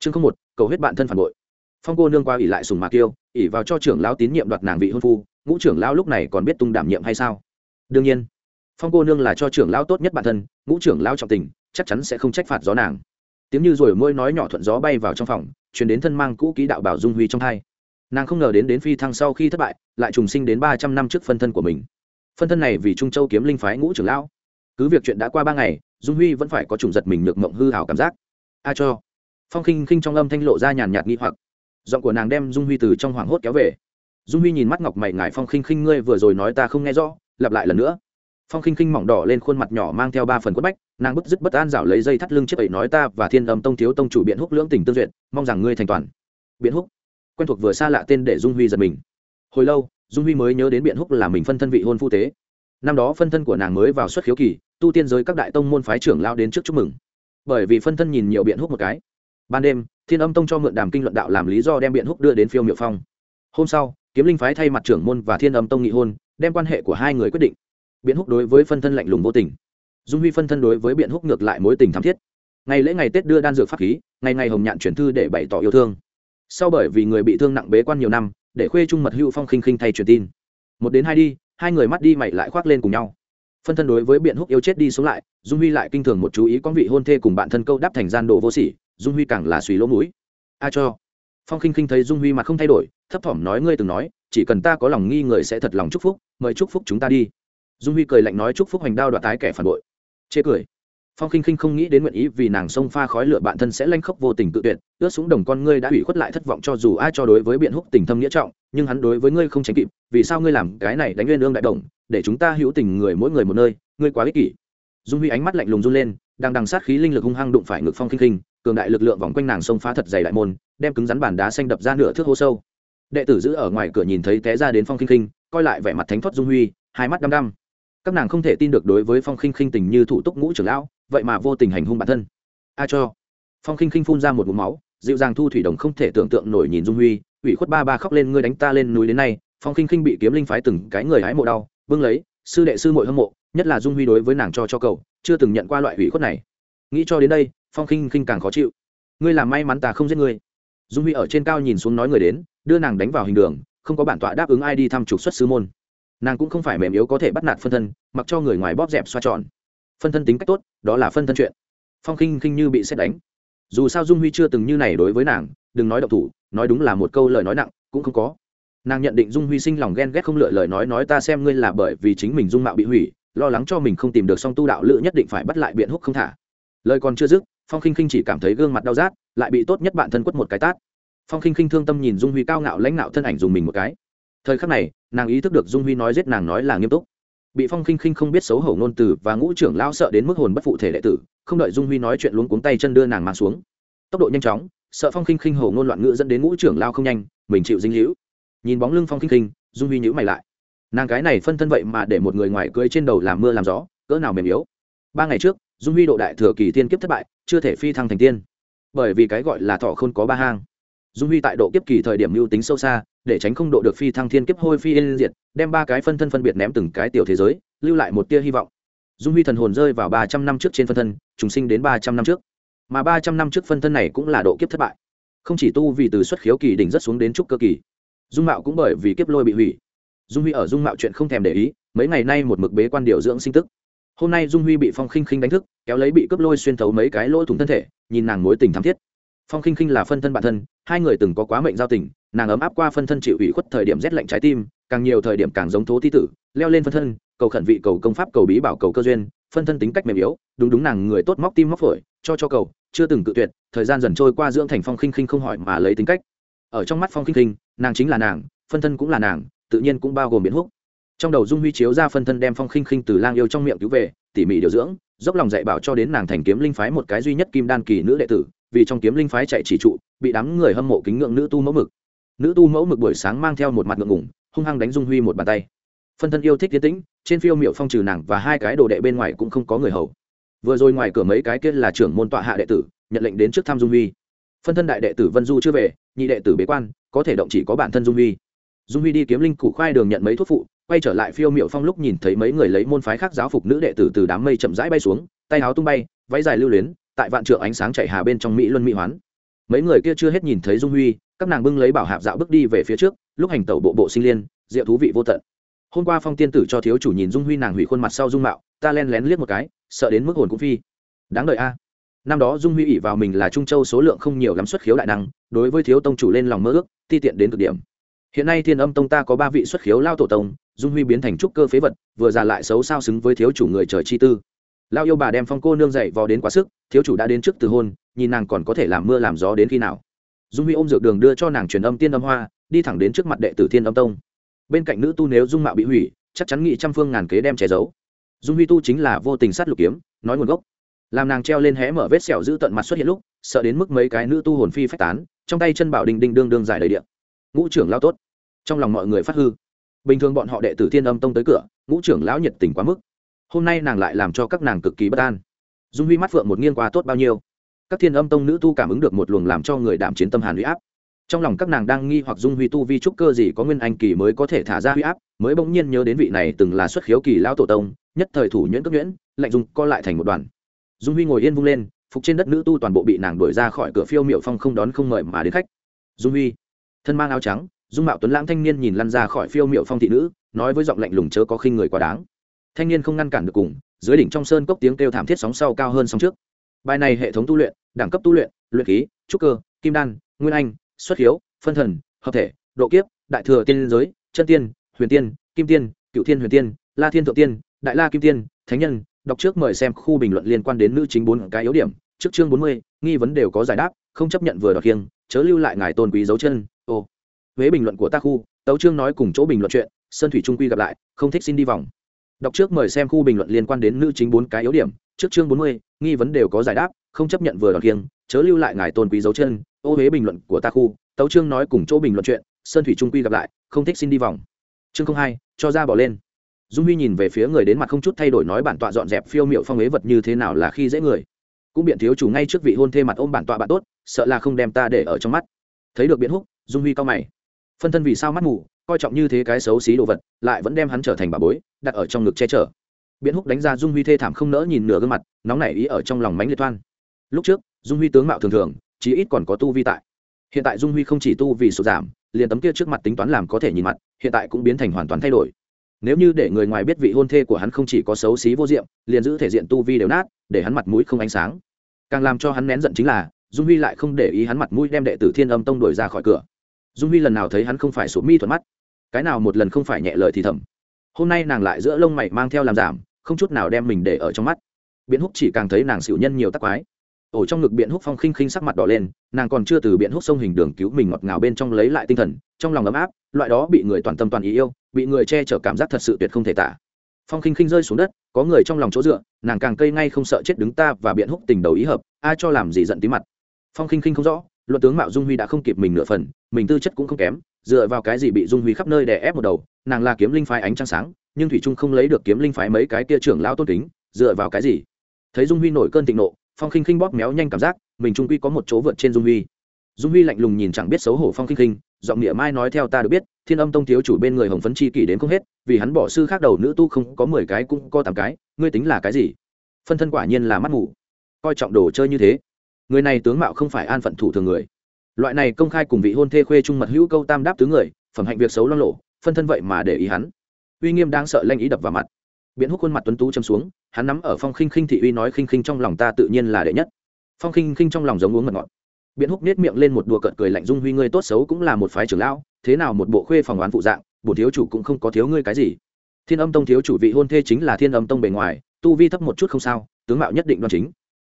chương không một, cầu hết bạn thân phản bội. Phong cô nương qua ỉ lại sùng mạc kiêu ỉ vào cho trưởng lão tín nhiệm đoạt nàng vị hôn phu, ngũ trưởng lão lúc này còn biết tung đảm nhiệm hay sao? Đương nhiên, phong cô nương là cho trưởng lão tốt nhất bản thân, ngũ trưởng lão trọng tình, chắc chắn sẽ không trách phạt gió nàng. Tiếng như rồi môi nói nhỏ thuận gió bay vào trong phòng chuyển đến thân mang cũ ký đạo bảo dung huy trong hai nàng không ngờ đến đến phi thăng sau khi thất bại, lại trùng sinh đến ba trăm năm trước phân thân của mình. Phân thân này vì trung châu kiếm linh phái ngũ trưởng lão. Cứ việc chuyện đã qua ba ngày, dung huy vẫn phải có trùng giật mình được mộng hư hảo cảm giác. A cho phong khinh khinh trong âm thanh lộ ra nhàn nhạt nghi hoặc. Giọng của nàng đem dung huy từ trong hoảng hốt kéo về. Dung huy nhìn mắt ngọc mày ngài phong khinh khinh ngươi vừa rồi nói ta không nghe rõ, lặp lại lần nữa. Phong khinh khinh mỏng đỏ lên khuôn mặt nhỏ mang theo ba phần quất bách, nàng bứt dứt bất an rảo lấy dây thắt lưng chiếc ấy nói ta và thiên âm tông thiếu tông chủ biện húc lưỡng tình tương duyệt, mong rằng ngươi thành toàn. Biện húc, quen thuộc vừa xa lạ tên để dung huy giật mình. Hồi lâu, dung huy mới nhớ đến biện húc là mình phân thân vị hôn phu tế. Năm đó phân thân của nàng mới vào xuất khiếu kỳ, tu tiên giới các đại tông môn phái trưởng lao đến trước chúc mừng. Bởi vì phân thân nhìn nhiều biện húc một cái ban đêm, thiên âm tông cho mượn đàm kinh luận đạo làm lý do đem biện húc đưa đến phiêu miệu phong. Hôm sau, kiếm linh phái thay mặt trưởng môn và thiên âm tông nghị hôn, đem quan hệ của hai người quyết định. Biện húc đối với phân thân lạnh lùng vô tình. Dung huy phân thân đối với biện húc ngược lại mối tình thắm thiết. Ngày lễ ngày tết đưa đan dược pháp khí, ngày ngày hồng nhạn chuyển thư để bày tỏ yêu thương. Sau bởi vì người bị thương nặng bế quan nhiều năm, để khuê trung mật hữu phong khinh khinh thay truyền tin. Một đến hai đi, hai người mắt đi mày lại khoác lên cùng nhau. Phân thân đối với biện húc yêu chết đi sống lại, dung huy lại kinh thường một chú ý con vị hôn thê cùng bạn thân câu đáp thành gian đồ vô sỉ dung huy càng là suy lỗ mũi. A cho. Phong khinh khinh thấy dung huy mặt không thay đổi, thấp thỏm nói ngươi từng nói, chỉ cần ta có lòng nghi người sẽ thật lòng chúc phúc, mời chúc phúc chúng ta đi. Dung huy cười lạnh nói chúc phúc hoành đao đoạt tái kẻ phản bội. Chê cười. Phong khinh khinh không nghĩ đến nguyện ý vì nàng sông pha khói lửa bản thân sẽ lanh khóc vô tình tự tuyệt, ướt xuống đồng con ngươi đã hủy khuất lại thất vọng cho dù ai cho đối với biện húc tình thâm nghĩa trọng, nhưng hắn đối với ngươi không tránh kịp, vì sao ngươi làm cái này đánh nguyên lương đại đồng, để chúng ta hữu tình người mỗi người một nơi, ngươi quá ích kỷ. Dung huy ánh mắt lạnh lùng run lên, đang đằng sát khí linh lực hung hăng đụng phải ngực phong khinh khinh cường đại lực lượng vòng quanh nàng sông phá thật dày đại môn, đem cứng rắn bàn đá xanh đập ra nửa thước hô sâu. Đệ tử giữ ở ngoài cửa nhìn thấy té ra đến phong khinh khinh, coi lại vẻ mặt thánh thoát dung huy, hai mắt đăm đăm. Các nàng không thể tin được đối với phong khinh khinh tình như thủ túc ngũ trưởng lão, vậy mà vô tình hành hung bản thân. A cho. Phong khinh khinh phun ra một vùng máu, dịu dàng thu thủy đồng không thể tưởng tượng nổi nhìn dung huy, ủy khuất ba ba khóc lên, ngươi đánh ta lên núi đến nay. Phong khinh khinh bị kiếm linh phái từng cái người hái mộ đau, bưng lấy, sư đệ sư mội hâm mộ, nhất là dung huy đối với nàng cho cho cầu, chưa từng nhận qua loại ủy khuất này. Nghĩ cho đến đây phong khinh khinh càng khó chịu. Ngươi làm may mắn ta không giết ngươi. Dung huy ở trên cao nhìn xuống nói người đến, đưa nàng đánh vào hình đường, không có bản tọa đáp ứng ai đi thăm trục xuất sư môn. Nàng cũng không phải mềm yếu có thể bắt nạt phân thân, mặc cho người ngoài bóp dẹp xoa tròn. Phân thân tính cách tốt, đó là phân thân chuyện. Phong khinh khinh như bị xét đánh. Dù sao dung huy chưa từng như này đối với nàng, đừng nói độc thủ, nói đúng là một câu lời nói nặng, cũng không có. Nàng nhận định dung huy sinh lòng ghen ghét không lựa lời nói nói ta xem ngươi là bởi vì chính mình dung mạo bị hủy, lo lắng cho mình không tìm được song tu đạo lự nhất định phải bắt lại biện húc không thả. Lời còn chưa dứt phong khinh khinh chỉ cảm thấy gương mặt đau rát, lại bị tốt nhất bạn thân quất một cái tát. Phong khinh khinh thương tâm nhìn dung huy cao ngạo lãnh ngạo thân ảnh dùng mình một cái. Thời khắc này, nàng ý thức được dung huy nói giết nàng nói là nghiêm túc. Bị phong khinh khinh không biết xấu hổ ngôn từ và ngũ trưởng lao sợ đến mức hồn bất phụ thể đệ tử, không đợi dung huy nói chuyện luống cuống tay chân đưa nàng mang xuống. Tốc độ nhanh chóng, sợ phong khinh khinh hổ ngôn loạn ngữ dẫn đến ngũ trưởng lao không nhanh, mình chịu dính hữu nhìn bóng lưng phong khinh khinh, dung huy nhữ mày lại. Nàng cái này phân thân vậy mà để một người ngoài cưới trên đầu làm mưa làm gió, cỡ nào mềm yếu. Ba ngày trước dung huy độ đại thừa kỳ tiên kiếp thất bại, chưa thể phi thăng thành tiên. Bởi vì cái gọi là thọ không có ba hang. Dung huy tại độ kiếp kỳ thời điểm mưu tính sâu xa, để tránh không độ được phi thăng thiên kiếp hôi phi yên diệt, đem ba cái phân thân phân biệt ném từng cái tiểu thế giới, lưu lại một tia hy vọng. Dung huy thần hồn rơi vào ba trăm năm trước trên phân thân, trùng sinh đến ba trăm năm trước. Mà ba trăm năm trước phân thân này cũng là độ kiếp thất bại. Không chỉ tu vì từ xuất khiếu kỳ đỉnh rất xuống đến trúc cơ kỳ, dung mạo cũng bởi vì kiếp lôi bị hủy. Dung huy ở dung mạo chuyện không thèm để ý, mấy ngày nay một mực bế quan điều dưỡng sinh tức hôm nay dung huy bị phong khinh khinh đánh thức, kéo lấy bị cướp lôi xuyên thấu mấy cái lỗ thủng thân thể, nhìn nàng mối tình thắm thiết. Phong khinh khinh là phân thân bản thân, hai người từng có quá mệnh giao tình, nàng ấm áp qua phân thân chịu ủy khuất thời điểm rét lạnh trái tim, càng nhiều thời điểm càng giống thố thi tử, leo lên phân thân, cầu khẩn vị cầu công pháp cầu bí bảo cầu cơ duyên, phân thân tính cách mềm yếu, đúng đúng nàng người tốt móc tim móc phổi, cho cho cầu, chưa từng cự tuyệt, thời gian dần trôi qua dưỡng thành phong khinh khinh không hỏi mà lấy tính cách. Ở trong mắt phong khinh khinh, nàng chính là nàng, phân thân cũng là nàng, tự nhiên cũng bao gồm biến húc trong đầu dung huy chiếu ra phân thân đem phong khinh khinh từ lang yêu trong miệng cứu về, tỉ mỉ điều dưỡng, dốc lòng dạy bảo cho đến nàng thành kiếm linh phái một cái duy nhất kim đan kỳ nữ đệ tử, vì trong kiếm linh phái chạy chỉ trụ, bị đám người hâm mộ kính ngưỡng nữ tu mẫu mực. Nữ tu mẫu mực buổi sáng mang theo một mặt ngượng ngủng hung hăng đánh dung huy một bàn tay. Phân thân yêu thích tiến tĩnh, trên phiêu miệu phong trừ nàng và hai cái đồ đệ bên ngoài cũng không có người hầu. Vừa rồi ngoài cửa mấy cái kia là trưởng môn tọa hạ đệ tử, nhận lệnh đến trước thăm dung huy. Phân thân đại đệ tử vân du chưa về, nhị đệ tử bế quan, có thể động chỉ có bản thân dung huy. Dung huy đi kiếm linh củ khoai đường nhận mấy thuốc phụ quay trở lại phiêu miệu phong lúc nhìn thấy mấy người lấy môn phái khác giáo phục nữ đệ tử từ đám mây chậm rãi bay xuống, tay áo tung bay, váy dài lưu luyến, tại vạn trượng ánh sáng chạy hà bên trong mỹ luân mỹ hoán. Mấy người kia chưa hết nhìn thấy dung huy, các nàng bưng lấy bảo hạp dạo bước đi về phía trước, lúc hành tẩu bộ bộ sinh liên diệu thú vị vô tận. Hôm qua phong tiên tử cho thiếu chủ nhìn dung huy nàng hủy khuôn mặt sau dung mạo, ta len lén liếc một cái, sợ đến mức hồn cũng phi. Đáng đợi a. Năm đó dung huy ỉ vào mình là trung châu số lượng không nhiều lắm xuất khiếu đại năng, đối với thiếu tông chủ lên lòng mơ ước, ti tiện đến cực điểm. Hiện nay thiên âm tông ta có ba vị xuất khiếu lao tổ tông dung huy biến thành trúc cơ phế vật, vừa già lại xấu sao xứng với thiếu chủ người trời chi tư. Lao yêu bà đem phong cô nương dậy vò đến quá sức, thiếu chủ đã đến trước từ hôn, nhìn nàng còn có thể làm mưa làm gió đến khi nào. Dung huy ôm dược đường đưa cho nàng truyền âm tiên âm hoa, đi thẳng đến trước mặt đệ tử thiên âm tông. Bên cạnh nữ tu nếu dung mạo bị hủy, chắc chắn nghị trăm phương ngàn kế đem che giấu. Dung huy tu chính là vô tình sát lục kiếm, nói nguồn gốc. Làm nàng treo lên hé mở vết sẹo giữ tận mặt xuất hiện lúc, sợ đến mức mấy cái nữ tu hồn phi phách tán, trong tay chân bảo đình đình đương đương dài đầy điện ngũ trưởng lao tốt. Trong lòng mọi người phát hư bình thường bọn họ đệ tử thiên âm tông tới cửa, ngũ trưởng lão nhiệt tình quá mức. Hôm nay nàng lại làm cho các nàng cực kỳ bất an. Dung huy mắt phượng một nghiêng qua tốt bao nhiêu. Các thiên âm tông nữ tu cảm ứng được một luồng làm cho người đảm chiến tâm hàn huy áp. Trong lòng các nàng đang nghi hoặc dung huy tu vi trúc cơ gì có nguyên anh kỳ mới có thể thả ra huy áp, mới bỗng nhiên nhớ đến vị này từng là xuất khiếu kỳ lão tổ tông, nhất thời thủ nhuyễn cấp nhuyễn, lạnh dung co lại thành một đoàn. Dung huy ngồi yên vung lên, phục trên đất nữ tu toàn bộ bị nàng đuổi ra khỏi cửa phiêu miệu phong không đón không mời mà đến khách. Dung huy, thân mang áo trắng dung mạo tuấn lãng thanh niên nhìn lăn ra khỏi phiêu miệu phong thị nữ, nói với giọng lạnh lùng chớ có khinh người quá đáng. Thanh niên không ngăn cản được cùng, dưới đỉnh trong sơn cốc tiếng kêu thảm thiết sóng sau cao hơn sóng trước. Bài này hệ thống tu luyện, đẳng cấp tu luyện luyện khí, trúc cơ, kim đan, nguyên anh, xuất hiếu, phân thần, hợp thể, độ kiếp, đại thừa tiên giới, chân tiên, huyền tiên, kim tiên, cựu thiên huyền tiên, la thiên thượng tiên, đại la kim tiên, thánh nhân. Đọc trước mời xem khu bình luận liên quan đến nữ chính bốn cái yếu điểm, trước chương bốn mươi, nghi vấn đều có giải đáp, không chấp nhận vừa đọc kiêng, chớ lưu lại ngài tôn quý dấu chân, ô huế bình luận của ta khu, tấu chương nói cùng chỗ bình luận chuyện, sơn thủy trung quy gặp lại, không thích xin đi vòng. Đọc trước mời xem khu bình luận liên quan đến nữ chính bốn cái yếu điểm, trước chương bốn mươi, nghi vấn đều có giải đáp, không chấp nhận vừa đọc kiêng, chớ lưu lại ngài tôn quý dấu chân, ô huế bình luận của ta khu, tấu chương nói cùng chỗ bình luận chuyện, sơn thủy trung quy gặp lại, không thích xin đi vòng. Chương không hai, cho ra bỏ lên. Dung huy nhìn về phía người đến mặt không chút thay đổi nói bản tọa dọn dẹp phiêu m i ệ u phong ế vật như thế nào là khi dễ người. Cũng biện thiếu chủ ngay trước vị hôn thê mặt ôm bản tọa bạn tốt, sợ là không đem ta để ở trong mắt. Thấy được biện húc, dung huy cao mày phân thân vì sao mắt mù, coi trọng như thế cái xấu xí đồ vật, lại vẫn đem hắn trở thành bà bối, đặt ở trong ngực che chở. Biện húc đánh ra dung huy thê thảm không nỡ nhìn nửa gương mặt, nóng nảy ý ở trong lòng mánh liệt toan. Lúc trước, dung huy tướng mạo thường thường, chí ít còn có tu vi tại. Hiện tại dung huy không chỉ tu vì sụt giảm, liền tấm kia trước mặt tính toán làm có thể nhìn mặt, hiện tại cũng biến thành hoàn toàn thay đổi. Nếu như để người ngoài biết vị hôn thê của hắn không chỉ có xấu xí vô diệm, liền giữ thể diện tu vi đều nát, để hắn mặt mũi không ánh sáng. Càng làm cho hắn nén giận chính là, dung huy lại không để ý hắn mặt mũi đem đệ tử thiên âm tông đuổi ra khỏi cửa dung huy lần nào thấy hắn không phải sụp mi thuận mắt, cái nào một lần không phải nhẹ lời thì thầm. Hôm nay nàng lại giữa lông mày mang theo làm giảm, không chút nào đem mình để ở trong mắt. Biện húc chỉ càng thấy nàng xỉu nhân nhiều tắc quái. Ổ trong ngực biện húc phong khinh khinh sắc mặt đỏ lên, nàng còn chưa từ biện húc sông hình đường cứu mình ngọt ngào bên trong lấy lại tinh thần, trong lòng ấm áp, loại đó bị người toàn tâm toàn ý yêu, bị người che chở cảm giác thật sự tuyệt không thể tả. Phong khinh khinh rơi xuống đất, có người trong lòng chỗ dựa, nàng càng cây ngay không sợ chết đứng ta và biện húc tình đầu ý hợp ai cho làm gì giận tí mặt. Phong khinh khinh không rõ luận tướng mạo dung huy đã không kịp mình nửa phần, mình tư chất cũng không kém, dựa vào cái gì bị dung huy khắp nơi đè ép một đầu, nàng là kiếm linh phái ánh trăng sáng, nhưng thủy trung không lấy được kiếm linh phái mấy cái kia trưởng lao tôn kính, dựa vào cái gì? Thấy dung huy nổi cơn thịnh nộ, phong khinh khinh bóp méo nhanh cảm giác, mình trung quy có một chỗ vượt trên dung huy. Dung huy lạnh lùng nhìn chẳng biết xấu hổ phong khinh khinh, giọng nghĩa mai nói theo ta được biết, thiên âm tông thiếu chủ bên người hồng phấn chi kỷ đến không hết, vì hắn bỏ sư khác đầu nữ tu không có mười cái cũng có tám cái, ngươi tính là cái gì? Phân thân quả nhiên là mắt ngủ coi trọng đồ chơi như thế người này tướng mạo không phải an phận thủ thường người. Loại này công khai cùng vị hôn thê khuê trung mật hữu câu tam đáp tứ người, phẩm hạnh việc xấu lo lộ, phân thân vậy mà để ý hắn. Uy nghiêm đang sợ lanh ý đập vào mặt. Biện hút khuôn mặt tuấn tú châm xuống, hắn nắm ở phong khinh khinh thị uy nói khinh khinh trong lòng ta tự nhiên là đệ nhất. Phong khinh khinh trong lòng giống uống mật ngọt. Biện húc nết miệng lên một đùa cợt cười lạnh dung huy ngươi tốt xấu cũng là một phái trưởng lão, thế nào một bộ khuê phòng oán phụ dạng bổ thiếu chủ cũng không có thiếu ngươi cái gì. Thiên âm tông thiếu chủ vị hôn thê chính là thiên âm tông bề ngoài, tu vi thấp một chút không sao, tướng mạo nhất định đoan chính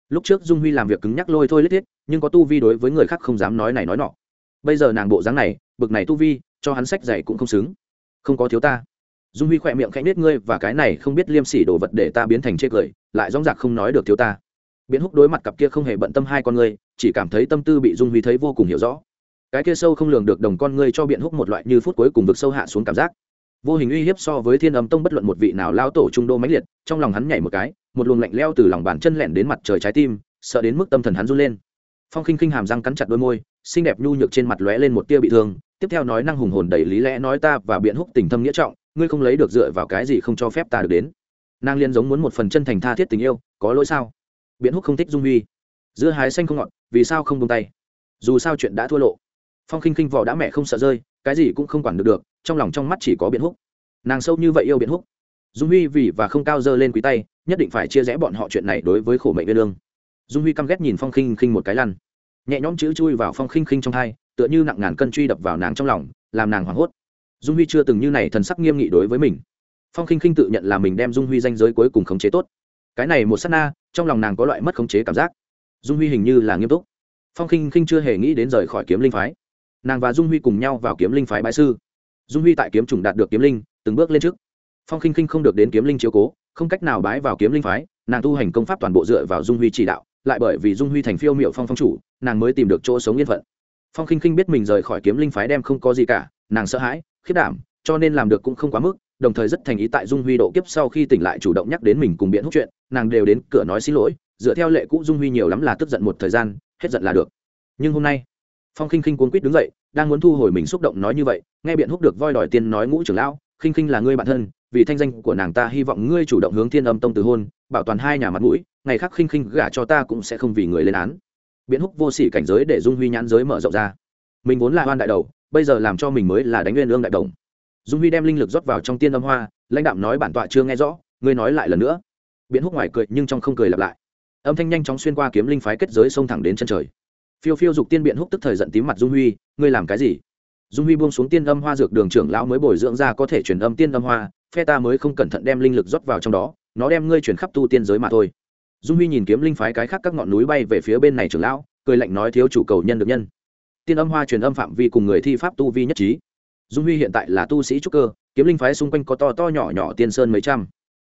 lúc trước dung huy làm việc cứng nhắc lôi thôi lết thiết, nhưng có tu vi đối với người khác không dám nói này nói nọ. Bây giờ nàng bộ dáng này, bực này tu vi, cho hắn sách dạy cũng không xứng. Không có thiếu ta. Dung huy khỏe miệng khẽ nết ngươi và cái này không biết liêm sỉ đồ vật để ta biến thành chê cười, lại dóng dạc không nói được thiếu ta. Biến húc đối mặt cặp kia không hề bận tâm hai con ngươi, chỉ cảm thấy tâm tư bị dung huy thấy vô cùng hiểu rõ. Cái kia sâu không lường được đồng con ngươi cho biện húc một loại như phút cuối cùng vực sâu hạ xuống cảm giác. Vô hình uy hiếp so với thiên âm tông bất luận một vị nào lao tổ trung đô mãnh liệt, trong lòng hắn nhảy một cái một luồng lạnh leo từ lòng bàn chân lẹn đến mặt trời trái tim, sợ đến mức tâm thần hắn run lên. Phong khinh khinh hàm răng cắn chặt đôi môi, xinh đẹp nhu nhược trên mặt lóe lên một tia bị thương, tiếp theo nói năng hùng hồn đầy lý lẽ nói ta và biện húc tình thâm nghĩa trọng, ngươi không lấy được dựa vào cái gì không cho phép ta được đến. Nàng liên giống muốn một phần chân thành tha thiết tình yêu, có lỗi sao? Biện húc không thích dung huy. Giữa hái xanh không ngọt, vì sao không tung tay? Dù sao chuyện đã thua lộ. Phong khinh khinh vỏ đã mẹ không sợ rơi, cái gì cũng không quản được được, trong lòng trong mắt chỉ có biện húc. Nàng sâu như vậy yêu biện húc dung huy vì và không cao dơ lên quý tay, nhất định phải chia rẽ bọn họ chuyện này đối với khổ mệnh viên lương. Dung huy căm ghét nhìn phong khinh khinh một cái lăn. Nhẹ nhõm chữ chui vào phong khinh khinh trong thai tựa như nặng ngàn cân truy đập vào nàng trong lòng, làm nàng hoảng hốt. Dung huy chưa từng như này thần sắc nghiêm nghị đối với mình. Phong khinh khinh tự nhận là mình đem dung huy danh giới cuối cùng khống chế tốt. Cái này một s á t na, trong lòng nàng có loại mất khống chế cảm giác. Dung huy hình như là nghiêm túc. Phong khinh khinh chưa hề nghĩ đến rời khỏi kiếm linh phái. Nàng và dung huy cùng nhau vào kiếm linh phái bãi sư. Dung huy tại kiếm chủng đạt được kiếm linh, từng bước lên trước phong khinh khinh không được đến kiếm linh chiếu cố, không cách nào bái vào kiếm linh phái, nàng tu hành công pháp toàn bộ dựa vào dung huy chỉ đạo, lại bởi vì dung huy thành phiêu m i ệ u phong phong chủ, nàng mới tìm được chỗ sống yên phận. Phong khinh khinh biết mình rời khỏi kiếm linh phái đem không có gì cả, nàng sợ hãi khiết đảm, cho nên làm được cũng không quá mức, đồng thời rất thành ý tại dung huy độ kiếp sau khi tỉnh lại chủ động nhắc đến mình cùng biện hút chuyện, nàng đều đến cửa nói xin lỗi, dựa theo lệ cũ dung huy nhiều lắm là tức giận một thời gian, hết giận là được. Nhưng hôm nay, phong khinh khinh cuốn quýt đứng dậy, đang muốn thu hồi mình xúc động nói như vậy, nghe biện hút được voi đòi tiền nói ngũ trưởng lão, khinh khinh là ngươi bạn thân vì thanh danh của nàng ta hy vọng ngươi chủ động hướng thiên âm tông từ hôn, bảo toàn hai nhà mặt mũi, ngày khác khinh khinh gả cho ta cũng sẽ không vì người lên án. Biện húc vô sỉ cảnh giới để dung huy nhãn giới mở rộng ra. Mình vốn là hoan đại đầu, bây giờ làm cho mình mới là đánh nguyên lương đại đồng. Dung huy đem linh lực rót vào trong tiên âm hoa, lãnh đạm nói bản tọa chưa nghe rõ, ngươi nói lại lần nữa. Biện húc ngoài cười nhưng trong không cười lặp lại. Âm thanh nhanh chóng xuyên qua kiếm linh phái kết giới xông thẳng đến chân trời. Phiêu phiêu dục tiên biện húc tức thời giận tím mặt dung huy, ngươi làm cái gì? Dung huy buông xuống tiên âm hoa dược đường trưởng lão mới bồi dưỡng ra có thể truyền âm tiên âm hoa phe ta mới không cẩn thận đem linh lực rót vào trong đó, nó đem ngươi chuyển khắp tu tiên giới mà thôi. Dung huy nhìn kiếm linh phái cái khác các ngọn núi bay về phía bên này trưởng lão, cười lạnh nói thiếu chủ cầu nhân được nhân. Tiên âm hoa truyền âm phạm vi cùng người thi pháp tu vi nhất trí. Dung huy hiện tại là tu sĩ trúc cơ, kiếm linh phái xung quanh có to to nhỏ nhỏ tiên sơn mấy trăm.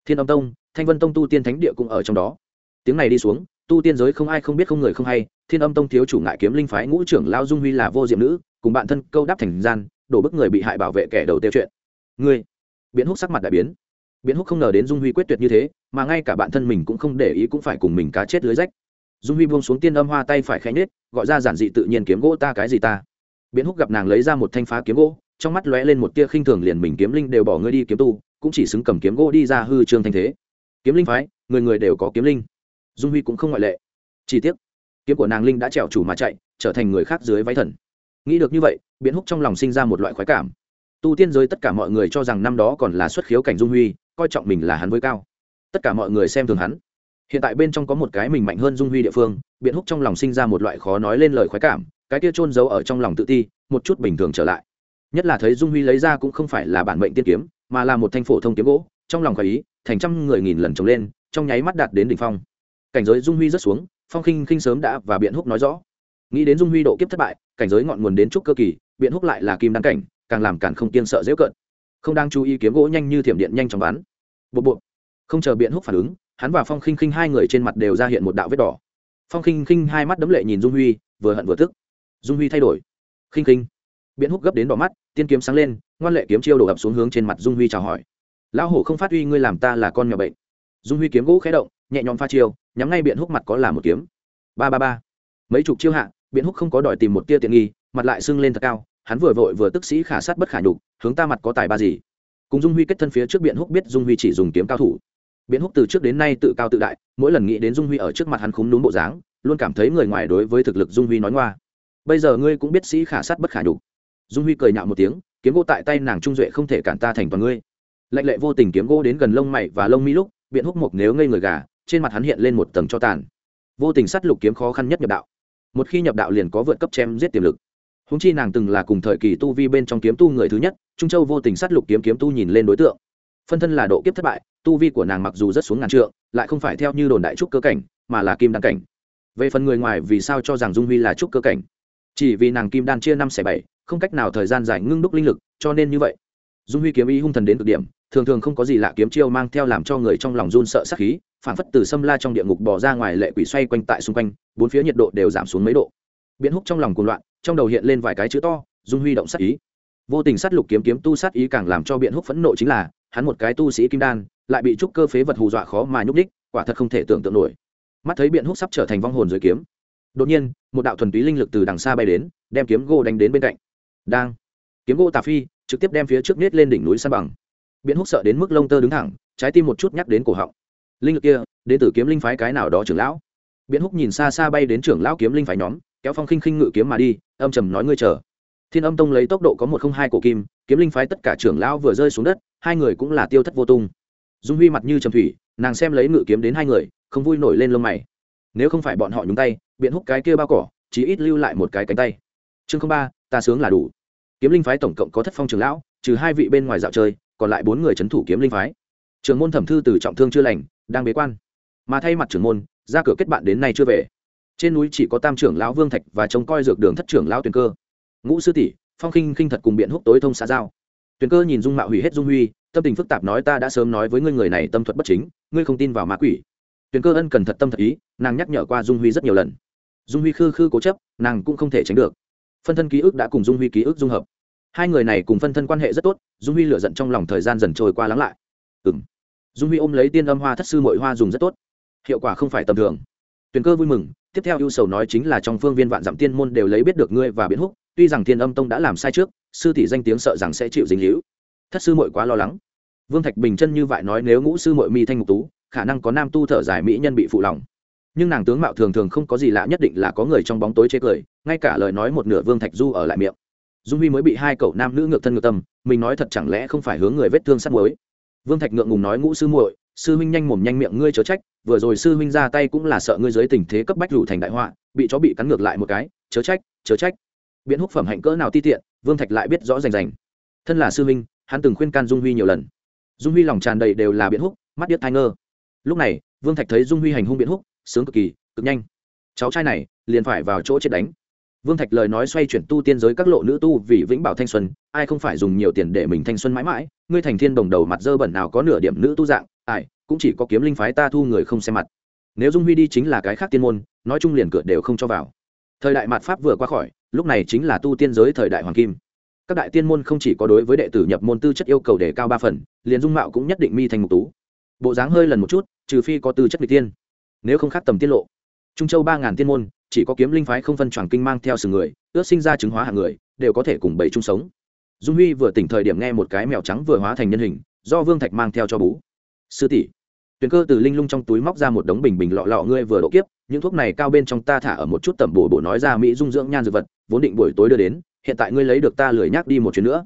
Thiên âm tông, thanh vân tông tu tiên thánh địa cũng ở trong đó. Tiếng này đi xuống, tu tiên giới không ai không biết không người không hay, thiên âm tông thiếu chủ ngại kiếm linh phái ngũ trưởng lao dung huy là vô diệm nữ, cùng bạn thân câu đáp thành gian, đổ bức người bị hại bảo vệ kẻ đầu tiêu chuyện. Ngươi biến húc sắc mặt đại biến. Biến húc không ngờ đến dung huy quyết tuyệt như thế, mà ngay cả bản thân mình cũng không để ý cũng phải cùng mình cá chết lưới rách. Dung huy buông xuống tiên âm hoa tay phải khẽ nhết gọi ra giản dị tự nhiên kiếm gỗ ta cái gì ta? Biến húc gặp nàng lấy ra một thanh phá kiếm gỗ, trong mắt lóe lên một tia khinh thường liền mình kiếm linh đều bỏ ngươi đi kiếm tu, cũng chỉ xứng cầm kiếm gỗ đi ra hư trương thanh thế. Kiếm linh phái, người người đều có kiếm linh. Dung huy cũng không ngoại lệ. Chi tiết kiếm của nàng linh đã trèo chủ mà chạy, trở thành người khác dưới váy thần. Nghĩ được như vậy, biến húc trong lòng sinh ra một loại khoái cảm tu tiên giới tất cả mọi người cho rằng năm đó còn là xuất khiếu cảnh dung huy, coi trọng mình là hắn với cao. Tất cả mọi người xem thường hắn. Hiện tại bên trong có một cái mình mạnh hơn dung huy địa phương, biện húc trong lòng sinh ra một loại khó nói lên lời khoái cảm, cái kia trôn giấu ở trong lòng tự ti, một chút bình thường trở lại. Nhất là thấy dung huy lấy ra cũng không phải là bản mệnh tiên kiếm, mà là một thanh phổ thông kiếm gỗ, trong lòng khoái ý, thành trăm người nghìn lần trồng lên, trong nháy mắt đạt đến đỉnh phong. Cảnh giới dung huy rất xuống, phong khinh khinh sớm đã và biện húc nói rõ. Nghĩ đến dung huy độ kiếp thất bại, cảnh giới ngọn nguồn đến trúc cơ kỳ, biện húc lại là kim đăng cảnh càng làm càng không kiên sợ dễ cận không đang chú ý kiếm gỗ nhanh như thiểm điện nhanh chóng bắn. Bộ bộ không chờ biện húc phản ứng, hắn và phong khinh khinh hai người trên mặt đều ra hiện một đạo vết đỏ. Phong khinh khinh hai mắt đấm lệ nhìn dung huy, vừa hận vừa tức. Dung huy thay đổi. Khinh khinh. Biện húc gấp đến đỏ mắt, tiên kiếm sáng lên, ngoan lệ kiếm chiêu đổ ập xuống hướng trên mặt dung huy chào hỏi. Lão hổ không phát huy, ngươi làm ta là con nhỏ bệnh. Dung huy kiếm gỗ khé động, nhẹ nhõm pha chiêu, nhắm ngay biện húc mặt có là một kiếm. Ba ba ba. Mấy chục chiêu hạ, biện húc không có đòi tìm một tia tiện nghi, mặt lại sưng lên thật cao hắn vừa vội vừa tức sĩ khả sát bất khả nhục, hướng ta mặt có tài ba gì. Cùng dung huy kết thân phía trước biện húc biết dung huy chỉ dùng kiếm cao thủ. Biện húc từ trước đến nay tự cao tự đại, mỗi lần nghĩ đến dung huy ở trước mặt hắn khúng núm bộ dáng, luôn cảm thấy người ngoài đối với thực lực dung huy nói ngoa. Bây giờ ngươi cũng biết sĩ khả sát bất khả nhục. Dung huy cười nhạo một tiếng, kiếm gỗ tại tay nàng trung duệ không thể cản ta thành toàn ngươi. Lệnh lệ vô tình kiếm gỗ đến gần lông mày và lông mi lúc, biện húc mộc nếu ngây người gà, trên mặt hắn hiện lên một tầng cho tàn. Vô tình sát lục kiếm khó khăn nhất nhập đạo. Một khi nhập đạo liền có vượt cấp chém giết tiềm lực húng chi nàng từng là cùng thời kỳ tu vi bên trong kiếm tu người thứ nhất, trung châu vô tình sát lục kiếm kiếm tu nhìn lên đối tượng. Phân thân là độ kiếp thất bại, tu vi của nàng mặc dù rất xuống ngàn trượng, lại không phải theo như đồn đại trúc cơ cảnh, mà là kim đan cảnh. Về phần người ngoài vì sao cho rằng dung huy là trúc cơ cảnh? Chỉ vì nàng kim đan chia năm xẻ bảy, không cách nào thời gian dài ngưng đúc linh lực, cho nên như vậy. Dung huy kiếm ý hung thần đến cực điểm, thường thường không có gì lạ kiếm chiêu mang theo làm cho người trong lòng run sợ sắc khí phản phất từ xâm la trong địa ngục bỏ ra ngoài lệ quỷ xoay quanh tại xung quanh, bốn phía nhiệt độ đều giảm xuống mấy độ. Biến húc trong lòng cuồng loạn trong đầu hiện lên vài cái chữ to, dung huy động sát ý. Vô tình sát lục kiếm kiếm tu sát ý càng làm cho biện húc phẫn nộ chính là, hắn một cái tu sĩ kim đan, lại bị trúc cơ phế vật hù dọa khó mà nhúc đích quả thật không thể tưởng tượng nổi. Mắt thấy biện húc sắp trở thành vong hồn dưới kiếm. Đột nhiên, một đạo thuần túy linh lực từ đằng xa bay đến, đem kiếm gỗ đánh đến bên cạnh. Đang. Kiếm gỗ tà phi, trực tiếp đem phía trước nết lên đỉnh núi san bằng. Biện húc sợ đến mức lông tơ đứng thẳng, trái tim một chút nhắc đến cổ họng. Linh lực kia, đến từ kiếm linh phái cái nào đó trưởng lão. Biện húc nhìn xa xa bay đến trưởng lão kiếm linh phái nhóm kéo phong khinh khinh ngự kiếm mà đi, âm trầm nói ngươi chờ. Thiên âm tông lấy tốc độ có một không hai cổ kim, kiếm linh phái tất cả trưởng lão vừa rơi xuống đất, hai người cũng là tiêu thất vô tung. Dung huy mặt như trầm thủy, nàng xem lấy ngự kiếm đến hai người, không vui nổi lên lông mày. Nếu không phải bọn họ nhúng tay, biện hút cái kia bao cỏ chỉ ít lưu lại một cái cánh tay. Chương không ba, ta sướng là đủ. Kiếm linh phái tổng cộng có thất phong trưởng lão, trừ hai vị bên ngoài dạo chơi, còn lại bốn người c h ấ n thủ kiếm linh phái. Trường môn thẩm thư từ trọng thương chưa lành, đang bế quan. Mà thay mặt trưởng môn, ra cửa kết bạn đến nay chưa về trên núi chỉ có tam trưởng lão vương thạch và trông coi dược đường thất trưởng lão tuyền cơ. Ngũ sư tỷ, phong khinh khinh thật cùng biện húc tối thông xã giao. Tuyền cơ nhìn dung mạo hủy hết dung huy, tâm tình phức tạp nói ta đã sớm nói với ngươi người này tâm thuật bất chính, ngươi không tin vào ma quỷ. Tuyền cơ ân cần thật tâm thật ý, nàng nhắc nhở qua dung huy rất nhiều lần. Dung huy khư khư cố chấp, nàng cũng không thể tránh được. Phân thân ký ức đã cùng dung huy ký ức dung hợp. Hai người này cùng phân thân quan hệ rất tốt, dung huy lựa giận trong lòng thời gian dần trôi qua lắng lại. Ừ m dung huy ôm lấy tiên âm hoa thất sư mội hoa dùng rất tốt. Hiệu quả không phải tầm thường. Tuyền cơ vui mừng tiếp theo ưu sầu nói chính là trong phương viên vạn dặm tiên môn đều lấy biết được ngươi và biến húc, tuy rằng thiên âm tông đã làm sai trước, sư tỷ danh tiếng sợ rằng sẽ chịu dính hữu thất sư mội quá lo lắng. Vương thạch bình chân như vậy nói nếu ngũ sư mội mi thanh ngục tú, khả năng có nam tu thở dài mỹ nhân bị phụ lòng. Nhưng nàng tướng mạo thường thường không có gì lạ nhất định là có người trong bóng tối chế cười, ngay cả lời nói một nửa vương thạch du ở lại miệng. Dung huy mới bị hai cậu nam nữ ngược thân ngược tâm, mình nói thật chẳng lẽ không phải hướng người vết thương sắt muối. Vương thạch ngượng ngùng nói ngũ sư muội sư huynh nhanh mồm nhanh miệng ngươi chớ trách, vừa rồi sư huynh ra tay cũng là sợ ngươi dưới tình thế cấp bách rủ thành đại họa, bị chó bị cắn ngược lại một cái, chớ trách chớ trách. Biện húc phẩm hạnh cỡ nào ti tiện, vương thạch lại biết rõ rành rành. Thân là sư huynh, hắn từng khuyên can dung huy nhiều lần. Dung huy lòng tràn đầy đều là biện húc, mắt điếc thai ngơ. Lúc này, vương thạch thấy dung huy hành hung biện húc, sướng cực kỳ, cực nhanh. Cháu trai này, liền phải vào chỗ chết đánh. Vương thạch lời nói xoay chuyển tu tiên giới các lộ nữ tu vì vĩnh bảo thanh xuân, ai không phải dùng nhiều tiền để mình thanh xuân mãi mãi, ngươi thành thiên đồng đầu mặt dơ bẩn nào có nửa điểm nữ tu dạng ai, cũng chỉ có kiếm linh phái ta thu người không xem mặt. Nếu dung huy đi chính là cái khác tiên môn, nói chung liền cửa đều không cho vào. Thời đại mạt pháp vừa qua khỏi, lúc này chính là tu tiên giới thời đại hoàng kim. Các đại tiên môn không chỉ có đối với đệ tử nhập môn tư chất yêu cầu để cao ba phần, liền dung mạo cũng nhất định mi thành mục tú. Bộ dáng hơi lần một chút, trừ phi có tư chất vị tiên. Nếu không khác tầm tiết lộ. Trung châu ba ngàn tiên môn, chỉ có kiếm linh phái không phân tròn kinh mang theo sừng người, ước sinh ra chứng hóa hạng người, đều có thể cùng bảy chung sống. Dung huy vừa tỉnh thời điểm nghe một cái mèo trắng vừa hóa thành nhân hình, do vương thạch mang theo cho bú sư tỷ. Tuyền cơ từ linh lung trong túi móc ra một đống bình bình lọ lọ ngươi vừa độ kiếp, những thuốc này cao bên trong ta thả ở một chút tẩm bổ bổ nói ra mỹ dung dưỡng nhan dược vật, vốn định buổi tối đưa đến, hiện tại ngươi lấy được ta lười nhắc đi một chuyến nữa.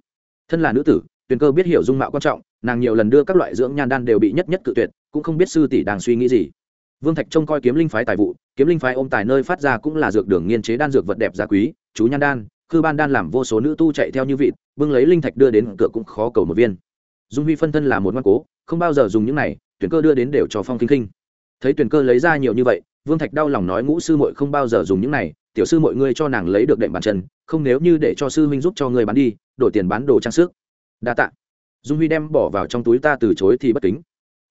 Thân là nữ tử, tuyền cơ biết hiểu dung mạo quan trọng, nàng nhiều lần đưa các loại dưỡng nhan đan đều bị nhất nhất cự tuyệt, cũng không biết sư tỷ đang suy nghĩ gì. Vương thạch trông coi kiếm linh phái tài vụ, kiếm linh phái ôm tài nơi phát ra cũng là dược đường nghiên chế đan dược vật đẹp giá quý, chú nhan đan, khư ban đan làm vô số nữ tu chạy theo như vịt, bưng lấy linh thạch đưa đến cửa cũng khó cầu một viên dung huy phân thân là một ngoan cố, không bao giờ dùng những này, tuyển cơ đưa đến đều cho phong kinh kinh. Thấy tuyển cơ lấy ra nhiều như vậy, vương thạch đau lòng nói ngũ sư muội không bao giờ dùng những này, tiểu sư mọi ngươi cho nàng lấy được đệm bàn chân, không nếu như để cho sư huynh giúp cho ngươi bán đi, đổi tiền bán đồ trang sức. Đa tạ. Dung huy đem bỏ vào trong túi ta từ chối thì bất kính.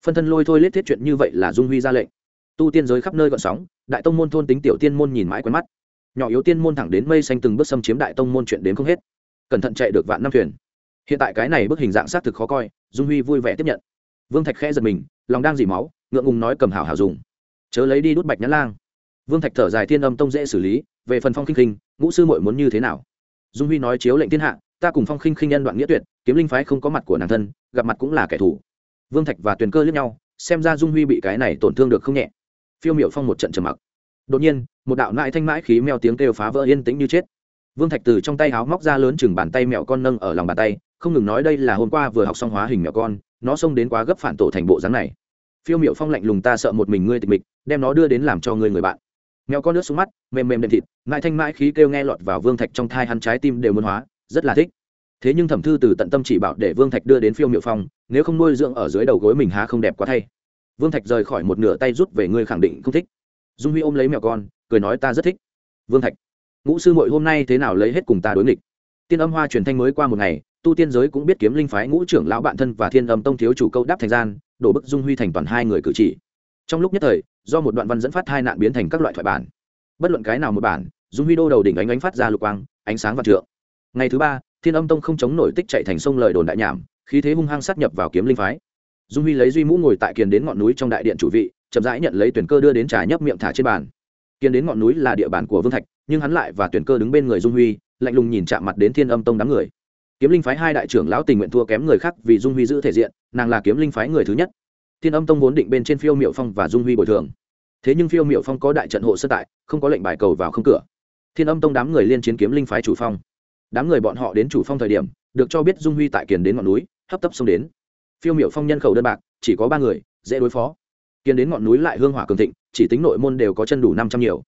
Phân thân lôi thôi lết thiết chuyện như vậy là dung huy ra lệnh. Tu tiên giới khắp nơi gọn sóng, đại tông môn thôn tính tiểu tiên môn nhìn mãi quen mắt. Nhỏ yếu tiên môn thẳng đến mây xanh từng bước xâm chiếm đại tông môn chuyện đến không hết. Cẩn thận chạy được vạn năm thuyền hiện tại cái này bức hình dạng xác thực khó coi, dung huy vui vẻ tiếp nhận. Vương thạch khẽ giật mình, lòng đang dỉ máu, ngượng ngùng nói cầm hảo hảo dùng. Chớ lấy đi đút bạch nhãn lang. Vương thạch thở dài thiên âm tông dễ xử lý, về phần phong khinh khinh, ngũ sư mội muốn như thế nào? Dung huy nói chiếu lệnh thiên hạ, ta cùng phong khinh khinh nhân đoạn nghĩa tuyệt, kiếm linh phái không có mặt của nàng thân, gặp mặt cũng là kẻ thù. Vương thạch và tuyền cơ lướt nhau, xem ra dung huy bị cái này tổn thương được không nhẹ. Phiêu miệu phong một trận trầm mặc. Đột nhiên, một đạo nại thanh mãi khí mèo tiếng kêu phá vỡ yên tĩnh như chết. Vương thạch từ trong tay háo móc ra lớn chừng bàn tay mèo con nâng ở lòng bàn tay không ngừng nói đây là hôm qua vừa học xong hóa hình mèo con, nó xông đến quá gấp phản tổ thành bộ dáng này. Phiêu miệu phong lạnh lùng ta sợ một mình ngươi tịch mịch, đem nó đưa đến làm cho ngươi người bạn. Mèo con nước xuống mắt, mềm mềm đệm thịt mãi thanh mãi khí kêu nghe lọt vào vương thạch trong thai hắn trái tim đều muốn hóa, rất là thích. Thế nhưng thẩm thư từ tận tâm chỉ bảo để vương thạch đưa đến phiêu miệu phong, nếu không nuôi dưỡng ở dưới đầu gối mình há không đẹp quá thay. Vương thạch rời khỏi một nửa tay rút về ngươi khẳng định không thích. Dung huy ôm lấy mèo con, cười nói ta rất thích. Vương thạch, ngũ sư mội hôm nay thế nào lấy hết cùng ta đối nghịch? Tiên âm hoa truyền thanh mới qua một ngày tu tiên giới cũng biết kiếm linh phái ngũ trưởng lão bạn thân và thiên âm tông thiếu chủ câu đáp thành gian, đổ bức dung huy thành toàn hai người cử chỉ. Trong lúc nhất thời, do một đoạn văn dẫn phát hai nạn biến thành các loại thoại bản. Bất luận cái nào một bản, dung huy đô đầu đỉnh ánh ánh phát ra lục quang, ánh sáng và trượng. Ngày thứ ba, thiên âm tông không chống nổi tích chạy thành sông lời đồn đại nhảm, khí thế hung hăng sát nhập vào kiếm linh phái. Dung huy lấy duy mũ ngồi tại kiền đến ngọn núi trong đại điện chủ vị, chậm rãi nhận lấy tuyển cơ đưa đến trà nhấp miệng thả trên bàn. Kiền đến ngọn núi là địa bàn của vương thạch, nhưng hắn lại và tuyển cơ đứng bên người dung huy, lạnh lùng nhìn chạm mặt đến thiên âm tông đám người kiếm linh phái hai đại trưởng lão tình nguyện thua kém người khác vì dung huy giữ thể diện, nàng là kiếm linh phái người thứ nhất. Thiên âm tông vốn định bên trên phiêu miệu phong và dung huy bồi thường. Thế nhưng phiêu miệu phong có đại trận hộ sơ tại, không có lệnh bài cầu vào không cửa. Thiên âm tông đám người liên chiến kiếm linh phái chủ phong. Đám người bọn họ đến chủ phong thời điểm, được cho biết dung huy tại kiền đến ngọn núi, hấp tấp xông đến. Phiêu miệu phong nhân khẩu đơn bạc, chỉ có ba người, dễ đối phó. Kiền đến ngọn núi lại hương hỏa cường thịnh, chỉ tính nội môn đều có chân đủ năm trăm nhiều.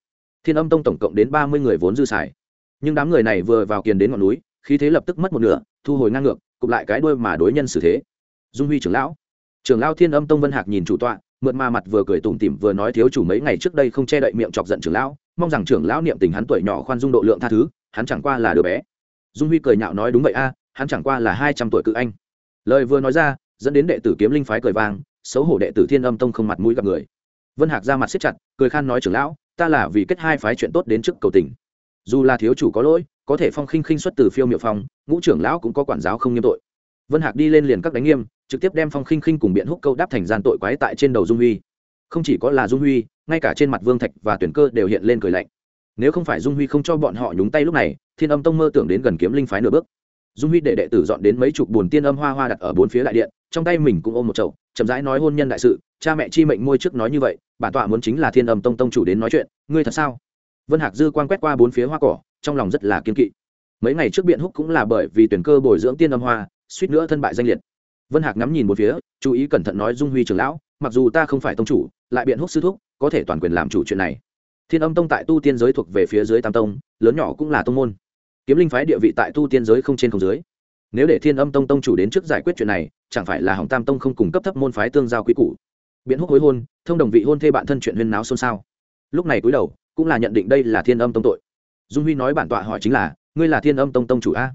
Thiên âm tông tổng cộng đến ba mươi người vốn dư xài. Nhưng đám người này vừa vào kiền đến ngọn núi khí thế lập tức mất một nửa, thu hồi ngang ngược, cụp lại cái đuôi mà đối nhân xử thế. Dung huy trưởng lão. Trưởng lão thiên âm tông vân hạc nhìn chủ tọa mượn ma mặt vừa cười tủm tỉm vừa nói thiếu chủ mấy ngày trước đây không che đậy miệng chọc giận trưởng lão, mong rằng trưởng lão niệm tình hắn tuổi nhỏ khoan dung độ lượng tha thứ, hắn chẳng qua là đứa bé. Dung huy cười nhạo nói đúng vậy a, hắn chẳng qua là hai trăm tuổi cự anh. Lời vừa nói ra, dẫn đến đệ tử kiếm linh phái cười vang, xấu hổ đệ tử thiên âm tông không mặt mũi gặp người. Vân hạc ra mặt siết chặt, cười khan nói trưởng lão, ta là vì kết hai phái chuyện tốt đến trước cầu tình. Dù là thiếu chủ có lỗi có thể phong khinh khinh xuất từ phiêu miệu phong, ngũ trưởng lão cũng có quản giáo không nghiêm tội. Vân hạc đi lên liền các đánh nghiêm, trực tiếp đem phong khinh khinh cùng biện húc câu đáp thành gian tội quái tại trên đầu dung huy. Không chỉ có là dung huy, ngay cả trên mặt vương thạch và tuyển cơ đều hiện lên cười lạnh. Nếu không phải dung huy không cho bọn họ nhúng tay lúc này, thiên âm tông mơ tưởng đến gần kiếm linh phái nửa bước. Dung huy để đệ tử dọn đến mấy chục bồn tiên âm hoa hoa đặt ở bốn phía đại điện, trong tay mình cũng ôm một chậu, chậm rãi nói hôn nhân đại sự, cha mẹ chi mệnh môi trước nói như vậy, bản tọa muốn chính là thiên âm tông tông chủ đến nói chuyện, ngươi thật sao? Vân hạc dư quan quét qua bốn phía hoa cỏ trong lòng rất là kiên kỵ. Mấy ngày trước biện húc cũng là bởi vì tuyển cơ bồi dưỡng tiên âm hoa, suýt nữa thân bại danh liệt. Vân hạc ngắm nhìn một phía, chú ý cẩn thận nói dung huy trưởng lão, mặc dù ta không phải tông chủ, lại biện húc sư thúc, có thể toàn quyền làm chủ chuyện này. Thiên âm tông tại tu tiên giới thuộc về phía dưới tam tông, lớn nhỏ cũng là tông môn. Kiếm linh phái địa vị tại tu tiên giới không trên không dưới. Nếu để thiên âm tông tông chủ đến trước giải quyết chuyện này, chẳng phải là hỏng tam tông không cung cấp thấp môn phái tương giao quý cũ biện húc hối hôn, thông đồng vị hôn thê bạn thân chuyện huyên náo xôn xao. Lúc này cúi đầu, cũng là nhận định đây là thiên âm tông tội dung huy nói bản tọa hỏi chính là, ngươi là thiên âm tông tông chủ a?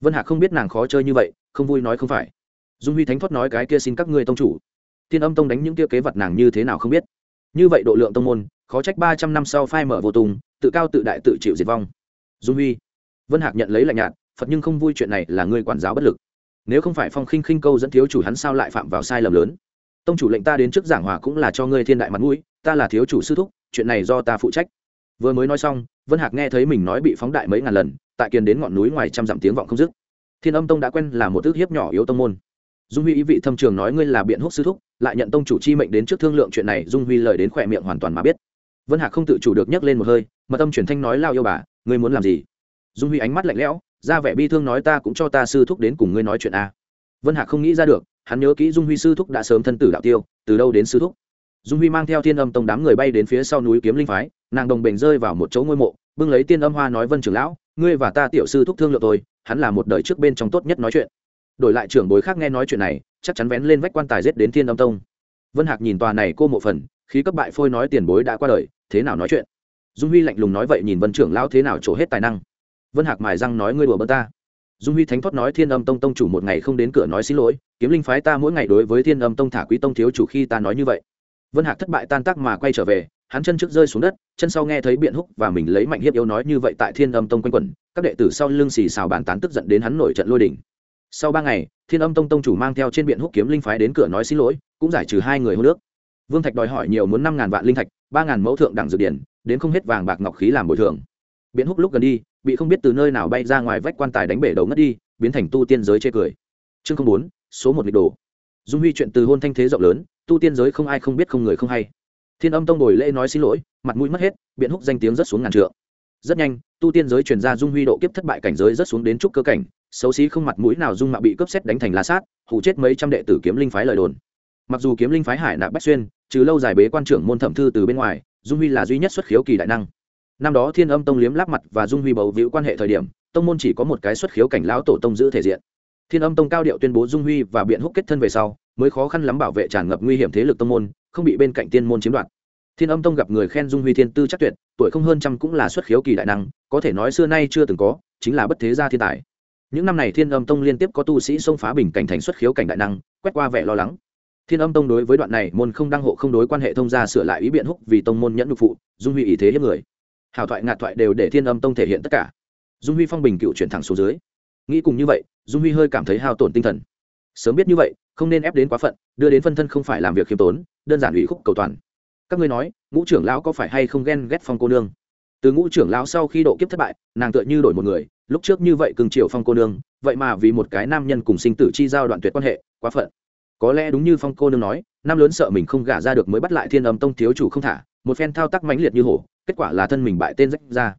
Vân hạc không biết nàng khó chơi như vậy, không vui nói không phải. Dung huy thánh thoát nói cái kia xin các ngươi tông chủ. Thiên âm tông đánh những kia kế vật nàng như thế nào không biết. Như vậy độ lượng tông môn, khó trách ba trăm năm sau phai mở vô tùng, tự cao tự đại tự chịu diệt vong. Dung huy. Vân hạc nhận lấy lạnh nhạt, phật nhưng không vui chuyện này là ngươi quản giáo bất lực. Nếu không phải phong khinh khinh câu dẫn thiếu chủ hắn sao lại phạm vào sai lầm lớn? Tông chủ lệnh ta đến trước giảng hòa cũng là cho ngươi thiên đại mặt mũi, ta là thiếu chủ sư thúc, chuyện này do ta phụ trách. Vừa mới nói xong vân hạc nghe thấy mình nói bị phóng đại mấy ngàn lần, tại kiền đến ngọn núi ngoài trăm dặm tiếng vọng không dứt. Thiên âm tông đã quen là một ước hiếp nhỏ yếu tông môn. Dung huy ý vị thâm trường nói ngươi là biện húc sư thúc, lại nhận tông chủ chi mệnh đến trước thương lượng chuyện này, dung huy lời đến khỏe miệng hoàn toàn mà biết. Vân hạc không tự chủ được nhấc lên một hơi, mà tâm chuyển thanh nói, lao yêu bà, ngươi muốn làm gì? Dung huy ánh mắt lạnh lẽo, ra vẻ bi thương nói, ta cũng cho ta sư thúc đến cùng ngươi nói chuyện a vân hạc không nghĩ ra được, hắn nhớ kỹ dung huy sư thúc đã sớm thân tử đạo tiêu, từ đâu đến sư thúc? Dung huy mang theo thiên âm tông đám người bay đến phía sau núi kiếm linh phái, nàng đồng bình rơi vào một chỗ ngôi mộ, bưng lấy tiên âm hoa nói, vân trưởng lão, ngươi và ta tiểu sư thúc thương lượng tôi hắn là một đời trước bên trong tốt nhất nói chuyện. Đổi lại trưởng bối khác nghe nói chuyện này, chắc chắn vén lên vách quan tài giết đến thiên âm tông. Vân hạc nhìn tòa này cô mộ phần, khí cấp bại phôi nói, tiền bối đã qua đời, thế nào nói chuyện? Dung huy lạnh lùng nói, vậy nhìn vân trưởng lão thế nào trổ hết tài năng? Vân hạc mài răng nói, ngươi đùa bơ ta. Dung huy thánh thoát nói, thiên âm tông tông chủ một ngày không đến cửa nói xin lỗi, kiếm linh phái ta mỗi ngày đối với thiên âm tông thả quý tông thiếu chủ khi ta nói như vậy vân hạc thất bại tan tác mà quay trở về, hắn chân trước rơi xuống đất, chân sau nghe thấy biện húc và mình lấy mạnh hiếp yếu nói như vậy tại thiên âm tông quanh quẩn, các đệ tử sau lưng xì xào bàn tán tức giận đến hắn nổi trận lôi đỉnh sau ba ngày, thiên âm tông tông chủ mang theo trên biện húc kiếm linh phái đến cửa nói xin lỗi, cũng giải trừ hai người hô nước vương thạch đòi hỏi nhiều muốn năm ngàn vạn linh thạch, ba ngàn mẫu thượng đẳng dược điển, đến không hết vàng bạc ngọc khí làm bồi thường. Biện húc lúc gần đi, bị không biết từ nơi nào bay ra ngoài vách quan tài đánh bể đầu ngất đi, biến thành tu tiên giới chê cười. Chương không bốn, số một nghịch đồ. Dung huy chuyện từ hôn thanh thế rộng lớn tu tiên giới không ai không biết không người không hay. Thiên âm tông đổi lễ nói xin lỗi, mặt mũi mất hết, biện húc danh tiếng rất xuống ngàn trượng. Rất nhanh, tu tiên giới truyền ra dung huy độ kiếp thất bại cảnh giới rất xuống đến trúc cơ cảnh, xấu xí không mặt mũi nào dung mạo bị cướp xét đánh thành la sát hủ chết mấy trăm đệ tử kiếm linh phái lời đồn. Mặc dù kiếm linh phái hải nạp bách xuyên, trừ lâu dài bế quan trưởng môn thẩm thư từ bên ngoài, dung huy là duy nhất xuất khiếu kỳ đại năng. Năm đó thiên âm tông liếm láp mặt và dung huy bầu víu quan hệ thời điểm, tông môn chỉ có một cái xuất khiếu cảnh lão tổ tông giữ thể diện thiên âm tông cao điệu tuyên bố dung huy và biện húc kết thân về sau, mới khó khăn lắm bảo vệ tràn ngập nguy hiểm thế lực tông môn, không bị bên cạnh tiên môn chiếm đoạt. Thiên âm tông gặp người khen dung huy thiên tư chắc tuyệt, tuổi không hơn trăm cũng là xuất khiếu kỳ đại năng, có thể nói xưa nay chưa từng có, chính là bất thế gia thiên tài. Những năm này thiên âm tông liên tiếp có tu sĩ xông phá bình cảnh thành xuất khiếu cảnh đại năng, quét qua vẻ lo lắng. Thiên âm tông đối với đoạn này môn không đăng hộ không đối quan hệ thông gia sửa lại ý biện húc vì tông môn nhẫn nhục phụ, dung huy ý thế hiếp người. Hào thoại ngạt thoại đều để thiên âm tông thể hiện tất cả. Dung huy phong bình cựu chuyển thẳng xuống dưới. Nghĩ cùng như vậy dung huy hơi cảm thấy hao tổn tinh thần. Sớm biết như vậy, không nên ép đến quá phận, đưa đến phân thân không phải làm việc khiêm tốn, đơn giản ủy khúc cầu toàn. Các ngươi nói, ngũ trưởng lão có phải hay không ghen ghét phong cô nương? Từ ngũ trưởng lão sau khi độ kiếp thất bại, nàng tựa như đổi một người, lúc trước như vậy cưng chiều phong cô nương, vậy mà vì một cái nam nhân cùng sinh tử chi giao đoạn tuyệt quan hệ, quá phận. Có lẽ đúng như phong cô nương nói, nam lớn sợ mình không gả ra được mới bắt lại thiên âm tông thiếu chủ không thả, một phen thao tác mãnh liệt như hổ, kết quả là thân mình bại tên rách ra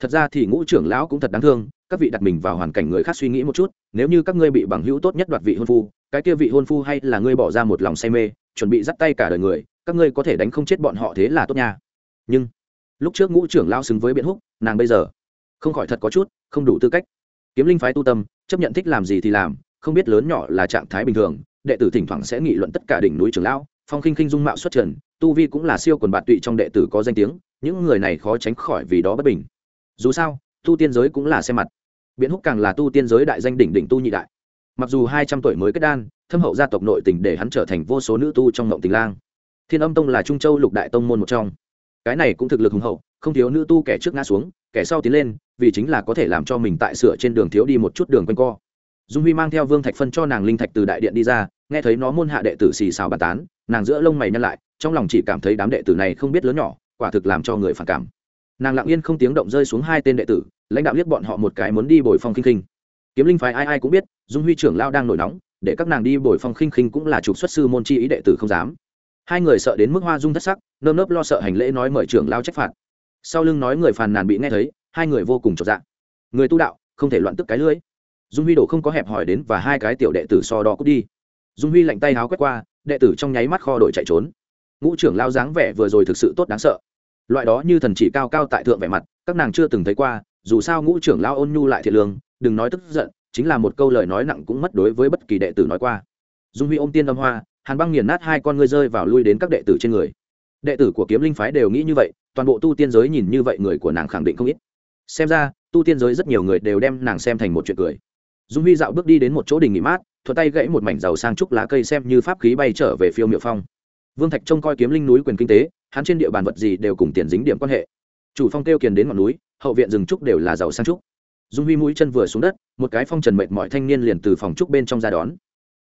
thật ra thì ngũ trưởng lão cũng thật đáng thương, các vị đặt mình vào hoàn cảnh người khác suy nghĩ một chút, nếu như các ngươi bị bằng hữu tốt nhất đoạt vị hôn phu, cái kia vị hôn phu hay là ngươi bỏ ra một lòng say mê, chuẩn bị dắt tay cả đời người, các ngươi có thể đánh không chết bọn họ thế là tốt nha. Nhưng, lúc trước ngũ trưởng lão xứng với biện húc, nàng bây giờ, không khỏi thật có chút, không đủ tư cách. Kiếm linh phái tu tâm, chấp nhận thích làm gì thì làm, không biết lớn nhỏ là trạng thái bình thường, đệ tử thỉnh thoảng sẽ nghị luận tất cả đỉnh núi trưởng lão, phong khinh khinh dung mạo xuất trần, tu vi cũng là siêu quần bạt tụy trong đệ tử có danh tiếng, những người này khó tránh khỏi vì đó bất bình dù sao, tu tiên giới cũng là xem mặt. Biện húc càng là tu tiên giới đại danh đỉnh đỉnh tu nhị đại. Mặc dù hai trăm tuổi mới kết đan, thâm hậu gia tộc nội tình để hắn trở thành vô số nữ tu trong ngộng tình lang. Thiên âm tông là trung châu lục đại tông môn một trong. Cái này cũng thực lực hùng hậu, không thiếu nữ tu kẻ trước ngã xuống, kẻ sau tiến lên, vì chính là có thể làm cho mình tại sửa trên đường thiếu đi một chút đường quanh co. Dung huy mang theo vương thạch phân cho nàng linh thạch từ đại điện đi ra, nghe thấy nó môn hạ đệ tử xì xào bàn tán, nàng giữa lông mày nhăn lại, trong lòng chỉ cảm thấy đám đệ tử này không biết lớn nhỏ, quả thực làm cho người phản cảm nàng lặng yên không tiếng động rơi xuống hai tên đệ tử, lãnh đạo liếc bọn họ một cái muốn đi bồi phong khinh khinh. Kiếm linh phái ai ai cũng biết, dung huy trưởng lao đang nổi nóng, để các nàng đi bồi phong khinh khinh cũng là trục xuất sư môn chi ý đệ tử không dám. Hai người sợ đến mức hoa dung thất sắc, nơm nớp lo sợ hành lễ nói mời trưởng lao trách phạt. Sau lưng nói người phàn nàn bị nghe thấy, hai người vô cùng trọt dạ. Người tu đạo, không thể loạn tức cái lưới. Dung huy đổ không có hẹp hỏi đến và hai cái tiểu đệ tử so đo cút đi. Dung huy lạnh tay háo quét qua, đệ tử trong nháy mắt kho đội chạy trốn. Ngũ trưởng lao dáng vẻ vừa rồi thực sự tốt đáng sợ loại đó như thần chỉ cao cao tại thượng vẻ mặt, các nàng chưa từng thấy qua, dù sao ngũ trưởng lao ôn nhu lại thiệt lương, đừng nói tức giận, chính là một câu lời nói nặng cũng mất đối với bất kỳ đệ tử nói qua. Dung huy ôm tiên âm hoa, hàn băng nghiền nát hai con ngươi rơi vào lui đến các đệ tử trên người. Đệ tử của kiếm linh phái đều nghĩ như vậy, toàn bộ tu tiên giới nhìn như vậy người của nàng khẳng định không ít. Xem ra, tu tiên giới rất nhiều người đều đem nàng xem thành một chuyện cười. Dung huy dạo bước đi đến một chỗ đình nghỉ mát thuật tay gãy một mảnh dầu sang trúc lá cây xem như pháp khí bay trở về phiêu miệu phong vương thạch trông coi kiếm linh núi quyền kinh tế, hắn trên địa bàn vật gì đều cùng tiền dính điểm quan hệ. Chủ phong kêu kiền đến ngọn núi, hậu viện rừng trúc đều là giàu sang trúc. Dung huy mũi chân vừa xuống đất, một cái phong trần mệt mọi thanh niên liền từ phòng trúc bên trong ra đón.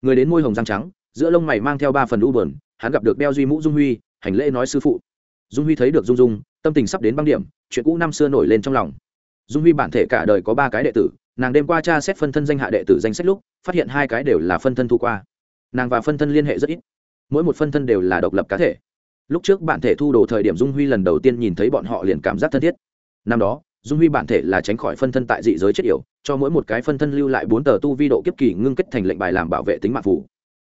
Người đến môi hồng răng trắng, giữa lông mày mang theo ba phần u bờn hắn gặp được đeo duy mũ dung huy, hành lễ nói sư phụ. Dung huy thấy được dung dung, tâm tình sắp đến băng điểm, chuyện cũ năm xưa nổi lên trong lòng. Dung huy bản thể cả đời có ba cái đệ tử, nàng đêm qua cha xét phân thân danh hạ đệ tử danh sách lúc, phát hiện hai cái đều là phân thân thu qua. Nàng và phân thân liên hệ rất ít mỗi một phân thân đều là độc lập cá thể. Lúc trước bản thể thu đồ thời điểm dung huy lần đầu tiên nhìn thấy bọn họ liền cảm giác thân thiết. Năm đó, dung huy bản thể là tránh khỏi phân thân tại dị giới chết yểu, cho mỗi một cái phân thân lưu lại bốn tờ tu vi độ kiếp kỳ ngưng kết thành lệnh bài làm bảo vệ tính mạng phủ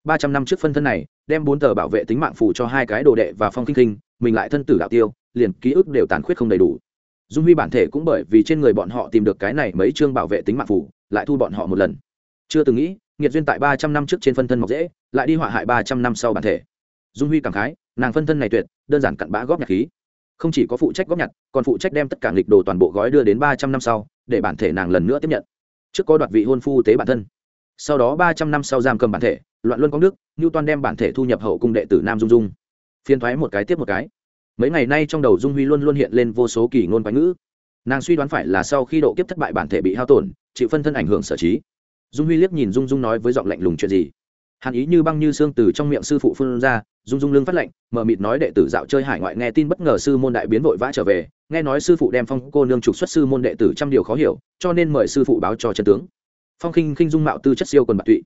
ba trăm năm trước phân thân này, đem bốn tờ bảo vệ tính mạng phủ cho hai cái đồ đệ và phong kinh kinh, mình lại thân tử đạo tiêu, liền ký ức đều tàn khuyết không đầy đủ. Dung huy bản thể cũng bởi vì trên người bọn họ tìm được cái này mấy chương bảo vệ tính mạng phủ lại thu bọn họ một lần. Chưa từng nghĩ nghiệt duyên tại ba trăm năm trước trên phân thân mọc dễ, lại đi họa hại ba trăm năm sau bản thể. Dung huy cảm khái, nàng phân thân này tuyệt, đơn giản cặn bã góp nhạc khí. Không chỉ có phụ trách góp nhặt, còn phụ trách đem tất cả nghịch đồ toàn bộ gói đưa đến ba trăm năm sau, để bản thể nàng lần nữa tiếp nhận. Trước có đoạt vị hôn phu tế bản thân. Sau đó ba trăm năm sau giam cầm bản thể, loạn luân công đức như toàn đem bản thể thu nhập hậu cung đệ tử nam dung dung. Phiên thoái một cái tiếp một cái. Mấy ngày nay trong đầu dung huy luôn luôn hiện lên vô số kỳ ngôn quái ngữ. Nàng suy đoán phải là sau khi độ kiếp thất bại bản thể bị hao tổn, chịu phân thân ảnh hưởng sở trí dung huy liếc nhìn dung dung nói với giọng lạnh lùng chuyện gì? Hàn ý như băng như xương từ trong miệng sư phụ phương ra, dung dung lưng phát lệnh mờ mịt nói đệ tử dạo chơi hải ngoại nghe tin bất ngờ sư môn đại biến vội vã trở về, nghe nói sư phụ đem phong cô nương trục xuất sư môn đệ tử trăm điều khó hiểu, cho nên mời sư phụ báo cho chân tướng. Phong khinh khinh dung mạo tư chất siêu quần bạc tụy.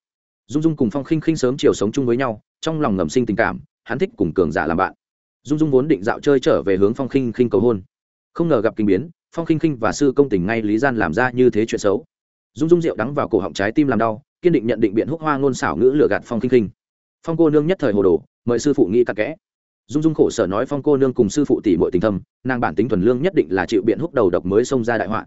Dung dung cùng phong khinh khinh sớm chiều sống chung với nhau, trong lòng ngầm sinh tình cảm, hắn thích cùng cường giả làm bạn. Dung dung vốn định dạo chơi trở về hướng phong khinh khinh cầu hôn. Không ngờ gặp kinh biến, phong khinh khinh và sư công tình ngay lý gian làm ra như thế chuyện xấu dung dung rượu đắng vào cổ họng trái tim làm đau, kiên định nhận định biện húc hoa ngôn xảo ngữ lừa gạt phong Kinh Kinh. phong cô nương nhất thời hồ đồ, mời sư phụ nghĩ cặn kẽ. Dung dung khổ sở nói phong cô nương cùng sư phụ tỷ mọi tình thâm, nàng bản tính thuần lương nhất định là chịu biện húc đầu độc mới xông ra đại họa.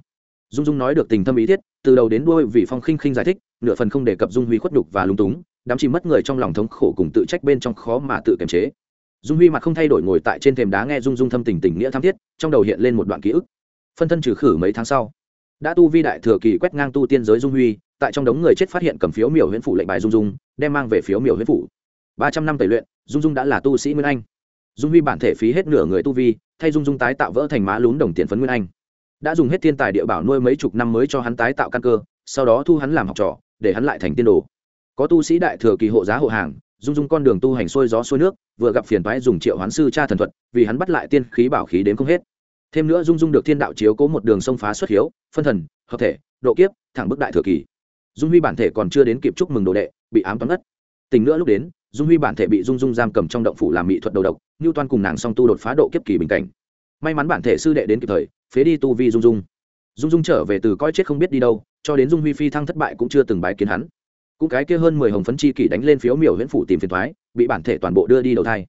Dung dung nói được tình thâm ý thiết, từ đầu đến đuôi vì phong khinh khinh giải thích, nửa phần không đề cập dung huy khuất đục và lung túng, đám chỉ mất người trong lòng thống khổ cùng tự trách bên trong khó mà tự kiềm chế. Dung huy mặt không thay đổi ngồi tại trên thềm đá nghe dung dung thâm tình tình nghĩa tham thiết, trong đầu hiện lên một đoạn ký ức. Phân thân trừ khử mấy tháng sau đã tu vi đại thừa kỳ quét ngang tu tiên giới dung huy, tại trong đống người chết phát hiện cầm phiếu miểu huyễn phủ lệnh bài dung dung, đem mang về phiếu miểu huyễn phủ. Ba trăm năm tẩy luyện, dung dung đã là tu sĩ nguyên anh. Dung huy bản thể phí hết nửa người tu vi, thay dung dung tái tạo vỡ thành má lún đồng tiền phấn nguyên anh. Đã dùng hết thiên tài địa bảo nuôi mấy chục năm mới cho hắn tái tạo căn cơ, sau đó thu hắn làm học trò, để hắn lại thành tiên đồ. Có tu sĩ đại thừa kỳ hộ giá hộ hàng, dung dung con đường tu hành xuôi gió xuôi nước, vừa gặp phiền toái dùng triệu hoán sư cha thần thuật, vì hắn bắt lại tiên khí bảo khí đến không hết thêm nữa dung dung được thiên đạo chiếu cố một đường sông phá xuất hiếu, phân thần, hợp thể, độ kiếp, thẳng bức đại thừa kỳ. Dung huy bản thể còn chưa đến kịp chúc mừng đồ đệ, bị ám toán ngất. Tình nữa lúc đến, dung huy bản thể bị dung dung giam cầm trong động phủ làm mỹ thuật đầu độc như toan cùng nàng song tu đột phá độ kiếp kỳ bình cảnh. May mắn bản thể sư đệ đến kịp thời, phế đi tu vi dung dung. Dung dung trở về từ coi chết không biết đi đâu, cho đến dung huy phi thăng thất bại cũng chưa từng bái kiến hắn. Cũng cái kia hơn mười hồng phấn chi kỷ đánh lên phiếu miểu huyễn phủ tìm phiền thoái, bị bản thể toàn bộ đưa đi đầu thai.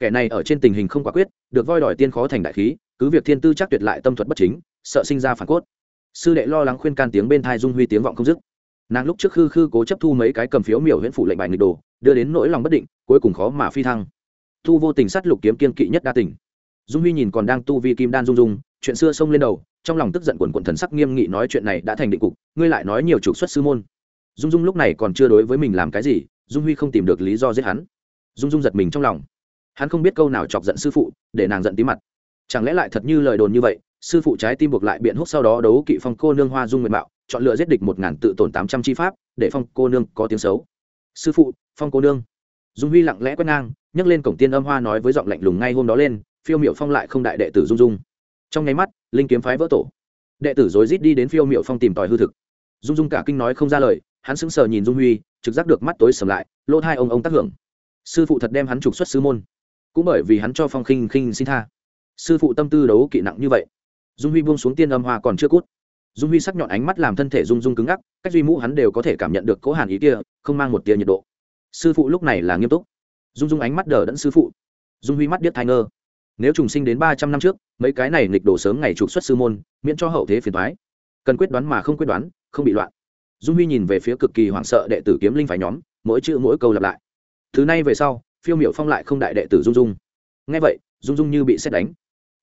Kẻ này ở trên tình hình không quả quyết, được voi đòi tiên khó thành đại khí cứ việc thiên tư chắc tuyệt lại tâm thuật bất chính, sợ sinh ra phản cốt. Sư đệ lo lắng khuyên can tiếng bên thai dung huy tiếng vọng không dứt. Nàng lúc trước khư khư cố chấp thu mấy cái cầm phiếu miểu huyễn phủ lệnh bài nghịch đồ, đưa đến nỗi lòng bất định, cuối cùng khó mà phi thăng. Thu vô tình sát lục kiếm kiên kỵ nhất đa tình. Dung huy nhìn còn đang tu vi kim đan dung dung, chuyện xưa xông lên đầu, trong lòng tức giận quần quần thần sắc nghiêm nghị nói chuyện này đã thành định cục, ngươi lại nói nhiều trục xuất sư môn. Dung dung lúc này còn chưa đối với mình làm cái gì, dung huy không tìm được lý do giết hắn. Dung dung giật mình trong lòng. Hắn không biết câu nào chọc giận sư phụ, để nàng giận tí mặt chẳng lẽ lại thật như lời đồn như vậy, sư phụ trái tim buộc lại biện hút sau đó đấu kỵ phong cô nương hoa dung nguyện mạo, chọn lựa giết địch một ngàn tự tổn tám trăm chi pháp, để phong cô nương có tiếng xấu. Sư phụ, phong cô nương. Dung huy lặng lẽ quét ngang, nhấc lên cổng tiên âm hoa nói với giọng lạnh lùng ngay hôm đó lên, phiêu miệu phong lại không đại đệ tử dung dung. Trong nháy mắt, linh kiếm phái vỡ tổ. Đệ tử rối rít đi đến phiêu miệu phong tìm tòi hư thực. Dung dung cả kinh nói không ra lời, hắn sững sờ nhìn dung huy, trực giác được mắt tối sầm lại, lỗ hai ông ông tác hưởng. Sư phụ thật đem hắn trục xuất sư môn. Cũng bởi vì hắn cho phong khinh khinh xin tha sư phụ tâm tư đấu kỵ nặng như vậy. Dung huy buông xuống tiên âm hoa còn chưa cút. Dung huy sắc nhọn ánh mắt làm thân thể dung dung cứng ngắc, cách duy mũ hắn đều có thể cảm nhận được cố hàn ý kia, không mang một tia nhiệt độ. Sư phụ lúc này là nghiêm túc. Dung dung ánh mắt đờ đẫn sư phụ. Dung huy mắt biết thai ngơ. Nếu trùng sinh đến ba trăm năm trước, mấy cái này nghịch đổ sớm ngày trục xuất sư môn, miễn cho hậu thế phiền thoái cần quyết đoán mà không quyết đoán, không bị loạn. Dung huy nhìn về phía cực kỳ hoảng sợ đệ tử kiếm linh phải nhóm, mỗi chữ mỗi câu lặp lại. Thứ này về sau, phiêu miểu phong lại không đại đệ tử dung dung. Ngay vậy, dung dung như bị xét đánh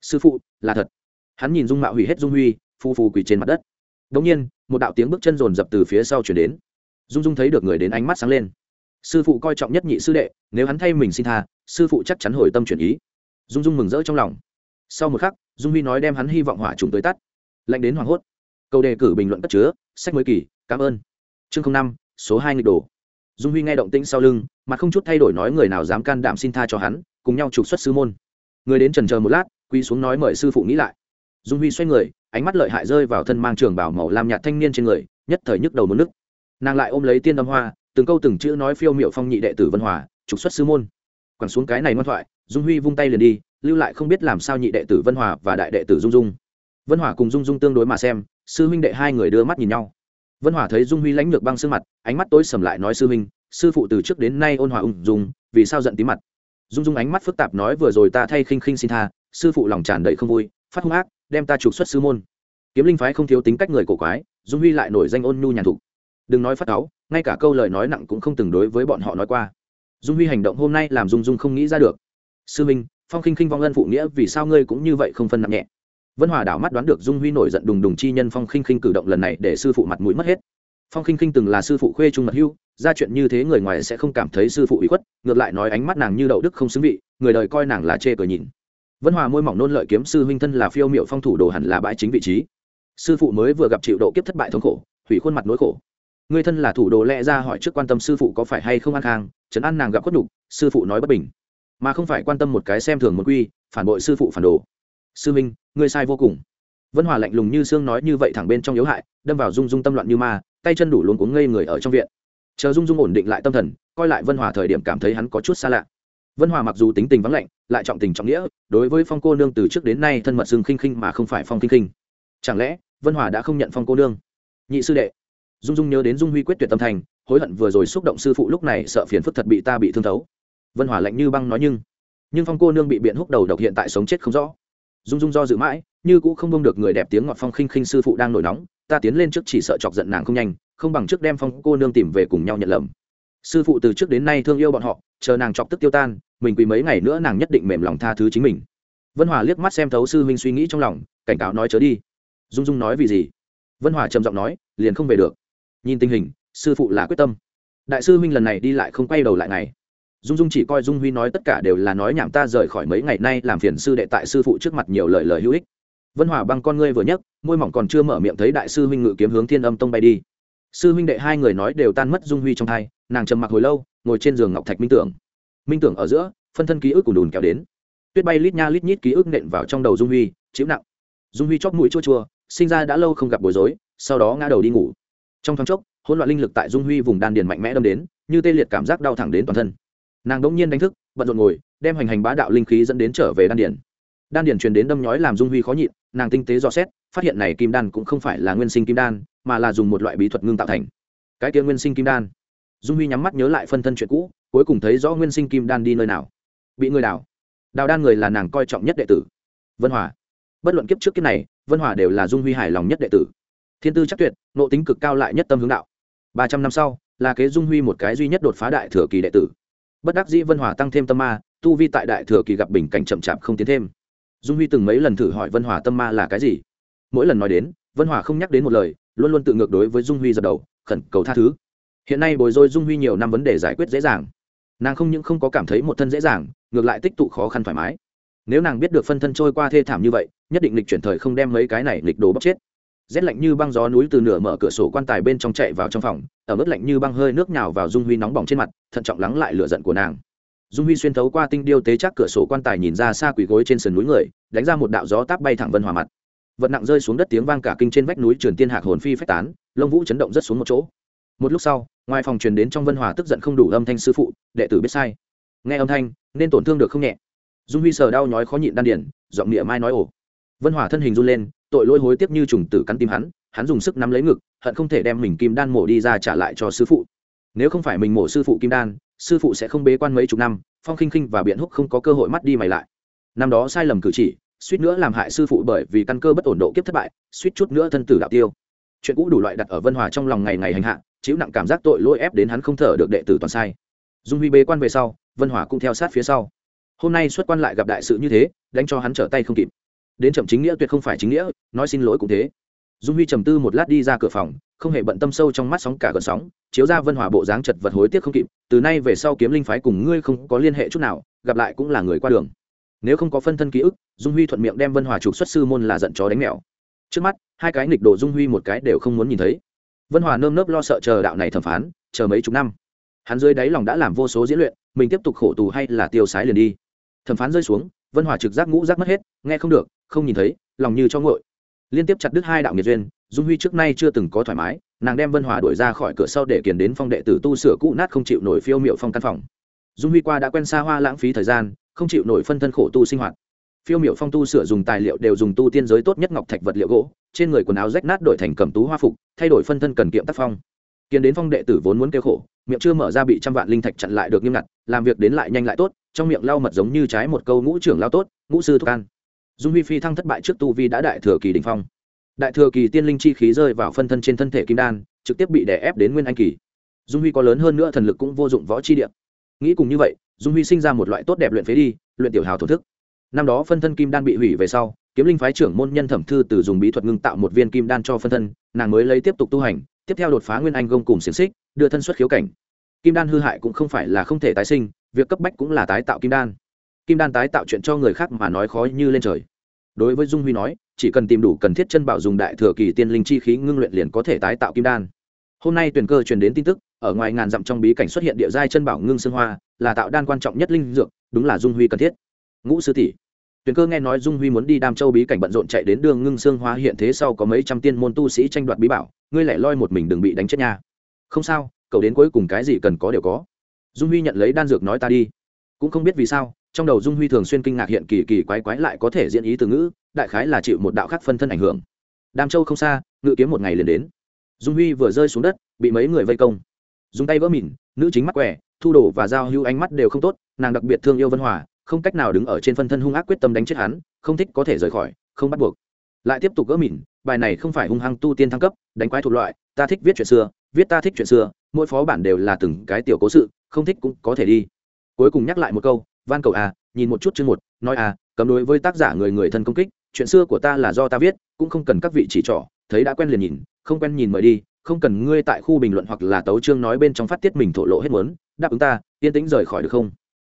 sư phụ, là thật. Hắn nhìn dung mạo hủy hết dung huy, phu phu quỳ trên mặt đất. Đ ỗ n g nhiên, một đạo tiếng bước chân rồn rập từ phía sau chuyển đến. Dung dung thấy được người đến ánh mắt sáng lên. Sư phụ coi trọng nhất nhị sư đệ, nếu hắn thay mình xin tha, sư phụ chắc chắn hồi tâm chuyển ý. Dung dung mừng rỡ trong lòng. Sau một khắc, dung huy nói đem hắn hy vọng hỏa trùng tới tắt. Lạnh đến hoảng hốt. Câu đề cử bình luận cất chứa, sách mới kỳ, cảm ơn. Chương năm, số hai nghịch đồ. Dung huy nghe động tĩnh sau lưng mà không chút thay đổi nói người nào dám can đảm xin tha cho hắn, cùng nhau trục xuất sư môn. Người đến trần chờ một lát quy xuống nói mời sư phụ nghĩ lại. Dung huy xoay người, ánh mắt lợi hại rơi vào thân mang trường bảo màu làm nhạt thanh niên trên người, nhất thời nhức đầu một nước nàng lại ôm lấy tiên âm hoa, từng câu từng chữ nói phiêu miệu phong nhị đệ tử vân hòa, trục xuất sư môn. Quẳng xuống cái này ngoan thoại, dung huy vung tay liền đi, lưu lại không biết làm sao nhị đệ tử vân hòa và đại đệ tử dung dung. Vân hòa cùng dung dung tương đối mà xem, sư huynh đệ hai người đưa mắt nhìn nhau. Vân hòa thấy dung huy lãnh lược băng sương mặt, ánh mắt tối sầm lại nói sư huynh, sư phụ từ trước đến nay ôn hòa ung dung, vì sao giận tí mặt? Dung dung ánh mắt phức tạp nói vừa rồi ta thay khinh khinh xin tha sư phụ lòng tràn đầy không vui, phát hung ác, đem ta trục xuất sư môn. Kiếm linh phái không thiếu tính cách người cổ quái, dung huy lại nổi danh ôn nhu nhàn thục. Đừng nói phát cáu, ngay cả câu lời nói nặng cũng không từng đối với bọn họ nói qua. Dung huy hành động hôm nay làm dung dung không nghĩ ra được. Sư minh, phong khinh khinh vong ân phụ nghĩa vì sao ngươi cũng như vậy không phân nặng nhẹ? Vân hòa đảo mắt đoán được dung huy nổi giận đùng đùng chi nhân phong khinh khinh cử động lần này để sư phụ mặt mũi mất hết. Phong khinh khinh từng là sư phụ khuê trung mật hưu, ra chuyện như thế người ngoài sẽ không cảm thấy sư phụ bị khuất, ngược lại nói ánh mắt nàng như đậu đức không xứng vị, người đời coi nàng là chê cờ nhìn vân hòa môi mỏng nôn lợi kiếm sư huynh thân là phiêu miệu phong thủ đồ hẳn là bãi chính vị trí. Sư phụ mới vừa gặp chịu độ kiếp thất bại thống khổ, hủy khuôn mặt nỗi khổ. Người thân là thủ đồ lẽ ra hỏi trước quan tâm sư phụ có phải hay không ăn khang chấn an nàng gặp khuất nhục, sư phụ nói bất bình. Mà không phải quan tâm một cái xem thường một quy, phản bội sư phụ phản đồ. Sư minh ngươi sai vô cùng. Vân hòa lạnh lùng như xương nói như vậy thẳng bên trong yếu hại, đâm vào dung dung tâm loạn như ma, tay chân đủ luôn cuống ngây người ở trong viện. Chờ dung dung ổn định lại tâm thần, coi lại vân hòa thời điểm cảm thấy hắn có chút xa lạ vân hòa mặc dù tính tình vắng lạnh, lại trọng tình trọng nghĩa, đối với phong cô nương từ trước đến nay thân mật xưng khinh khinh mà không phải phong khinh khinh chẳng lẽ, vân hòa đã không nhận phong cô nương? Nhị sư đệ. Dung dung nhớ đến dung huy quyết tuyệt tâm thành, hối hận vừa rồi xúc động sư phụ lúc này sợ phiền phức thật bị ta bị thương thấu. Vân hòa lạnh như băng nói nhưng nhưng phong cô nương bị biện húc đầu độc hiện tại sống chết không rõ. Dung dung do dự mãi, như cũng không bông được người đẹp tiếng ngọt phong khinh khinh sư phụ đang nổi nóng, ta tiến lên trước chỉ sợ chọc giận nàng không nhanh, không bằng trước đem phong cô nương tìm về cùng nhau nhận lầm. Sư phụ từ trước đến nay thương yêu bọn họ chờ nàng chọc tức tiêu tan, mình quỳ mấy ngày nữa nàng nhất định mềm lòng tha thứ chính mình. Vân hòa liếc mắt xem thấu sư huynh suy nghĩ trong lòng, cảnh cáo nói chớ đi. Dung dung nói vì gì? Vân hòa trầm giọng nói, liền không về được. Nhìn tình hình, sư phụ là quyết tâm. Đại sư huynh lần này đi lại không quay đầu lại ngày. Dung dung chỉ coi dung huy nói tất cả đều là nói nhảm ta rời khỏi mấy ngày nay làm phiền sư đệ tại sư phụ trước mặt nhiều lời lời hữu ích. Vân hòa băng con ngươi vừa nhấc, môi mỏng còn chưa mở miệng thấy đại sư huynh ngự kiếm hướng thiên âm tông bay đi. Sư huynh đệ hai người nói đều tan mất dung huy trong thai, nàng trầm mặc hồi lâu ngồi trên giường ngọc thạch minh tưởng. Minh tưởng ở giữa, phân thân ký ức của đùn kéo đến. Tuyết bay lít nha lít nhít ký ức nện vào trong đầu dung huy, chịu nặng. Dung huy chót mũi chua chua, sinh ra đã lâu không gặp bối rối, sau đó ngã đầu đi ngủ. Trong thoáng chốc, hỗn loạn linh lực tại dung huy vùng đan điền mạnh mẽ đâm đến, như tê liệt cảm giác đau thẳng đến toàn thân. Nàng đ ỗ n g nhiên đánh thức, bận rộn ngồi, đem hành hành bá đạo linh khí dẫn đến trở về đan điền. Đan điền truyền đến đâm nhói làm dung huy khó nhịn, nàng tinh tế dò xét, phát hiện này kim đan cũng không phải là nguyên sinh kim đan, mà là dùng một loại bí thuật ngưng tạo thành. Cái kia nguyên sinh kim đan dung huy nhắm mắt nhớ lại phân thân chuyện cũ, cuối cùng thấy rõ nguyên sinh kim đan đi nơi nào. Bị người đào. Đào đan người là nàng coi trọng nhất đệ tử. Vân hòa. Bất luận kiếp trước kiếp này, vân hòa đều là dung huy hài lòng nhất đệ tử. Thiên tư chắc tuyệt nộ tính cực cao lại nhất tâm hướng đạo. Ba trăm năm sau, là kế dung huy một cái duy nhất đột phá đại thừa kỳ đệ tử. Bất đắc dĩ vân hòa tăng thêm tâm ma, tu vi tại đại thừa kỳ gặp bình cảnh chậm chạp không tiến thêm. Dung huy từng mấy lần thử hỏi vân hòa tâm ma là cái gì. Mỗi lần nói đến, vân hòa không nhắc đến một lời, luôn luôn tự ngược đối với dung huy dập đầu, khẩn cầu tha thứ hiện nay bồi dôi dung huy nhiều năm vấn đề giải quyết dễ dàng. Nàng không những không có cảm thấy một thân dễ dàng, ngược lại tích tụ khó khăn thoải mái. Nếu nàng biết được phân thân trôi qua thê thảm như vậy, nhất định lịch chuyển thời không đem mấy cái này lịch đồ bóc chết. Rét lạnh như băng gió núi từ nửa mở cửa sổ quan tài bên trong chạy vào trong phòng ở mức lạnh như băng hơi nước nhào vào dung huy nóng bỏng trên mặt, thận trọng lắng lại lửa giận của nàng. Dung huy xuyên thấu qua tinh điêu tế chắc cửa sổ quan tài nhìn ra xa quỳ gối trên sườn núi người, đánh ra một đạo gió táp bay thẳng vân hòa mặt. Vật nặng rơi xuống đất tiếng vang cả kinh trên vách núi trường tiên hạc hồn phi phách tán, lông vũ chấn động rất xuống một chỗ. Một lúc sau ngoài phòng truyền đến trong vân hòa tức giận không đủ âm thanh sư phụ, đệ tử biết sai. Nghe âm thanh, nên tổn thương được không nhẹ. Dung huy sờ đau nhói khó nhịn đan điển, giọng địa mai nói ổ vân hòa thân hình run lên, tội lỗi hối tiếc như trùng tử cắn tim hắn hắn dùng sức nắm lấy ngực, hận không thể đem mình kim đan mổ đi ra trả lại cho sư phụ. Nếu không phải mình mổ sư phụ kim đan, sư phụ sẽ không bế quan mấy chục năm, phong khinh khinh và biện húc không có cơ hội mắt đi mày lại. Năm đó sai lầm cử chỉ, suýt nữa làm hại sư phụ bởi vì căn cơ bất ổn độ kiếp thất bại, suýt chút nữa thân tử đạo tiêu. Chuyện cũ đủ loại đặt ở vân hòa trong lòng ngày ngày hành hạ chịu nặng cảm giác tội lỗi ép đến hắn không thở được đệ tử toàn sai. Dung huy bế quan về sau, vân hòa cũng theo sát phía sau. Hôm nay xuất quan lại gặp đại sự như thế, đánh cho hắn trở tay không kịp. Đến chậm chính nghĩa tuyệt không phải chính nghĩa, nói xin lỗi cũng thế. Dung huy trầm tư một lát đi ra cửa phòng, không hề bận tâm sâu trong mắt sóng cả gần sóng, chiếu ra vân hòa bộ dáng chật vật hối tiếc không kịp, từ nay về sau kiếm linh phái cùng ngươi không có liên hệ chút nào, gặp lại cũng là người qua đường. Nếu không có phân thân ký ức, dung huy thuận miệng đem vân hòa trục xuất sư môn là giận chó đánh mèo. Trước mắt, hai cái nghịch đồ dung huy một cái đều không muốn nhìn thấy vân hòa nơm nớp lo sợ chờ đạo này thẩm phán, chờ mấy chục năm. Hắn dưới đáy lòng đã làm vô số diễn luyện, mình tiếp tục khổ tù hay là tiêu sái liền đi. Thẩm phán rơi xuống, vân hòa trực giác ngũ giác mất hết, nghe không được, không nhìn thấy, lòng như cho ngội liên tiếp chặt đứt hai đạo nghiệt duyên, dung huy trước nay chưa từng có thoải mái, nàng đem vân hòa đuổi ra khỏi cửa sau để kiền đến phong đệ tử tu sửa cũ nát không chịu nổi phiêu miệu phong căn phòng. Dung huy qua đã quen xa hoa lãng phí thời gian, không chịu nổi phân thân khổ tu sinh hoạt phiêu miệu phong tu sửa dùng tài liệu đều dùng tu tiên giới tốt nhất ngọc thạch vật liệu gỗ, trên người quần áo rách nát đổi thành cầm tú hoa phục, thay đổi phân thân cần kiệm tác phong. Kiến đến phong đệ tử vốn muốn kêu khổ, miệng chưa mở ra bị trăm vạn linh thạch chặn lại được nghiêm ngặt, làm việc đến lại nhanh lại tốt, trong miệng lau mật giống như trái một câu ngũ trưởng lao tốt, ngũ sư thuộc an. Dung huy phi thăng thất bại trước tu vi đã đại thừa kỳ đình phong. Đại thừa kỳ tiên linh chi khí rơi vào phân thân trên thân thể kim đan, trực tiếp bị đè ép đến nguyên anh kỳ. Dung huy có lớn hơn nữa thần lực cũng vô dụng võ chi điện nghĩ cùng như vậy, dung huy sinh ra một loại tốt đẹp luyện phế đi, luyện tiểu hào thổ thức năm đó phân thân kim đan bị hủy về sau, kiếm linh phái trưởng môn nhân thẩm thư từ dùng bí thuật ngưng tạo một viên kim đan cho phân thân, nàng mới lấy tiếp tục tu hành, tiếp theo đột phá nguyên anh gông cùng xiềng xích, đưa thân xuất khiếu cảnh. Kim đan hư hại cũng không phải là không thể tái sinh, việc cấp bách cũng là tái tạo kim đan. Kim đan tái tạo chuyện cho người khác mà nói khó như lên trời. Đối với dung huy nói, chỉ cần tìm đủ cần thiết chân bảo dùng đại thừa kỳ tiên linh chi khí ngưng luyện liền có thể tái tạo kim đan. Hôm nay tuyển cơ truyền đến tin tức, ở ngoài ngàn dặm trong bí cảnh xuất hiện địa giai chân bảo ngưng xương hoa, là tạo đan quan trọng nhất linh dược, đúng là dung huy cần thiết. Ngũ sư tỷ Tuyền cơ nghe nói dung huy muốn đi đam châu bí cảnh bận rộn chạy đến đường ngưng xương hoa hiện thế sau có mấy trăm tiên môn tu sĩ tranh đoạt bí bảo, ngươi lại loi một mình đừng bị đánh chết nha. Không sao, cậu đến cuối cùng cái gì cần có đều có. Dung huy nhận lấy đan dược nói ta đi. Cũng không biết vì sao, trong đầu dung huy thường xuyên kinh ngạc hiện kỳ kỳ quái quái lại có thể diễn ý từ ngữ, đại khái là chịu một đạo khác phân thân ảnh hưởng. Đam châu không xa, ngự kiếm một ngày liền đến. Dung huy vừa rơi xuống đất, bị mấy người vây công. Dùng tay vỡ mìn nữ chính mắc quẻ, thu đồ và giao hưu ánh mắt đều không tốt, nàng đặc biệt thương yêu vân hòa không cách nào đứng ở trên phân thân hung ác quyết tâm đánh chết hắn không thích có thể rời khỏi không bắt buộc. Lại tiếp tục gỡ mìn bài này không phải hung hăng tu tiên thăng cấp đánh quái thuộc loại ta thích viết chuyện xưa viết ta thích chuyện xưa mỗi phó bản đều là từng cái tiểu cố sự không thích cũng có thể đi. Cuối cùng nhắc lại một câu van cầu à, nhìn một chút chương một nói à, cấm đối với tác giả người người thân công kích chuyện xưa của ta là do ta viết cũng không cần các vị chỉ trỏ thấy đã quen liền nhìn không quen nhìn mời đi không cần ngươi tại khu bình luận hoặc là tấu chương nói bên trong phát tiết mình thổ lộ hết muốn đáp ứng ta yên tĩnh rời khỏi được không?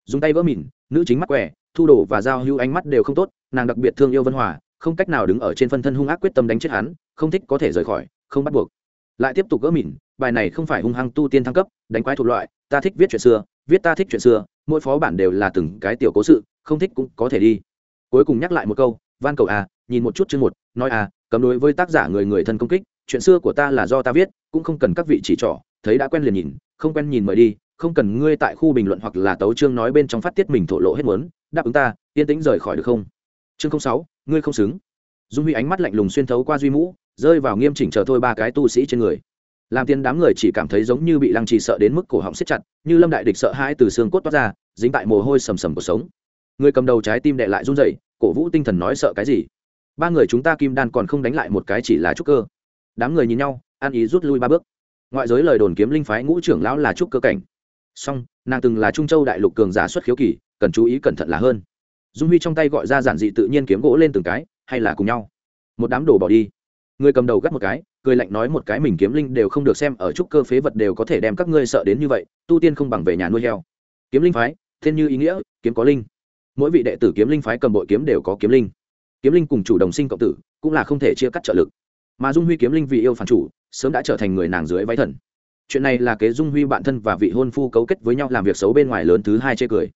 Dùng tay vỡ mìn nữ chính mắc quẻ, thu đồ và giao hưu ánh mắt đều không tốt, nàng đặc biệt thương yêu vân hòa, không cách nào đứng ở trên phân thân hung ác quyết tâm đánh chết hắn, không thích có thể rời khỏi, không bắt buộc. Lại tiếp tục gỡ mìn, bài này không phải hung hăng tu tiên thăng cấp, đánh quái thuộc loại, ta thích viết chuyện xưa, viết ta thích chuyện xưa, mỗi phó bản đều là từng cái tiểu cố sự, không thích cũng có thể đi. Cuối cùng nhắc lại một câu, van cầu à nhìn một chút chương một, nói à cấm đối với tác giả người người thân công kích, chuyện xưa của ta là do ta viết, cũng không cần các vị chỉ trỏ, thấy đã quen liền nhìn, không quen nhìn mời đi không cần ngươi tại khu bình luận hoặc là tấu chương nói bên trong phát tiết mình thổ lộ hết muốn, đáp ứng ta, yên tĩnh rời khỏi được không? Chương sáu, ngươi không xứng. Dung huy ánh mắt lạnh lùng xuyên thấu qua duy mũ, rơi vào nghiêm chỉnh chờ thôi ba cái tu sĩ trên người. Làm tiền đám người chỉ cảm thấy giống như bị lăng trì sợ đến mức cổ họng siết chặt, như lâm đại địch sợ hãi từ xương cốt toát ra, dính tại mồ hôi sầm sầm cuộc sống. Người cầm đầu trái tim đệ lại run rẩy, cổ vũ tinh thần nói sợ cái gì? Ba người chúng ta kim đan còn không đánh lại một cái chỉ là trúc cơ. Đám người nhìn nhau, an ý rút lui ba bước. Ngoại giới lời đồn kiếm linh phái ngũ trưởng lão là trúc cơ cảnh song, nàng từng là trung châu đại lục cường giả xuất khiếu kỳ, cần chú ý cẩn thận là hơn. Dung huy trong tay gọi ra giản dị tự nhiên kiếm gỗ lên từng cái, hay là cùng nhau. Một đám đồ bỏ đi. Người cầm đầu gắt một cái, cười lạnh nói một cái mình kiếm linh đều không được xem ở trúc cơ phế vật đều có thể đem các ngươi sợ đến như vậy, tu tiên không bằng về nhà nuôi heo. Kiếm linh phái, thiên như ý nghĩa, kiếm có linh. Mỗi vị đệ tử kiếm linh phái cầm bội kiếm đều có kiếm linh. Kiếm linh cùng chủ đồng sinh cộng tử, cũng là không thể chia cắt trợ lực. Mà dung huy kiếm linh vì yêu phản chủ, sớm đã trở thành người nàng dưới váy thần chuyện này là kế dung huy bạn thân và vị hôn phu cấu kết với nhau làm việc xấu bên ngoài lớn thứ hai chê cười.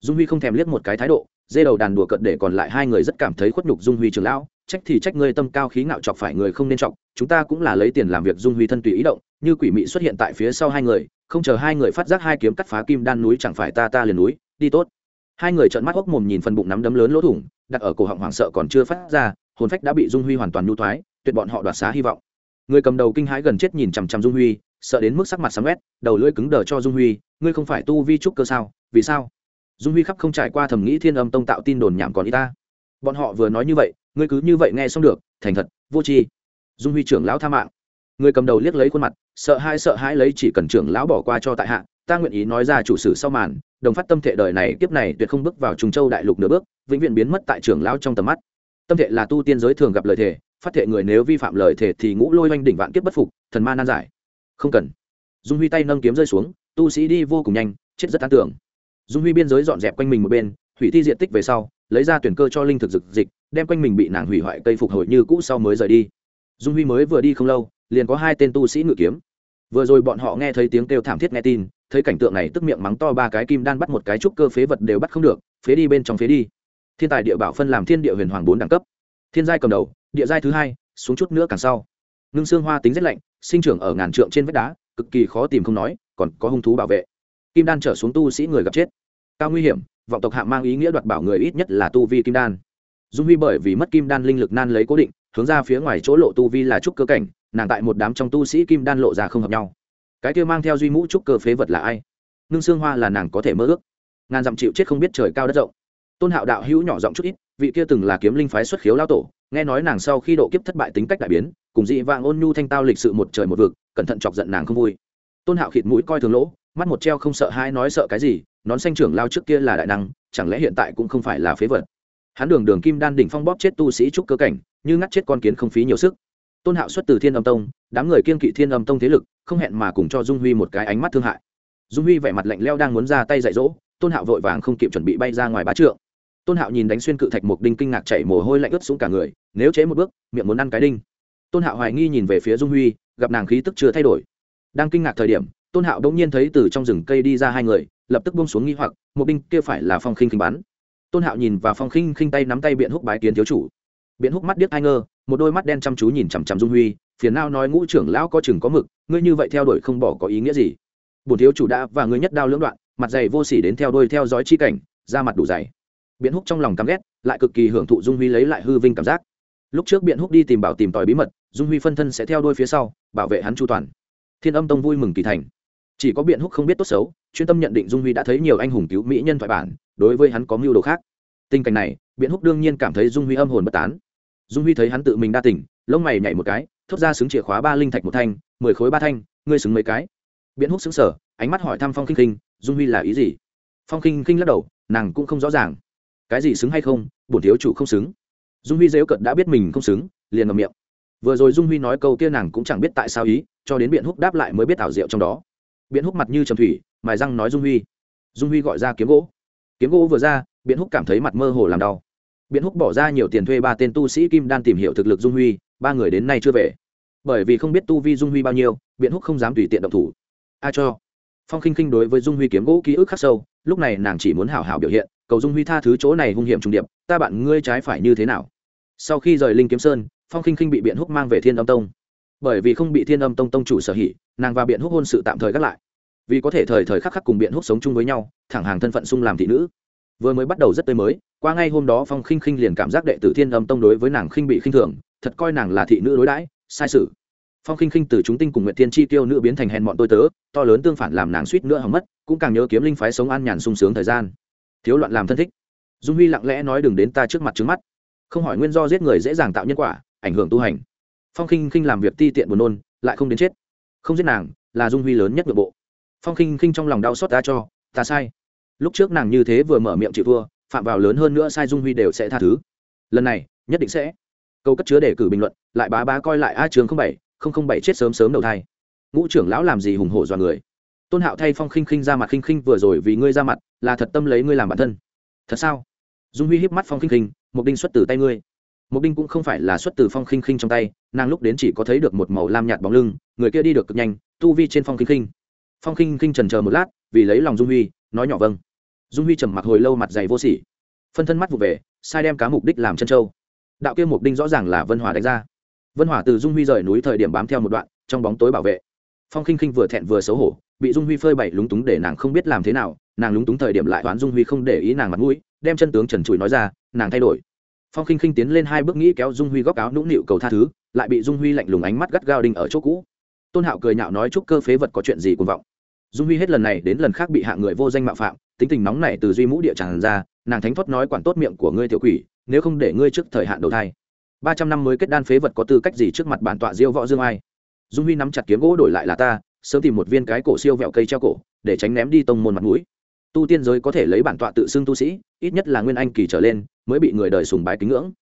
Dung huy không thèm liếc một cái thái độ, dê đầu đàn đùa cận để còn lại hai người rất cảm thấy khuất nhục dung huy trường lão, trách thì trách ngươi tâm cao khí ngạo chọc phải người không nên chọc, chúng ta cũng là lấy tiền làm việc dung huy thân tùy ý động, như quỷ mị xuất hiện tại phía sau hai người, không chờ hai người phát giác hai kiếm cắt phá kim đan núi chẳng phải ta ta liền núi, đi tốt. Hai người trợn mắt hốc mồm nhìn phần bụng nắm đấm lớn lỗ thủng, đặt ở cổ họng hoảng sợ còn chưa phát ra, hồn phách đã bị dung huy hoàn toàn nhu thoái, tuyệt bọn họ đoạt xá hy vọng. Người cầm đầu kinh hãi gần chết nhìn chằm chằm dung huy sợ đến mức sắc mặt sáng quét, đầu lưỡi cứng đờ cho dung huy, ngươi không phải tu vi trúc cơ sao? Vì sao? Dung huy khắp không trải qua thầm nghĩ thiên âm tông tạo tin đồn nhảm còn y ta. Bọn họ vừa nói như vậy, ngươi cứ như vậy nghe xong được, thành thật, vô tri. Dung huy trưởng lão tha mạng. Người cầm đầu liếc lấy khuôn mặt, sợ hai sợ hãi lấy chỉ cần trưởng lão bỏ qua cho tại hạ, ta nguyện ý nói ra chủ sử sau màn, đồng phát tâm thể đời này, kiếp này tuyệt không bước vào trùng châu đại lục nửa bước, vĩnh viễn biến mất tại trưởng lão trong tầm mắt. Tâm thể là tu tiên giới thường gặp lời thề, phát thể người nếu vi phạm lời thề thì ngũ lôi oanh đỉnh vạn kiếp bất phục, thần ma nan giải không cần. Dung huy tay nâng kiếm rơi xuống, tu sĩ đi vô cùng nhanh, chết rất tán tưởng dung huy biên giới dọn dẹp quanh mình một bên, hủy thi diện tích về sau, lấy ra tuyển cơ cho linh thực dực dịch đem quanh mình bị nàng hủy hoại cây phục hồi như cũ sau mới rời đi. Dung huy mới vừa đi không lâu, liền có hai tên tu sĩ ngự kiếm. Vừa rồi bọn họ nghe thấy tiếng kêu thảm thiết nghe tin, thấy cảnh tượng này tức miệng mắng to ba cái kim đan bắt một cái trúc cơ phế vật đều bắt không được, phế đi bên trong phế đi. Thiên tài địa bảo phân làm thiên địa huyền hoàng bốn đẳng cấp. Thiên giai cầm đầu, địa giai thứ hai, xuống chút nữa càng sau. Ngưng xương hoa tính rất lạnh sinh trưởng ở ngàn trượng trên vách đá, cực kỳ khó tìm không nói, còn có hung thú bảo vệ. Kim đan trở xuống tu sĩ người gặp chết. Cao nguy hiểm, vọng tộc hạ mang ý nghĩa đoạt bảo người ít nhất là tu vi kim đan. Dung huy bởi vì mất kim đan linh lực nan lấy cố định, hướng ra phía ngoài chỗ lộ tu vi là trúc cơ cảnh, nàng tại một đám trong tu sĩ kim đan lộ ra không hợp nhau. Cái kia mang theo duy mũ trúc cơ phế vật là ai? Ngưng xương hoa là nàng có thể mơ ước. Ngàn dặm chịu chết không biết trời cao đất rộng. Tôn hạo đạo hữu nhỏ giọng chút ít, vị kia từng là kiếm linh phái xuất khiếu lao tổ, nghe nói nàng sau khi độ kiếp thất bại tính cách đại biến cùng dị vạng ôn nhu thanh tao lịch sự một trời một vực, cẩn thận chọc giận nàng không vui. Tôn hạo khịt mũi coi thường lỗ, mắt một treo không sợ hai nói sợ cái gì, nón xanh trưởng lao trước kia là đại năng, chẳng lẽ hiện tại cũng không phải là phế vật? Hắn đường đường kim đan đỉnh phong bóp chết tu sĩ trúc cơ cảnh, như ngắt chết con kiến không phí nhiều sức. Tôn hạo xuất từ thiên âm tông, đám người kiên kỵ thiên âm tông thế lực, không hẹn mà cùng cho dung huy một cái ánh mắt thương hại. Dung huy vẻ mặt lạnh leo đang muốn ra tay dạy dỗ, tôn hạo vội vàng không kịp chuẩn bị bay ra ngoài bá trượng. Tôn hạo nhìn đánh xuyên cự thạch mục đinh kinh ngạc chảy mồ hôi lạnh ướt xuống cả người, nếu chế một bước, miệng muốn ăn cái đinh tôn hạo hoài nghi nhìn về phía dung huy, gặp nàng khí tức chưa thay đổi. Đang kinh ngạc thời điểm, tôn hạo đông nhiên thấy từ trong rừng cây đi ra hai người, lập tức bông xuống nghi hoặc, một binh kia phải là phong khinh khinh bắn. Tôn hạo nhìn và phong khinh khinh tay nắm tay biện húc bái kiến thiếu chủ. Biện húc mắt điếc hai ngơ, một đôi mắt đen chăm chú nhìn chằm chằm dung huy, phiền nao nói ngũ trưởng lão có chừng có mực, ngươi như vậy theo đuổi không bỏ có ý nghĩa gì? Bổn thiếu chủ đã và ngươi nhất đao lưỡng đoạn, mặt dày vô sỉ đến theo đuôi theo dõi chi cảnh ra mặt đủ dày. Biện húc trong lòng căm ghét, lại cực kỳ hưởng thụ dung huy lấy lại hư vinh cảm giác lúc trước biện húc đi tìm bảo tìm tòi bí mật, dung huy phân thân sẽ theo đôi phía sau, bảo vệ hắn chu toàn. Thiên âm tông vui mừng kỳ thành. Chỉ có biện húc không biết tốt xấu, chuyên tâm nhận định dung huy đã thấy nhiều anh hùng cứu mỹ nhân thoại bản, đối với hắn có mưu đồ khác. Tình cảnh này, biện húc đương nhiên cảm thấy dung huy âm hồn bất tán. Dung huy thấy hắn tự mình đa tỉnh lông mày nhảy một cái, thốt ra xứng chìa khóa ba linh thạch một thanh, mười khối ba thanh, ngươi xứng mấy cái? Biện húc xứng sở ánh mắt hỏi thăm phong khinh khinh dung huy là ý gì? Phong khinh khinh lắc đầu, nàng cũng không rõ ràng. Cái gì xứng hay không, bổn thiếu chủ không xứng dung huy dễu cận đã biết mình không xứng, liền ngậm miệng. Vừa rồi dung huy nói câu kia nàng cũng chẳng biết tại sao ý, cho đến biện húc đáp lại mới biết ảo diệu trong đó. Biện húc mặt như trầm thủy, mài răng nói dung huy. Dung huy gọi ra kiếm gỗ. Kiếm gỗ vừa ra, biện húc cảm thấy mặt mơ hồ làm đau. Biện húc bỏ ra nhiều tiền thuê ba tên tu sĩ kim đan tìm hiểu thực lực dung huy, ba người đến nay chưa về. Bởi vì không biết tu vi dung huy bao nhiêu, biện húc không dám tùy tiện động thủ. A cho. Phong khinh khinh đối với dung huy kiếm gỗ ký ức khắc sâu, lúc này nàng chỉ muốn hảo hảo biểu hiện, cầu dung huy tha thứ chỗ này hung hiểm trùng điệp, ta bạn ngươi trái phải như thế nào? Sau khi rời linh kiếm sơn, phong khinh khinh bị biện húc mang về thiên âm tông. Bởi vì không bị thiên âm tông tông chủ sở hỉ, nàng và biện húc hôn sự tạm thời gác lại. Vì có thể thời thời khắc khắc cùng biện húc sống chung với nhau, thẳng hàng thân phận sung làm thị nữ. Vừa mới bắt đầu rất tươi mới, qua ngay hôm đó phong khinh khinh liền cảm giác đệ tử thiên âm tông đối với nàng khinh bị khinh thường, thật coi nàng là thị nữ đối đãi, sai sự. Phong khinh khinh từ chúng tinh cùng nguyện Thiên chi tiêu nữ biến thành hèn bọn tôi tớ, to lớn tương phản làm nàng suýt nữa hỏng mất, cũng càng nhớ kiếm linh phái sống an nhàn sung sướng thời gian. Thiếu loạn làm thân thích. Dung huy lặng lẽ nói đừng đến ta trước mặt trước mắt không hỏi nguyên do giết người dễ dàng tạo nhân quả, ảnh hưởng tu hành. Phong khinh khinh làm việc ti tiện buồn nôn, lại không đến chết. Không giết nàng là dung huy lớn nhất nội bộ. Phong khinh khinh trong lòng đau xót ta cho, ta sai. Lúc trước nàng như thế vừa mở miệng chịu thua, phạm vào lớn hơn nữa sai dung huy đều sẽ tha thứ. Lần này, nhất định sẽ. Câu cất chứa để cử bình luận, lại bá bá coi lại a trường không bảy, không không bảy chết sớm sớm đầu thai. Ngũ trưởng lão làm gì hùng hổ dọa người? Tôn hạo thay phong khinh khinh ra mặt khinh khinh vừa rồi vì ngươi ra mặt, là thật tâm lấy ngươi làm bản thân. Thật sao? Dung huy hiếp mắt phong khinh khinh mục đinh xuất từ tay ngươi. Mục đinh cũng không phải là xuất từ phong khinh khinh trong tay, nàng lúc đến chỉ có thấy được một màu lam nhạt bóng lưng, người kia đi được cực nhanh, tu vi trên phong khinh khinh. Phong khinh khinh trần chờ một lát, vì lấy lòng dung huy, nói nhỏ vâng. Dung huy trầm mặc hồi lâu mặt dày vô sỉ. Phân thân mắt vụ về, sai đem cá mục đích làm chân trâu. đạo kia mục đinh rõ ràng là vân hòa đánh ra. Vân hòa từ dung huy rời núi thời điểm bám theo một đoạn, trong bóng tối bảo vệ. Phong khinh khinh vừa thẹn vừa xấu hổ, bị dung huy phơi bày lúng túng để nàng không biết làm thế nào, nàng lúng túng thời điểm lại toán dung huy không để ý nàng mặt mũi, đem chân tướng trần trụi nói ra nàng thay đổi. Phong khinh khinh tiến lên hai bước nghĩ kéo dung huy góc áo nũng nịu cầu tha thứ, lại bị dung huy lạnh lùng ánh mắt gắt gao đinh ở chỗ cũ. Tôn hạo cười nhạo nói chúc cơ phế vật có chuyện gì cuồng vọng. Dung huy hết lần này đến lần khác bị hạ người vô danh mạo phạm, tính tình nóng này từ duy mũ địa tràn ra, nàng thánh thoát nói quản tốt miệng của ngươi tiểu quỷ, nếu không để ngươi trước thời hạn đầu thai. Ba trăm năm mới kết đan phế vật có tư cách gì trước mặt bản tọa diêu võ dương ai? Dung huy nắm chặt kiếm gỗ đổi lại là ta, sớm tìm một viên cái cổ siêu vẹo cây treo cổ, để tránh ném đi tông môn mặt mũi. Tu tiên giới có thể lấy bản tọa tự xưng tu sĩ ít nhất là nguyên anh kỳ trở lên, mới bị người đời sùng bái kính ngưỡng.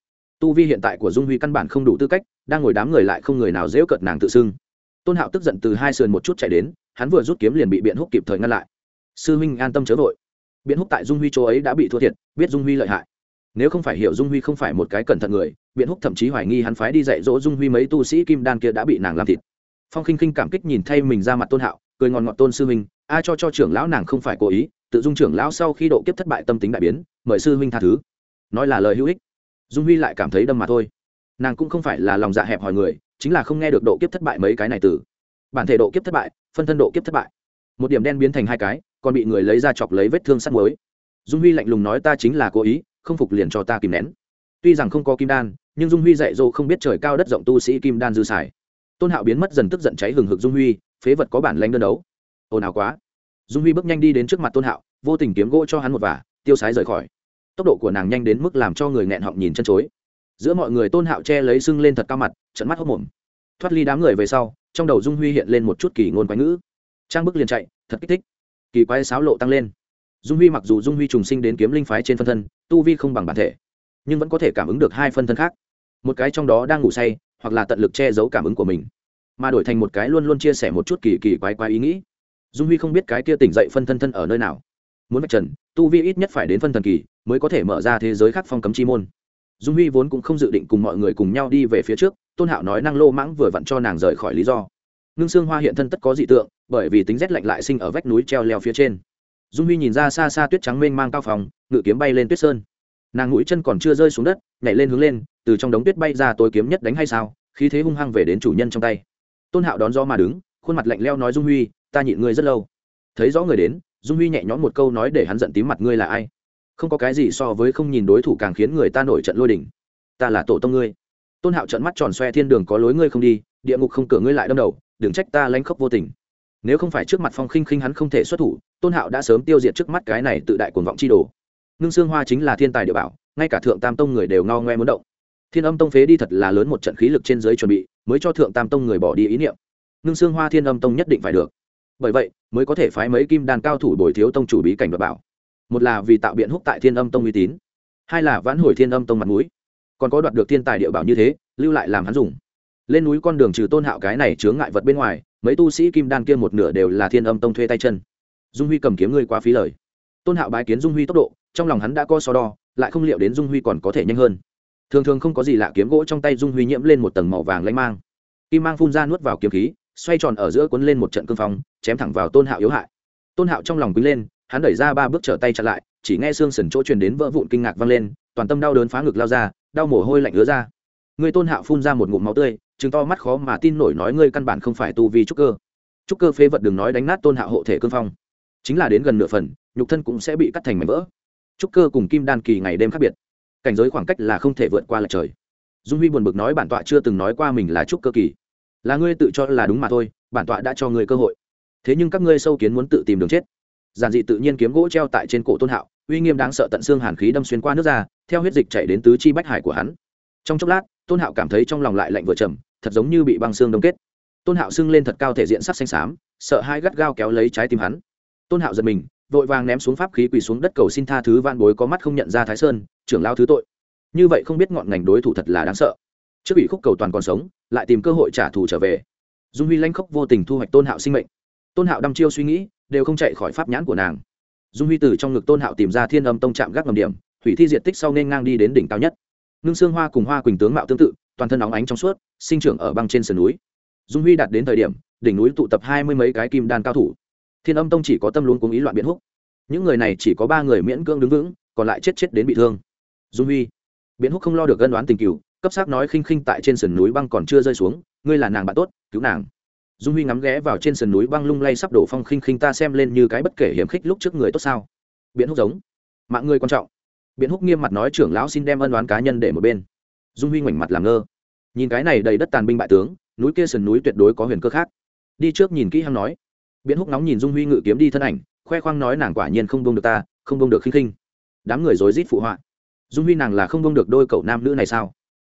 Tu vi hiện tại của dung huy căn bản không đủ tư cách, đang ngồi đám người lại không người nào dễu cợt nàng tự xưng. Tôn hạo tức giận từ hai sườn một chút chạy đến, hắn vừa rút kiếm liền bị biện húc kịp thời ngăn lại. Sư huynh an tâm chớ vội. Biện húc tại dung huy chỗ ấy đã bị thua thiệt, biết dung huy lợi hại. Nếu không phải hiểu dung huy không phải một cái cẩn thận người, biện húc thậm chí hoài nghi hắn phái đi dạy dỗ dung huy mấy tu sĩ kim đan kia đã bị nàng làm thịt. Phong khinh khinh cảm kích nhìn thay mình ra mặt tôn hạo, cười ngon ngọt tôn sư huynh, a cho cho trưởng lão nàng không phải cố ý, tự dung trưởng lão sau khi độ kiếp thất bại tâm tính đại biến mời sư huynh tha thứ. Nói là lời hữu ích. Dung huy lại cảm thấy đâm mà thôi. Nàng cũng không phải là lòng dạ hẹp hòi người, chính là không nghe được độ kiếp thất bại mấy cái này từ. Bản thể độ kiếp thất bại, phân thân độ kiếp thất bại. Một điểm đen biến thành hai cái, còn bị người lấy ra chọc lấy vết thương sắt mới dung huy lạnh lùng nói ta chính là cố ý, không phục liền cho ta kìm nén. Tuy rằng không có kim đan, nhưng dung huy dạy dỗ không biết trời cao đất rộng tu sĩ kim đan dư xài. Tôn hạo biến mất dần tức giận cháy hừng hực dung huy, phế vật có bản lanh đơn đấu. Ồn ào quá. Dung huy bước nhanh đi đến trước mặt tôn hạo, vô tình kiếm gỗ cho hắn một vả tiêu sái rời khỏi. Tốc độ của nàng nhanh đến mức làm cho người nghẹn họng nhìn chân chối. Giữa mọi người tôn hạo che lấy sưng lên thật cao mặt trận mắt hốc mồm thoát ly đám người về sau, trong đầu dung huy hiện lên một chút kỳ ngôn quái ngữ. Trang bức liền chạy, thật kích thích. Kỳ quái sáo lộ tăng lên. Dung huy mặc dù dung huy trùng sinh đến kiếm linh phái trên phân thân, tu vi không bằng bản thể, nhưng vẫn có thể cảm ứng được hai phân thân khác. Một cái trong đó đang ngủ say, hoặc là tận lực che giấu cảm ứng của mình, mà đổi thành một cái luôn luôn chia sẻ một chút kỳ kỳ quái quái ý nghĩ. Dung huy không biết cái kia tỉnh dậy phân thân thân ở nơi nào muốn vạch trần, tu vi ít nhất phải đến phân thần kỳ mới có thể mở ra thế giới khác phong cấm chi môn. Dung huy vốn cũng không dự định cùng mọi người cùng nhau đi về phía trước, tôn hạo nói năng lô mãng vừa vặn cho nàng rời khỏi lý do. Ngưng xương hoa hiện thân tất có dị tượng, bởi vì tính rét lạnh lại sinh ở vách núi treo leo phía trên. Dung huy nhìn ra xa xa tuyết trắng mênh mang cao phòng, ngự kiếm bay lên tuyết sơn. Nàng mũi chân còn chưa rơi xuống đất, nhảy lên hướng lên, từ trong đống tuyết bay ra tối kiếm nhất đánh hay sao, khí thế hung hăng về đến chủ nhân trong tay. Tôn hạo đón gió mà đứng, khuôn mặt lạnh leo nói dung huy, ta nhịn ngươi rất lâu. Thấy rõ người đến dung huy nhẹ nhõm một câu nói để hắn giận tím mặt ngươi là ai? Không có cái gì so với không nhìn đối thủ càng khiến người ta nổi trận lôi đỉnh ta là tổ tông ngươi. Tôn hạo trận mắt tròn xoe thiên đường có lối ngươi không đi, địa ngục không cửa ngươi lại đâm đầu, đừng trách ta lanh khóc vô tình. Nếu không phải trước mặt phong khinh khinh hắn không thể xuất thủ, tôn hạo đã sớm tiêu diệt trước mắt cái này tự đại cuồng vọng chi đồ. Ngưng xương hoa chính là thiên tài địa bảo, ngay cả thượng tam tông người đều ngao ngoe muốn động. Thiên âm tông phế đi thật là lớn một trận khí lực trên giới chuẩn bị, mới cho thượng tam tông người bỏ đi ý niệm. Ngưng xương hoa thiên âm tông nhất định phải được bởi vậy, mới có thể phái mấy kim đàn cao thủ bồi thiếu tông chủ bí cảnh đoạt bảo. Một là vì tạo biện húc tại thiên âm tông uy tín, hai là vãn hồi thiên âm tông mặt mũi. Còn có đoạt được thiên tài địa bảo như thế, lưu lại làm hắn dùng. Lên núi con đường trừ tôn hạo cái này chướng ngại vật bên ngoài, mấy tu sĩ kim đan kia một nửa đều là thiên âm tông thuê tay chân. Dung huy cầm kiếm ngươi quá phí lời. Tôn hạo bái kiến dung huy tốc độ, trong lòng hắn đã có so đo, lại không liệu đến dung huy còn có thể nhanh hơn. Thường thường không có gì lạ kiếm gỗ trong tay dung huy nhiễm lên một tầng màu vàng lanh mang. Kim mang phun ra nuốt vào kiếm khí xoay tròn ở giữa cuốn lên một trận cương phong, chém thẳng vào tôn hạo yếu hại. Tôn hạo trong lòng quý lên, hắn đẩy ra ba bước trở tay chặn lại, chỉ nghe xương sần chỗ truyền đến vỡ vụn kinh ngạc vang lên, toàn tâm đau đớn phá ngực lao ra, đau mồ hôi lạnh ứa ra. Người tôn hạo phun ra một ngụm máu tươi chứng to mắt khó mà tin nổi nói ngươi căn bản không phải tu vi trúc cơ. Trúc cơ phế vật đừng nói đánh nát tôn hạo hộ thể cương phong. Chính là đến gần nửa phần, nhục thân cũng sẽ bị cắt thành mảnh vỡ. Trúc cơ cùng kim đan kỳ ngày đêm khác biệt. Cảnh giới khoảng cách là không thể vượt qua lại trời. Dung huy buồn bực nói bản tọa chưa từng nói qua mình là trúc cơ kỳ là ngươi tự cho là đúng mà thôi, bản tọa đã cho ngươi cơ hội. Thế nhưng các ngươi sâu kiến muốn tự tìm đường chết. Giản dị tự nhiên kiếm gỗ treo tại trên cổ tôn hạo, uy nghiêm đáng sợ tận xương hàn khí đâm xuyên qua nước ra theo huyết dịch chảy đến tứ chi bách hải của hắn. Trong chốc lát, tôn hạo cảm thấy trong lòng lại lạnh vừa trầm, thật giống như bị băng xương đông kết. Tôn hạo sưng lên thật cao thể diện sắc xanh xám, sợ hai gắt gao kéo lấy trái tim hắn. Tôn hạo giật mình, vội vàng ném xuống pháp khí quỳ xuống đất cầu xin tha thứ van bối có mắt không nhận ra thái sơn, trưởng lao thứ tội. Như vậy không biết ngọn ngành đối thủ thật là đáng sợ trước ủy khúc cầu toàn còn sống, lại tìm cơ hội trả thù trở về. Dung huy lanh khóc vô tình thu hoạch tôn hạo sinh mệnh. Tôn hạo đăm chiêu suy nghĩ, đều không chạy khỏi pháp nhãn của nàng. Dung huy từ trong ngực tôn hạo tìm ra thiên âm tông trạm gác ngầm điểm, thủy thi diện tích sau nên ngang đi đến đỉnh cao nhất. Ngưng xương hoa cùng hoa quỳnh tướng mạo tương tự, toàn thân óng ánh trong suốt, sinh trưởng ở băng trên sườn núi. Dung huy đạt đến thời điểm, đỉnh núi tụ tập hai mươi mấy cái kim đan cao thủ. Thiên âm tông chỉ có tâm luôn cuống ý loạn biện húc. Những người này chỉ có ba người miễn cưỡng đứng vững, còn lại chết chết đến bị thương. Dung huy biện húc không lo được gân đoán tình cựu cấp sắc nói khinh khinh tại trên sườn núi băng còn chưa rơi xuống, ngươi là nàng bạn tốt, cứu nàng. Dung huy ngắm ghé vào trên sườn núi băng lung lay sắp đổ phong khinh khinh ta xem lên như cái bất kể hiểm khích lúc trước người tốt sao. Biện húc giống. Mạng ngươi quan trọng. Biện húc nghiêm mặt nói trưởng lão xin đem ân đoán cá nhân để một bên. Dung huy ngoảnh mặt làm ngơ. Nhìn cái này đầy đất tàn binh bại tướng, núi kia sườn núi tuyệt đối có huyền cơ khác. Đi trước nhìn kỹ hăng nói. Biện húc nóng nhìn dung huy ngự kiếm đi thân ảnh, khoe khoang nói nàng quả nhiên không bông được ta, không bông được khinh khinh. Đám người rối rít phụ họa. Dung huy nàng là không bông được đôi cậu nam nữ này sao?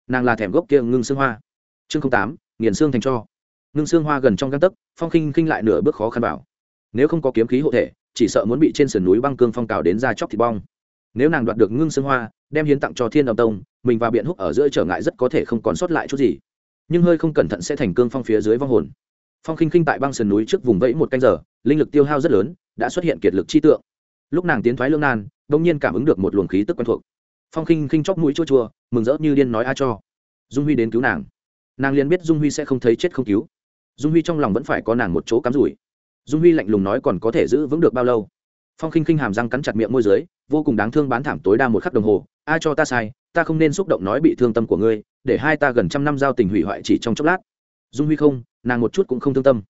Nàng là thèm gốc kia ngưng xương hoa. Chương tám, nghiền xương thành cho. Ngưng xương hoa gần trong găng tấc, phong khinh khinh lại nửa bước khó khăn bảo. Nếu không có kiếm khí hộ thể, chỉ sợ muốn bị trên sườn núi băng cương phong cào đến ra chóc thịt bong. Nếu nàng đoạt được ngưng xương hoa, đem hiến tặng cho thiên đồng tông, mình và biện húc ở giữa trở ngại rất có thể không còn sót lại chút gì. Nhưng hơi không cẩn thận sẽ thành cương phong phía dưới vong hồn. Phong khinh khinh tại băng sườn núi trước vùng vẫy một canh giờ, linh lực tiêu hao rất lớn, đã xuất hiện kiệt lực chi tượng. Lúc nàng tiến thoái lương nan, bỗng nhiên cảm ứng được một luồng khí tức quen thuộc phong khinh khinh chóc mũi chua chua, mừng rỡ như điên nói a cho. Dung huy đến cứu nàng. Nàng liền biết dung huy sẽ không thấy chết không cứu. Dung huy trong lòng vẫn phải có nàng một chỗ cắm rủi. Dung huy lạnh lùng nói còn có thể giữ vững được bao lâu? Phong khinh khinh hàm răng cắn chặt miệng môi d ư ớ i vô cùng đáng thương bán thảm tối đa một khắc đồng hồ. A cho ta sai, ta không nên xúc động nói bị thương tâm của ngươi, để hai ta gần trăm năm giao tình hủy hoại chỉ trong chốc lát. Dung huy không, nàng một chút cũng không thương tâm.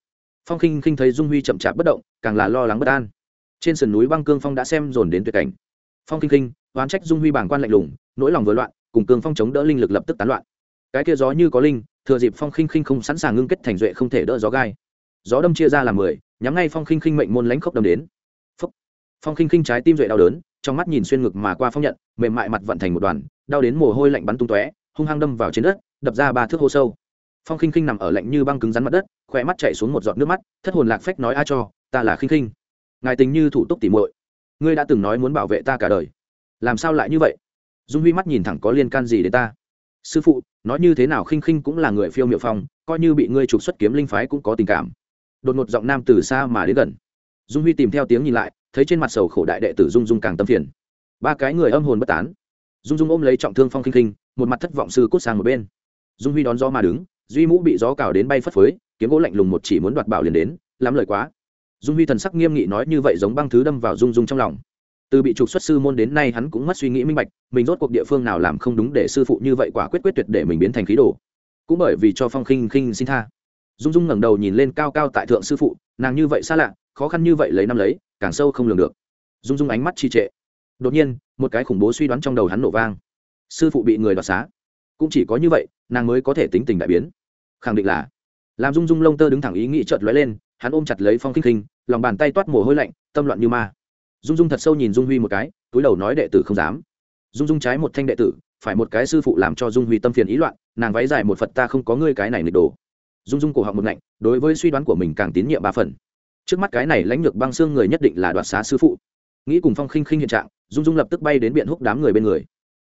Phong khinh khinh thấy dung huy chậm chạp bất động, càng là lo lắng bất an. Trên sườn núi băng cương phong đã xem dồn đến tuyệt cảnh. Phong khinh khinh oán trách dung huy bảng quan lạnh lùng, nỗi lòng vừa loạn, cùng cường phong chống đỡ linh lực lập tức tán loạn. Cái kia gió như có linh, thừa dịp phong khinh khinh không sẵn sàng ngưng kết thành duệ không thể đỡ gió gai. Gió đâm chia ra làm mười, nhắm ngay phong khinh khinh mệnh môn lãnh khốc đâm đến. Phúc. phong khinh khinh trái tim duệ đau đớn, trong mắt nhìn xuyên ngực mà qua phong nhận, mềm mại mặt vận thành một đoàn, đau đến mồ hôi lạnh bắn tung tóe, hung hăng đâm vào trên đất, đập ra ba thước hô sâu. Phong khinh khinh nằm ở lạnh như băng cứng rắn mặt đất khỏe mắt chạy xuống một giọt nước mắt, thất hồn lạc phách nói a cho, ta là khinh khinh. Ngài tình như thủ túc tỉ muội. Ngươi đã từng nói muốn bảo vệ ta cả đời làm sao lại như vậy? Dung huy mắt nhìn thẳng có liên can gì đến ta? Sư phụ, nói như thế nào khinh khinh cũng là người phiêu miệu phong, coi như bị ngươi trục xuất kiếm linh phái cũng có tình cảm. Đột ngột giọng nam từ xa mà đến gần. Dung huy tìm theo tiếng nhìn lại, thấy trên mặt sầu khổ đại đệ tử dung dung càng tâm phiền. Ba cái người âm hồn bất tán. Dung dung ôm lấy trọng thương phong khinh khinh, một mặt thất vọng sư cút sang một bên. Dung huy đón gió mà đứng, duy mũ bị gió cào đến bay phất phới, kiếm gỗ lạnh lùng một chỉ muốn đoạt bảo liền đến, lắm lời quá. Dung huy thần sắc nghiêm nghị nói như vậy giống băng thứ đâm vào dung dung trong lòng từ bị trục xuất sư môn đến nay hắn cũng mất suy nghĩ minh bạch, mình rốt cuộc địa phương nào làm không đúng để sư phụ như vậy quả quyết quyết tuyệt để mình biến thành khí đồ. Cũng bởi vì cho phong khinh khinh xin tha. Dung dung ngẩng đầu nhìn lên cao cao tại thượng sư phụ, nàng như vậy xa lạ, khó khăn như vậy lấy năm lấy, càng sâu không lường được. Dung dung ánh mắt trì trệ. Đột nhiên, một cái khủng bố suy đoán trong đầu hắn nổ vang. Sư phụ bị người đoạt xá. Cũng chỉ có như vậy, nàng mới có thể tính tình đại biến. Khẳng định là, làm dung dung lông tơ đứng thẳng ý nghĩ chợt lóe lên, hắn ôm chặt lấy phong khinh khinh, lòng bàn tay toát mồ hôi lạnh, tâm loạn như ma dung dung thật sâu nhìn dung huy một cái, túi đầu nói đệ tử không dám. Dung dung trái một thanh đệ tử, phải một cái sư phụ làm cho dung huy tâm phiền ý loạn, nàng váy dài một phật ta không có ngươi cái này nịch đồ. Dung dung cổ họng một ngạnh, đối với suy đoán của mình càng tín nhiệm ba phần. Trước mắt cái này lãnh lược băng xương người nhất định là đoạt xá sư phụ. Nghĩ cùng phong khinh khinh hiện trạng, dung dung lập tức bay đến biện húc đám người bên người.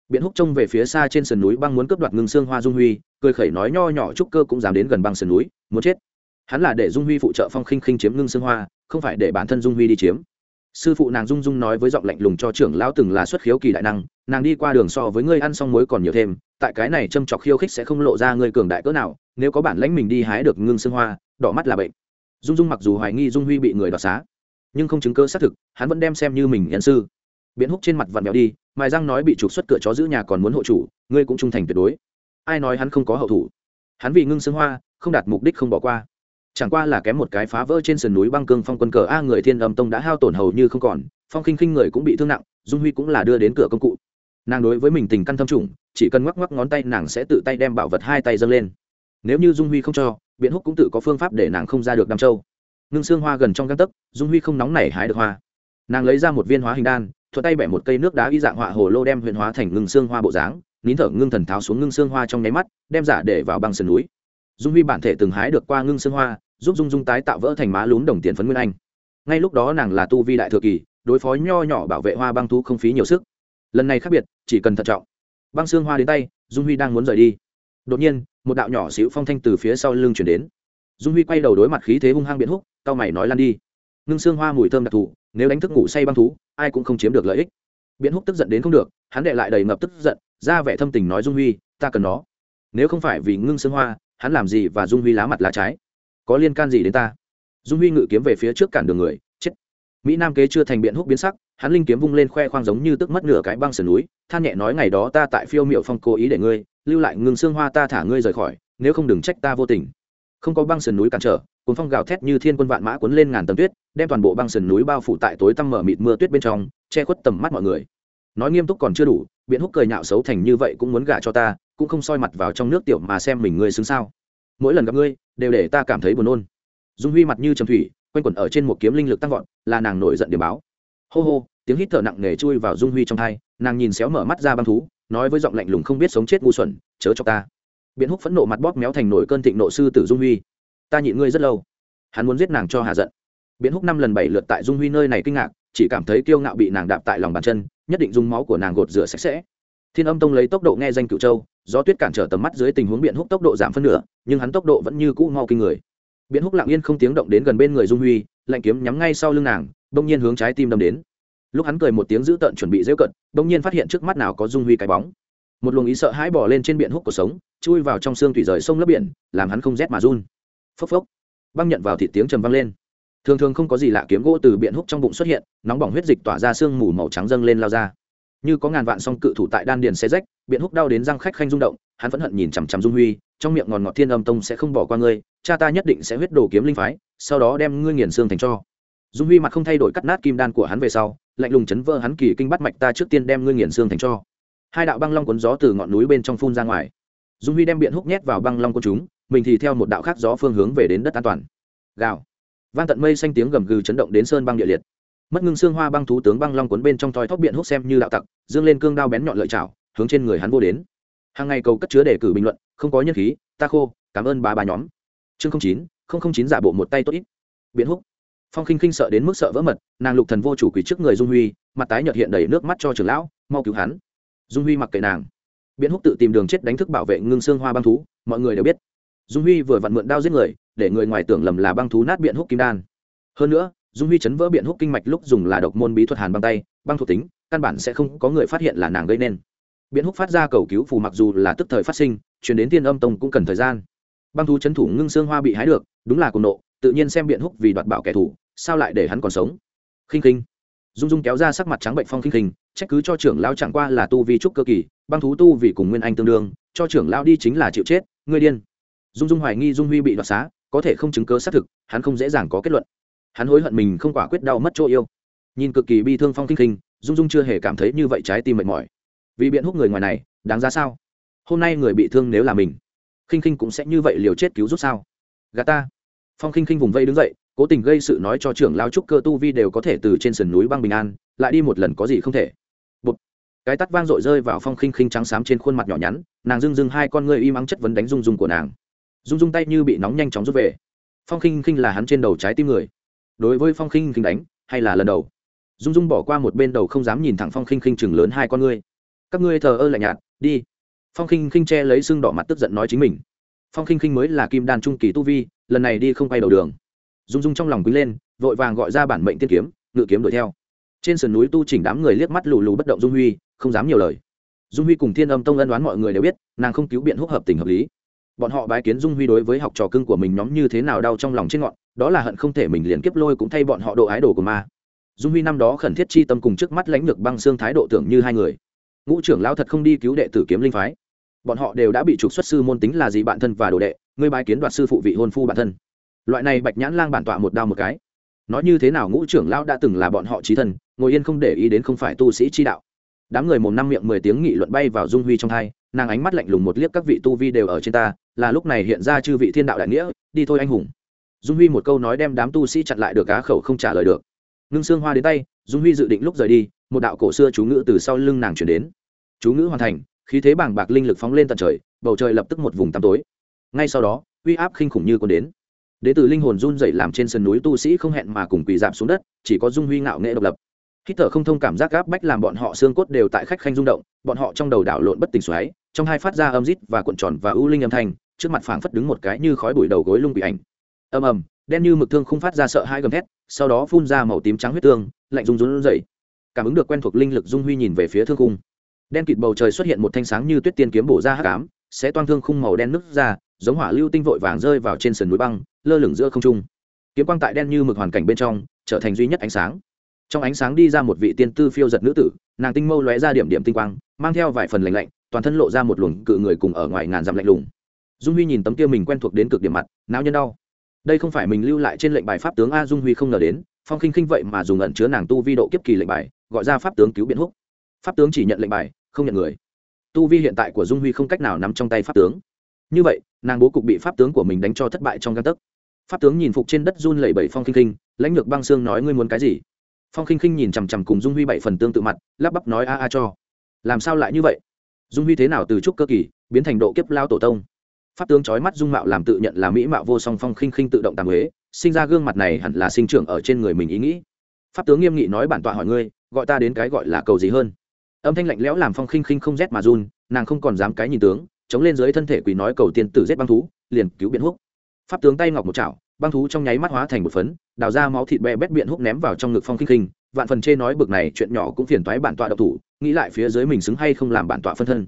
Biện húc trông về phía xa trên sườn núi băng muốn cướp đoạt ngưng xương hoa dung huy, cười khẩy nói nho nhỏ trúc cơ cũng dám đến gần băng sườn núi, muốn chết. Hắn là để dung huy phụ trợ phong khinh khinh chiếm ngưng xương hoa, không phải để bản thân dung huy đi chiếm sư phụ nàng dung dung nói với giọng lạnh lùng cho trưởng lão từng là xuất khiếu kỳ đại năng, nàng đi qua đường so với ngươi ăn xong muối còn nhiều thêm, tại cái này châm chọc khiêu khích sẽ không lộ ra ngươi cường đại cỡ nào, nếu có bản lãnh mình đi hái được ngưng xương hoa, đỏ mắt là bệnh. Dung dung mặc dù hoài nghi dung huy bị người đoạt xá, nhưng không chứng cơ xác thực, hắn vẫn đem xem như mình nhân sư. Biến húc trên mặt vặn mèo đi mài răng nói bị trục xuất cửa chó giữ nhà còn muốn hộ chủ, ngươi cũng trung thành tuyệt đối. Ai nói hắn không có hậu thủ? Hắn vì ngưng xương hoa, không đạt mục đích không bỏ qua chẳng qua là kém một cái phá vỡ trên sườn núi băng cương phong quân cờ a, người thiên âm tông đã hao tổn hầu như không còn, phong khinh khinh người cũng bị thương nặng, dung huy cũng là đưa đến cửa công cụ. Nàng đối với mình tình căn thâm trùng, chỉ cần ngoắc ngoắc ngón tay nàng sẽ tự tay đem bảo vật hai tay dâng lên. Nếu như dung huy không cho, biện húc cũng tự có phương pháp để nàng không ra được nam châu ngưng xương hoa gần trong găng tấc, dung huy không nóng nảy hái được hoa. Nàng lấy ra một viên hóa hình đan, thuận tay bẻ một cây nước đá y dạng họa hồ lô đem huyền hóa thành ngưng xương hoa bộ dáng, nín thở ngưng thần tháo xuống ngưng xương hoa trong nháy mắt, đem giả để vào băng sườn núi dung huy bản thể từng hái được qua ngưng xương hoa, giúp dung dung tái tạo vỡ thành má lún đồng tiền phấn nguyên anh. Ngay lúc đó nàng là tu vi đại thừa kỳ, đối phó nho nhỏ bảo vệ hoa băng thu không phí nhiều sức. Lần này khác biệt, chỉ cần thận trọng. Băng xương hoa đến tay, dung huy đang muốn rời đi. Đột nhiên, một đạo nhỏ xíu phong thanh từ phía sau lưng chuyển đến. Dung huy quay đầu đối mặt khí thế hung hăng biện húc tao mày nói lan đi. Ngưng xương hoa mùi thơm đặc thù, nếu đánh thức ngủ say băng thú, ai cũng không chiếm được lợi ích. Biện húc tức giận đến không được, hắn đệ lại đầy ngập tức giận, ra vẻ thâm tình nói dung huy, ta cần nó. Nếu không phải vì ngưng xương hoa hắn làm gì và dung huy lá mặt lá trái? Có liên can gì đến ta? Dung huy ngự kiếm về phía trước cản đường người, chết. Mỹ nam kế chưa thành biện húc biến sắc, hắn linh kiếm vung lên khoe khoang giống như tức mất nửa cái băng sườn núi, than nhẹ nói ngày đó ta tại phiêu miệu phong cố ý để ngươi, lưu lại ngưng xương hoa ta thả ngươi rời khỏi, nếu không đừng trách ta vô tình. Không có băng sườn núi cản trở, cuốn phong gào thét như thiên quân vạn mã cuốn lên ngàn tầng tuyết, đem toàn bộ băng sườn núi bao phủ tại tối tăm mở mịt mưa tuyết bên trong, che khuất tầm mắt mọi người. Nói nghiêm túc còn chưa đủ, biện húc cười nhạo xấu thành như vậy cũng muốn gả cho ta cũng không soi mặt vào trong nước tiểu mà xem mình ngươi xứng sao. Mỗi lần gặp ngươi, đều để ta cảm thấy buồn nôn. Dung huy mặt như trầm thủy, quanh quẩn ở trên một kiếm linh lực tăng vọt, là nàng nổi giận điểm báo. Hô hô, tiếng hít thở nặng nề chui vào dung huy trong thai, nàng nhìn xéo mở mắt ra băng thú, nói với giọng lạnh lùng không biết sống chết ngu xuẩn, chớ cho ta. Biện húc phẫn nộ mặt bóp méo thành nổi cơn thịnh nộ sư tử dung huy. Ta nhịn ngươi rất lâu. Hắn muốn giết nàng cho hạ giận. Biện húc năm lần bảy lượt tại dung huy nơi này kinh ngạc, chỉ cảm thấy kiêu ngạo bị nàng đạp tại lòng bàn chân, nhất định dùng máu của nàng gột rửa sạch sẽ. Thiên âm tông lấy tốc độ nghe danh cựu châu gió tuyết cản trở tầm mắt dưới tình huống biện húc tốc độ giảm phân nửa, nhưng hắn tốc độ vẫn như cũ mau kinh người. Biện húc lặng yên không tiếng động đến gần bên người dung huy, lạnh kiếm nhắm ngay sau lưng nàng, bỗng nhiên hướng trái tim đâm đến. Lúc hắn cười một tiếng dữ tợn chuẩn bị rêu cận, bỗng nhiên phát hiện trước mắt nào có dung huy cái bóng. Một luồng ý sợ hãi bỏ lên trên biển húc cuộc sống, chui vào trong xương thủy rời sông lấp biển, làm hắn không rét mà run. Phốc phốc, băng nhận vào thịt tiếng trầm vang lên. Thường thường không có gì lạ kiếm gỗ từ biển húc trong bụng xuất hiện, nóng bỏng huyết dịch tỏa ra sương mù màu trắng dâng lên lao ra như có ngàn vạn song cự thủ tại đan điền xe rách, biện húc đau đến răng khách khanh rung động, hắn vẫn hận nhìn chằm chằm dung huy, trong miệng ngòn ngọt thiên âm tông sẽ không bỏ qua ngươi, cha ta nhất định sẽ huyết đồ kiếm linh phái, sau đó đem ngươi nghiền xương thành cho. Dung huy mặt không thay đổi cắt nát kim đan của hắn về sau, lạnh lùng chấn vỡ hắn kỳ kinh bắt mạch ta trước tiên đem ngươi nghiền xương thành cho. Hai đạo băng long cuốn gió từ ngọn núi bên trong phun ra ngoài. Dung huy đem biện húc nhét vào băng long quân chúng, mình thì theo một đạo khác gió phương hướng về đến đất an toàn. Gào. Vang tận mây xanh tiếng gầm gừ chấn động đến sơn băng địa liệt mất ngưng xương hoa băng thú tướng băng long cuốn bên trong thoi thóc biện húc xem như đạo tặc, dương lên cương đao bén nhọn lợi chảo hướng trên người hắn vô đến. Hàng ngày cầu cất chứa để cử bình luận, không có nhân khí, ta khô, cảm ơn ba ba nhóm. Chương chín không chín giả bộ một tay tốt ít. Biện húc. Phong khinh khinh sợ đến mức sợ vỡ mật, nàng lục thần vô chủ quỷ trước người dung huy, mặt tái nhợt hiện đầy nước mắt cho trưởng lão, mau cứu hắn. Dung huy mặc kệ nàng. Biện húc tự tìm đường chết đánh thức bảo vệ ngưng xương hoa băng thú, mọi người đều biết. Dung huy vừa vặn mượn đao giết người, để người ngoài tưởng lầm là băng thú nát biện húc kim đan. Hơn nữa dung huy chấn vỡ biện húc kinh mạch lúc dùng là độc môn bí thuật hàn băng tay, băng thuộc tính, căn bản sẽ không có người phát hiện là nàng gây nên. Biện húc phát ra cầu cứu phù mặc dù là tức thời phát sinh chuyển đến tiên âm tông cũng cần thời gian. Băng thú chấn thủ ngưng xương hoa bị hái được, đúng là cùng nộ, tự nhiên xem biện húc vì đoạt bảo kẻ thù, sao lại để hắn còn sống? Khinh khinh. Dung dung kéo ra sắc mặt trắng bệnh phong khinh khinh, trách cứ cho trưởng lao chẳng qua là tu vi trúc cơ kỳ, băng thú tu vì cùng nguyên anh tương đương, cho trưởng lao đi chính là chịu chết, ngươi điên. Dung dung hoài nghi dung huy bị đoạt xá, có thể không chứng cớ xác thực, hắn không dễ dàng có kết luận hắn hối hận mình không quả quyết đau mất chỗ yêu. Nhìn cực kỳ bi thương phong kinh kinh dung dung chưa hề cảm thấy như vậy trái tim mệt mỏi. Vì biện hút người ngoài này, đáng ra sao? Hôm nay người bị thương nếu là mình, khinh khinh cũng sẽ như vậy liều chết cứu rút sao? Gà ta. Phong khinh khinh vùng vây đứng dậy, cố tình gây sự nói cho trưởng lao trúc cơ tu vi đều có thể từ trên sườn núi băng bình an, lại đi một lần có gì không thể. Bụt. cái tắt vang dội rơi vào phong khinh khinh trắng xám trên khuôn mặt nhỏ nhắn, nàng dưng dưng hai con ngươi y mắng chất vấn đánh rung rung của nàng. Rung rung tay như bị nóng nhanh chóng rút về. Phong khinh khinh là hắn trên đầu trái tim người đối với phong khinh khinh đánh, hay là lần đầu? Dung dung bỏ qua một bên đầu không dám nhìn thẳng phong khinh khinh chừng lớn hai con ngươi. Các ngươi thờ ơ lạnh nhạt, đi. Phong khinh khinh che lấy sưng đỏ mặt tức giận nói chính mình. Phong khinh khinh mới là kim đan trung kỳ tu vi, lần này đi không quay đầu đường. Dung dung trong lòng quý lên, vội vàng gọi ra bản mệnh tiên kiếm, ngự kiếm đuổi theo. Trên sườn núi tu chỉnh đám người liếc mắt lù lù bất động dung huy, không dám nhiều lời. Dung huy cùng thiên âm tông ân đoán mọi người đều biết, nàng không cứu biện húc hợp tình hợp lý. Bọn họ bái kiến dung huy đối với học trò cưng của mình nhóm như thế nào đau trong lòng trên ngọn đó là hận không thể mình liền kiếp lôi cũng thay bọn họ độ ái đồ của ma. Dung huy năm đó khẩn thiết chi tâm cùng trước mắt lãnh lược băng xương thái độ tưởng như hai người. Ngũ trưởng lao thật không đi cứu đệ tử kiếm linh phái. Bọn họ đều đã bị trục xuất sư môn tính là gì bạn thân và đồ đệ, ngươi bái kiến đoạt sư phụ vị hôn phu bản thân. Loại này bạch nhãn lang bản tọa một đao một cái. Nói như thế nào ngũ trưởng lao đã từng là bọn họ trí thần ngồi yên không để ý đến không phải tu sĩ chi đạo. Đám người mồm năm miệng mười tiếng nghị luận bay vào dung huy trong hai, nàng ánh mắt lạnh lùng một liếc các vị tu vi đều ở trên ta, là lúc này hiện ra chư vị thiên đạo đại nghĩa, đi thôi anh hùng dung huy một câu nói đem đám tu sĩ chặn lại được cá khẩu không trả lời được. Ngưng xương hoa đến tay, dung huy dự định lúc rời đi, một đạo cổ xưa chú ngữ từ sau lưng nàng chuyển đến. Chú ngữ hoàn thành, khí thế bảng bạc linh lực phóng lên tận trời, bầu trời lập tức một vùng tăm tối. Ngay sau đó, uy áp khinh khủng như còn đến. Đế tử linh hồn run dậy làm trên sườn núi tu sĩ không hẹn mà cùng quỳ giảm xuống đất, chỉ có dung huy ngạo nghệ độc lập. Hít thở không thông cảm giác gáp bách làm bọn họ xương cốt đều tại khách khanh rung động, bọn họ trong đầu đảo lộn bất tỉnh xoáy, trong hai phát ra âm rít và cuộn tròn và ưu linh âm thanh, trước mặt phảng phất đứng một cái như khói bụi đầu gối lung bị ảnh ầm ầm, đen như mực thương không phát ra sợ hai gầm thét, sau đó phun ra màu tím trắng huyết tương, lạnh rung run dậy cảm ứng được quen thuộc linh lực dung huy nhìn về phía thương khung. Đen kịt bầu trời xuất hiện một thanh sáng như tuyết tiên kiếm bổ ra hắc ám sẽ toang thương khung màu đen nứt ra, giống hỏa lưu tinh vội vàng rơi vào trên sườn núi băng, lơ lửng giữa không trung. Kiếm quang tại đen như mực hoàn cảnh bên trong, trở thành duy nhất ánh sáng. Trong ánh sáng đi ra một vị tiên tư phiêu giật nữ tử, nàng tinh mâu lóe ra điểm điểm tinh quang, mang theo vài phần lạnh lạnh, toàn thân lộ ra một luồng cự người cùng ở ngoài ngàn dặm lạnh lùng. Dung huy nhìn tấm kia mình quen thuộc đến cực điểm mặt, não nhân đau đây không phải mình lưu lại trên lệnh bài pháp tướng a dung huy không ngờ đến, phong khinh khinh vậy mà dùng ẩn chứa nàng tu vi độ kiếp kỳ lệnh bài, gọi ra pháp tướng cứu biện húc. Pháp tướng chỉ nhận lệnh bài, không nhận người. Tu vi hiện tại của dung huy không cách nào nắm trong tay pháp tướng. Như vậy, nàng bố cục bị pháp tướng của mình đánh cho thất bại trong găng tấc. Pháp tướng nhìn phục trên đất run lẩy bẩy phong khinh khinh, lãnh lược băng xương nói ngươi muốn cái gì? Phong khinh khinh nhìn chằm chằm cùng dung huy bảy phần tương tự mặt, lắp bắp nói a a cho. Làm sao lại như vậy? Dung huy thế nào từ trúc cơ kỳ, biến thành độ kiếp lao tổ tông? Pháp tướng trói mắt dung mạo làm tự nhận là mỹ mạo vô song phong khinh khinh tự động tàng huế, sinh ra gương mặt này hẳn là sinh trưởng ở trên người mình ý nghĩ. Pháp tướng nghiêm nghị nói bản tọa hỏi ngươi, gọi ta đến cái gọi là cầu gì hơn? Âm thanh lạnh lẽo làm phong khinh khinh không rét mà run, nàng không còn dám cái nhìn tướng, chống lên dưới thân thể quỳ nói cầu tiên tử giết băng thú, liền cứu biện húc. Pháp tướng tay ngọc một chảo, băng thú trong nháy mắt hóa thành một phấn, đào ra máu thịt bè bét biện húc ném vào trong ngực phong khinh khinh, vạn phần chê nói bực này chuyện nhỏ cũng phiền toái bản tọa độc thủ, nghĩ lại phía dưới mình xứng hay không làm bản tọa phân thân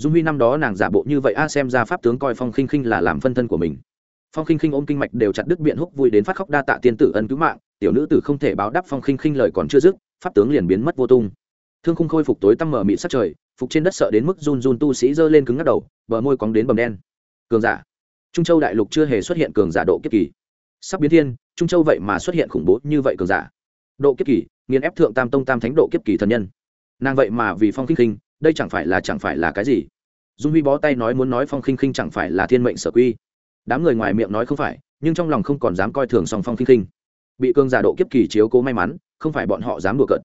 dung huy năm đó nàng giả bộ như vậy, a, xem ra pháp tướng coi phong khinh khinh là làm phân thân của mình. Phong khinh khinh ôm kinh mạch đều chặt đứt biện húc vui đến phát khóc đa tạ tiên tử ân cứu mạng, tiểu nữ tử không thể báo đáp phong khinh khinh lời còn chưa dứt, pháp tướng liền biến mất vô tung. Thương khung khôi phục tối tăm mở mị sắc trời, phục trên đất sợ đến mức run run tu sĩ giơ lên cứng ngắt đầu, bờ môi cóng đến bầm đen. Cường giả. Trung châu đại lục chưa hề xuất hiện cường giả độ kiếp kỳ. Sắp biến thiên, trung châu vậy mà xuất hiện khủng bố như vậy cường giả. Độ kiếp kỳ, nghiền ép thượng tam tông tam thánh độ kiếp kỳ thần nhân. Nàng vậy mà vì phong khinh khinh đây chẳng phải là chẳng phải là cái gì. Dung huy bó tay nói muốn nói phong khinh khinh chẳng phải là thiên mệnh sở quy. Đám người ngoài miệng nói không phải, nhưng trong lòng không còn dám coi thường song phong khinh khinh. Bị cương giả độ kiếp kỳ chiếu cố may mắn, không phải bọn họ dám đùa cợt.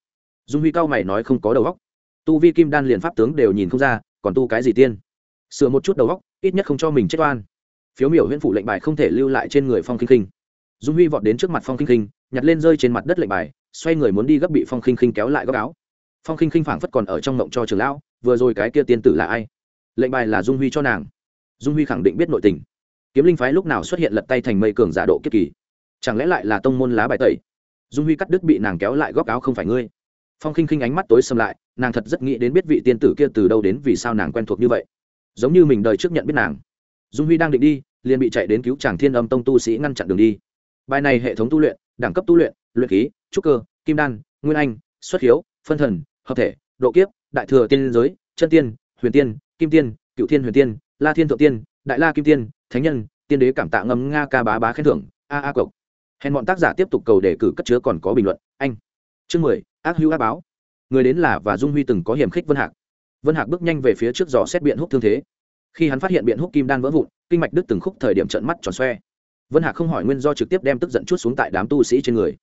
Dung huy cao mày nói không có đầu góc tu vi kim đan liền pháp tướng đều nhìn không ra, còn tu cái gì tiên? Sửa một chút đầu góc ít nhất không cho mình chết oan. Phiếu miểu huyễn phụ lệnh bài không thể lưu lại trên người phong khinh khinh. Dung huy vọt đến trước mặt phong khinh khinh, nhặt lên rơi trên mặt đất lệnh bài, xoay người muốn đi gấp bị phong khinh khinh kéo lại góc áo phong khinh khinh phảng phất còn ở trong mộng cho trường lão, vừa rồi cái kia tiên tử là ai? Lệnh bài là dung huy cho nàng. Dung huy khẳng định biết nội tình. Kiếm linh phái lúc nào xuất hiện lật tay thành mây cường giả độ kiếp kỳ? Chẳng lẽ lại là tông môn lá bài tẩy? Dung huy cắt đứt bị nàng kéo lại góc áo không phải ngươi. Phong khinh khinh ánh mắt tối xâm lại, nàng thật rất nghĩ đến biết vị tiên tử kia từ đâu đến vì sao nàng quen thuộc như vậy. Giống như mình đời trước nhận biết nàng. Dung huy đang định đi, liền bị chạy đến cứu chàng thiên âm tông tu sĩ ngăn chặn đường đi. Bài này hệ thống tu luyện, đẳng cấp tu luyện luyện khí, trúc cơ, kim đan, nguyên anh, xuất hiếu, phân thần hợp thể, độ kiếp, đại thừa tiên giới, chân tiên, huyền tiên, kim tiên, cựu thiên huyền tiên, la thiên thượng tiên, đại la kim tiên, thánh nhân, tiên đế cảm tạ ngâm nga ca bá bá khen thưởng, a a cộc. Hẹn bọn tác giả tiếp tục cầu đề cử cất chứa còn có bình luận. Anh. Chương mười, ác hữu ác báo. Người đến là và dung huy từng có hiểm khích vân hạc. Vân hạc bước nhanh về phía trước dò xét biện húc thương thế. Khi hắn phát hiện biện húc kim đan vỡ vụn, kinh mạch đứt từng khúc thời điểm trận mắt tròn xoe. Vân hạc không hỏi nguyên do trực tiếp đem tức giận chút xuống tại đám tu sĩ trên người.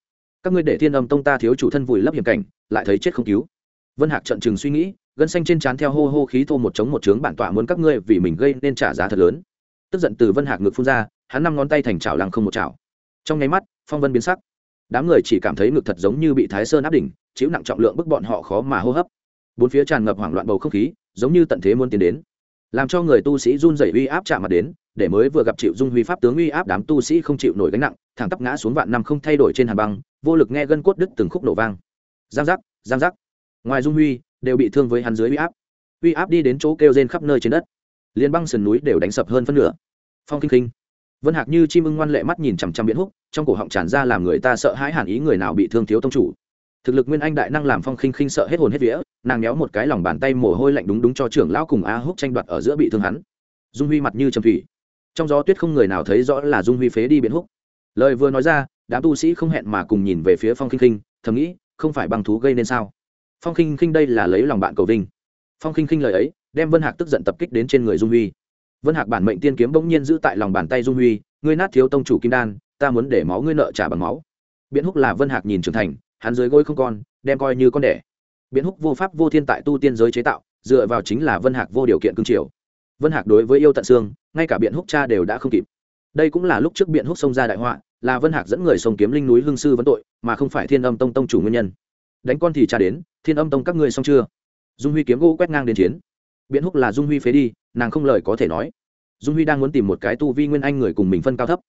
Các ngươi để thiên âm tông ta thiếu chủ thân vùi lấp hiểm cảnh, lại thấy chết không cứu vân hạc trận chừng suy nghĩ, gân xanh trên trán theo hô hô khí thô một chống một trướng bản tọa muốn các ngươi vì mình gây nên trả giá thật lớn. Tức giận từ vân hạc ngực phun ra, hắn năm ngón tay thành chảo lăng không một chảo. Trong nháy mắt, phong vân biến sắc. Đám người chỉ cảm thấy ngực thật giống như bị thái sơn áp đỉnh, chịu nặng trọng lượng bức bọn họ khó mà hô hấp. Bốn phía tràn ngập hoảng loạn bầu không khí, giống như tận thế muôn tiến đến. Làm cho người tu sĩ run rẩy uy áp chạm mặt đến, để mới vừa gặp chịu dung huy pháp tướng uy áp đám tu sĩ không chịu nổi gánh nặng, thẳng tắp ngã xuống vạn năm không thay đổi trên hàn băng, vô lực nghe gân cốt đứt từng khúc nổ vang. Giang giác giang giác ngoài dung huy, đều bị thương với hắn dưới uy áp. Uy áp đi đến chỗ kêu rên khắp nơi trên đất. Liên băng sườn núi đều đánh sập hơn phân nửa. Phong kinh kinh. Vân hạc như chim ưng ngoan lệ mắt nhìn chằm chằm biển húc, trong cổ họng tràn ra làm người ta sợ hãi hẳn ý người nào bị thương thiếu tông chủ. Thực lực nguyên anh đại năng làm phong khinh khinh sợ hết hồn hết vía, nàng méo một cái lòng bàn tay mồ hôi lạnh đúng đúng cho trưởng lão cùng a húc tranh đoạt ở giữa bị thương hắn. Dung huy mặt như trầm thủy. Trong gió tuyết không người nào thấy rõ là dung huy phế đi biển húc. Lời vừa nói ra, đám tu sĩ không hẹn mà cùng nhìn về phía phong khinh khinh thầm nghĩ, không phải băng thú gây nên sao? Phong khinh khinh đây là lấy lòng bạn cầu vinh. Phong khinh khinh lời ấy, đem vân hạc tức giận tập kích đến trên người dung huy. Vân hạc bản mệnh tiên kiếm bỗng nhiên giữ tại lòng bàn tay dung huy, ngươi nát thiếu tông chủ kim đan, ta muốn để máu ngươi nợ trả bằng máu. Biện húc là vân hạc nhìn trưởng thành, hắn dưới gối không con, đem coi như con đẻ. Biện húc vô pháp vô thiên tại tu tiên giới chế tạo, dựa vào chính là vân hạc vô điều kiện cương triều. Vân hạc đối với yêu tận xương, ngay cả biện húc cha đều đã không kịp. Đây cũng là lúc trước biện húc xông ra đại họa, là vân hạc dẫn người sông kiếm linh núi hương sư vấn tội, mà không phải thiên âm tông tông chủ nguyên nhân đánh con thì cha đến, thiên âm tông các ngươi xong chưa? Dung huy kiếm gỗ quét ngang đến chiến. Biện húc là dung huy phế đi, nàng không lời có thể nói. Dung huy đang muốn tìm một cái tu vi nguyên anh người cùng mình phân cao thấp.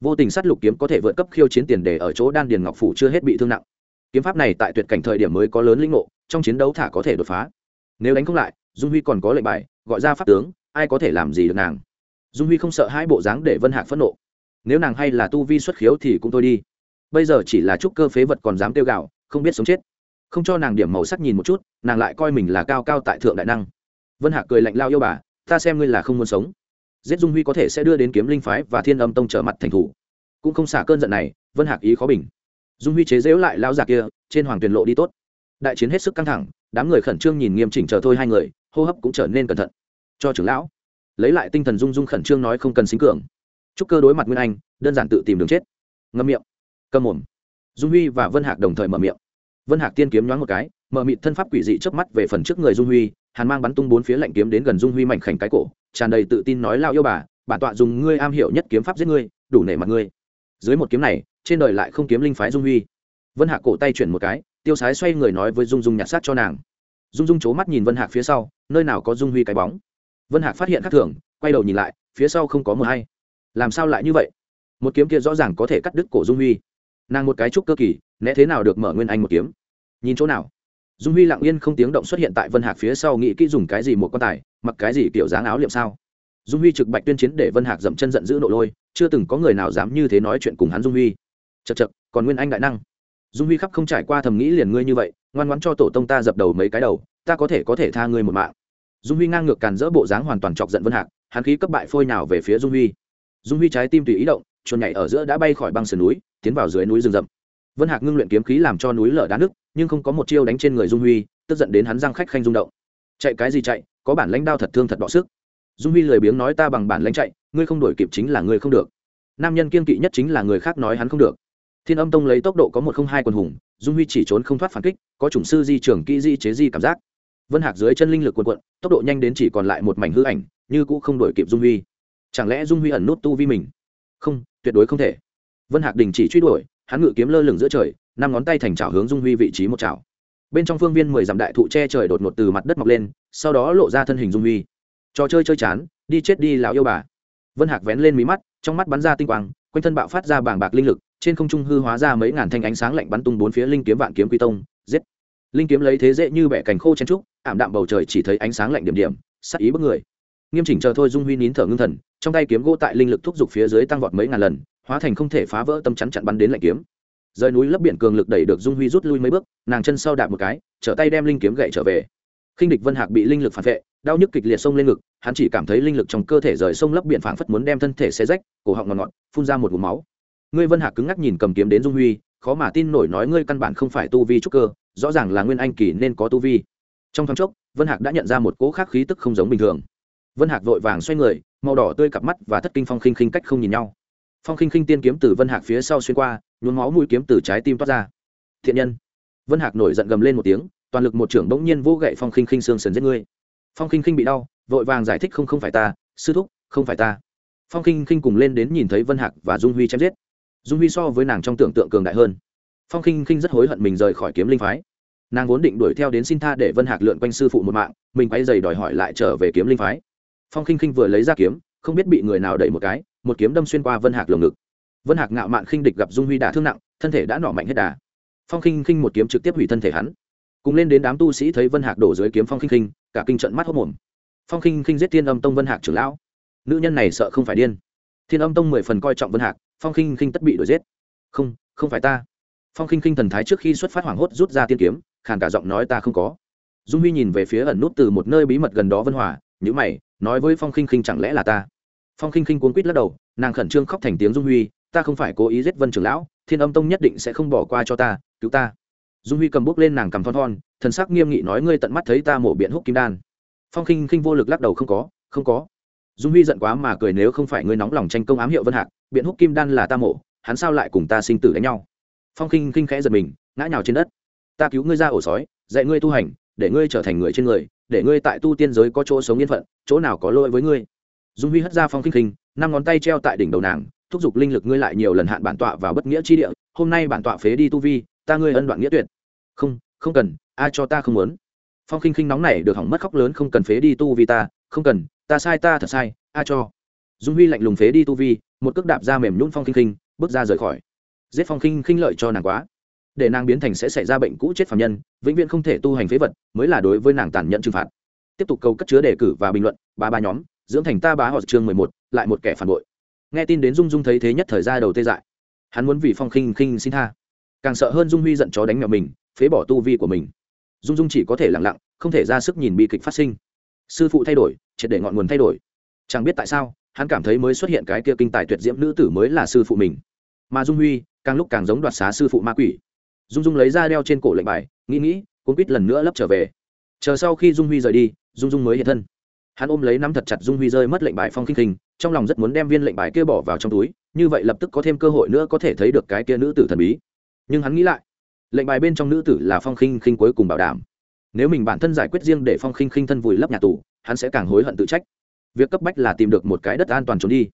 Vô tình sát lục kiếm có thể vượt cấp khiêu chiến tiền để ở chỗ đan điền ngọc phủ chưa hết bị thương nặng. Kiếm pháp này tại tuyệt cảnh thời điểm mới có lớn lĩnh ngộ, trong chiến đấu thả có thể đột phá. Nếu đánh không lại, dung huy còn có lệnh bài, gọi ra pháp tướng, ai có thể làm gì được nàng? Dung huy không sợ hai bộ dáng để vân hạc phẫn nộ. Nếu nàng hay là tu vi xuất khiếu thì cũng thôi đi. Bây giờ chỉ là trúc cơ phế vật còn dám tiêu gạo không biết sống chết không cho nàng điểm màu sắc nhìn một chút, nàng lại coi mình là cao cao tại thượng đại năng. Vân hạc cười lạnh lao yêu bà, ta xem ngươi là không muốn sống. Giết dung huy có thể sẽ đưa đến kiếm linh phái và thiên âm tông trở mặt thành thủ. Cũng không xả cơn giận này, vân hạc ý khó bình. Dung huy chế dễu lại lao già kia, trên hoàng tuyền lộ đi tốt. Đại chiến hết sức căng thẳng, đám người khẩn trương nhìn nghiêm chỉnh chờ thôi hai người, hô hấp cũng trở nên cẩn thận. Cho trưởng lão, lấy lại tinh thần dung dung khẩn trương nói không cần xính cường. Chúc cơ đối mặt nguyên anh, đơn giản tự tìm đường chết. Ngâm miệng. Cầm mồm. Dung huy và vân hạc đồng thời mở miệng vân hạc tiên kiếm nhoáng một cái, mở mịt thân pháp quỷ dị chớp mắt về phần trước người dung huy, hàn mang bắn tung bốn phía lạnh kiếm đến gần dung huy mảnh khảnh cái cổ, tràn đầy tự tin nói lao yêu bà, bản tọa dùng ngươi am hiểu nhất kiếm pháp giết ngươi, đủ nể mặt ngươi. Dưới một kiếm này, trên đời lại không kiếm linh phái dung huy. Vân hạc cổ tay chuyển một cái, tiêu sái xoay người nói với dung dung nhặt sát cho nàng. Dung dung c mắt nhìn vân hạc phía sau, nơi nào có dung huy cái bóng. Vân hạc phát hiện khác thường, quay đầu nhìn lại, phía sau không có mờ hay. Làm sao lại như vậy? Một kiếm kia rõ ràng có thể cắt đứt cổ dung huy. Nàng một cái trúc cơ kỳ né thế nào được mở nguyên anh một kiếm? Nhìn chỗ nào? Dung huy lặng yên không tiếng động xuất hiện tại vân hạc phía sau nghĩ kỹ dùng cái gì một quan tài, mặc cái gì kiểu dáng áo liệm sao? Dung huy trực bạch tuyên chiến để vân hạc dậm chân giận dữ nội lôi, chưa từng có người nào dám như thế nói chuyện cùng hắn dung huy. Chật chật còn nguyên anh đại năng. Dung huy khắp không trải qua thầm nghĩ liền ngươi như vậy, ngoan ngoãn cho tổ tông ta dập đầu mấy cái đầu, ta có thể có thể tha ngươi một mạng. Dung huy ngang ngược càn dỡ bộ dáng hoàn toàn chọc giận vân hạc, hắn khí cấp bại phôi nào về phía dung huy. Dung huy trái tim tùy ý động, chuồn nhảy ở giữa đã bay khỏi băng sườn núi, tiến vào dưới núi rừng rậm vân hạc ngưng luyện kiếm khí làm cho núi lở đá nước nhưng không có một chiêu đánh trên người dung huy, tức giận đến hắn răng khách khanh rung động. Chạy cái gì chạy, có bản lãnh đao thật thương thật đọ sức. Dung huy lười biếng nói ta bằng bản lãnh chạy, ngươi không đổi kịp chính là ngươi không được. Nam nhân kiên kỵ nhất chính là người khác nói hắn không được. Thiên âm tông lấy tốc độ có một không hai quần hùng, dung huy chỉ trốn không thoát phản kích, có chủng sư di trưởng kỹ di chế di cảm giác. Vân hạc dưới chân linh lực quần quận tốc độ nhanh đến chỉ còn lại một mảnh hư ảnh, như cũ không đổi kịp dung huy. Chẳng lẽ dung huy ẩn nút tu vi mình? Không, tuyệt đối không thể. Vân hạc đình chỉ truy đuổi hắn ngự kiếm lơ lửng giữa trời, năm ngón tay thành trào hướng dung huy vị trí một trào bên trong phương viên mười dặm đại thụ che trời đột ngột từ mặt đất mọc lên, sau đó lộ ra thân hình dung huy. Trò chơi chơi chán, đi chết đi lão yêu bà. Vân hạc vén lên mí mắt, trong mắt bắn ra tinh quang, quanh thân bạo phát ra bảng bạc linh lực, trên không trung hư hóa ra mấy ngàn thanh ánh sáng lạnh bắn tung bốn phía linh kiếm vạn kiếm quy tông, giết. Linh kiếm lấy thế dễ như bẻ cành khô chen trúc, ảm đạm bầu trời chỉ thấy ánh sáng lạnh điểm điểm, sắc ý bức người. Nghiêm chỉnh chờ thôi dung huy nín thở ngưng thần, trong tay kiếm gỗ tại linh lực thúc giục phía dưới tăng vọt mấy ngàn lần hóa thành không thể phá vỡ tâm chắn chặn bắn đến lạnh kiếm. Rời núi lấp biển cường lực đẩy được dung huy rút lui mấy bước, nàng chân sau đạp một cái, trở tay đem linh kiếm gậy trở về. Khinh địch vân hạc bị linh lực phản vệ, đau nhức kịch liệt sông lên ngực, hắn chỉ cảm thấy linh lực trong cơ thể rời sông lấp biển phảng phất muốn đem thân thể xe rách, cổ họng ngọt ngọt, phun ra một vùng máu. Ngươi vân hạc cứng ngắc nhìn cầm kiếm đến dung huy, khó mà tin nổi nói ngươi căn bản không phải tu vi trúc cơ, rõ ràng là nguyên anh kỳ nên có tu vi. Trong thoáng chốc, vân hạc đã nhận ra một cỗ khác khí tức không giống bình thường. Vân hạc vội vàng xoay người, màu đỏ tươi cặp mắt và thất kinh phong khinh khinh cách không nhìn nhau phong khinh khinh tiên kiếm từ vân hạc phía sau xuyên qua, nhuốm máu mũi kiếm từ trái tim toát ra. Thiện nhân, vân hạc nổi giận gầm lên một tiếng, toàn lực một trưởng bỗng nhiên vô gậy phong khinh khinh xương sườn giết ngươi. Phong khinh khinh bị đau, vội vàng giải thích không không phải ta, sư thúc, không phải ta. Phong khinh khinh cùng lên đến nhìn thấy vân hạc và dung huy chém giết. Dung huy so với nàng trong tưởng tượng cường đại hơn. Phong khinh khinh rất hối hận mình rời khỏi kiếm linh phái. Nàng vốn định đuổi theo đến xin tha để vân hạc lượn quanh sư phụ một mạng, mình quay dày đòi hỏi lại trở về kiếm linh phái. Phong khinh khinh vừa lấy ra kiếm không biết bị người nào đẩy một cái, một kiếm đâm xuyên qua vân hạc lồng ngực. Vân hạc ngạo mạn khinh địch gặp dung huy đả thương nặng, thân thể đã nỏ mạnh hết đà. Phong khinh khinh một kiếm trực tiếp hủy thân thể hắn. Cùng lên đến đám tu sĩ thấy vân hạc đổ dưới kiếm phong khinh khinh, cả kinh trận mắt hốc mồm phong khinh khinh giết thiên âm tông vân hạc trưởng lão. Nữ nhân này sợ không phải điên. Thiên âm tông mười phần coi trọng vân hạc, phong khinh khinh tất bị đuổi giết. Không không phải ta. Phong khinh khinh thần thái trước khi xuất phát hoảng hốt rút ra tiên kiếm, khàn cả giọng nói ta không có. Dung huy nhìn về phía ẩn nút từ một nơi bí mật gần đó vân hòa nhữ mày nói với phong khinh khinh chẳng lẽ là ta? Phong khinh khinh cuốn quýt lắc đầu, nàng khẩn trương khóc thành tiếng dung huy, ta không phải cố ý giết vân trưởng lão, thiên âm tông nhất định sẽ không bỏ qua cho ta, cứu ta. Dung huy cầm bút lên nàng cầm thon thon, thần sắc nghiêm nghị nói ngươi tận mắt thấy ta mổ biện húc kim đan. Phong khinh khinh vô lực lắc đầu không có không có. Dung huy giận quá mà cười nếu không phải ngươi nóng lòng tranh công ám hiệu vân hạc, biện húc kim đan là ta mổ, hắn sao lại cùng ta sinh tử đánh nhau? Phong khinh khinh khẽ giật mình, ngã nhào trên đất. Ta cứu ngươi ra ổ sói, dạy ngươi tu hành, để ngươi trở thành người trên người để ngươi tại tu tiên giới có chỗ sống yên phận, chỗ nào có lỗi với ngươi. Dung huy hất ra phong khinh khinh, năm ngón tay treo tại đỉnh đầu nàng, thúc giục linh lực ngươi lại nhiều lần hạn bản tọa vào bất nghĩa chi địa, hôm nay bản tọa phế đi tu vi, ta ngươi ân đoạn nghĩa tuyệt. Không không cần, ai cho ta không muốn. Phong khinh khinh nóng này được hỏng mất khóc lớn không cần phế đi tu vi ta, không cần, ta sai ta thật sai, a cho. Dung huy lạnh lùng phế đi tu vi, một cước đạp ra mềm nhún phong khinh khinh, bước ra rời khỏi. Giết phong khinh khinh lợi cho nàng quá để nàng biến thành sẽ xảy ra bệnh cũ chết phạm nhân, vĩnh viễn không thể tu hành phế vật, mới là đối với nàng tàn nhẫn trừng phạt. Tiếp tục câu cất chứa đề cử và bình luận, ba ba nhóm, dưỡng thành ta bá họ chương mười một, lại một kẻ phản bội. Nghe tin đến dung dung thấy thế nhất thời ra đầu tê dại. Hắn muốn vì phong khinh khinh xin tha. Càng sợ hơn dung huy giận chó đánh mẹo mình, phế bỏ tu vi của mình. Dung dung chỉ có thể lặng lặng, không thể ra sức nhìn bi kịch phát sinh. Sư phụ thay đổi, triệt để ngọn nguồn thay đổi. Chẳng biết tại sao, hắn cảm thấy mới xuất hiện cái kia kinh tài tuyệt diễm nữ tử mới là sư phụ mình. Mà dung huy, càng lúc càng giống đoạt xá sư phụ ma quỷ dung dung lấy ra đeo trên cổ lệnh bài, nghĩ nghĩ cũng quýt lần nữa lấp trở về. Chờ sau khi dung huy rời đi, dung dung mới hiện thân. Hắn ôm lấy nắm thật chặt dung huy rơi mất lệnh bài phong khinh khinh, trong lòng rất muốn đem viên lệnh bài kia bỏ vào trong túi, như vậy lập tức có thêm cơ hội nữa có thể thấy được cái kia nữ tử thần bí. Nhưng hắn nghĩ lại, lệnh bài bên trong nữ tử là phong khinh khinh cuối cùng bảo đảm. Nếu mình bản thân giải quyết riêng để phong khinh khinh thân vùi lấp nhà tù, hắn sẽ càng hối hận tự trách. Việc cấp bách là tìm được một cái đất an toàn trốn đi.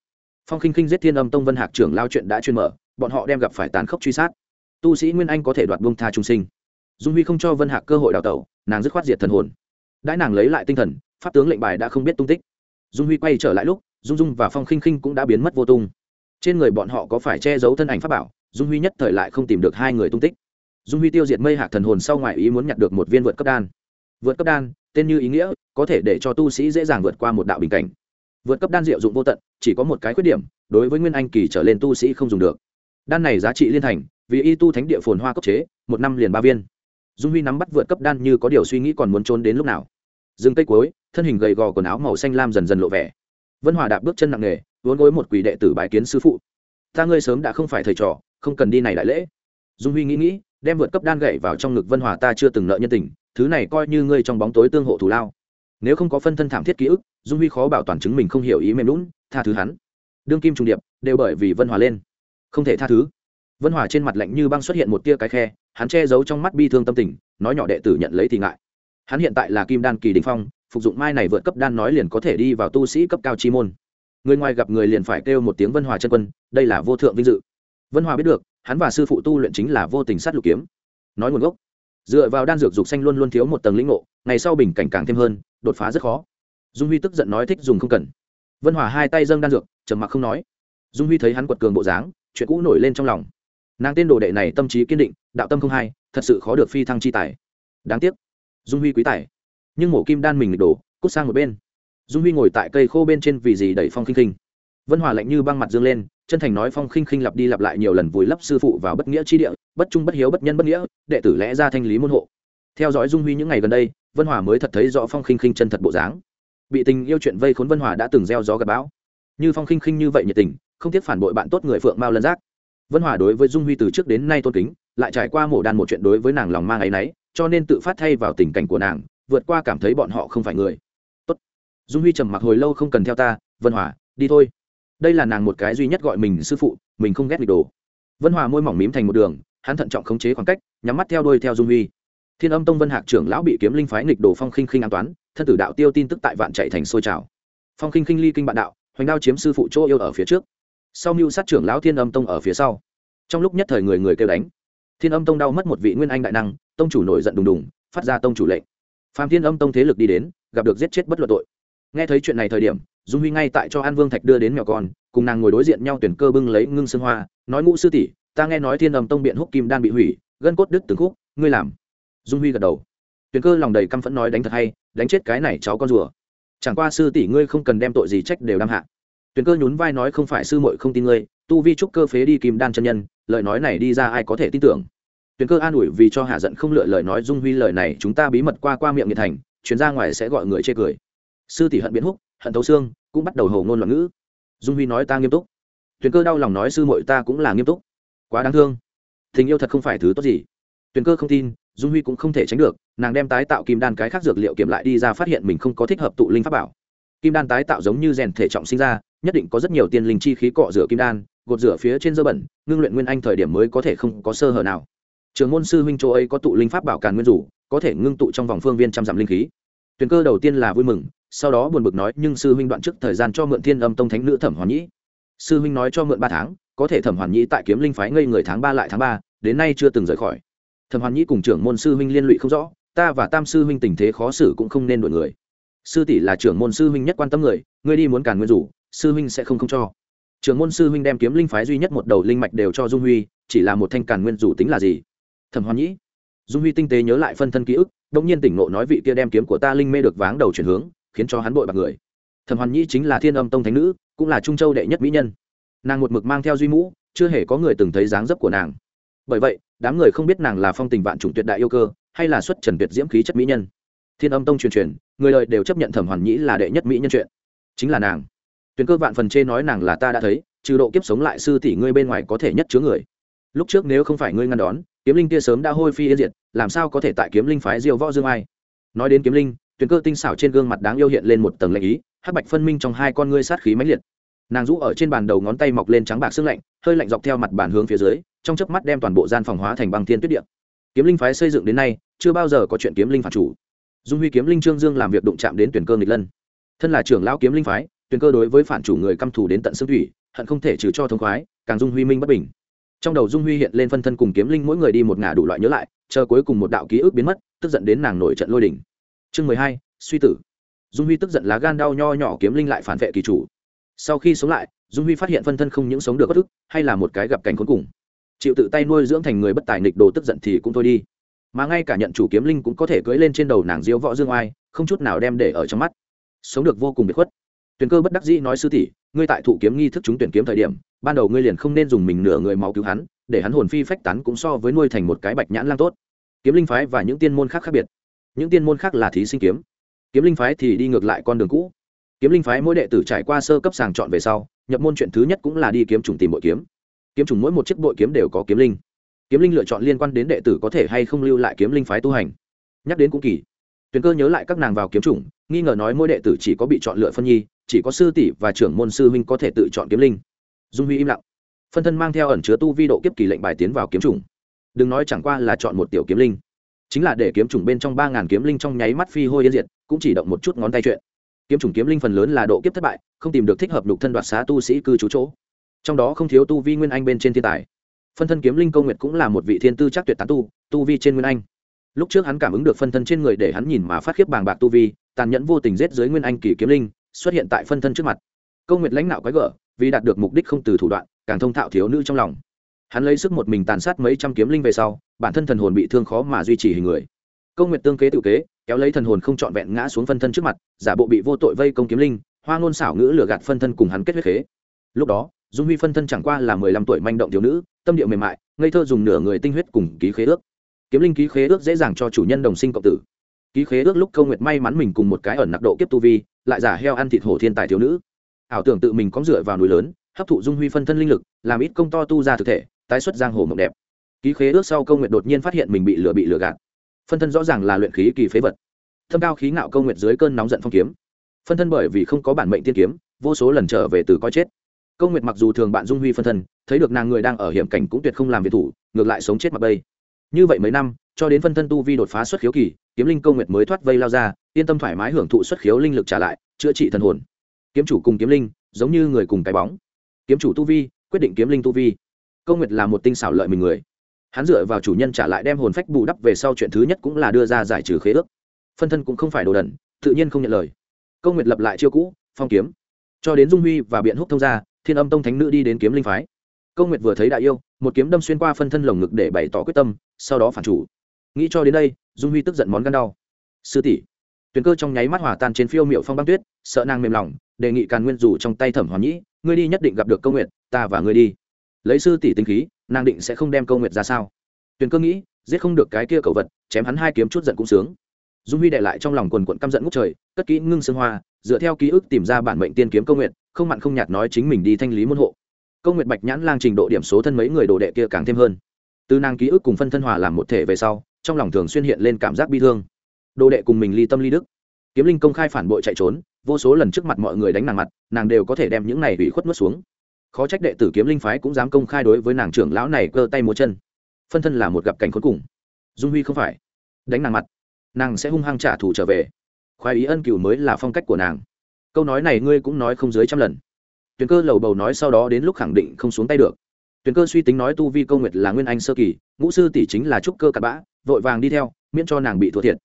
Phong khinh khinh giết thiên âm tông vân hạc trưởng lao chuyện đã chuyên mở, bọn họ đem gặp phải tán khốc truy sát tu sĩ nguyên anh có thể đoạt bông tha trung sinh. Dung huy không cho vân hạc cơ hội đào tẩu, nàng dứt khoát diệt thần hồn. Đãi nàng lấy lại tinh thần, pháp tướng lệnh bài đã không biết tung tích. Dung huy quay trở lại lúc, dung dung và phong khinh khinh cũng đã biến mất vô tung. Trên người bọn họ có phải che giấu thân ảnh pháp bảo, dung huy nhất thời lại không tìm được hai người tung tích. Dung huy tiêu diệt mây hạc thần hồn sau ngoài ý muốn nhặt được một viên vượt cấp đan. Vượt cấp đan, tên như ý nghĩa, có thể để cho tu sĩ dễ dàng vượt qua một đạo bình cảnh. Vượt cấp đan diệu dụng vô tận, chỉ có một cái khuyết điểm, đối với nguyên anh kỳ trở lên tu sĩ không dùng được. Đan này giá trị liên thành vì y tu thánh địa phồn hoa cấp chế, một năm liền ba viên. Dung huy nắm bắt vượt cấp đan như có điều suy nghĩ còn muốn trốn đến lúc nào. Dừng cây cuối, thân hình gầy gò quần áo màu xanh lam dần dần lộ vẻ. Vân hòa đạp bước chân nặng nề vốn gối một quỷ đệ tử bái kiến sư phụ. Ta ngươi sớm đã không phải thầy trò, không cần đi này đại lễ. Dung huy nghĩ nghĩ, đem vượt cấp đan gậy vào trong ngực vân hòa ta chưa từng nợ nhân tình, thứ này coi như ngươi trong bóng tối tương hộ thù lao. Nếu không có phân thân thảm thiết ký ức, dung huy khó bảo toàn chứng mình không hiểu ý mềm lún tha thứ hắn. Đương kim trùng điệp, đều bởi vì vân hòa lên. Không thể tha thứ vân hòa trên mặt lạnh như băng xuất hiện một tia cái khe, hắn che giấu trong mắt bi thương tâm tình, nói nhỏ đệ tử nhận lấy thì ngại. Hắn hiện tại là kim đan kỳ đình phong, phục dụng mai này vượt cấp đan nói liền có thể đi vào tu sĩ cấp cao chi môn. Người ngoài gặp người liền phải kêu một tiếng vân hòa chân quân, đây là vô thượng vinh dự. Vân hòa biết được, hắn và sư phụ tu luyện chính là vô tình sát lục kiếm. Nói nguồn gốc, dựa vào đan dược dục xanh luôn luôn thiếu một tầng lĩnh ngộ, ngày sau bình cảnh càng thêm hơn, đột phá rất khó. Dung huy tức giận nói thích dùng không cần. Vân hòa hai tay dâng đan dược, trầm mặc không nói. Dung huy thấy hắn quật cường bộ dáng, chuyện cũ nổi lên trong lòng nàng tên đồ đệ này tâm trí kiên định, đạo tâm không hai, thật sự khó được phi thăng chi tài. Đáng tiếc, dung huy quý tài. Nhưng mổ kim đan mình nghịch đổ, cút sang một bên. Dung huy ngồi tại cây khô bên trên vì gì đẩy phong khinh khinh. Vân hòa lạnh như băng mặt dương lên, chân thành nói phong khinh khinh lặp đi lặp lại nhiều lần vùi lấp sư phụ vào bất nghĩa chi địa, bất trung bất hiếu bất nhân bất nghĩa, đệ tử lẽ ra thanh lý môn hộ. Theo dõi dung huy những ngày gần đây, vân hòa mới thật thấy rõ phong khinh khinh chân thật bộ dáng. Bị tình yêu chuyện vây khốn vân hòa đã từng gieo gió gặp bão. Như phong khinh khinh như vậy nhiệt tình, không tiếc phản bội bạn tốt người phượng mao lân giác vân hòa đối với dung huy từ trước đến nay tôn kính, lại trải qua mổ đan một chuyện đối với nàng lòng mang áy náy, cho nên tự phát thay vào tình cảnh của nàng, vượt qua cảm thấy bọn họ không phải người. Tốt. dung huy trầm mặc hồi lâu không cần theo ta, vân hòa, đi thôi. Đây là nàng một cái duy nhất gọi mình sư phụ, mình không ghét bị đồ. Vân hòa môi mỏng mím thành một đường, hắn thận trọng khống chế khoảng cách, nhắm mắt theo đuôi theo dung huy. Thiên âm tông vân hạc trưởng lão bị kiếm linh phái nghịch đồ phong khinh khinh an toán, thân tử đạo tiêu tin tức tại vạn chạy thành sôi trào. Phong khinh khinh ly kinh bạn đạo, hoành đao chiếm sư phụ chỗ yêu ở phía trước sau mưu sát trưởng lão thiên âm tông ở phía sau. Trong lúc nhất thời người người kêu đánh. Thiên âm tông đau mất một vị nguyên anh đại năng, tông chủ nổi giận đùng đùng, phát ra tông chủ lệnh. Phạm thiên âm tông thế lực đi đến, gặp được giết chết bất luận tội. Nghe thấy chuyện này thời điểm, dung huy ngay tại cho an vương thạch đưa đến mèo con, cùng nàng ngồi đối diện nhau tuyển cơ bưng lấy ngưng xương hoa, nói ngũ sư tỷ, ta nghe nói thiên âm tông biện húc kim đan bị hủy, gân cốt đứt từng khúc, ngươi làm. Dung huy gật đầu. Tuyển cơ lòng đầy căm phẫn nói đánh thật hay, đánh chết cái này cháu con rùa. Chẳng qua sư tỷ ngươi không cần đem tội gì trách đều đam hạ tuyền cơ nhún vai nói không phải sư muội không tin ngươi, tu vi trúc cơ phế đi kim đan chân nhân, lời nói này đi ra ai có thể tin tưởng? Tuyền cơ an ủi vì cho hạ giận không lựa lời nói dung huy lời này chúng ta bí mật qua qua miệng nghiệt thành chuyến ra ngoài sẽ gọi người chê cười. Sư tỷ hận biến húc, hận thấu xương, cũng bắt đầu hầu ngôn loạn ngữ. Dung huy nói ta nghiêm túc. Tuyền cơ đau lòng nói sư muội ta cũng là nghiêm túc. Quá đáng thương. Tình yêu thật không phải thứ tốt gì. Tuyền cơ không tin, dung huy cũng không thể tránh được, nàng đem tái tạo kim đan cái khác dược liệu kiểm lại đi ra phát hiện mình không có thích hợp tụ linh pháp bảo. Kim đan tái tạo giống như rèn thể trọng sinh ra nhất định có rất nhiều tiên linh chi khí cọ rửa kim đan, gột rửa phía trên dơ bẩn, ngưng luyện nguyên anh thời điểm mới có thể không có sơ hở nào. Trường môn sư huynh châu ấy có tụ linh pháp bảo càn nguyên rủ, có thể ngưng tụ trong vòng phương viên trăm dặm linh khí. Tuyền cơ đầu tiên là vui mừng, sau đó buồn bực nói, nhưng sư huynh đoạn trước thời gian cho mượn thiên âm tông thánh nữ thẩm hoàn nhĩ. Sư huynh nói cho mượn ba tháng, có thể thẩm hoàn nhĩ tại kiếm linh phái ngây người tháng ba lại tháng ba, đến nay chưa từng rời khỏi. Thẩm hoàn nhĩ cùng trưởng môn sư huynh liên lụy không rõ, ta và tam sư huynh tình thế khó xử cũng không nên đổi người. Sư tỷ là trưởng môn sư huynh nhất quan tâm người, ngươi đi muốn càn nguyên rủ sư huynh sẽ không không cho. Trưởng môn sư huynh đem kiếm linh phái duy nhất một đầu linh mạch đều cho dung huy, chỉ là một thanh càn nguyên rủ tính là gì? Thẩm Hoan nhĩ, dung huy tinh tế nhớ lại phân thân ký ức đông nhiên tỉnh ngộ nói vị kia đem kiếm của ta linh mê được váng đầu chuyển hướng, khiến cho hắn bội bạc người. Thẩm Hoan nhĩ chính là thiên âm tông thánh nữ, cũng là trung châu đệ nhất mỹ nhân. Nàng một mực mang theo duy mũ, chưa hề có người từng thấy dáng dấp của nàng. Bởi vậy, đám người không biết nàng là phong tình vạn chủng tuyệt đại yêu cơ, hay là xuất trần tuyệt diễm khí chất mỹ nhân. Thiên âm tông truyền truyền, người đời đều chấp nhận thẩm hoàn nhĩ là đệ nhất mỹ nhân chuyện. Chính là nàng tuyền cơ vạn phần chê nói nàng là ta đã thấy, trừ độ kiếp sống lại sư tỷ ngươi bên ngoài có thể nhất chứa người. Lúc trước nếu không phải ngươi ngăn đón, kiếm linh kia sớm đã hôi phi yên diệt, làm sao có thể tại kiếm linh phái diêu võ dương ai? Nói đến kiếm linh, tuyền cơ tinh xảo trên gương mặt đáng yêu hiện lên một tầng lạnh ý, hắc bạch phân minh trong hai con ngươi sát khí mãnh liệt. Nàng rũ ở trên bàn đầu ngón tay mọc lên trắng bạc xương lạnh, hơi lạnh dọc theo mặt bàn hướng phía dưới, trong chớp mắt đem toàn bộ gian phòng hóa thành băng thiên tuyết địa. kiếm linh phái xây dựng đến nay, chưa bao giờ có chuyện kiếm linh phản chủ. Dung huy kiếm linh trương dương làm việc đụng chạm đến tuyển cơ nghịch lân. Thân là trưởng lão kiếm linh phái tuyển cơ đối với phản chủ người căm thù đến tận xương thủy, hận không thể trừ cho thông khoái, càng dung huy minh bất bình. Trong đầu dung huy hiện lên phân thân cùng kiếm linh mỗi người đi một ngả đủ loại nhớ lại, chờ cuối cùng một đạo ký ức biến mất, tức giận đến nàng nổi trận lôi đỉnh chương mười hai, suy tử. Dung huy tức giận lá gan đau nho nhỏ kiếm linh lại phản vệ kỳ chủ. Sau khi sống lại, dung huy phát hiện phân thân không những sống được bất thức hay là một cái gặp cảnh cuối cùng. Chịu tự tay nuôi dưỡng thành người bất tài nịch đồ tức giận thì cũng thôi đi. Mà ngay cả nhận chủ kiếm linh cũng có thể cưỡi lên trên đầu nàng diêu võ dương oai, không chút nào đem để ở trong mắt. Sống được vô cùng biệt khuất tuyền cơ bất đắc dĩ nói sư tỷ ngươi tại thụ kiếm nghi thức chúng tuyển kiếm thời điểm ban đầu ngươi liền không nên dùng mình nửa người máu cứu hắn để hắn hồn phi phách tán cũng so với nuôi thành một cái bạch nhãn lang tốt. Kiếm linh phái và những tiên môn khác khác biệt. Những tiên môn khác là thí sinh kiếm. Kiếm linh phái thì đi ngược lại con đường cũ. Kiếm linh phái mỗi đệ tử trải qua sơ cấp sàng chọn về sau nhập môn chuyện thứ nhất cũng là đi kiếm trùng tìm bội kiếm. Kiếm trùng mỗi một chiếc bội kiếm đều có kiếm linh. Kiếm linh lựa chọn liên quan đến đệ tử có thể hay không lưu lại kiếm linh phái tu hành. Nhắc đến cũng kỳ. Tuyền cơ nhớ lại các nàng vào kiếm trùng, nghi ngờ nói mỗi đệ tử chỉ có bị chọn lựa phân nhi chỉ có sư tỷ và trưởng môn sư huynh có thể tự chọn kiếm linh. Dung huy im lặng. Phân thân mang theo ẩn chứa tu vi độ kiếp kỳ lệnh bài tiến vào kiếm trùng đừng nói chẳng qua là chọn một tiểu kiếm linh. Chính là để kiếm trùng bên trong ba ngàn kiếm linh trong nháy mắt phi hôi yên diệt, cũng chỉ động một chút ngón tay chuyện. Kiếm trùng kiếm linh phần lớn là độ kiếp thất bại, không tìm được thích hợp lục thân đoạt xá tu sĩ cư trú chỗ. Trong đó không thiếu tu vi nguyên anh bên trên thiên tài. Phân thân kiếm linh công nguyệt cũng là một vị thiên tư chắc tuyệt tán tu tu vi trên nguyên anh. Lúc trước hắn cảm ứng được phân thân trên người để hắn nhìn mà phát khiếp bàng bạc tu vi, tàn nhẫn vô tình giết dưới nguyên anh kỳ kiếm linh xuất hiện tại phân thân trước mặt. Công nguyệt lãnh đạo quái gở, vì đạt được mục đích không từ thủ đoạn, càng thông thạo thiếu nữ trong lòng. Hắn lấy sức một mình tàn sát mấy trăm kiếm linh về sau, bản thân thần hồn bị thương khó mà duy trì hình người. Công nguyệt tương kế tự kế, kéo lấy thần hồn không trọn vẹn ngã xuống phân thân trước mặt, giả bộ bị vô tội vây công kiếm linh, hoa ngôn xảo ngữ lừa gạt phân thân cùng hắn kết huyết khế. Lúc đó, dung huy phân thân chẳng qua là mười lăm tuổi manh động thiếu nữ, tâm điệu mềm mại, ngây thơ dùng nửa người tinh huyết cùng ký khế ước. Kiếm linh ký khế ước dễ dàng cho chủ nhân đồng sinh cộng tử ký khế ước lúc câu nguyệt may mắn mình cùng một cái ẩn nặc độ kiếp tu vi, lại giả heo ăn thịt hổ thiên tài thiếu nữ. Ảo tưởng tự mình có dựa vào núi lớn, hấp thụ dung huy phân thân linh lực, làm ít công to tu ra thực thể, tái xuất giang hồ mộng đẹp. Ký khế ước sau câu nguyệt đột nhiên phát hiện mình bị lừa bị lừa gạt. Phân thân rõ ràng là luyện khí kỳ phế vật. Thâm cao khí ngạo câu nguyệt dưới cơn nóng giận phong kiếm. Phân thân bởi vì không có bản mệnh tiên kiếm, vô số lần trở về từ coi chết. Câu nguyệt mặc dù thường bạn dung huy phân thân, thấy được nàng người đang ở hiểm cảnh cũng tuyệt không làm việc thủ, ngược lại sống chết mặc bây như vậy mấy năm, cho đến phân thân tu vi đột phá xuất khiếu kỳ kiếm linh câu nguyệt mới thoát vây lao ra, yên tâm thoải mái hưởng thụ xuất khiếu linh lực trả lại, chữa trị thần hồn. Kiếm chủ cùng kiếm linh, giống như người cùng cái bóng. Kiếm chủ tu vi, quyết định kiếm linh tu vi. Câu nguyệt là một tinh xảo lợi mình người. Hắn dựa vào chủ nhân trả lại đem hồn phách bù đắp về sau chuyện thứ nhất cũng là đưa ra giải trừ khế ước. Phân thân cũng không phải đồ đần, tự nhiên không nhận lời. Câu nguyệt lập lại chiêu cũ, phong kiếm. Cho đến dung huy và biện húc thông ra thiên âm tông thánh nữ đi đến kiếm linh phái. Câu nguyệt vừa thấy đại yêu, một kiếm đâm xuyên qua phân thân lồng ngực để bày tỏ quyết tâm, sau đó phản chủ nghĩ cho đến đây dung huy tức giận món gan đau. Sư tỷ. Tuyền cơ trong nháy mắt hỏa tan trên phiêu miệu phong băng tuyết sợ nàng mềm lòng đề nghị càn nguyên rủ trong tay thẩm hoàn nhĩ ngươi đi nhất định gặp được câu nguyện, ta và ngươi đi. Lấy sư tỷ tinh khí nàng định sẽ không đem câu nguyện ra sao? Tuyền cơ nghĩ giết không được cái kia cậu vật chém hắn hai kiếm chút giận cũng sướng. Dung huy đệ lại trong lòng quần quận căm giận ngút trời cất kỹ ngưng xương hoa dựa theo ký ức tìm ra bản mệnh tiên kiếm câu nguyện không mặn không nhạt nói chính mình đi thanh lý môn hộ. Câu nguyện bạch nhãn lang trình độ điểm số thân mấy người đồ đệ kia càng thêm hơn. Từ nàng ký ức cùng phân thân hòa làm một thể về sau trong lòng thường xuyên hiện lên cảm giác bi thương. Đồ đệ cùng mình ly tâm ly đức. Kiếm linh công khai phản bội chạy trốn, vô số lần trước mặt mọi người đánh nàng mặt, nàng đều có thể đem những này ủy khuất nuốt xuống. Khó trách đệ tử kiếm linh phái cũng dám công khai đối với nàng trưởng lão này cơ tay múa chân. Phân thân là một gặp cảnh cuối cùng. Dung huy không phải. Đánh nàng mặt, nàng sẽ hung hăng trả thù trở về. Khoái ý ân cửu mới là phong cách của nàng. Câu nói này ngươi cũng nói không dưới trăm lần. Tuyền cơ lầu bầu nói sau đó đến lúc khẳng định không xuống tay được tuyền cơ suy tính nói tu vi câu nguyệt là nguyên anh sơ kỳ, ngũ sư tỷ chính là trúc cơ cặn bã, vội vàng đi theo, miễn cho nàng bị thua thiệt.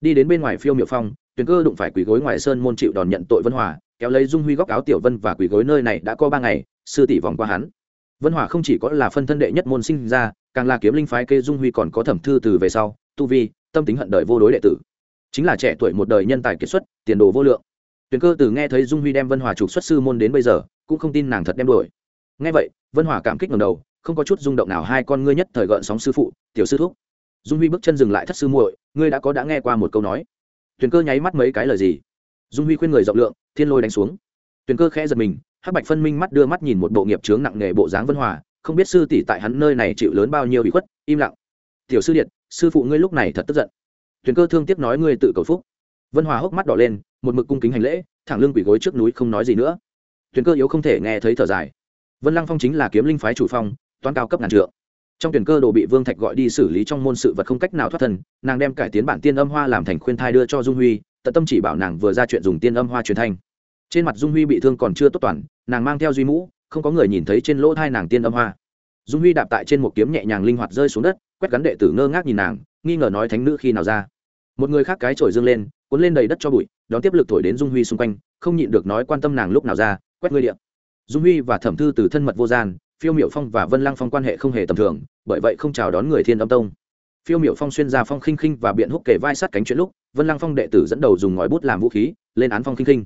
Đi đến bên ngoài phiêu miệu phong, tuyền cơ đụng phải quỳ gối ngoài sơn môn chịu đòn nhận tội vân hòa, kéo lấy dung huy góc áo tiểu vân và quỳ gối nơi này đã có ba ngày, sư tỷ vòng qua hắn. Vân hòa không chỉ có là phân thân đệ nhất môn sinh ra, càng là kiếm linh phái kê dung huy còn có thẩm thư từ về sau, tu vi, tâm tính hận đời vô đối đệ tử. Chính là trẻ tuổi một đời nhân tài kiệt xuất, tiền đồ vô lượng. Tuyền cơ từ nghe thấy dung huy đem vân hòa trục xuất sư môn đến bây giờ, cũng không tin nàng thật đem đổi nghe vậy, vân hòa cảm kích ngầm đầu, không có chút rung động nào, hai con ngươi nhất thời gợn sóng sư phụ, tiểu sư thúc. Dung huy bước chân dừng lại thất sư muội, ngươi đã có đã nghe qua một câu nói. Tuyền cơ nháy mắt mấy cái lời gì? Dung huy khuyên người rộng lượng, thiên lôi đánh xuống. Tuyền cơ khẽ giật mình, hắc bạch phân minh mắt đưa mắt nhìn một bộ nghiệp chướng nặng nề bộ dáng vân hòa, không biết sư tỷ tại hắn nơi này chịu lớn bao nhiêu bị khuất, im lặng. Tiểu sư điện sư phụ ngươi lúc này thật tức giận. Tuyền cơ thương tiếc nói ngươi tự cầu phúc. Vân hòa hốc mắt đỏ lên, một mực cung kính hành lễ, thẳng lưng quỷ gối trước núi không nói gì nữa. Tuyền cơ yếu không thể nghe thấy thở dài vân lăng phong chính là kiếm linh phái chủ phong, toán cao cấp ngàn trượng. Trong tuyển cơ đồ bị vương thạch gọi đi xử lý trong môn sự vật không cách nào thoát thân, nàng đem cải tiến bản tiên âm hoa làm thành khuyên thai đưa cho dung huy, tận tâm chỉ bảo nàng vừa ra chuyện dùng tiên âm hoa truyền thanh. Trên mặt dung huy bị thương còn chưa tốt toàn, nàng mang theo duy mũ, không có người nhìn thấy trên lỗ thai nàng tiên âm hoa. Dung huy đạp tại trên một kiếm nhẹ nhàng linh hoạt rơi xuống đất, quét gắn đệ tử ngơ ngác nhìn nàng, nghi ngờ nói thánh nữ khi nào ra. Một người khác cái trổi dương lên, cuốn lên đầy đất cho bụi, đón tiếp lực thổi đến dung huy xung quanh, không nhịn được nói quan tâm nàng lúc nào ra, quét ngươi điện dung huy và thẩm thư từ thân mật vô gian, phiêu miểu phong và vân lăng phong quan hệ không hề tầm thường, bởi vậy không chào đón người thiên âm tông. Phiêu miểu phong xuyên ra phong khinh khinh và biện húc kể vai sát cánh chuyện lúc, vân lăng phong đệ tử dẫn đầu dùng ngòi bút làm vũ khí, lên án phong khinh khinh.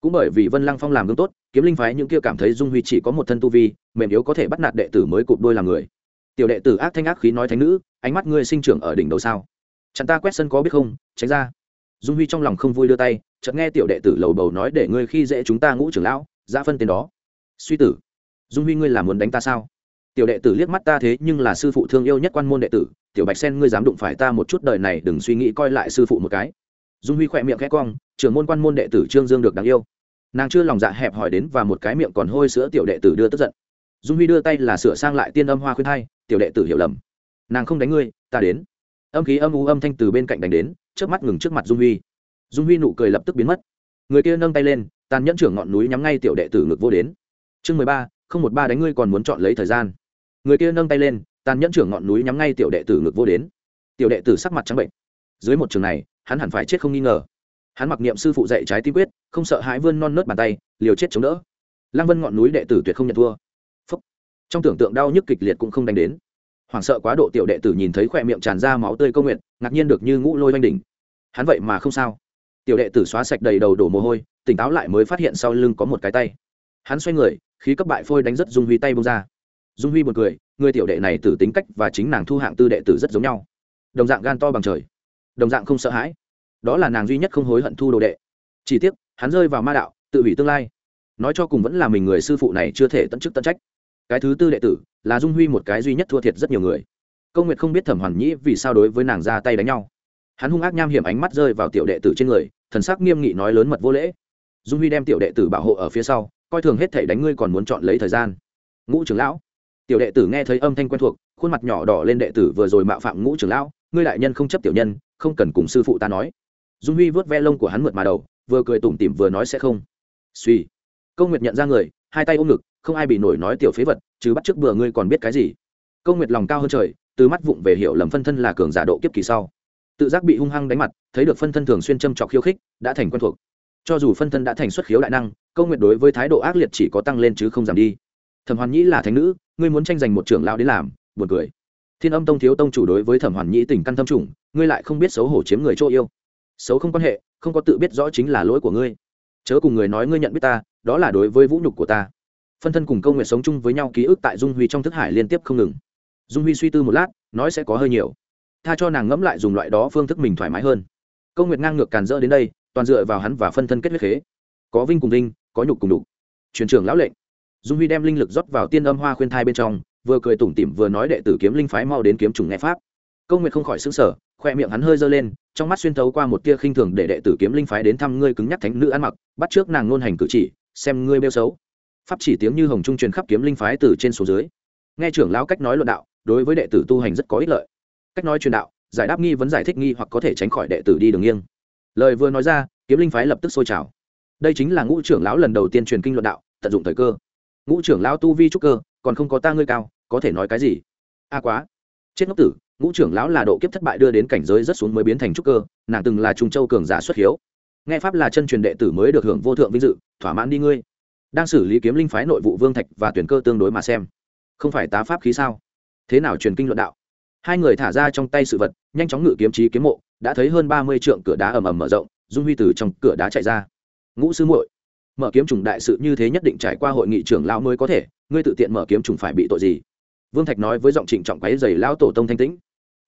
Cũng bởi vì vân lăng phong làm gương tốt, kiếm linh phái những kia cảm thấy dung huy chỉ có một thân tu vi, mềm yếu có thể bắt nạt đệ tử mới cụp đôi làm người. Tiểu đệ tử ác thanh ác khí nói thánh nữ, ánh mắt ngươi sinh trưởng ở đỉnh đầu sao? Chẳng ta quét sân có biết không? Tránh ra. Dung huy trong lòng không vui đưa tay, chợt nghe tiểu đệ tử lầu bầu nói để ngươi khi dễ chúng ta ngũ trưởng lão, ra phân tên đó suy tử. Dung huy ngươi là muốn đánh ta sao? Tiểu đệ tử liếc mắt ta thế nhưng là sư phụ thương yêu nhất quan môn đệ tử, tiểu bạch sen ngươi dám đụng phải ta một chút đời này đừng suy nghĩ coi lại sư phụ một cái. Dung huy khỏe miệng khẽ cong, trưởng môn quan môn đệ tử trương dương được đáng yêu. Nàng chưa lòng dạ hẹp hỏi đến và một cái miệng còn hôi sữa tiểu đệ tử đưa tức giận. Dung huy đưa tay là sửa sang lại tiên âm hoa khuyên hai, tiểu đệ tử hiểu lầm. Nàng không đánh ngươi, ta đến. Âm khí âm u âm thanh từ bên cạnh đánh đến trước mắt ngừng trước mặt dung huy. Dung huy nụ cười lập tức biến mất. Người kia nâng tay lên, tàn nhẫn trưởng ngọn núi nhắm ngay tiểu đệ tử ngực vô đến chương mười ba, không một ba đánh ngươi còn muốn chọn lấy thời gian. Người kia nâng tay lên, tàn nhẫn trưởng ngọn núi nhắm ngay tiểu đệ tử ngực vô đến. Tiểu đệ tử sắc mặt trắng bệnh. Dưới một trường này, hắn hẳn phải chết không nghi ngờ. Hắn mặc niệm sư phụ dạy trái tim quyết, không sợ hãi vươn non nớt bàn tay, liều chết chống đỡ. Lăng vân ngọn núi đệ tử tuyệt không nhận thua. Phúc. trong tưởng tượng đau nhức kịch liệt cũng không đánh đến. Hoảng sợ quá độ tiểu đệ tử nhìn thấy khỏe miệng tràn ra máu tươi câu nguyện, ngạc nhiên được như ngũ lôi oanh đỉnh. Hắn vậy mà không sao. Tiểu đệ tử xóa sạch đầy đầu đổ mồ hôi, tỉnh táo lại mới phát hiện sau lưng có một cái tay hắn xoay người, khí cấp bại phôi đánh rất dung huy tay bông ra. Dung huy b u ồ n cười, người tiểu đệ này từ tính cách và chính nàng thu hạng tư đệ tử rất giống nhau. Đồng dạng gan to bằng trời, đồng dạng không sợ hãi. Đó là nàng duy nhất không hối hận thu đồ đệ. Chỉ tiếc, hắn rơi vào ma đạo, tự hủy tương lai. Nói cho cùng vẫn là mình người sư phụ này chưa thể tận chức tận trách. Cái thứ tư đệ tử là dung huy một cái duy nhất thua thiệt rất nhiều người. Câu nguyệt không biết thẩm hoàn nhĩ vì sao đối với nàng ra tay đánh nhau. Hắn hung ác nham hiểm ánh mắt rơi vào tiểu đệ tử trên người, thần sắc nghiêm nghị nói lớn mật vô lễ. Dung huy đem tiểu đệ tử bảo hộ ở phía sau coi thường hết thể đánh ngươi còn muốn chọn lấy thời gian. Ngũ trưởng lão, tiểu đệ tử nghe thấy âm thanh quen thuộc, khuôn mặt nhỏ đỏ lên đệ tử vừa rồi mạo phạm ngũ trưởng lão, ngươi đại nhân không chấp tiểu nhân, không cần cùng sư phụ ta nói. Dung huy vớt ve lông của hắn mượt mà đầu, vừa cười tủm tỉm vừa nói sẽ không. Suy. Câu nguyệt nhận ra người, hai tay ôm ngực, không ai bị nổi nói tiểu phế vật chứ bắt trước bừa ngươi còn biết cái gì. Câu nguyệt lòng cao hơn trời, từ mắt vụng về hiểu lầm phân thân là cường giả độ kiếp kỳ sau. Tự giác bị hung hăng đánh mặt, thấy được phân thân thường xuyên châm trọc khiêu khích, đã thành quen thuộc cho dù phân thân đã thành xuất khiếu đại năng, câu nguyện đối với thái độ ác liệt chỉ có tăng lên chứ không giảm đi. Thẩm hoàn nhĩ là thánh nữ, ngươi muốn tranh giành một trưởng lão đến làm, buồn cười. Thiên âm tông thiếu tông chủ đối với thẩm hoàn nhĩ tình căn thâm trùng, ngươi lại không biết xấu hổ chiếm người chỗ yêu. Xấu không quan hệ, không có tự biết rõ chính là lỗi của ngươi. Chớ cùng người nói ngươi nhận biết ta, đó là đối với vũ nhục của ta. Phân thân cùng câu nguyện sống chung với nhau ký ức tại dung huy trong thức hải liên tiếp không ngừng. Dung huy suy tư một lát, nói sẽ có hơi nhiều. Tha cho nàng ngẫm lại dùng loại đó phương thức mình thoải mái hơn. Câu nguyệt ngang ngược càn rỡ đến đây toàn dựa vào hắn và phân thân kết huyết khế. Có vinh cùng vinh, có nhục cùng đục truyền trưởng lão lệnh. Dung huy đem linh lực rót vào tiên âm hoa khuyên thai bên trong, vừa cười tủm tỉm vừa nói đệ tử kiếm linh phái mau đến kiếm trùng nghe pháp. Câu nguyện không khỏi xứng sở khoe miệng hắn hơi giơ lên, trong mắt xuyên thấu qua một tia khinh thường để đệ tử kiếm linh phái đến thăm ngươi cứng nhắc thánh nữ ăn mặc, bắt trước nàng ngôn hành cử chỉ, xem ngươi bêu xấu. Pháp chỉ tiếng như hồng trung truyền khắp kiếm linh phái từ trên xuống dưới. Nghe trưởng lão cách nói luận đạo, đối với đệ tử tu hành rất có ích lợi. Cách nói truyền đạo, giải đáp nghi vấn giải thích nghi hoặc có thể tránh khỏi đệ tử đi đường nghiêng lời vừa nói ra, kiếm linh phái lập tức sôi trào. Đây chính là ngũ trưởng lão lần đầu tiên truyền kinh luận đạo, tận dụng thời cơ. Ngũ trưởng lão tu vi trúc cơ, còn không có ta ngươi cao, có thể nói cái gì? A quá. Chết ngốc tử, ngũ trưởng lão là độ kiếp thất bại đưa đến cảnh giới rất xuống mới biến thành trúc cơ, nàng từng là trung châu cường giả xuất hiếu. Nghe pháp là chân truyền đệ tử mới được hưởng vô thượng vinh dự, thỏa mãn đi ngươi. Đang xử lý kiếm linh phái nội vụ vương thạch và tuyển cơ tương đối mà xem. Không phải tá pháp khí sao? Thế nào truyền kinh luận đạo? Hai người thả ra trong tay sự vật, nhanh chóng ngự kiếm trí kiếm mộ đã thấy hơn ba mươi trượng cửa đá ầm ầm mở rộng, dung huy từ trong cửa đá chạy ra. Ngũ sư muội, mở kiếm trùng đại sự như thế nhất định trải qua hội nghị trưởng lão mới có thể, ngươi tự tiện mở kiếm trùng phải bị tội gì? Vương thạch nói với giọng trịnh trọng quáy dày lão tổ tông thanh tĩnh.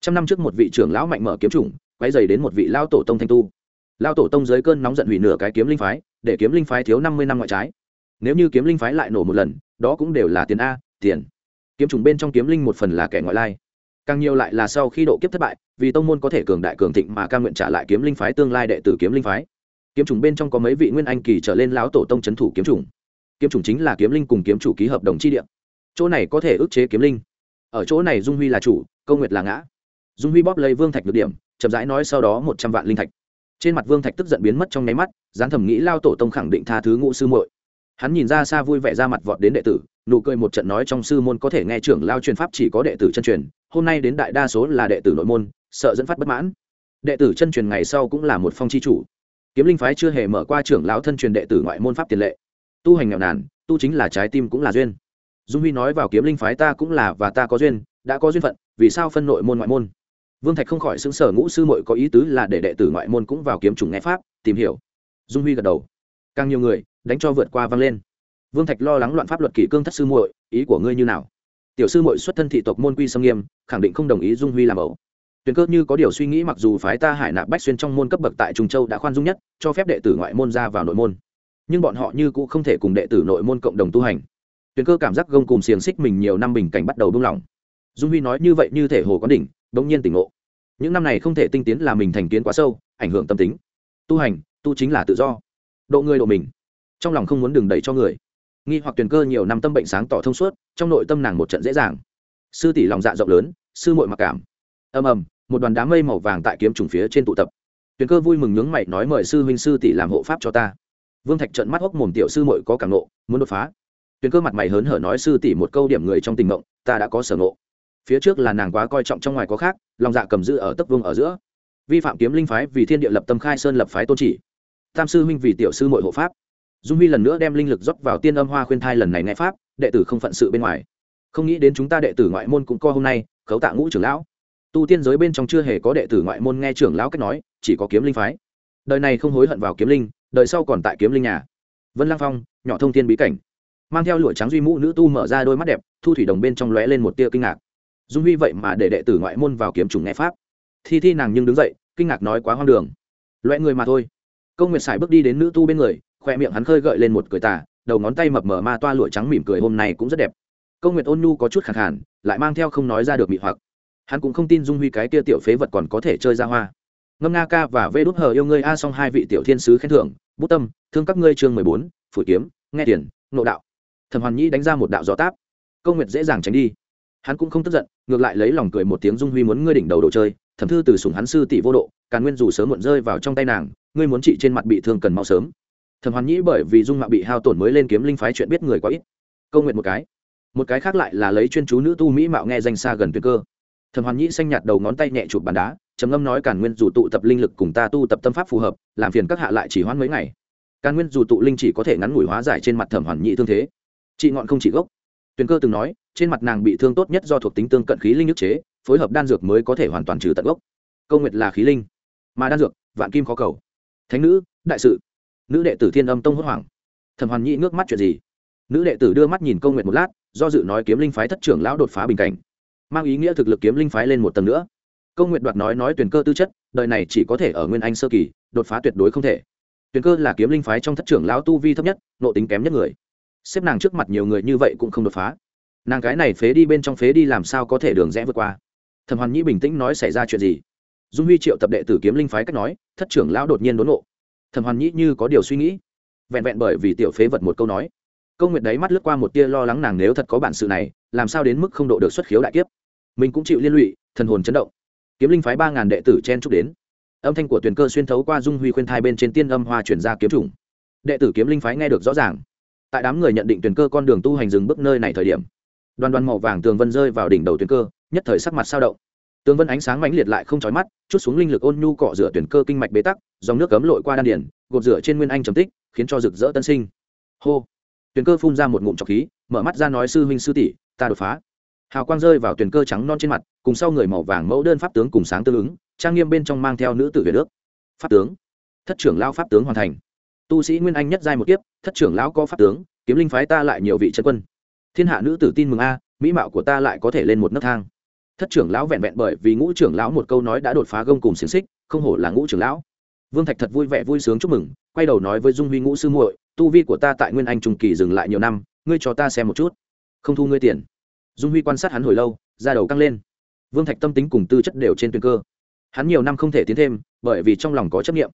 Trăm năm trước một vị trưởng lão mạnh mở kiếm trùng quáy dày đến một vị lão tổ tông thanh tu. Lão tổ tông dưới cơn nóng giận hủy nửa cái kiếm linh phái, để kiếm linh phái thiếu năm mươi năm ngoại trái. Nếu như kiếm linh phái lại nổ một lần, đó cũng đều là tiền a, tiền. Kiếm trùng bên trong kiếm linh một phần là kẻ ngoại lai càng nhiều lại là sau khi độ kiếp thất bại, vì tông môn có thể cường đại cường thịnh mà ca nguyện trả lại kiếm linh phái, tương lai đệ tử kiếm linh phái. Kiếm chủng bên trong có mấy vị nguyên anh kỳ trở lên lão tổ tông c h ấ n thủ kiếm chủng. Kiếm chủng chính là kiếm linh cùng kiếm chủ ký hợp đồng chi điện chỗ này có thể ức chế kiếm linh. Ở chỗ này dung huy là chủ, câu nguyệt là ngã. Dung huy bóp lấy vương thạch được điểm, chậm rãi nói sau đó một trăm vạn linh thạch. Trên mặt vương thạch tức giận biến mất trong nháy mắt dán thầm nghĩ lao tổ tông khẳng định tha thứ ngũ sư muội. Hắn nhìn ra xa vui vẻ ra mặt vọt đến đệ tử nụ cười một trận nói trong sư môn có thể nghe trưởng lao truyền pháp chỉ có đệ tử chân truyền, hôm nay đến đại đa số là đệ tử nội môn, sợ dẫn phát bất mãn. Đệ tử chân truyền ngày sau cũng là một phong chi chủ. Kiếm linh phái chưa hề mở qua trưởng lão thân truyền đệ tử ngoại môn pháp tiền lệ. Tu hành nghèo nàn, tu chính là trái tim cũng là duyên. Dung huy nói vào kiếm linh phái ta cũng là và ta có duyên, đã có duyên phận, vì sao phân nội môn ngoại môn? Vương thạch không khỏi xứng sở ngũ sư mội có ý tứ là để đệ tử ngoại môn cũng vào kiếm chủng nghe pháp, tìm hiểu. Dung huy gật đầu. Càng nhiều người, đánh cho vượt qua vang lên vương thạch lo lắng loạn pháp luật kỷ cương thất sư muội, ý của ngươi như nào? Tiểu sư muội xuất thân thị tộc môn quy sâm nghiêm, khẳng định không đồng ý dung huy làm ẩu. Tuyền cơ như có điều suy nghĩ mặc dù phái ta hải nạp bách xuyên trong môn cấp bậc tại trung châu đã khoan dung nhất, cho phép đệ tử ngoại môn ra vào nội môn. Nhưng bọn họ như cũng không thể cùng đệ tử nội môn cộng đồng tu hành. Tuyền cơ cảm giác gông cùng xiềng xích mình nhiều năm bình cảnh bắt đầu buông lỏng. Dung huy nói như vậy như thể hồ có đỉnh, bỗng nhiên tỉnh ngộ. Những năm này không thể tinh tiến là mình thành kiến quá sâu, ảnh hưởng tâm tính. Tu hành, tu chính là tự do. Độ người độ mình. Trong lòng không muốn đừng đẩy cho người nghi hoặc tuyền cơ nhiều năm tâm bệnh sáng tỏ thông suốt, trong nội tâm nàng một trận dễ dàng. Sư tỷ lòng dạ rộng lớn, sư muội mặc cảm. Ầm ầm, một đoàn đám mây màu vàng tại kiếm trùng phía trên tụ tập. Tuyền cơ vui mừng nhướng mày nói mời sư huynh sư tỷ làm hộ pháp cho ta. Vương thạch trận mắt hốc mồm tiểu sư muội có cảm nộ muốn đột phá. Tuyền cơ mặt mày hớn hở nói sư tỷ một câu điểm người trong tình mộng, ta đã có sở ngộ. Phía trước là nàng quá coi trọng trong ngoài có khác, lòng dạ cầm giữ ở tấc vương ở giữa. Vi phạm kiếm linh phái vì thiên địa lập tâm khai sơn lập phái tôn chỉ. Tam sư huynh vì tiểu sư muội hộ pháp dung huy lần nữa đem linh lực dốc vào tiên âm hoa khuyên thai lần này nghe pháp, đệ tử không phận sự bên ngoài. Không nghĩ đến chúng ta đệ tử ngoại môn cũng co hôm nay, khấu tạ ngũ trưởng lão. Tu tiên giới bên trong chưa hề có đệ tử ngoại môn nghe trưởng lão cách nói, chỉ có kiếm linh phái. Đời này không hối hận vào kiếm linh, đời sau còn tại kiếm linh nhà. Vân lang phong, nhỏ thông tiên bí cảnh. Mang theo lụa trắng duy mũ nữ tu mở ra đôi mắt đẹp, thu thủy đồng bên trong lóe lên một tia kinh ngạc. Dung huy vậy mà để đệ tử ngoại môn vào kiếm trùng nghe pháp. Thi thi nàng nhưng đứng dậy, kinh ngạc nói quá hoang đường. Loẹ người mà thôi. Câu nguyệt sải bước đi đến nữ tu bên người khoe miệng hắn khơi gợi lên một cười tà, đầu ngón tay mập mờ ma toa lụa trắng mỉm cười hôm nay cũng rất đẹp. Câu nguyệt ôn nhu có chút khẳng hẳn lại mang theo không nói ra được mị hoặc. Hắn cũng không tin dung huy cái kia tiểu phế vật còn có thể chơi ra hoa. Ngâm nga ca và vê đốt hờ yêu ngươi a xong hai vị tiểu thiên sứ khen thưởng, bút tâm, thương các ngươi chương mười bốn phủ kiếm, nghe tiền, nộ đạo. Thẩm hoàn nhĩ đánh ra một đạo gió táp. Câu nguyệt dễ dàng tránh đi. Hắn cũng không tức giận, ngược lại lấy lòng cười một tiếng dung huy muốn ngươi đỉnh đầu đồ chơi, thẩm thư từ sùng hắn sư tỷ vô độ, càn nguyên dù sớm muộn rơi vào trong tay nàng, ngươi muốn trị trên mặt bị thương cần mau sớm thẩm hoàn nhĩ bởi vì dung mạo bị hao tổn mới lên kiếm linh phái chuyện biết người quá ít. Câu nguyện một cái. Một cái khác lại là lấy chuyên chú nữ tu mỹ mạo nghe danh xa gần tuyệt cơ. Thẩm hoàn nhĩ xanh nhạt đầu ngón tay nhẹ chụp bàn đá, trầm ngâm nói càn nguyên dù tụ tập linh lực cùng ta tu tập tâm pháp phù hợp, làm phiền các hạ lại chỉ hoãn mấy ngày. Càn nguyên dù tụ linh chỉ có thể ngắn ngủi hóa giải trên mặt thẩm hoàn nhĩ thương thế. Chị ngọn không chỉ gốc. Tuyền cơ từng nói, trên mặt nàng bị thương tốt nhất do thuộc tính tương cận khí linh nhức chế, phối hợp đan dược mới có thể hoàn toàn trừ tận gốc. Câu nguyệt là khí linh, mà đan dược, vạn kim khó cầu. Thánh nữ, đại sự nữ đệ tử thiên âm tông hốt hoảng. Thẩm hoàn nhị ngước mắt chuyện gì? Nữ đệ tử đưa mắt nhìn công nguyệt một lát, do dự nói kiếm linh phái thất trưởng lão đột phá bình cảnh. Mang ý nghĩa thực lực kiếm linh phái lên một tầng nữa. Công nguyệt đoạt nói nói tuyển cơ tư chất, đời này chỉ có thể ở nguyên anh sơ kỳ, đột phá tuyệt đối không thể. Tuyển cơ là kiếm linh phái trong thất trưởng lão tu vi thấp nhất nộ tính kém nhất người. Xếp nàng trước mặt nhiều người như vậy cũng không đột phá. Nàng cái này phế đi bên trong phế đi làm sao có thể đường rẽ vượt qua? Thẩm hoàn nhĩ bình tĩnh nói xảy ra chuyện gì? Dung huy triệu tập đệ tử kiếm linh phái cách nói, thất trưởng lão đột nhiên đốn nộ thẩm hoàn nhĩ như có điều suy nghĩ, vẹn vẹn bởi vì tiểu phế vật một câu nói. Câu nguyệt đấy mắt lướt qua một tia lo lắng nàng nếu thật có bản sự này, làm sao đến mức không độ được xuất khiếu đại kiếp? Mình cũng chịu liên lụy, thần hồn chấn động. Kiếm linh phái ba ngàn đệ tử chen chúc đến. Âm thanh của tuyển cơ xuyên thấu qua dung huy khuyên thai bên trên tiên âm hoa chuyển ra kiếm chủng đệ tử kiếm linh phái nghe được rõ ràng. Tại đám người nhận định tuyển cơ con đường tu hành dừng bước nơi này thời điểm, đoàn đoàn màu vàng tường vân rơi vào đỉnh đầu tuyển cơ, nhất thời sắc mặt sao động tường vân ánh sáng mãnh liệt lại không trói mắt, chút xuống linh lực ôn nhu cọ rửa tuyển cơ kinh mạch bế tắc, dòng nước cấm lội qua đan điển gột rửa trên nguyên anh trầm tích, khiến cho rực rỡ tân sinh. Hô! Tuyển cơ phun ra một ngụm trọc khí, mở mắt ra nói sư huynh sư tỷ, ta đột phá. Hào quang rơi vào tuyển cơ trắng non trên mặt, cùng sau người màu vàng mẫu đơn pháp tướng cùng sáng tương ứng, trang nghiêm bên trong mang theo nữ tử về nước. Pháp tướng. Thất trưởng lao pháp tướng hoàn thành. Tu sĩ nguyên anh nhất giai một kiếp, thất trưởng lão có pháp tướng, kiếm linh phái ta lại nhiều vị chân quân. Thiên hạ nữ tử tin mừng a, mỹ mạo của ta lại có thể lên một nấc thang thất trưởng lão vẹn vẹn bởi vì ngũ trưởng lão một câu nói đã đột phá gông cùng xiềng xích, không hổ là ngũ trưởng lão. Vương thạch thật vui vẻ vui sướng chúc mừng, quay đầu nói với dung huy ngũ sư muội, tu vi của ta tại nguyên anh trung kỳ dừng lại nhiều năm, ngươi cho ta xem một chút. Không thu ngươi tiền. Dung huy quan sát hắn hồi lâu ra đầu căng lên. Vương thạch tâm tính cùng tư chất đều trên tuyền cơ. Hắn nhiều năm không thể tiến thêm, bởi vì trong lòng có chấp nghiệm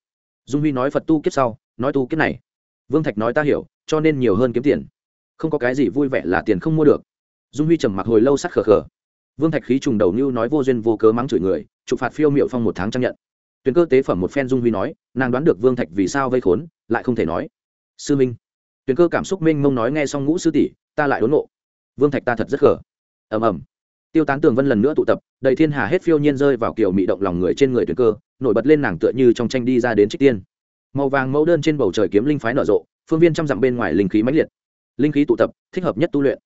dung huy nói phật tu kiếp sau, nói tu kiếp này. Vương thạch nói ta hiểu, cho nên nhiều hơn kiếm tiền. Không có cái gì vui vẻ là tiền không mua được. Dung huy trầm mặc hồi lâu sắc khờ khờ vương thạch khí trùng đầu như nói vô duyên vô cớ mắng chửi người chụp phạt phiêu miệu phong một tháng trang nhận. Tuyển cơ tế phẩm một phen dung huy nói, nàng đoán được vương thạch vì sao vây khốn, lại không thể nói. Sư minh. Tuyển cơ cảm xúc minh mông nói nghe xong ngũ sư tỷ, ta lại đốn nộ vương thạch ta thật rất gờ. ầm ầm. Tiêu tán tường vân lần nữa tụ tập, đầy thiên hà hết phiêu nhiên rơi vào kiểu mị động lòng người trên người tuyển cơ, nổi bật lên nàng tựa như trong tranh đi ra đến trích tiên. Màu vàng mẫu đơn trên bầu trời kiếm linh phái nở rộ, phương viên trăm dặm bên ngoài linh khí mãnh liệt. Linh khí tụ tập, thích hợp nhất tu luyện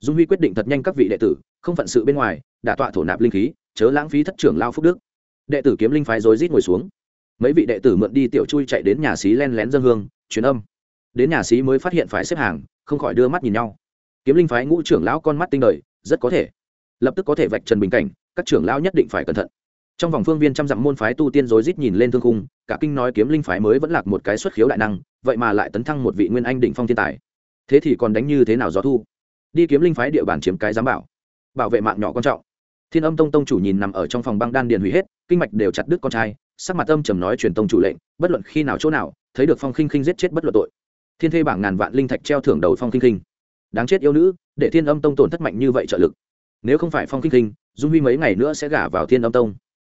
dung huy quyết định thật nhanh các vị đệ tử, không phận sự bên ngoài, đả tọa thổ nạp linh khí, chớ lãng phí thất trưởng lao phúc đức. Đệ tử kiếm linh phái rối rít ngồi xuống. Mấy vị đệ tử mượn đi tiểu chui chạy đến nhà xí len lén dân hương, truyền âm. Đến nhà xí mới phát hiện phải xếp hàng, không khỏi đưa mắt nhìn nhau. Kiếm linh phái ngũ trưởng lão con mắt tinh đời, rất có thể. Lập tức có thể vạch trần bình cảnh, các trưởng lão nhất định phải cẩn thận. Trong vòng phương viên trăm dặm môn phái tu tiên rối rít nhìn lên thương khung, cả kinh nói kiếm linh phái mới vẫn lạc một cái xuất khiếu đại năng, vậy mà lại tấn thăng một vị nguyên anh định phong thiên tài. Thế thì còn đánh như thế nào gió thu? Đi kiếm linh phái địa bàn chiếm cái giám bảo bảo vệ mạng nhỏ quan trọng. Thiên âm tông tông chủ nhìn nằm ở trong phòng băng đan điền hủy hết, kinh mạch đều chặt đứt con trai, sắc mặt âm trầm nói truyền tông chủ lệnh, bất luận khi nào chỗ nào, thấy được phong khinh khinh giết chết bất luận tội. Thiên thê bảng ngàn vạn linh thạch treo thưởng đầu phong khinh khinh. Đáng chết yêu nữ, để thiên âm tông tổn thất mạnh như vậy trợ lực. Nếu không phải phong khinh khinh, dung huy mấy ngày nữa sẽ gả vào thiên âm tông.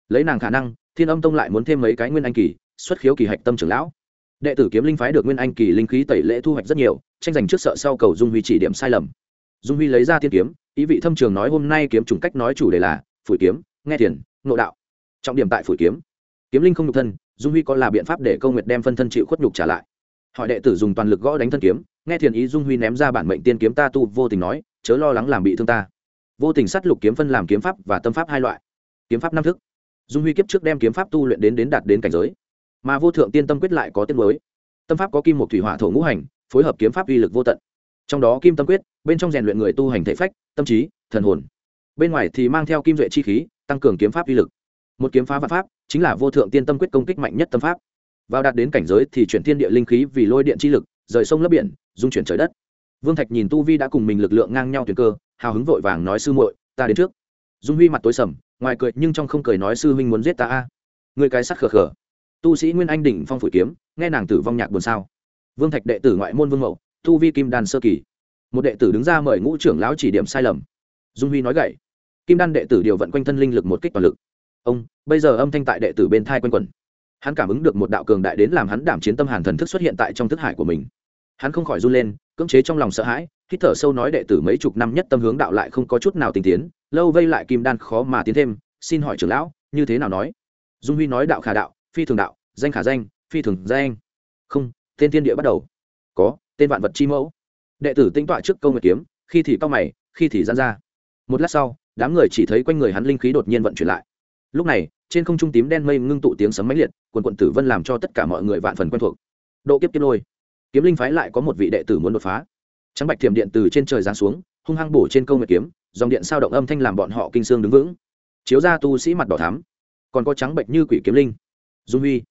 Lấy nàng khả năng, thiên âm tông lại muốn thêm mấy cái nguyên anh kỳ, xuất khiếu kỳ hạch tâm trưởng lão. Đệ tử kiếm linh phái được nguyên anh kỳ linh khí tẩy lễ thu hoạch rất nhiều, tranh giành trước sợ sau cầu dung huy chỉ điểm sai lầm dung huy lấy ra thiên kiếm, ý vị thâm trường nói hôm nay kiếm trùng cách nói chủ đề là phủi kiếm, nghe thiền nộ đạo. Trọng điểm tại phủi kiếm. Kiếm linh không nhục thân, dung huy có là biện pháp để câu nguyệt đem phân thân chịu khuất nhục trả lại? Hỏi đệ tử dùng toàn lực gõ đánh thân kiếm, nghe thiền ý dung huy ném ra bản mệnh tiên kiếm ta tu vô tình nói, chớ lo lắng làm bị thương ta. Vô tình sát lục kiếm phân làm kiếm pháp và tâm pháp hai loại. Kiếm pháp năm thức. Dung huy kiếp trước đem kiếm pháp tu luyện đến đến đạt đến cảnh giới. Mà vô thượng tiên tâm quyết lại có tiết mới. Tâm pháp có kim một thủy hỏa thổ ngũ hành, phối hợp kiếm pháp uy lực vô tận trong đó kim tâm quyết, bên trong rèn luyện người tu hành thể phách, tâm trí, thần hồn. Bên ngoài thì mang theo kim duệ chi khí, tăng cường kiếm pháp uy lực. Một kiếm phá vạn pháp, chính là vô thượng tiên tâm quyết công kích mạnh nhất tâm pháp. Vào đạt đến cảnh giới thì chuyển thiên địa linh khí vì lôi điện chi lực, rời sông lấp biển, dung chuyển trời đất. Vương thạch nhìn tu vi đã cùng mình lực lượng ngang nhau tuyển cơ, hào hứng vội vàng nói, sư muội, ta đến trước. Dung huy mặt tối sầm, ngoài cười nhưng trong không cười nói, sư huynh muốn giết ta a? Người cái sắt khờ khờ. Tu sĩ nguyên anh đỉnh phong phủ kiếm, nghe nàng tử vong nhạc buồn sao. Vương thạch đệ tử ngoại môn vương mậu tu vi kim đan sơ kỳ. Một đệ tử đứng ra mời ngũ trưởng lão chỉ điểm sai lầm. Dung huy nói gậy. Kim đan đệ tử điều vận quanh thân linh lực một kích toàn lực. Ông, bây giờ âm thanh tại đệ tử bên thai quanh quẩn. Hắn cảm ứng được một đạo cường đại đến làm hắn đảm chiến tâm hàn thần thức xuất hiện tại trong thức hải của mình. Hắn không khỏi run lên, cưỡng chế trong lòng sợ hãi, hít thở sâu nói đệ tử mấy chục năm nhất tâm hướng đạo lại không có chút nào tình tiến, lâu vây lại kim đan khó mà tiến thêm, xin hỏi trưởng lão, như thế nào nói? Dung huy nói đạo khả đạo, phi thường đạo, danh khả danh, phi thường danh. Không, tên thiên địa bắt đầu. Có tên vạn vật chi mẫu. Đệ tử tinh tọa trước câu nguyệt kiếm, khi thì cao mày, khi thì giãn ra. Một lát sau, đám người chỉ thấy quanh người hắn linh khí đột nhiên vận chuyển lại. Lúc này, trên không trung tím đen mây ngưng tụ tiếng sấm mãnh liệt, quần quận tử vân làm cho tất cả mọi người vạn phần quen thuộc. Độ kiếp kiếp lôi. Kiếm linh phái lại có một vị đệ tử muốn đột phá. Trắng bạch thiểm điện từ trên trời giáng xuống, hung hăng bổ trên câu nguyệt kiếm, dòng điện sao động âm thanh làm bọn họ kinh xương đứng vững. Chiếu ra tu sĩ mặt đỏ thắm. Còn có trắng bạch như quỷ kiếm linh. Dung huy.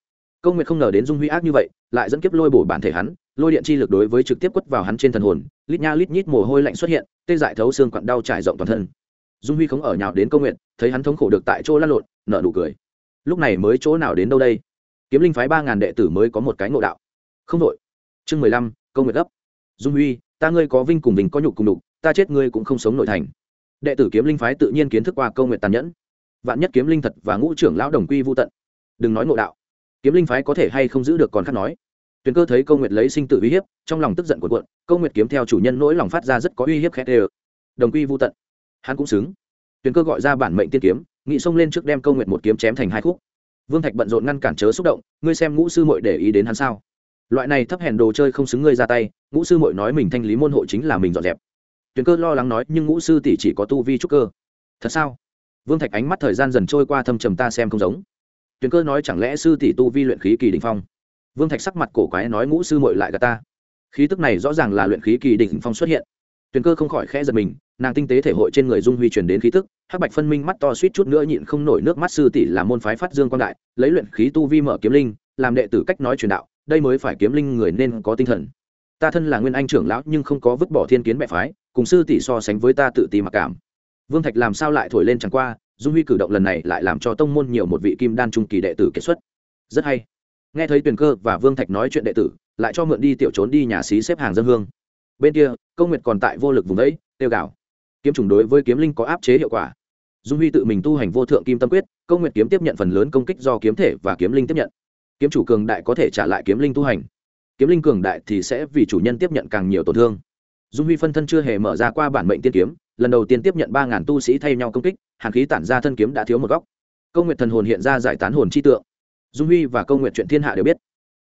Câu nguyệt không ngờ đến dung huy ác như vậy, lại dẫn kiếp lôi bổ bản thể hắn lôi điện chi lực đối với trực tiếp quất vào hắn trên thần hồn, lít nha lít nhít mồ hôi lạnh xuất hiện, tê dại thấu xương quặn đau trải rộng toàn thân. Dung huy không ở nhào đến công nguyện thấy hắn thống khổ được tại chỗ lăn lộn, nở nụ cười. Lúc này mới chỗ nào đến đâu đây? Kiếm linh phái ba ngàn đệ tử mới có một cái ngộ đạo. Không đội. Chương mười lăm, công nguyện gấp. Dung huy, ta ngươi có vinh cùng mình có nhục cùng đục ta chết ngươi cũng không sống nội thành. Đệ tử kiếm linh phái tự nhiên kiến thức qua câu nguyện tàn nhẫn. Vạn nhất kiếm linh thật và ngũ trưởng lão đồng quy vô tận. Đừng nói ngộ đạo. Kiếm linh phái có thể hay không giữ được còn khắc nói tuyền cơ thấy câu nguyệt lấy sinh tử uy hiếp, trong lòng tức giận cuộn cuộn, câu nguyệt kiếm theo chủ nhân nỗi lòng phát ra rất có uy hiếp khét ê đồng quy vô tận. Hắn cũng xứng. Tuyền cơ gọi ra bản mệnh tiên kiếm, nghị xông lên trước đem câu nguyệt một kiếm chém thành hai khúc. Vương thạch bận rộn ngăn cản chớ xúc động, ngươi xem ngũ sư mội để ý đến hắn sao? Loại này thấp hèn đồ chơi không xứng ngươi ra tay, ngũ sư mội nói mình thanh lý môn hộ chính là mình dọn dẹp. Tuyền cơ lo lắng nói, nhưng ngũ sư tỷ chỉ có tu vi trúc cơ. Thật sao? Vương thạch ánh mắt thời gian dần trôi qua thâm trầm ta xem không giống. Tuyền cơ nói, chẳng lẽ sư tỷ tu vi luyện khí kỳ đình phong? Vương thạch sắc mặt cổ quái nói, ngũ sư mội lại gà ta. Khí tức này rõ ràng là luyện khí kỳ đỉnh phong xuất hiện. Tuyền cơ không khỏi khẽ giật mình, nàng tinh tế thể hội trên người dung huy truyền đến khí tức, hắc bạch phân minh mắt to suýt chút nữa nhịn không nổi nước mắt sư tỷ là môn phái phát dương quan đại, lấy luyện khí tu vi mở kiếm linh, làm đệ tử cách nói truyền đạo, đây mới phải kiếm linh người nên có tinh thần. Ta thân là nguyên anh trưởng lão nhưng không có vứt bỏ thiên kiến mẹ phái, cùng sư tỷ so sánh với ta tự ti mặc cảm. Vương thạch làm sao lại thổi lên chẳng qua, dung huy cử động lần này lại làm cho tông môn nhiều một vị kim đan trung kỳ đệ tử kết xuất. Rất hay nghe thấy tuyền cơ và vương thạch nói chuyện đệ tử, lại cho mượn đi tiểu trốn đi nhà xí xếp hàng dân hương. Bên kia, công nguyệt còn tại vô lực vùng đấy tiêu gạo. Kiếm trùng đối với kiếm linh có áp chế hiệu quả. Dung huy tự mình tu hành vô thượng kim tâm quyết, công nguyệt kiếm tiếp nhận phần lớn công kích do kiếm thể và kiếm linh tiếp nhận. Kiếm chủ cường đại có thể trả lại kiếm linh tu hành. Kiếm linh cường đại thì sẽ vì chủ nhân tiếp nhận càng nhiều tổn thương. Dung huy phân thân chưa hề mở ra qua bản mệnh tiên kiếm, lần đầu tiên tiếp nhận ba ngàn tu sĩ thay nhau công kích, hàn khí tản ra thân kiếm đã thiếu một góc. Công nguyệt thần hồn hiện ra giải tán hồn chi tượng dung huy và Câu nguyện chuyện thiên hạ đều biết.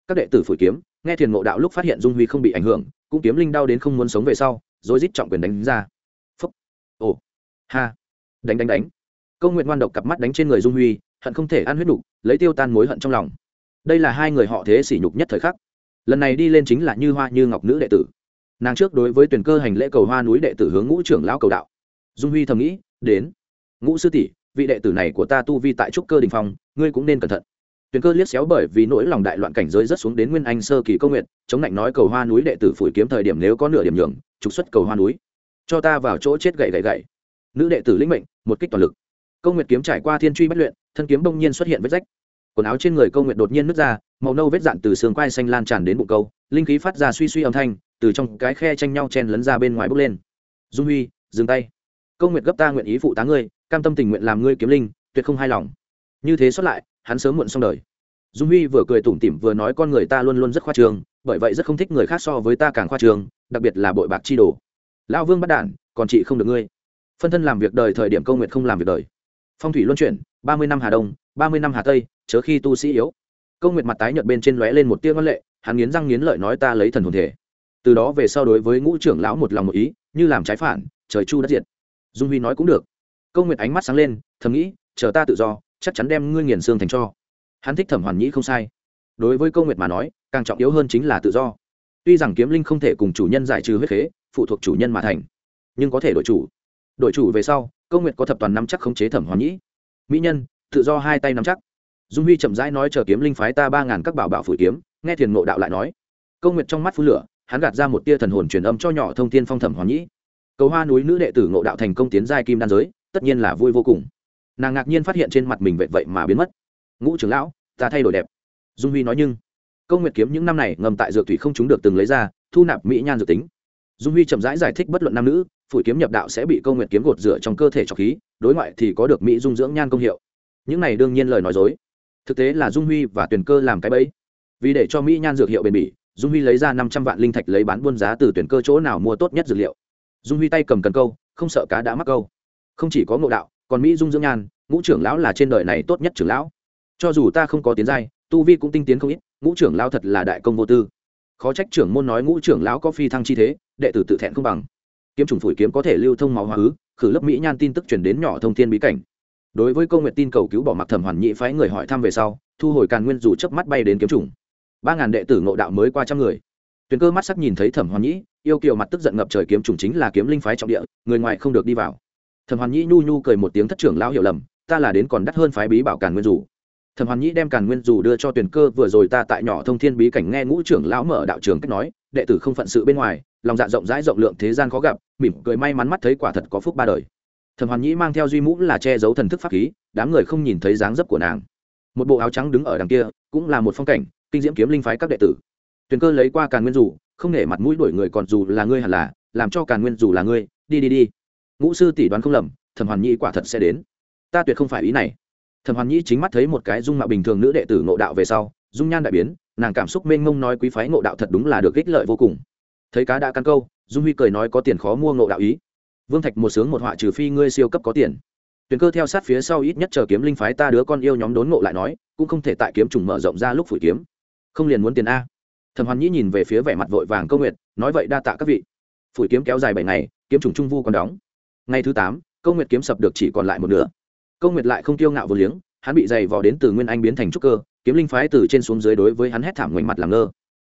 Các đệ tử phủi kiếm nghe thiền ngộ đạo lúc phát hiện dung huy không bị ảnh hưởng cũng kiếm linh đau đến không muốn sống về sau rồi rít trọng quyền đánh ra. Phúc. Ồ. Ha. Đánh đánh đánh. Câu nguyện ngoan độc cặp mắt đánh trên người dung huy hận không thể ăn huyết đủ, lấy tiêu tan mối hận trong lòng. Đây là hai người họ thế sỉ nhục nhất thời khắc. Lần này đi lên chính là như hoa như ngọc nữ đệ tử. Nàng trước đối với tuyển cơ hành lễ cầu hoa núi đệ tử hướng ngũ trưởng lão cầu đạo. Dung huy thầm nghĩ đến. Ngũ sư tỷ vị đệ tử này của ta tu vi tại trúc cơ đình phong ngươi cũng nên cẩn thận tuyền cơ liếc xéo bởi vì nỗi lòng đại loạn cảnh giới rất xuống đến nguyên anh sơ kỳ công nguyện chống lạnh nói cầu hoa núi đệ tử phủi kiếm thời điểm nếu có nửa điểm nhường, trục xuất cầu hoa núi. Cho ta vào chỗ chết gậy gậy gậy. Nữ đệ tử lĩnh mệnh, một kích toàn lực. Công nguyệt kiếm trải qua thiên truy bất luyện, thân kiếm bỗng nhiên xuất hiện vết rách. Quần áo trên người công nguyệt đột nhiên nứt ra, màu nâu vết dạn từ xương quai xanh lan tràn đến bụng câu, linh khí phát ra suy suy âm thanh, từ trong cái khe tranh nhau chen lấn ra bên ngoài bốc lên. Dung huy, dừng tay. Công nguyệt gấp ta nguyện ý phụ tá ngươi, cam tâm tình nguyện làm ngươi kiếm linh, tuyệt không hài lòng. Như thế xuất lại hắn sớm muộn xong đời. Dung huy vừa cười tủm tỉm vừa nói con người ta luôn luôn rất khoa trường bởi vậy rất không thích người khác so với ta càng khoa trường đặc biệt là bội bạc chi đồ. Lão vương bắt đản còn chị không được ngươi. Phân thân làm việc đời thời điểm công nguyện không làm việc đời. Phong thủy luân chuyển, ba mươi năm hà đông, ba mươi năm hà tây, chớ khi tu sĩ yếu. Công nguyện mặt tái nhợt bên trên lóe lên một tia ngân lệ, hắn nghiến răng nghiến lợi nói ta lấy thần hồn thể. Từ đó về sau đối với ngũ trưởng lão một lòng một ý, như làm trái phản, trời chu đất diệt. Dung huy nói cũng được. Công nguyện ánh mắt sáng lên, thầm nghĩ, chờ ta tự do chắc chắn đem ngươi nghiền xương thành cho. Hắn thích thẩm hoàn nhĩ không sai. Đối với câu nguyệt mà nói, càng trọng yếu hơn chính là tự do. Tuy rằng kiếm linh không thể cùng chủ nhân giải trừ huyết khế, phụ thuộc chủ nhân mà thành, nhưng có thể đổi chủ. Đổi chủ về sau, câu nguyệt có thập toàn năm chắc khống chế thẩm hoàn nhĩ. Mỹ nhân, tự do hai tay nắm chắc. Dung huy chậm rãi nói chờ kiếm linh phái ta ba ngàn các bảo bảo phủi kiếm, nghe thiền ngộ đạo lại nói. Câu nguyệt trong mắt phú lửa, hắn gạt ra một tia thần hồn truyền âm cho nhỏ thông tin phong thẩm hoàn nhĩ. Cầu hoa núi nữ đệ tử ngộ đạo thành công tiến giai kim đan giới, tất nhiên là vui vô cùng nàng ngạc nhiên phát hiện trên mặt mình vậy vậy mà biến mất. Ngũ trưởng lão, ta thay đổi đẹp. Dung huy nói nhưng công nguyệt kiếm những năm này ngầm tại dược thủy không chúng được từng lấy ra, thu nạp mỹ nhan dược tính. Dung huy chậm rãi giải thích bất luận nam nữ, phủi kiếm nhập đạo sẽ bị công nguyệt kiếm gột rửa trong cơ thể trọc khí, đối ngoại thì có được mỹ dung dưỡng nhan công hiệu. Những này đương nhiên lời nói dối. Thực tế là dung huy và tuyển cơ làm cái bẫy. Vì để cho mỹ nhan dược hiệu bền bỉ, dung huy lấy ra năm trăm vạn linh thạch lấy bán buôn giá từ tuyển cơ chỗ nào mua tốt nhất dược liệu. Dung huy tay cầm cần câu, không sợ cá đã mắc câu. Không chỉ có ngộ đạo còn mỹ dung dưỡng nhan, ngũ trưởng lão là trên đời này tốt nhất trưởng lão. Cho dù ta không có tiến giai, tu vi cũng tinh tiến không ít, ngũ trưởng lão thật là đại công vô tư. Khó trách trưởng môn nói ngũ trưởng lão có phi thăng chi thế, đệ tử tự thẹn không bằng. Kiếm trùng phủi kiếm có thể lưu thông máu hóa ứ khử lớp mỹ nhan tin tức chuyển đến nhỏ thông thiên bí cảnh. Đối với công nguyện tin cầu cứu bỏ mặc thẩm hoàn nhị phái người hỏi thăm về sau, thu hồi càn nguyên dù chớp mắt bay đến kiếm trùng ba ngàn đệ tử ngộ đạo mới qua trăm người. Tuyền cơ mắt sắc nhìn thấy thẩm hoàn nhĩ yêu kiều mặt tức giận ngập trời kiếm trùng chính là kiếm linh phái trọng địa, người ngoài không được đi vào thẩm hoàn nhĩ nhu nhu cười một tiếng thất trưởng lão hiểu lầm, ta là đến còn đắt hơn phái bí bảo càn nguyên dù. Thẩm hoàn nhĩ đem càn nguyên dù đưa cho tuyển cơ, vừa rồi ta tại nhỏ thông thiên bí cảnh nghe ngũ trưởng lão mở đạo trường cách nói, đệ tử không phận sự bên ngoài, lòng dạ rộng rãi rộng lượng thế gian khó gặp, mỉm cười may mắn mắt thấy quả thật có phúc ba đời. Thẩm hoàn nhĩ mang theo duy mũ là che giấu thần thức pháp khí, đám người không nhìn thấy dáng dấp của nàng. Một bộ áo trắng đứng ở đằng kia, cũng là một phong cảnh, kinh diễm kiếm linh phái các đệ tử. Tuyền cơ lấy qua càn nguyên dù, không nể mặt mũi đuổi người còn dù là ngươi hẳn là, làm cho càn nguyên dù là ngươi, đi đi đi ngũ sư tỷ đoán không lầm, thẩm hoàn nhĩ quả thật sẽ đến. Ta tuyệt không phải ý này. Thẩm hoàn nhĩ chính mắt thấy một cái dung mạo bình thường nữ đệ tử ngộ đạo về sau, dung nhan đại biến, nàng cảm xúc mênh mông nói quý phái ngộ đạo thật đúng là được ích lợi vô cùng. Thấy cá đã căn câu, dung huy cười nói có tiền khó mua ngộ đạo ý. Vương thạch một sướng một họa trừ phi ngươi siêu cấp có tiền. Tuyền cơ theo sát phía sau ít nhất chờ kiếm linh phái ta đứa con yêu nhóm đốn ngộ lại nói, cũng không thể tại kiếm trùng mở rộng ra lúc phủi kiếm. Không liền muốn tiền a. Thần hoàn nhĩ nhìn về phía vẻ mặt vội vàng câu nguyệt, nói vậy đa tạ các vị. Phủi kiếm kéo dài bảy ngày, kiếm trùng trung vu còn đóng ngày thứ tám, câu nguyệt kiếm sập được chỉ còn lại một nửa. Câu nguyệt lại không tiêu ngạo vô liếng, hắn bị dày vò đến từ nguyên anh biến thành trúc cơ, kiếm linh phái từ trên xuống dưới đối với hắn hét thảm ngoảnh mặt làm ngơ.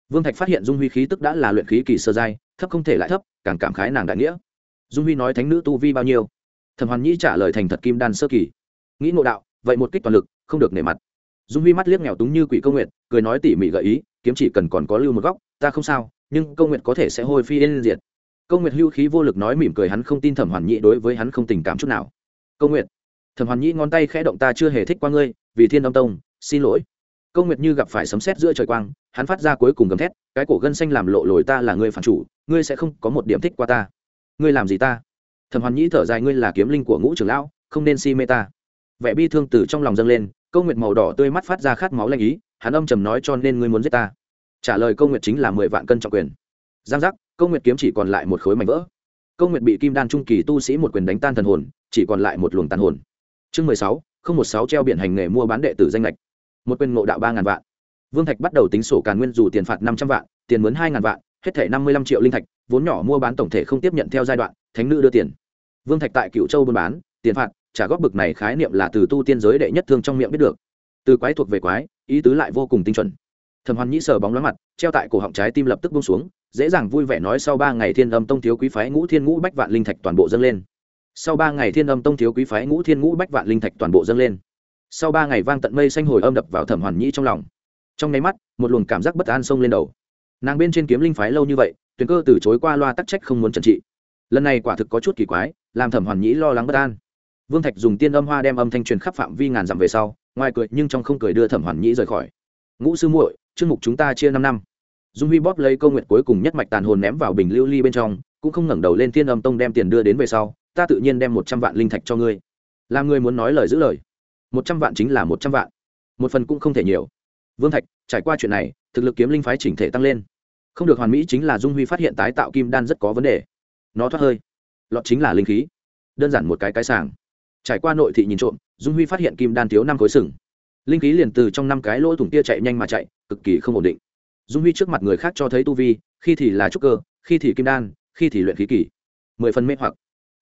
Vương thạch phát hiện dung huy khí tức đã là luyện khí kỳ sơ giai, thấp không thể lại thấp, càng cảm khái nàng đại nghĩa. Dung huy nói thánh nữ tu vi bao nhiêu? Thẩm hoàn nhĩ trả lời thành thật kim đan sơ kỳ. Nghĩ ngộ đạo, vậy một kích toàn lực, không được nể mặt. Dung huy mắt liếc nghèo túng như quỷ công nguyện cười nói tỉ mỉ gợi ý, kiếm chỉ cần còn có lưu một góc, ta không sao, nhưng công nguyện có thể sẽ hôi phi yên diệt công Nguyệt hưu khí vô lực nói mỉm cười hắn không tin thẩm hoàn nhĩ đối với hắn không tình cảm chút nào. Công Nguyệt, thẩm hoàn nhĩ ngón tay khẽ động ta chưa hề thích qua ngươi vì thiên đông tông xin lỗi. Công nguyệt như gặp phải sấm sét giữa trời quang hắn phát ra cuối cùng gầm thét cái cổ gân xanh làm lộ lồi ta là người phản chủ ngươi sẽ không có một điểm thích qua ta. Ngươi làm gì ta? Thẩm hoàn nhĩ thở dài ngươi là kiếm linh của ngũ trưởng lão không nên si mê ta. Vẻ bi thương từ trong lòng dâng lên câu nguyệt màu đỏ tươi mắt phát ra khát máu lanh ý hắn âm trầm nói cho nên ngươi muốn giết ta. Trả lời câu nguyệt chính là mười vạn cân trọng quyền. Giang giác. Công nguyệt kiếm chỉ còn lại một khối mảnh vỡ. Công nguyệt bị kim đan trung kỳ tu sĩ một quyền đánh tan thần hồn, chỉ còn lại một luồng tàn hồn. Chương mười sáu, không một sáu treo biển hành nghề mua bán đệ tử danh lệch. Một quyền ngộ đạo ba ngàn vạn. Vương thạch bắt đầu tính sổ càn nguyên dù tiền phạt năm trăm vạn, tiền mướn hai ngàn vạn, hết thể năm mươi lăm triệu linh thạch, vốn nhỏ mua bán tổng thể không tiếp nhận theo giai đoạn, thánh nữ đưa tiền. Vương thạch tại cựu châu buôn bán, tiền phạt, trả góp bực này khái niệm là từ tu tiên giới đệ nhất thương trong miệng biết được. Từ quái thuộc về quái, ý tứ lại vô cùng tinh chuẩn. Thẩm hoàn nhĩ sờ bóng loáng mặt treo tại cổ họng trái tim lập tức buông xuống, dễ dàng vui vẻ nói sau ba ngày thiên âm tông thiếu quý phái ngũ thiên ngũ bách vạn linh thạch toàn bộ dâng lên. Sau ba ngày thiên âm tông thiếu quý phái ngũ thiên ngũ bách vạn linh thạch toàn bộ dâng lên. Sau ba ngày vang tận mây xanh hồi âm đập vào thẩm hoàn nhĩ trong lòng. Trong nháy mắt, một luồng cảm giác bất an xông lên đầu. Nàng bên trên kiếm linh phái lâu như vậy, tuyền cơ từ chối qua loa tắc trách không muốn trần trị. Lần này quả thực có chút kỳ quái, làm thẩm hoàn nhĩ lo lắng bất an. Vương thạch dùng tiên âm hoa đem âm thanh truyền khắp phạm vi ngàn dặm về sau, ngoài cười nhưng trong không cười đưa thẩm hoàn nhĩ rời khỏi. Ngũ sư muội chương mục chúng ta chia năm năm. Dung huy bóp lấy câu nguyện cuối cùng nhất mạch tàn hồn ném vào bình lưu ly bên trong, cũng không ngẩng đầu lên tiên âm tông đem tiền đưa đến về sau, ta tự nhiên đem một trăm vạn linh thạch cho ngươi. Làm ngươi muốn nói lời giữ lời. Một trăm vạn chính là một trăm vạn. Một phần cũng không thể nhiều. Vương thạch, trải qua chuyện này, thực lực kiếm linh phái chỉnh thể tăng lên. Không được hoàn mỹ chính là dung huy phát hiện tái tạo kim đan rất có vấn đề. Nó thoát hơi. Lọt chính là linh khí. Đơn giản một cái cái sàng. Trải qua nội thị nhìn trộm, dung huy phát hiện kim đan thiếu năm khối sừng linh khí liền từ trong năm cái lỗ thủng kia chạy nhanh mà chạy, cực kỳ không ổn định. Dung huy trước mặt người khác cho thấy tu vi, khi thì là trúc cơ, khi thì kim đan, khi thì luyện khí kỳ. Mười phần mê hoặc.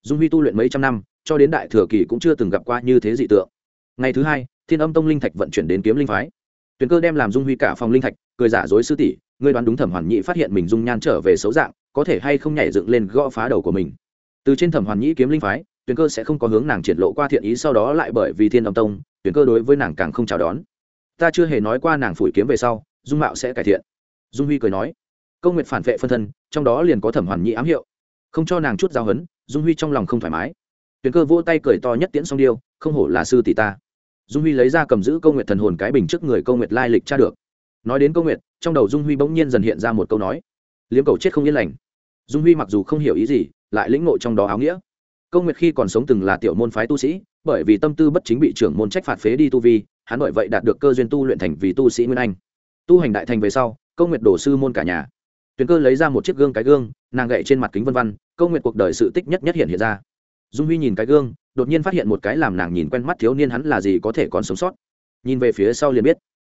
Dung huy tu luyện mấy trăm năm, cho đến đại thừa kỳ cũng chưa từng gặp qua như thế dị tượng. Ngày thứ hai, thiên âm tông linh thạch vận chuyển đến kiếm linh phái. Tuyền cơ đem làm dung huy cả phòng linh thạch, cười giả dối sư tỷ, ngươi đoán đúng thẩm hoàn nhĩ phát hiện mình dung nhan trở về xấu dạng, có thể hay không nhảy dựng lên gõ phá đầu của mình. Từ trên thẩm hoàn nhĩ kiếm linh phái tuyền cơ sẽ không có hướng nàng triển lộ qua thiện ý sau đó lại bởi vì thiên âm tông, tuyền cơ đối với nàng càng không chào đón. Ta chưa hề nói qua nàng phủi kiếm về sau, dung mạo sẽ cải thiện. Dung huy cười nói câu nguyện phản vệ phân thân, trong đó liền có thẩm hoàn nhị ám hiệu. Không cho nàng chút giao hấn, dung huy trong lòng không thoải mái. Tuyền cơ vỗ tay cười to nhất tiễn song điêu, không hổ là sư tỷ ta. Dung huy lấy ra cầm giữ câu nguyệt thần hồn cái bình trước người câu nguyệt lai lịch tra được. Nói đến câu nguyệt, trong đầu dung huy bỗng nhiên dần hiện ra một câu nói, liếm cầu chết không yên lành. Dung huy mặc dù không hiểu ý gì, lại lĩnh ngộ trong đó áo nghĩa câu nguyệt khi còn sống từng là tiểu môn phái tu sĩ, bởi vì tâm tư bất chính bị trưởng môn trách phạt phế đi tu vi, hắn bởi vậy đạt được cơ duyên tu luyện thành vì tu sĩ nguyên anh. Tu hành đại thành về sau, câu nguyệt đổ sư môn cả nhà. Tuyền cơ lấy ra một chiếc gương cái gương, nàng gậy trên mặt kính vân văn câu nguyệt cuộc đời sự tích nhất nhất hiện hiện ra. Dung huy nhìn cái gương, đột nhiên phát hiện một cái làm nàng nhìn quen mắt thiếu niên hắn là gì có thể còn sống sót. Nhìn về phía sau liền biết.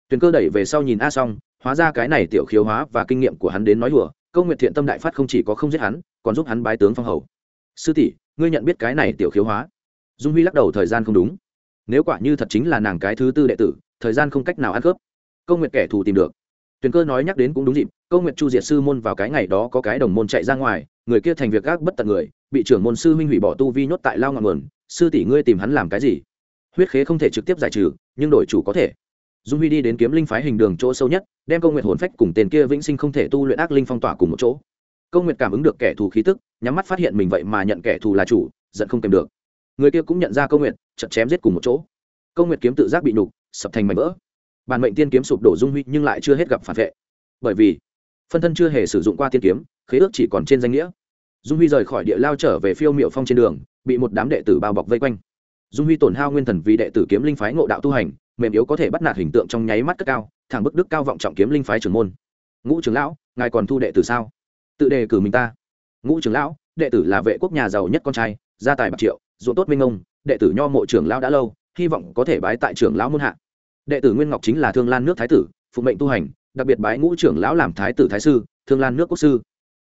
Tuyền cơ đẩy về sau nhìn a xong, hóa ra cái này tiểu khiếu hóa và kinh nghiệm của hắn đến nói đùa, câu Nguyệt thiện tâm đại phát không chỉ có không giết hắn, còn giúp hắn bái tướng phong hầu. Sư tỷ ngươi nhận biết cái này tiểu khiếu hóa. Dung huy lắc đầu, thời gian không đúng. Nếu quả như thật chính là nàng cái thứ tư đệ tử, thời gian không cách nào ăn cướp câu nguyện kẻ thù tìm được. Tuyền cơ nói nhắc đến cũng đúng dịp, câu nguyện chu diệt sư môn vào cái ngày đó có cái đồng môn chạy ra ngoài, người kia thành việc gác bất tận người, bị trưởng môn sư huynh hủy bỏ tu vi nhốt tại lao ngọn nguồn, sư tỷ ngươi tìm hắn làm cái gì? Huyết khế không thể trực tiếp giải trừ, nhưng đổi chủ có thể. Dung huy đi đến kiếm linh phái hình đường chỗ sâu nhất, đem câu nguyện hồn phách cùng tên kia vĩnh sinh không thể tu luyện ác linh phong tỏa cùng một chỗ. Câu nguyện cảm ứng được kẻ thù khí tức nhắm mắt phát hiện mình vậy mà nhận kẻ thù là chủ, giận không kèm được. Người kia cũng nhận ra câu nguyện chật chém giết cùng một chỗ. Câu nguyện kiếm tự giác bị nhục, sập thành mảnh vỡ. Bản mệnh tiên kiếm sụp đổ dung huy nhưng lại chưa hết gặp phản vệ. Bởi vì, phân thân chưa hề sử dụng qua tiên kiếm, khế ước chỉ còn trên danh nghĩa. Dung huy rời khỏi địa lao trở về phiêu miệu phong trên đường, bị một đám đệ tử bao bọc vây quanh. Dung huy tổn hao nguyên thần vì đệ tử kiếm linh phái ngộ đạo tu hành, mềm yếu có thể bắt nạt hình tượng trong nháy mắt cất cao, thẳng bức đức cao vọng trọng kiếm linh phái trưởng môn. Ngũ trưởng lão, ngài còn thu đệ tử sao? Tự đề cử mình ta ngũ trưởng lão, đệ tử là vệ quốc nhà giàu nhất con trai, gia tài bạc triệu, ruộng tốt minh ông, đệ tử nho mộ trưởng lão đã lâu, hy vọng có thể bái tại trưởng lão muôn hạ. Đệ tử nguyên ngọc chính là thương lan nước thái tử, phụ mệnh tu hành, đặc biệt bái ngũ trưởng lão làm thái tử thái sư, thương lan nước quốc sư.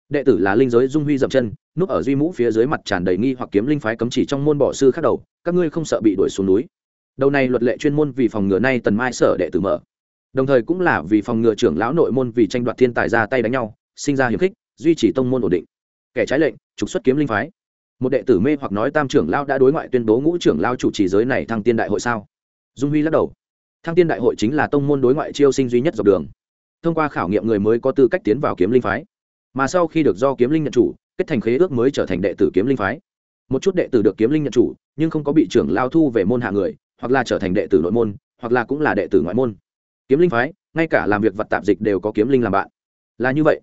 Đệ tử là linh giới dung huy dậm chân, núp ở duy mũ phía dưới mặt tràn đầy nghi hoặc kiếm linh phái cấm chỉ trong môn bỏ sư khác đầu, các ngươi không sợ bị đuổi xuống núi. Đầu này luật lệ chuyên môn vì phòng ngừa nay tần mai sở đệ tử mở. Đồng thời cũng là vì phòng ngừa trưởng lão nội môn vì tranh đoạt thiên tài ra tay đánh nhau, sinh ra hiềm khích, duy trì tông môn ổn định kẻ trái lệnh, trục xuất kiếm linh phái. Một đệ tử mê hoặc nói tam trưởng lao đã đối ngoại tuyên bố ngũ trưởng lao chủ trì giới này thăng tiên đại hội sao? Dung huy lắc đầu. Thăng tiên đại hội chính là tông môn đối ngoại chiêu sinh duy nhất dọc đường. Thông qua khảo nghiệm người mới có tư cách tiến vào kiếm linh phái. Mà sau khi được do kiếm linh nhận chủ, kết thành khế ước mới trở thành đệ tử kiếm linh phái. Một chút đệ tử được kiếm linh nhận chủ, nhưng không có bị trưởng lao thu về môn hạ người, hoặc là trở thành đệ tử nội môn, hoặc là cũng là đệ tử ngoại môn. Kiếm linh phái, ngay cả làm việc vật tạp dịch đều có kiếm linh làm bạn. Là như vậy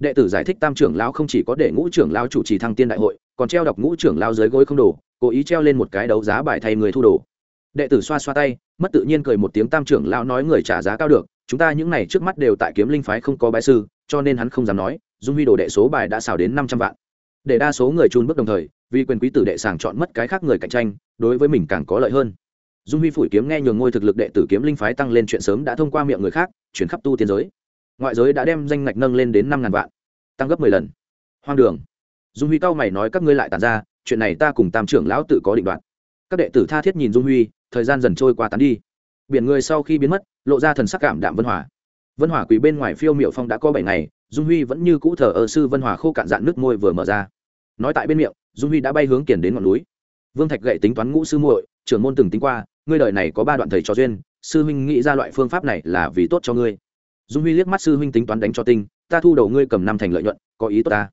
đệ tử giải thích tam trưởng lao không chỉ có để ngũ trưởng lao chủ trì thăng tiên đại hội, còn treo đọc ngũ trưởng lao dưới gối không đồ, cố ý treo lên một cái đấu giá bài thay người thu đồ. Đệ tử xoa xoa tay, mất tự nhiên cười một tiếng tam trưởng lao nói người trả giá cao được, chúng ta những này trước mắt đều tại kiếm linh phái không có bái sư, cho nên hắn không dám nói, dung huy đồ đệ số bài đã xào đến năm trăm vạn. Để đa số người trùn bước đồng thời, vì quyền quý tử đệ sàng chọn mất cái khác người cạnh tranh, đối với mình càng có lợi hơn. Dung huy phủi kiếm nghe nhường ngôi thực lực đệ tử kiếm linh phái tăng lên chuyện sớm đã thông qua miệng người khác, chuyển khắp tu tiên giới ngoại giới đã đem danh ngạch nâng lên đến năm ngàn vạn, tăng gấp mười lần. Hoang đường. Dung huy cao mày nói, các ngươi lại tàn ra, chuyện này ta cùng tam trưởng lão tự có định đoạt. Các đệ tử tha thiết nhìn dung huy, thời gian dần trôi qua tán đi. Biển người sau khi biến mất, lộ ra thần sắc cảm đạm vân hòa. Vân hòa quỳ bên ngoài phiêu miệu phong đã có bảy ngày, dung huy vẫn như cũ thờ ơ sư vân hòa khô cạn dạn nước môi vừa mở ra. Nói tại bên miệng, dung huy đã bay hướng kiển đến ngọn núi. Vương thạch gậy tính toán ngũ sư muội, trưởng môn từng tính qua, ngươi đời này có ba đoạn thầy trò duyên, sư huynh nghĩ ra loại phương pháp này là vì tốt cho ngươi dung huy liếc mắt sư huynh tính toán đánh cho tinh, ta thu đầu ngươi cầm năm thành lợi nhuận, có ý tốt ta.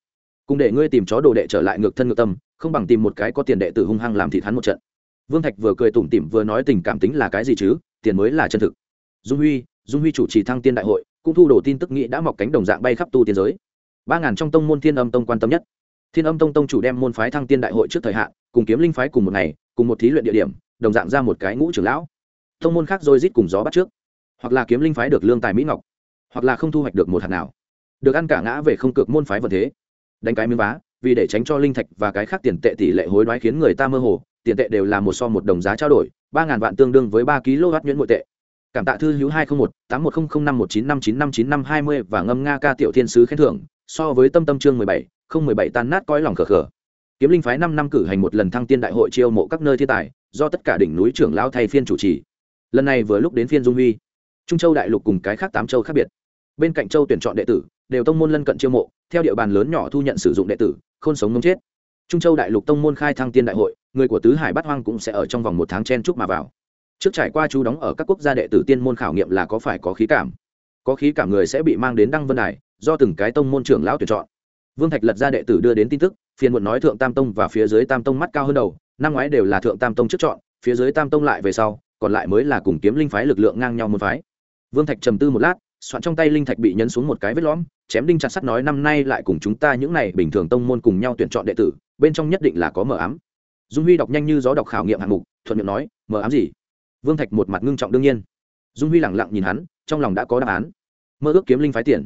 Cùng để ngươi tìm chó đồ đệ trở lại ngược thân ngược tâm, không bằng tìm một cái có tiền đệ tử hung hăng làm thịt hắn một trận. Vương thạch vừa cười tủm tỉm vừa nói tình cảm tính là cái gì chứ, tiền mới là chân thực. Dung huy dung huy chủ trì thăng tiên đại hội, cũng thu đồ tin tức nghĩ đã mọc cánh đồng dạng bay khắp tu tiên giới. Ba ngàn trong tông môn thiên âm tông quan tâm nhất. Thiên âm tông tông chủ đem môn phái thăng tiên đại hội trước thời hạn, cùng kiếm linh phái cùng một ngày, cùng một thí luyện địa điểm, đồng dạng ra một cái ngũ trưởng lão. Tông môn khác rồi rít cùng gió bắt trước. Hoặc là kiếm linh phái được lương tài mỹ ngọc hoặc là không thu hoạch được một hạt nào. Được ăn cả ngã về không cược môn phái vật thế. Đánh cái miếng vá, vì để tránh cho linh thạch và cái khác tiền tệ tỷ lệ hối đoái khiến người ta mơ hồ, tiền tệ đều là một so một đồng giá trao đổi, ba ngàn vạn tương đương với ba kW nhuyễn nội tệ. Cảm tạ thư hữu hai trăm một, tám một không không năm một chín năm chín năm chín năm hai mươi và ngâm nga ca tiểu thiên sứ khen thưởng, so với tâm tâm chương mười bảy, không mười bảy tan nát coi lòng khờ khờ. Kiếm linh phái năm năm cử hành một lần thăng tiên đại hội chiêu mộ các nơi thiên tài, do tất cả đỉnh núi trưởng lao thay phiên chủ trì. Lần này vừa lúc đến phiên dung huy trung châu đại lục cùng cái khác tám châu khác biệt. Bên cạnh châu tuyển chọn đệ tử, đều tông môn lân cận chiêu mộ, theo địa bàn lớn nhỏ thu nhận sử dụng đệ tử không sống ngấm chết. Trung châu đại lục tông môn khai thăng tiên đại hội, người của tứ hải bát hoang cũng sẽ ở trong vòng một tháng chen chúc mà vào. Trước trải qua chú đóng ở các quốc gia đệ tử tiên môn khảo nghiệm là có phải có khí cảm? Có khí cảm người sẽ bị mang đến đăng vân đài, do từng cái tông môn trưởng lão tuyển chọn. Vương thạch lật ra đệ tử đưa đến tin tức, phiền muộn nói thượng tam tông và phía dưới tam tông mắt cao hơn đầu, năm ngoái đều là thượng tam tông trước chọn, phía dưới tam tông lại về sau, còn lại mới là cùng kiếm linh phái lực lượng ngang nhau môn phái vương thạch trầm tư một lát, soạn trong tay linh thạch bị nhấn xuống một cái vết lõm, chém đinh chặt sắt nói, năm nay lại cùng chúng ta những này bình thường tông môn cùng nhau tuyển chọn đệ tử, bên trong nhất định là có mờ ám. Dung huy đọc nhanh như gió đọc khảo nghiệm hạng mục, thuận miệng nói, mờ ám gì? Vương thạch một mặt ngưng trọng đương nhiên. Dung huy lẳng lặng nhìn hắn, trong lòng đã có đáp án. Mơ ước kiếm linh phái tiền.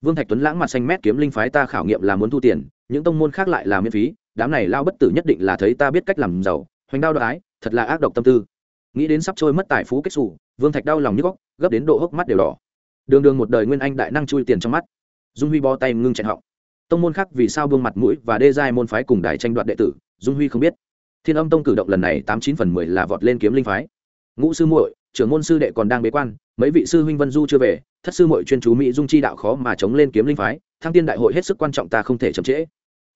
Vương thạch tuấn lãng mặt xanh mét kiếm linh phái ta khảo nghiệm là muốn thu tiền, những tông môn khác lại là miễn phí, đám này lao bất tử nhất định là thấy ta biết cách làm giàu, hoành đao ái thật là ác độc tâm tư. Nghĩ đến sắp trôi mất tài phú kết xù vương thạch đau lòng như góc gấp đến độ hốc mắt đều đỏ. Đường đường một đời nguyên anh đại năng chui tiền trong mắt. Dung huy bó tay ngưng chẹn họng. Tông môn khác vì sao vương mặt mũi và đê giai môn phái cùng đài tranh đoạt đệ tử, dung huy không biết. Thiên âm tông cử động lần này tám chín phần mười là vọt lên kiếm linh phái. Ngũ sư muội, trưởng môn sư đệ còn đang bế quan, mấy vị sư huynh vân du chưa về, thất sư muội chuyên chú mỹ dung chi đạo khó mà chống lên kiếm linh phái, thăng tiên đại hội hết sức quan trọng ta không thể chậm trễ.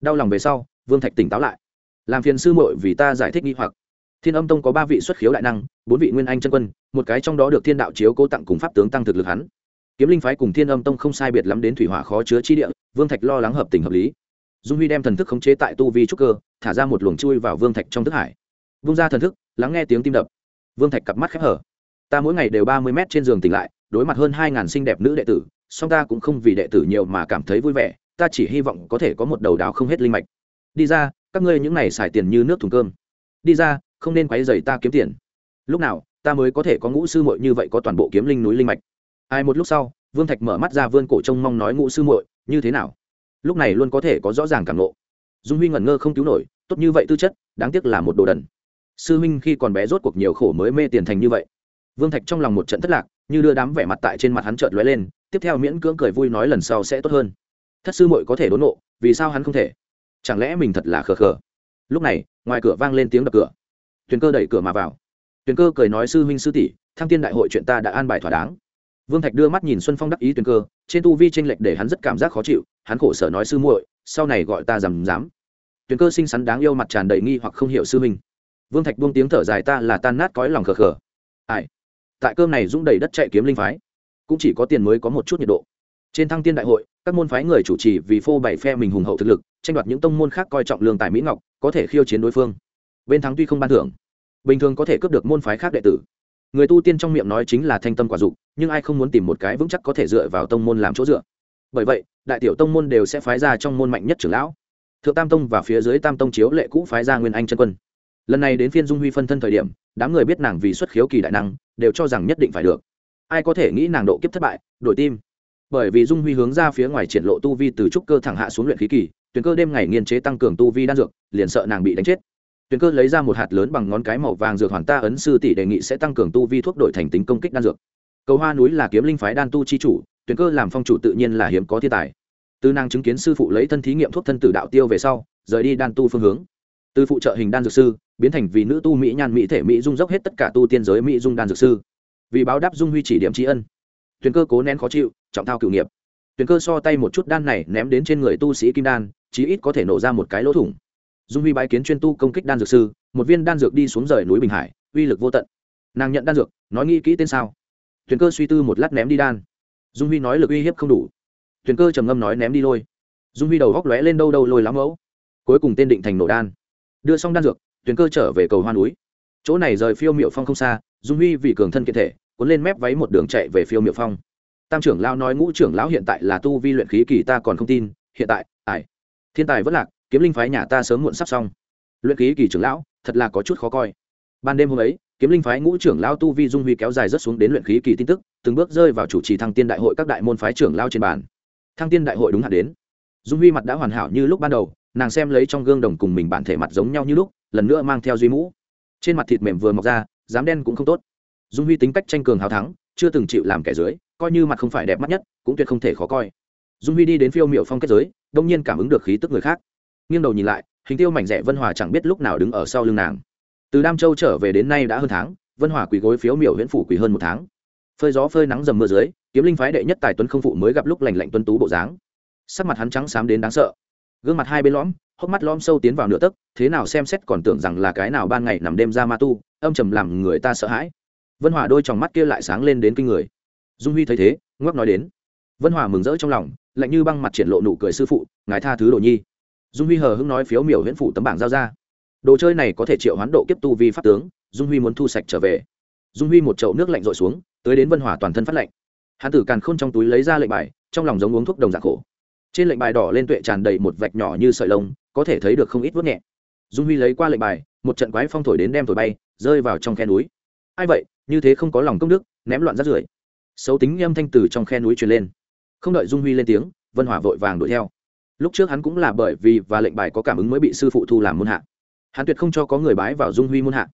Đau lòng về sau, vương thạch tỉnh táo lại. Làm phiền sư muội vì ta giải thích nghi hoặc thiên âm tông có ba vị xuất khiếu đại năng, bốn vị nguyên anh chân quân, một cái trong đó được thiên đạo chiếu cố tặng cùng pháp tướng tăng thực lực hắn. Kiếm linh phái cùng thiên âm tông không sai biệt lắm đến thủy hỏa khó chứa chi địa, vương thạch lo lắng hợp tình hợp lý. Dung huy đem thần thức khống chế tại tu vi trúc cơ, thả ra một luồng chui vào vương thạch trong thức hải. Vung ra thần thức, lắng nghe tiếng tim đập. Vương thạch cặp mắt khép hở. Ta mỗi ngày đều ba mươi mét trên giường tỉnh lại, đối mặt hơn hai ngàn xinh đẹp nữ đệ tử, song ta cũng không vì đệ tử nhiều mà cảm thấy vui vẻ, ta chỉ hy vọng có thể có một đầu đáo không hết linh mạch. Đi ra, các ngươi những này xài tiền như nước thùng cơm. Đi ra không nên quấy rầy ta kiếm tiền. Lúc nào, ta mới có thể có ngũ sư muội như vậy có toàn bộ kiếm linh núi linh mạch. Ai một lúc sau, vương thạch mở mắt ra vươn cổ trông mong nói ngũ sư muội, như thế nào? Lúc này luôn có thể có rõ ràng cảm nộ dung huy ngẩn ngơ không cứu nổi, tốt như vậy tư chất, đáng tiếc là một đồ đần. Sư minh khi còn bé rốt cuộc nhiều khổ mới mê tiền thành như vậy. Vương thạch trong lòng một trận thất lạc, như đưa đám vẻ mặt tại trên mặt hắn chợt lóe lên, tiếp theo miễn cưỡng cười vui nói lần sau sẽ tốt hơn. Thất sư muội có thể đốn nộ, vì sao hắn không thể? Chẳng lẽ mình thật là khờ khờ? Lúc này, ngoài cửa vang lên tiếng đập cửa tuyền cơ đẩy cửa mà vào. Tuyền cơ cười nói, sư huynh, sư tỷ, thăng tiên đại hội chuyện ta đã an bài thỏa đáng. Vương thạch đưa mắt nhìn xuân phong đắc ý tuyền cơ, trên tu vi tranh lệch để hắn rất cảm giác khó chịu, hắn khổ sở nói, sư muội, sau này gọi ta rằm dám tuyền cơ xinh xắn đáng yêu mặt tràn đầy nghi hoặc không hiểu sư huynh. Vương thạch buông tiếng thở dài, ta là tan nát cõi lòng khờ khờ. Ai? Tại cơm này dũng đầy đất chạy kiếm linh phái, cũng chỉ có tiền mới có một chút nhiệt độ. Trên thăng tiên đại hội, các môn phái người chủ trì vì phô bày phe mình hùng hậu thực lực, tranh đoạt những tông môn khác coi trọng lương tài mỹ ngọc, có thể khiêu chiến đối phương bên thắng tuy không ban thưởng, bình thường có thể cướp được môn phái khác đệ tử. Người tu tiên trong miệng nói chính là thanh tâm quả dục, nhưng ai không muốn tìm một cái vững chắc có thể dựa vào tông môn làm chỗ dựa. Bởi vậy, đại tiểu tông môn đều sẽ phái ra trong môn mạnh nhất trưởng lão. Thượng tam tông và phía dưới tam tông chiếu lệ cũ phái ra nguyên anh chân quân. Lần này đến phiên dung huy phân thân thời điểm, đám người biết nàng vì xuất khiếu kỳ đại năng, đều cho rằng nhất định phải được. Ai có thể nghĩ nàng độ kiếp thất bại, đổi tim. Bởi vì dung huy hướng ra phía ngoài triển lộ tu vi từ trúc cơ thẳng hạ xuống luyện khí kỳ tuyền cơ đêm ngày nghiên chế tăng cường tu vi đan dược, liền sợ nàng bị đánh chết tuyền cơ lấy ra một hạt lớn bằng ngón cái màu vàng dược hoàn ta ấn sư tỷ đề nghị sẽ tăng cường tu vi thuốc đổi thành tính công kích đan dược. Cầu hoa núi là kiếm linh phái đan tu chi chủ, tuyền cơ làm phong chủ tự nhiên là hiếm có thiên tài. Tư năng chứng kiến sư phụ lấy thân thí nghiệm thuốc thân tử đạo tiêu về sau, rời đi đan tu phương hướng. Từ phụ trợ hình đan dược sư, biến thành vì nữ tu mỹ nhan mỹ thể mỹ dung dốc hết tất cả tu tiên giới mỹ dung đan dược sư. Vì báo đáp dung huy chỉ điểm tri ân, tuyền cơ cố nén khó chịu, trọng thao cựu nghiệp. Tuyền cơ so tay một chút đan này ném đến trên người tu sĩ kim đan, chí ít có thể nổ ra một cái lỗ thủng dung huy bái kiến chuyên tu công kích đan dược sư, một viên đan dược đi xuống rời núi bình hải, uy lực vô tận. Nàng nhận đan dược, nói nghĩ kỹ tên sao? Tuyền cơ suy tư một lát ném đi đan. Dung huy nói lực uy hiếp không đủ. Tuyền cơ trầm ngâm nói ném đi lôi. Dung huy đầu góc lóe lên đâu đâu lôi lắm mẫu. Cuối cùng tên định thành nổ đan. Đưa xong đan dược, tuyền cơ trở về cầu hoa núi. Chỗ này rời phiêu miệu phong không xa, dung huy vì cường thân kiện thể, cuốn lên mép váy một đường chạy về phiêu miệu phong. Tam trưởng lão nói ngũ trưởng lão hiện tại là tu vi luyện khí kỳ ta còn không tin, hiện tại ải thiên tài vất lạc kiếm linh phái nhà ta sớm muộn sắp xong. Luyện khí kỳ trưởng lão, thật là có chút khó coi. Ban đêm hôm ấy, kiếm linh phái ngũ trưởng lão tu vi dung huy kéo dài rất xuống đến luyện khí kỳ tin tức, từng bước rơi vào chủ trì thăng tiên đại hội các đại môn phái trưởng lao trên bàn. Thăng tiên đại hội đúng hạn đến. Dung huy mặt đã hoàn hảo như lúc ban đầu, nàng xem lấy trong gương đồng cùng mình bản thể mặt giống nhau như lúc, lần nữa mang theo duy mũ. Trên mặt thịt mềm vừa mọc ra, dám đen cũng không tốt. Dung huy tính cách tranh cường hào thắng, chưa từng chịu làm kẻ dưới, coi như mặt không phải đẹp mắt nhất, cũng tuyệt không thể khó coi. Dung huy đi đến phiêu miệu phong kết giới, đông nhiên cảm ứng được khí tức người khác nghiêng đầu nhìn lại, hình tiêu mảnh rẻ vân hòa chẳng biết lúc nào đứng ở sau lưng nàng. Từ đam châu trở về đến nay đã hơn tháng, vân hòa quỳ gối phiếu miệu huyện phủ quỳ hơn một tháng. Phơi gió phơi nắng dầm mưa dưới, kiếm linh phái đệ nhất tài tuấn không phụ mới gặp lúc lành lạnh tuấn tú bộ dáng. Sắc mặt hắn trắng xám đến đáng sợ. Gương mặt hai bên lõm, hốc mắt lõm sâu tiến vào nửa tấc, thế nào xem xét còn tưởng rằng là cái nào ban ngày nằm đêm ra ma tu, âm trầm làm người ta sợ hãi. Vân hòa đôi t mắt kia lại sáng lên đến kinh người. Dung huy thấy thế, ngoắc nói đến. Vân hòa mừng rỡ trong lòng, lạnh như băng mặt triển lộ nụ cười sư phụ, ngài tha thứ đồ nhi dung huy hờ hưng nói phiếu miểu huyễn phụ tấm bảng giao ra. Đồ chơi này có thể triệu hoán độ kiếp tu vi pháp tướng, dung huy muốn thu sạch trở về. Dung huy một chậu nước lạnh rội xuống, tới đến vân hòa toàn thân phát lạnh. Hán tử càn k h ô n trong túi lấy ra lệnh bài, trong lòng giống uống thuốc đồng dạng khổ. Trên lệnh bài đỏ lên tuệ tràn đầy một vạch nhỏ như sợi lông, có thể thấy được không ít vớt nhẹ. Dung huy lấy qua lệnh bài, một trận quái phong thổi đến đem thổi bay, rơi vào trong khe núi. Ai vậy? Như thế không có lòng công đức, ném loạn rắt rưởi. Xấu tính âm thanh từ trong khe núi truyền lên. Không đợi dung huy lên tiếng, vân hỏa vội vàng đuổi theo lúc trước hắn cũng là bởi vì và lệnh bài có cảm ứng mới bị sư phụ thu làm môn hạ. Hắn tuyệt không cho có người bái vào dung huy môn hạ.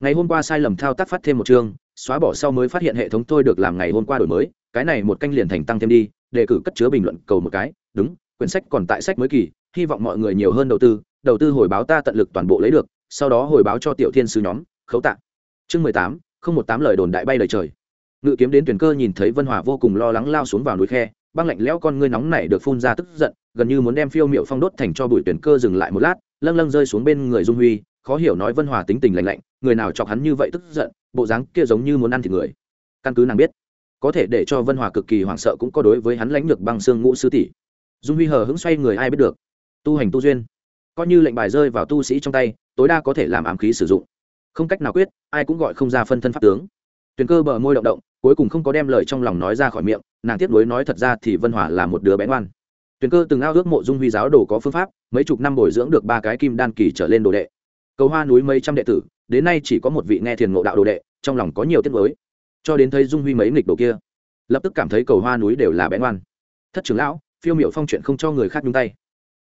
Ngày hôm qua sai lầm thao tác phát thêm một chương, xóa bỏ sau mới phát hiện hệ thống tôi được làm ngày hôm qua đổi mới, cái này một canh liền thành tăng thêm đi, đề cử cất chứa bình luận cầu một cái, đúng, quyển sách còn tại sách mới kỳ, hy vọng mọi người nhiều hơn đầu tư đầu tư hồi báo ta tận lực toàn bộ lấy được, sau đó hồi báo cho tiểu thiên sứ nhóm, khấu tạng chương mười tám, không một tám lời đồn đại bay lời trời. Ngự kiếm đến tuyển cơ nhìn thấy vân hòa vô cùng lo lắng lao xuống vào núi khe băng lạnh lẽo con ngươi nóng này được phun ra tức giận, gần như muốn đem phiêu miệu phong đốt thành cho bụi tuyển cơ dừng lại một lát, lâng lâng rơi xuống bên người dung huy, khó hiểu nói vân hòa tính tình lạnh lạnh, người nào chọc hắn như vậy tức giận, bộ dáng kia giống như muốn ăn thịt người. Căn cứ nàng biết, có thể để cho vân hòa cực kỳ hoảng sợ cũng có đối với hắn lãnh lược băng xương ngũ sư tỷ. Dung huy hờ hững xoay người ai biết được. Tu hành tu duyên. Coi như lệnh bài rơi vào tu sĩ trong tay, tối đa có thể làm ám khí sử dụng. Không cách nào quyết, ai cũng gọi không ra phân thân pháp tướng. Tuyền cơ bờ môi động động cuối cùng không có đem lời trong lòng nói ra khỏi miệng, nàng tiếp nối nói thật ra thì vân hòa là một đứa bé ngoan. Tuyền cơ từng ao ước mộ dung huy giáo đồ có phương pháp, mấy chục năm bồi dưỡng được ba cái kim đan kỳ trở lên đồ đệ. Cầu hoa núi mấy trăm đệ tử, đến nay chỉ có một vị nghe thiền ngộ đạo đồ đệ, trong lòng có nhiều tiết mới cho đến thấy dung huy mấy nghịch đồ kia, lập tức cảm thấy cầu hoa núi đều là bé ngoan. Thất trưởng lão, phiêu miệu phong chuyện không cho người khác nhung tay.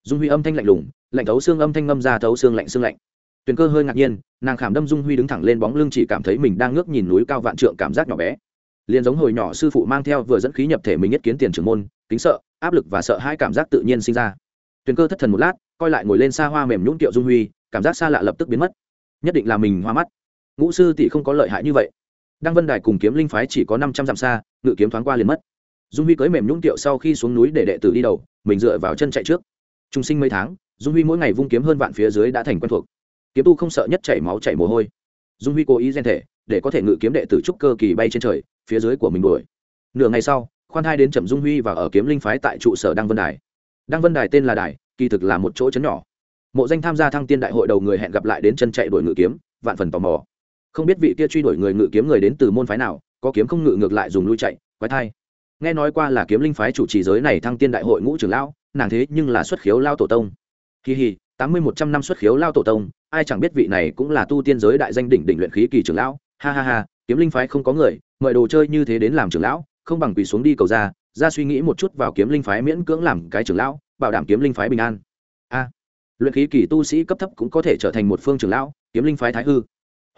Dung huy âm thanh lạnh lùng, lạnh thấu xương âm thanh ngâm ra thấu xương lạnh xương lạnh. Tuyền cơ hơi ngạc nhiên, nàng khảm đâm dung huy đứng thẳng lên bóng lưng chỉ cảm thấy mình đang ngước nhìn núi cao vạn trượng cảm giác nhỏ bé liền giống hồi nhỏ sư phụ mang theo vừa dẫn khí nhập thể mình nhất kiến tiền trưởng môn, kính sợ, áp lực và sợ hai cảm giác tự nhiên sinh ra. Tuyền cơ thất thần một lát, coi lại ngồi lên xa hoa mềm nhũng tiệu dung huy, cảm giác xa lạ lập tức biến mất. Nhất định là mình hoa mắt. Ngũ sư tỷ không có lợi hại như vậy. Đăng vân đài cùng kiếm linh phái chỉ có năm trăm dặm xa, ngự kiếm thoáng qua liền mất. Dung huy cưới mềm nhũng tiệu sau khi xuống núi để đệ tử đi đầu, mình dựa vào chân chạy trước. Trung sinh mấy tháng, dung huy mỗi ngày vung kiếm hơn vạn phía dưới đã thành quen thuộc. Kiếm tu không sợ nhất chảy máu chảy mồ hôi. Dung huy cố ý gen thể để có thể ngự kiếm đệ tử trúc cơ kỳ bay trên trời, phía dưới của mình đuổi. Nửa ngày sau, khoan hai đến trầm dung huy và ở kiếm linh phái tại trụ sở đăng vân đài. Đăng vân đài tên là đài, kỳ thực là một chỗ chấn nhỏ. Mộ danh tham gia thăng tiên đại hội đầu người hẹn gặp lại đến chân chạy đuổi ngự kiếm, vạn phần tò mò. Không biết vị kia truy đuổi người ngự kiếm người đến từ môn phái nào, có kiếm không ngự ngược lại dùng lui chạy, quái thai. Nghe nói qua là kiếm linh phái chủ trì giới này thăng tiên đại hội ngũ trưởng lão, nàng thế nhưng là xuất khiếu lao tổ tông. Kỳ hì tám mươi một trăm năm xuất khiếu lao tổ tông, ai chẳng biết vị này cũng là tu tiên giới đại danh đỉnh đỉnh luyện khí kỳ trưởng lão ha ha ha, kiếm linh phái không có người, mời đồ chơi như thế đến làm trưởng lão, không bằng quỳ xuống đi cầu ra ra suy nghĩ một chút vào kiếm linh phái miễn cưỡng làm cái trưởng lão, bảo đảm kiếm linh phái bình an. A, luyện khí kỳ tu sĩ cấp thấp cũng có thể trở thành một phương trưởng lão, kiếm linh phái thái hư.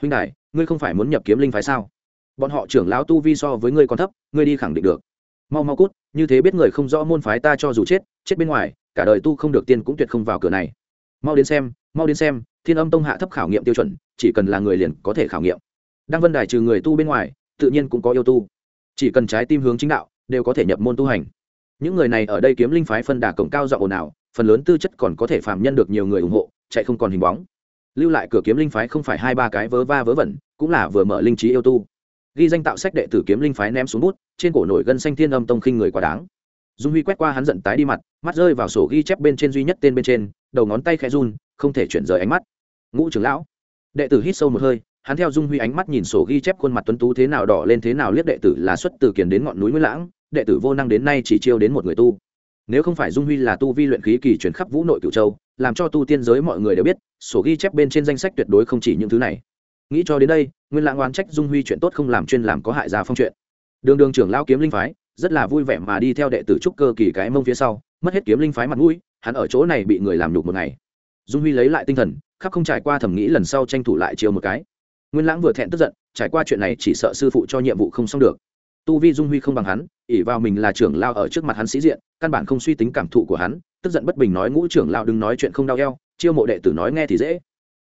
Huynh đại ngươi không phải muốn nhập kiếm linh phái sao? Bọn họ trưởng lão tu vi so với ngươi còn thấp, ngươi đi khẳng định được. Mau mau cút, như thế biết người không rõ môn phái ta cho dù chết chết bên ngoài, cả đời tu không được tiên cũng tuyệt không vào cửa này. Mau đến xem, mau đến xem, thiên âm tông hạ thấp khảo nghiệm tiêu chuẩn, chỉ cần là người liền có thể khảo nghiệm đăng vân đài trừ người tu bên ngoài, tự nhiên cũng có yêu tu. Chỉ cần trái tim hướng chính đạo, đều có thể nhập môn tu hành. Những người này ở đây kiếm linh phái phân đà cổng cao dọn ồn ào, phần lớn tư chất còn có thể phạm nhân được nhiều người ủng hộ, chạy không còn hình bóng. Lưu lại cửa kiếm linh phái không phải hai ba cái vớ va vớ vẩn, cũng là vừa mở linh trí yêu tu. Ghi danh tạo sách đệ tử kiếm linh phái ném xuống bút, trên cổ nổi gân xanh thiên âm tông khinh người quá đáng. Dung huy quét qua hắn giận tái đi mặt, mắt rơi vào sổ ghi chép bên trên duy nhất tên bên trên, đầu ngón tay khẽ run, không thể chuyển rời ánh mắt. Ngũ trưởng lão. Đệ tử hít sâu một hơi hắn theo dung huy ánh mắt nhìn sổ ghi chép khuôn mặt tuấn tú thế nào đỏ lên thế nào liếc đệ tử là xuất từ kiền đến ngọn núi nguyễn lãng, đệ tử vô năng đến nay chỉ chiêu đến một người tu. Nếu không phải dung huy là tu vi luyện khí kỳ chuyển khắp vũ nội cửu châu, làm cho tu tiên giới mọi người đều biết, sổ ghi chép bên trên danh sách tuyệt đối không chỉ những thứ này. Nghĩ cho đến đây, nguyên lãng oán trách dung huy chuyện tốt không làm chuyên làm có hại gia phong chuyện. Đường đường trưởng lao kiếm linh phái, rất là vui vẻ mà đi theo đệ tử trúc cơ kỳ cái mông phía sau, mất hết kiếm linh phái mặt mũi, hắn ở chỗ này bị người làm nhục một ngày. Dung huy lấy lại tinh thần khắc không trải qua thẩm nghĩ lần sau tranh thủ lại chiều một cái nguyên lãng vừa thẹn tức giận, trải qua chuyện này chỉ sợ sư phụ cho nhiệm vụ không xong được. Tu vi dung huy không bằng hắn ỉ vào mình là trưởng lao ở trước mặt hắn sĩ diện, căn bản không suy tính cảm thụ của hắn, tức giận bất bình nói ngũ trưởng lao đừng nói chuyện không đau eo, chiêu mộ đệ tử nói nghe thì dễ.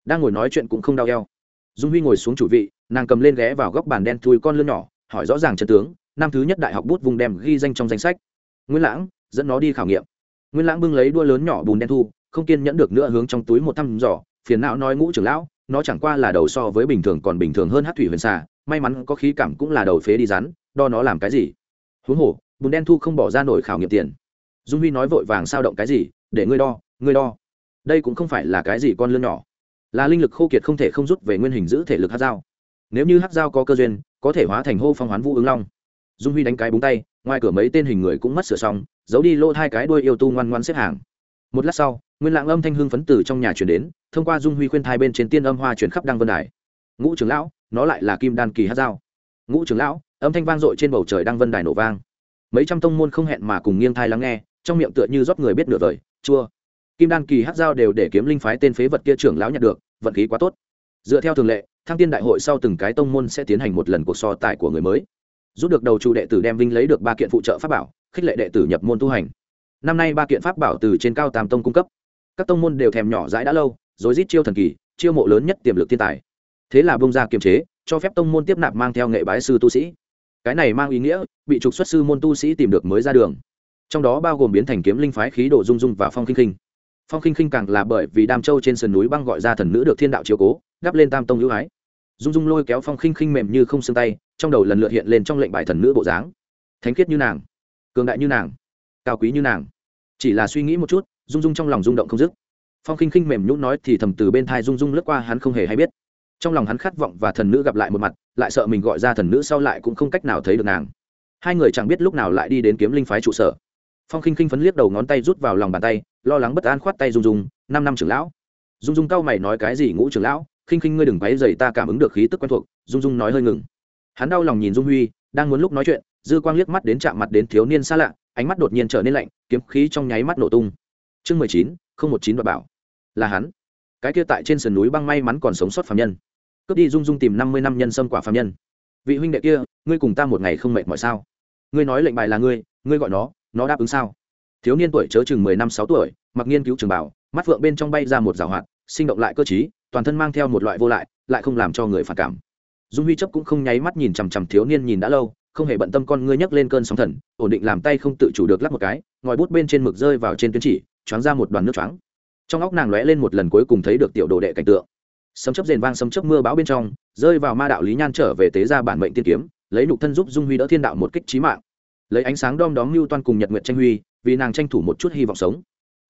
Đang ngồi nói chuyện cũng không đau eo. Dung huy ngồi xuống chủ vị, nàng cầm lên ghé vào góc bàn đen thui con lươn nhỏ, hỏi rõ ràng chân tướng, năm thứ nhất đại học bút vùng đem ghi danh trong danh sách. Nguyên lãng, dẫn nó đi khảo nghiệm. Nguyên lãng bưng lấy đua lớn nhỏ bùn đen thu, không kiên nhẫn được nữa hướng trong túi một thăm dò, phiền não nói ngũ trưởng lão nó chẳng qua là đầu so với bình thường còn bình thường hơn hát thủy huyền xà, may mắn có khí cảm cũng là đầu phế đi rắn, đo nó làm cái gì? Huống hồ, bùn đen thu không bỏ ra nổi khảo nghiệm tiền. Dung huy nói vội vàng sao động cái gì? Để ngươi đo ngươi đo. Đây cũng không phải là cái gì con lươn nhỏ. Là linh lực khô kiệt không thể không rút về nguyên hình giữ thể lực hát dao. Nếu như hát dao có cơ duyên, có thể hóa thành hô phong hoán vũ ứng long. Dung huy đánh cái búng tay, ngoài cửa mấy tên hình người cũng mất sửa xong, giấu đi lô hai cái đuôi yêu tu ngoan ngoan xếp hàng. Một lát sau, nguyên lãng âm thanh hương phấn từ trong nhà chuyển đến thông qua dung huy khuyên thai bên trên tiên âm hoa chuyển khắp đăng vân đài. Ngũ trưởng lão, nó lại là kim đan kỳ hát dao. Ngũ trưởng lão, âm thanh vang dội trên bầu trời đăng vân đài nổ vang. Mấy trăm tông môn không hẹn mà cùng nghiêng thai lắng nghe, trong miệng tựa như rót người biết nửa vời, chua. Kim đan kỳ hát dao đều để kiếm linh phái tên phế vật kia trưởng lão nhận được, vận khí quá tốt. Dựa theo thường lệ, thăng tiên đại hội sau từng cái tông môn sẽ tiến hành một lần cuộc so tài của người mới. Rút được đầu chủ đệ tử đem vinh lấy được ba kiện phụ trợ pháp bảo, khích lệ đệ tử nhập môn tu hành. Năm nay ba kiện pháp bảo từ trên cao tam tông cung cấp. Các tông môn đều thèm nhỏ dãi đã lâu rồi rít chiêu thần kỳ, chiêu mộ lớn nhất tiềm lực thiên tài. Thế là bông ra kiềm chế, cho phép tông môn tiếp nạp mang theo nghệ bái sư tu sĩ. Cái này mang ý nghĩa, bị trục xuất sư môn tu sĩ tìm được mới ra đường. Trong đó bao gồm biến thành kiếm linh phái khí độ dung dung và phong khinh khinh. phong khinh khinh càng là bởi vì đam châu trên sườn núi băng gọi ra thần nữ được thiên đạo chiếu cố đắp lên tam tông hữu ái. Dung dung lôi kéo phong khinh khinh mềm như không xương tay, trong đầu lần lượt hiện lên trong lệnh bài thần nữ bộ dáng. Thánh khiết như nàng, cường đại như nàng, cao quý như nàng. Chỉ là suy nghĩ một chút dung dung trong lòng rung động không dứt phong khinh khinh mềm nhũn nói thì thầm từ bên thai dung dung lướt qua, hắn không hề hay biết. Trong lòng hắn khát vọng và thần nữ gặp lại một mặt, lại sợ mình gọi ra thần nữ sau lại cũng không cách nào thấy được nàng. Hai người chẳng biết lúc nào lại đi đến kiếm linh phái trụ sở. Phong khinh khinh phấn liếc đầu ngón tay rút vào lòng bàn tay, lo lắng bất an khoát tay dung dung năm năm trưởng lão. Dung dung cau mày nói, cái gì ngũ trưởng lão? Khinh khinh ngươi đừng váy dày ta cảm ứng được khí tức quen thuộc. Dung dung nói hơi ngừng. Hắn đau lòng nhìn dung huy, đang muốn lúc nói chuyện, dư quang liếc mắt đến chạm mặt đến thiếu niên xa lạ, ánh mắt đột nhiên trở nên lạnh, kiếm khí trong nháy mắt nổ tung. Chương mười chín không một chín đoạt bảo. Là hắn. Cái kia tại trên sườn núi băng may mắn còn sống sót phạm nhân. Cướp đi dung dung tìm năm mươi năm nhân sâm quả phạm nhân. Vị huynh đệ kia, ngươi cùng ta một ngày không mệt mỏi sao? Ngươi nói lệnh bài là ngươi ngươi gọi nó nó đáp ứng sao? Thiếu niên tuổi chớ chừng mười năm sáu tuổi, mặc nghiên cứu trường bảo, mắt phượng bên trong bay ra một rào hoạt, sinh động lại cơ t toàn thân mang theo một loại vô lại lại không làm cho người phản cảm. Dung huy chấp cũng không nháy mắt nhìn chằm chằm thiếu niên nhìn đã lâu, không hề bận tâm con ngươi nhấc lên cơn sóng thần, ổn định làm tay không tự chủ được lắp một cái, ngòi bút bên trên mực rơi vào trên tuyến chỉ choáng ra một đoàn nước choáng. Trong óc nàng lóe lên một lần cuối cùng thấy được tiểu đồ đệ cảnh tượng. Sấm chấp rền vang sấm chấp mưa bão bên trong, rơi vào ma đạo lý nhan trở về tế ra bản mệnh tiên kiếm, lấy nục thân giúp dung huy đỡ thiên đạo một kích trí mạng. Lấy ánh sáng đom đóm mưu toan cùng nhật nguyện tranh huy, vì nàng tranh thủ một chút hy vọng sống.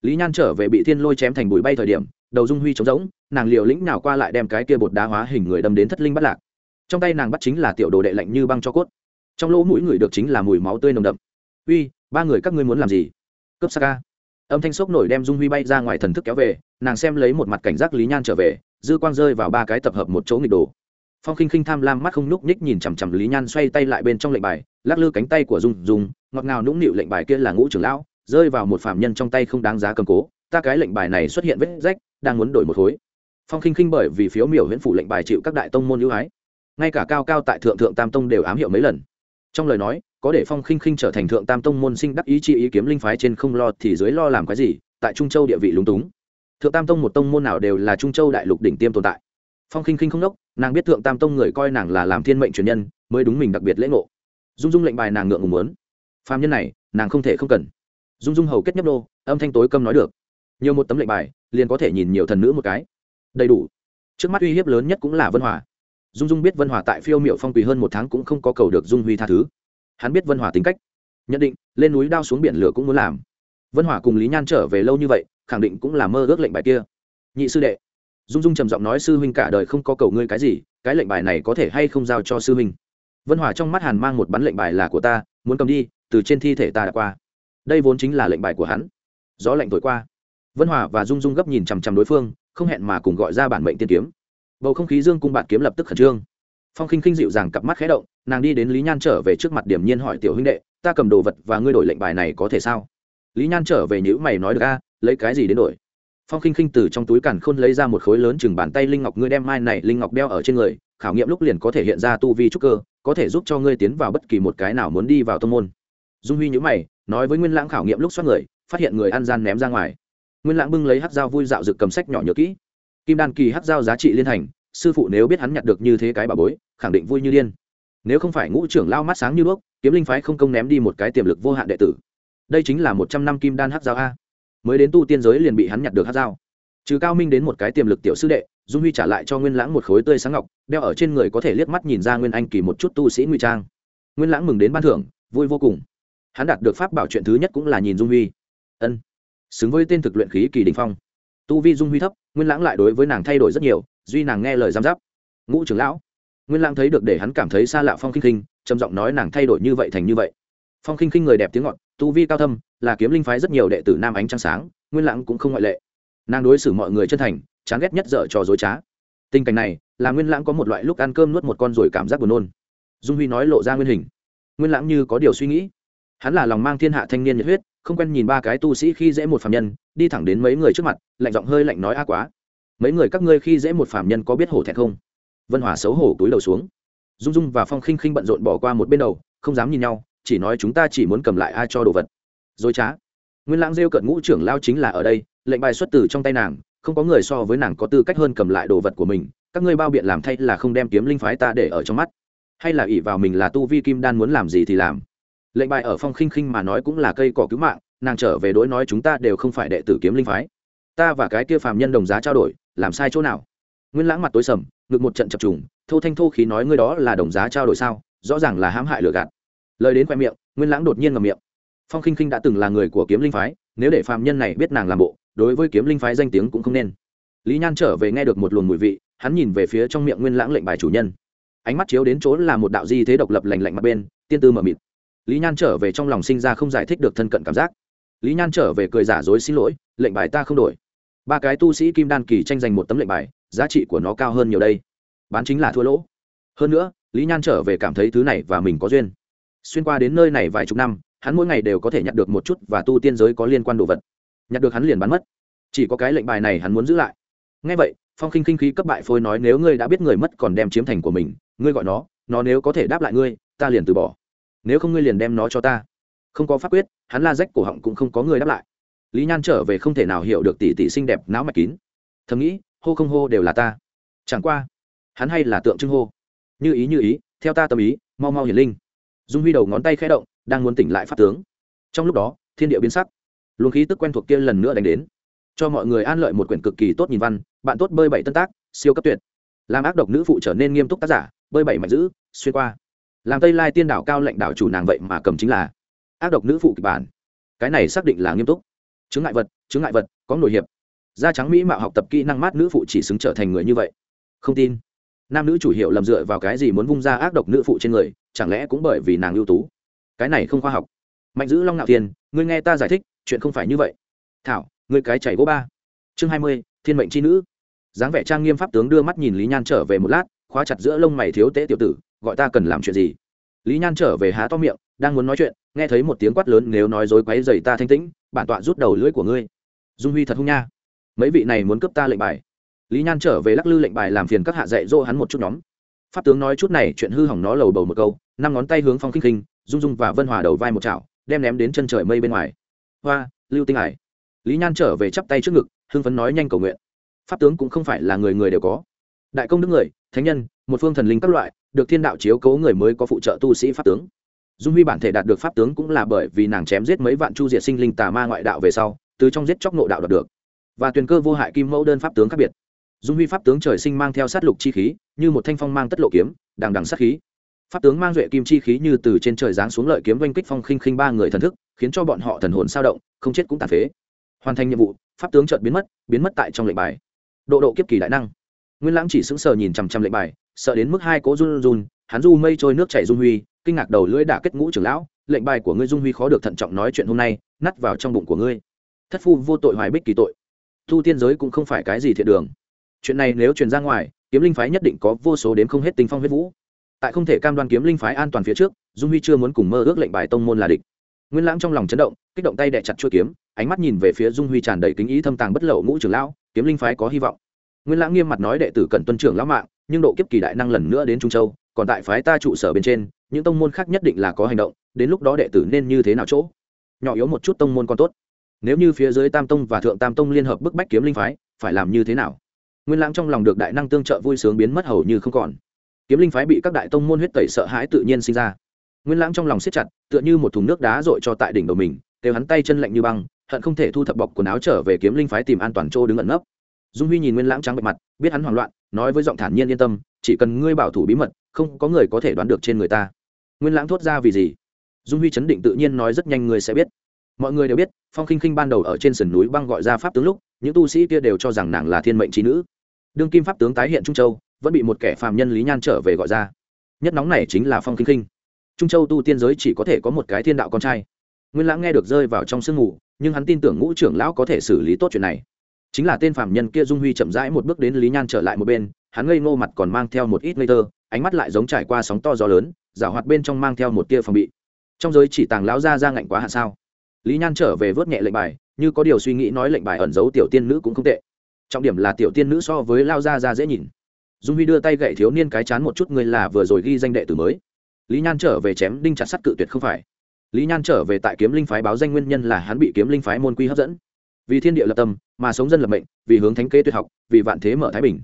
Lý nhan trở về bị thiên lôi chém thành bụi bay thời điểm, đầu dung huy trống rỗng, nàng liều lĩnh nào qua lại đem cái kia bột đá hóa hình người đâm đến thất linh bắt lạc. Trong tay nàng bắt chính là tiểu đồ đệ lạnh như băng cho cốt. Trong lỗ mũi người được chính là mùi máu tươi nồng đậm. Uy, ba người các ngươi muốn làm gì? Cướp saka âm thanh sốc nổi đem dung huy bay ra ngoài thần thức kéo về, nàng xem lấy một mặt cảnh giác lý nhan trở về, dư quang rơi vào ba cái tập hợp một chỗ nghịch đồ. Phong khinh khinh tham lam mắt không nhúc nhích nhìn chằm chằm lý nhan xoay tay lại bên trong lệnh bài, lắc lư cánh tay của dung dung, ngọt ngào nũng nịu lệnh bài kia là ngũ trưởng lão, rơi vào một phạm nhân trong tay không đáng giá cầm cố, ta cái lệnh bài này xuất hiện vết rách, đang muốn đổi một khối. Phong khinh khinh bởi vì phiếu miểu huyễn phủ lệnh bài chịu các đại tông môn ưu ái, ngay cả cao cao tại thượng thượng tam tông đều ám hiệu mấy lần. Trong lời nói có để phong khinh khinh trở thành thượng tam tông môn sinh đắc ý chi ý kiếm linh phái trên không lo thì dưới lo làm cái gì, tại trung châu địa vị lúng túng. Thượng tam tông một tông môn nào đều là trung châu đại lục đỉnh tiêm tồn tại. Phong khinh khinh không đốc nàng biết thượng tam tông người coi nàng là làm thiên mệnh truyền nhân, mới đúng mình đặc biệt lễ ngộ. Dung dung lệnh bài nàng ngượng ngùng muốn. Phàm nhân này, nàng không thể không cần. Dung dung hầu kết nhấp đô, âm thanh tối câm nói được. Nhiều một tấm lệnh bài, liền có thể nhìn nhiều thần nữ một cái. Đầy đủ. Trước mắt uy hiếp lớn nhất cũng là vân hòa. Dung dung biết vân hòa tại phiêu miệu phong quỳ hơn một tháng cũng không có cầu được dung huy tha thứ hắn biết vân hỏa tính cách. Nhận định, lên núi đao xuống biển lửa cũng muốn làm. Vân hỏa cùng lý nhan trở về lâu như vậy, khẳng định cũng là mơ ước lệnh bài kia. Nhị sư đệ, dung dung trầm giọng nói sư huynh cả đời không có cầu ngươi cái gì, cái lệnh bài này có thể hay không giao cho sư huynh? Vân hỏa trong mắt hàn mang một bắn lệnh bài là của ta, muốn cầm đi, từ trên thi thể ta đã qua. Đây vốn chính là lệnh bài của hắn. Gió lệnh thổi qua. Vân hòa và dung dung gấp nhìn chằm chằm đối phương, không hẹn mà cùng gọi ra bản mệnh tiên kiếm. Bầu không khí dương cung bạn kiếm lập tức khẩn trương phong khinh khinh dịu dàng cặp mắt khé động, nàng đi đến lý nhan trở về trước mặt điểm nhiên hỏi tiểu huynh đệ, ta cầm đồ vật và ngươi đổi lệnh bài này có thể sao? Lý nhan trở về nhữ mày nói được, a, lấy cái gì đến đổi? Phong khinh khinh từ trong túi càn khôn lấy ra một khối lớn chừng bàn tay linh ngọc, ngươi đem mai này linh ngọc đeo ở trên người, khảo nghiệm lúc liền có thể hiện ra tu vi trúc cơ, có thể giúp cho ngươi tiến vào bất kỳ một cái nào muốn đi vào tông môn. Dung huy nhữ mày, nói với nguyên lãng khảo nghiệm lúc xoát người, phát hiện người ăn gian ném ra ngoài. Nguyên lãng bưng lấy hát dao vui dạo rực cầm sách nhỏ nhớ kỹ. Kim đan kỳ hát dao giá trị liên thành sư phụ nếu biết hắn nhặt được như thế cái bà bối, khẳng định vui như điên. Nếu không phải ngũ trưởng lao mắt sáng như đuốc, kiếm linh phái không công ném đi một cái tiềm lực vô hạn đệ tử. Đây chính là một trăm năm kim đan hát dao a. Mới đến tu tiên giới liền bị hắn nhặt được hát dao trừ cao minh đến một cái tiềm lực tiểu sư đệ, dung huy trả lại cho nguyên lãng một khối tươi sáng ngọc, đeo ở trên người có thể liếc mắt nhìn ra nguyên anh kỳ một chút tu sĩ nguy trang. Nguyên lãng mừng đến ban thưởng, vui vô cùng. Hắn đạt được pháp bảo chuyện thứ nhất cũng là nhìn dung huy. Ân. Xứng với tên thực luyện khí kỳ đình phong. Tu vi dung huy thấp nguyên lãng lại đối với nàng thay đổi rất nhiều, duy nàng nghe lời giám giáp. Ngũ trưởng lão, nguyên lãng thấy được để hắn cảm thấy xa lạ phong khinh khinh, trầm giọng nói nàng thay đổi như vậy thành như vậy. Phong khinh khinh người đẹp tiếng ngọt, tu vi cao thâm, là kiếm linh phái rất nhiều đệ tử nam ánh trăng sáng, nguyên lãng cũng không ngoại lệ. Nàng đối xử mọi người chân thành, chán ghét nhất dở trò dối trá. Tình cảnh này, là nguyên lãng có một loại lúc ăn cơm nuốt một con rồi cảm giác buồn nôn. Dung huy nói lộ ra nguyên hình. Nguyên lãng như có điều suy nghĩ. Hắn là lòng mang thiên hạ thanh niên nhiệt huyết không quen nhìn ba cái tu sĩ khi dễ một phạm nhân, đi thẳng đến mấy người trước mặt, lạnh giọng hơi lạnh nói, a quá, mấy người các ngươi khi dễ một phạm nhân có biết hổ thẹn không? Vân hòa xấu hổ túi đầu xuống. Dung dung và phong khinh khinh bận rộn bỏ qua một bên đầu, không dám nhìn nhau, chỉ nói, chúng ta chỉ muốn cầm lại ai cho đồ vật. Dối trá. Nguyên lãng rêu cận ngũ trưởng lao chính là ở đây, lệnh bài xuất từ trong tay nàng, không có người so với nàng có tư cách hơn cầm lại đồ vật của mình, các ngươi bao biện làm thay là không đem kiếm linh phái ta để ở trong mắt. Hay là ỷ vào mình là tu vi kim đan muốn làm gì thì làm lệnh bài ở phong khinh khinh mà nói cũng là cây cỏ cứu mạng, nàng trở về đối nói chúng ta đều không phải đệ tử kiếm linh phái. Ta và cái kia phàm nhân đồng giá trao đổi, làm sai chỗ nào? Nguyên lãng mặt tối sầm, ngực một trận chập trùng, thô thanh thô khí nói ngươi đó là đồng giá trao đổi sao? Rõ ràng là hãm hại lừa gạt. Lời đến khoe miệng, nguyên lãng đột nhiên ngầm miệng. Phong khinh khinh đã từng là người của kiếm linh phái, nếu để phàm nhân này biết nàng làm bộ, đối với kiếm linh phái danh tiếng cũng không nên. Lý nhan trở về nghe được một luồng mùi vị, hắn nhìn về phía trong miệng nguyên lãng lệnh bài chủ nhân. Ánh mắt chiếu đến chỗ là một đạo di thế độc lập lành lạnh mặt bên, tiên tư mờ mịt lý nhan trở về trong lòng sinh ra không giải thích được thân cận cảm giác. Lý nhan trở về cười giả dối xin lỗi, lệnh bài ta không đổi. Ba cái tu sĩ kim đan kỳ tranh giành một tấm lệnh bài, giá trị của nó cao hơn nhiều đây. Bán chính là thua lỗ. Hơn nữa, lý nhan trở về cảm thấy thứ này và mình có duyên. Xuyên qua đến nơi này vài chục năm, hắn mỗi ngày đều có thể nhặt được một chút và tu tiên giới có liên quan đồ vật. Nhặt được hắn liền bán mất. Chỉ có cái lệnh bài này hắn muốn giữ lại. Ngay vậy, phong khinh khinh khí cấp bại phôi nói, nếu ngươi đã biết người mất còn đem chiếm thành của mình, ngươi gọi nó nó nếu có thể đáp lại ngươi, ta liền từ bỏ nếu không ngươi liền đem nó cho ta. Không có pháp quyết, hắn la rách cổ họng cũng không có người đáp lại. Lý nhan trở về không thể nào hiểu được tỷ tỷ xinh đẹp não mạch kín. Thầm nghĩ, hô không hô đều là ta. Chẳng qua, hắn hay là tượng trưng hô. Như ý như ý, theo ta tâm ý, mau mau hiển linh. Dung huy đầu ngón tay khẽ động, đang muốn tỉnh lại pháp tướng. Trong lúc đó, thiên địa biến sắc. Luồng khí tức quen thuộc kia lần nữa đánh đến. Cho mọi người an lợi một quyển cực kỳ tốt nhìn văn, bạn tốt bơi bảy tân tác, siêu cấp tuyệt. Làm ác độc nữ phụ trở nên nghiêm túc tác giả, bơi bảy mạnh giữ, xuyên qua làm tây lai tiên đảo cao lãnh đảo chủ nàng vậy mà cầm chính là ác độc nữ phụ kịch bản. Cái này xác định là nghiêm túc. Chứng ngại vật chứng ngại vật, có nổi hiệp. Da trắng mỹ mạo học tập kỹ năng mát nữ phụ chỉ xứng trở thành người như vậy. Không tin. Nam nữ chủ hiệu lầm dựa vào cái gì muốn vung ra ác độc nữ phụ trên người, chẳng lẽ cũng bởi vì nàng ưu tú? Cái này không khoa học. Mạnh giữ long ngạo thiên, ngươi nghe ta giải thích, chuyện không phải như vậy. Thảo, ngươi cái chảy gỗ ba. Chương hai mươi, thiên mệnh c h i nữ. Dáng vẻ trang nghiêm pháp tướng đưa mắt nhìn lý nhan trở về một lát khóa chặt giữa lông mày thiếu tế tiểu tử, gọi ta cần làm chuyện gì? Lý nhan trở về há to miệng, đang muốn nói chuyện, nghe thấy một tiếng quát lớn nếu nói dối quáy dày ta thanh tĩnh, bản tọa rút đầu lưỡi của ngươi. Dung huy thật hung nha. Mấy vị này muốn cướp ta lệnh bài. Lý nhan trở về lắc lư lệnh bài làm phiền các hạ dạy dỗ hắn một chút nhóm. Pháp tướng nói chút này, chuyện hư hỏng nó lầu bầu một câu, năm ngón tay hướng phong khinh khinh dung dung và vân hòa đầu vai một chảo, đem ném đến chân trời mây bên ngoài. Hoa, lưu tinh ải lý nhan trở về chắp tay trước ngực, hưng phấn nói nhanh cầu nguyện. Pháp tướng cũng không phải là người người đều có đại công đức người, thánh nhân, một phương thần linh các loại, được thiên đạo chiếu cố người mới có phụ trợ tu sĩ pháp tướng. Dung huy bản thể đạt được pháp tướng cũng là bởi vì nàng chém giết mấy vạn chu diệt sinh linh tà ma ngoại đạo về sau, từ trong giết chóc nộ đạo đạt được. Và tuyền cơ vô hại kim mẫu đơn pháp tướng khác biệt. Dung huy pháp tướng trời sinh mang theo sát lục chi khí, như một thanh phong mang tất lộ kiếm, đằng đằng sát khí. Pháp tướng mang duệ kim chi khí như từ trên trời giáng xuống lợi kiếm oanh kích phong khinh khinh ba người thần thức, khiến cho bọn họ thần hồn sao động, không chết cũng tàn phế. Hoàn thành nhiệm vụ, pháp tướng chợt biến mất biến mất tại trong lệnh bài. Độ độ kiếp kỳ đại năng nguyên lãng chỉ sững sờ nhìn chằm chằm lệnh bài, sợ đến mức hai cố run run, hắn du mây trôi nước chảy dung huy, kinh ngạc đầu lưỡi đả kết ngũ trưởng lão, lệnh bài của ngươi dung huy khó được thận trọng nói chuyện hôm nay nắt vào trong bụng của ngươi. Thất phu vô tội hoài bích kỳ tội. Thu tiên giới cũng không phải cái gì thiệt đường. Chuyện này nếu truyền ra ngoài, kiếm linh phái nhất định có vô số đến không hết tình phong huyết vũ. Tại không thể cam đoan kiếm linh phái an toàn phía trước, dung huy chưa muốn cùng mơ ước lệnh bài tông môn là địch. Nguyên lãng trong lòng chấn động, kích động tay đẻ chặt chuôi kiếm, ánh mắt nhìn về phía dung huy tràn đầy kính ý thâm tàng bất lậu ngũ trưởng lão, kiếm linh phái có hy vọng nguyên lãng nghiêm mặt nói đệ tử cần tuân trưởng lão mạng, nhưng độ kiếp kỳ đại năng lần nữa đến trung châu, còn tại phái ta trụ sở bên trên, những tông môn khác nhất định là có hành động, đến lúc đó đệ tử nên như thế nào chỗ? Nhỏ yếu một chút tông môn còn tốt. Nếu như phía dưới tam tông và thượng tam tông liên hợp bức bách kiếm linh phái, phải làm như thế nào? Nguyên lãng trong lòng được đại năng tương trợ vui sướng biến mất hầu như không còn. Kiếm linh phái bị các đại tông môn huyết tẩy sợ hãi tự nhiên sinh ra. Nguyên lãng trong lòng siết chặt, tựa như một thùng nước đá dội cho tại đỉnh đầu mình đều hắn tay chân lạnh như băng, hận không thể thu thập bọc quần áo trở về kiếm linh phái tìm an toàn chỗ đứng ẩn nấp dung huy nhìn nguyên lãng trắng bệ mặt, biết hắn hoảng loạn, nói với giọng thản nhiên yên tâm, chỉ cần ngươi bảo thủ bí mật, không có người có thể đoán được trên người ta. Nguyên lãng thốt ra vì gì? Dung huy chấn định tự nhiên nói rất nhanh người sẽ biết. Mọi người đều biết, phong khinh khinh ban đầu ở trên sườn núi băng gọi ra pháp tướng lúc, những tu sĩ kia đều cho rằng nàng là thiên mệnh trí nữ. Đương kim pháp tướng tái hiện trung châu, vẫn bị một kẻ phàm nhân lý nhan trở về gọi ra. Nhất nóng này chính là phong khinh khinh. Trung châu tu tiên giới chỉ có thể có một cái thiên đạo con trai. Nguyên lãng nghe được rơi vào trong sương ngủ nhưng hắn tin tưởng ngũ trưởng lão có thể xử lý tốt chuyện này chính là tên phạm nhân kia dung huy chậm rãi một bước đến lý nhan trở lại một bên, hắn ngây ngô mặt còn mang theo một ít ngây thơ, ánh mắt lại giống trải qua sóng to gió lớn, giả hoạt bên trong mang theo một tia phòng bị. Trong giới chỉ tàng lão ra ra ngạnh quá hạ sao? Lý nhan trở về vớt nhẹ lệnh bài, như có điều suy nghĩ nói lệnh bài ẩn giấu tiểu tiên nữ cũng không tệ. Trọng điểm là tiểu tiên nữ so với lao ra ra dễ nhìn. Dung huy đưa tay gậy thiếu niên cái chán một chút người là vừa rồi ghi danh đệ tử mới. Lý nhan trở về chém đinh chặt sắt cự tuyệt không phải. Lý nhan trở về tại kiếm linh phái báo danh nguyên nhân là hắn bị kiếm linh phái môn quy hấp dẫn. Vì thiên địa lập tâm mà sống dân lập mệnh, vì hướng thánh kế tuyệt học, vì vạn thế mở thái bình.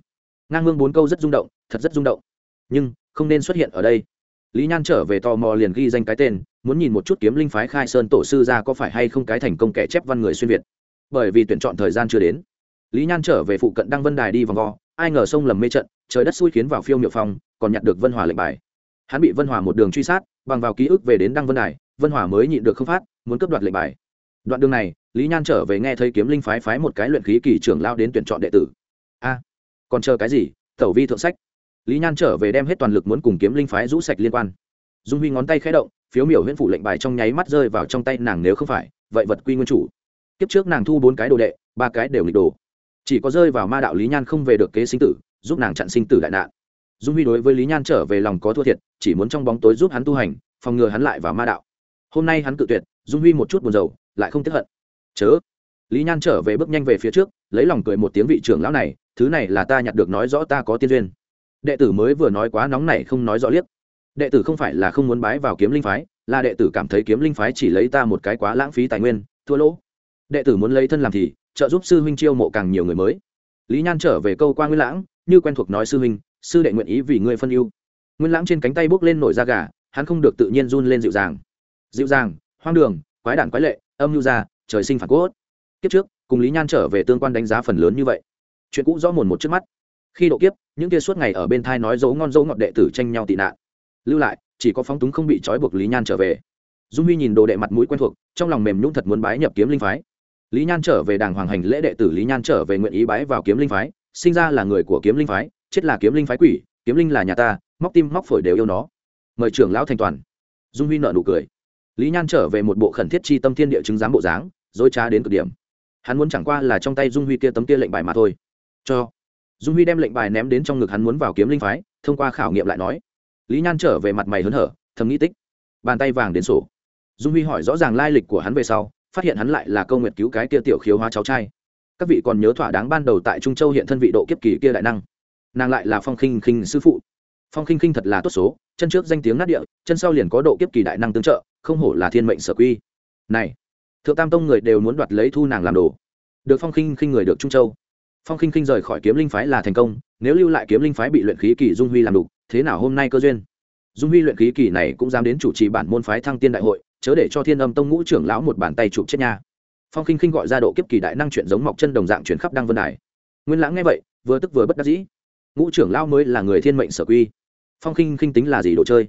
Ngang hương bốn câu rất rung động, thật rất rung động. Nhưng, không nên xuất hiện ở đây. Lý nhan trở về tò mò liền ghi danh cái tên, muốn nhìn một chút kiếm linh phái khai sơn tổ sư ra có phải hay không cái thành công kẻ chép văn người xuyên việt. Bởi vì tuyển chọn thời gian chưa đến. Lý nhan trở về phụ cận đăng vân đài đi vòng vo, ai ngờ sông lầm mê trận, trời đất xui khiến vào phiêu miệu phong, còn nhặt được vân hòa lệnh bài. Hắn bị vân hòa một đường truy sát, bằng vào ký ức về đến đăng vân đài, vân hòa mới nhịn được không phát, muốn cướp đoạt lệnh bài. Đoạn đường này lý nhan trở về nghe thấy kiếm linh phái phái một cái luyện khí kỳ trưởng lao đến tuyển chọn đệ tử. A, còn chờ cái gì? Tẩu vi thượng sách. Lý nhan trở về đem hết toàn lực muốn cùng kiếm linh phái rũ sạch liên quan. Dung huy ngón tay khé động, phiếu miểu huyễn phủ lệnh bài trong nháy mắt rơi vào trong tay nàng nếu không phải, vậy vật quy nguyên chủ. Kiếp trước nàng thu bốn cái đồ đệ, ba cái đều nghịch đồ. Chỉ có rơi vào ma đạo lý nhan không về được kế sinh tử, giúp nàng chặn sinh tử đại nạn. Dung huy đối với lý nhan trở về lòng có thua thiệt, chỉ muốn trong bóng tối giúp hắn tu hành, phòng ngừa hắn lại vào ma đạo. Hôm nay hắn cự tuyệt, dung huy một chút buồn rầu, lại không tiếp hận chớ. Lý nhan trở về bước nhanh về phía trước, lấy lòng cười một tiếng vị trưởng lão này, thứ này là ta nhặt được nói rõ ta có tiên duyên. Đệ tử mới vừa nói quá nóng này không nói rõ liếc. Đệ tử không phải là không muốn bái vào kiếm linh phái, là đệ tử cảm thấy kiếm linh phái chỉ lấy ta một cái quá lãng phí tài nguyên, thua lỗ. Đệ tử muốn lấy thân làm thì, trợ giúp sư huynh chiêu mộ càng nhiều người mới. Lý nhan trở về câu qua nguyên lãng, như quen thuộc nói sư huynh, sư đệ nguyện ý vì ngươi phân ưu. Nguyên lãng trên cánh tay bốc lên nổi da gà, hắn không được tự nhiên run lên dịu dàng. Dịu dàng, hoang đường, quái đản quái lệ, âm nhu ra trời sinh phản cốt. Kiếp trước, cùng lý nhan trở về tương quan đánh giá phần lớn như vậy. Chuyện cũ rõ mồn một trước mắt. Khi độ kiếp, những kia suốt ngày ở bên thai nói dấu ngon dấu ngọt đệ tử tranh nhau tị nạn. Lưu lại, chỉ có phóng túng không bị trói buộc lý nhan trở về. Dung huy nhìn đồ đệ mặt mũi quen thuộc, trong lòng mềm nhũng thật muốn bái nhập kiếm linh phái. Lý nhan trở về đàng hoàng hành lễ đệ tử lý nhan trở về nguyện ý bái vào kiếm linh phái, sinh ra là người của kiếm linh phái, chết là kiếm linh phái quỷ, kiếm linh là nhà ta, móc tim móc phổi đều yêu nó. Mời trưởng lão thành toàn. Dung huy nợ nụ cười. Lý nhan trở về một bộ khẩn thiết chi tâm thiên địa chứng giám bộ dáng dối trá đến cực điểm. Hắn muốn chẳng qua là trong tay dung huy kia tấm kia lệnh bài mà thôi. Cho. Dung huy đem lệnh bài ném đến trong ngực hắn muốn vào kiếm linh phái, thông qua khảo nghiệm lại nói. Lý nhan trở về mặt mày hớn hở, thầm nghĩ tích. Bàn tay vàng đến sổ. Dung huy hỏi rõ ràng lai lịch của hắn về sau, phát hiện hắn lại là câu nguyệt cứu cái kia tiểu khiếu hóa cháu trai. Các vị còn nhớ thỏa đáng ban đầu tại trung châu hiện thân vị độ kiếp kỳ kia đại năng. Nàng lại là phong khinh khinh sư phụ. Phong khinh khinh thật là tốt số, chân trước danh tiếng nát địa, chân sau liền có độ kiếp kỳ đại năng tương trợ, không hổ là thiên mệnh sở quy. Này thượng tam tông người đều muốn đoạt lấy thu nàng làm đồ. Được phong khinh khinh người được trung châu. Phong khinh khinh rời khỏi kiếm linh phái là thành công, nếu lưu lại kiếm linh phái bị luyện khí kỳ dung huy làm đục thế nào hôm nay cơ duyên? Dung huy luyện khí kỳ này cũng dám đến chủ trì bản môn phái thăng tiên đại hội, chớ để cho thiên âm tông ngũ trưởng lão một bàn tay chụp chết nha. Phong khinh khinh gọi ra độ kiếp kỳ đại năng chuyện giống mọc chân đồng dạng chuyển khắp đăng vân đài. Nguyên lãng nghe vậy, vừa tức vừa bất đắc dĩ. Ngũ trưởng lão mới là người thiên mệnh sở quy. Phong khinh khinh tính là gì đồ chơi?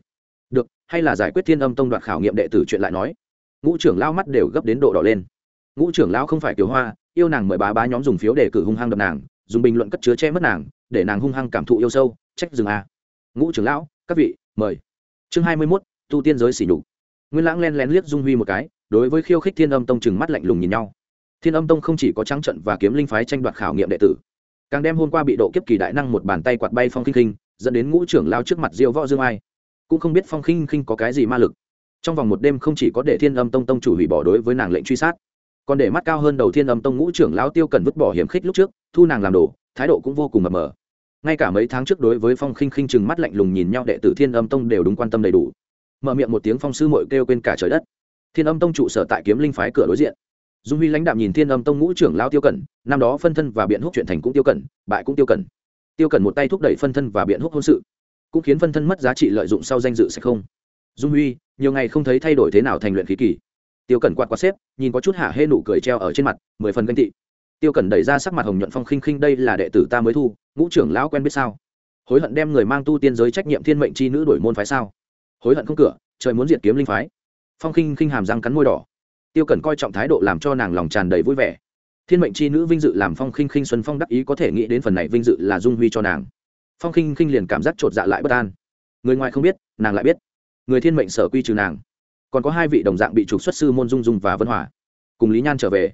Được, hay là giải quyết thiên âm tông đoạt khảo nghiệm đệ tử chuyện lại nói ngũ trưởng lao mắt đều gấp đến độ đỏ lên. Ngũ trưởng lao không phải tiểu hoa, yêu nàng mời bá bá nhóm dùng phiếu để cử hung hăng đập nàng, dùng bình luận cất chứa che mất nàng, để nàng hung hăng cảm thụ yêu sâu, trách dừng a. Ngũ trưởng lão, các vị, mời. Chương hai mươi mốt, tu tiên giới xỉ nhục. Nguyên lãng len lén liếc dung huy một cái, đối với khiêu khích thiên âm tông chừng mắt lạnh lùng nhìn nhau. Thiên âm tông không chỉ có trắng trận và kiếm linh phái tranh đoạt khảo nghiệm đệ tử, càng đem hôm qua bị độ kiếp kỳ đại năng một bàn tay quạt bay phong khinh khinh, dẫn đến ngũ trưởng lao trước mặt diêu võ dương ai. Cũng không biết phong khinh khinh có cái gì ma lực trong vòng một đêm không chỉ có để thiên âm tông tông chủ hủy bỏ đối với nàng lệnh truy sát, còn để mắt cao hơn đầu thiên âm tông ngũ trưởng lao tiêu cần vứt bỏ hiểm khích lúc trước, thu nàng làm đồ, thái độ cũng vô cùng mập mờ. Ngay cả mấy tháng trước đối với phong khinh khinh chừng mắt lạnh lùng nhìn nhau đệ tử thiên âm tông đều đúng quan tâm đầy đủ. Mở miệng một tiếng phong sư mội kêu quên cả trời đất. Thiên âm tông trụ sở tại kiếm linh phái cửa đối diện. Dung huy lãnh đạm nhìn thiên âm tông ngũ trưởng lao tiêu cẩn, năm đó phân thân và biện húc chuyện thành cũng tiêu cẩn, bại cũng tiêu cẩn. Tiêu cẩn một tay thúc đẩy phân thân và biện húc hôn sự, cũng khiến phân thân mất giá trị lợi dụng sau danh dự sẽ không dung huy, nhiều ngày không thấy thay đổi thế nào thành luyện khí kỳ. Tiêu cẩn quạt quạt xếp, nhìn có chút hạ hê nụ cười treo ở trên mặt, mười phần ganh tị. Tiêu cẩn đẩy ra sắc mặt hồng nhuận phong khinh khinh, đây là đệ tử ta mới thu, ngũ trưởng lão quen biết sao? Hối hận đem người mang tu tiên giới trách nhiệm thiên mệnh c h i nữ đổi môn phái sao? Hối hận không cửa, trời muốn diệt kiếm linh phái. Phong khinh khinh hàm răng cắn môi đỏ. Tiêu cẩn coi trọng thái độ làm cho nàng lòng tràn đầy vui vẻ. Thiên mệnh c h i nữ vinh dự làm phong khinh khinh xuân phong đắc ý có thể nghĩ đến phần này vinh dự là dung huy cho nàng. Phong khinh khinh liền cảm giác chột dạ lại bất an. Người ngoài không biết, nàng lại biết người thiên mệnh sở quy trừ nàng. Còn có hai vị đồng dạng bị trục xuất sư môn dung dung và vân hòa. Cùng lý nhan trở về.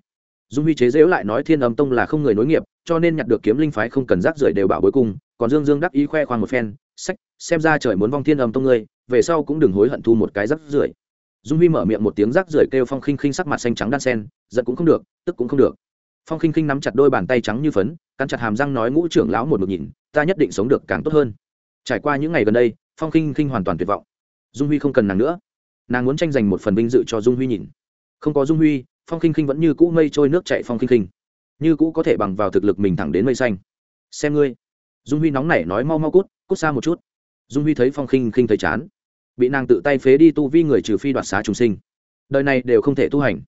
Dung huy chế dễu lại nói thiên âm tông là không người nối nghiệp cho nên nhặt được kiếm linh phái không cần rác rưởi đều bảo bối cùng, còn dương dương đắc ý khoe khoang một phen sách xem ra trời muốn vong thiên âm tông ngươi về sau cũng đừng hối hận thu một cái rác rưởi. Dung huy mở miệng một tiếng rác rưởi kêu phong khinh khinh sắc mặt xanh trắng đan sen giận cũng không được tức cũng không được. Phong khinh khinh nắm chặt đôi bàn tay trắng như phấn căn chặt hàm răng nói ngũ trưởng lão một một nhìn ta nhất định sống được càng tốt hơn. Trải qua những ngày gần đây phong khinh khinh hoàn toàn tuyệt vọng dung huy không cần nàng nữa. Nàng muốn tranh giành một phần vinh dự cho dung huy nhìn. Không có dung huy, phong khinh khinh vẫn như cũ mây trôi nước chạy phong khinh khinh. Như cũ có thể bằng vào thực lực mình thẳng đến mây xanh. Xem ngươi. Dung huy nóng nảy nói mau mau cút cút xa một chút. Dung huy thấy phong khinh khinh thấy chán. Bị nàng tự tay phế đi tu vi người trừ phi đoạt xá trùng sinh. Đời này đều không thể tu hành.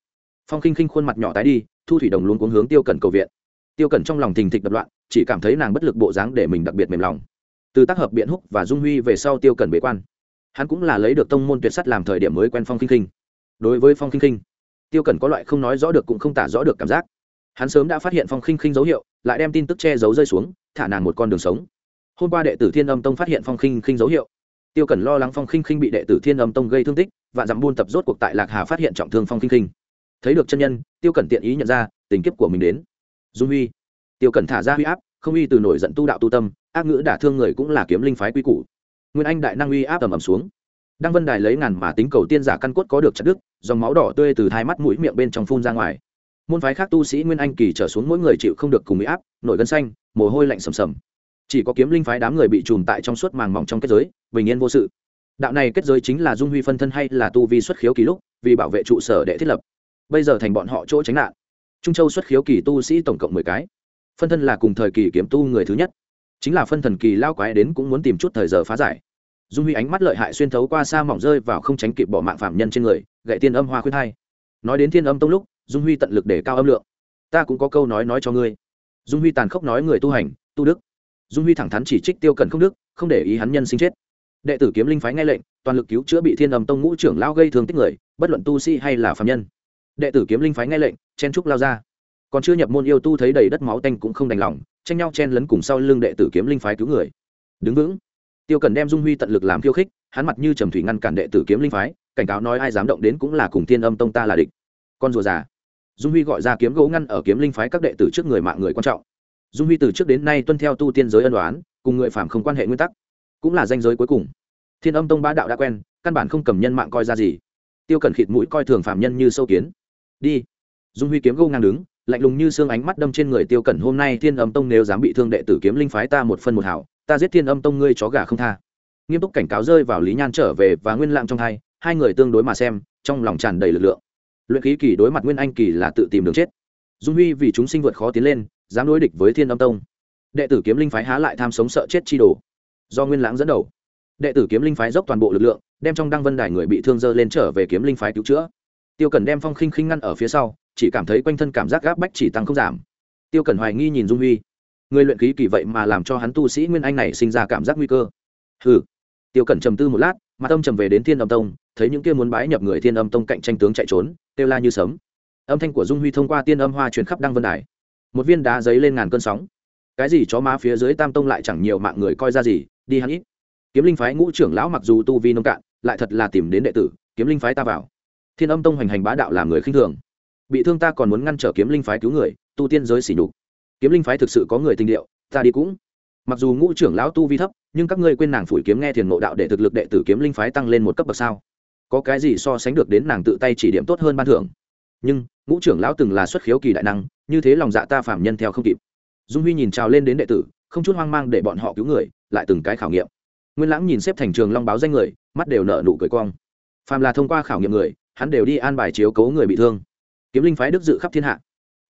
Phong khinh khinh khuôn mặt nhỏ tái đi, thu thủy đồng luôn cuống hướng tiêu cẩn cầu viện. Tiêu cẩn trong lòng thình thịch đập loạn, chỉ cảm thấy nàng bất lực bộ dáng để mình đặc biệt mềm lòng. Từ tác hợp biện húc và dung huy về sau tiêu cẩn bế quan hắn cũng là lấy được tông môn tuyệt sắt làm thời điểm mới quen phong kinh kinh. Đối với phong kinh kinh, tiêu cẩn có loại không nói rõ được cũng không tả rõ được cảm giác. Hắn sớm đã phát hiện phong khinh khinh dấu hiệu, lại đem tin tức che giấu rơi xuống, thả nàng một con đường sống. Hôm qua đệ tử thiên âm tông phát hiện phong khinh khinh dấu hiệu. Tiêu cẩn lo lắng phong khinh khinh bị đệ tử thiên âm tông gây thương tích và dặm buôn tập rốt cuộc tại lạc hà phát hiện trọng thương phong khinh khinh thấy được chân nhân, tiêu cẩn tiện ý nhận ra, tình kiếp của mình đến. Dung huy. Tiêu cẩn thả ra huy áp, không uy từ nổi giận tu đạo tu tâm, ác ngữ đả thương người cũng là kiếm linh phái quy củ nguyên anh đại năng uy áp tầm ẩm xuống. Đăng vân đài lấy ngàn mà tính cầu tiên giả căn cốt có được chặt đứt, dòng máu đỏ tươi từ hai mắt mũi miệng bên trong phun ra ngoài. Môn phái khác tu sĩ nguyên anh kỳ trở xuống mỗi người chịu không được cùng uy áp nổi gân xanh mồ hôi lạnh sầm sầm. Chỉ có kiếm linh phái đám người bị trùm tại trong suốt màng mỏng trong kết giới bình yên vô sự. Đạo này kết giới chính là dung huy phân thân hay là tu vi xuất khiếu kỳ lúc vì bảo vệ trụ sở để thiết lập. Bây giờ thành bọn họ chỗ tránh nạn. Trung châu xuất khiếu kỳ tu sĩ tổng cộng mười cái. Phân thân là cùng thời kỳ kiếm tu người thứ nhất. Chính là phân thần kỳ lao quái đến cũng muốn tìm chút thời giờ phá giải dung huy ánh mắt lợi hại xuyên thấu qua xa mỏng rơi vào không tránh kịp bỏ mạng phạm nhân trên người, gậy tiên âm hoa khuyên hai. Nói đến thiên âm tông lúc, dung huy tận lực để cao âm lượng. Ta cũng có câu nói nói cho ngươi. Dung huy tàn khốc nói người tu hành, tu đức. Dung huy thẳng thắn chỉ trích tiêu cần không đức, không để ý hắn nhân sinh chết. Đệ tử kiếm linh phái nghe lệnh, toàn lực cứu chữa bị thiên âm tông ngũ trưởng lao gây thương tích người, bất luận tu sĩ hay là phạm nhân. Đệ tử kiếm linh phái nghe lệnh, chen trúc lao ra. Còn chưa nhập môn yêu tu thấy đầy đất máu tanh cũng không đành lòng, tranh nhau chen lấn cùng sau lưng đệ tử kiếm linh phái cứu người. Đứng vững tiêu cần đem dung huy tận lực làm khiêu khích, hắn mặt như trầm thủy ngăn cản đệ tử kiếm linh phái, cảnh cáo nói ai dám động đến cũng là cùng thiên âm tông ta là địch. Con rùa già. Dung huy gọi ra kiếm gỗ ngăn ở kiếm linh phái các đệ tử trước người mạng người quan trọng. Dung huy từ trước đến nay tuân theo tu tiên giới ân đoán cùng người phạm không quan hệ nguyên tắc, cũng là danh giới cuối cùng. Thiên âm tông ba đạo đã quen, căn bản không cầm nhân mạng coi ra gì. Tiêu cần khịt mũi coi thường phạm nhân như sâu kiến. Đi. Dung huy kiếm gỗ ngang đứng, lạnh lùng như xương ánh mắt đâm trên người tiêu cẩn, hôm nay thiên âm tông nếu dám bị thương đệ tử kiếm linh phái ta một phân một hảo ta giết thiên âm tông ngươi chó gà không tha. Nghiêm túc cảnh cáo rơi vào lý nhan trở về và nguyên lạng trong hai hai người tương đối mà xem, trong lòng tràn đầy lực lượng. Luyện khí kỳ đối mặt nguyên anh kỳ là tự tìm đường chết. Dung huy vì chúng sinh vượt khó tiến lên, dám đối địch với thiên âm tông. Đệ tử kiếm linh phái há lại tham sống sợ chết chi đồ. Do nguyên lãng dẫn đầu. Đệ tử kiếm linh phái dốc toàn bộ lực lượng, đem trong đăng vân đài người bị thương dơ lên trở về kiếm linh phái cứu chữa. Tiêu cần đem phong khinh khinh ngăn ở phía sau, chỉ cảm thấy quanh thân cảm giác gáp bách chỉ tăng không giảm. Tiêu cần hoài nghi nhìn dung huy người luyện khí kỳ vậy mà làm cho hắn tu sĩ nguyên anh này sinh ra cảm giác nguy cơ. Hừ. Tiêu cẩn trầm tư một lát mà tâm trầm về đến thiên âm tông, thấy những kia muốn bái nhập người thiên âm tông cạnh tranh tướng chạy trốn, kêu la như sấm. Âm thanh của dung huy thông qua tiên âm hoa truyền khắp đăng vân đài. Một viên đá giấy lên ngàn cơn sóng. Cái gì chó má phía dưới tam tông lại chẳng nhiều mạng người coi ra gì, đi hắn ít. Kiếm linh phái ngũ trưởng lão mặc dù tu vi nông cạn, lại thật là tìm đến đệ tử, kiếm linh phái ta vào. Thiên âm tông hoành hành bá đạo làm người khinh thường. Bị thương ta còn muốn ngăn trở kiếm linh phái cứu người, tu tiên giới xỉ nhục kiếm linh phái thực sự có người tình điệu, ta đi cũng. Mặc dù ngũ trưởng lão tu vi thấp, nhưng các ngươi quên nàng phủi kiếm nghe thiền ngộ đạo để thực lực đệ tử kiếm linh phái tăng lên một cấp bậc sao? Có cái gì so sánh được đến nàng tự tay chỉ điểm tốt hơn ban thưởng? Nhưng, ngũ trưởng lão từng là xuất khiếu kỳ đại năng, như thế lòng dạ ta phạm nhân theo không kịp. Dung huy nhìn trào lên đến đệ tử, không chút hoang mang để bọn họ cứu người, lại từng cái khảo nghiệm. Nguyên lãng nhìn xếp thành trường long báo danh người, mắt đều nở nụ cười cong. Phàm là thông qua khảo nghiệm người, hắn đều đi an bài chiếu cấu người bị thương. Kiếm linh phái đức dự khắp thiên hạ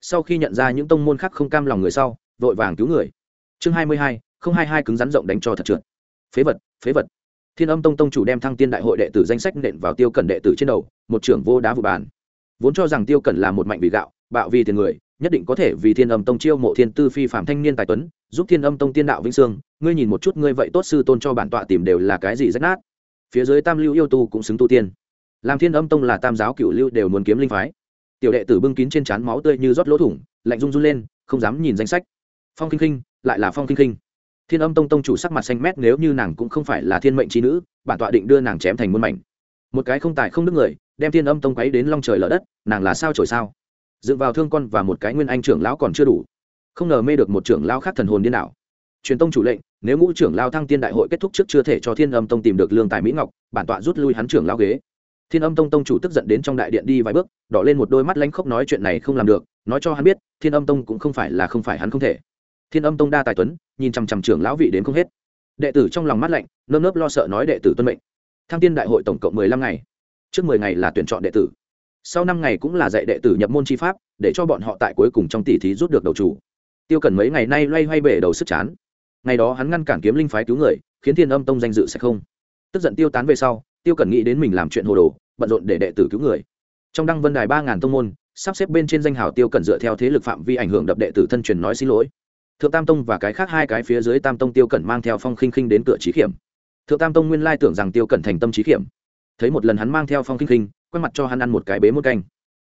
sau khi nhận ra những tông môn khác không cam lòng người sau, vội vàng cứu người. Chương hai mươi hai, không hai hai cứng rắn rộng đánh cho thật trượt. Phế vật phế vật. Thiên âm tông tông chủ đem thăng tiên đại hội đệ tử danh sách nện vào tiêu cẩn đệ tử trên đầu, một trưởng vô đá vụ bàn. Vốn cho rằng tiêu cẩn là một mạnh vì gạo, bạo vì tiền người, nhất định có thể vì thiên âm tông chiêu mộ thiên tư phi phạm thanh niên tài tuấn, giúp thiên âm tông tiên đạo vĩnh sương. Ngươi nhìn một chút ngươi vậy tốt sư tôn cho bản tọa tìm đều là cái gì rách nát. Phía dưới tam lưu yêu tu cũng xứng tu tiên. Làm thiên âm tông là tam giáo cửu lưu đều muốn kiếm linh phái tiểu đệ tử bưng kín trên trán máu tươi như rót lỗ thủng, lạnh run run lên, không dám nhìn danh sách. Phong kinh kinh, lại là phong kinh kinh. Thiên âm tông tông chủ sắc mặt xanh mét, nếu như nàng cũng không phải là thiên mệnh trí nữ, bản tọa định đưa nàng chém thành muôn mảnh. Một cái không tài không đức người, đem thiên âm tông quấy đến long trời lở đất, nàng là sao trổi sao? Dựa vào thương con và một cái nguyên anh trưởng lão còn chưa đủ. Không ngờ mê được một trưởng lão khác thần hồn điên đảo. Truyền tông chủ lệnh, nếu ngũ trưởng lao thăng tiên đại hội kết thúc trước chưa thể cho thiên âm tông tìm được lương tài mỹ ngọc, bản tọa rút lui hắn trưởng lao ghế thiên âm tông tông chủ tức giận đến trong đại điện đi vài bước, đỏ lên một đôi mắt lanh khóc nói chuyện này không làm được, nói cho hắn biết, thiên âm tông cũng không phải là không phải hắn không thể. Thiên âm tông đa tài tuấn, nhìn chằm chằm trưởng lão vị đến không hết. Đệ tử trong lòng mắt lạnh, nơm nớp lo sợ nói đệ tử tuân mệnh. Thăng tiên đại hội tổng cộng mười lăm ngày. Trước mười ngày là tuyển chọn đệ tử. Sau năm ngày cũng là dạy đệ tử nhập môn chi pháp, để cho bọn họ tại cuối cùng trong tỷ thí rút được đầu chủ. Tiêu cần mấy ngày nay loay hoay bể đầu sức chán. Ngày đó hắn ngăn cản kiếm linh phái cứu người, khiến thiên âm tông danh dự sẽ không. Tức giận tiêu tán về sau tiêu cần nghĩ đến mình làm chuyện hồ đồ, bận rộn để đệ tử cứu người. Trong đăng vân đài ba ngàn tông môn, sắp xếp bên trên danh hào tiêu cẩn dựa theo thế lực phạm vi ảnh hưởng đập đệ tử thân truyền nói xin lỗi. Thượng tam tông và cái khác hai cái phía dưới tam tông tiêu cẩn mang theo phong khinh khinh đến cửa trí kiểm. Thượng tam tông nguyên lai tưởng rằng tiêu cẩn thành tâm trí kiểm. Thấy một lần hắn mang theo phong khinh khinh quay mặt cho hắn ăn một cái bế một canh.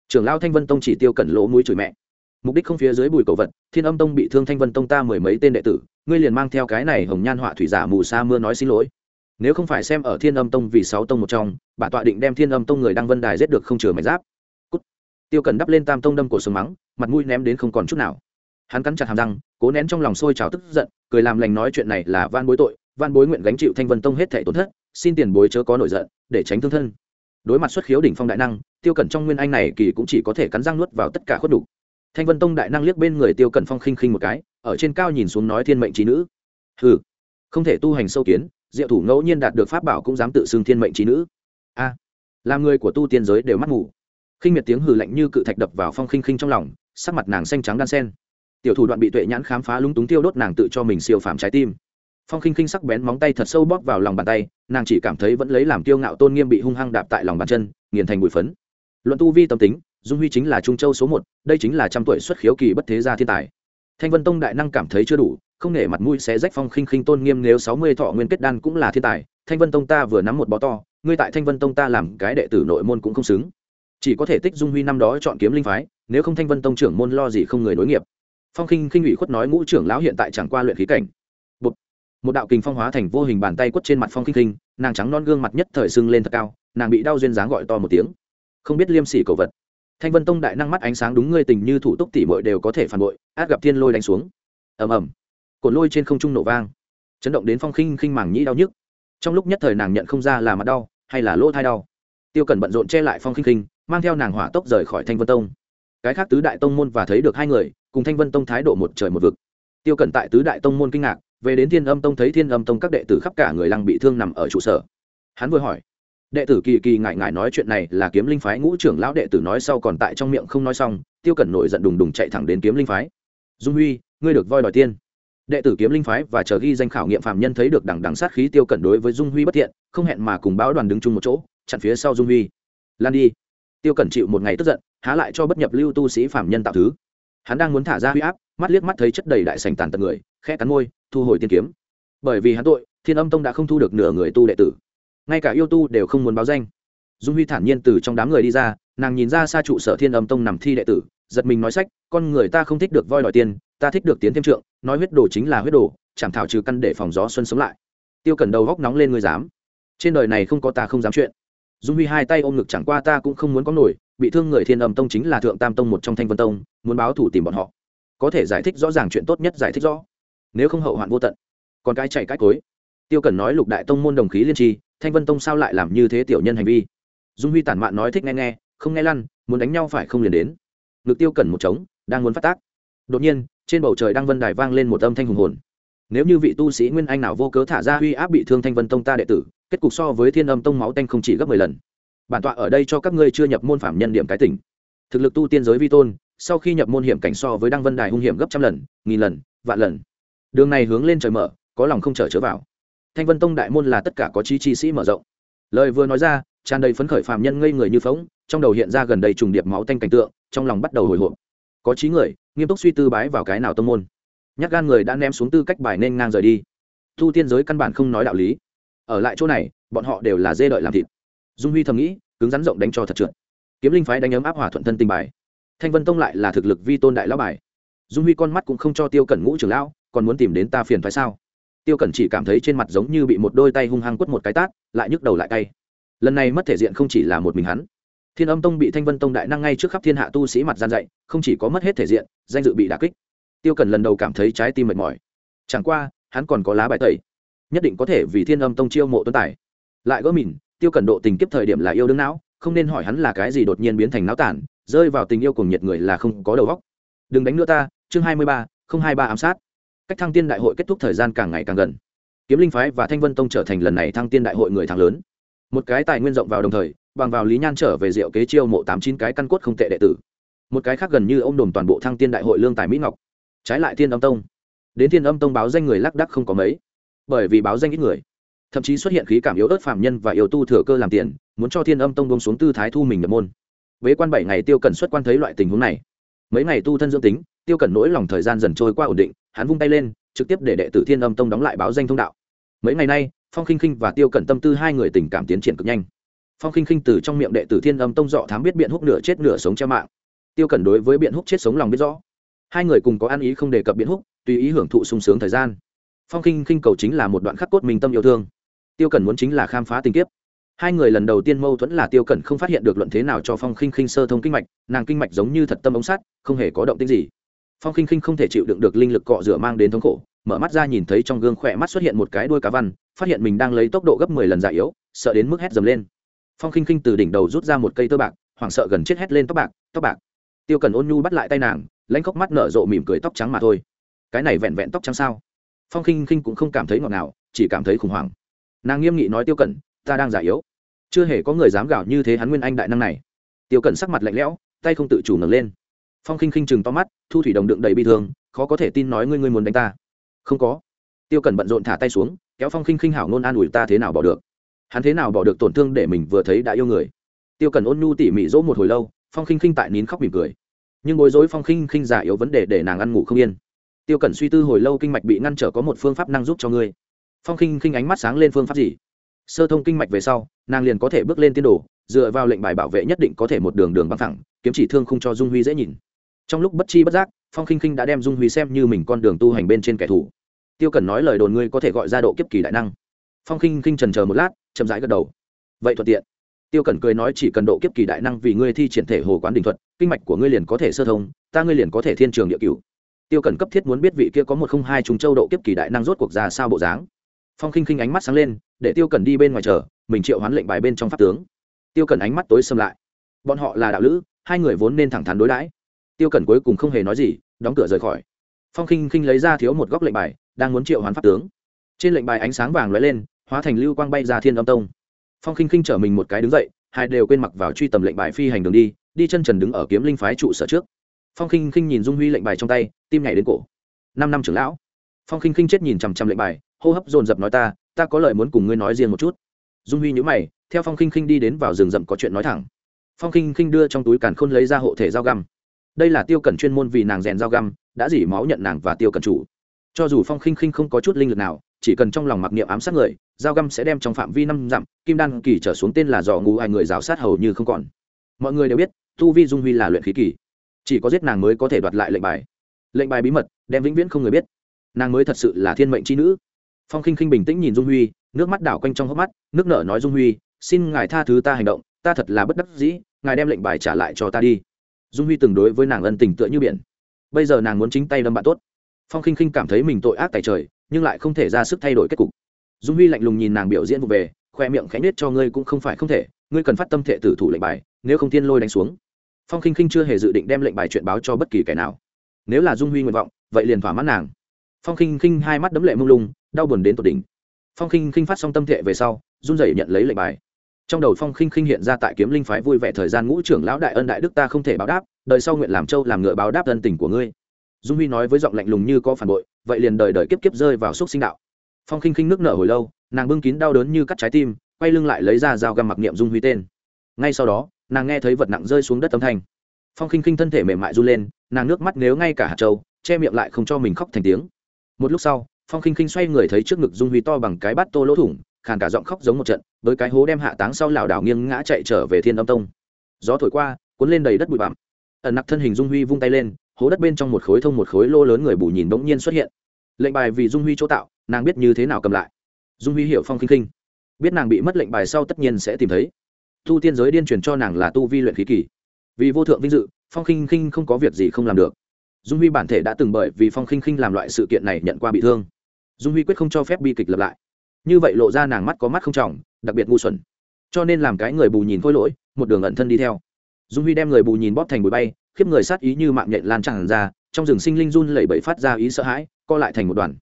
Trưởng lao thanh vân tông chỉ tiêu cẩn lỗ mũi chửi mẹ. Mục đích không phía dưới bùi cầu vật, thiên âm tông bị thương thanh vân tông ta mười mấy tên đệ tử, ngươi liền mang theo cái này hồng nhan họa thủy giả mù sa mưa nói xin lỗi nếu không phải xem ở thiên âm tông vì sáu tông một trong, bà tọa định đem thiên âm tông người đăng vân đài giết được không chừa mảnh giáp. Cút. tiêu cần đắp lên tam tông đâm cổ sừng mắng, mặt mũi ném đến không còn chút nào. Hắn cắn chặt hàm răng, cố nén trong lòng sôi trào tức giận, cười làm lành nói chuyện này là van bối tội, van bối nguyện gánh chịu thanh vân tông hết thể tổn thất, xin tiền bối chớ có nổi giận, để tránh thương thân. Đối mặt xuất khiếu đỉnh phong đại năng, tiêu cẩn trong nguyên anh này kỳ cũng chỉ có thể cắn răng nuốt vào tất cả khuất đủ. Thanh vân tông đại năng liếc bên người tiêu cẩn phong khinh khinh một cái, ở trên cao nhìn xuống nói thiên mệnh trí nữ. Hừ. Không thể tu hành sâu kiến diệu thủ ngẫu nhiên đạt được pháp bảo cũng dám tự xưng thiên mệnh trí nữ. A à, làm người của tu tiên giới đều mắt ngủ khinh miệt tiếng hừ lạnh như cự thạch đập vào phong khinh khinh trong lòng sắc mặt nàng xanh trắng đan sen. Tiểu thủ đoạn bị tuệ nhãn khám phá lúng túng tiêu đốt nàng tự cho mình siêu phàm trái tim. Phong khinh khinh sắc bén móng tay thật sâu bóp vào lòng bàn tay nàng chỉ cảm thấy vẫn lấy làm tiêu ngạo tôn nghiêm bị hung hăng đạp tại lòng bàn chân nghiền thành bụi phấn. Luận tu vi tâm tính dung huy chính là trung châu số một đây chính là trăm tuổi xuất khiếu kỳ bất thế gia thiên tài. Thanh vân tông đại năng cảm thấy chưa đủ không nể mặt mũi sẽ rách phong khinh khinh tôn nghiêm nếu sáu mươi thọ nguyên kết đan cũng là thiên tài. Thanh vân tông ta vừa nắm một bó to ngươi tại thanh vân tông ta làm cái đệ tử nội môn cũng không xứng. Chỉ có thể tích dung huy năm đó chọn kiếm linh phái nếu không thanh vân tông trưởng môn lo gì không người nối nghiệp. Phong khinh khinh ủy khuất nói ngũ trưởng lão hiện tại chẳng qua luyện khí cảnh. Một, một đạo kình phong hóa thành vô hình bàn tay quất trên mặt phong khinh khinh nàng trắng non gương mặt nhất thời sưng lên thật cao nàng bị đau duyên dáng gọi to một tiếng. Không biết liêm sỉ cầu vật. Thanh vân tông đại năng mắt ánh sáng đúng ngươi tình như thủ túc tỷ muội đều có thể phản bội át gặp thiên lôi đánh xuống. Ầm ầm cột lôi trên không trung nổ vang. Chấn động đến phong khinh khinh mảng nhĩ đau nhức. Trong lúc nhất thời nàng nhận không ra là mặt đau hay là lỗ thai đau. Tiêu cần bận rộn che lại phong khinh khinh, mang theo nàng hỏa tốc rời khỏi thanh vân tông. Cái khác tứ đại tông môn và thấy được hai người, cùng thanh vân tông thái độ một trời một vực. Tiêu cẩn tại tứ đại tông môn kinh ngạc, về đến thiên âm tông thấy thiên âm tông các đệ tử khắp cả người lăng bị thương nằm ở trụ sở. Hắn vừa hỏi, đệ tử kỳ kỳ ngại ngại nói chuyện này là kiếm linh phái ngũ trưởng lão đệ tử nói sau còn tại trong miệng không nói xong. Tiêu cẩn nổi giận đùng đùng chạy thẳng đến kiếm linh phái. Dung huy, ngươi được voi đòi tiên đệ tử kiếm linh phái và chờ ghi danh khảo nghiệm phạm nhân thấy được đằng đằng sát khí tiêu cẩn đối với dung huy bất thiện, không hẹn mà cùng báo đoàn đứng chung một chỗ, chặn phía sau dung huy. Lan đi. Tiêu cẩn chịu một ngày tức giận, há lại cho bất nhập lưu tu sĩ phạm nhân tạo thứ. Hắn đang muốn thả ra huy áp, mắt liếc mắt thấy chất đầy đại sành tàn tật người, khẽ cắn môi, thu hồi tiên kiếm. Bởi vì hắn tội, thiên âm tông đã không thu được nửa người tu đệ tử. Ngay cả yêu tu đều không muốn báo danh. Dung huy thản nhiên từ trong đám người đi ra, nàng nhìn ra xa trụ sở thiên âm tông nằm thi đệ tử, giật mình nói sách, con người ta không thích được voi đòi tiền ta thích được tiến thêm trượng, nói huyết đồ chính là huyết đồ chẳng thảo trừ căn để phòng gió xuân sống lại. Tiêu cần đầu góc nóng lên người dám. Trên đời này không có ta không dám chuyện. Dung huy hai tay ôm ngực chẳng qua ta cũng không muốn có nổi, bị thương người thiên âm tông chính là thượng tam tông một trong thanh vân tông, muốn báo thủ tìm bọn họ. Có thể giải thích rõ ràng chuyện tốt nhất giải thích rõ. Nếu không hậu hoạn vô tận. Còn cái chạy cách cối. Tiêu cần nói lục đại tông môn đồng khí liên tri, thanh vân tông sao lại làm như thế tiểu nhân hành vi? Dung huy tản mạn nói thích nghe nghe, không nghe lăn, muốn đánh nhau phải không liền đến. Ngực tiêu cần một trống, đang muốn phát tác đột nhiên, trên bầu trời đang vân đài vang lên một âm thanh hùng hồn. Nếu như vị tu sĩ nguyên anh nào vô cớ thả ra huy áp bị thương thanh vân tông ta đệ tử, kết cục so với thiên âm tông máu tanh không chỉ gấp mười lần. Bản tọa ở đây cho các ngươi chưa nhập môn phạm nhân điểm cái tỉnh. Thực lực tu tiên giới vi tôn, sau khi nhập môn hiểm cảnh so với đăng vân đài hung hiểm gấp trăm lần, nghìn lần, vạn lần. Đường này hướng lên trời mở, có lòng không trở trở vào. Thanh vân tông đại môn là tất cả có chi chi sĩ mở rộng. Lời vừa nói ra, tràn đầy phấn khởi phạm nhân ngây người như phóng trong đầu hiện ra gần đầy trùng điệp máu tanh cảnh tượng, trong lòng bắt đầu hồi hộp. Có trí người nghiêm túc suy tư bái vào cái nào tông môn. Nhắc gan người đã ném xuống tư cách bài nên ngang rời đi. Thu tiên giới căn bản không nói đạo lý. Ở lại chỗ này, bọn họ đều là dê đợi làm thịt. Dung huy thầm nghĩ, cứng rắn rộng đánh cho thật trượt. Kiếm linh phái đánh ấm áp hỏa thuận thân tình bài. Thanh vân tông lại là thực lực vi tôn đại lão bài. Dung huy con mắt cũng không cho tiêu cẩn ngũ trưởng lão, còn muốn tìm đến ta phiền phải sao? Tiêu cẩn chỉ cảm thấy trên mặt giống như bị một đôi tay hung hăng quất một cái tát, lại nhức đầu lại cay. Lần này mất thể diện không chỉ là một mình hắn thiên âm tông bị thanh vân tông đại năng ngay trước khắp thiên hạ tu sĩ mặt gian dạy, không chỉ có mất hết thể diện, danh dự bị đà kích. Tiêu cẩn lần đầu cảm thấy trái tim mệt mỏi. Chẳng qua, hắn còn có lá bài tẩy. Nhất định có thể vì thiên âm tông chiêu mộ tuân tài. Lại gỡ mìn, tiêu cẩn độ tình kiếp thời điểm là yêu đương não, không nên hỏi hắn là cái gì đột nhiên biến thành não tản rơi vào tình yêu cùng nhiệt người là không có đầu óc. Đừng đánh nữa ta, chương hai mươi ba, không hai ba ám sát. Cách thăng tiên đại hội kết thúc thời gian càng ngày càng gần. Kiếm linh phái và thanh vân tông trở thành lần này thăng tiên đại hội người thắng lớn. Một cái tài nguyên rộng vào đồng thời bằng vào lý nhan trở về diệu kế chiêu mộ tám chín cái căn cốt không tệ đệ tử. Một cái khác gần như ô m đồn toàn bộ thăng tiên đại hội lương tài mỹ ngọc. Trái lại thiên âm tông. Đến thiên âm tông báo danh người lác đắc không có mấy. Bởi vì báo danh ít người. Thậm chí xuất hiện khí cảm yếu ớt phạm nhân và yếu tu thừa cơ làm tiền, muốn cho thiên âm tông bông xuống tư thái thu mình nhập môn. Bế quan bảy ngày tiêu cẩn xuất quan thấy loại tình huống này. Mấy ngày tu thân dưỡng tính, tiêu cẩn nỗi lòng thời gian dần trôi qua ổn định, hắn vung tay lên, trực tiếp để đệ tử thiên âm tông đóng lại báo danh thông đạo. Mấy ngày nay, phong khinh khinh và tiêu cẩn tâm tư hai người tình cảm tiến triển cực nhanh phong khinh khinh từ trong miệng đệ tử thiên âm tông dọ thám biết biện húc nửa chết nửa sống treo mạng. Tiêu cẩn đối với biện húc chết sống lòng biết rõ. Hai người cùng có ăn ý không đề cập biện húc, tùy ý hưởng thụ sung sướng thời gian. Phong khinh khinh cầu chính là một đoạn khắc cốt mình tâm yêu thương. Tiêu cẩn muốn chính là khám phá tình kiếp. Hai người lần đầu tiên mâu thuẫn là tiêu cẩn không phát hiện được luận thế nào cho phong khinh khinh sơ thông kinh mạch, nàng kinh mạch giống như thật tâm ống sắt, không hề có động tích gì. Phong khinh khinh không thể chịu đựng được linh lực cọ rửa mang đến thống khổ, mở mắt ra nhìn thấy trong gương khỏe mắt xuất hiện một cái đuôi cá văn, phát hiện mình đang lấy tốc độ gấp mười lần già yếu, sợ đến mức hét dầm lên phong khinh khinh từ đỉnh đầu rút ra một cây tơ bạc, hoảng sợ gần chết hét lên, tóc bạc tóc bạc. Tiêu cần ôn nhu bắt lại tay nàng, lãnh khóc mắt nở rộ mỉm cười, tóc trắng mà thôi. Cái này vẹn vẹn tóc trắng sao? Phong khinh khinh cũng không cảm thấy ngọt ngào, chỉ cảm thấy khủng hoảng. Nàng nghiêm nghị nói, tiêu cẩn ta đang già yếu. Chưa hề có người dám gào như thế hắn nguyên anh đại năng này. Tiêu cẩn sắc mặt lạnh lẽo, tay không tự chủ ngẩng lên. Phong khinh khinh chừng to mắt, thu thủy đồng đựng đầy bi thương, khó có thể tin nói ngươi ngươi muốn đánh ta. Không có. Tiêu cẩn bận rộn thả tay xuống, kéo phong khinh khinh hảo ngôn an ủi, ta thế nào bỏ được? Hắn thế nào bỏ được tổn thương để mình vừa thấy đã yêu người? Tiêu cần ôn nhu tỉ mỉ dỗ một hồi lâu, phong khinh khinh tại nín khóc mỉm cười. Nhưng bối rối phong khinh khinh giả yếu vấn đề để nàng ăn ngủ không yên. Tiêu cần suy tư hồi lâu kinh mạch bị ngăn trở có một phương pháp năng giúp cho ngươi. Phong khinh khinh ánh mắt sáng lên phương pháp gì? Sơ thông kinh mạch về sau, nàng liền có thể bước lên tiên đồ, dựa vào lệnh bài bảo vệ nhất định có thể một đường đường băng thẳng, kiếm chỉ thương không cho dung huy dễ nhìn. Trong lúc bất chi bất giác, phong khinh khinh đã đem dung huy xem như mình con đường tu hành bên trên kẻ thù. Tiêu cần nói lời đồn ngươi có thể gọi ra độ kiếp kỳ đại năng. Phong khinh khinh trần chờ một lát chậm rãi gật đầu. Vậy thuận tiện. Tiêu cẩn cười nói chỉ cần độ kiếp kỳ đại năng vì ngươi thi triển thể hồ quán đình thuật, kinh mạch của ngươi liền có thể sơ thông, ta ngươi liền có thể thiên trường địa cửu. Tiêu cẩn cấp thiết muốn biết vị kia có một không hai trùng châu độ kiếp kỳ đại năng rốt cuộc ra sao bộ dáng. Phong khinh khinh ánh mắt sáng lên, để tiêu cẩn đi bên ngoài chờ, mình triệu hoán lệnh bài bên trong pháp tướng. Tiêu cẩn ánh mắt tối xâm lại. Bọn họ là đạo lữ, hai người vốn nên thẳng thắn đối đãi. Tiêu cẩn cuối cùng không hề nói gì, đóng cửa rời khỏi. Phong khinh khinh lấy ra thiếu một góc lệnh bài, đang muốn triệu hoán pháp tướng. Trên lệnh bài ánh sáng vàng lóe lên hóa thành lưu quang bay ra thiên âm tông. Phong khinh khinh chở mình một cái đứng dậy, hai đều quên mặc vào truy tầm lệnh bài phi hành đường đi đi chân trần đứng ở kiếm linh phái trụ sở trước. Phong khinh khinh nhìn dung huy lệnh bài trong tay, tim nhảy đến cổ. Năm năm trưởng lão. Phong khinh khinh chết nhìn chằm chằm lệnh bài, hô hấp dồn dập nói ta ta có lời muốn cùng ngươi nói riêng một chút. Dung huy nhữ mày, theo phong khinh khinh đi đến vào rừng rậm có chuyện nói thẳng. Phong khinh khinh đưa trong túi càn khôn lấy ra hộ thể dao găm. Đây là tiêu cẩn chuyên môn vì nàng rèn dao găm, đã dỉ máu nhận nàng và tiêu cẩn chủ. Cho dù phong khinh khinh không có chút linh lực nào, chỉ cần trong lòng mặc niệm ám sát người dao găm sẽ đem trong phạm vi năm dặm, kim đan kỳ trở xuống tên là dò ngũ ai người rào sát hầu như không còn. Mọi người đều biết, tu vi dung huy là luyện khí kỳ. Chỉ có giết nàng mới có thể đoạt lại lệnh bài. Lệnh bài bí mật, đem vĩnh viễn không người biết. Nàng mới thật sự là thiên mệnh c h i nữ. Phong khinh khinh bình tĩnh nhìn dung huy, nước mắt đảo quanh trong hốc mắt, nước nở nói dung huy, xin ngài tha thứ ta hành động, ta thật là bất đắc dĩ, ngài đem lệnh bài trả lại cho ta đi. Dung huy từng đối với nàng ân tình tựa như biển. Bây giờ nàng muốn chính tay đâm bạn tốt. Phong khinh khinh cảm thấy mình tội ác tại trời, nhưng lại không thể ra sức thay đổi kết cục dung huy lạnh lùng nhìn nàng biểu diễn vụ về, khoe miệng khẽ nết cho ngươi cũng không phải không thể, ngươi cần phát tâm thể tử thủ lệnh bài, nếu không tiên lôi đánh xuống. Phong khinh khinh chưa hề dự định đem lệnh bài chuyện báo cho bất kỳ kẻ nào. Nếu là dung huy nguyện vọng, vậy liền thỏa mãn nàng. Phong khinh khinh hai mắt đấm lệ mông lung, đau buồn đến tột đỉnh. Phong khinh khinh phát xong tâm thệ về sau, run rẩy nhận lấy lệnh bài. Trong đầu phong khinh khinh hiện ra tại kiếm linh phái vui vẻ thời gian ngũ trưởng lão đại ân đại đức ta không thể báo đáp, đời sau nguyện làm châu làm ngựa báo đáp ân tình của ngươi. Dung huy nói với giọng lạnh lùng như có phản bội, vậy liền đời đời kiếp kiếp rơi vào xúc sinh đạo phong khinh khinh nước nở hồi lâu, nàng bưng kín đau đớn như cắt trái tim, quay lưng lại lấy ra dao găm mặc niệm dung huy tên. Ngay sau đó, nàng nghe thấy vật nặng rơi xuống đất âm thanh. Phong khinh khinh thân thể mềm mại run lên, nàng nước mắt nếu ngay cả hạt trâu che miệng lại không cho mình khóc thành tiếng. Một lúc sau, phong khinh khinh xoay người thấy trước ngực dung huy to bằng cái bát tô lỗ thủng, khàn cả giọng khóc giống một trận, với cái hố đem hạ táng sau lảo đảo nghiêng ngã chạy trở về thiên âm tông. Gió thổi qua, cuốn lên đầy đất bụi bặm. Ẩn nặc thân hình dung huy vung tay lên, hố đất bên trong một khối thông một khối lô lớn người bù nhìn bỗng nhiên xuất hiện. Lệnh bài vì dung huy chỗ tạo nàng biết như thế nào cầm lại. Dung huy hiểu phong khinh khinh. Biết nàng bị mất lệnh bài sau tất nhiên sẽ tìm thấy. Tu tiên giới điên truyền cho nàng là tu vi luyện khí kỳ. Vì vô thượng vinh dự, phong khinh khinh không có việc gì không làm được. Dung huy bản thể đã từng bởi vì phong khinh khinh làm loại sự kiện này nhận qua bị thương. Dung huy quyết không cho phép bi kịch lập lại. Như vậy lộ ra nàng mắt có mắt không trọng, đặc biệt ngu xuẩn. Cho nên làm cái người bù nhìn khôi lỗi, một đường ẩn thân đi theo. Dung huy đem người bù nhìn bóp thành bụi bay, khiếp người sát ý như mạng nhện lan tràn ra, trong rừng sinh linh run lẩy bẩy phát ra ý sợ hãi, co lại thành một đoàn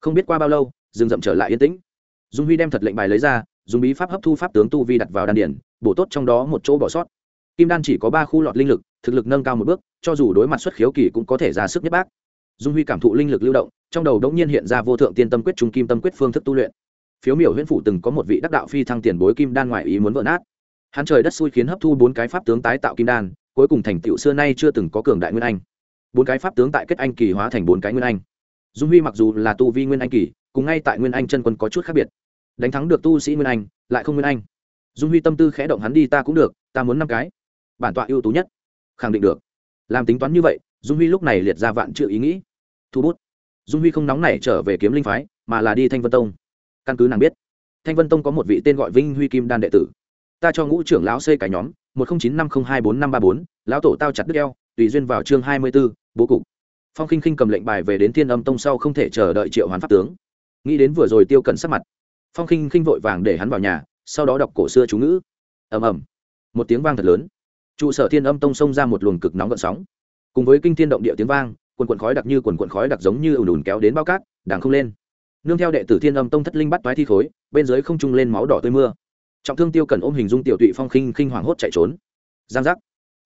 không biết qua bao lâu, rừng rậm trở lại yên tĩnh. Dung huy đem thật lệnh bài lấy ra, dùng bí pháp hấp thu pháp tướng tu vi đặt vào đan điển bổ tốt trong đó một chỗ bỏ sót. Kim đan chỉ có ba khu lọt linh lực, thực lực nâng cao một bước, cho dù đối mặt xuất khiếu kỳ cũng có thể ra sức nhất bác. Dung huy cảm thụ linh lực lưu động, trong đầu đống nhiên hiện ra vô thượng tiên tâm quyết trung kim tâm quyết phương thức tu luyện. Phiếu miểu huyễn phủ từng có một vị đắc đạo phi thăng tiền bối kim đan ngoại ý muốn vỡ nát. Hắn trời đất xui khiến hấp thu bốn cái pháp tướng tái tạo kim đan, cuối cùng thành tựu xưa nay chưa từng có cường đại nguyên anh. Bốn cái pháp tướng tại kết anh kỳ hóa thành bốn cái nguyên anh dung huy mặc dù là tu vi nguyên anh kỳ, cùng ngay tại nguyên anh chân quân có chút khác biệt. Đánh thắng được tu sĩ nguyên anh, lại không nguyên anh. Dung huy tâm tư khẽ động hắn đi, ta cũng được, ta muốn năm cái. Bản tọa ưu tú nhất. Khẳng định được. Làm tính toán như vậy, dung huy lúc này liệt ra vạn chữ ý nghĩ. Thu bút. Dung huy không nóng này trở về kiếm linh phái, mà là đi thanh vân tông. Căn cứ nàng biết, thanh vân tông có một vị tên gọi vinh huy kim đan đệ tử. Ta cho ngũ trưởng lão xây cái nhóm, một nghìn chín năm không hai bốn năm ba bốn, lão tổ tao chặt đứt eo, tùy duyên vào chương hai mươi b ố bố cục phong khinh khinh cầm lệnh bài về đến thiên âm tông sau không thể chờ đợi triệu hoán pháp tướng. Nghĩ đến vừa rồi tiêu cẩn sắc mặt, phong khinh khinh vội vàng để hắn vào nhà, sau đó đọc cổ xưa chú ngữ. Ầm ầm. Một tiếng vang thật lớn. Trụ sở thiên âm tông xông ra một luồng cực nóng gợn sóng. Cùng với kinh thiên động địa tiếng vang, quần quần khói đặc như quần quần khói đặc giống như ùn ùn kéo đến bao cát đàng không lên. Nương theo đệ tử thiên âm tông thất linh bắt toái thi khối, bên dưới không trung lên máu đỏ tươi mưa. Trọng thương tiêu cần ôm hình dung tiểu tụy phong khinh khinh hoảng hốt chạy trốn. Giang giác.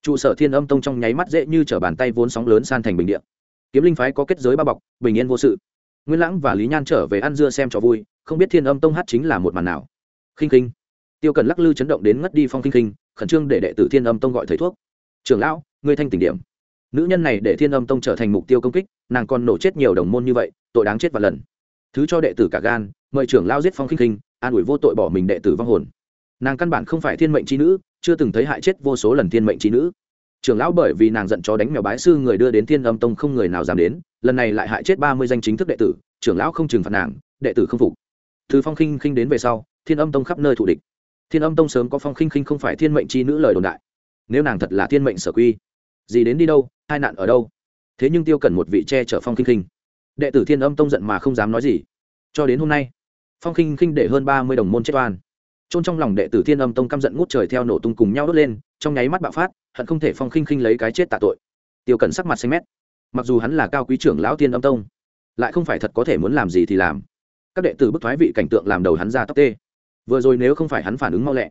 Trụ sở thiên âm tông trong nháy mắt dễ như t bàn tay vốn sóng lớn san thành bình điện kiếm linh phái có kết giới bao bọc, bình yên vô sự. Nguyên lãng và lý nhan trở về ăn dưa xem cho vui, không biết thiên âm tông hát chính là một màn nào. Khinh khinh. Tiêu cần lắc lư chấn động đến ngất đi phong khinh khinh, khẩn trương để đệ tử thiên âm tông gọi thầy thuốc. Trưởng lão, ngươi thanh tỉnh điểm. Nữ nhân này để thiên âm tông trở thành mục tiêu công kích, nàng còn nổ chết nhiều đồng môn như vậy, tội đáng chết và lần. Thứ cho đệ tử cả gan, mời trưởng lao giết phong khinh khinh, an ủi vô tội bỏ mình đệ tử vong hồn. Nàng căn bản không phải thiên mệnh trí nữ, chưa từng thấy hại chết vô số lần thiên mệnh trí nữ trưởng lão bởi vì nàng giận chó đánh mèo bái sư người đưa đến thiên âm tông không người nào dám đến, lần này lại hại chết ba mươi danh chính thức đệ tử, trưởng lão không trừng phạt nàng, đệ tử không phục. Từ phong khinh khinh đến về sau, thiên âm tông khắp nơi thủ địch. Thiên âm tông sớm có phong khinh khinh không phải thiên mệnh chi nữ lời đồn đại. Nếu nàng thật là thiên mệnh sở quy, gì đến đi đâu, hai nạn ở đâu? Thế nhưng tiêu cần một vị che chở phong khinh khinh. Đệ tử thiên âm tông giận mà không dám nói gì. Cho đến hôm nay, phong khinh khinh để hơn ba mươi đồng môn chết oan trôn trong lòng đệ tử thiên âm tông căm giận ngút trời theo nổ tung cùng nhau đốt lên, trong nháy mắt bạo phát, hận không thể phong khinh khinh lấy cái chết tạ tội. Tiêu cẩn sắc mặt xanh mét. Mặc dù hắn là cao quý trưởng lão thiên âm tông, lại không phải thật có thể muốn làm gì thì làm. Các đệ tử bức thoái vị cảnh tượng làm đầu hắn ra tóc tê. Vừa rồi nếu không phải hắn phản ứng mau lẹ,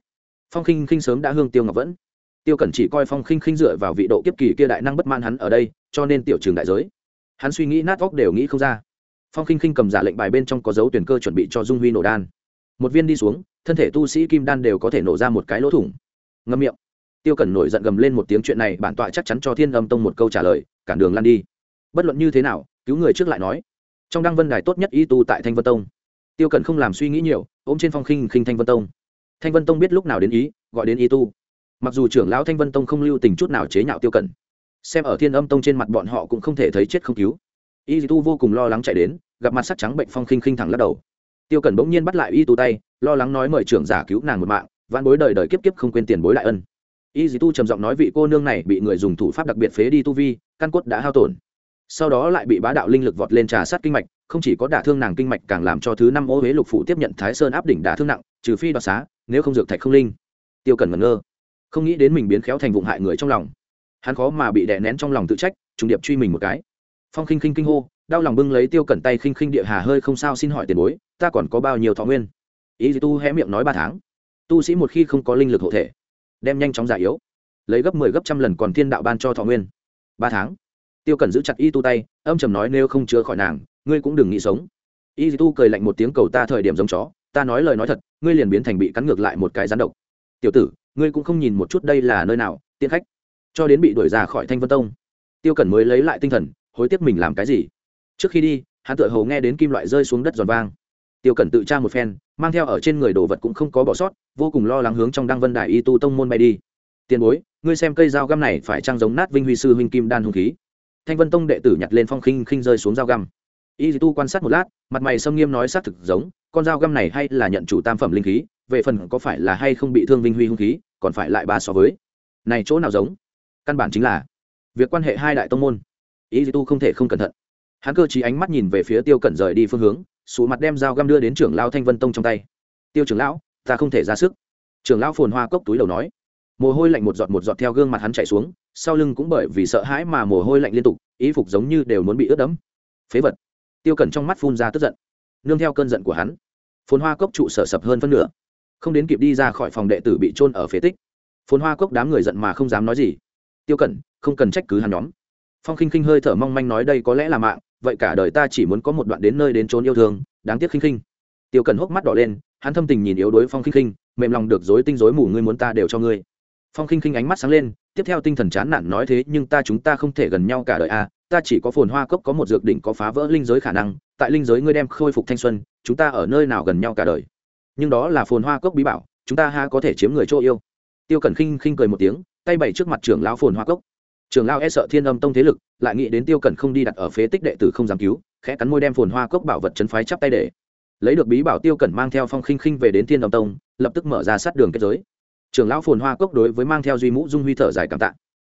phong khinh khinh sớm đã hương tiêu ngọc vẫn. Tiêu cẩn chỉ coi phong khinh khinh dựa vào vị độ kiếp kỳ kia đại năng bất man hắn ở đây, cho nên tiểu trường đại giới. Hắn suy nghĩ nát óc đều nghĩ không ra. Phong khinh khinh cầm giả lệnh bài bên trong có dấu tuyển cơ chuẩn bị cho dung huy nổ đan một viên đi xuống, thân thể tu sĩ kim đan đều có thể nổ ra một cái lỗ thủng. Ngâm miệng. Tiêu cẩn nổi giận gầm lên một tiếng chuyện này, bản tọa chắc chắn cho thiên âm tông một câu trả lời, cản đường lan đi. Bất luận như thế nào, cứu người trước lại nói. Trong đăng vân đài tốt nhất y tu tại thanh vân tông. Tiêu cẩn không làm suy nghĩ nhiều, ôm trên phong khinh khinh thanh vân tông. Thanh vân tông biết lúc nào đến ý, gọi đến y tu. Mặc dù trưởng lão thanh vân tông không lưu tình chút nào chế nhạo tiêu cẩn, xem ở thiên âm tông trên mặt bọn họ cũng không thể thấy chết không cứu. Y tu vô cùng lo lắng chạy đến, gặp mặt sắc trắng bệnh phong khinh khinh thẳng lắc đầu tiêu cẩn bỗng nhiên bắt lại y tu tay, lo lắng nói mời trưởng giả cứu nàng một mạng, vãn bối đời đời kiếp kiếp không quên tiền bối lại ân. Y dì tu trầm giọng nói vị cô nương này bị người dùng thủ pháp đặc biệt phế đi tu vi, căn cốt đã hao tổn. Sau đó lại bị bá đạo linh lực vọt lên trà sát kinh mạch, không chỉ có đả thương nàng kinh mạch càng làm cho thứ năm ô huế lục phụ tiếp nhận thái sơn áp đỉnh đả thương nặng, trừ phi đoạt xá, nếu không dược thạch không linh. Tiêu cần ngẩn ngơ, không nghĩ đến mình biến khéo thành vụng hại người trong lòng. Hắn khó mà bị đè nén trong lòng tự trách, trùng điệp truy mình một cái. Phong khinh khinh kinh hô đau lòng bưng lấy tiêu cẩn tay khinh khinh địa hà hơi không sao xin hỏi tiền bối, ta còn có bao nhiêu thọ nguyên? Ý tu hé miệng nói ba tháng. Tu sĩ một khi không có linh lực hộ thể, đem nhanh chóng giải yếu, lấy gấp mười 10 gấp trăm lần còn thiên đạo ban cho thọ nguyên. Ba tháng. Tiêu cẩn giữ chặt y tu tay, âm trầm nói nếu không chữa khỏi nàng, ngươi cũng đừng nghĩ sống. Y tu cười lạnh một tiếng cầu ta thời điểm giống chó, ta nói lời nói thật, ngươi liền biến thành bị cắn ngược lại một cái rắn độc. Tiểu tử, ngươi cũng không nhìn một chút đây là nơi nào tiên khách. Cho đến bị đuổi ra khỏi thanh vân tông, tiêu cẩn mới lấy lại tinh thần, hối tiếc mình làm cái gì? Trước khi đi, hắn tự hầu nghe đến kim loại rơi xuống đất giòn vang. Tiêu cẩn tự tra một phen, mang theo ở trên người đồ vật cũng không có bỏ sót, vô cùng lo lắng hướng trong đăng vân đại y tu tông môn bay đi. Tiền bối, ngươi xem cây dao găm này phải trang giống nát vinh huy sư huynh kim đan hung khí. Thanh vân tông đệ tử nhặt lên phong khinh khinh rơi xuống dao găm. Y tu quan sát một lát, mặt mày sâm nghiêm nói xác thực giống, con dao găm này hay là nhận chủ tam phẩm linh khí, về phần có phải là hay không bị thương vinh huy hung khí, còn phải lại ba so với. Này chỗ nào giống? Căn bản chính là việc quan hệ hai đại tông môn. Y tu không thể không cẩn thận hắn cơ chí ánh mắt nhìn về phía tiêu cẩn rời đi phương hướng, sụ mặt đem dao găm đưa đến trưởng lao thanh vân tông trong tay. Tiêu trưởng lão, ta không thể ra sức. Trưởng lão phồn hoa cốc túi đầu nói. Mồ hôi lạnh một giọt một giọt theo gương mặt hắn chạy xuống, sau lưng cũng bởi vì sợ hãi mà mồ hôi lạnh liên tục ý phục giống như đều muốn bị ướt đẫm. Phế vật. Tiêu cẩn trong mắt phun ra tức giận. Nương theo cơn giận của hắn, phồn hoa cốc trụ sở sập hơn phân nửa. Không đến kịp đi ra khỏi phòng đệ tử bị trôn ở phế tích, phồn hoa cốc đám người giận mà không dám nói gì. Tiêu cẩn, không cần trách cứ hắn nhóm. Phong khinh khinh hơi thở mong manh nói, đây có lẽ là mạng vậy cả đời ta chỉ muốn có một đoạn đến nơi đến trốn yêu thương, đáng tiếc khinh khinh. Tiêu cẩn hốc mắt đỏ lên, hắn thâm tình nhìn yếu đối phong khinh khinh, mềm lòng được dối tinh dối mù, ngươi muốn ta đều cho ngươi. Phong khinh khinh ánh mắt sáng lên, tiếp theo tinh thần chán nản nói thế, nhưng ta chúng ta không thể gần nhau cả đời a ta chỉ có phồn hoa cốc, có một dược đỉnh, có phá vỡ linh giới khả năng, tại linh giới ngươi đem khôi phục thanh xuân, chúng ta ở nơi nào gần nhau cả đời? Nhưng đó là phồn hoa cốc bí bảo, chúng ta ha có thể chiếm người chỗ yêu? Tiêu cẩn khinh khinh cười một tiếng, tay bày trước mặt trưởng lão phồn hoa cốc trưởng lão e sợ thiên âm tông thế lực, lại nghĩ đến tiêu cẩn không đi đặt ở phế tích đệ tử không dám cứu, khẽ cắn môi đem phồn hoa cốc bảo vật chấn phái chắp tay để. Lấy được bí bảo tiêu cẩn mang theo phong khinh khinh về đến thiên âm tông, lập tức mở ra sát đường kết giới. Trưởng lão phồn hoa cốc đối với mang theo duy mũ dung huy thở dài cảm tạ.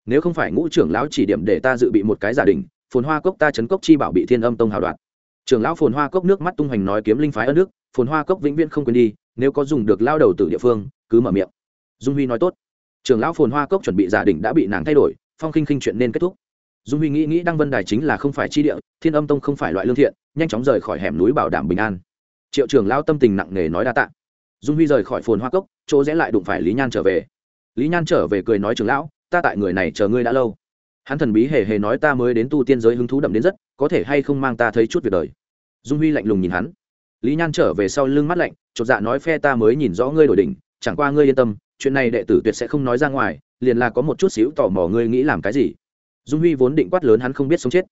Nếu không phải ngũ trưởng lão chỉ điểm để ta dự bị một cái giả đình phồn hoa cốc ta chấn cốc chi bảo bị thiên âm tông hào đoạt. Trưởng lão phồn hoa cốc nước mắt tung hoành nói kiếm linh phái ở nước, phồn hoa cốc vĩnh viễn không quên đi, nếu có dùng được lao đầu từ địa phương, cứ mở miệng. Dung huy nói tốt. Trưởng lão phồn hoa cốc chuẩn bị giả đỉnh đã bị nàng thay đổi phong khinh khinh chuyện nên kết thúc. Dung huy nghĩ nghĩ đăng vân đài chính là không phải chi địa, thiên âm tông không phải loại lương thiện, nhanh chóng rời khỏi hẻm núi bảo đảm bình an. Triệu trưởng lão tâm tình nặng nề nói đa tạ. Dung huy rời khỏi phồn hoa cốc, chỗ rẽ lại đụng phải lý nhan trở về. Lý nhan trở về cười nói trưởng lão, ta tại người này chờ ngươi đã lâu. Hắn thần bí hề hề nói ta mới đến tu tiên giới hứng thú đậm đến rất, có thể hay không mang ta thấy chút việc đời. Dung huy lạnh lùng nhìn hắn. Lý nhan trở về sau lưng mắt lạnh, chột dạ nói phe ta mới nhìn rõ ngươi đổi đỉnh, chẳng qua ngươi yên tâm, chuyện này đệ tử tuyệt sẽ không nói ra ngoài liền là có một chút xíu tò mò ngươi nghĩ làm cái gì. Dung huy vốn định quát lớn hắn không biết sống chết.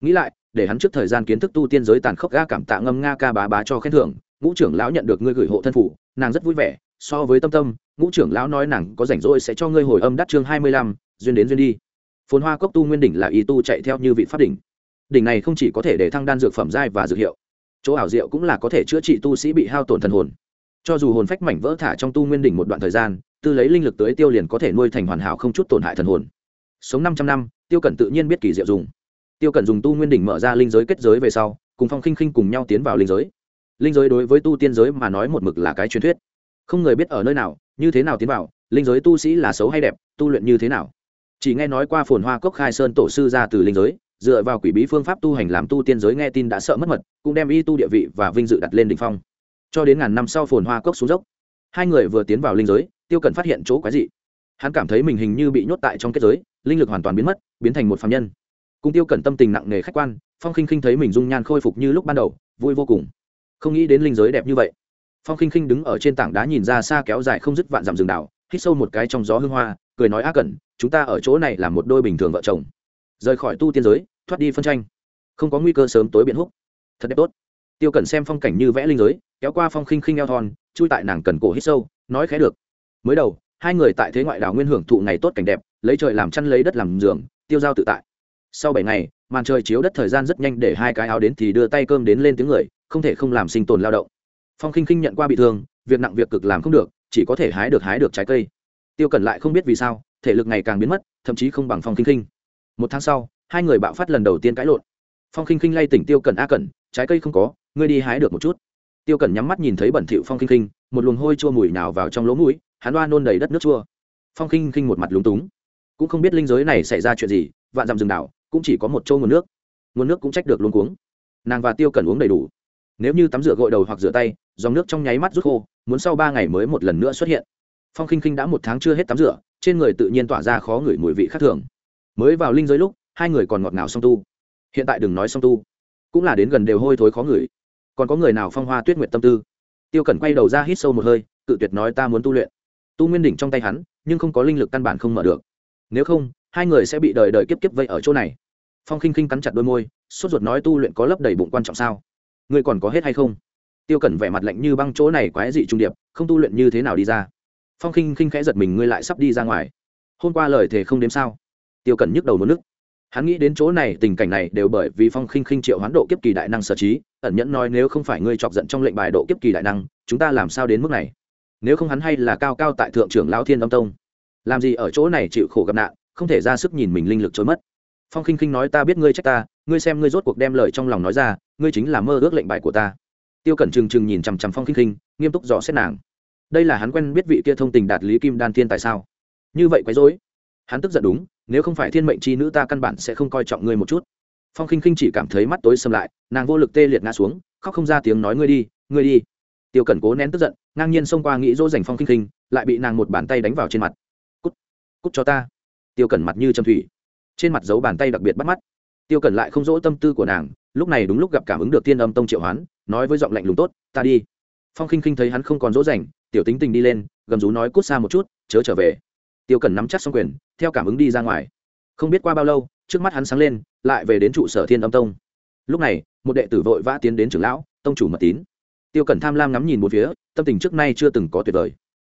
Nghĩ lại, để hắn trước thời gian kiến thức tu tiên giới tàn khốc ga cảm tạ ngâm nga ca bá bá cho khen thưởng, ngũ trưởng lão nhận được ngươi gửi hộ thân phủ, nàng rất vui vẻ, so với tâm tâm, ngũ trưởng lão nói nàng có rảnh rỗi sẽ cho ngươi hồi âm đắt chương hai mươi lăm, duyên đến duyên đi. Phồn hoa cốc tu nguyên đỉnh là y tu chạy theo như vị pháp đỉnh. Đỉnh này không chỉ có thể để thăng đan dược phẩm giai và dược hiệu, chỗ ảo diệu cũng là có thể chữa trị tu sĩ bị hao tổn thần hồn. Cho dù hồn phách mảnh vỡ thả trong tu nguyên đỉnh một đoạn thời gian tư lấy linh lực tới tiêu liền có thể nuôi thành hoàn hảo không chút tổn hại thần hồn. Sống năm trăm năm, tiêu cẩn tự nhiên biết kỳ diệu dùng. Tiêu cẩn dùng tu nguyên đỉnh mở ra linh giới kết giới về sau, cùng phong khinh khinh cùng nhau tiến vào linh giới. Linh giới đối với tu tiên giới mà nói một mực là cái truyền thuyết. Không người biết ở nơi nào, như thế nào tiến vào, linh giới tu sĩ là xấu hay đẹp, tu luyện như thế nào. Chỉ nghe nói qua phồn hoa cốc khai sơn tổ sư ra từ linh giới, dựa vào quỷ bí phương pháp tu hành làm tu tiên giới nghe tin đã sợ mất mật, cũng đem y tu địa vị và vinh dự đặt lên đ ỉ n h phong. Cho đến ngàn năm sau phồn hoa cốc xuống dốc, hai người vừa tiến vào linh giới tiêu cần phát hiện chỗ quái dị. Hắn cảm thấy mình hình như bị nhốt tại trong kết giới, linh lực hoàn toàn biến mất, biến thành một phạm nhân. Cùng tiêu cẩn tâm tình nặng nề khách quan, phong khinh khinh thấy mình dung nhan khôi phục như lúc ban đầu, vui vô cùng. Không nghĩ đến linh giới đẹp như vậy. Phong khinh khinh đứng ở trên tảng đá nhìn ra xa kéo dài không dứt vạn dặm rừng đảo, hít sâu một cái trong gió hương hoa, cười nói a cẩn, chúng ta ở chỗ này là một đôi bình thường vợ chồng. Rời khỏi tu tiên giới, thoát đi phân tranh. Không có nguy cơ sớm tối biện húc. Thật đẹp tốt. Tiêu cẩn xem phong cảnh như vẽ linh giới, kéo qua phong khinh khinh eo thon, chui tại nàng cần cổ hít sâu, nói khẽ được mới đầu, hai người tại thế ngoại đảo nguyên hưởng thụ ngày tốt cảnh đẹp, lấy trời làm chăn lấy đất làm giường, tiêu dao tự tại. Sau bảy ngày, màn trời chiếu đất thời gian rất nhanh để hai cái áo đến thì đưa tay cơm đến lên tiếng người, không thể không làm sinh tồn lao động. Phong khinh khinh nhận qua bị thương, việc nặng việc cực làm không được, chỉ có thể hái được hái được trái cây. Tiêu cẩn lại không biết vì sao, thể lực ngày càng biến mất, thậm chí không bằng phong khinh khinh. Một tháng sau, hai người bạo phát lần đầu tiên cãi lộn. Phong khinh khinh lay tỉnh tiêu cẩn a cẩn, trái cây không có, ngươi đi hái được một chút. Tiêu cẩn nhắm mắt nhìn thấy bẩn thỉu phong khinh khinh, một luồng hôi chua mùi nào vào trong lỗ mũi hắn đoa nôn đầy đất nước chua. Phong khinh khinh một mặt lúng túng. Cũng không biết linh giới này xảy ra chuyện gì, vạn dặm rừng đảo, cũng chỉ có một châu nguồn nước. Nguồn nước cũng trách được luôn cuống. Nàng và tiêu cần uống đầy đủ. Nếu như tắm rửa gội đầu hoặc rửa tay, dòng nước trong nháy mắt rút khô, muốn sau ba ngày mới một lần nữa xuất hiện. Phong khinh khinh đã một tháng chưa hết tắm rửa, trên người tự nhiên tỏa ra khó ngửi mùi vị khác thường. Mới vào linh giới lúc, hai người còn ngọt ngào song tu. Hiện tại đừng nói song tu, cũng là đến gần đều hôi thối khó ngửi. Còn có người nào phong hoa tuyết nguyện tâm tư? Tiêu cẩn quay đầu ra hít sâu một hơi, cự tuyệt nói ta muốn tu luyện tu nguyên đỉnh trong tay hắn, nhưng không có linh lực căn bản không mở được. Nếu không, hai người sẽ bị đời đời kiếp kiếp vây ở chỗ này. Phong khinh khinh cắn chặt đôi môi, sốt ruột nói tu luyện có lấp đầy bụng quan trọng sao? Ngươi còn có hết hay không? Tiêu cẩn vẻ mặt lạnh như băng chỗ này quái dị trung điệp, không tu luyện như thế nào đi ra. Phong khinh khinh khẽ giật mình, ngươi lại sắp đi ra ngoài. Hôm qua lời thề không đếm sao? Tiêu cẩn nhức đầu một nước. Hắn nghĩ đến chỗ này, tình cảnh này đều bởi vì phong khinh khinh triệu hoán độ kiếp kỳ đại năng sở trí, ẩn nhẫn nói nếu không phải ngươi chọc giận trong lệnh bài độ kiếp kỳ đại năng, chúng ta làm sao đến mức này? Nếu không hắn hay là cao cao tại thượng trưởng lão thiên âm tông. Làm gì ở chỗ này chịu khổ gặp nạn, không thể ra sức nhìn mình linh lực trôi mất. Phong khinh khinh nói ta biết ngươi trách ta, ngươi xem ngươi rốt cuộc đem lời trong lòng nói ra, ngươi chính là mơ ước lệnh bài của ta. Tiêu cẩn trừng trừng nhìn chằm chằm phong khinh khinh, nghiêm túc dò xét nàng. Đây là hắn quen biết vị kia thông tình đạt lý kim đan thiên tại sao? Như vậy quấy rối. Hắn tức giận đúng, nếu không phải thiên mệnh chi nữ ta căn bản sẽ không coi trọng ngươi một chút. Phong khinh khinh chỉ cảm thấy mắt tối xâm lại, nàng vô lực tê liệt ngã xuống, khóc không ra tiếng nói ngươi đi ngươi đi tiêu cẩn cố nén tức giận, ngang nhiên xông qua nghĩ dỗ dành phong khinh khinh, lại bị nàng một bàn tay đánh vào trên mặt. Cút cút cho ta. Tiêu cẩn mặt như châm thủy, trên mặt dấu bàn tay đặc biệt bắt mắt. Tiêu cẩn lại không dỗ tâm tư của nàng, lúc này đúng lúc gặp cảm ứng được tiên âm tông triệu hoán, nói với giọng lạnh lùng tốt, ta đi. Phong khinh khinh thấy hắn không còn dỗ dành, tiểu tính tình đi lên, gầm rú nói, cút xa một chút, chớ trở về. Tiêu Cẩn nắm chắc xong quyền, theo cảm ứng đi ra ngoài. Không biết qua bao lâu, trước mắt hắn sáng lên, lại về đến trụ sở thiên âm tông. Lúc này, một đệ tử vội vã tiến đến trưởng lão, tông chủ mật tín tiêu cẩn tham lam ngắm nhìn một phía, tâm tình trước nay chưa từng có tuyệt vời.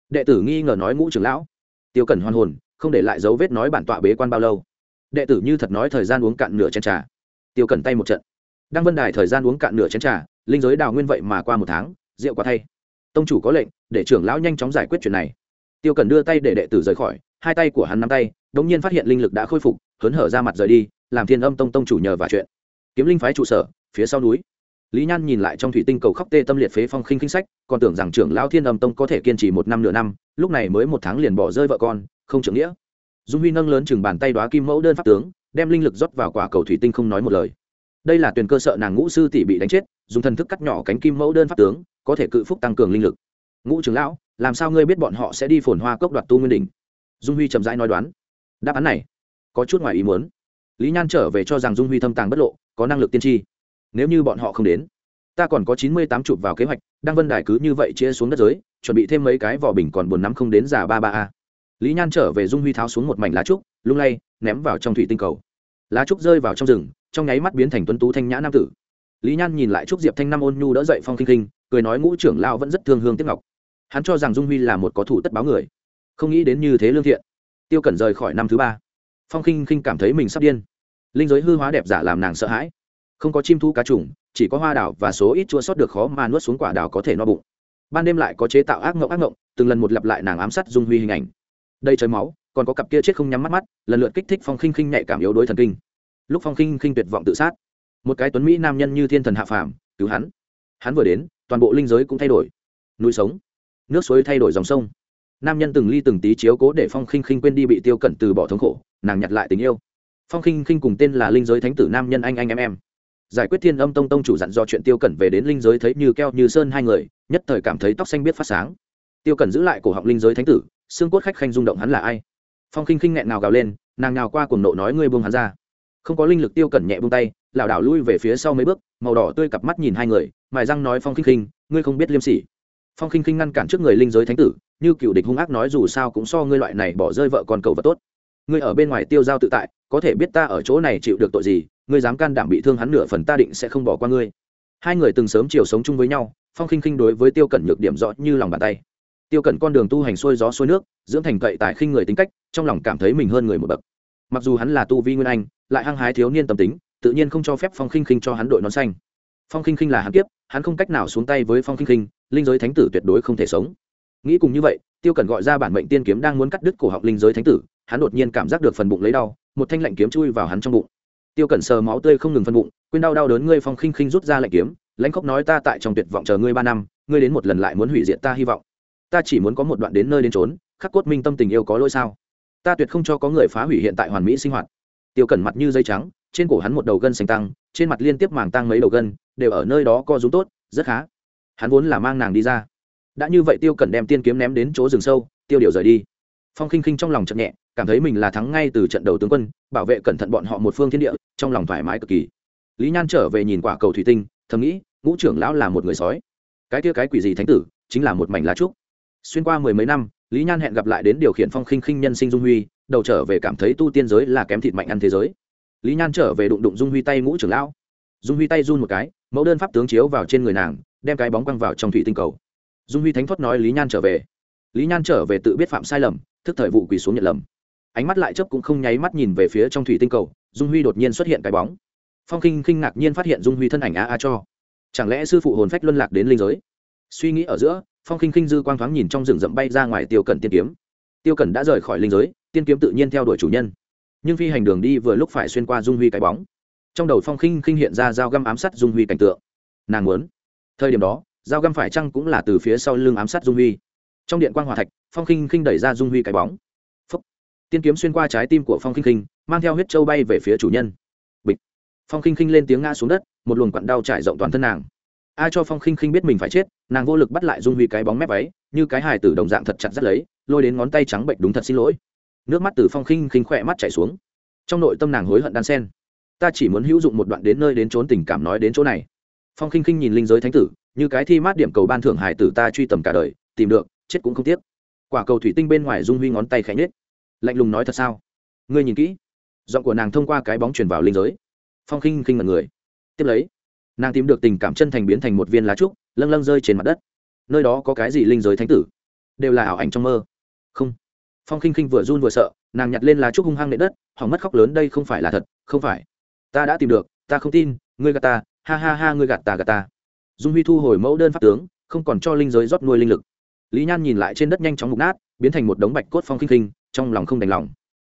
Đệ tử nghi ngờ nói ngũ trưởng lão. Tiêu cẩn hoan hồn, không để lại dấu vết nói bản tọa bế quan bao lâu. Đệ tử như thật nói thời gian uống cạn nửa chén trà. Tiêu cẩn tay một trận. Đang vân đài thời gian uống cạn nửa chén trà, linh giới đào nguyên vậy mà qua một tháng, rượu quá thay. Tông chủ có lệnh, để trưởng lão nhanh chóng giải quyết chuyện này. Tiêu cẩn đưa tay để đệ tử rời khỏi, hai tay của hắn nắm tay, đống nhiên phát hiện linh lực đã khôi phục, hớn hở ra mặt rời đi, làm thiên âm tông tông chủ nhờ và chuyện. Kiếm linh phái trụ sở, phía sau núi lý nhan nhìn lại trong thủy tinh cầu khóc tê tâm liệt phế phong khinh khinh sách, còn tưởng rằng trưởng lão thiên âm tông có thể kiên trì một năm nửa năm, lúc này mới một tháng liền bỏ rơi vợ con, không trưởng nghĩa. Dung huy nâng lớn chừng bàn tay đoá kim mẫu đơn pháp tướng, đem linh lực rót vào quả cầu thủy tinh không nói một lời. Đây là tuyển cơ sợ nàng ngũ sư tỷ bị đánh chết, dùng thần thức cắt nhỏ cánh kim mẫu đơn pháp tướng, có thể cự phúc tăng cường linh lực. Ngũ trưởng lão, làm sao ngươi biết bọn họ sẽ đi phồn hoa cốc đoạt tu nguyên đỉnh? Dung huy chậm rãi nói đoán. Đáp án này, có chút ngoài ý muốn. Lý nhan trở về cho rằng dung huy thâm tàng bất lộ, có năng lực tiên tri nếu như bọn họ không đến, ta còn có chín mươi tám chụp vào kế hoạch, đăng vân đài cứ như vậy chia xuống đất giới, chuẩn bị thêm mấy cái vỏ bình còn buồn nắm không đến giả ba ba a. Lý nhan trở về dung huy tháo xuống một mảnh lá trúc, lung lay, ném vào trong thủy tinh cầu. Lá trúc rơi vào trong rừng, trong nháy mắt biến thành tuấn tú thanh nhã nam tử. Lý nhan nhìn lại trúc diệp thanh năm ôn nhu đỡ dậy phong kinh kinh cười nói ngũ trưởng lao vẫn rất thương hương tiếc ngọc. Hắn cho rằng dung huy là một có thủ tất báo người, không nghĩ đến như thế lương thiện. Tiêu cẩn rời khỏi năm thứ ba. Phong khinh Kinh cảm thấy mình sắp điên. Linh giới hư hóa đẹp giả làm nàng sợ hãi không có chim thu cá trùng, chỉ có hoa đào và số ít chua sót được khó mà nuốt xuống quả đào có thể no bụng. Ban đêm lại có chế tạo ác ngộng ác ngộng, từng lần một lặp lại nàng ám sát dung huy hình ảnh. Đây trời máu, còn có cặp kia chết không nhắm mắt mắt, lần lượt kích thích phong khinh khinh nhạy cảm yếu đối thần kinh. Lúc phong khinh khinh tuyệt vọng tự sát, một cái tuấn mỹ nam nhân như thiên thần hạ phàm, cứu hắn. Hắn vừa đến, toàn bộ linh giới cũng thay đổi. Núi sống, nước suối thay đổi dòng sông. Nam nhân từng ly từng tí chiếu cố để phong khinh khinh quên đi bị tiêu cẩn từ bỏ thống khổ, nàng nhặt lại tình yêu. Phong khinh khinh cùng tên là linh giới thánh tử nam nhân anh anh em em giải quyết thiên âm tông tông chủ dặn do chuyện tiêu cẩn về đến linh giới thấy như keo như sơn hai người, nhất thời cảm thấy tóc xanh biết phát sáng. Tiêu cẩn giữ lại cổ họng linh giới thánh tử, xương cốt khách khanh rung động hắn là ai? Phong khinh khinh nghẹn nào gào lên, nàng nào qua cùng nộ nói ngươi buông hắn ra. Không có linh lực tiêu cẩn nhẹ buông tay, lảo đảo lui về phía sau mấy bước, màu đỏ tươi cặp mắt nhìn hai người, mài răng nói phong khinh khinh, ngươi không biết liêm sỉ. Phong khinh khinh ngăn cản trước người linh giới thánh tử, như cựu địch hung ác nói dù sao cũng so ngươi loại này bỏ rơi vợ con cầu vật tốt ngươi ở bên ngoài tiêu giao tự tại, có thể biết ta ở chỗ này chịu được tội gì, ngươi dám can đảm bị thương hắn nửa phần ta định sẽ không bỏ qua ngươi. Hai người từng sớm chiều sống chung với nhau, phong khinh khinh đối với tiêu cẩn nhược điểm rõ như lòng bàn tay. Tiêu cẩn con đường tu hành xuôi gió xuôi nước, dưỡng thành cậy tại khinh người tính cách, trong lòng cảm thấy mình hơn người một bậc. Mặc dù hắn là tu vi nguyên anh, lại hăng hái thiếu niên tâm tính, tự nhiên không cho phép phong khinh khinh cho hắn đội nón xanh. Phong khinh khinh là hắn kiếp, hắn không cách nào xuống tay với phong khinh khinh, linh giới thánh tử tuyệt đối không thể sống. Nghĩ cùng như vậy, tiêu cẩn gọi ra bản mệnh tiên kiếm đang muốn cắt đứt cổ họng linh giới thánh tử hắn đột nhiên cảm giác được phần bụng lấy đau, một thanh lạnh kiếm chui vào hắn trong bụng. Tiêu cẩn sờ máu tươi không ngừng phân bụng, quên đau đau đớn ngươi phong khinh khinh rút ra lạnh kiếm, lãnh khóc nói ta tại trong tuyệt vọng chờ ngươi ba năm, ngươi đến một lần lại muốn hủy diệt ta hy vọng. Ta chỉ muốn có một đoạn đến nơi đến trốn khắc cốt minh tâm tình yêu có lỗi sao? Ta tuyệt không cho có người phá hủy hiện tại hoàn mỹ sinh hoạt. Tiêu cẩn mặt như dây trắng, trên cổ hắn một đầu gân xanh tăng, trên mặt liên tiếp màng tăng mấy đầu gân, đều ở nơi đó co rúm tốt, rất khá. Hắn vốn là mang nàng đi ra. Đã như vậy tiêu cẩn đem tiên kiếm ném đến chỗ rừng sâu, tiêu điều rời đi phong khinh khinh trong lòng chậm nhẹ, cảm thấy mình là thắng ngay từ trận đầu tướng quân, bảo vệ cẩn thận bọn họ một phương thiên địa, trong lòng thoải mái cực kỳ. Lý nhan trở về nhìn quả cầu thủy tinh, thầm nghĩ, ngũ trưởng lão là một người sói. Cái kia cái quỷ gì thánh tử, chính là một mảnh lá trúc. Xuyên qua mười mấy năm, lý nhan hẹn gặp lại đến điều khiển phong khinh khinh nhân sinh dung huy, đầu trở về cảm thấy tu tiên giới là kém thịt mạnh ăn thế giới. Lý nhan trở về đụng đụng dung huy tay ngũ trưởng lão. Dung huy tay run một cái, mẫu đơn pháp tướng chiếu vào trên người nàng, đem cái bóng quăng vào trong thủy tinh cầu. Dung huy thánh thoát nói lý nhan trở về. Lý nhan trở về tự biết phạm sai lầm thức thời vụ quỳ xuống nhận lầm. Ánh mắt lại chớp cũng không nháy mắt nhìn về phía trong thủy tinh cầu, dung huy đột nhiên xuất hiện cái bóng. Phong khinh khinh ngạc nhiên phát hiện dung huy thân ảnh a a cho. Chẳng lẽ sư phụ hồn phách luân lạc đến linh giới? Suy nghĩ ở giữa, phong khinh khinh dư quang thoáng nhìn trong rừng rậm bay ra ngoài tiêu cẩn tiên kiếm. Tiêu cẩn đã rời khỏi linh giới, tiên kiếm tự nhiên theo đuổi chủ nhân. Nhưng phi hành đường đi vừa lúc phải xuyên qua dung huy cái bóng. Trong đầu phong khinh khinh hiện ra dao găm ám sát dung huy cảnh tượng. Nàng muốn. Thời điểm đó, dao găm phải chăng cũng là từ phía sau lưng ám sát dung huy trong điện quan hòa thạch, phong khinh khinh đẩy ra dung huy cái bóng. Phúc. tiên kiếm xuyên qua trái tim của phong khinh khinh, mang theo huyết châu bay về phía chủ nhân. Bịch. Phong khinh khinh lên tiếng ngã xuống đất, một luồng quặn đau trải rộng toàn thân nàng. Ai cho phong khinh khinh biết mình phải chết, nàng vô lực bắt lại dung huy cái bóng mép váy, như cái hài tử đồng dạng thật chặt rất lấy, lôi đến ngón tay trắng bệnh đúng thật xin lỗi. Nước mắt từ phong khinh khinh khỏe mắt chảy xuống. Trong nội tâm nàng hối hận đan sen. Ta chỉ muốn hữu dụng một đoạn đến nơi đến trốn tình cảm nói đến chỗ này. Phong khinh khinh nhìn linh giới thánh tử, như cái thi mát điểm cầu ban thưởng hải tử ta truy tầm cả đời, tìm được chết cũng không tiếc. Quả cầu thủy tinh bên ngoài dung huy ngón tay khẽ nhết lạnh lùng nói thật sao? Ngươi nhìn kỹ. Giọng của nàng thông qua cái bóng truyền vào linh giới. Phong khinh khinh mật người. Tiếp lấy, nàng tìm được tình cảm chân thành biến thành một viên lá trúc, lâng lâng rơi trên mặt đất. Nơi đó có cái gì linh giới thánh tử? Đều là ảo ảnh trong mơ. Không. Phong khinh khinh vừa run vừa sợ, nàng nhặt lên lá trúc hung hăng nệ đất, hỏng mất khóc lớn, đây không phải là thật, không phải. Ta đã tìm được, ta không tin, ngươi gạt ta, ha ha ha, ngươi gạt ta gạt ta. Dung huy thu hồi mẫu đơn pháp tướng, không còn cho linh giới rót nuôi linh lực lý nhan nhìn lại trên đất nhanh chóng mục nát, biến thành một đống bạch cốt phong khinh khinh, trong lòng không đành lòng.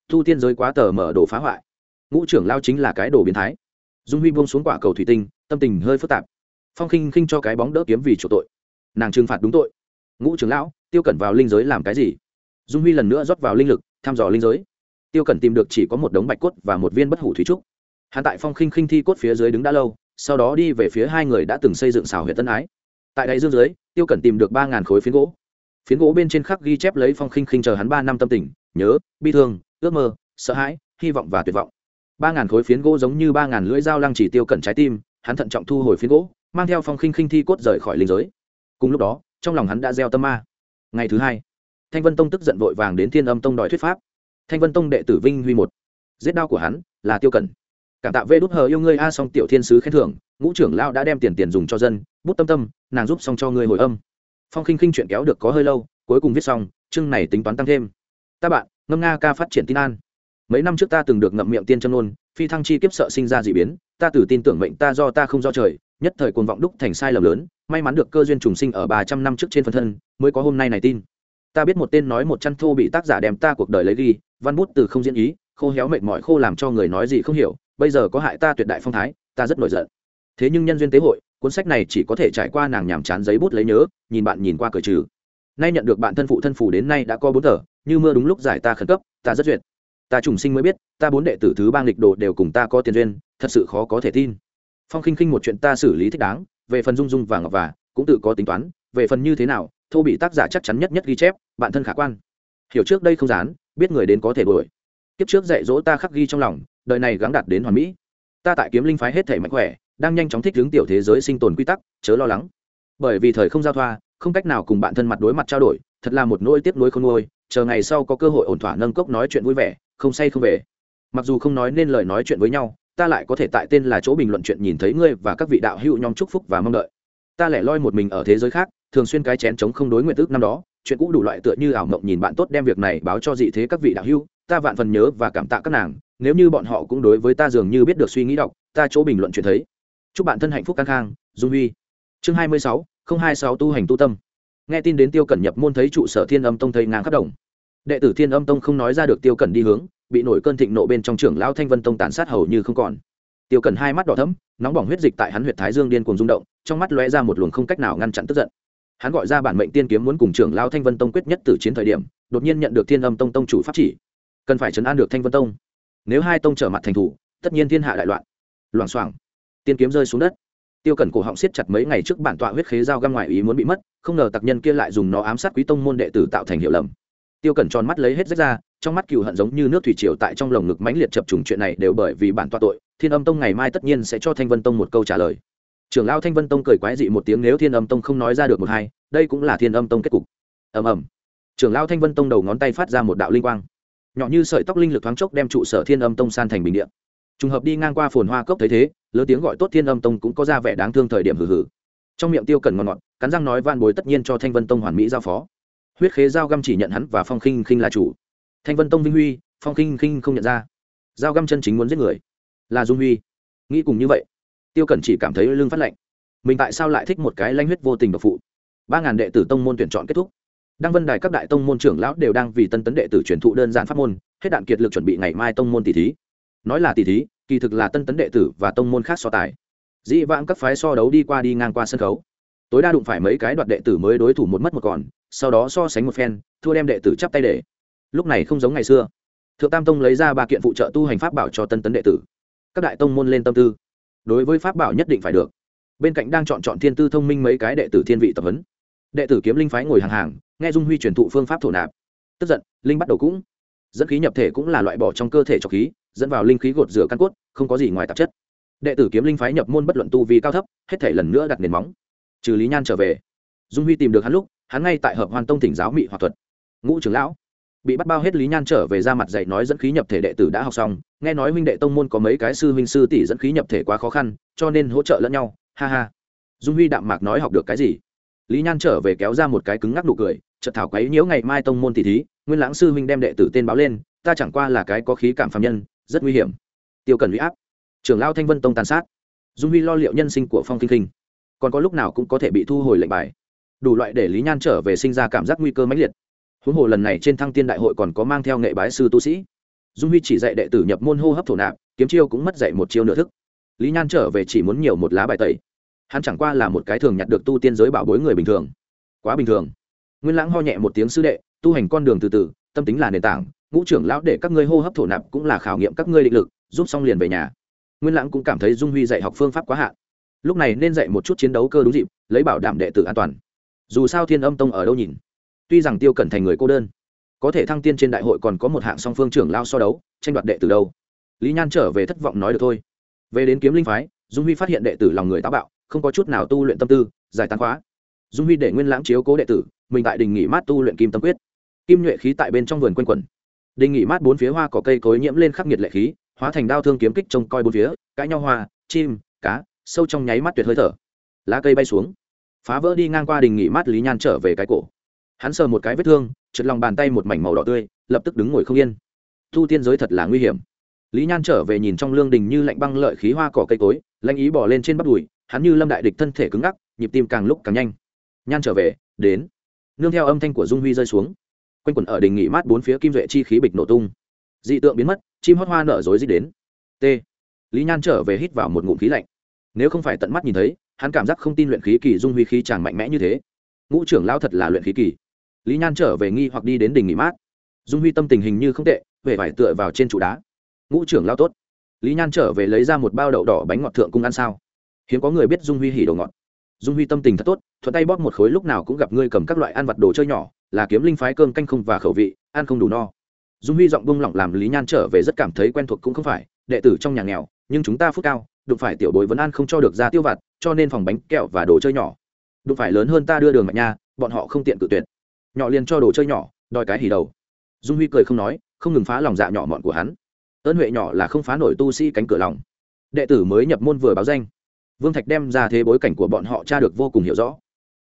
Thu tiên giới quá tờ mở đồ phá hoại. Ngũ trưởng lao chính là cái đồ biến thái. Dung huy buông xuống quả cầu thủy tinh, tâm tình hơi phức tạp. Phong khinh khinh cho cái bóng đỡ kiếm vì chủ tội. Nàng trừng phạt đúng tội. Ngũ trưởng lão, tiêu cẩn vào linh giới làm cái gì? Dung huy lần nữa rót vào linh lực, thăm dò linh giới. Tiêu cẩn tìm được chỉ có một đống bạch cốt và một viên bất hủ thủy trúc. Hắn tại phong khinh khinh thi cốt phía dưới đứng đã lâu, sau đó đi về phía hai người đã từng xây dựng xào huyện tân ái tại đại dương dưới, tiêu cẩn tìm được ba ngàn khối phiến gỗ. Phiến gỗ bên trên khắc ghi chép lấy phong khinh khinh chờ hắn ba năm tâm tình, nhớ, bi thương, ước mơ, sợ hãi, hy vọng và tuyệt vọng. Ba ngàn khối phiến gỗ giống như ba ngàn lưỡi dao lăng chỉ tiêu cẩn trái tim, hắn thận trọng thu hồi phiến gỗ, mang theo phong khinh khinh thi cốt rời khỏi linh giới. Cùng lúc đó, trong lòng hắn đã gieo tâm ma. Ngày thứ hai, thanh vân tông tức giận vội vàng đến thiên âm tông đòi thuyết pháp. Thanh vân tông đệ tử vinh huy một. Giết đao của hắn là tiêu cẩn. Cảm tạ vê đút hờ yêu ngươi, a song tiểu thiên sứ khen thưởng ngũ trưởng lao đã đem tiền tiền dùng cho dân, bút tâm tâm, nàng giúp xong cho ngươi hồi âm. Phong khinh khinh chuyện kéo được có hơi lâu, cuối cùng viết xong, chương này tính toán tăng thêm. Ta bạn, ngâm nga ca phát triển tin an. Mấy năm trước ta từng được ngậm miệng tiên chân ôn phi thăng chi kiếp sợ sinh ra d ị biến, ta từ tin tưởng mệnh ta do ta không do trời, nhất thời cuồng vọng đúc thành sai lầm lớn, may mắn được cơ duyên trùng sinh ở ba trăm năm trước trên phần thân, mới có hôm nay này tin. Ta biết một tên nói một chăn thô bị tác giả đem ta cuộc đời lấy ghi, văn bút từ không diễn ý, khô héo mệt mỏi khô làm cho người nói gì không hiểu, bây giờ có hại ta tuyệt đại phong thái, ta rất nổi giận thế nhưng nhân duyên tế hội, cuốn sách này chỉ có thể trải qua nàng nhàm chán giấy bút lấy nhớ, nhìn bạn nhìn qua cờ trừ. Nay nhận được bạn thân phụ thân phủ đến nay đã có bốn tờ, như mưa đúng lúc giải ta khẩn cấp, ta rất duyệt. Ta trùng sinh mới biết, ta bốn đệ tử thứ bang lịch đồ đều cùng ta có tiền duyên, thật sự khó có thể tin. Phong khinh khinh một chuyện ta xử lý thích đáng, về phần dung dung và ngọc và, cũng tự có tính toán, về phần như thế nào, thô bị tác giả chắc chắn nhất nhất ghi chép, bạn thân khả quan. Hiểu trước đây không dán, biết người đến có thể đuổi. Kiếp trước dạy dỗ ta khắc ghi trong lòng, đời này gắng đạt đến hoàn mỹ. Ta tại kiếm linh phái hết thể mạnh khỏe đang nhanh chóng thích ứng tiểu thế giới sinh tồn quy tắc, chớ lo lắng. Bởi vì thời không giao thoa, không cách nào cùng bạn thân mặt đối mặt trao đổi, thật là một nỗi tiếc nuối không nuôi chờ ngày sau có cơ hội ổn thỏa nâng cốc nói chuyện vui vẻ, không say không về. Mặc dù không nói nên lời nói chuyện với nhau, ta lại có thể tại tên là chỗ bình luận chuyện nhìn thấy ngươi và các vị đạo hữu nhóm chúc phúc và mong đợi. Ta lẻ loi một mình ở thế giới khác, thường xuyên cái chén chống không đối nguyện ước năm đó, chuyện cũ đủ loại tựa như ảo mộng nhìn bạn tốt đem việc này báo cho dị thế các vị đạo hữu, ta vạn phần nhớ và cảm tạ các nàng, nếu như bọn họ cũng đối với ta dường như biết được suy nghĩ đọc, ta chỗ bình luận chuyện thấy chúc bạn thân hạnh phúc căng khang, dung huy. Chương hai mươi sáu, không hai sáu tu hành tu tâm. Nghe tin đến tiêu cẩn nhập môn thấy trụ sở thiên âm tông thầy ngang khắp đồng. Đệ tử thiên âm tông không nói ra được tiêu cẩn đi hướng, bị nổi cơn thịnh nộ bên trong trưởng lão thanh vân tông tàn sát hầu như không còn. Tiêu cẩn hai mắt đỏ thấm nóng bỏng huyết dịch tại hắn huyệt thái dương điên cuồng rung động, trong mắt lóe ra một luồng không cách nào ngăn chặn tức giận. Hắn gọi ra bản mệnh tiên kiếm muốn cùng trưởng lão thanh vân tông quyết nhất từ chiến thời điểm, đột nhiên nhận được thiên âm tông tông chủ pháp chỉ. Cần phải chấn an được thanh vân tông. Nếu hai tông trở mặt thành thủ, tất nhiên thiên hạ đại loạn. Loảng xoảng tiên kiếm rơi xuống đất. Tiêu cẩn cổ họng siết chặt mấy ngày trước bản tọa huyết khế dao găm ngoài ý muốn bị mất, không ngờ tặc nhân kia lại dùng nó ám sát quý tông môn đệ tử tạo thành hiệu lầm. Tiêu cẩn tròn mắt lấy hết rách ra, trong mắt cừu hận giống như nước thủy triều tại trong lồng ngực mãnh liệt chập trùng chuyện này đều bởi vì bản tọa tội, thiên âm tông ngày mai tất nhiên sẽ cho thanh vân tông một câu trả lời. Trưởng lao thanh vân tông cười quái dị một tiếng nếu thiên âm tông không nói ra được một hai, đây cũng là thiên âm tông kết cục. Ầm ầm. Trưởng lao thanh vân tông đầu ngón tay phát ra một đạo linh quang. Nhỏ như sợi tóc linh lực thoáng chốc đem trụ sở thiên âm tông san thành bình điện trùng hợp đi ngang qua phồn hoa cốc thấy thế lớn tiếng gọi tốt thiên âm tông cũng có ra vẻ đáng thương thời điểm hừ hừ. Trong miệng tiêu cần ngon ngọt, cắn răng nói van bối tất nhiên cho thanh vân tông hoàn mỹ giao phó. Huyết khế giao găm chỉ nhận hắn và phong khinh khinh là chủ. Thanh vân tông vinh huy, phong khinh khinh không nhận ra. Giao găm chân chính muốn giết người, là dung huy. Nghĩ cùng như vậy, tiêu cẩn chỉ cảm thấy lưng phát lạnh. Mình tại sao lại thích một cái lanh huyết vô tình độc phụ? Ba ngàn đệ tử tông môn tuyển chọn kết thúc. Đăng vân đài các đại tông môn trưởng lão đều đang vì tân tấn đệ tử truyền thụ đơn giản pháp môn, hết đạn kiệt lực chuẩn bị ngày mai tông môn tỷ thí. Nói là tỷ thí kỳ thực là tân tấn đệ tử và tông môn khác so tài. Dĩ vãng các phái so đấu đi qua đi ngang qua sân khấu. Tối đa đụng phải mấy cái đoạt đệ tử mới đối thủ một mất một còn, sau đó so sánh một phen, thua đem đệ tử chắp tay để. Lúc này không giống ngày xưa. Thượng tam tông lấy ra ba kiện phụ trợ tu hành pháp bảo cho tân tấn đệ tử. Các đại tông môn lên tâm tư. Đối với pháp bảo nhất định phải được. Bên cạnh đang chọn chọn thiên tư thông minh mấy cái đệ tử thiên vị tập huấn. Đệ tử kiếm linh phái ngồi hàng hàng, nghe dung huy truyền thụ phương pháp thổ nạp. Tức giận, linh bắt đầu cũng. Dẫn khí nhập thể cũng là loại bỏ trong cơ thể trọc khí dẫn vào linh khí gột rửa căn cốt, không có gì ngoài tạp chất. Đệ tử kiếm linh phái nhập môn bất luận tu vi cao thấp, hết thể lần nữa đặt nền móng. Trừ lý nhan trở về, dung huy tìm được hắn lúc, hắn ngay tại hợp hoàn tông thỉnh giáo mị hoặc thuật. Ngũ trưởng lão, bị bắt bao hết lý nhan trở về ra mặt dạy nói dẫn khí nhập thể đệ tử đã học xong, nghe nói huynh đệ tông môn có mấy cái sư huynh sư tỷ dẫn khí nhập thể quá khó khăn, cho nên hỗ trợ lẫn nhau, ha ha. Dung huy đạm mạc nói học được cái gì? Lý nhan trở về kéo ra một cái cứng ngắc nụ cười, chợt thảo quấy nhiễu ngày mai tông môn tỷ thí, nguyên lãng sư huynh đem đệ tử tên báo lên, ta chẳng qua là cái có khí cảm phạm nhân rất nguy hiểm. Tiêu cần huy áp. Trưởng lao thanh vân tông tàn sát. Dung huy lo liệu nhân sinh của phong kinh kinh. Còn có lúc nào cũng có thể bị thu hồi lệnh bài. Đủ loại để lý nhan trở về sinh ra cảm giác nguy cơ mãnh liệt. Huống hồ lần này trên thăng tiên đại hội còn có mang theo nghệ bái sư tu sĩ. Dung huy chỉ dạy đệ tử nhập môn hô hấp thổ nạp, kiếm chiêu cũng mất dạy một chiêu nửa thức. Lý nhan trở về chỉ muốn nhiều một lá bài tẩy. Hắn chẳng qua là một cái thường nhặt được tu tiên giới bảo bối người bình thường. Quá bình thường. Nguyên lãng ho nhẹ một tiếng sư đệ, tu hành con đường từ từ, tâm tính là nền tảng ngũ trưởng lão để các ngươi hô hấp thổ nạp cũng là khảo nghiệm các ngươi định lực, giúp xong liền về nhà. Nguyên lãng cũng cảm thấy dung huy dạy học phương pháp quá hạn. Lúc này nên dạy một chút chiến đấu cơ đúng dịp, lấy bảo đảm đệ tử an toàn. Dù sao thiên âm tông ở đâu nhìn? Tuy rằng tiêu cẩn thành người cô đơn, có thể thăng tiên trên đại hội còn có một hạng song phương trưởng lao so đấu, tranh đoạt đệ tử đâu. Lý nhan trở về thất vọng nói được thôi. Về đến kiếm linh phái, dung huy phát hiện đệ tử lòng người táo bạo, không có chút nào tu luyện tâm tư, giải tán khóa. Dung huy để nguyên lãng chiếu cố đệ tử, mình tại đình nghỉ mát tu luyện kim tâm quyết. Kim nhuệ khí tại bên trong vườn quanh quẩn đình nghị mát bốn phía hoa cỏ cây cối nhiễm lên khắc nghiệt lệ khí, hóa thành đao thương kiếm kích trông coi bốn phía, cãi nhau hoa, chim, cá, sâu trong nháy mắt tuyệt hơi thở. Lá cây bay xuống. Phá vỡ đi ngang qua đình nghỉ mát lý nhan trở về cái cổ. Hắn sờ một cái vết thương, trượt lòng bàn tay một mảnh màu đỏ tươi, lập tức đứng ngồi không yên. Thu tiên giới thật là nguy hiểm. Lý nhan trở về nhìn trong lương đình như lạnh băng lợi khí hoa cỏ cây cối lanh ý bỏ lên trên bắp đùi, hắn như lâm đại địch thân thể cứng ngắc, nhịp tim càng lúc càng nhanh. Nhan trở về, đến. Nương theo âm thanh của dung huy rơi xuống quanh quẩn ở đình nghỉ mát bốn phía kim duệ chi khí bịch nổ tung. Dị tượng biến mất, chim hót hoa nở rối rít đến. T. Lý nhan trở về hít vào một ngụm khí lạnh. Nếu không phải tận mắt nhìn thấy, hắn cảm giác không tin luyện khí kỳ dung huy khí chàng mạnh mẽ như thế. Ngũ trưởng lao thật là luyện khí kỳ. Lý nhan trở về nghi hoặc đi đến đình nghỉ mát. Dung huy tâm tình hình như không tệ về vải tựa vào trên trụ đá. Ngũ trưởng lao tốt. Lý nhan trở về lấy ra một bao đậu đỏ bánh ngọt thượng cung ăn sao. Hiếm có người biết dung huy hỉ đồ ngọt. Dung huy tâm tình thật tốt, thuận tay bóp một khối lúc nào cũng gặp ngươi cầm các loại ăn vặt đồ chơi nhỏ là kiếm linh phái cơm canh không và khẩu vị, ăn không đủ no. Dung huy giọng bung lỏng làm lý nhan trở về rất cảm thấy quen thuộc cũng không phải, đệ tử trong nhà nghèo, nhưng chúng ta phúc cao, đụng phải tiểu bối vấn ăn không cho được ra tiêu vặt, cho nên phòng bánh kẹo và đồ chơi nhỏ. Đụng phải lớn hơn ta đưa đường mạnh nha, bọn họ không tiện cự tuyệt. Nhỏ liền cho đồ chơi nhỏ, đòi cái hỉ đầu. Dung huy cười không nói, không ngừng phá lòng dạ nhỏ mọn của hắn. Ơn huệ nhỏ là không phá nổi tu sĩ cánh cửa lòng. Đệ tử mới nhập môn vừa báo danh. Vương thạch đem ra thế bối cảnh của bọn họ tra được vô cùng hiểu rõ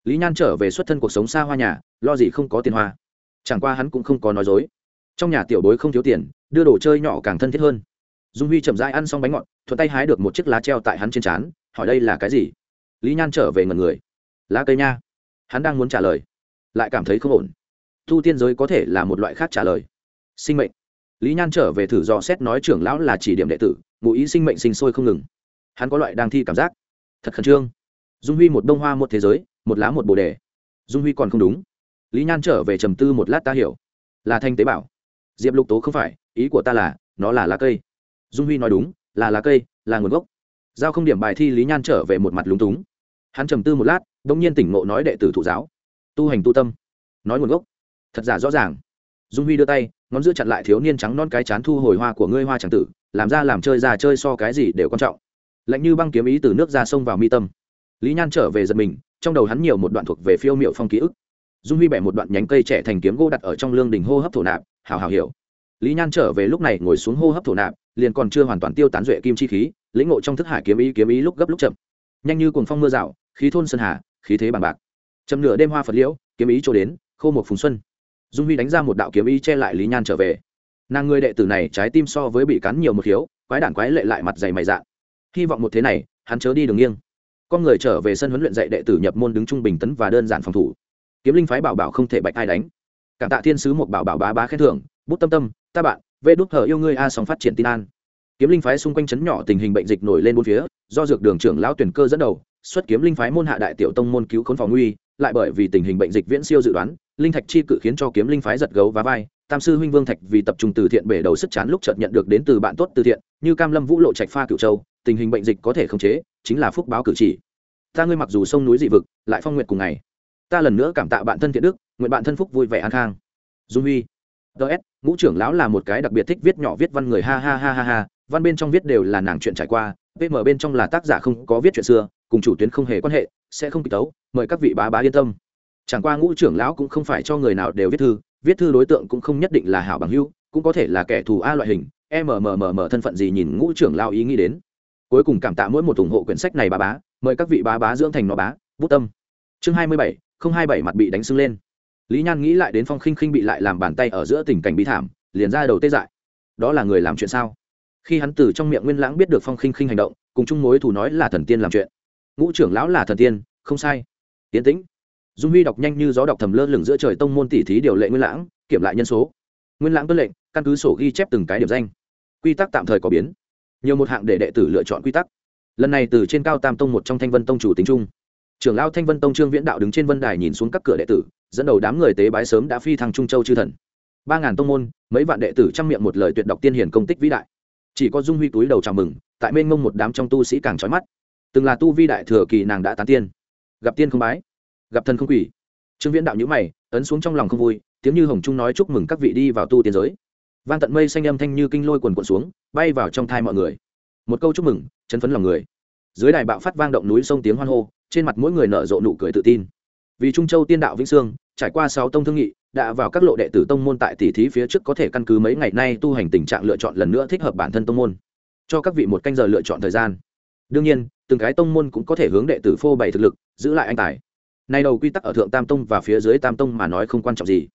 lý nhan trở về xuất thân cuộc sống xa hoa nhà, lo gì không có tiền hoa. Chẳng qua hắn cũng không có nói dối. Trong nhà tiểu bối không thiếu tiền, đưa đồ chơi nhỏ càng thân thiết hơn. Dung huy chậm rãi ăn xong bánh ngọt, thuận tay hái được một chiếc lá treo tại hắn trên trán, hỏi đây là cái gì? Lý nhan trở về ngần người. Lá cây nha. Hắn đang muốn trả lời. Lại cảm thấy không ổn. Thu tiên giới có thể là một loại khác trả lời. Sinh mệnh. Lý nhan trở về thử dò xét nói trưởng lão là chỉ điểm đệ tử, ngụ ý sinh mệnh sinh sôi không ngừng. Hắn có loại đang thi cảm giác. Thật khẩn trương dung huy một đông hoa một thế giới, một lá một bồ đề. Dung huy còn không đúng. Lý nhan trở về trầm tư một lát ta hiểu. Là thanh tế bảo. Diệp lục tố không phải, ý của ta là, nó là lá cây. Dung huy nói đúng, là lá cây, là nguồn gốc. Giao không điểm bài thi lý nhan trở về một mặt lúng túng. Hắn trầm tư một lát đ ỗ n g nhiên tỉnh ngộ nói đệ tử thụ giáo. Tu hành tu tâm. Nói nguồn gốc. Thật giả rõ ràng. Dung huy đưa tay, ngón giữa chặn lại thiếu niên trắng non cái chán thu hồi hoa của ngươi hoa tràng tử, làm ra làm chơi ra chơi so cái gì đều quan trọng. Lạnh như băng kiếm ý từ nước ra sông vào mi tâm lý nhan trở về giật mình, trong đầu hắn nhiều một đoạn thuộc về phiêu miệu phong ký ức. Dung huy bẻ một đoạn nhánh cây trẻ thành kiếm gỗ đặt ở trong lương đình hô hấp thổ nạp, hào hào hiểu. Lý nhan trở về lúc này ngồi xuống hô hấp thổ nạp, liền còn chưa hoàn toàn tiêu tán duệ kim chi khí, lĩnh ngộ trong thức hải kiếm ý kiếm ý lúc gấp lúc chậm. Nhanh như cuồng phong mưa rào, khí thôn sơn hà, khí thế bằng bạc. Chầm nửa đêm hoa phật liễu, kiếm ý trổ đến, khô một phùng xuân. Dung huy đánh ra một đạo kiếm ý che lại lý nhan trở về. Nàng người đệ tử này trái tim so với bị cắn nhiều một khiếu quái đản quái lệ lại mặt dày mày dạ. Hy vọng một thế này, hắn chớ đi đường nghiêng con người trở về sân huấn luyện dạy đệ tử nhập môn đứng trung bình tấn và đơn giản phòng thủ. Kiếm linh phái bảo bảo không thể bạch ai đánh. Cảm tạ thiên sứ một bảo bảo bá bá khen thưởng. Bút tâm tâm, ta bạn, vê đút hờ yêu ngươi a sóng phát triển tin an. Kiếm linh phái xung quanh chấn nhỏ tình hình bệnh dịch nổi lên bốn phía, do dược đường trưởng lão tuyển cơ dẫn đầu, xuất kiếm linh phái môn hạ đại tiểu tông môn cứu khốn phòng nguy, lại bởi vì tình hình bệnh dịch viễn siêu dự đoán, linh thạch chi cự khiến cho kiếm linh phái giật gấu và vai. Tam sư huynh vương thạch vì tập trung từ thiện bể đầu sức chán lúc chợt nhận được đến từ bạn tốt từ thiện, như cam lâm vũ lộ trạch pha cựu châu tình hình bệnh dịch có thể khống chế, chính là phúc báo cử chỉ. Ta ngươi mặc dù sông núi dị vực, lại phong nguyện cùng ngày. Ta lần nữa cảm tạ bạn thân thiện đức, nguyện bạn thân phúc vui vẻ an khang. Dung huy. Ts ngũ trưởng lão là một cái đặc biệt thích viết nhỏ viết văn người, ha ha ha ha ha, văn bên trong viết đều là nàng chuyện trải qua vm bên trong là tác giả không có viết chuyện xưa, cùng chủ tuyến không hề quan hệ, sẽ không kịch tấu, mời các vị bá bá yên tâm. Chẳng qua ngũ trưởng lão cũng không phải cho người nào đều viết thư viết thư đối tượng cũng không nhất định là hảo bằng hữu, cũng có thể là kẻ thù a loại hình mmm thân phận gì nhìn ngũ trưởng lão ý nghĩ đến cuối cùng cảm tạ mỗi một ủng hộ quyển sách này bà bá, mời các vị bá bá dưỡng thành nó bá, bút tâm. Chương hai mươi bảy, không hai bảy mặt bị đánh sưng lên. Lý nhan nghĩ lại đến phong khinh khinh bị lại làm bàn tay ở giữa tình cảnh bi thảm, liền ra đầu tê dại. Đó là người làm chuyện sao? Khi hắn từ trong miệng nguyên lãng biết được phong khinh khinh hành động, cùng chung mối thù nói là thần tiên làm chuyện. Ngũ trưởng lão là thần tiên, không sai. Tiến tĩnh. Dung huy đọc nhanh như gió đọc thầm lơ lửng giữa trời tông môn tỷ thí điều lệ nguyên lãng, kiểm lại nhân số. Nguyên lãng tuân lệnh, căn cứ sổ ghi chép từng cái điểm danh. Quy tắc tạm thời có biến nhiều một hạng để đệ tử lựa chọn quy tắc. Lần này từ trên cao tam tông một trong thanh vân tông chủ tính trung trưởng lao thanh vân tông trương viễn đạo đứng trên vân đài nhìn xuống các cửa đệ tử, dẫn đầu đám người tế bái sớm đã phi thăng trung châu chư thần. Ba ngàn tông môn, mấy vạn đệ tử trang miệng một lời tuyệt đọc tiên hiển công tích vĩ đại. Chỉ có dung huy túi đầu chào mừng, tại mênh mông một đám trong tu sĩ càng trói mắt. Từng là tu vi đại thừa kỳ nàng đã tán tiên. Gặp tiên không bái, gặp thần không quỷ. Trương viễn đạo nhữ mày, ấn xuống trong lòng không vui, tiếng như hồng trung nói chúc mừng các vị đi vào tu tiên giới vang tận mây xanh âm thanh như kinh lôi quần quần xuống, bay vào trong thai mọi người. Một câu chúc mừng chấn phấn lòng người. Dưới đài bạo phát vang động núi sông tiếng hoan hô, trên mặt mỗi người nở rộ nụ cười tự tin. Vì trung châu tiên đạo vĩnh sương trải qua sáu tông thương nghị, đã vào các lộ đệ tử tông môn tại tỷ thí phía trước có thể căn cứ mấy ngày nay tu hành tình trạng lựa chọn lần nữa thích hợp bản thân tông môn. Cho các vị một canh giờ lựa chọn thời gian. Đương nhiên, từng cái tông môn cũng có thể hướng đệ tử phô bày thực lực, giữ lại anh tài. Nay đầu quy tắc ở thượng tam tông và phía dưới tam tông mà nói không quan trọng gì.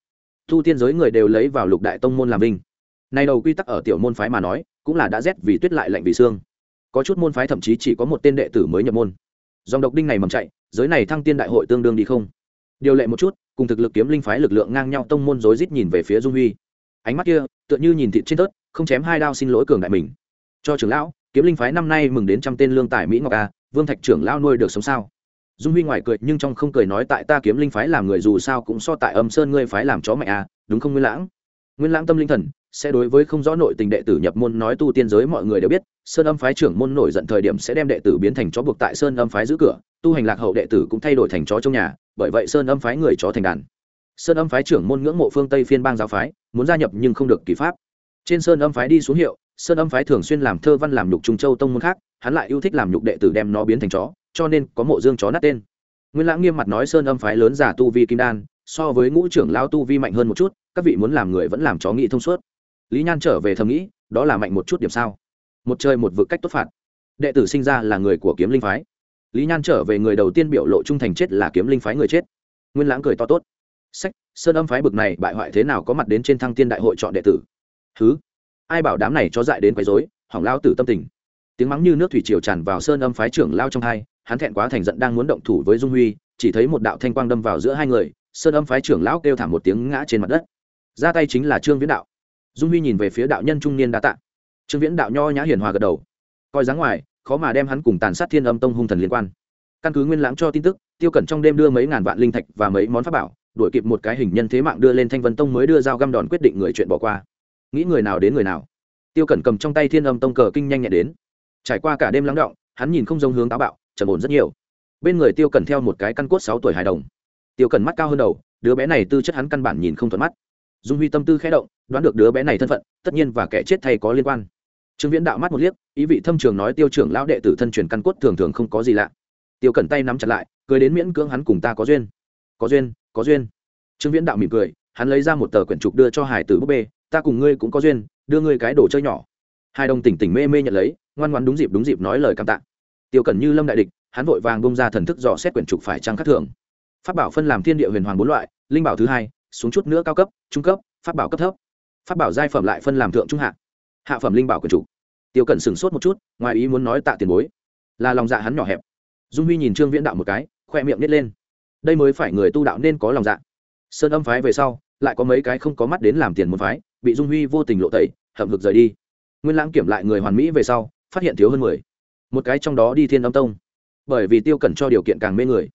Thu tiên giới người đều lấy vào lục đại tông môn làm binh nay đầu quy tắc ở tiểu môn phái mà nói, cũng là đã rét vì tuyết lại lạnh vì xương. Có chút môn phái thậm chí chỉ có một tên đệ tử mới nhập môn. Dòng độc đinh này mầm chạy, giới này thăng tiên đại hội tương đương đi không? Điều lệ một chút, cùng thực lực kiếm linh phái lực lượng ngang nhau tông môn rối rít nhìn về phía dung huy. Ánh mắt kia, tựa như nhìn thịt trên tớt, không chém hai đao xin lỗi cường đại mình. Cho trưởng lão, kiếm linh phái năm nay mừng đến trăm tên lương tài mỹ ngọc a, vương thạch trưởng lão nuôi được sống sao? Dung huy ngoài cười, nhưng trong không cười nói tại ta kiếm linh phái làm người dù sao cũng so tại âm sơn ngươi phái làm chó mẹ a, đúng không nguyên lãng? Nguyên lãng tâm linh thần sẽ đối với không rõ nội tình đệ tử nhập môn nói tu tiên giới mọi người đều biết, sơn âm phái trưởng môn nổi giận thời điểm sẽ đem đệ tử biến thành chó buộc tại sơn âm phái giữ cửa, tu hành lạc hậu đệ tử cũng thay đổi thành chó trong nhà, bởi vậy sơn âm phái người chó thành đàn. Sơn âm phái trưởng môn ngưỡng mộ phương tây phiên bang giáo phái, muốn gia nhập nhưng không được kỳ pháp. Trên sơn âm phái đi xuống hiệu, sơn âm phái thường xuyên làm thơ văn làm nhục trung châu tông môn khác, hắn lại yêu thích làm nhục đệ tử đem nó biến thành chó, cho nên có mộ dương chó nát tên. Nguyên lãng nghiêm mặt nói sơn âm phái lớn giả tu vi kim đan, so với ngũ trưởng lao tu vi mạnh hơn một chút, các vị muốn làm người vẫn làm chó nghị thông suốt lý nhan trở về thầm nghĩ, đó là mạnh một chút điểm sao? Một chơi một vực cách tốt phạt. Đệ tử sinh ra là người của kiếm linh phái. Lý nhan trở về người đầu tiên biểu lộ trung thành chết là kiếm linh phái người chết. Nguyên lãng cười to tốt. Sách, sơn âm phái bực này bại hoại thế nào có mặt đến trên thăng tiên đại hội chọn đệ tử? Thứ ai bảo đám này cho dại đến quấy dối hỏng lao tử tâm tình. Tiếng mắng như nước thủy triều tràn vào sơn âm phái trưởng lao trong hai, hắn thẹn quá thành giận đang muốn động thủ với dung huy, chỉ thấy một đạo thanh quang đâm vào giữa hai người, sơn âm phái trưởng lão kêu thảm một tiếng ngã trên mặt đất. Ra tay chính là trương viễn đạo dung huy nhìn về phía đạo nhân trung niên đa tạ. Trương viễn đạo nho nhã hiền hòa gật đầu. Coi dáng ngoài, khó mà đem hắn cùng tàn sát thiên âm tông hung thần liên quan. Căn cứ nguyên lãng cho tin tức, tiêu cẩn trong đêm đưa mấy ngàn vạn linh thạch và mấy món pháp bảo, đuổi kịp một cái hình nhân thế mạng đưa lên thanh vân tông mới đưa dao găm đòn quyết định người chuyện bỏ qua. Nghĩ người nào đến người nào. Tiêu cẩn cầm trong tay thiên âm tông cờ kinh nhanh nhẹn đến. Trải qua cả đêm lắng động, hắn nhìn không giống hướng táo bạo, trầm ổn rất nhiều. Bên người tiêu cẩn theo một cái căn cốt sáu tuổi hài đồng. Tiêu cẩn mắt cao hơn đầu, đứa bé này tư chất hắn căn bản nhìn không thuận mắt. Dung huy tâm tư khẽ động đoán được đứa bé này thân phận, tất nhiên và kẻ chết thay có liên quan. Trương viễn đạo mắt một liếc, ý vị thâm trường nói tiêu trưởng lão đệ tử thân truyền căn cốt thường thường không có gì lạ. Tiêu cẩn tay nắm chặt lại, cười đến miễn cưỡng hắn cùng ta có duyên. Có duyên có duyên. Trương viễn đạo mỉm cười, hắn lấy ra một tờ quyển trục đưa cho hải tử búp bê, ta cùng ngươi cũng có duyên, đưa ngươi cái đồ chơi nhỏ. Hai đồng tỉnh tỉnh mê mê nhận lấy, ngoan ngoan đúng dịp đúng dịp nói lời cảm tạ. Tiêu cẩn như lâm đại địch, hắn vội vàng bông ra thần thức dò xét quyển trục phải trăng khắc thường. Phát bảo phân làm thiên địa huyền hoàng bốn loại, linh bảo thứ hai, xuống chút nữa cao cấp, trung cấp phát bảo cấp thấp phát bảo giai phẩm lại phân làm thượng trung hạ hạ phẩm linh bảo quyền chủ. Tiêu cẩn sửng sốt một chút, ngoài ý muốn nói tạ tiền bối. Là lòng dạ hắn nhỏ hẹp. Dung huy nhìn trương viễn đạo một cái, khoe miệng nít lên. Đây mới phải người tu đạo nên có lòng dạ. Sơn âm phái về sau, lại có mấy cái không có mắt đến làm tiền môn phái, bị dung huy vô tình lộ tẩy, hậm hực rời đi. Nguyên lãng kiểm lại người hoàn mỹ về sau, phát hiện thiếu hơn mười. Một cái trong đó đi thiên âm tông. Bởi vì tiêu cẩn cho điều kiện càng mê người.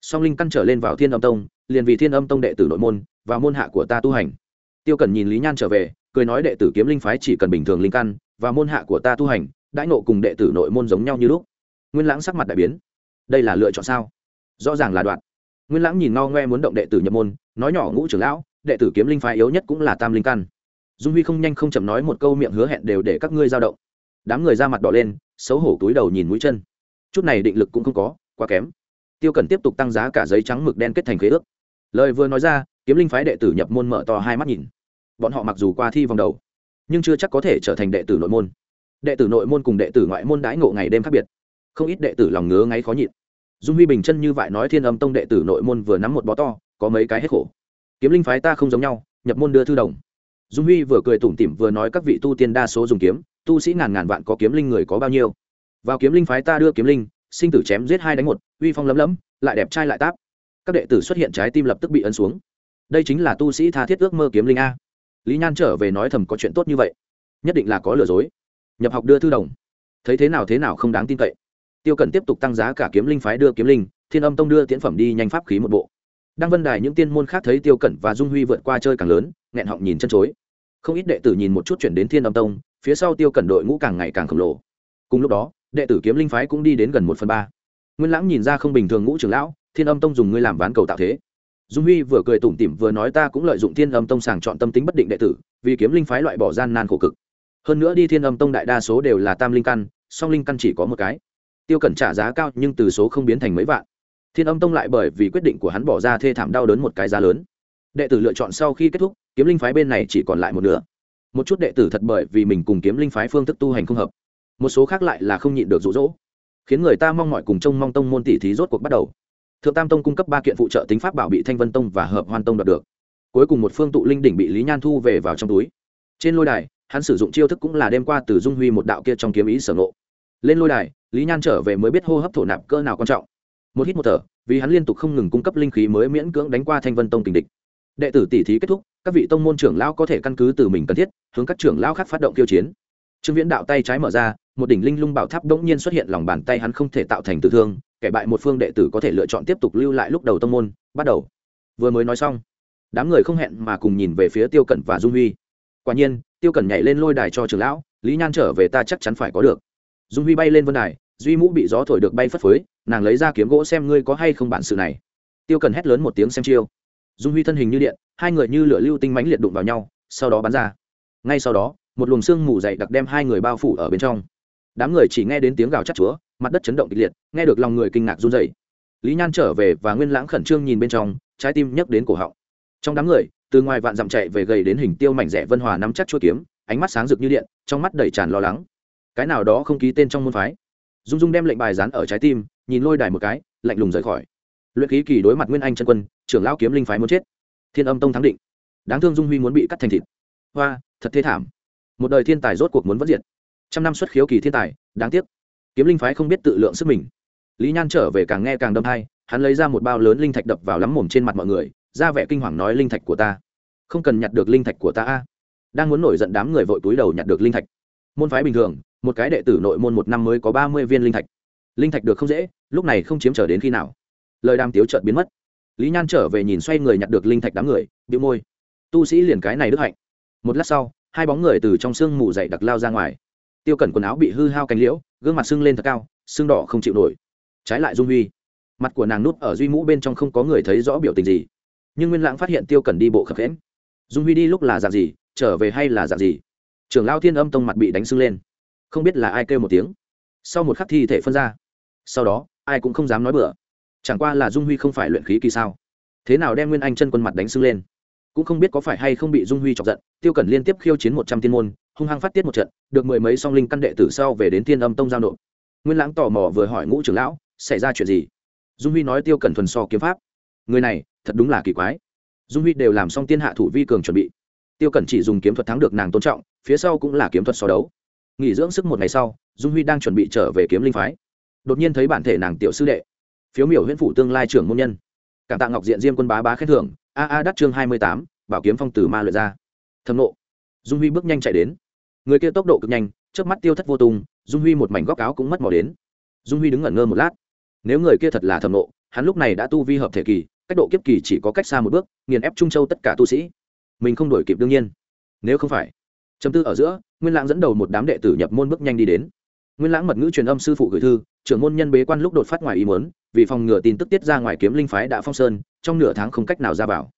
Song linh căn trở lên vào thiên âm tông, liền vì thiên âm tông đệ tử nội môn và môn hạ của ta tu hành tiêu cẩn nhìn lý nhan trở về, cười nói đệ tử kiếm linh phái chỉ cần bình thường linh căn và môn hạ của ta tu hành, đãi nộ cùng đệ tử nội môn giống nhau như lúc. Nguyên lãng sắc mặt đại biến. Đây là lựa chọn sao? Rõ ràng là đoạn. Nguyên lãng nhìn no ngoe muốn động đệ tử nhập môn, nói nhỏ ngũ trưởng lão, đệ tử kiếm linh phái yếu nhất cũng là tam linh căn. Dung huy không nhanh không chậm nói một câu miệng hứa hẹn đều để các ngươi giao động. Đám người ra mặt đỏ lên, xấu hổ túi đầu nhìn mũi chân. Chút này định lực cũng không có, quá kém. Tiêu cần tiếp tục tăng giá cả giấy trắng mực đen kết thành khế ước lời vừa nói ra, kiếm linh phái đệ tử nhập môn mở to hai mắt nhìn. Bọn họ mặc dù qua thi vòng đầu, nhưng chưa chắc có thể trở thành đệ tử nội môn. Đệ tử nội môn cùng đệ tử ngoại môn đãi ngộ ngày đêm khác biệt. Không ít đệ tử lòng ngứa ngáy khó nhịn. Dung huy bình chân như vậy nói thiên âm tông đệ tử nội môn vừa nắm một bó to, có mấy cái hết khổ. Kiếm linh phái ta không giống nhau, nhập môn đưa thư đồng. Dung huy vừa cười tủm tỉm vừa nói các vị tu tiên đa số dùng kiếm, tu sĩ ngàn ngàn vạn có kiếm linh người có bao nhiêu. Vào kiếm linh phái ta đưa kiếm linh, sinh tử chém giết hai đánh một, uy phong lấm lấm, lại đẹp trai lại táp các đệ tử xuất hiện trái tim lập tức bị ấn xuống. Đây chính là tu sĩ tha thiết ước mơ kiếm linh a. Lý nhan trở về nói thầm có chuyện tốt như vậy. Nhất định là có lừa dối. Nhập học đưa thư đồng. Thấy thế nào thế nào không đáng tin cậy. Tiêu cần tiếp tục tăng giá cả kiếm linh phái đưa kiếm linh, thiên âm tông đưa tiễn phẩm đi nhanh pháp khí một bộ. Đăng vân đài những tiên môn khác thấy tiêu cẩn và dung huy vượt qua chơi càng lớn, nghẹn họng nhìn chân chối. Không ít đệ tử nhìn một chút chuyển đến thiên âm tông, phía sau tiêu cẩn đội ngũ càng ngày càng khổng lồ. Cùng lúc đó, đệ tử kiếm linh phái cũng đi đến gần một phần ba. Nguyên lãng nhìn ra không bình thường ngũ trưởng lão thiên âm tông dùng ngươi làm ván cầu tạo thế. Dung huy vừa cười tủm tỉm vừa nói ta cũng lợi dụng thiên âm tông sàng chọn tâm tính bất định đệ tử, vì kiếm linh phái loại bỏ gian nan khổ cực. Hơn nữa đi thiên âm tông đại đa số đều là tam linh căn, song linh căn chỉ có một cái. Tiêu cẩn trả giá cao nhưng từ số không biến thành mấy vạn. Thiên âm tông lại bởi vì quyết định của hắn bỏ ra thê thảm đau đớn một cái giá lớn. Đệ tử lựa chọn sau khi kết thúc, kiếm linh phái bên này chỉ còn lại một nửa. Một chút đệ tử thật bởi vì mình cùng kiếm linh phái phương thức tu hành không hợp. Một số khác lại là không nhịn được rụ rỗ khiến người ta mong mọi cùng trông mong tông môn tỷ thí rốt cuộc bắt đầu thượng tam tông cung cấp ba kiện phụ trợ tính pháp bảo bị thanh vân tông và hợp hoan tông đoạt được. Cuối cùng một phương tụ linh đỉnh bị lý nhan thu về vào trong túi. Trên lôi đài, hắn sử dụng chiêu thức cũng là đêm qua từ dung huy một đạo kia trong kiếm ý sở ngộ. Lên lôi đài, lý nhan trở về mới biết hô hấp thổ nạp cơ nào quan trọng. Một hít một thở, vì hắn liên tục không ngừng cung cấp linh khí mới miễn cưỡng đánh qua thanh vân tông kình địch. Đệ tử tỷ thí kết thúc, các vị tông môn trưởng lão có thể căn cứ từ mình cần thiết, hướng các trưởng lão khác phát động kiêu chiến. Trương viễn đạo tay trái mở ra, một đỉnh linh lung bảo tháp đ ỗ n g nhiên xuất hiện lòng bàn tay hắn không thể tạo thành tự thương kẻ bại một phương đệ tử có thể lựa chọn tiếp tục lưu lại lúc đầu tông môn, bắt đầu. Vừa mới nói xong, đám người không hẹn mà cùng nhìn về phía tiêu cẩn và dung huy. Quả nhiên, tiêu cẩn nhảy lên lôi đài cho trưởng lão, lý nhan trở về ta chắc chắn phải có được. Dung huy bay lên vân đài, duy mũ bị gió thổi được bay phất phới, nàng lấy ra kiếm gỗ xem ngươi có hay không bản sự này. Tiêu cẩn hét lớn một tiếng xem chiêu. Dung huy thân hình như điện, hai người như lửa lưu tinh mãnh liệt đụng vào nhau, sau đó bắn ra. Ngay sau đó, một luồng xương mù dày đặc đem hai người bao phủ ở bên trong. Đám người chỉ nghe đến tiếng gào chắc chúa mặt đất chấn động kịch liệt, nghe được lòng người kinh ngạc run dày lý nhan trở về và nguyên lãng khẩn trương nhìn bên trong, trái tim nhấc đến cổ họng. Trong đám người, từ ngoài vạn dặm chạy về gầy đến hình tiêu mảnh rẻ vân hòa nắm chắc chuỗi kiếm, ánh mắt sáng rực như điện, trong mắt đầy tràn lo lắng. Cái nào đó không ký tên trong môn phái. Dung dung đem lệnh bài dán ở trái tim, nhìn lôi đài một cái, lạnh lùng rời khỏi. Luyện khí kỳ đối mặt nguyên anh chân quân, trưởng lão kiếm linh phái muốn chết. Thiên âm tông thắng định. Đáng thương dung huy muốn bị cắt thành thịt. Hoa, thật thế thảm. Một đời thiên tài rốt cuộc muốn vất diệt. Trăm năm xuất khiếu kỳ thiên tài, đáng tiếc kiếm linh phái không biết tự lượng sức mình. Lý nhan trở về càng nghe càng đâm hay hắn lấy ra một bao lớn linh thạch đập vào lắm mồm trên mặt mọi người, ra vẻ kinh hoàng nói linh thạch của ta. Không cần nhặt được linh thạch của ta a. Đang muốn nổi giận đám người vội túi đầu nhặt được linh thạch. Môn phái bình thường, một cái đệ tử nội môn một năm mới có ba mươi viên linh thạch. Linh thạch được không dễ, lúc này không chiếm trở đến khi nào. Lời đàm tiếu trợt biến mất. Lý nhan trở về nhìn xoay người nhặt được linh thạch đám người bị môi. Tu sĩ liền cái này đức hạnh. Một lát sau, hai bóng người từ trong sương mù dậy đặc lao ra ngoài tiêu cẩn quần áo bị hư hao cánh liễu, gương mặt sưng lên thật cao, sưng đỏ không chịu nổi. Trái lại dung huy, mặt của nàng núp ở duy mũ bên trong không có người thấy rõ biểu tình gì. Nhưng nguyên lãng phát hiện tiêu cẩn đi bộ khập khẽn dung huy đi lúc là dạng gì, trở về hay là dạng gì? Trưởng lao thiên âm tông mặt bị đánh sưng lên. Không biết là ai kêu một tiếng. Sau một khắc thi thể phân ra. Sau đó, ai cũng không dám nói bừa. Chẳng qua là dung huy không phải luyện khí kỳ sao? Thế nào đem nguyên anh chân quân mặt đánh sưng lên? Cũng không biết có phải hay không bị dung huy chọc giận. Tiêu cẩn liên tiếp khiêu chiến một trăm tiên môn hung hăng phát tiết một trận, được mười mấy song linh căn đệ tử sau về đến thiên âm tông giao nộp. Nguyên lãng tò mò vừa hỏi ngũ trưởng lão, xảy ra chuyện gì? Dung huy nói tiêu cẩn thuần so kiếm pháp. Người này, thật đúng là kỳ quái. Dung huy đều làm xong tiên hạ thủ vi cường chuẩn bị. Tiêu cẩn chỉ dùng kiếm thuật thắng được nàng tôn trọng, phía sau cũng là kiếm thuật so đấu. Nghỉ dưỡng sức một ngày sau, dung huy đang chuẩn bị trở về kiếm linh phái. Đột nhiên thấy bản thể nàng tiểu sư đệ, phiếu miểu huyễn phủ tương lai trưởng môn nhân. Cảm tạ ngọc diện diêm quân bá bá khen thưởng. A a đắc chương hai mươi tám, bảo kiếm phong tử ma luyện ra. Thầm nộ dung huy bước nhanh chạy đến. Người kia tốc độ cực nhanh trước mắt tiêu thất vô tung, dung huy một mảnh góc áo cũng mất mò đến. Dung huy đứng ngẩn ngơ một lát. Nếu người kia thật là thầm nộ, hắn lúc này đã tu vi hợp thể kỳ, cách độ kiếp kỳ chỉ có cách xa một bước, nghiền ép trung châu tất cả tu sĩ. Mình không đổi kịp đương nhiên. Nếu không phải, chấm tư ở giữa, nguyên lãng dẫn đầu một đám đệ tử nhập môn bước nhanh đi đến. Nguyên lãng mật ngữ truyền âm sư phụ gửi thư, trưởng môn nhân bế quan lúc đột phát ngoài ý muốn, vì phòng ngừa tin tức tiết ra ngoài kiếm linh phái đã phong sơn, trong nửa tháng không cách nào ra vào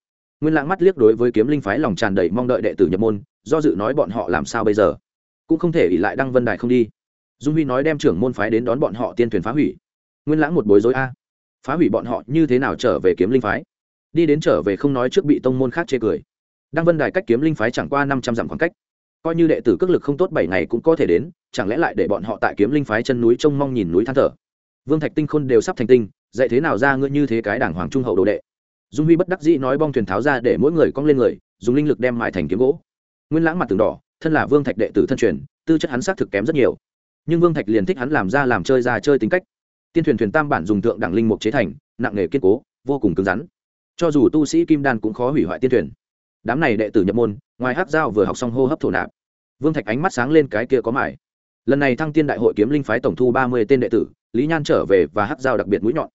nguyên lãng mắt liếc đối với kiếm linh phái lòng tràn đầy mong đợi đệ tử nhập môn, do dự nói bọn họ làm sao bây giờ? Cũng không thể ỉ lại đăng vân đài không đi. Dung huy nói đem trưởng môn phái đến đón bọn họ tiên thuyền phá hủy. Nguyên lãng một bối rối, a, phá hủy bọn họ như thế nào trở về kiếm linh phái? Đi đến trở về không nói trước bị tông môn khác chê cười. Đăng vân đài cách kiếm linh phái chẳng qua năm trăm dặm khoảng cách. Coi như đệ tử cước lực không tốt bảy ngày cũng có thể đến, chẳng lẽ lại để bọn họ tại kiếm linh phái chân núi trông mong nhìn núi than thở? Vương thạch tinh khôn đều sắp thành tinh, dạy thế nào ra ngươi như thế cái đảng hoàng trung hậu đồ đệ? Dung huy bất đắc dĩ nói bong thuyền tháo ra để mỗi người cong lên người, dùng linh lực đem mại thành kiếm gỗ. Nguyên lãng mặt tường đỏ, thân là vương thạch đệ tử thân truyền, tư chất hắn xác thực kém rất nhiều. Nhưng vương thạch liền thích hắn làm ra làm chơi ra chơi tính cách. Tiên thuyền thuyền tam bản dùng thượng đẳng linh mục chế thành, nặng nghề kiên cố, vô cùng cứng rắn. Cho dù tu sĩ kim đan cũng khó hủy hoại tiên thuyền. Đám này đệ tử nhập môn, ngoài hát dao vừa học xong hô hấp thổ nạp. Vương thạch ánh mắt sáng lên cái kia có mải lần này thăng tiên đại hội kiếm linh phái tổng thu ba mươi tên đệ tử, lý nhan trở về và hát dao đặc biệt mũi nhọn.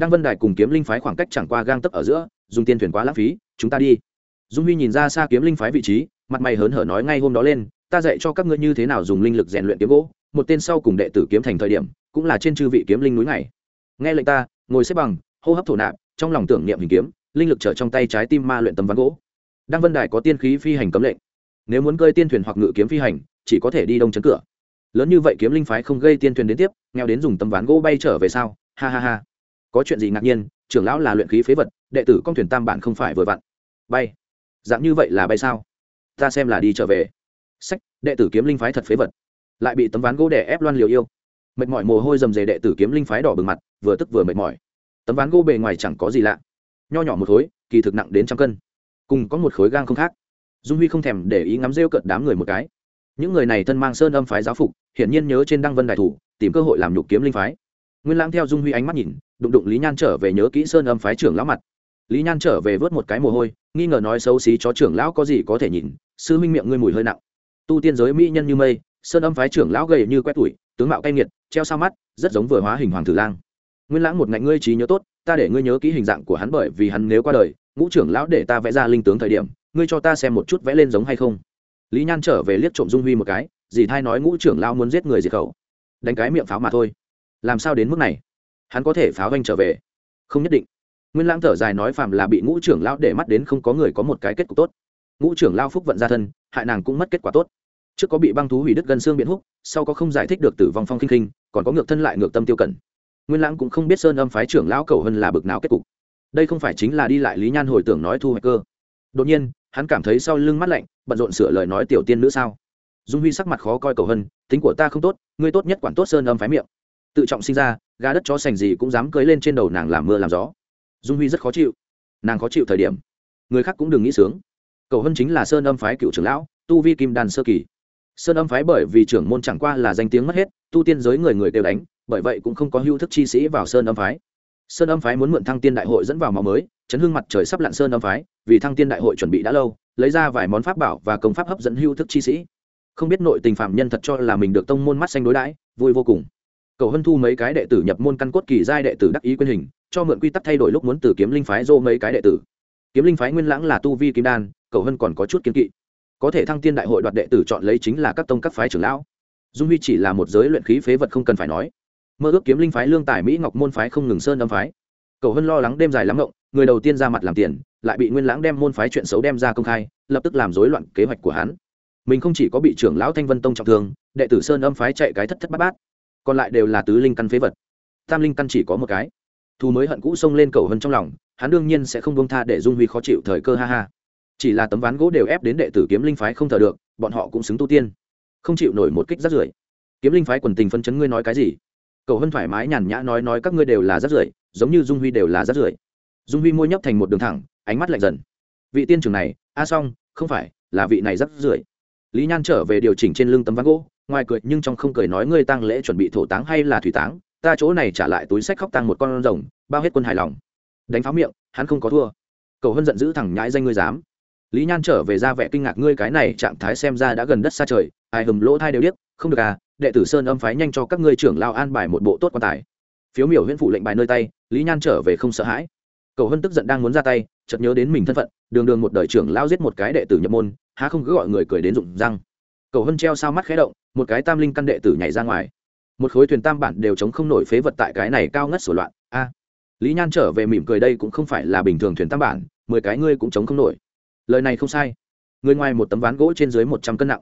Đang vân đài cùng kiếm linh phái khoảng cách chẳng qua gang tấp ở giữa, dùng tiên thuyền quá lãng phí, chúng ta đi. Dung huy nhìn ra xa kiếm linh phái vị trí, mặt mày hớn hở nói ngay hôm đó lên, ta dạy cho các ngươi như thế nào dùng linh lực rèn luyện kiếm gỗ, một tên sau cùng đệ tử kiếm thành thời điểm, cũng là trên chư vị kiếm linh núi này. Nghe lệnh ta, ngồi xếp bằng, hô hấp thổ nạp, trong lòng tưởng niệm hình kiếm, linh lực trở trong tay trái tim ma luyện tấm ván gỗ. Đăng vân đài có tiên khí phi hành cấm lệnh. Nếu muốn cơi tiên thuyền hoặc ngự kiếm phi hành, chỉ có thể đi đông chấn cửa. Lớn như vậy kiếm linh phái không gây tiên thuyền đến tiếp, nghèo đến dùng tấm ván gỗ bay trở về sau ha ha ha có chuyện gì ngạc nhiên, trưởng lão là luyện khí phế vật, đệ tử con thuyền tam bản không phải vừa vặn. Bay. Dạng như vậy là bay sao? Ta xem là đi trở về. Sách, đệ tử kiếm linh phái thật phế vật. Lại bị tấm ván gỗ đè ép loan liều yêu. Mệt mỏi mồ hôi dầm dề đệ tử kiếm linh phái đỏ bừng mặt, vừa tức vừa mệt mỏi. Tấm ván gỗ bề ngoài chẳng có gì lạ. Nho nhỏ một khối, kỳ thực nặng đến trăm cân. Cùng có một khối gang không khác. Dung huy không thèm để ý ngắm rêu cận đám người một cái. Những người này thân mang sơn âm phái giáo phục, hiển nhiên nhớ trên đăng vân đại thủ, tìm cơ hội làm nhục kiếm linh phái. Nguyên lãng theo dung huy ánh mắt nhìn đụng đụng lý nhan trở về nhớ kỹ sơn âm phái trưởng lão mặt. Lý nhan trở về vớt một cái mồ hôi, nghi ngờ nói xấu xí chó trưởng lão có gì có thể nhìn, sư minh miệng ngươi mùi hơi nặng. Tu tiên giới mỹ nhân như mây, sơn âm phái trưởng lão gầy như quét tuổi tướng mạo cay nghiệt, treo sao mắt, rất giống vừa hóa hình hoàng tử lang. Nguyên lãng một ngạnh ngươi trí nhớ tốt, ta để ngươi nhớ kỹ hình dạng của hắn bởi vì hắn nếu qua đời, ngũ trưởng lão để ta vẽ ra linh tướng thời điểm, ngươi cho ta xem một chút vẽ lên giống hay không. Lý nhan trở về liếc trộm dung huy một cái, dì thay nói ngũ trưởng lão muốn giết người diệt khẩu. Đánh cái miệng pháo mà thôi. Làm sao đến mức này? Hắn có thể pháo vanh trở về. Không nhất định. Nguyên lãng thở dài nói phàm là bị ngũ trưởng lão để mắt đến không có người có một cái kết cục tốt. Ngũ trưởng lao phúc vận ra thân, hại nàng cũng mất kết quả tốt. Trước có bị băng thú hủy đứt gân xương biện húc, sau có không giải thích được tử vong phong khinh khinh, còn có ngược thân lại ngược tâm tiêu cẩn nguyên lãng cũng không biết sơn âm phái trưởng lão cầu hơn là bực nào kết cục. Đây không phải chính là đi lại lý nhan hồi tưởng nói thu hoạch cơ. Đột nhiên, hắn cảm thấy sau lưng mắt lạnh, bận rộn sửa lời nói tiểu tiên nữ sao? Dung huy sắc mặt khó coi cầu hân, tính của ta không tốt, ngươi tốt nhất quản tốt sơn âm phái miệng. Tự trọng sinh ra gà đất chó sành gì cũng dám cưới lên trên đầu nàng làm mưa làm gió. Dung huy rất khó chịu. Nàng khó chịu thời điểm. Người khác cũng đừng nghĩ sướng. Cầu hân chính là sơn âm phái cựu trưởng lão, tu vi kim đàn sơ kỳ. Sơn âm phái bởi vì trưởng môn chẳng qua là danh tiếng mất hết, tu tiên giới người người đều đánh, bởi vậy cũng không có hưu thức chi sĩ vào sơn âm phái. Sơn âm phái muốn mượn thăng tiên đại hội dẫn vào màu mới, chấn hương mặt trời sắp lặn sơn âm phái, vì thăng tiên đại hội chuẩn bị đã lâu, lấy ra vài món pháp bảo và công pháp hấp dẫn hưu thức chi sĩ. Không biết nội tình phạm nhân thật cho là mình được tông môn mắt xanh đối đãi, vui vô cùng cầu hân thu mấy cái đệ tử nhập môn căn cốt kỳ giai đệ tử đắc ý quyên hình, cho mượn quy tắc thay đổi lúc muốn từ kiếm linh phái dô mấy cái đệ tử. Kiếm linh phái nguyên lãng là tu vi kim đan, cầu hân còn có chút kiên kỵ. Có thể thăng tiên đại hội đoạt đệ tử chọn lấy chính là các tông các phái trưởng lão. Dung huy chỉ là một giới luyện khí phế vật không cần phải nói. Mơ ước kiếm linh phái lương tài mỹ ngọc môn phái không ngừng sơn âm phái. Cầu hân lo lắng đêm dài lắm ngộng, người đầu tiên ra mặt làm tiền, lại bị nguyên lãng đem môn phái chuyện xấu đem ra công khai, lập tức làm rối loạn kế hoạch của hắn. Mình không chỉ có bị trưởng lão thanh vân tông trọng thương, đệ tử sơn âm phái chạy cái thất thất bát bát còn lại đều là tứ linh căn phế vật. Tam linh căn chỉ có một cái. Thu mới hận cũ xông lên cầu hơn trong lòng, hắn đương nhiên sẽ không bông tha để dung huy khó chịu thời cơ ha ha. Chỉ là tấm ván gỗ đều ép đến đệ tử kiếm linh phái không thờ được, bọn họ cũng xứng tu tiên. Không chịu nổi một kích rắt rưởi. Kiếm linh phái quần tình phân chấn ngươi nói cái gì? Cầu hân thoải mái nhàn nhã nói nói các ngươi đều là rắt rưởi, giống như dung huy đều là rắt rưởi. Dung huy môi nhấp thành một đường thẳng, ánh mắt lạnh dần. Vị tiên trưởng này, a à xong không phải là vị này rắt rưởi. Lý nhan trở về điều chỉnh trên lưng tấm ván gỗ ngoài cười, nhưng trong không cười nói ngươi tăng lễ chuẩn bị thổ táng hay là thủy táng, ta chỗ này trả lại túi sách khóc tăng một con rồng, bao hết quân hài lòng. Đánh pháo miệng, hắn không có thua. Cầu hân giận dữ thẳng nhãi danh ngươi dám. Lý nhan trở về ra vẻ kinh ngạc ngươi cái này trạng thái xem ra đã gần đất xa trời, ai hầm lỗ thai đều biết không được à đệ tử sơn âm phái nhanh cho các ngươi trưởng lao an bài một bộ tốt quan tài. Phiếu miểu huyễn phụ lệnh bài nơi tay, lý nhan trở về không sợ hãi. Cầu hân tức giận đang muốn ra tay, chợt nhớ đến mình thân phận, đường đường một đời trưởng lao giết một cái đệ tử nhập môn, há không cứ gọi người cười đến rụng răng cầu hân treo sao mắt khé động, một cái tam linh căn đệ tử nhảy ra ngoài. Một khối thuyền tam bản đều chống không nổi phế vật tại cái này cao ngất sổ loạn. A. À, Lý nhan trở về mỉm cười đây cũng không phải là bình thường thuyền tam bản, mười cái ngươi cũng chống không nổi. Lời này không sai. Người ngoài một tấm ván gỗ trên dưới một trăm cân nặng.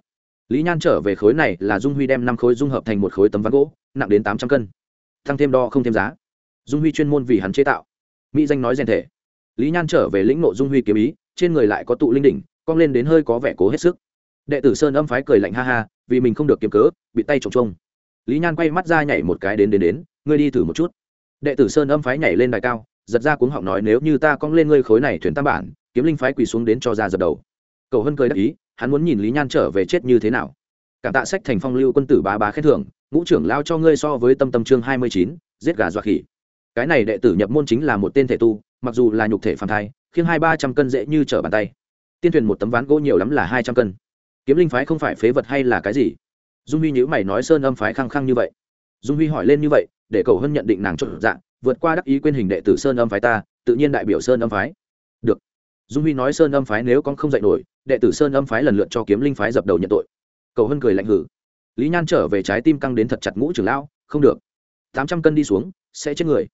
Lý nhan trở về khối này là dung huy đem năm khối dung hợp thành một khối tấm ván gỗ, nặng đến tám trăm cân. Tăng thêm đo không thêm giá. Dung huy chuyên môn vì hắn chế tạo. Mỹ danh nói rèn thể. Lý nhan trở về lĩnh nộ dung huy kiếm ý, trên người lại có tụ linh đỉnh, cong lên đến hơi có vẻ cố hết sức đệ tử sơn âm phái cười lạnh ha ha, vì mình không được kiếm cớ, bị tay trồng trông. Lý nhan quay mắt ra nhảy một cái đến đến đến, ngươi đi thử một chút. Đệ tử sơn âm phái nhảy lên đài cao, giật ra cuống họng nói, nếu như ta cong lên ngươi khối này thuyền tam bản, kiếm linh phái quỳ xuống đến cho ra dập đầu. Cầu hân cười đắc ý, hắn muốn nhìn lý nhan trở về chết như thế nào. Cảm tạ sách thành phong lưu quân tử bá bá khen thưởng, ngũ trưởng lao cho ngươi so với tâm tâm chương hai mươi chín, giết gà dọa khỉ. Cái này đệ tử nhập môn chính là một tên thể tu, mặc dù là nhục thể phản thai khiến hai ba trăm cân dễ như trở bàn tay. Tiên thuyền một tấm ván gỗ nhiều lắm là hai trăm cân kiếm linh phái không phải phế vật hay là cái gì? Dung huy nhữ mày nói sơn âm phái khăng khăng như vậy. Dung huy hỏi lên như vậy, để cầu hân nhận định nàng trộn dạng, vượt qua đắc ý quên hình đệ tử sơn âm phái ta, tự nhiên đại biểu sơn âm phái. Được. Dung huy nói sơn âm phái nếu con không dạy nổi, đệ tử sơn âm phái lần lượt cho kiếm linh phái dập đầu nhận tội. Cầu hân cười lạnh hử lý nhan trở về trái tim căng đến thật chặt ngũ trưởng lão, không được. Tám trăm cân đi xuống, sẽ chết người.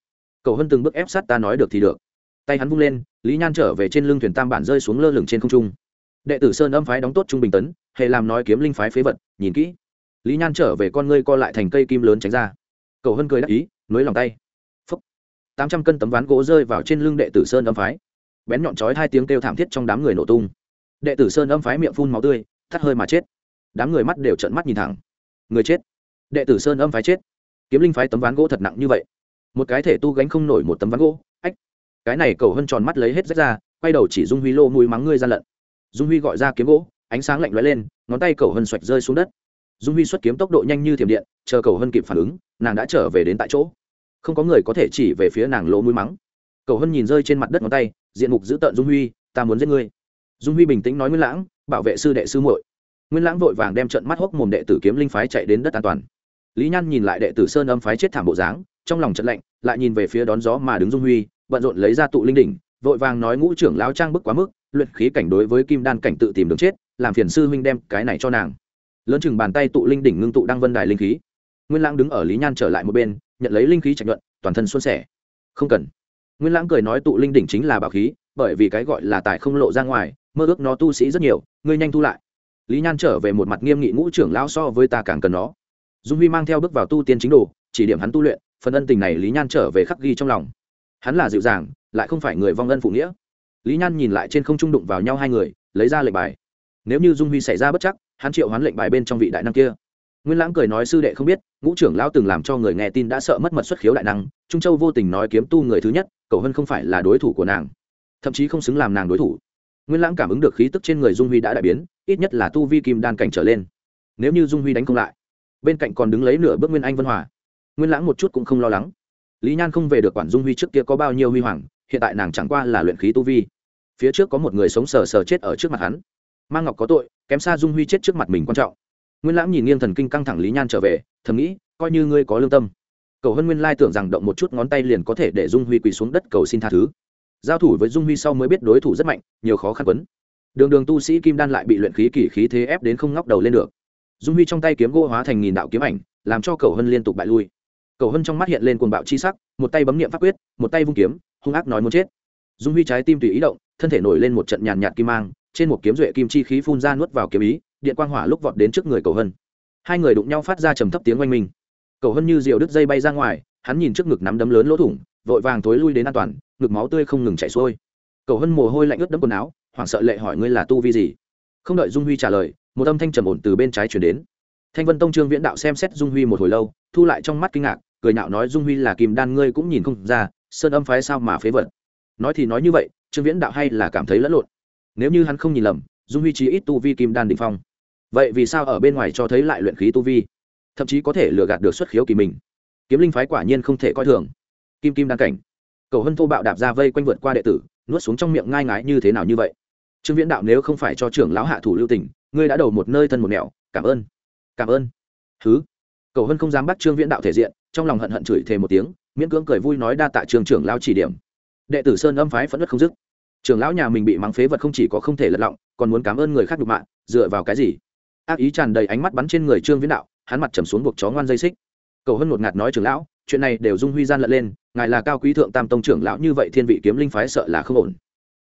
Cầu hân từng bước ép sát ta nói được thì được. Tay hắn vung lên, lý nhan trở về trên lưng thuyền tam bản rơi xuống lơ lửng trên không trung đệ tử sơn âm phái đóng tốt trung bình tấn, hề làm nói kiếm linh phái phế vật, nhìn kỹ. Lý nhan trở về con ngươi co lại thành cây kim lớn tránh ra. Cầu hân cười đắc ý, nối lòng tay. Phấp tám trăm cân tấm ván gỗ rơi vào trên lưng đệ tử sơn âm phái. Bén nhọn chói hai tiếng kêu thảm thiết trong đám người nổ tung. Đệ tử sơn âm phái miệng phun máu tươi, thắt hơi mà chết. Đám người mắt đều trợn mắt nhìn thẳng. Người chết. Đệ tử sơn âm phái chết. Kiếm linh phái tấm ván gỗ thật nặng như vậy. Một cái thể tu gánh không nổi một tấm ván gỗ, ách. Cái này cầu hân tròn mắt lấy hết rách ra, quay đầu chỉ dung huy lô mũi mắng ngươi gian lận dung huy gọi ra kiếm gỗ, ánh sáng lạnh lóe lên, ngón tay cầu hân xoạch rơi xuống đất. Dung huy xuất kiếm tốc độ nhanh như thiểm điện, chờ cầu hân kịp phản ứng, nàng đã trở về đến tại chỗ. Không có người có thể chỉ về phía nàng lỗ mũi mắng. Cầu hân nhìn rơi trên mặt đất ngón tay, diện mục giữ tợn dung huy, ta muốn giết ngươi. Dung huy bình tĩnh nói nguyên lãng, bảo vệ sư đệ sư muội. Nguyên lãng vội vàng đem trận mắt hốc mồm đệ tử kiếm linh phái chạy đến đất an toàn. Lý nhan nhìn lại đệ tử sơn âm phái chết thảm bộ dáng, trong lòng trận lạnh, lại nhìn về phía đón gió mà đứng dung huy, bận rộn lấy ra tụ linh đỉnh, vội vàng nói ngũ trưởng lão trang bức quá mức luyện khí cảnh đối với kim đan cảnh tự tìm đường chết, làm phiền sư huynh đem cái này cho nàng. Lớn chừng bàn tay tụ linh đỉnh ngưng tụ đăng vân đài linh khí. Nguyên lãng đứng ở lý nhan trở lại một bên, nhận lấy linh khí trạch nhuận, toàn thân xuân sẻ. Không cần. Nguyên lãng cười nói tụ linh đỉnh chính là bảo khí, bởi vì cái gọi là tài không lộ ra ngoài, mơ ước nó tu sĩ rất nhiều, ngươi nhanh thu lại. Lý nhan trở về một mặt nghiêm nghị ngũ trưởng lão so với ta càng cần nó. Dung huy mang theo bước vào tu tiên chính đồ, chỉ điểm hắn tu luyện, phần ân tình này lý nhan trở về khắc ghi trong lòng. Hắn là dịu dàng, lại không phải người vong ân phụ nghĩa lý nhan nhìn lại trên không trung đụng vào nhau hai người, lấy ra lệnh bài. Nếu như dung huy xảy ra bất chắc, hắn triệu hoán lệnh bài bên trong vị đại năng kia. Nguyên lãng cười nói sư đệ không biết, ngũ trưởng lão từng làm cho người nghe tin đã sợ mất mật xuất khiếu đại năng, trung châu vô tình nói kiếm tu người thứ nhất, cậu hân không phải là đối thủ của nàng, thậm chí không xứng làm nàng đối thủ. Nguyên lãng cảm ứng được khí tức trên người dung huy đã đại biến, ít nhất là tu vi kim đan cảnh trở lên. Nếu như dung huy đánh không lại, bên cạnh còn đứng lấy nửa bước nguyên anh vân hòa. Nguyên lãng một chút cũng không lo lắng. Lý nhan không về được quản dung huy trước kia có bao nhiêu huy hoàng, hiện tại nàng chẳng qua là luyện khí tu vi phía trước có một người sống sờ sờ chết ở trước mặt hắn. Mang ngọc có tội, kém xa dung huy chết trước mặt mình quan trọng. Nguyên lãng nhìn nghiêng thần kinh căng thẳng lý nhan trở về, thầm nghĩ, coi như ngươi có lương tâm. Cầu hân nguyên lai tưởng rằng động một chút ngón tay liền có thể để dung huy quỳ xuống đất cầu xin tha thứ. Giao thủ với dung huy sau mới biết đối thủ rất mạnh, nhiều khó khăn quấn. Đường đường tu sĩ kim đan lại bị luyện khí kỳ khí thế ép đến không ngóc đầu lên được. Dung huy trong tay kiếm gỗ hóa thành nghìn đạo kiếm ảnh, làm cho cầu hân liên tục bại lui. Cầu hân trong mắt hiện lên cuồng bạo chi sắc, một tay bấm nghiệm pháp quyết, một tay vung kiếm, hung ác nói muốn chết. Dung huy trái tim tùy ý động thân thể nổi lên một trận nhàn nhạt kim mang, trên một kiếm duệ kim chi khí phun ra nuốt vào kiếm ý, điện quang hỏa lúc vọt đến trước người cầu hân. Hai người đụng nhau phát ra trầm thấp tiếng oanh minh. Cầu hân như diều đứt dây bay ra ngoài, hắn nhìn trước ngực nắm đấm lớn lỗ thủng, vội vàng thối lui đến an toàn, ngực máu tươi không ngừng chảy xuôi. Cầu hân mồ hôi lạnh ướt đẫm quần áo, hoảng sợ lệ hỏi ngươi là tu vi gì? Không đợi dung huy trả lời, một âm thanh trầm ổn từ bên trái chuyển đến. Thanh vân tông trương viễn đạo xem xét dung huy một hồi lâu, thu lại trong mắt kinh ngạc, cười nhạo nói dung huy là kim đan, ngươi cũng nhìn không ra, sơn âm phái sao mà phế vật. Nói thì nói như vậy trương viễn đạo hay là cảm thấy lẫn lộn? Nếu như hắn không nhìn lầm, dung huy trí ít tu vi kim đan định phong. Vậy vì sao ở bên ngoài cho thấy lại luyện khí tu vi? Thậm chí có thể lừa gạt được xuất khiếu kỳ mình. Kiếm linh phái quả nhiên không thể coi thường. Kim kim đan cảnh. Cầu hân thô bạo đạp ra vây quanh vượt qua đệ tử, nuốt xuống trong miệng ngai ngái như thế nào như vậy? Trương viễn đạo nếu không phải cho trưởng lão hạ thủ lưu tỉnh ngươi đã đầu một nơi thân một nẻo, cảm ơn. Cảm ơn. Thứ cầu hân không dám bắt trương viễn đạo thể diện, trong lòng hận hận chửi thề một tiếng, miễn cưỡng cười vui nói đa tạ trường trưởng lao chỉ điểm. Đệ tử sơn âm phái phẫn nứt không dứt trưởng lão nhà mình bị mắng phế vật không chỉ có không thể lật lọng, còn muốn cảm ơn người khác đục mạng, dựa vào cái gì? Ác ý tràn đầy ánh mắt bắn trên người trương viễn đạo, hắn mặt trầm xuống buộc chó ngoan dây xích. Cầu hân ngột ngạt nói trưởng lão, chuyện này đều dung huy gian lận lên, ngài là cao quý thượng tam tông trưởng lão như vậy thiên vị kiếm linh phái sợ là không ổn.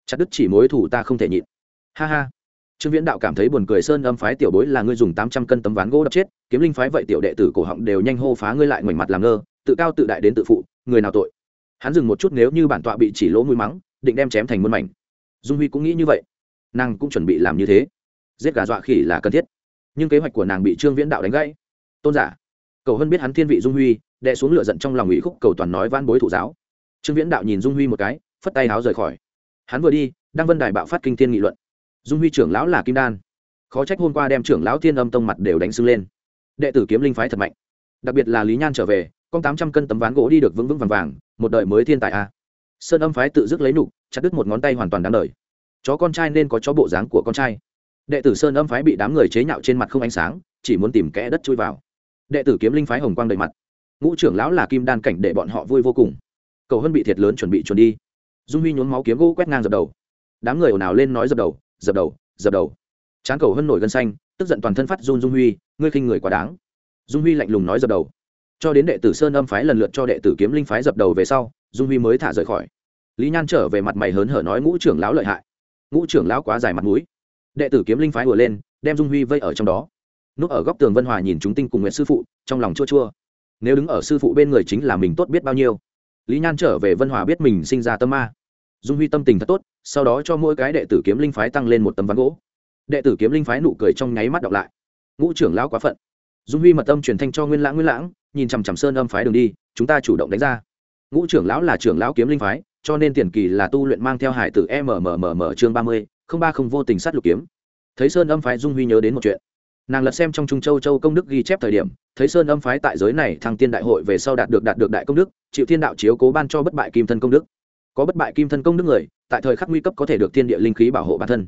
Chặt đứt chỉ mối thủ ta không thể nhịn. Ha ha. Trương viễn đạo cảm thấy buồn cười, sơn âm phái tiểu bối là ngươi dùng tám trăm cân tấm ván gỗ đập chết, kiếm linh phái vậy tiểu đệ tử cổ họng đều nhanh hô phá ngươi lại ngoảnh mặt làm ngơ, tự cao tự đại đến tự phụ, người nào tội? Hắn dừng một chút, nếu như bản tọa bị chỉ lỗ mũi mắng định đem chém thành muôn mảnh. Dung huy cũng nghĩ như vậy. Nàng cũng chuẩn bị làm như thế. Giết gà dọa khỉ là cần thiết. Nhưng kế hoạch của nàng bị trương viễn đạo đánh gãy. Tôn giả cầu hân biết hắn thiên vị dung huy, đè xuống lửa giận trong lòng ủy khúc cầu toàn nói van bối thủ giáo. Trương viễn đạo nhìn dung huy một cái, phất tay háo rời khỏi. Hắn vừa đi, đăng vân đài bạo phát kinh thiên nghị luận. Dung huy trưởng lão là kim đan. Khó trách hôm qua đem trưởng lão thiên âm tông mặt đều đánh sưng lên. Đệ tử kiếm linh phái thật mạnh. Đặc biệt là lý nhan trở về, con tám trăm cân tấm ván gỗ đi được vững vững vàng vàng, một đời mới thiên tài a sơn âm phái tự dứt lấy nục, chặt đứt một ngón tay hoàn toàn đáng đời. Chó con trai nên có chó bộ dáng của con trai. Đệ tử sơn âm phái bị đám người chế nhạo trên mặt không ánh sáng, chỉ muốn tìm kẽ đất chui vào. Đệ tử kiếm linh phái hồng quang đầy mặt. Ngũ trưởng lão là kim đan cảnh để bọn họ vui vô cùng. Cầu hân bị thiệt lớn chuẩn bị chuẩn đi. Dung huy nhốn máu kiếm gỗ quét ngang dập đầu. Đám người ồn ào lên nói dập đầu dập đầu dập đầu. Tráng cầu hân nổi gân xanh, tức giận toàn thân phát run dung huy, ngươi khinh người quá đáng. Dung huy lạnh lùng nói dập đầu. Cho đến đệ tử sơn âm phái lần lượt cho đệ tử kiếm linh phái dập đầu về sau dung huy mới thả rời khỏi. Lý nhan trở về mặt mày hớn hở nói, ngũ trưởng lão lợi hại. Ngũ trưởng lão quá dài mặt mũi. Đệ tử kiếm linh phái vừa lên, đem dung huy vây ở trong đó. Núp ở góc tường vân hòa nhìn chúng tinh cùng nguyện sư phụ, trong lòng chua chua. Nếu đứng ở sư phụ bên người chính là mình tốt biết bao nhiêu. Lý nhan trở về vân hòa biết mình sinh ra tâm ma. Dung huy tâm tình thật tốt, sau đó cho mỗi cái đệ tử kiếm linh phái tăng lên một tấm ván gỗ. Đệ tử kiếm linh phái nụ cười trong nháy mắt đọc lại. Ngũ trưởng lão quá phận. Dung huy mật tâm truyền thanh cho nguyên lãng nguyên lãng, nhìn chằm chằm sơn âm phái đường đi, chúng ta chủ động đánh ra ngũ trưởng lão là trưởng lão kiếm linh phái, cho nên tiền kỳ là tu luyện mang theo hải tử mmmm chương ba mươi, không ba không vô tình sát lục kiếm. Thấy sơn âm phái dung huy nhớ đến một chuyện. Nàng lật xem trong trung châu châu công đức ghi chép thời điểm, thấy sơn âm phái tại giới này thăng tiên đại hội về sau đạt được đạt được đại công đức, chịu thiên đạo chiếu cố ban cho bất bại kim thân công đức. Có bất bại kim thân công đức người, tại thời khắc nguy cấp có thể được thiên địa linh khí bảo hộ bản thân.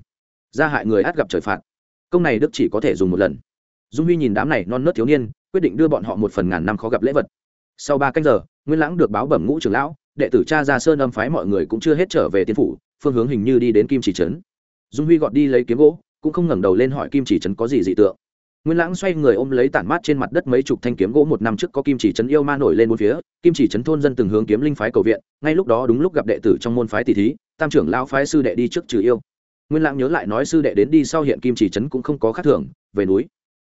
Gia hại người át gặp trời phạt. Công này đức chỉ có thể dùng một lần. Dung huy nhìn đám này non nớt thiếu niên, quyết định đưa bọn họ một phần ngàn năm khó gặp lễ vật sau ba canh giờ, nguyên lãng được báo bẩm ngũ trưởng lão, đệ tử cha ra sơn âm phái mọi người cũng chưa hết trở về tiên phủ, phương hướng hình như đi đến kim chỉ trấn. Dung huy gọt đi lấy kiếm gỗ, cũng không ngẩng đầu lên hỏi kim chỉ trấn có gì dị tượng. Nguyên lãng xoay người ôm lấy tản mát trên mặt đất mấy chục thanh kiếm gỗ một năm trước có kim chỉ trấn yêu ma nổi lên bốn phía, kim chỉ trấn thôn dân từng hướng kiếm linh phái cầu viện, ngay lúc đó đúng lúc gặp đệ tử trong môn phái tỷ thí, tam trưởng lão phái sư đệ đi trước trừ yêu. Nguyên lãng nhớ lại nói sư đệ đến đi sau hiện kim chỉ trấn cũng không có khác thường, về núi.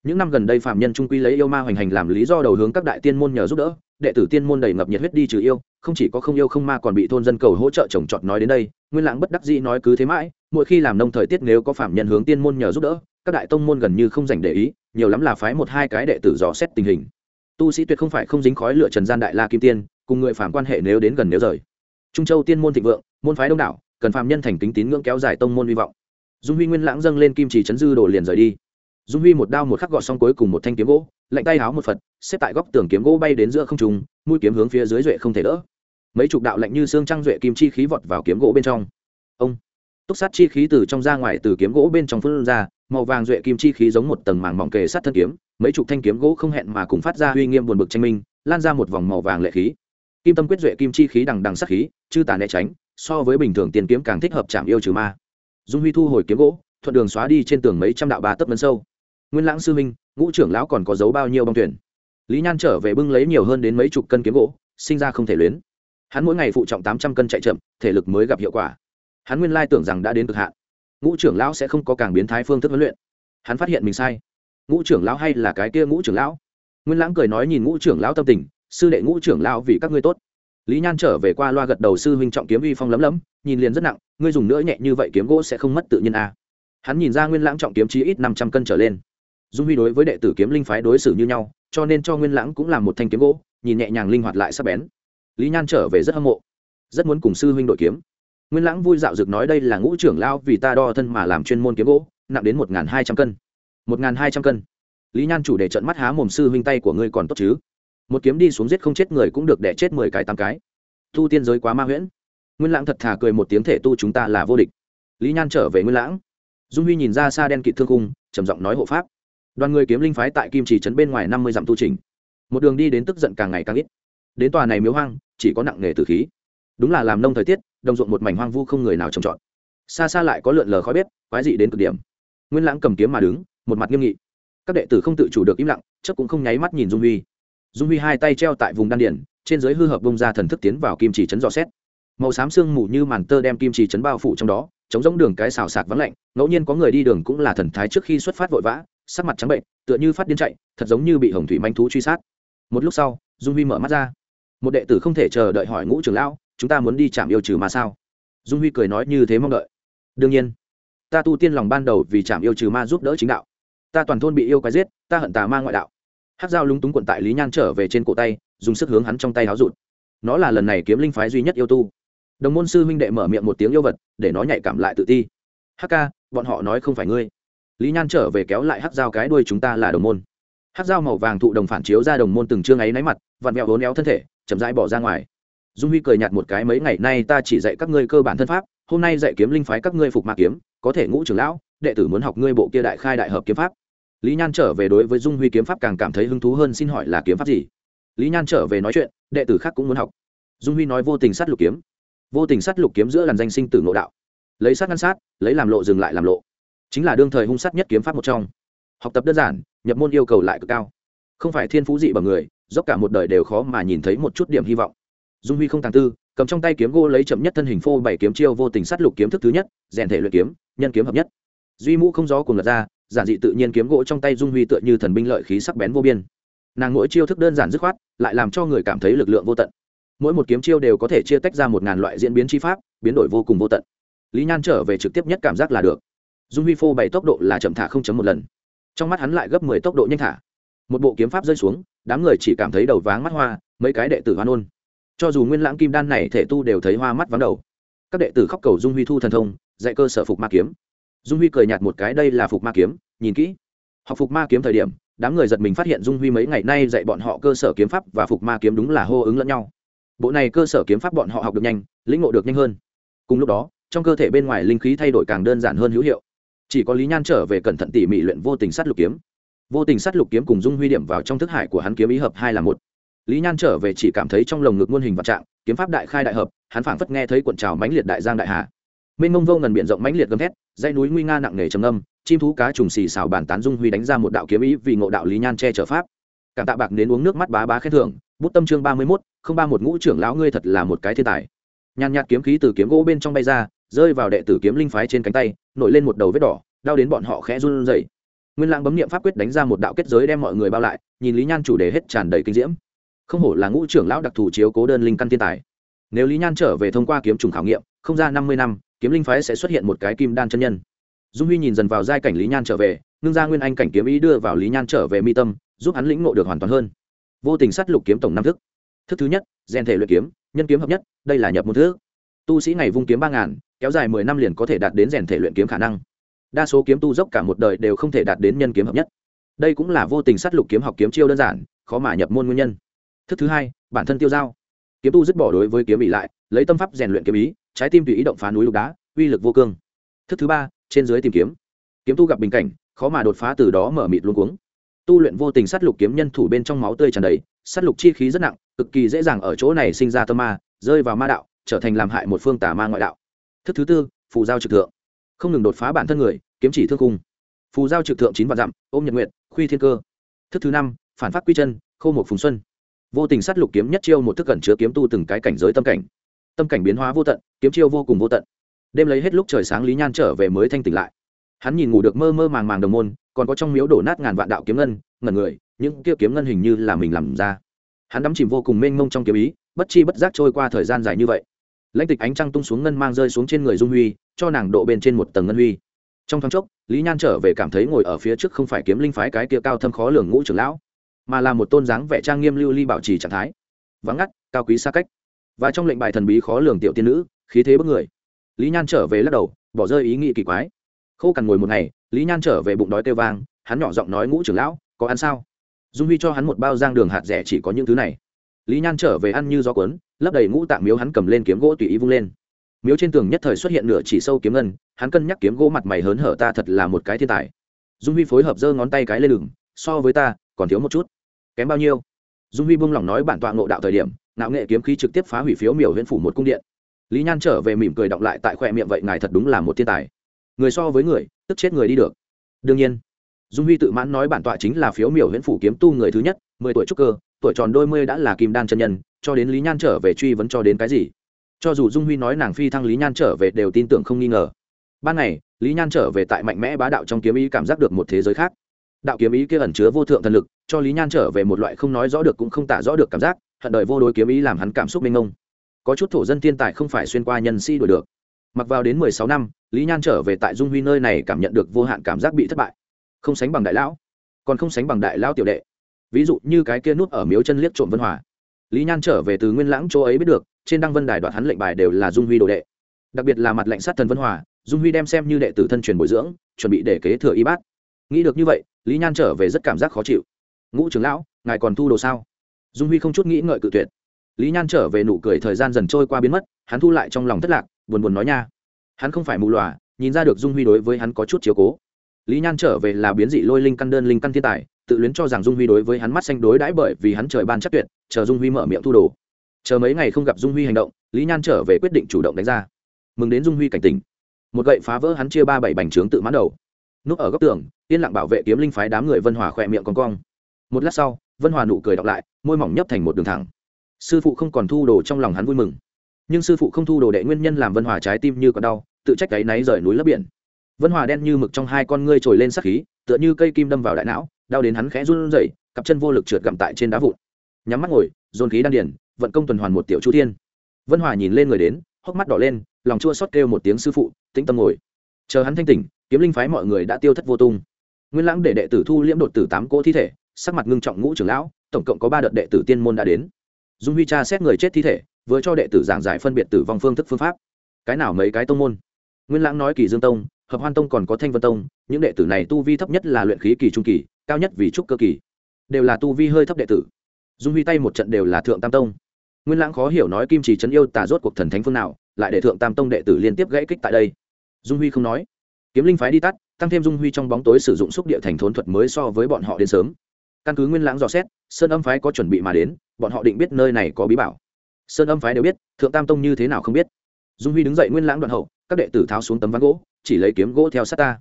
Những năm gần đây phạm nhân trung quy lấy yêu ma hoành hành làm lý do đầu hướng các đại tiên môn nhờ giúp đỡ đệ tử tiên môn đầy ngập nhiệt huyết đi trừ yêu, không chỉ có không yêu không ma còn bị thôn dân cầu hỗ trợ trồng trọt nói đến đây, nguyên lãng bất đắc dĩ nói cứ thế mãi, mỗi khi làm nông thời tiết nếu có phạm nhân hướng tiên môn nhờ giúp đỡ, các đại tông môn gần như không dành để ý, nhiều lắm là phái một hai cái đệ tử dò xét tình hình. Tu sĩ tuyệt không phải không dính khói lựa trần gian đại la kim tiên, cùng người phạm quan hệ nếu đến gần nếu rời. Trung châu tiên môn thịnh vượng, môn phái đông đảo, cần phạm nhân thành kính tín ngưỡng kéo dài tông môn hy vọng. Dung huy nguyên lãng dâng lên kim chỉ chấn dư đổ liền rời đi dung huy một đao một khắc gọt xong cuối cùng một thanh kiếm gỗ, lạnh tay háo một phật, xếp tại góc tường kiếm gỗ bay đến giữa không trùng mũi kiếm hướng phía dưới duệ không thể đỡ. Mấy chục đạo lạnh như xương trăng duệ kim chi khí vọt vào kiếm gỗ bên trong. Ông! Túc sát chi khí từ trong ra ngoài, từ kiếm gỗ bên trong phân ra, màu vàng duệ kim chi khí giống một tầng màng mỏng kề sát thân kiếm, mấy chục thanh kiếm gỗ không hẹn mà cùng phát ra uy nghiêm buồn bực tranh minh, lan ra một vòng màu vàng lệ khí. Kim tâm quyết duệ kim chi khí đằng đằng sát khí, chư tà né tránh, so với bình thường tiền kiếm càng thích hợp chạm yêu trừ ma. Dung huy thu hồi kiếm gỗ, thuận đường xóa đi trên tường mấy trăm đạo ba tấc mấn sâu nguyên lãng sư minh ngũ trưởng lão còn có giấu bao nhiêu bong thuyền? Lý nhan trở về bưng lấy nhiều hơn đến mấy chục cân kiếm gỗ, sinh ra không thể luyến. Hắn mỗi ngày phụ trọng tám trăm cân chạy chậm, thể lực mới gặp hiệu quả. Hắn nguyên lai tưởng rằng đã đến cực hạn. Ngũ trưởng lão sẽ không có càng biến thái phương thức huấn luyện. Hắn phát hiện mình sai. Ngũ trưởng lão hay là cái kia ngũ trưởng lão? Nguyên lãng cười nói nhìn ngũ trưởng lão tâm tình, sư đệ ngũ trưởng lão vì các ngươi tốt. Lý nhan trở về qua loa gật đầu sư huynh trọng kiếm uy phong lấm lấm, nhìn liền rất nặng, ngươi dùng nữa nhẹ như vậy kiếm gỗ sẽ không mất tự nhiên à. hắn nhìn ra nguyên lãng trọng kiếm chí ít năm trăm cân trở lên dung huy đối với đệ tử kiếm linh phái đối xử như nhau, cho nên cho nguyên lãng cũng làm một thanh kiếm gỗ, nhìn nhẹ nhàng linh hoạt lại sắp bén. Lý nhan trở về rất hâm mộ, rất muốn cùng sư huynh đội kiếm. Nguyên lãng vui dạo dực nói đây là ngũ trưởng lao vì ta đo thân mà làm chuyên môn kiếm gỗ, nặng đến một hai trăm cân. Một hai trăm cân. Lý nhan chủ đề trận mắt há mồm sư huynh tay của ngươi còn tốt chứ? Một kiếm đi xuống giết không chết người cũng được đẻ chết mười cái tám cái. Thu tiên giới quá ma huyễn. Nguyên lãng thật thà cười một tiếng thể tu chúng ta là vô địch. Lý nhan trở về nguyên lãng. Dung huy nhìn ra xa đen kịt thương cung trầm giọng nói hộ pháp đoàn người kiếm linh phái tại kim chỉ trấn bên ngoài năm mươi dặm tu trình. Một đường đi đến tức giận càng ngày càng ít. Đến tòa này miếu hoang, chỉ có nặng nghề tử khí. Đúng là làm nông thời tiết, đồng ruộng một mảnh hoang vu không người nào trồng trọt. Xa xa lại có lượn lờ khói bếp, quái dị đến cực điểm. Nguyên lãng cầm kiếm mà đứng, một mặt nghiêm nghị. Các đệ tử không tự chủ được im lặng chắc cũng không nháy mắt nhìn dung huy. Dung huy hai tay treo tại vùng đan điển trên dưới hư hợp bông ra thần thức tiến vào kim chỉ chấn dò xét. Màu xám sương mù như màn tơ đem kim chỉ chấn bao phủ trong đó, chống giống đường cái xào sạc vắng lạnh, ngẫu nhiên có người đi đường cũng là thần thái trước khi xuất phát vội vã sắc mặt trắng bệnh, tựa như phát điên chạy, thật giống như bị hồng thủy manh thú truy sát. Một lúc sau, dung huy mở mắt ra. Một đệ tử không thể chờ đợi hỏi ngũ trưởng lão, chúng ta muốn đi chạm yêu trừ mà sao? Dung huy cười nói như thế mong đợi. Đương nhiên, ta tu tiên lòng ban đầu vì chạm yêu trừ ma giúp đỡ chính đạo. Ta toàn thôn bị yêu quái giết, ta hận tà ma ngoại đạo. Hát dao lúng túng quận tại lý nhan trở về trên cổ tay, dùng sức hướng hắn trong tay háo rụt. Nó là lần này kiếm linh phái duy nhất yêu tu. Đồng môn sư huynh đệ mở miệng một tiếng yêu vật, để nó nhạy cảm lại tự ti. Hắc ca, bọn họ nói không phải ngươi lý nhan trở về kéo lại hát dao cái đuôi chúng ta là đồng môn. Hát dao màu vàng thụ đồng phản chiếu ra đồng môn từng chương ấy náy mặt, vặn vẹo vốn éo thân thể, chậm rãi bỏ ra ngoài. Dung huy cười nhạt một cái, mấy ngày nay ta chỉ dạy các ngươi cơ bản thân pháp, hôm nay dạy kiếm linh phái các ngươi phục mạc kiếm, có thể ngũ trưởng lão, đệ tử muốn học ngươi bộ kia đại khai đại hợp kiếm pháp. Lý nhan trở về đối với dung huy kiếm pháp càng cảm thấy hứng thú hơn, xin hỏi là kiếm pháp gì? Lý nhan trở về nói chuyện, đệ tử khác cũng muốn học. Dung huy nói, vô tình sát lục kiếm. Vô tình sát lục kiếm giữa làn danh sinh tử ngộ đạo. Lấy sát ngăn sát, lấy làm lộ dừng lại làm lộ chính là đương thời hung sát nhất kiếm pháp một trong. Học tập đơn giản, nhập môn yêu cầu lại cực cao. Không phải thiên phú dị bằng người, dốc cả một đời đều khó mà nhìn thấy một chút điểm hy vọng. Dung huy không tàng tư, cầm trong tay kiếm gỗ lấy chậm nhất thân hình phô bảy kiếm chiêu vô tình sát lục kiếm thức thứ nhất, rèn thể luyện kiếm, nhân kiếm hợp nhất. Duy mũ không gió cùng lật ra, giản dị tự nhiên kiếm gỗ trong tay dung huy tựa như thần binh lợi khí sắc bén vô biên. Nàng mỗi chiêu thức đơn giản dứt khoát, lại làm cho người cảm thấy lực lượng vô tận. Mỗi một kiếm chiêu đều có thể chia tách ra một ngàn loại diễn biến chi pháp, biến đổi vô cùng vô tận. Lý nhan trở về trực tiếp nhất cảm giác là được dung huy phô bày tốc độ là chậm thả không chấm một lần. Trong mắt hắn lại gấp mười tốc độ nhanh thả. Một bộ kiếm pháp rơi xuống, đám người chỉ cảm thấy đầu váng mắt hoa, mấy cái đệ tử hoan ôn cho dù nguyên lãng kim đan này thể tu đều thấy hoa mắt vắng đầu. Các đệ tử khóc cầu dung huy thu thần thông, dạy cơ sở phục ma kiếm. Dung huy cười nhạt một cái, đây là phục ma kiếm, nhìn kỹ. Học phục ma kiếm thời điểm, đám người giật mình phát hiện dung huy mấy ngày nay dạy bọn họ cơ sở kiếm pháp và phục ma kiếm đúng là hô ứng lẫn nhau. Bộ này cơ sở kiếm pháp bọn họ học được nhanh, lĩnh ngộ được nhanh hơn. Cùng lúc đó, trong cơ thể bên ngoài linh khí thay đổi càng đơn giản hơn hữu hiệu chỉ có lý nhan trở về cẩn thận tỉ mỉ luyện vô tình sát lục kiếm. Vô tình sát lục kiếm cùng dung huy điểm vào trong thức hải của hắn kiếm ý hợp hai là một. Lý nhan trở về chỉ cảm thấy trong lồng ngực muôn hình vạn trạng, kiếm pháp đại khai đại hợp, hắn phảng phất nghe thấy cuộn trào mãnh liệt đại giang đại hà. Mênh mông vô ngần biển rộng mãnh liệt gầm thét, dãy núi nguy nga nặng nề trầm âm chim thú cá trùng xì xào bàn tán dung huy đánh ra một đạo kiếm ý vì ngộ đạo lý nhan che chở pháp. Cảm tạ bạc đến uống nước mắt bá bá khen thưởng, bút tâm chương ba mươi mốt, không ba một ngũ trưởng lão ngươi thật là một cái thiên tài. Nhàn nhạt kiếm khí từ kiếm gỗ bên trong bay ra rơi vào đệ tử kiếm linh phái trên cánh tay, nổi lên một đầu vết đỏ, đau đến bọn họ khẽ run rẩy. Nguyên lãng bấm niệm pháp quyết đánh ra một đạo kết giới đem mọi người bao lại, nhìn lý nhan chủ đề hết tràn đầy kinh diễm. Không hổ là ngũ trưởng lão đặc thù chiếu cố đơn linh căn thiên tài. Nếu lý nhan trở về thông qua kiếm trùng khảo nghiệm, không ra năm mươi năm, kiếm linh phái sẽ xuất hiện một cái kim đan chân nhân. Dung huy nhìn dần vào giai cảnh lý nhan trở về, ngưng ra nguyên anh cảnh kiếm ý đưa vào lý nhan trở về mi tâm, giúp hắn lĩnh ngộ được hoàn toàn hơn. Vô tình sát lục kiếm tổng năm thức. Thức thứ nhất, rèn thể luyện kiếm, nhân kiếm hợp nhất, đây là nhập một thứ. Tu sĩ ngày vung kiếm ba ngàn kéo dài mười năm liền có thể đạt đến rèn thể luyện kiếm khả năng. Đa số kiếm tu dốc cả một đời đều không thể đạt đến nhân kiếm hợp nhất. Đây cũng là vô tình sát lục kiếm học kiếm chiêu đơn giản, khó mà nhập môn nguyên nhân. Thức thứ hai, bản thân tiêu dao kiếm tu dứt bỏ đối với kiếm bị lại, lấy tâm pháp rèn luyện kiếm ý, trái tim tùy ý động phá núi lục đá, uy lực vô cương. Thức thứ ba, trên dưới tìm kiếm. Kiếm tu gặp bình cảnh, khó mà đột phá từ đó mở mịt luôn cuống. Tu luyện vô tình sát lục kiếm nhân thủ bên trong máu tươi tràn đầy, sát lục chi khí rất nặng, cực kỳ dễ dàng ở chỗ này sinh ra tâm ma, rơi vào ma đạo, trở thành làm hại một phương tà ma ngoại đạo thức thứ tư, phù giao trực thượng. Không ngừng đột phá bản thân người, kiếm chỉ thương cung phù giao trực thượng chín vạn dặm, ôm nhật nguyện khuy thiên cơ. Thức thứ năm, phản phát quy chân, khô một phùng xuân. Vô tình sát lục kiếm nhất chiêu một thức cẩn chứa kiếm tu từng cái cảnh giới tâm cảnh. Tâm cảnh biến hóa vô tận, kiếm chiêu vô cùng vô tận. Đêm lấy hết lúc trời sáng lý nhan trở về mới thanh tỉnh lại. Hắn nhìn ngủ được mơ mơ màng màng đồng môn, còn có trong miếu đổ nát ngàn vạn đạo kiếm ngân, ngẩn người, những kia kiếm ngân hình như là mình làm ra. Hắn đắm chìm vô cùng mênh mông trong kiếm ý, bất chi bất giác trôi qua thời gian dài như vậy lãnh tịch ánh trăng tung xuống ngân mang rơi xuống trên người dung huy, cho nàng độ bên trên một tầng ngân huy. Trong thoáng chốc, lý nhan trở về cảm thấy ngồi ở phía trước không phải kiếm linh phái cái kia cao thâm khó lường ngũ trưởng lão, mà là một tôn dáng vẻ trang nghiêm lưu ly bảo trì trạng thái. Vắng ngắt, cao quý xa cách. Và trong lệnh bài thần bí khó lường tiểu tiên nữ, khí thế bất người. Lý nhan trở về lắc đầu, bỏ rơi ý nghĩ kỳ quái. Khô cằn ngồi một ngày, lý nhan trở về bụng đói kêu vang, hắn nhỏ giọng nói ngũ trưởng lão, có ăn sao? Dung huy cho hắn một bao giang đường hạt rẻ chỉ có những thứ này. Lý nhan trở về ăn như gió cuốn lấp đầy ngũ tạng miếu hắn cầm lên kiếm gỗ tùy ý vung lên. Miếu trên tường nhất thời xuất hiện nửa chỉ sâu kiếm ngân, hắn cân nhắc kiếm gỗ mặt mày hớn hở ta thật là một cái thiên tài. Dung huy phối hợp giơ ngón tay cái lên đường, so với ta, còn thiếu một chút. Kém bao nhiêu? Dung huy buông lỏng nói bản tọa ngộ đạo thời điểm nạo nghệ kiếm khí trực tiếp phá hủy phiếu miểu huyện phủ một cung điện. Lý nhan trở về mỉm cười đọng lại tại khoe miệng vậy ngài thật đúng là một thiên tài. Người so với người, tức chết người đi được. Đương nhiên, dung huy tự mãn nói bản tọa chính là phiếu miểu huyện phủ kiếm tu người thứ nhất, mười tuổi trúc cơ, tuổi tròn đôi mươi đã là kim đan chân nhân cho đến lý nhan trở về truy vấn cho đến cái gì. Cho dù dung huy nói nàng phi thăng lý nhan trở về đều tin tưởng không nghi ngờ. Ban ngày, lý nhan trở về tại mạnh mẽ bá đạo trong kiếm ý cảm giác được một thế giới khác. Đạo kiếm ý kia ẩn chứa vô thượng thần lực, cho lý nhan trở về một loại không nói rõ được cũng không tả rõ được cảm giác, hận đời vô đối kiếm ý làm hắn cảm xúc mênh mông. Có chút thổ dân thiên tài không phải xuyên qua nhân si đổi được. Mặc vào đến mười sáu năm, lý nhan trở về tại dung huy nơi này cảm nhận được vô hạn cảm giác bị thất bại. Không sánh bằng đại lão, còn không sánh bằng đại lão tiểu đệ. Ví dụ như cái kia nút ở miếu chân liếc trộm vân hòa lý nhan trở về từ nguyên lãng chỗ ấy biết được, trên đăng vân đài đoạt hắn lệnh bài đều là dung huy đồ đệ. Đặc biệt là mặt lệnh sát thần vân hòa, dung huy đem xem như đệ tử thân truyền bồi dưỡng, chuẩn bị để kế thừa y bát. Nghĩ được như vậy, lý nhan trở về rất cảm giác khó chịu. Ngũ trưởng lão, ngài còn thu đồ sao? Dung huy không chút nghĩ ngợi cự tuyệt. Lý nhan trở về nụ cười thời gian dần trôi qua biến mất, hắn thu lại trong lòng thất lạc, buồn buồn nói nha. Hắn không phải mù lòa nhìn ra được dung huy đối với hắn có chút chiếu cố. Lý nhan trở về là biến dị lôi linh căn đơn linh căn thiên tài tự luyến cho rằng dung huy đối với hắn mắt xanh đối đãi bởi vì hắn trời ban chắc tuyệt, chờ dung huy mở miệng thu đồ. Chờ mấy ngày không gặp dung huy hành động, lý nhan trở về quyết định chủ động đánh ra. Mừng đến dung huy cảnh tỉnh. Một gậy phá vỡ hắn chia ba bảy bành trướng tự mãn đầu. Núp ở góc tường, yên lặng bảo vệ kiếm linh phái đám người vân hòa khỏe miệng con cong. Một lát sau, vân hòa nụ cười đọc lại, môi mỏng nhấp thành một đường thẳng. Sư phụ không còn thu đồ trong lòng hắn vui mừng. Nhưng sư phụ không thu đồ đệ nguyên nhân làm vân hòa trái tim như còn đau, tự trách cái náy rời núi lấp biển. Vân hòa đen như mực trong hai con ngươi trồi lên sắc khí, tựa như cây kim đâm vào đại não đau đến hắn khẽ run rẩy, cặp chân vô lực trượt gặm tại trên đá vụn. Nhắm mắt ngồi, dồn khí đan điển vận công tuần hoàn một tiểu chu thiên. Vân hòa nhìn lên người đến, hốc mắt đỏ lên, lòng chua xót kêu một tiếng sư phụ, tĩnh tâm ngồi. Chờ hắn thanh tỉnh, kiếm linh phái mọi người đã tiêu thất vô tung. Nguyên lãng để đệ tử thu liễm đột tử tám cỗ thi thể, sắc mặt ngưng trọng ngũ trưởng lão, tổng cộng có ba đợt đệ tử tiên môn đã đến. Dung huy cha xét người chết thi thể, vừa cho đệ tử giảng giải phân biệt tử vong phương thức phương pháp. Cái nào mấy cái tông môn? Nguyên lãng nói kỳ dương tông, hợp hoan tông còn có thanh vân tông, những đệ tử này tu vi thấp nhất là luyện khí kỳ trung kỳ cao nhất vì trúc cơ kỳ, đều là tu vi hơi thấp đệ tử. Dung huy tay một trận đều là thượng tam tông. Nguyên lãng khó hiểu nói kim chỉ trấn yêu tà rốt cuộc thần thánh phương nào, lại để thượng tam tông đệ tử liên tiếp gãy kích tại đây. Dung huy không nói. Kiếm linh phái đi tắt, tăng thêm dung huy trong bóng tối sử dụng xúc địa thành thốn thuật mới so với bọn họ đến sớm. Căn cứ nguyên lãng dò xét, sơn âm phái có chuẩn bị mà đến, bọn họ định biết nơi này có bí bảo. Sơn âm phái đều biết, thượng tam tông như thế nào không biết. Dung huy đứng dậy nguyên lãng đoạn hậu, các đệ tử tháo xuống tấm ván gỗ, chỉ lấy kiếm gỗ theo sát ta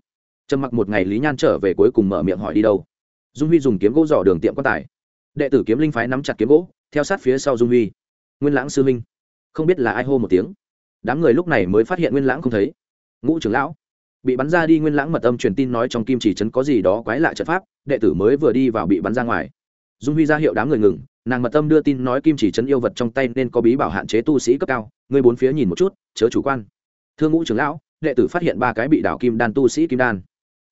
trầm mặc một ngày lý nhan trở về cuối cùng mở miệng hỏi đi đâu dung huy dùng kiếm gỗ dò đường tiệm quan tài đệ tử kiếm linh phái nắm chặt kiếm gỗ theo sát phía sau dung huy nguyên lãng sư minh không biết là ai hô một tiếng đám người lúc này mới phát hiện nguyên lãng không thấy ngũ trưởng lão bị bắn ra đi nguyên lãng mật âm truyền tin nói trong kim chỉ trấn có gì đó quái lạ trận pháp đệ tử mới vừa đi vào bị bắn ra ngoài dung huy ra hiệu đám người ngừng nàng mật âm đưa tin nói kim chỉ trấn yêu vật trong tay nên có bí bảo hạn chế tu sĩ cấp cao người bốn phía nhìn một chút chớ chủ quan thưa ngũ trưởng lão đệ tử phát hiện ba cái bị đảo kim đan tu sĩ kim đan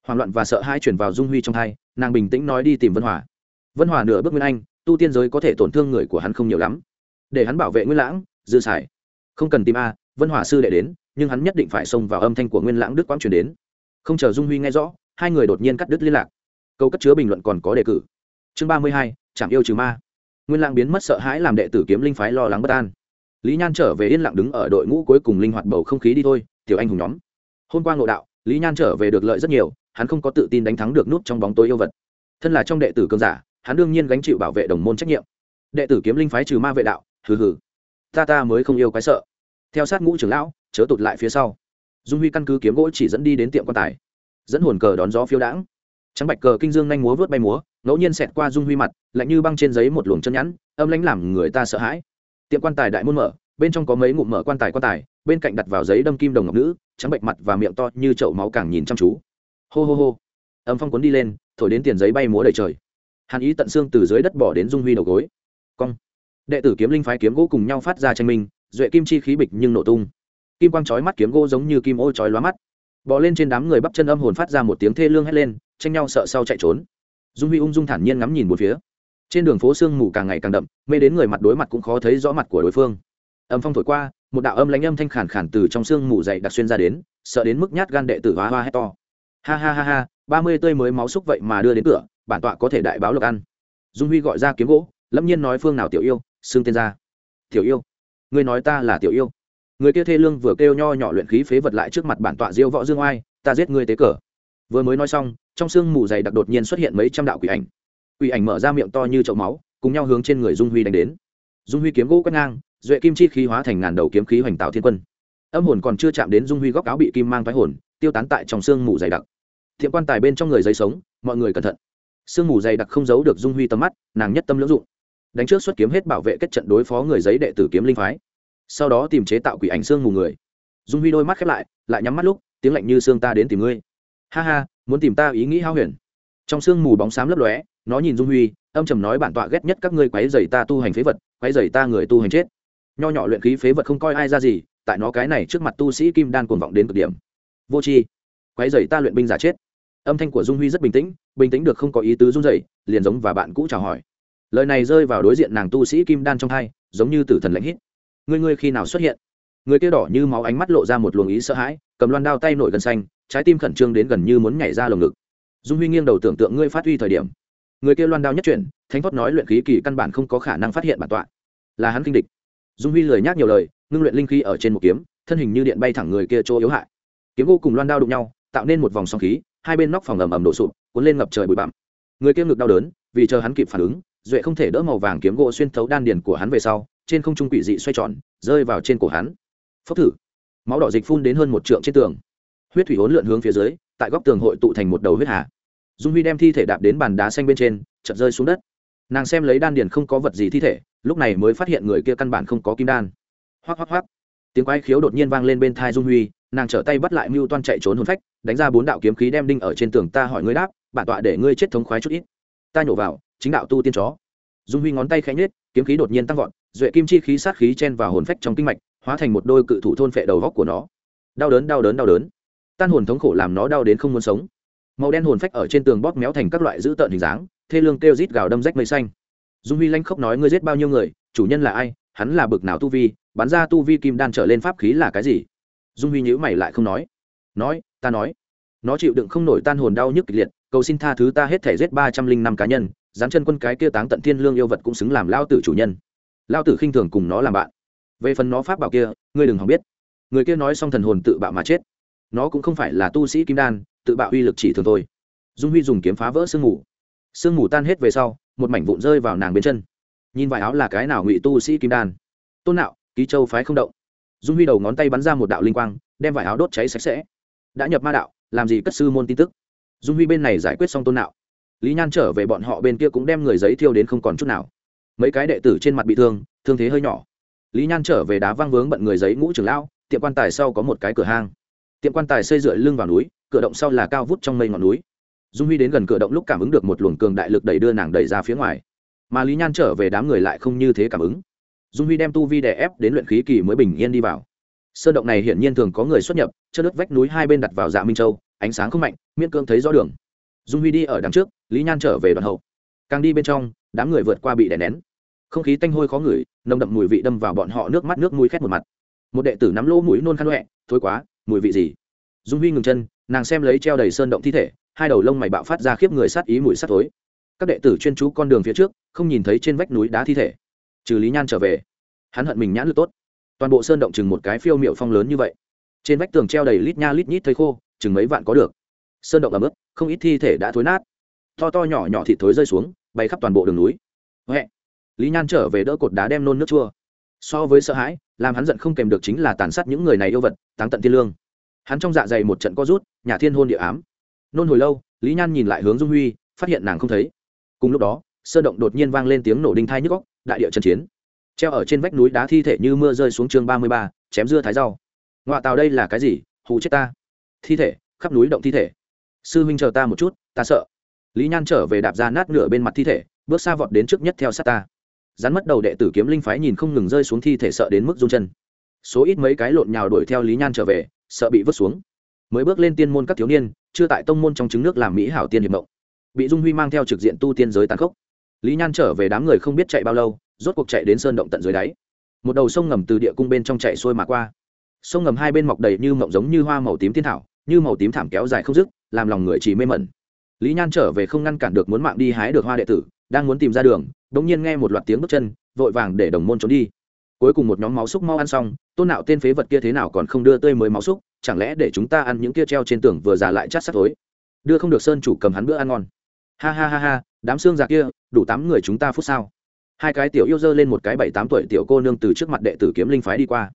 hoảng loạn và sợ hãi chuyển vào dung huy trong thai, nàng bình tĩnh nói đi tìm vân hòa. Vân hòa nửa bước nguyên anh, tu tiên giới có thể tổn thương người của hắn không nhiều lắm. Để hắn bảo vệ nguyên lãng, dư xài. Không cần tìm a, vân hòa sư đệ đến, nhưng hắn nhất định phải xông vào âm thanh của nguyên lãng đức quang truyền đến. Không chờ dung huy nghe rõ, hai người đột nhiên cắt đứt liên lạc. Câu cất chứa bình luận còn có đề cử. Chương ba mươi hai chạm yêu trừ ma. Nguyên lãng biến mất sợ hãi làm đệ tử kiếm linh phái lo lắng bất an. Lý nhan trở về yên lặng đứng ở đội ngũ cuối cùng linh hoạt bầu không khí đi thôi, tiểu anh hùng nhóm. Hôm qua ngộ đạo, lý nhan trở về được lợi rất nhiều hắn không có tự tin đánh thắng được nút trong bóng tối yêu vật. Thân là trong đệ tử cương giả, hắn đương nhiên gánh chịu bảo vệ đồng môn trách nhiệm. Đệ tử kiếm linh phái trừ ma vệ đạo, hừ hừ. Ta ta mới không yêu cái sợ. Theo sát ngũ trưởng lão, chớ tụt lại phía sau. Dung huy căn cứ kiếm gỗ chỉ dẫn đi đến tiệm quan tài. Dẫn hồn cờ đón gió phiêu đãng. Trắng bạch cờ kinh dương nhanh múa vớt bay múa, ngẫu nhiên xẹt qua dung huy mặt, lạnh như băng trên giấy một luồng chân nhẵn, âm lãnh làm người ta sợ hãi. Tiệm quan tài đại môn mở, bên trong có mấy ngụm mở quan tài quan tài, bên cạnh đặt vào giấy đâm kim đồng ngọc nữ, trắng bạch mặt và miệng to như chậu máu càng nhìn chăm chú hô hô hô. Âm phong cuốn đi lên, thổi đến tiền giấy bay múa đầy trời. Hàn ý tận xương từ dưới đất bỏ đến dung huy đầu gối. Cong. Đệ tử kiếm linh phái kiếm gỗ cùng nhau phát ra tranh minh, duệ kim chi khí bịch nhưng nổ tung. Kim quang chói mắt kiếm gỗ giống như kim ô chói lóa mắt. Bò lên trên đám người bắp chân âm hồn phát ra một tiếng thê lương hét lên, tranh nhau sợ sau chạy trốn. Dung huy ung dung thản nhiên ngắm nhìn một phía. Trên đường phố sương mù càng ngày càng đậm, mê đến người mặt đối mặt cũng khó thấy rõ mặt của đối phương. Âm phong thổi qua, một đạo âm lãnh âm thanh khản khản từ trong sương mù dày đặc xuyên ra đến, sợ đến mức nhát gan đệ tử hoa hoa hét to ha ha ha ha, ba mươi tươi mới máu xúc vậy mà đưa đến cửa, bản tọa có thể đại báo lộc ăn. Dung huy gọi ra kiếm gỗ, lâm nhiên nói phương nào tiểu yêu, xưng tên ra. Tiểu yêu. Ngươi nói ta là tiểu yêu. Người kia thê lương vừa kêu nho nhỏ luyện khí phế vật lại trước mặt bản tọa diêu võ dương oai, ta giết ngươi tế cờ. Vừa mới nói xong, trong sương mù dày đặc đột nhiên xuất hiện mấy trăm đạo quỷ ảnh. Quỷ ảnh mở ra miệng to như chậu máu, cùng nhau hướng trên người dung huy đánh đến. Dung huy kiếm gỗ quét ngang, duệ kim chi khí hóa thành ngàn đầu kiếm khí hoành tạo thiên quân. Âm hồn còn chưa chạm đến dung huy góc áo bị kim mang thoái hồn tiêu tán tại trong sương mù dày đặc. Thiệm quan tài bên trong người giấy sống, mọi người cẩn thận. Sương mù dày đặc không giấu được dung huy tầm mắt, nàng nhất tâm lưỡng dụng. Đánh trước xuất kiếm hết bảo vệ kết trận đối phó người giấy đệ tử kiếm linh phái. Sau đó tìm chế tạo quỷ ảnh xương mù người. Dung huy đôi mắt khép lại lại nhắm mắt lúc, tiếng lạnh như xương ta đến tìm ngươi. Ha ha, muốn tìm ta ý nghĩ hao huyền. Trong sương mù bóng xám lấp lóe, nó nhìn dung huy, âm trầm nói bản tọa ghét nhất các ngươi quấy dày ta tu hành phế vật, quấy dày ta người tu hành chết. Nho nhỏ luyện khí phế vật không coi ai ra gì, tại nó cái này trước mặt tu sĩ kim đan cuồng vọng đến cực điểm vô tri. Quái dày ta luyện binh giả chết. Âm thanh của dung huy rất bình tĩnh bình tĩnh được không có ý tứ run dậy liền giống và bạn cũ chào hỏi. Lời này rơi vào đối diện nàng tu sĩ kim đan trong hai, giống như tử thần lãnh hít. Ngươi ngươi khi nào xuất hiện? Người kia đỏ như máu ánh mắt lộ ra một luồng ý sợ hãi, cầm loan đao tay nổi gần xanh, trái tim khẩn trương đến gần như muốn nhảy ra lồng ngực. Dung huy nghiêng đầu tưởng tượng ngươi phát huy thời điểm. Người kia loan đao nhất chuyển, thánh thoát nói luyện khí kỳ căn bản không có khả năng phát hiện bản tọa. Là hắn kinh địch. Dung huy lời nhắc nhiều lời, ngưng luyện linh khí ở trên một kiếm, thân hình như điện bay thẳng người kia chỗ yếu hại kiếm gỗ cùng loan đao đụng nhau, tạo nên một vòng sóng khí, hai bên nóc phòng ầm ầm đổ sụp, cuốn lên ngập trời bụi bặm. Người kia ngực đau đớn, vì chờ hắn kịp phản ứng, duệ không thể đỡ màu vàng kiếm gỗ xuyên thấu đan điền của hắn về sau, trên không trung quỷ dị xoay tròn, rơi vào trên cổ hắn. Phốc thử. Máu đỏ dịch phun đến hơn một trượng trên tường. Huyết thủy hỗn lượn hướng phía dưới, tại góc tường hội tụ thành một đầu huyết hà. Dung huy đem thi thể đạp đến bàn đá xanh bên trên, chợt rơi xuống đất. Nàng xem lấy đan điền không có vật gì thi thể, lúc này mới phát hiện người kia căn bản không có kim đan. Hoắc hoắc hoắc. Tiếng quái khiếu đột nhiên vang lên bên thai dung huy nàng trở tay bắt lại mưu toan chạy trốn hồn phách, đánh ra bốn đạo kiếm khí đem đinh ở trên tường ta hỏi ngươi đáp, bản tọa để ngươi chết thống khoái chút ít. Ta nhổ vào, chính đạo tu tiên chó. Dung huy ngón tay khẽ nhết kiếm khí đột nhiên tăng vọt, duệ kim chi khí sát khí chen vào hồn phách trong kinh mạch, hóa thành một đôi cự thủ thôn phệ đầu góc của nó. Đau đớn đau đớn đau đớn. Tan hồn thống khổ làm nó đau đến không muốn sống. Màu đen hồn phách ở trên tường bóp méo thành các loại dữ tợn hình dáng, thê lương kêu rít gào đâm rách mây xanh. Dung huy lanh khóc nói ngươi giết bao nhiêu người, chủ nhân là ai, hắn là bực nào tu vi, bắn ra tu vi kim đan trở lên pháp khí là cái gì? Dung huy nhữ mày lại không nói. Nói, ta nói. Nó chịu đựng không nổi tan hồn đau nhức kịch liệt, cầu xin tha thứ ta hết thể giết ba trăm linh năm cá nhân, dán chân quân cái kia táng tận thiên lương yêu vật cũng xứng làm lao tử chủ nhân. Lao tử khinh thường cùng nó làm bạn. Về phần nó pháp bảo kia, ngươi đừng hòng biết. Người kia nói xong thần hồn tự bạo mà chết. Nó cũng không phải là tu sĩ kim đan, tự bạo uy lực chỉ thường thôi. Dung huy dùng kiếm phá vỡ sương mù. Sương mù tan hết về sau, một mảnh vụn rơi vào nàng bên chân. Nhìn vải áo là cái nào ngụy tu sĩ kim đan? Tôn nạo, ký châu phái không động dung huy đầu ngón tay bắn ra một đạo linh quang, đem vải áo đốt cháy sạch sẽ. Đã nhập ma đạo, làm gì cất sư môn tin tức? Dung huy bên này giải quyết xong tôn nạo. Lý nhan trở về bọn họ bên kia cũng đem người giấy thiêu đến không còn chút nào. Mấy cái đệ tử trên mặt bị thương thương thế hơi nhỏ. Lý nhan trở về đá văng vướng bận người giấy ngũ trưởng lão, tiệm quan tài sau có một cái cửa hang. Tiệm quan tài xây dựa lưng vào núi, cửa động sau là cao vút trong mây ngọn núi. Dung huy đến gần cửa động lúc cảm ứng được một luồng cường đại lực đẩy đưa nàng đẩy ra phía ngoài. Mà lý nhan trở về đám người lại không như thế cảm ứng dung huy đem tu vi đè ép đến luyện khí kỳ mới bình yên đi vào. Sơn động này hiển nhiên thường có người xuất nhập cho đất vách núi hai bên đặt vào dạ minh châu, ánh sáng không mạnh, miễn cương thấy rõ đường. Dung huy đi ở đằng trước, lý nhan trở về đoàn hậu. Càng đi bên trong, đám người vượt qua bị đè nén. Không khí tanh hôi khó ngửi, nồng đậm mùi vị đâm vào bọn họ nước mắt nước mũi khét một mặt. Một đệ tử nắm lỗ mũi nôn khăn huệ thôi quá, mùi vị gì? Dung huy ngừng chân, nàng xem lấy treo đầy sơn động thi thể, hai đầu lông mày bạo phát ra khiếp người sát ý mùi sát thối các đệ tử chuyên chú con đường phía trước, không nhìn thấy trên vách núi đá thi thể trừ lý nhan trở về, hắn hận mình nhãn lực tốt. Toàn bộ sơn động chừng một cái phiêu miệu phong lớn như vậy. Trên vách tường treo đầy lít nha lít nhít thấy khô, chừng mấy vạn có được. Sơn động ẩm ướt, không ít thi thể đã thối nát. To to nhỏ nhỏ thịt thối rơi xuống, bay khắp toàn bộ đường núi. Huệ. Lý nhan trở về đỡ cột đá đem nôn nước chua. So với sợ hãi, làm hắn giận không kèm được chính là tàn sát những người này yêu vật, táng tận thiên lương. Hắn trong dạ dày một trận co rút, nhà thiên hôn địa ám. Nôn hồi lâu, lý nhan nhìn lại hướng dung huy, phát hiện nàng không thấy. Cùng lúc đó sơ động đột nhiên vang lên tiếng nổ đinh thai nhức góc, đại địa trần chiến. Treo ở trên vách núi đá thi thể như mưa rơi xuống chương ba mươi ba, chém dưa thái rau. Ngoại tàu đây là cái gì? Hù chết ta. Thi thể, khắp núi động thi thể. Sư huynh chờ ta một chút, ta sợ. Lý nhan trở về đạp ra nát nửa bên mặt thi thể, bước xa vọt đến trước nhất theo sát ta. Rắn mất đầu đệ tử kiếm linh phái nhìn không ngừng rơi xuống thi thể sợ đến mức run chân. Số ít mấy cái lộn nhào đuổi theo lý nhan trở về, sợ bị vứt xuống. Mới bước lên tiên môn các thiếu niên, chưa tại tông môn trong trứng nước làm mỹ hảo tiên hiệp mộng. Bị dung huy mang theo trực diện tu tiên giới tàn khốc lý nhan trở về đám người không biết chạy bao lâu, rốt cuộc chạy đến sơn động tận dưới đáy. Một đầu sông ngầm từ địa cung bên trong chạy xuôi mà qua. Sông ngầm hai bên mọc đầy như mộng giống như hoa màu tím thiên thảo, như màu tím thảm kéo dài không dứt, làm lòng người chỉ mê mẩn. Lý nhan trở về không ngăn cản được muốn mạng đi hái được hoa đệ tử, đang muốn tìm ra đường đ ỗ n g nhiên nghe một loạt tiếng bước chân, vội vàng để đồng môn trốn đi. Cuối cùng một nhóm máu xúc mau ăn xong, tôn nạo tên phế vật kia thế nào còn không đưa tươi mới máu xúc, chẳng lẽ để chúng ta ăn những kia treo trên tường vừa già lại chát sắt tối? Đưa không được sơn chủ cầm hắn bữa ăn ngon. Ha ha ha ha đám xương già kia, đủ tám người chúng ta phút sao? Hai cái tiểu yêu dơ lên một cái bảy tám tuổi tiểu cô nương từ trước mặt đệ tử kiếm linh phái đi qua.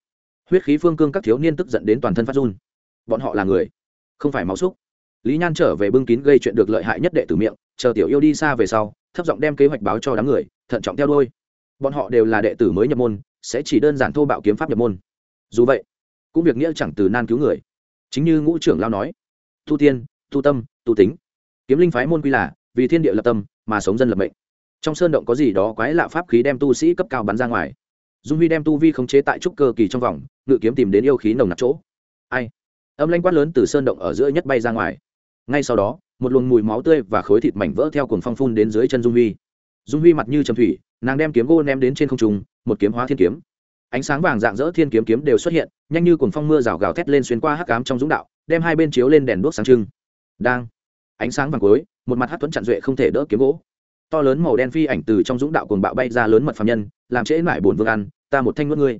Huyết khí phương cương các thiếu niên tức giận đến toàn thân phát run. Bọn họ là người, không phải máu xúc. Lý nhan trở về bưng kín gây chuyện được lợi hại nhất đệ tử miệng, chờ tiểu yêu đi xa về sau, thấp giọng đem kế hoạch báo cho đám người, thận trọng theo đôi bọn họ đều là đệ tử mới nhập môn, sẽ chỉ đơn giản thô bạo kiếm pháp nhập môn. Dù vậy, cũng việc nghĩa chẳng từ nan cứu người. Chính như ngũ trưởng lao nói, tu tiên, tu tâm, tu tính. Kiếm linh phái môn quy là vì thiên địa lập tâm mà sống dân lập mệnh. Trong sơn động có gì đó quái lạ pháp khí đem tu sĩ cấp cao bắn ra ngoài. Dung huy đem tu vi khống chế tại trúc cơ kỳ trong vòng, ngự kiếm tìm đến yêu khí nồng nặc chỗ. Ai? Âm lanh quát lớn từ sơn động ở giữa nhất bay ra ngoài. Ngay sau đó, một luồng mùi máu tươi và khối thịt mảnh vỡ theo cuồng phong phun đến dưới chân dung huy. Dung huy mặt như trầm thủy, nàng đem kiếm gô ném đến trên không trung, một kiếm hóa thiên kiếm. Ánh sáng vàng dạng dỡ thiên kiếm kiếm đều xuất hiện, nhanh như cuồng phong mưa rào gào thét lên xuyên qua hắc cám trong dũng đạo, đem hai bên chiếu lên đèn đuốc sáng trưng. Đang ánh sáng vàng cuối, một mặt hát tuấn chặn duệ không thể đỡ kiếm gỗ. To lớn màu đen phi ảnh từ trong dũng đạo cuồng bạo bay ra lớn mật phạm nhân, làm trễ mãi bổn vương ăn, ta một thanh nuốt ngươi.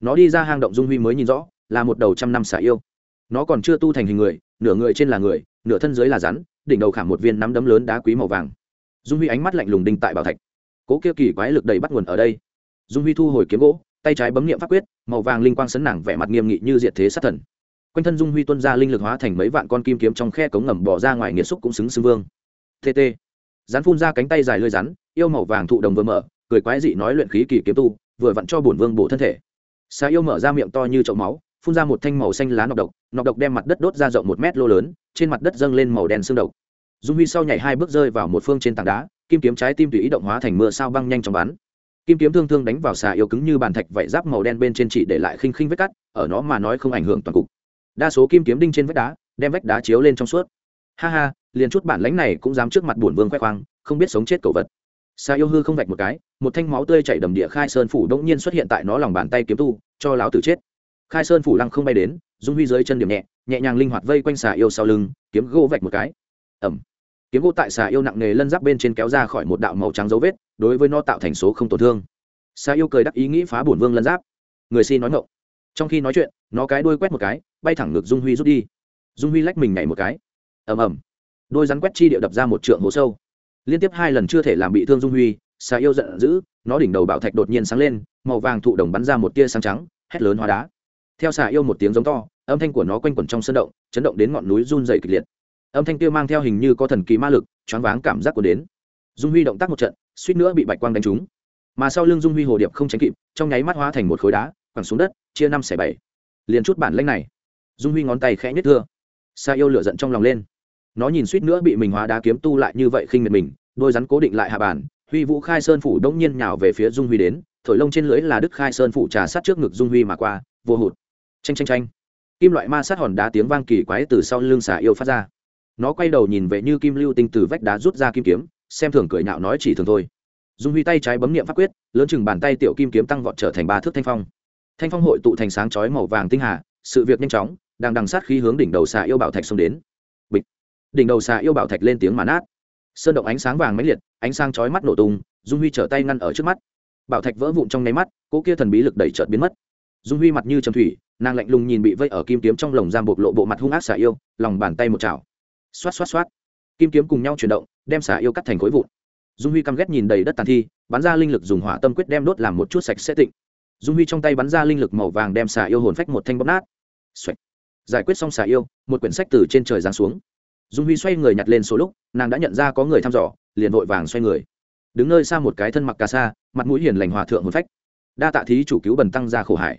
Nó đi ra hang động dung huy mới nhìn rõ, là một đầu trăm năm xả yêu. Nó còn chưa tu thành hình người, nửa người trên là người, nửa thân dưới là rắn, đỉnh đầu khảm một viên nắm đấm lớn đá quý màu vàng. Dung huy ánh mắt lạnh lùng đinh tại bảo thạch. Cố kia kỳ quái lực đầy bắt nguồn ở đây. Dung huy thu hồi kiếm gỗ, tay trái bấm nghiệm pháp quyết, màu vàng linh quang sấn nàng vẻ mặt nghiêm nghị như diệt thế sát thần quanh thân dung huy tuân ra linh lực hóa thành mấy vạn con kim kiếm trong khe cống ngầm bỏ ra ngoài nghiệt xúc cũng xứng xưng vương. Tt rắn phun ra cánh tay dài lơi rắn, yêu màu vàng thụ đồng vừa mở, cười quái dị nói luyện khí kỳ kiếm tu, vừa vặn cho bổn vương bổ thân thể. Xà yêu mở ra miệng to như chậu máu, phun ra một thanh màu xanh lá nọc độc nọc độc đem mặt đất đốt ra rộng một mét lô lớn, trên mặt đất dâng lên màu đen xương độc. Dung huy sau nhảy hai bước rơi vào một phương trên tảng đá, kim kiếm trái tim tùy ý động hóa thành mưa sao băng nhanh chóng bắn. Kim kiếm thương thương đánh vào xà yêu cứng như bàn thạch vảy giáp màu đen bên trên chỉ để lại khinh khinh vết cắt, ở nó mà nói không ảnh hưởng toàn cục đa số kim kiếm đinh trên vách đá, đem vách đá chiếu lên trong suốt. Ha ha, liền chút bản lãnh này cũng dám trước mặt bổn vương khoe khoang, không biết sống chết cậu vật. Sa yêu hư không vạch một cái, một thanh máu tươi chảy đầm địa khai sơn phủ đỗng nhiên xuất hiện tại nó lòng bàn tay kiếm tu, cho lão tử chết. Khai sơn phủ lăng không bay đến, dung huy dưới chân điểm nhẹ nhẹ nhàng linh hoạt vây quanh xà yêu sau lưng, kiếm gỗ vạch một cái. Ẩm kiếm gỗ tại xà yêu nặng nề lân giáp bên trên kéo ra khỏi một đạo màu trắng dấu vết, đối với nó tạo thành số không tổn thương. Xà yêu cười đắc ý nghĩ phá bổn vương lân giáp. Người xin nói ngộng trong khi nói chuyện, nó cái đuôi quét một cái bay thẳng ngược dung huy rút đi. Dung huy lách mình nhảy một cái. Ầm ầm. Đôi rắn quét chi điệu đập ra một trượng hố sâu. Liên tiếp hai lần chưa thể làm bị thương dung huy xà yêu giận dữ, nó đỉnh đầu bảo thạch đột nhiên sáng lên, màu vàng thụ đồng bắn ra một tia sáng trắng, hét lớn hóa đá. Theo xà yêu một tiếng giống to, âm thanh của nó quanh quẩn trong sân động, chấn động đến ngọn núi run dày kịch liệt. Âm thanh kia mang theo hình như có thần kỳ ma lực, choáng váng cảm giác của đến. Dung huy động tác một trận, suýt nữa bị bạch quang đánh trúng. Mà sau lưng dung huy hồ điệp không tránh kịp, trong nháy mắt hóa thành một khối đá, quẳng xuống đất, chia năm xẻ bảy. Liền chút bản lanh này dung huy ngón tay khẽ nhất thưa. Xa yêu lửa giận trong lòng lên. Nó nhìn suýt nữa bị mình hóa đá kiếm tu lại như vậy khinh miệt mình, đôi rắn cố định lại hạ bản. huy vũ khai sơn phủ đông nhiên nhào về phía dung huy đến, thổi lông trên lưới là đức khai sơn phủ trà sát trước ngực dung huy mà qua, vô hụt. Tranh tranh tranh kim loại ma sát hòn đá tiếng vang kỳ quái từ sau lưng xà yêu phát ra. Nó quay đầu nhìn về như kim lưu tinh từ vách đá rút ra kim kiếm, xem thường cười nhạo nói chỉ thường thôi. Dung huy tay trái bấm niệm pháp quyết, lớn chừng bàn tay tiểu kim kiếm tăng vọt trở thành ba thước thanh phong. Thanh phong hội tụ thành sáng chói màu vàng tinh hà, sự việc nhanh chóng đang đằng sát khí hướng đỉnh đầu xà yêu bảo thạch xông đến. Bịch. Đỉnh đầu xà yêu bảo thạch lên tiếng mà nát. Sơn động ánh sáng vàng mãnh liệt, ánh sáng chói mắt nổ tung, dung huy trở tay ngăn ở trước mắt. Bảo thạch vỡ vụn trong nháy mắt, cỗ kia thần bí lực đẩy chợt biến mất. Dung huy mặt như trầm thủy, nàng lạnh lùng nhìn bị vây ở kim kiếm trong lồng giam bộc lộ bộ mặt hung ác xà yêu, lòng bàn tay một chảo. Xoát xoát xoát. Kim kiếm cùng nhau chuyển động, đem xà yêu cắt thành khối vụn. Dung huy căm ghét nhìn đầy đất tàn thi, bắn ra linh lực dùng hỏa tâm quyết đem đốt làm một chút sạch sẽ tịnh. Dung huy trong tay bắn ra linh lực màu vàng đem xà yêu hồn phách một thanh bóp nát. Xoạch giải quyết xong xà yêu, một quyển sách từ trên trời giáng xuống. Dung huy xoay người nhặt lên số lúc, nàng đã nhận ra có người thăm dò, liền vội vàng xoay người. Đứng nơi xa một cái thân mặc cà sa, mặt mũi hiền lành hòa thượng hồn phách. Đa tạ thí chủ cứu bần tăng ra khổ hải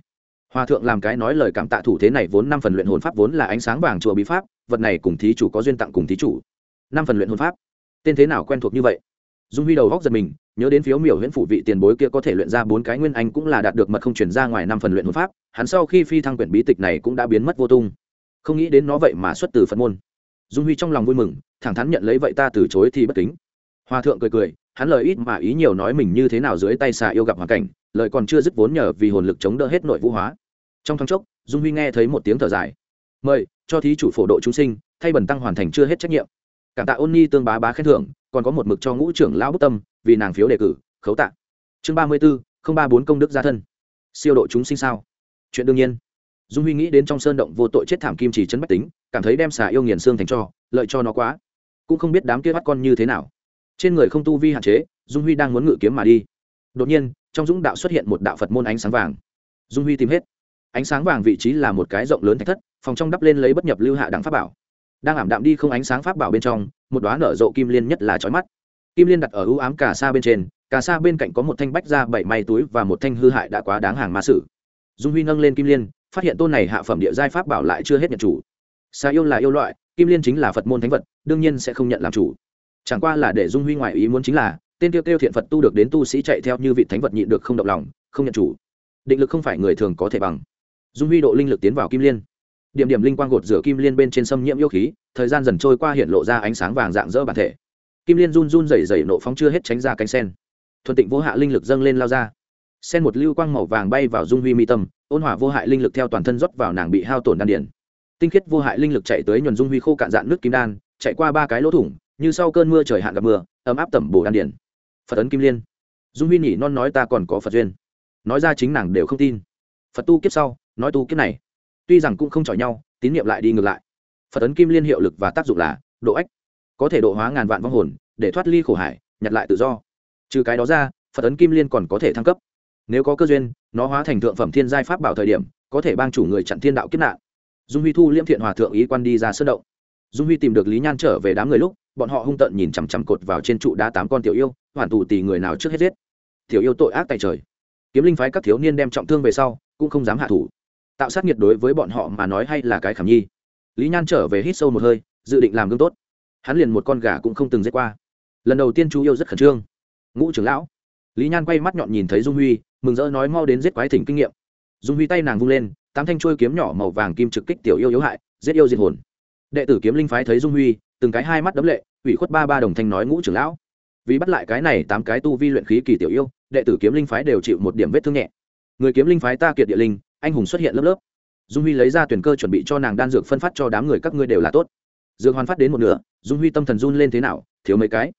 hòa thượng làm cái nói lời cảm tạ thủ thế này vốn năm phần luyện hồn pháp vốn là ánh sáng vàng chùa bí pháp, vật này cùng thí chủ có duyên tặng cùng thí chủ. Năm phần luyện hồn pháp. Tên thế nào quen thuộc như vậy? Dung huy đầu góc giật mình nhớ đến phiếu miểu huyễn phủ vị tiền bối kia có thể luyện ra bốn cái nguyên anh cũng là đạt được mật không chuyển ra ngoài năm phần luyện hồn pháp, hắn sau khi phi thăng quyển bí tịch này cũng đã biến mất vô tung. Không nghĩ đến nó vậy mà xuất từ phật môn. Dung huy trong lòng vui mừng, thẳng thắn nhận lấy vậy ta từ chối thì bất kính. Hòa thượng cười cười, hắn lời ít mà ý nhiều nói mình như thế nào dưới tay xà yêu gặp hoàn cảnh, lời còn chưa dứt vốn nhờ vì hồn lực chống đỡ hết nội vũ hóa. Trong thoáng chốc, dung huy nghe thấy một tiếng thở dài. Mời, cho thí chủ phổ độ chúng sinh, thay bần tăng hoàn thành chưa hết trách nhiệm. Cảm tạ ôn nhi tương bá bá khen thưởng, còn có một mực cho ngũ trưởng lão bức tâm vì nàng phiếu đề cử, khấu tạ. Chương ba mươi bốn không ba bốn công đức gia thân. Siêu độ chúng sinh sao? Chuyện đương nhiên. Dung huy nghĩ đến trong sơn động vô tội chết thảm kim chỉ chân bách tính, cảm thấy đem xà yêu nghiền xương thành cho, lợi cho nó quá. Cũng không biết đám kia bắt con như thế nào. Trên người không tu vi hạn chế, dung huy đang muốn ngự kiếm mà đi. Đột nhiên, trong dũng đạo xuất hiện một đạo phật môn ánh sáng vàng. Dung huy tìm hết. Ánh sáng vàng vị trí là một cái rộng lớn thạch thất, phòng trong đắp lên lấy bất nhập lưu hạ đẳng pháp bảo. Đang ảm đạm đi không ánh sáng pháp bảo bên trong, một đoá nở rộ kim liên nhất là trói mắt kim liên đặt ở ưu ám cà sa bên trên, cà sa bên cạnh có một thanh bách ra bảy may túi và một thanh hư hại đã quá đáng hàng ma sử. Dung huy nâng lên kim liên, phát hiện tôn này hạ phẩm địa giai pháp bảo lại chưa hết nhận chủ. Xa yêu là yêu loại, kim liên chính là phật môn thánh vật, đương nhiên sẽ không nhận làm chủ. Chẳng qua là để dung huy ngoại ý muốn chính là, tên tiêu tiêu thiện phật tu được đến tu sĩ chạy theo như vị thánh vật nhịn được không động lòng, không nhận chủ. Định lực không phải người thường có thể bằng. Dung huy độ linh lực tiến vào kim liên. Điểm điểm linh quang gột rửa kim liên bên trên xâm nhiễm yêu khí, thời gian dần trôi qua hiện lộ ra ánh sáng vàng dạng dỡ bản thể kim liên run run rẩy rẩy nộ phóng chưa hết tránh ra cánh sen. Thuận tịnh vô hạ linh lực dâng lên lao ra. Sen một lưu quang màu vàng bay vào dung huy mi tâm, ôn hỏa vô hại linh lực theo toàn thân rót vào nàng bị hao tổn đan điển tinh khiết vô hại linh lực chạy tới nhuần dung huy khô cạn dạn nước kim đan, chạy qua ba cái lỗ thủng, như sau cơn mưa trời hạn gặp mưa, ấm áp tẩm bổ đan điển phật ấn kim liên. Dung huy nhỉ non nói ta còn có phật duyên. Nói ra chính nàng đều không tin. Phật tu kiếp sau, nói tu kiếp này. Tuy rằng cũng không chọi nhau, tín nhiệm lại đi ngược lại. Phật ấn kim liên hiệu lực và tác dụng là độ ách có thể độ hóa ngàn vạn vong hồn, để thoát ly khổ hải, nhặt lại tự do. Trừ cái đó ra, phật ấn kim liên còn có thể thăng cấp. Nếu có cơ duyên, nó hóa thành thượng phẩm thiên giai pháp bảo thời điểm, có thể bang chủ người chặn thiên đạo kiếp nạn. Dung huy thu liễm thiện hòa thượng ý quan đi ra sân động. Dung huy tìm được lý nhan trở về đám người lúc, bọn họ hung tợn nhìn chằm chằm cột vào trên trụ đá tám con tiểu yêu, hoàn tù tì người nào trước hết giết. Tiểu yêu tội ác tại trời. Kiếm linh phái các thiếu niên đem trọng thương về sau, cũng không dám hạ thủ. Tạo sát nhiệt đối với bọn họ mà nói hay là cái khảm nhi. Lý nhan trở về hít sâu một hơi, dự định làm gương tốt hắn liền một con gà cũng không từng giết qua. Lần đầu tiên chú yêu rất khẩn trương. Ngũ trưởng lão. Lý nhan quay mắt nhọn nhìn thấy dung huy, mừng rỡ nói mau đến giết quái thỉnh kinh nghiệm. Dung huy tay nàng vung lên, tám thanh trôi kiếm nhỏ màu vàng kim trực kích tiểu yêu yếu hại, giết yêu diệt hồn. Đệ tử kiếm linh phái thấy dung huy, từng cái hai mắt đấm lệ, ủy khuất ba ba đồng thanh nói ngũ trưởng lão. Vì bắt lại cái này tám cái tu vi luyện khí kỳ tiểu yêu, đệ tử kiếm linh phái đều chịu một điểm vết thương nhẹ. Người kiếm linh phái ta kiệt địa linh, anh hùng xuất hiện lớp lớp. Dung huy lấy ra tuyển cơ chuẩn bị cho nàng đan dược phân phát cho đám người, các ngươi đều là tốt dược hoàn phát đến một nửa, dung huy tâm thần run lên thế nào, thiếu mấy cái.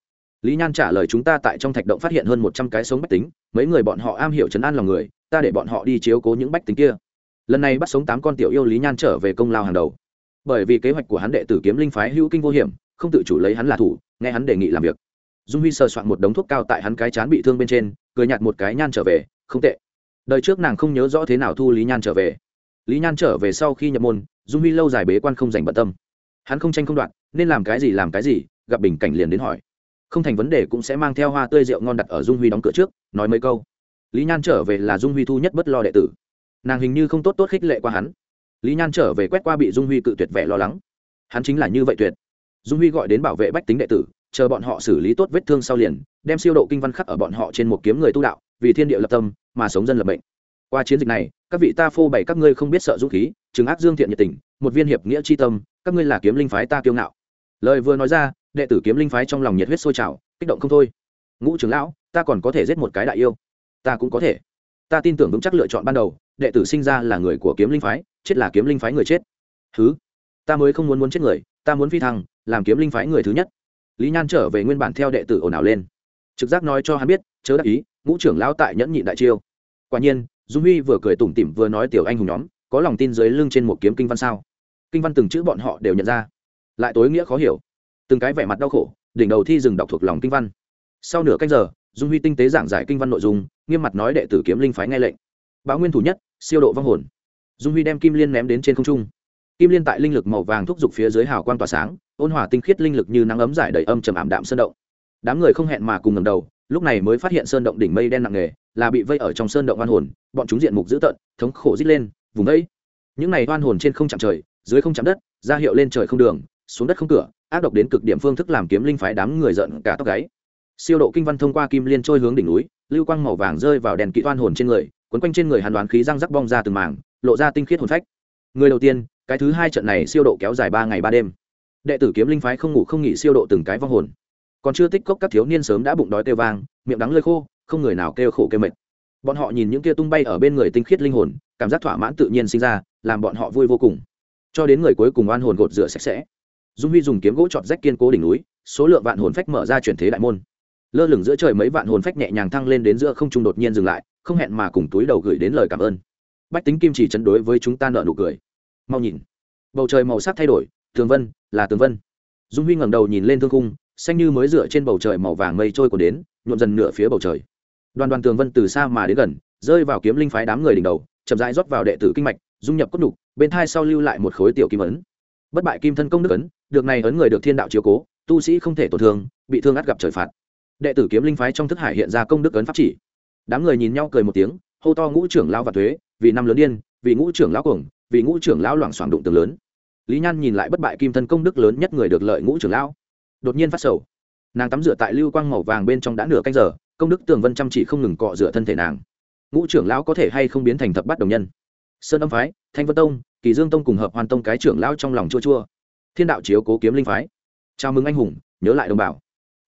Lý nhan trả lời chúng ta tại trong thạch động phát hiện hơn một trăm cái sống bách tính, mấy người bọn họ am hiểu chấn an lòng người, ta để bọn họ đi chiếu cố những bách tính kia. Lần này bắt sống tám con tiểu yêu lý nhan trở về công lao hàng đầu. Bởi vì kế hoạch của hắn đệ tử kiếm linh phái hữu kinh vô hiểm, không tự chủ lấy hắn là thủ, nghe hắn đề nghị làm việc. Dung huy sờ soạn một đống thuốc cao tại hắn cái chán bị thương bên trên, cười nhặt một cái nhan trở về, không tệ. Đời trước nàng không nhớ rõ thế nào thu lý nhan trở về. Lý nhan trở về sau khi nhập môn, dung huy lâu dài bế quan không dành bận tâm hắn không tranh không đoạn nên làm cái gì làm cái gì, gặp bình cảnh liền đến hỏi. Không thành vấn đề cũng sẽ mang theo hoa tươi rượu ngon đặt ở dung huy đóng cửa trước, nói mấy câu. Lý nhan trở về là dung huy thu nhất bất lo đệ tử. Nàng hình như không tốt tốt khích lệ qua hắn. Lý nhan trở về quét qua bị dung huy cự tuyệt vẻ lo lắng. Hắn chính là như vậy tuyệt. Dung huy gọi đến bảo vệ bách tính đệ tử, chờ bọn họ xử lý tốt vết thương sau liền, đem siêu độ kinh văn khắc ở bọn họ trên một kiếm người tu đạo, vì thiên địa lập tâm, mà sống dân lập bệnh qua chiến dịch này, các vị ta phô bày các ngươi không biết sợ dũng khí, chứng ác dương thiện nhiệt tình, một viên hiệp nghĩa c h i tâm các ngươi là kiếm linh phái ta kiêu ngạo. Lời vừa nói ra, đệ tử kiếm linh phái trong lòng nhiệt huyết sôi trào, kích động không thôi. Ngũ trưởng lão, ta còn có thể giết một cái đại yêu. Ta cũng có thể. Ta tin tưởng vững chắc lựa chọn ban đầu, đệ tử sinh ra là người của kiếm linh phái, chết là kiếm linh phái người chết. Thứ ta mới không muốn muốn chết người, ta muốn phi thăng, làm kiếm linh phái người thứ nhất. Lý nhan trở về nguyên bản theo đệ tử ồn ào lên. Trực giác nói cho hắn biết, chớ đắc ý, ngũ trưởng lão tại nhẫn nhịn đại chiêu. Quả nhiên, dung huy vừa cười tủm tỉm vừa nói tiểu anh hùng nhóm, có lòng tin dưới lưng trên một kiếm kinh văn sao kinh văn từng chữ bọn họ đều nhận ra. Lại tối nghĩa khó hiểu. Từng cái vẻ mặt đau khổ, đỉnh đầu thi dừng đọc thuộc lòng kinh văn. Sau nửa canh giờ, dung huy tinh tế giảng giải kinh văn nội dung, nghiêm mặt nói đệ tử kiếm linh phái nghe lệnh. Báo nguyên thủ nhất, siêu độ vong hồn. Dung huy đem kim liên ném đến trên không trung. Kim liên tại linh lực màu vàng thúc giục phía dưới hào quang tỏa sáng, ôn hòa tinh khiết linh lực như nắng ấm giải đầy âm trầm ảm đạm sơn động. Đám người không hẹn mà cùng ngầm đầu, lúc này mới phát hiện sơn động đỉnh mây đen nặng nề, là bị vây ở trong sơn động oan hồn, bọn chúng diện mục dữ tợn, thống khổ rít lên, vùng vây. Những này oan hồn trên không chạm trời dưới không chạm đất, ra hiệu lên trời không đường, xuống đất không cửa, ác độc đến cực điểm phương thức làm kiếm linh phái đám người giận cả tóc gáy. Siêu độ kinh văn thông qua kim liên trôi hướng đỉnh núi, lưu quang màu vàng rơi vào đèn kỹ toan hồn trên người, quấn quanh trên người hàn đoán khí răng rắc bong ra từng mảng, lộ ra tinh khiết hồn phách. Người đầu tiên, cái thứ hai trận này siêu độ kéo dài ba ngày ba đêm. Đệ tử kiếm linh phái không ngủ không nghỉ siêu độ từng cái vong hồn. Còn chưa tích cốc các thiếu niên sớm đã bụng đói kêu vang, miệng đắng lơi khô, không người nào kêu khổ kêu mệt. Bọn họ nhìn những kia tung bay ở bên người tinh khiết linh hồn, cảm giác thỏa mãn tự nhiên sinh ra, làm bọn họ vui vô cùng cho đến người cuối cùng oan hồn gột rửa sạch sẽ. Dung huy dùng kiếm gỗ chọt rách kiên cố đỉnh núi, số lượng vạn hồn phách mở ra chuyển thế đại môn. Lơ lửng giữa trời mấy vạn hồn phách nhẹ nhàng thăng lên đến giữa không trung đột nhiên dừng lại, không hẹn mà cùng túi đầu gửi đến lời cảm ơn. Bách tính kim chỉ chấn đối với chúng ta nợ nụ cười. Mau nhìn. Bầu trời màu sắc thay đổi, tường vân, là tường vân. Dung huy ngẩng đầu nhìn lên thương cung xanh như mới dựa trên bầu trời màu vàng mây trôi còn đến, nhuộm dần nửa phía bầu trời. Đoàn đoàn tường vân từ xa mà đến gần, rơi vào kiếm linh phái đám người đỉnh đầu chậm rãi rót vào đệ tử kinh mạch, dung nhập cốt nhục, bên thai sau lưu lại một khối tiểu kim ấn. Bất bại kim thân công đức ấn, được này ấn người được thiên đạo chiếu cố, tu sĩ không thể tổn thương, bị thương ắt gặp trời phạt. Đệ tử kiếm linh phái trong thức hải hiện ra công đức ấn pháp chỉ. Đám người nhìn nhau cười một tiếng, hô to ngũ trưởng lão và thuế, vì năm lớn điên, vì ngũ trưởng lão cuồng, vì ngũ trưởng lão loảng xoảng đụng tường lớn. Lý nhan nhìn lại bất bại kim thân công đức lớn nhất người được lợi ngũ trưởng lão. Đột nhiên phát sầu. Nàng tắm rửa tại lưu quang màu vàng bên trong đã nửa canh giờ, công đức tường vân chăm chỉ không ngừng cọ rửa thân thể nàng ngũ trưởng lão có thể hay không biến thành thập bát đồng nhân? Sơn âm phái, thanh vân tông, kỳ dương tông cùng hợp hoàn tông cái trưởng lão trong lòng chua chua. Thiên đạo chiếu cố kiếm linh phái. Chào mừng anh hùng, nhớ lại đồng bào.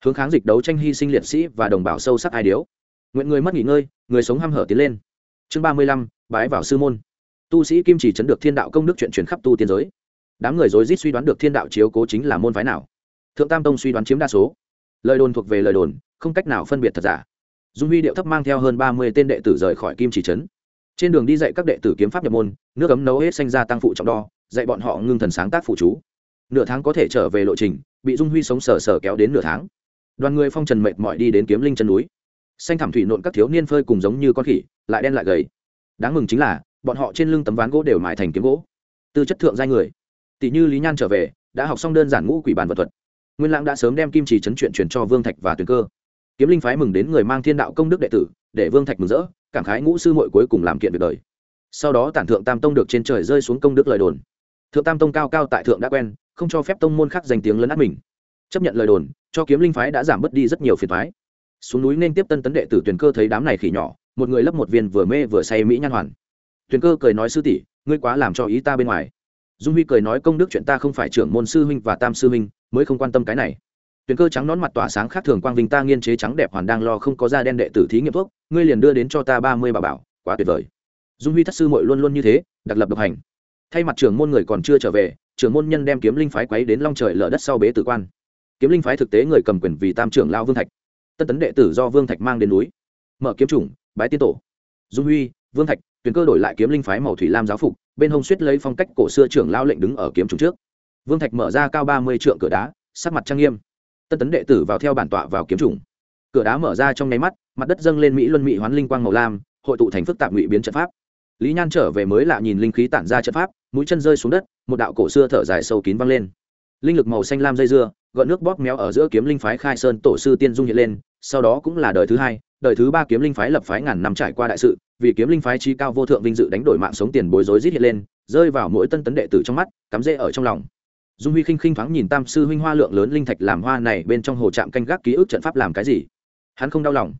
Hướng kháng dịch đấu tranh hy sinh liệt sĩ và đồng bào sâu sắc ai điếu. Nguyện người mất nghỉ ngơi, người sống hăm hở tiến lên. Chương ba mươi lăm, bái vào sư môn. Tu sĩ kim chỉ chấn được thiên đạo công đức chuyện chuyển khắp tu tiên giới. Đám người dối rít suy đoán được thiên đạo chiếu cố chính là môn phái nào. Thượng tam tông suy đoán chiếm đa số. Lời đồn thuộc về lời đồn, không cách nào phân biệt thật giả dung huy điệu thấp mang theo hơn ba mươi tên đệ tử rời khỏi kim chỉ trấn. Trên đường đi dạy các đệ tử kiếm pháp nhập môn, nước ấm nấu hết xanh ra tăng phụ trọng đo, dạy bọn họ ngưng thần sáng tác phụ chú. Nửa tháng có thể trở về lộ trình, bị dung huy sống sờ sờ kéo đến nửa tháng. Đoàn người phong trần mệt mỏi đi đến kiếm linh chân núi. Xanh thảm thủy nộn các thiếu niên phơi cùng giống như con khỉ, lại đen lại gầy. Đáng mừng chính là, bọn họ trên lưng tấm ván gỗ đều mài thành kiếm gỗ. Tư chất thượng giai người. Tỷ như lý nhan trở về, đã học xong đơn giản ngũ quỷ bàn vật thuật. Nguyên lãng đã sớm đem kim chỉ chấn chuyện truyền cho vương thạch và tuyền cơ kiếm linh phái mừng đến người mang thiên đạo công đức đệ tử, để vương thạch mừng rỡ, cảm khái ngũ sư mội cuối cùng làm kiện việc đời. Sau đó tản thượng tam tông được trên trời rơi xuống công đức lời đồn. Thượng tam tông cao cao tại thượng đã quen, không cho phép tông môn khác danh tiếng lấn át mình. Chấp nhận lời đồn, cho kiếm linh phái đã giảm bớt đi rất nhiều phiền thoái xuống núi nên tiếp tân tấn đệ tử tuyển cơ thấy đám này khỉ nhỏ, một người lấp một viên vừa mê vừa say mỹ nhan hoàn. Tuyển cơ cười nói sư tỷ, ngươi quá làm cho ý ta bên ngoài. Dung huy cười nói công đức chuyện ta không phải trưởng môn sư huynh và tam sư huynh, mới không quan tâm cái này tuyển cơ trắng nón mặt tỏa sáng khác thường quang vinh ta nghiên chế trắng đẹp hoàn đang lo không có da đen đệ tử thí nghiệm thuốc, ngươi liền đưa đến cho ta ba mươi bà bảo, quá tuyệt vời. Dung huy thất sư mội luôn luôn như thế, đặc lập độc hành. Thay mặt trưởng môn người còn chưa trở về, trưởng môn nhân đem kiếm linh phái quấy đến long trời lở đất sau bế tử quan. Kiếm linh phái thực tế người cầm quyền vì tam trưởng lao vương thạch. Tân tấn đệ tử do vương thạch mang đến núi. Mở kiếm chủng, bái tiên tổ. Dung huy, vương thạch tuyển cơ đổi lại kiếm linh phái màu thủy lam giáo phục, bên hông suýt lấy phong cách cổ xưa trưởng lao lệnh đứng ở kiếm chủng trước. Vương thạch mở ra cao ba mươi trượng cửa đá, sắc mặt trang nghiêm tân tấn đệ tử vào theo bản tọa vào kiếm chủng. Cửa đá mở ra trong nháy mắt, mặt đất dâng lên mỹ luân mỹ hoán linh quang màu lam, hội tụ thành phức tạp ngụy biến trận pháp. Lý nhan trở về mới lạ nhìn linh khí tản ra trận pháp, mũi chân rơi xuống đất, một đạo cổ xưa thở dài sâu kín văng lên. Linh lực màu xanh lam dây dưa, gợn nước bóp méo ở giữa kiếm linh phái khai sơn tổ sư tiên dung hiện lên, sau đó cũng là đời thứ hai, đời thứ ba kiếm linh phái lập phái ngàn năm trải qua đại sự, vì kiếm linh phái chi cao vô thượng vinh dự đánh đổi mạng sống tiền bối rối rít hiện lên, rơi vào mỗi tân tấn đệ tử trong mắt, cắm rễ ở trong lòng dung huy khinh khinh thoáng nhìn tam sư huynh hoa lượng lớn linh thạch làm hoa này bên trong hồ trạm canh gác ký ức trận pháp làm cái gì? Hắn không đau lòng.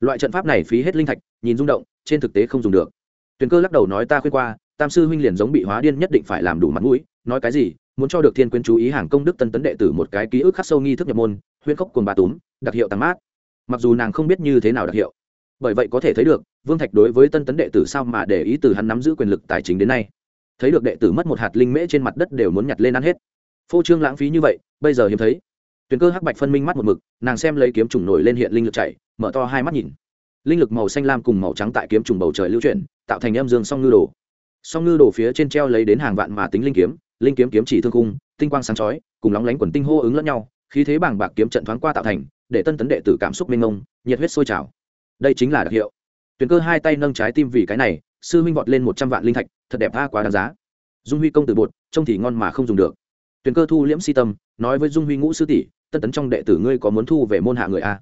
Loại trận pháp này phí hết linh thạch, nhìn rung động, trên thực tế không dùng được. Tuyền cơ lắc đầu nói ta khuyên qua, tam sư huynh liền giống bị hóa điên nhất định phải làm đủ mặt mũi, nói cái gì, muốn cho được thiên quyến chú ý hàng công đức tân tấn đệ tử một cái ký ức khắc sâu nghi thức nhập môn, huyên cốc cồn bà túm, đặc hiệu tăng mát. Mặc dù nàng không biết như thế nào đặc hiệu, bởi vậy có thể thấy được, vương thạch đối với tân tấn đệ tử sao mà để ý từ hắn nắm giữ quyền lực tài chính đến nay. Thấy được đệ tử mất một hạt linh mễ trên mặt đất đều muốn nhặt lên ăn hết phô trương lãng phí như vậy bây giờ hiếm thấy. Tuyền cơ hắc bạch phân minh mắt một mực nàng xem lấy kiếm trùng nổi lên hiện linh lực chạy mở to hai mắt nhìn. Linh lực màu xanh lam cùng màu trắng tại kiếm trùng bầu trời lưu chuyển tạo thành âm dương song ngư đồ. Song ngư đồ phía trên treo lấy đến hàng vạn mà tính linh kiếm linh kiếm kiếm chỉ thương cung tinh quang sáng chói cùng lóng lánh quần tinh hô ứng lẫn nhau khí thế bảng bạc kiếm trận thoáng qua tạo thành để tân tấn đệ tử cảm xúc minh mông, nhiệt huyết sôi trào. Đây chính là đặc hiệu. Tuyền cơ hai tay nâng trái tim vì cái này sư minh vọt lên một trăm vạn linh thạch thật đẹp tha quá đáng giá. Dung huy công từ bột trông thì ngon mà không dùng được tuyền cơ thu liễm si tâm, nói với dung huy ngũ sư tỷ, tân tấn trong đệ tử ngươi có muốn thu về môn hạ người a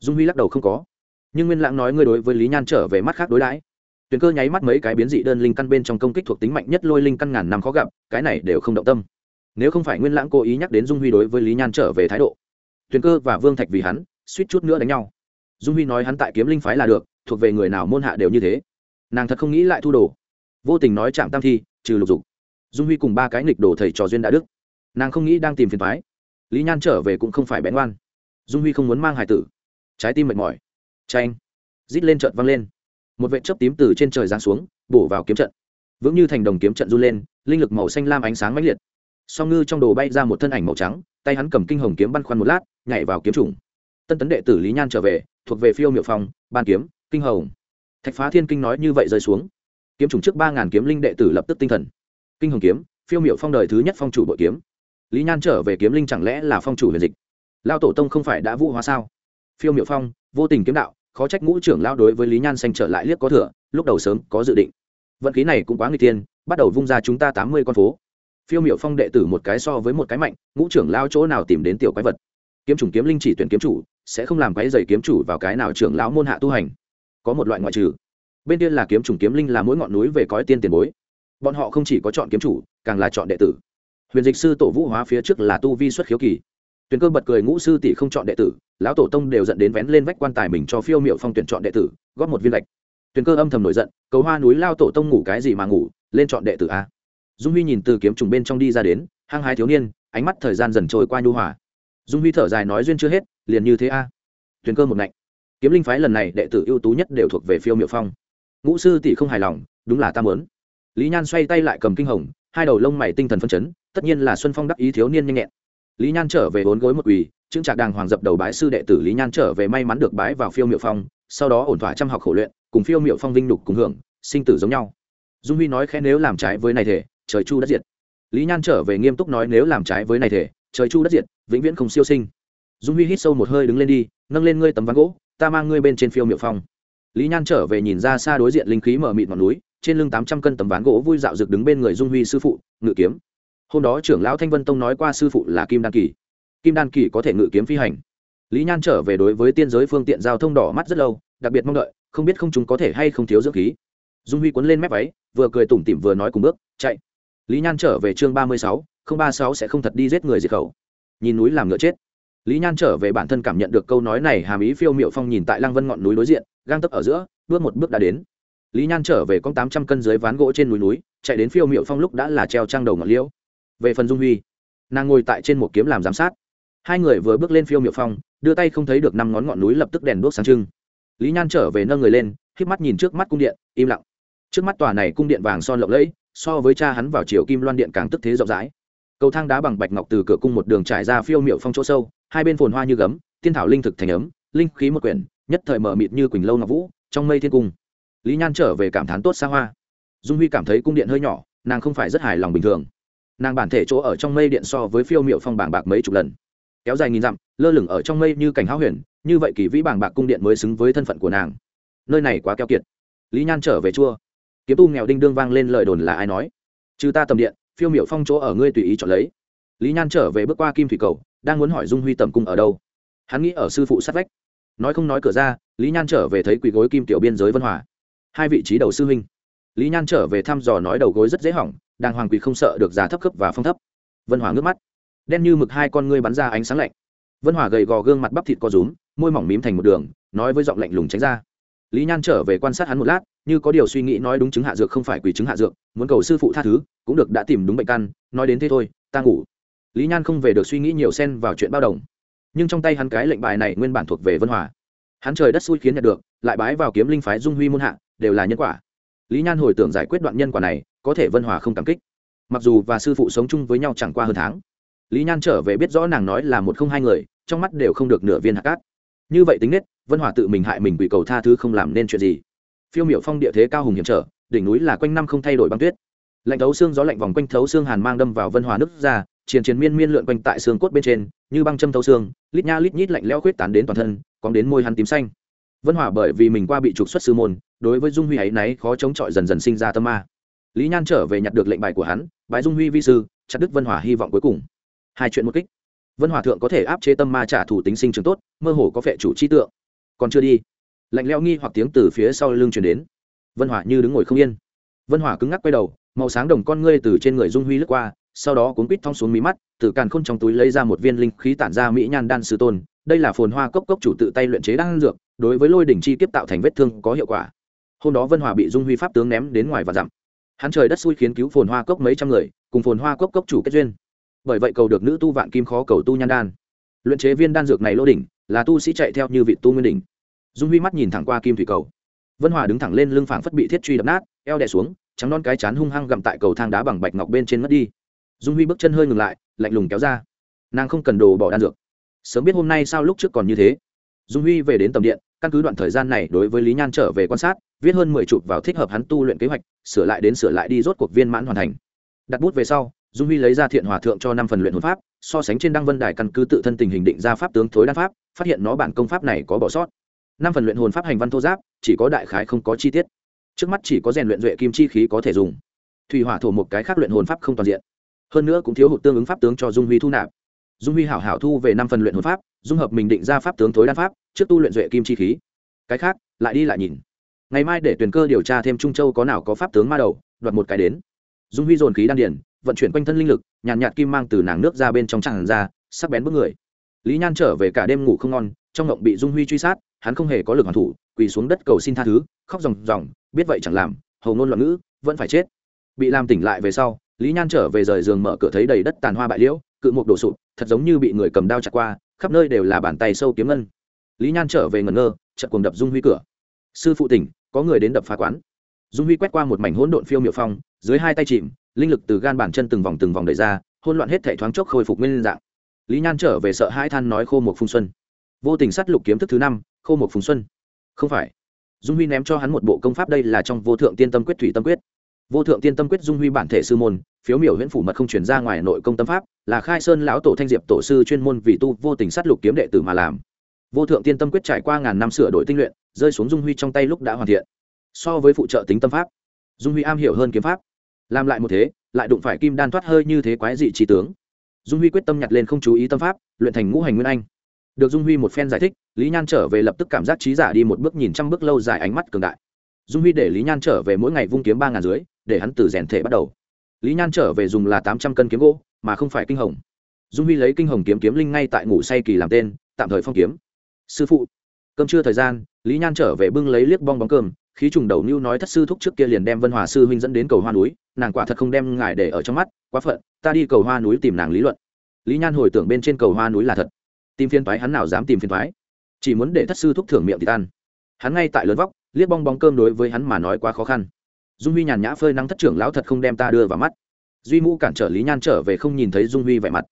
dung huy lắc đầu không có. Nhưng nguyên lãng nói ngươi đối với lý nhan trở về mắt khác đối đãi. Tuyền cơ nháy mắt mấy cái biến dị đơn linh căn bên trong công kích thuộc tính mạnh nhất lôi linh căn ngàn năm khó gặp, cái này đều không động tâm. Nếu không phải nguyên lãng cố ý nhắc đến dung huy đối với lý nhan trở về thái độ, tuyền cơ và vương thạch vì hắn, suýt chút nữa đánh nhau. Dung huy nói hắn tại kiếm linh phái là được, thuộc về người nào môn hạ đều như thế. Nàng thật không nghĩ lại thu đồ. Vô tình nói chạm tam thi, trừ lục dục. Dung huy cùng ba cái nghịch đồ thầy trò duyên đã đức nàng không nghĩ đang tìm phiền thoái. Lý nhan trở về cũng không phải bén ngoan. Dung huy không muốn mang hải tử. Trái tim mệt mỏi. Tranh rít lên trợt văng lên. Một vệ chớp tím từ trên trời giáng xuống, bổ vào kiếm trận. Vững như thành đồng kiếm trận run lên, linh lực màu xanh lam ánh sáng mãnh liệt. Song ngư trong đồ bay ra một thân ảnh màu trắng, tay hắn cầm kinh hồng kiếm băn khoăn một lát, nhảy vào kiếm trùng. Tân tấn đệ tử lý nhan trở về, thuộc về phiêu miệu phong, ban kiếm, kinh hồng. Thạch phá thiên kinh nói như vậy rơi xuống. Kiếm trùng trước ba ngàn kiếm linh đệ tử lập tức tinh thần. Kinh hồng kiếm, phiêu miệu phong đời thứ nhất phong chủ bội kiếm lý nhan trở về kiếm linh chẳng lẽ là phong chủ huyền dịch? Lao tổ tông không phải đã vũ hóa sao? Phiêu miệu phong, vô tình kiếm đạo, khó trách ngũ trưởng lao đối với lý nhan xanh trở lại liếc có thừa, lúc đầu sớm có dự định. Vận khí này cũng quá người tiên bắt đầu vung ra chúng ta tám mươi con phố. Phiêu miệu phong đệ tử một cái so với một cái mạnh, ngũ trưởng lao chỗ nào tìm đến tiểu quái vật? Kiếm chủng kiếm linh chỉ tuyển kiếm chủ, sẽ không làm cái giày kiếm chủ vào cái nào trưởng lão môn hạ tu hành. Có một loại ngoại trừ. Bên tiên là kiếm chủng kiếm linh là mỗi ngọn núi về cõi tiên tiền bối. Bọn họ không chỉ có chọn kiếm chủ, càng là chọn đệ tử huyền dịch sư tổ vũ hóa phía trước là tu vi xuất khiếu kỳ. Tuyền cơ bật cười ngũ sư tỷ không chọn đệ tử, lão tổ tông đều dẫn đến vén lên vách quan tài mình cho phiêu miệu phong tuyển chọn đệ tử, góp một viên lệch tuyền cơ âm thầm nổi giận, cầu hoa núi lao tổ tông ngủ cái gì mà ngủ, lên chọn đệ tử a. Dung huy nhìn từ kiếm trùng bên trong đi ra đến, hăng hái thiếu niên, ánh mắt thời gian dần trôi qua nhu hòa. Dung huy thở dài nói duyên chưa hết, liền như thế a. Tuyền cơ một ngạnh. Kiếm linh phái lần này đệ tử ưu tú nhất đều thuộc về phiêu miệu phong. Ngũ sư tỷ không hài lòng, đúng là ta mớn lý nhan xoay tay lại cầm kinh hồng, hai đầu lông mày tinh thần phân chấn tất nhiên là xuân phong đắc ý thiếu niên nhanh nhẹn. Lý nhan trở về bốn gối một quỳ chứng trạc đàng hoàng dập đầu bái sư đệ tử lý nhan trở về may mắn được bái vào phiêu miệu phong, sau đó ổn thỏa chăm học khổ luyện, cùng phiêu miệu phong vinh lục cùng hưởng, sinh tử giống nhau. Dung huy nói khẽ nếu làm trái với này thể, trời chu đất diệt. Lý nhan trở về nghiêm túc nói nếu làm trái với này thể, trời chu đất diệt, vĩnh viễn không siêu sinh. Dung huy hít sâu một hơi đứng lên đi, nâng lên ngươi tấm ván gỗ, ta mang ngươi bên trên phiêu miệu phong. Lý nhan trở về nhìn ra xa đối diện linh khí mở mịt ngọn núi, trên lưng tám trăm cân tấm ván gỗ vui dạo rực đứng bên người dung huy sư phụ, ngự kiếm hôm đó trưởng lão thanh vân tông nói qua sư phụ là kim đan kỳ. Kim đan kỳ có thể ngự kiếm phi hành. Lý nhan trở về đối với tiên giới phương tiện giao thông đỏ mắt rất lâu, đặc biệt mong đợi, không biết không chúng có thể hay không thiếu dưỡng khí. Dung huy quấn lên mép váy, vừa cười tủm tỉm vừa nói cùng bước, chạy. Lý nhan trở về chương ba mươi sáu, không ba sáu sẽ không thật đi giết người diệt khẩu. Nhìn núi làm ngựa chết. Lý nhan trở về bản thân cảm nhận được câu nói này, hàm ý phiêu m i ệ u phong nhìn tại lăng vân ngọn núi đối diện, gang tấp ở giữa, bước một bước đã đến. Lý nhan trở về con tám trăm cân dưới ván gỗ trên núi núi, chạy đến phiêu m i ệ u phong lúc đã là treo trang đầu ngọn liễu về phần dung huy nàng ngồi tại trên một kiếm làm giám sát hai người vừa bước lên phiêu miệu phong đưa tay không thấy được năm ngón ngọn núi lập tức đèn đuốc sáng trưng lý nhan trở về nâng người lên k mắt nhìn trước mắt cung điện im lặng trước mắt tòa này cung điện vàng son lộng lẫy so với cha hắn vào chiều kim loan điện càng tức thế rộng rãi cầu thang đá bằng bạch ngọc từ cửa cung một đường trải ra phiêu miệu phong chỗ sâu hai bên phồn hoa như gấm tiên thảo linh thực thành ấm linh khí một quyển nhất thời mở mịt như quỳnh lâu ngọc vũ trong mây thiên cung lý nhan trở về cảm thán tốt xa hoa dung huy cảm thấy cung điện hơi nhỏ nàng không phải rất hài lòng bình thường nàng bản thể chỗ ở trong mây điện so với phiêu miệu phong bảng bạc mấy chục lần. Kéo dài nghìn dặm, lơ lửng ở trong mây như cảnh háo huyền, như vậy kỳ vĩ bảng bạc cung điện mới xứng với thân phận của nàng. Nơi này quá keo kiệt. Lý nhan trở về chua kiếm tu nghèo đinh đương vang lên lời đồn là ai nói? Trừ ta tầm điện, phiêu miệu phong chỗ ở ngươi tùy ý chọn lấy. Lý nhan trở về bước qua kim thủy cầu, đang muốn hỏi dung huy tầm cung ở đâu. Hắn nghĩ ở sư phụ sát vách. Nói không nói cửa ra, lý nhan trở về thấy quỳ gối kim tiểu biên giới vân hòa. Hai vị trí đầu sư huynh. Lý nhan trở về thăm dò nói đầu gối rất dễ hỏng đang hoàng quỳ không sợ được giá thấp cấp và phong thấp. Vân hòa ngước mắt. Đen như mực hai con ngươi bắn ra ánh sáng lạnh. Vân hòa gầy gò gương mặt bắp thịt co rúm, môi mỏng mím thành một đường, nói với giọng lạnh lùng tránh ra. Lý nhan trở về quan sát hắn một lát, như có điều suy nghĩ nói đúng chứng hạ dược không phải quỳ chứng hạ dược, muốn cầu sư phụ tha thứ, cũng được đã tìm đúng bệnh căn, nói đến thế thôi, ta ngủ. Lý nhan không về được suy nghĩ nhiều xen vào chuyện bao đồng. Nhưng trong tay hắn cái lệnh bài này nguyên bản thuộc về vân hòa. Hắn trời đất xui khiến nhận được, lại bái vào kiếm linh phái dung huy môn hạ, đều là nhân quả. Lý nhan hồi tưởng giải quyết đoạn nhân quả này có thể vân hòa không cảm kích. Mặc dù và sư phụ sống chung với nhau chẳng qua hơn tháng, lý nhan trở về biết rõ nàng nói là một không hai người, trong mắt đều không được nửa viên hạt cát. Như vậy tính nết, vân hòa tự mình hại mình bị cầu tha thứ không làm nên chuyện gì. Phiêu miểu phong địa thế cao hùng hiểm trở, đỉnh núi là quanh năm không thay đổi băng tuyết. Lạnh thấu xương gió lạnh vòng quanh thấu xương hàn mang đâm vào vân hòa nước ra chiến chiến miên miên lượn quanh tại xương cốt bên trên, như băng châm thấu xương, lít nha lít nhít lạnh lẽo khuyết tán đến toàn thân còn đến môi hắn tím xanh. Vân hòa bởi vì mình qua bị trục xuất sư môn, đối với dung huy ấy náy khó chống chọi dần dần sinh ra tâm ma lý nhan trở về nhặt được lệnh bài của hắn bài dung huy vi sư, chặt đức vân hòa hy vọng cuối cùng. Hai chuyện một kích. Vân hòa thượng có thể áp chế tâm ma trả thủ tính sinh trường tốt, mơ hồ có vẻ chủ trí tượng. Còn chưa đi, lạnh leo nghi hoặc tiếng từ phía sau lưng chuyển đến. Vân hòa như đứng ngồi không yên. Vân hòa cứng ngắc quay đầu, màu sáng đồng con ngươi từ trên người dung huy lướt qua, sau đó cuốn quýt thong xuống mí mắt, từ càn khôn trong túi lấy ra một viên linh khí tản ra mỹ nhan đan sư tôn. Đây là phồn hoa cốc cốc chủ tự tay luyện chế đan dược, đối với lôi đỉnh chi kiếp tạo thành vết thương có hiệu quả. Hôm đó vân hòa bị dung huy pháp tướng ném đến ngoài và dặm hắn trời đất xui khiến cứu phồn hoa cốc mấy trăm người, cùng phồn hoa cốc cốc chủ kết duyên. Bởi vậy cầu được nữ tu vạn kim khó cầu tu nhan đan. Luyện chế viên đan dược này lô đỉnh, là tu sĩ chạy theo như vị tu nguyên đỉnh. Dung huy mắt nhìn thẳng qua kim thủy cầu. Vân hòa đứng thẳng lên lưng phảng phất bị thiết truy đập nát, eo đè xuống, trắng non cái chán hung hăng gặm tại cầu thang đá bằng bạch ngọc bên trên mất đi. Dung huy bước chân hơi ngừng lại, lạnh lùng kéo ra. Nàng không cần đồ bỏ đan dược. Sớm biết hôm nay sao lúc trước còn như thế. Dung huy về đến tầm điện, căn cứ đoạn thời gian này đối với lý nhan trở về quan sát viết hơn mười chục vào thích hợp hắn tu luyện kế hoạch, sửa lại đến sửa lại đi rốt cuộc viên mãn hoàn thành. Đặt bút về sau, dung huy lấy ra thiện hòa thượng cho năm phần luyện hồn pháp, so sánh trên đăng vân đài căn cứ tự thân tình hình định ra pháp tướng thối đan pháp, phát hiện nó bản công pháp này có bỏ sót. Năm phần luyện hồn pháp hành văn thô giáp, chỉ có đại khái không có chi tiết. Trước mắt chỉ có rèn luyện duệ kim chi khí có thể dùng. Thủy hỏa thổ một cái khác luyện hồn pháp không toàn diện. Hơn nữa cũng thiếu hụt tương ứng pháp tướng cho dung huy thu nạp. Dung huy hảo hảo thu về năm phần luyện hồn pháp, dung hợp mình định ra pháp tướng thối đan pháp, trước tu luyện duệ kim chi khí. Cái khác, lại đi lại nhìn ngày mai để tuyển cơ điều tra thêm trung châu có nào có pháp tướng ma đầu đoạt một cái đến. Dung huy dồn khí đan điển vận chuyển quanh thân linh lực nhàn nhạt, nhạt kim mang từ nàng nước ra bên trong tràn ra sắc bén bước người. Lý nhan trở về cả đêm ngủ không ngon trong ngộng bị dung huy truy sát hắn không hề có lực hoàn thủ quỳ xuống đất cầu xin tha thứ khóc ròng ròng biết vậy chẳng làm hầu ngôn loạn ngữ vẫn phải chết. Bị làm tỉnh lại về sau lý nhan trở về rời giường mở cửa thấy đầy đất tàn hoa bại liễu cự mục đổ sụp thật giống như bị người cầm đao chặt qua khắp nơi đều là bàn tay sâu kiếm ngân. Lý nhan trở về ngẩn ngơ chợt cuồng đập dung huy cửa sư phụ tỉnh, có người đến đập phá quán. Dung huy quét qua một mảnh hỗn độn phiêu miệu phong, dưới hai tay chìm, linh lực từ gan bàn chân từng vòng từng vòng đẩy ra hôn loạn hết thể thoáng chốc khôi phục nguyên dạng. Lý nhan trở về sợ hai than nói khô một phung xuân. Vô tình sát lục kiếm thức thứ năm, khô một phùng xuân. Không phải. Dung huy ném cho hắn một bộ công pháp đây là trong vô thượng tiên tâm quyết thủy tâm quyết. Vô thượng tiên tâm quyết dung huy bản thể sư môn, phiếu miểu huyễn phủ mật không chuyển ra ngoài nội công tâm pháp, là khai sơn lão tổ thanh diệp tổ sư chuyên môn vì tu vô tình sát lục kiếm đệ tử mà làm. Vô thượng tiên tâm quyết trải qua ngàn năm sửa đổi tinh luyện rơi xuống dung huy trong tay lúc đã hoàn thiện. So với phụ trợ tính tâm pháp, dung huy am hiểu hơn kiếm pháp. Làm lại một thế, lại đụng phải kim đan thoát hơi như thế quái dị trí tướng. Dung huy quyết tâm nhặt lên không chú ý tâm pháp, luyện thành ngũ hành nguyên anh. Được dung huy một phen giải thích, lý nhan trở về lập tức cảm giác trí giả đi một bước nhìn trăm bước lâu dài ánh mắt cường đại. Dung huy để lý nhan trở về mỗi ngày vung kiếm ba ngàn dưới, để hắn từ rèn thể bắt đầu. Lý nhan trở về dùng là tám trăm cân kiếm gỗ, mà không phải kinh hồng. Dung huy lấy kinh hồng kiếm kiếm linh ngay tại ngủ say kỳ làm tên, tạm thời phong kiếm. Sư phụ cơm trưa thời gian, lý nhan trở về bưng lấy liếc bong bóng cơm, khí trùng đầu nưu nói thất sư thúc trước kia liền đem vân hòa sư huynh dẫn đến cầu hoa núi, nàng quả thật không đem ngài để ở trong mắt, quá phận, ta đi cầu hoa núi tìm nàng lý luận. Lý nhan hồi tưởng bên trên cầu hoa núi là thật. Tìm phiên thoái hắn nào dám tìm phiên thoái chỉ muốn để thất sư thúc thưởng miệng thì tan. Hắn ngay tại lớn vóc, liếc bong bóng cơm đối với hắn mà nói quá khó khăn. Dung huy nhàn nhã phơi nắng thất trưởng lão thật không đem ta đưa vào mắt. Duy mũ cản trở lý nhan trở về không nhìn thấy dung huy vẻ mặt.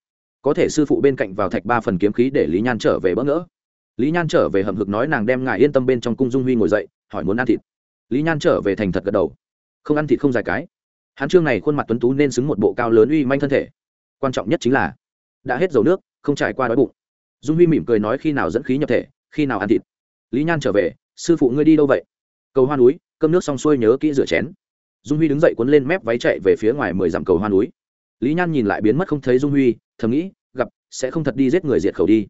Có thể sư phụ bên cạnh vào thạch ba phần kiếm khí để lý nhan trở về bỡ ngỡ lý nhan trở về hầm hực nói nàng đem ngài yên tâm bên trong cung dung huy ngồi dậy, hỏi muốn ăn thịt. Lý nhan trở về thành thật gật đầu. Không ăn thịt không dài cái. Hắn trương này khuôn mặt tuấn tú nên xứng một bộ cao lớn uy manh thân thể. Quan trọng nhất chính là, đã hết dầu nước, không trải qua đói bụng. Dung huy mỉm cười nói khi nào dẫn khí nhập thể, khi nào ăn thịt. Lý nhan trở về, sư phụ ngươi đi đâu vậy? Cầu hoa núi, cơm nước xong xuôi nhớ kỹ rửa chén. Dung huy đứng dậy cuốn lên mép váy chạy về phía ngoài mười dặm cầu hoa núi. Lý nhan nhìn lại biến mất không thấy dung huy, thầm nghĩ, gặp, sẽ không thật đi giết người diệt khẩu đi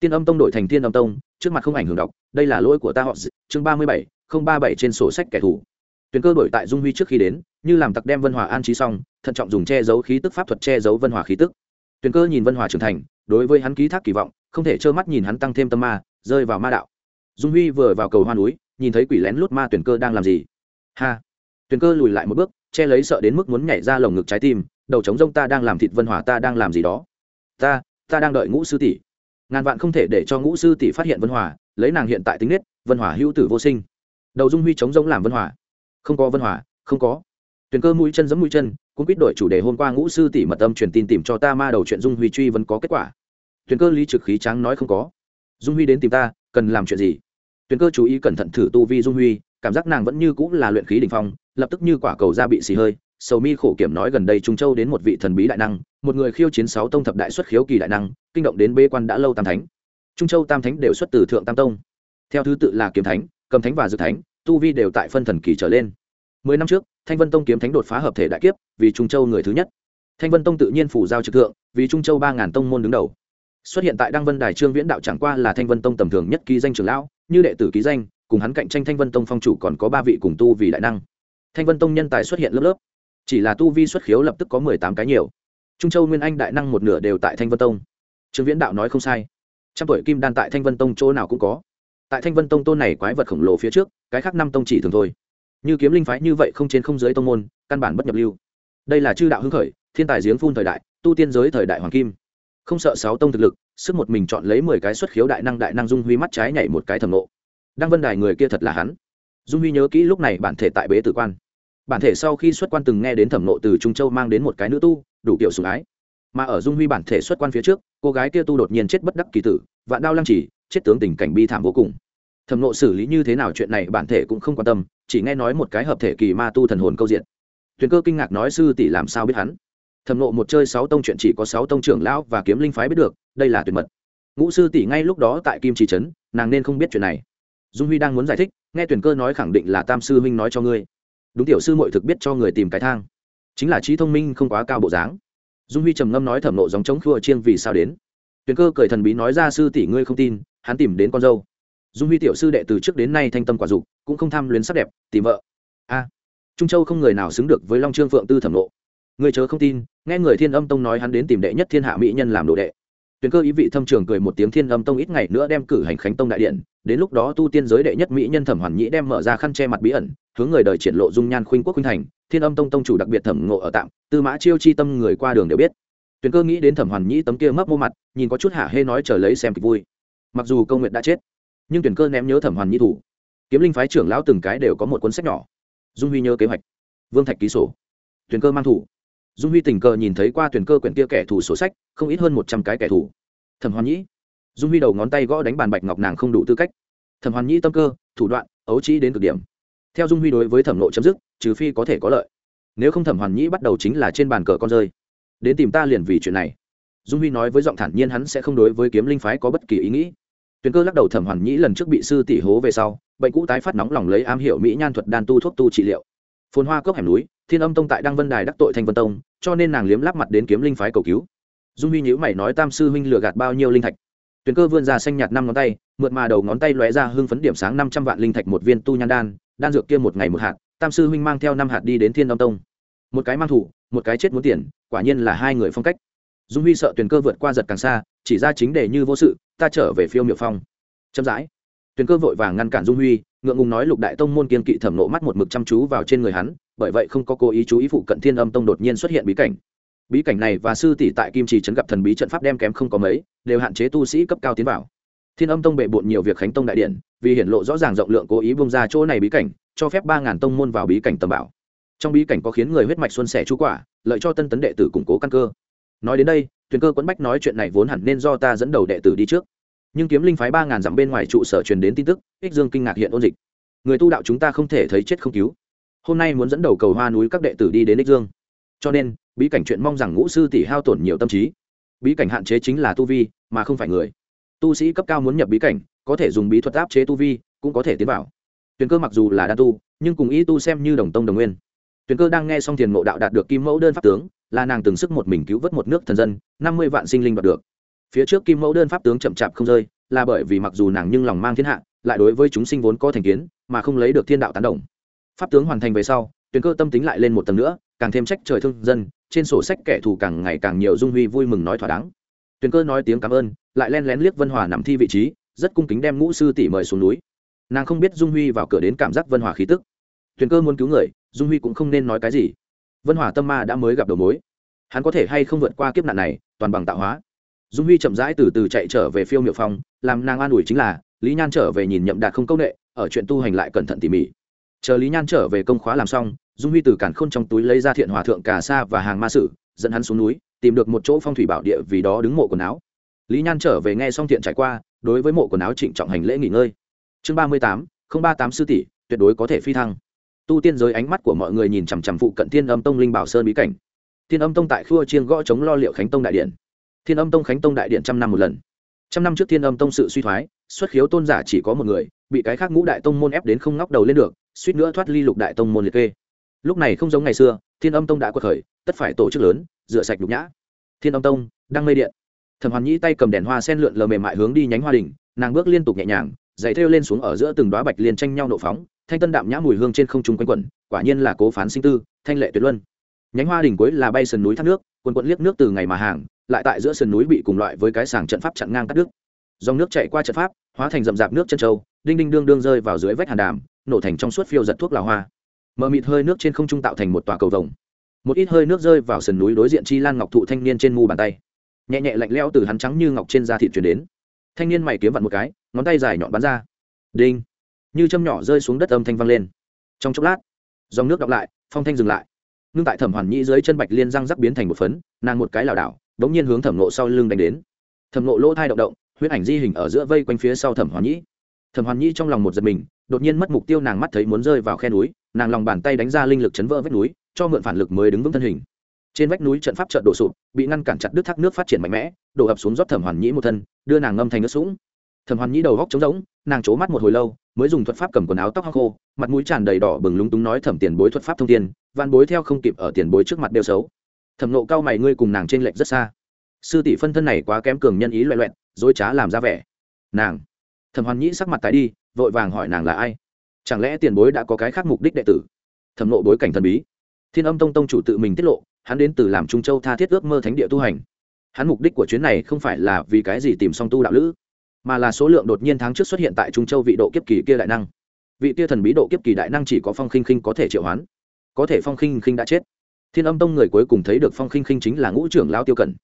tiên âm tông đổi thành tiên âm tông, trước mặt không ảnh hưởng đọc, đây là lỗi của ta, họ chương ba mươi bảy, không ba bảy trên sổ sách kẻ thù. Tuyền cơ đổi tại dung huy trước khi đến, như làm tặc đem vân hòa an trí xong, thận trọng dùng che giấu khí tức pháp thuật che giấu vân hòa khí tức. Tuyền cơ nhìn vân hòa trưởng thành, đối với hắn ký thác kỳ vọng, không thể trơ mắt nhìn hắn tăng thêm tâm ma, rơi vào ma đạo. Dung huy vừa vào cầu hoa núi, nhìn thấy quỷ lén lút ma tuyển cơ đang làm gì. Ha! Tuyển cơ lùi lại một bước, che lấy sợ đến mức muốn nhảy ra lồng ngực trái tim, đầu trống rông ta đang làm thịt vân hòa ta đang làm gì đó. Ta ta đang đợi ngũ sư tỷ ngàn vạn không thể để cho ngũ sư tỷ phát hiện vân hòa, lấy nàng hiện tại tính nết, vân hòa hữu tử vô sinh. Đầu dung huy chống rông làm vân hòa. Không có vân hòa, không có. Tuyền cơ mũi chân giấm mũi chân cũng quyết đổi chủ đề hôm qua ngũ sư tỷ mật âm truyền tin tìm cho ta ma đầu chuyện dung huy truy vẫn có kết quả. Tuyền cơ lý trực khí tráng nói không có. Dung huy đến tìm ta, cần làm chuyện gì? Tuyền cơ chú ý cẩn thận thử tu vi dung huy, cảm giác nàng vẫn như cũng là luyện khí đ ỉ n h phong, lập tức như quả cầu da bị xì hơi sầu mi khổ kiểm nói gần đây trung châu đến một vị thần bí đại năng, một người khiêu chiến sáu tông thập đại xuất khiếu kỳ đại năng, kinh động đến bê quan đã lâu tam thánh. Trung châu tam thánh đều xuất từ thượng tam tông. Theo thứ tự là kiếm thánh, cầm thánh và dự thánh, tu vi đều tại phân thần kỳ trở lên. Mười năm trước, thanh vân tông kiếm thánh đột phá hợp thể đại kiếp, vì trung châu người thứ nhất. Thanh vân tông tự nhiên phủ giao trực thượng, vì trung châu ba ngàn tông môn đứng đầu. Xuất hiện tại đăng vân đài trương viễn đạo chẳng qua là thanh vân tông tầm thường nhất ký danh trường lão, như đệ tử ký danh, cùng hắn cạnh tranh thanh vân tông phong chủ còn có ba vị cùng tu vì đại năng. Thanh vân tông nhân tài xuất hiện lớp lớp chỉ là tu vi xuất khiếu lập tức có mười tám cái nhiều. Trung châu nguyên anh đại năng một nửa đều tại thanh vân tông. Trương viễn đạo nói không sai. Trăm tuổi kim đan tại thanh vân tông chỗ nào cũng có. Tại thanh vân tông tôn này quái vật khổng lồ phía trước, cái khác năm tông chỉ thường thôi. Như kiếm linh phái như vậy không trên không dưới tông môn, căn bản bất nhập lưu. Đây là chư đạo hưng khởi, thiên tài giếng phun thời đại, tu tiên giới thời đại hoàng kim. Không sợ sáu tông thực lực, sức một mình chọn lấy mười cái xuất khiếu đại năng đại năng dung huy mắt trái nhảy một cái thầm nộ đăng vân đài người kia thật là hắn. Dung huy nhớ kỹ lúc này bản thể tại bế tử quan bản thể sau khi xuất quan từng nghe đến thẩm nộ từ trung châu mang đến một cái nữ tu, đủ kiểu sủng ái. Mà ở dung huy bản thể xuất quan phía trước, cô gái kia tu đột nhiên chết bất đắc kỳ tử, vạn đao lăng chỉ, chết tướng tình cảnh bi thảm vô cùng. Thẩm nộ xử lý như thế nào chuyện này bản thể cũng không quan tâm, chỉ nghe nói một cái hợp thể kỳ ma tu thần hồn câu diện. Tuyền cơ kinh ngạc nói sư tỷ làm sao biết hắn? Thẩm nộ một chơi sáu tông chuyện chỉ có sáu tông trưởng lão và kiếm linh phái biết được, đây là tuyệt mật. Ngũ sư tỷ ngay lúc đó tại kim trì trấn, nàng nên không biết chuyện này. Dung huy đang muốn giải thích, nghe tuyển cơ nói khẳng định là tam sư huynh nói cho ngươi đúng tiểu sư mội thực biết cho người tìm cái thang. Chính là trí thông minh không quá cao bộ dáng. Dung huy trầm ngâm nói thẩm nộ dòng chống khua chiên vì sao đến. Tuyển cơ cười thần bí nói ra sư tỷ ngươi không tin, hắn tìm đến con dâu. Dung huy tiểu sư đệ từ trước đến nay thanh tâm quả dục, cũng không tham luyến sắc đẹp, tìm vợ. A. Trung châu không người nào xứng được với long trương phượng tư thẩm nộ. Người chớ không tin, nghe người thiên âm tông nói hắn đến tìm đệ nhất thiên hạ mỹ nhân làm đồ đệ tuyền cơ ý vị thâm trường cười một tiếng thiên âm tông ít ngày nữa đem cử hành khánh tông đại điện, đến lúc đó tu tiên giới đệ nhất mỹ nhân thẩm hoàn nhĩ đem mở ra khăn che mặt bí ẩn, hướng người đời triển lộ dung nhan khuynh quốc khuynh thành, thiên âm tông tông chủ đặc biệt thẩm ngộ ở tạm, tư mã chiêu chi tâm người qua đường đều biết. Tuyền cơ nghĩ đến thẩm hoàn nhĩ tấm kia mấp mô mặt, nhìn có chút hạ hê nói chờ lấy xem kịch vui. Mặc dù công nguyện đã chết, nhưng tuyền cơ ném nhớ thẩm hoàn nhĩ thủ. Kiếm linh phái trưởng lão từng cái đều có một cuốn sách nhỏ. Dung huy nhớ kế hoạch. Vương thạch ký sổ. Tuyền cơ mang thủ dung huy tình cờ nhìn thấy qua tuyển cơ quyển kia kẻ thủ sổ sách, không ít hơn một trăm cái kẻ thủ thẩm hoàn nhĩ. Dung huy đầu ngón tay gõ đánh bàn bạch ngọc nàng không đủ tư cách. Thẩm hoàn nhĩ tâm cơ, thủ đoạn, ấu trĩ đến cực điểm. Theo dung huy đối với thẩm lộ chấm dứt, trừ phi có thể có lợi. Nếu không thẩm hoàn nhĩ bắt đầu chính là trên bàn cờ con rơi. Đến tìm ta liền vì chuyện này. Dung huy nói với giọng thản nhiên hắn sẽ không đối với kiếm linh phái có bất kỳ ý nghĩ. Tuyền cơ lắc đầu thẩm hoàn nhĩ lần trước bị sư tỷ hố về sau, bệnh cũ tái phát nóng lòng lấy am hiểu mỹ nhan thuật đan tu thuốc tu trị liệu. Phồn hoa cốc hẻm núi thiên âm tông tại đăng vân đài đắc tội thanh vân tông, cho nên nàng liếm lắp mặt đến kiếm linh phái cầu cứu. Dung huy nhữ mày nói, tam sư huynh lừa gạt bao nhiêu linh thạch? Tuyền cơ vươn ra xanh nhạt năm ngón tay, mượt mà đầu ngón tay lóe ra hưng phấn điểm sáng năm trăm vạn linh thạch một viên tu nhan đan đan dược kia một ngày một hạt, tam sư huynh mang theo năm hạt đi đến thiên âm tông. Một cái mang thủ, một cái chết muốn tiền, quả nhiên là hai người phong cách. Dung huy sợ tuyền cơ vượt qua giật càng xa, chỉ ra chính đề như vô sự, ta trở về phiêu miệu phong. Chậm rãi, tuyền cơ vội vàng ngăn cản dung huy ngượng ngùng nói lục đại tông môn kiên kỵ thẩm nộ mắt một mực chăm chú vào trên người hắn, bởi vậy không có cố ý chú ý phụ cận thiên âm tông đột nhiên xuất hiện bí cảnh. Bí cảnh này và sư tỷ tại kim trì trấn gặp thần bí trận pháp đem kém không có mấy, đều hạn chế tu sĩ cấp cao tiến vào. Thiên âm tông bệ bộn nhiều việc khánh tông đại điện, vì hiển lộ rõ ràng rộng lượng cố ý bung ra chỗ này bí cảnh, cho phép ba ngàn tông môn vào bí cảnh tầm bảo. Trong bí cảnh có khiến người huyết mạch xuân sẻ chú quả, lợi cho tân tấn đệ tử củng cố căn cơ. Nói đến đây, tuyền cơ quẫn bách nói chuyện này vốn hẳn nên do ta dẫn đầu đệ tử đi trước nhưng kiếm linh phái ba ngàn dặm bên ngoài trụ sở truyền đến tin tức, ích dương kinh ngạc hiện ôn dịch. Người tu đạo chúng ta không thể thấy chết không cứu. Hôm nay muốn dẫn đầu cầu hoa núi các đệ tử đi đến ích dương. Cho nên, bí cảnh chuyện mong rằng ngũ sư tỷ hao tổn nhiều tâm trí. Bí cảnh hạn chế chính là tu vi, mà không phải người. Tu sĩ cấp cao muốn nhập bí cảnh, có thể dùng bí thuật áp chế tu vi, cũng có thể tiến vào. Tuyền cơ mặc dù là đa tu, nhưng cùng ý tu xem như đồng tông đồng nguyên. Tuyền cơ đang nghe xong thiền mộ đạo đạt được kim mẫu đơn pháp tướng, là nàng từng sức một mình cứu vớt một nước thần dân, năm mươi vạn sinh linh đoạt được phía trước kim mẫu đơn pháp tướng chậm chạp không rơi, là bởi vì mặc dù nàng nhưng lòng mang thiên hạ, lại đối với chúng sinh vốn có thành kiến, mà không lấy được thiên đạo tán đồng. Pháp tướng hoàn thành về sau, tuyền cơ tâm tính lại lên một tầng nữa, càng thêm trách trời thương dân, trên sổ sách kẻ thù càng ngày càng nhiều dung huy vui mừng nói thỏa đáng. Tuyền cơ nói tiếng cảm ơn, lại len lén liếc vân hòa nằm thi vị trí, rất cung kính đem ngũ sư tỷ mời xuống núi. Nàng không biết dung huy vào cửa đến cảm giác vân hòa khí tức. Tuyền cơ muốn cứu người, dung huy cũng không nên nói cái gì. Vân hòa tâm ma đã mới gặp đầu mối. Hắn có thể hay không vượt qua kiếp nạn này, toàn bằng tạo hóa dung huy chậm rãi từ từ chạy trở về phiêu miệu phong, làm nàng an ủi chính là, lý nhan trở về nhìn nhậm đạt không công nghệ ở chuyện tu hành lại cẩn thận tỉ mỉ. Chờ lý nhan trở về công khóa làm xong, dung huy từ cản khôn trong túi lấy ra thiện hòa thượng cả sa và hàng ma sử, dẫn hắn xuống núi, tìm được một chỗ phong thủy bảo địa vì đó đứng mộ quần áo. Lý nhan trở về nghe xong thiện trải qua, đối với mộ quần áo trịnh trọng hành lễ nghỉ ngơi. Chương ba mươi tám, không ba tám sư tỷ, tuyệt đối có thể phi thăng. Tu tiên giới ánh mắt của mọi người nhìn chằm chằm phụ cận thiên âm tông linh bảo sơn bí cảnh. Thiên âm tông tại khua chiên gõ chống lo liệu khánh tông đại điện thiên âm tông khánh tông đại điện trăm năm một lần. Trăm năm trước thiên âm tông sự suy thoái, xuất khiếu tôn giả chỉ có một người, bị cái khác ngũ đại tông môn ép đến không ngóc đầu lên được, suýt nữa thoát ly lục đại tông môn liệt kê. Lúc này không giống ngày xưa, thiên âm tông đã quật khởi, tất phải tổ chức lớn, rửa sạch nhục nhã. Thiên âm tông, đang mây điện. Thẩm hoàn nhĩ tay cầm đèn hoa sen lượn lờ mềm mại hướng đi nhánh hoa đình nàng bước liên tục nhẹ nhàng, giày thêu lên xuống ở giữa từng đoá bạch liên tranh nhau nộ phóng, thanh tân đạm nhã mùi hương trên không trung quanh quẩn, quả nhiên là cố phán sinh tư, thanh lệ tuyệt luân. Nhánh hoa đỉnh cuối là bay sườn núi thác nước, quần quận liếc nước từ ngày mà hàng lại tại giữa sườn núi bị cùng loại với cái sàng trận pháp chặn ngang cắt đứt. Dòng nước chạy qua trận pháp, hóa thành rậm rạp nước chân trâu đinh đinh đương đương rơi vào dưới vách hàn đàm, nổ thành trong suốt phiêu giật thuốc lào hoa. Mờ mịt hơi nước trên không trung tạo thành một tòa cầu vồng. Một ít hơi nước rơi vào sườn núi đối diện chi lan ngọc thụ thanh niên trên mu bàn tay. Nhẹ nhẹ lạnh leo từ hắn trắng như ngọc trên da thịt chuyển đến. Thanh niên mày kiếm vặn một cái, ngón tay dài nhọn bắn ra. Đinh. Như châm nhỏ rơi xuống đất âm thanh vang lên. Trong chốc lát, dòng nước đọng lại, phong thanh dừng lại. Ngưng tại thẩm hoàn nhĩ dưới chân bạch liên răng rắc biến thành một phấn, nàng một cái lảo đảo đống nhiên hướng thẩm nộ sau lưng đánh đến. Thẩm nộ lỗ thai động động, huyết ảnh di hình ở giữa vây quanh phía sau thẩm hoàn nhĩ. Thẩm hoàn nhĩ trong lòng một giật mình, đột nhiên mất mục tiêu nàng mắt thấy muốn rơi vào khe núi, nàng lòng bàn tay đánh ra linh lực chấn vỡ vách núi, cho mượn phản lực mới đứng vững thân hình. Trên vách núi trận pháp trận đổ sụp, bị ngăn cản chặt đứt thác nước phát triển mạnh mẽ, đổ ập xuống rót thẩm hoàn nhĩ một thân, đưa nàng ngâm thành nước sũng. Thẩm hoàn nhĩ đầu góc trống rỗng, nàng c mắt một hồi lâu, mới dùng thuật pháp cầm quần áo tóc hoa khô, mặt mũi tràn đầy đỏ bừng lúng túng nói thẩm tiền bối thuật pháp thông tiền van bối theo không kịp ở tiền bối trước mặt đeo xấu thẩm nộ cao mày ngươi cùng nàng trên lệch rất xa. Sư tỷ phân thân này quá kém cường nhân ý loẹ loẹn dối trá làm ra vẻ. Nàng. Thẩm hoàn nhĩ sắc mặt tái đi, vội vàng hỏi nàng là ai? Chẳng lẽ tiền bối đã có cái khác mục đích đệ tử? Thẩm nộ bối cảnh thần bí. Thiên âm tông tông chủ tự mình tiết lộ, hắn đến từ làm trung châu tha thiết ước mơ thánh địa tu hành. Hắn mục đích của chuyến này không phải là vì cái gì tìm song tu đạo lữ, mà là số lượng đột nhiên tháng trước xuất hiện tại trung châu vị độ kiếp kỳ kia đại năng. Vị kia thần bí độ kiếp kỳ đại năng chỉ có phong khinh khinh có thể triệu hoán. Có thể phong khinh khinh đã chết thiên âm tông người cuối cùng thấy được phong khinh khinh chính là ngũ trưởng lao tiêu cẩn.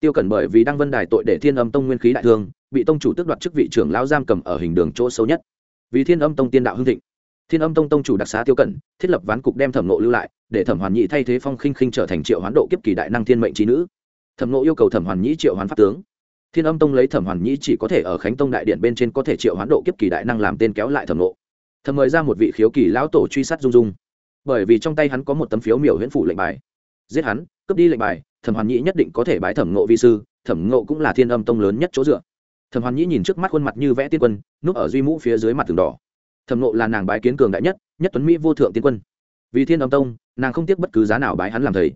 Tiêu cẩn bởi vì đăng vân đài tội để thiên âm tông nguyên khí đại thương, bị tông chủ tước đoạt chức vị trưởng lao giam cầm ở hình đường chỗ sâu nhất. Vì thiên âm tông tiên đạo hưng thịnh, thiên âm tông tông chủ đặc xá tiêu cẩn, thiết lập ván cục đem thẩm nộ lưu lại, để thẩm hoàn nhị thay thế phong khinh khinh trở thành triệu hoán độ kiếp kỳ đại năng thiên mệnh trí nữ. Thẩm nộ yêu cầu thẩm hoàn nhị triệu hoán pháp tướng. Thiên âm tông lấy thẩm hoàn nhị chỉ có thể ở khánh tông đại điện bên trên có thể triệu hoán độ kiếp kỳ đại năng làm tên kéo lại thẩm nộ Thẩm mời ra một vị khiếu kỳ lão tổ truy sát dung dung bởi vì trong tay hắn có một tấm phiếu miểu huyễn phủ lệnh bài. Giết hắn, cướp đi lệnh bài, thẩm hoàn nhĩ nhất định có thể bái thẩm ngộ vi sư, thẩm ngộ cũng là thiên âm tông lớn nhất chỗ dựa. Thẩm hoàn nhĩ nhìn trước mắt khuôn mặt như vẽ tiên quân, núp ở duy mũ phía dưới mặt tường đỏ. Thẩm ngộ là nàng bái kiến cường đại nhất nhất tuấn mỹ vô thượng tiên quân. Vì thiên âm tông, nàng không tiếc bất cứ giá nào bái hắn làm thầy.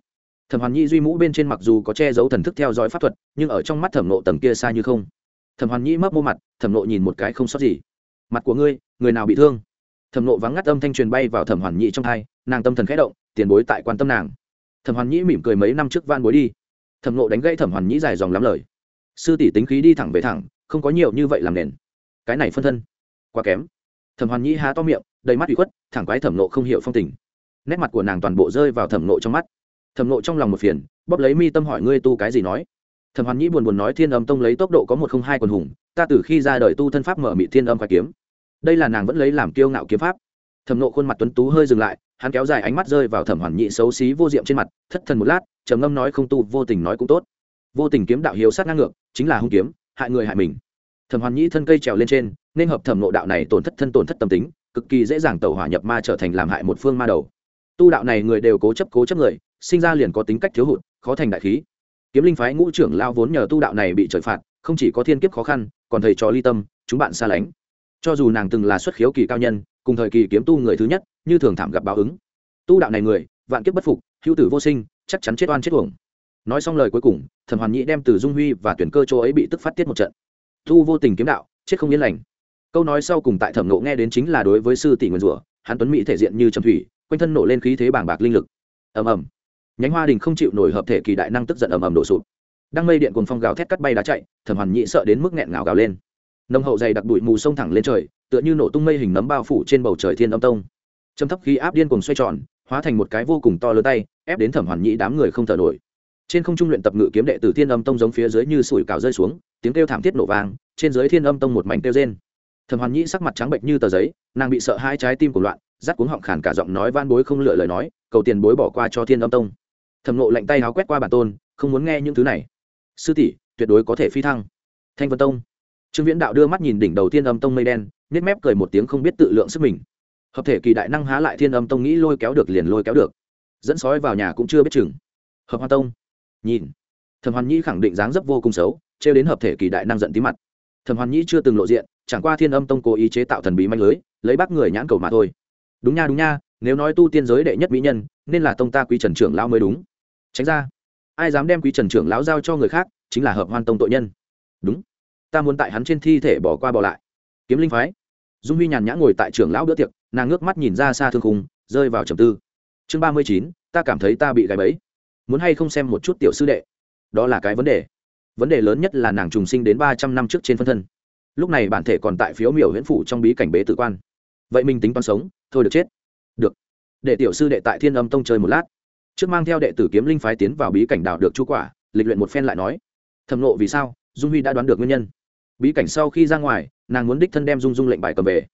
Thẩm hoàn nhĩ duy mũ bên trên mặc dù có che giấu thần thức theo dõi pháp thuật, nhưng ở trong mắt thẩm ngộ tầng kia xa như không. Thẩm hoàn nhĩ mấp mô mặt, thẩm ngộ nhìn một cái không sót gì. Mặt của ngươi, người nào bị thương? Thẩm nộ vắng ngắt âm thanh truyền bay vào thẩm hoàn nhị trong hai nàng tâm thần khẽ động, tiền bối tại quan tâm nàng. Thẩm hoàn nhĩ mỉm cười mấy năm trước van bối đi. Thẩm nộ đánh gãy thẩm hoàn nhĩ dài dòng lắm lời. Sư tỷ tính khí đi thẳng về thẳng, không có nhiều như vậy làm nền. Cái này phân thân, quá kém. Thẩm hoàn nhĩ há to miệng, đầy mắt bị khuất, thẳng quái thẩm nộ không hiểu phong tình. Nét mặt của nàng toàn bộ rơi vào thẩm nộ trong mắt. Thẩm nộ trong lòng một phiền, bóp lấy mi tâm hỏi ngươi tu cái gì nói. Thẩm hoàn nhĩ buồn buồn nói thiên âm tông lấy tốc độ có một không hai quần hùng, ta từ khi ra đời tu thân pháp mở mị thiên âm khoai kiếm đây là nàng vẫn lấy làm kiêu ngạo kiếm pháp. Thẩm nộ khuôn mặt tuấn tú hơi dừng lại, hắn kéo dài ánh mắt rơi vào thẩm hoàn nhị xấu xí vô diệm trên mặt, thất thần một lát, trầm ngâm nói không tu, vô tình nói cũng tốt. Vô tình kiếm đạo hiếu sát ngang ngược, chính là hung kiếm, hại người hại mình. Thẩm hoàn nhị thân cây trèo lên trên, nên hợp thẩm nộ đạo này tổn thất thân tổn thất tâm tính, cực kỳ dễ dàng tẩu hỏa nhập ma trở thành làm hại một phương ma đầu. Tu đạo này người đều cố chấp cố chấp người, sinh ra liền có tính cách thiếu hụt, khó thành đại khí. Kiếm linh phái ngũ trưởng lao vốn nhờ tu đạo này bị trời phạt, không chỉ có thiên kiếp khó khăn, còn thầy trò ly tâm, chúng bạn xa lánh cho dù nàng từng là xuất khiếu kỳ cao nhân, cùng thời kỳ kiếm tu người thứ nhất, như thường thảm gặp báo ứng. Tu đạo này người, vạn kiếp bất phục, hữu tử vô sinh, chắc chắn chết oan chết uổng. Nói xong lời cuối cùng thần hoàn nhĩ đem từ dung huy và tuyển cơ chỗ ấy bị tức phát tiết một trận. Thu vô tình kiếm đạo, chết không yên lành. Câu nói sau cùng tại thẩm nộ nghe đến chính là đối với sư tỷ nguyên rủa, hắn tuấn mỹ thể diện như trầm thủy, quanh thân nổ lên khí thế bàng bạc linh lực. Ầm ầm. Nhánh hoa đình không chịu nổi hợp thể kỳ đại năng tức giận ầm ầm đổ sụp. Đang mây điện cùng phong gào thét cắt bay đá chạy, thẩm hoàn nhĩ sợ đến mức nghẹn ngào gào lên nông hậu dày đặc bụi mù sông thẳng lên trời, tựa như nổ tung mây hình nấm bao phủ trên bầu trời thiên âm tông. Châm thấp khí áp điên cùng xoay tròn, hóa thành một cái vô cùng to lớn tay, ép đến thẩm hoàn nhĩ đám người không thở nổi. Trên không trung luyện tập ngự kiếm đệ tử thiên âm tông giống phía dưới như sủi cào rơi xuống, tiếng kêu thảm thiết nổ vang, trên dưới thiên âm tông một mảnh kêu rên. Thẩm hoàn nhĩ sắc mặt trắng bệnh như tờ giấy, nàng bị sợ hai trái tim của loạn rắt cuống họng khàn cả giọng nói van bối không lựa lời nói, cầu tiền bối bỏ qua cho thiên âm tông. Thẩm nộ lạnh tay háo quét qua bản tôn, không muốn nghe những thứ này. Sư tỷ, tuyệt đối có thể phi thăng. Thanh vân tông trương viễn đạo đưa mắt nhìn đỉnh đầu thiên âm tông mây đen nết mép cười một tiếng không biết tự lượng sức mình. Hợp thể kỳ đại năng há lại thiên âm tông nghĩ lôi kéo được liền lôi kéo được. Dẫn sói vào nhà cũng chưa biết chừng. Hợp hoa tông. Nhìn. Thẩm hoàn nhĩ khẳng định dáng dấp vô cùng xấu, trêu đến hợp thể kỳ đại năng giận tí mặt. Thẩm hoàn nhĩ chưa từng lộ diện, chẳng qua thiên âm tông cố ý chế tạo thần bí manh lưới, lấy bác người nhãn cầu mà thôi. Đúng nha đúng nha, nếu nói tu tiên giới đệ nhất mỹ nhân, nên là tông ta quý trần trưởng lão mới đúng. Tránh ra. Ai dám đem quý trần trưởng lão giao cho người khác, chính là hợp hoan tông tội nhân. Đúng ta muốn tại hắn trên thi thể bỏ qua bỏ lại. Kiếm linh phái. Dung huy nhàn nhã ngồi tại trường lão bữa tiệc, nàng ngước mắt nhìn ra xa thương khung, rơi vào trầm tư. Chương ba mươi chín, ta cảm thấy ta bị gáy bẫy. Muốn hay không xem một chút tiểu sư đệ? Đó là cái vấn đề. Vấn đề lớn nhất là nàng trùng sinh đến ba trăm năm trước trên phân thân. Lúc này bản thể còn tại phiếu miểu huyễn phủ trong bí cảnh bế tự quan. Vậy mình tính toán sống, thôi được chết. Được. Để tiểu sư đệ tại thiên âm tông chơi một lát. Trước mang theo đệ tử kiếm linh phái tiến vào bí cảnh đào được chu quả, lịch luyện một phen lại nói. Thầm nộ vì sao? Dung huy đã đoán được nguyên nhân bí cảnh sau khi ra ngoài, nàng muốn đích thân đem dung dung lệnh bài cầm về.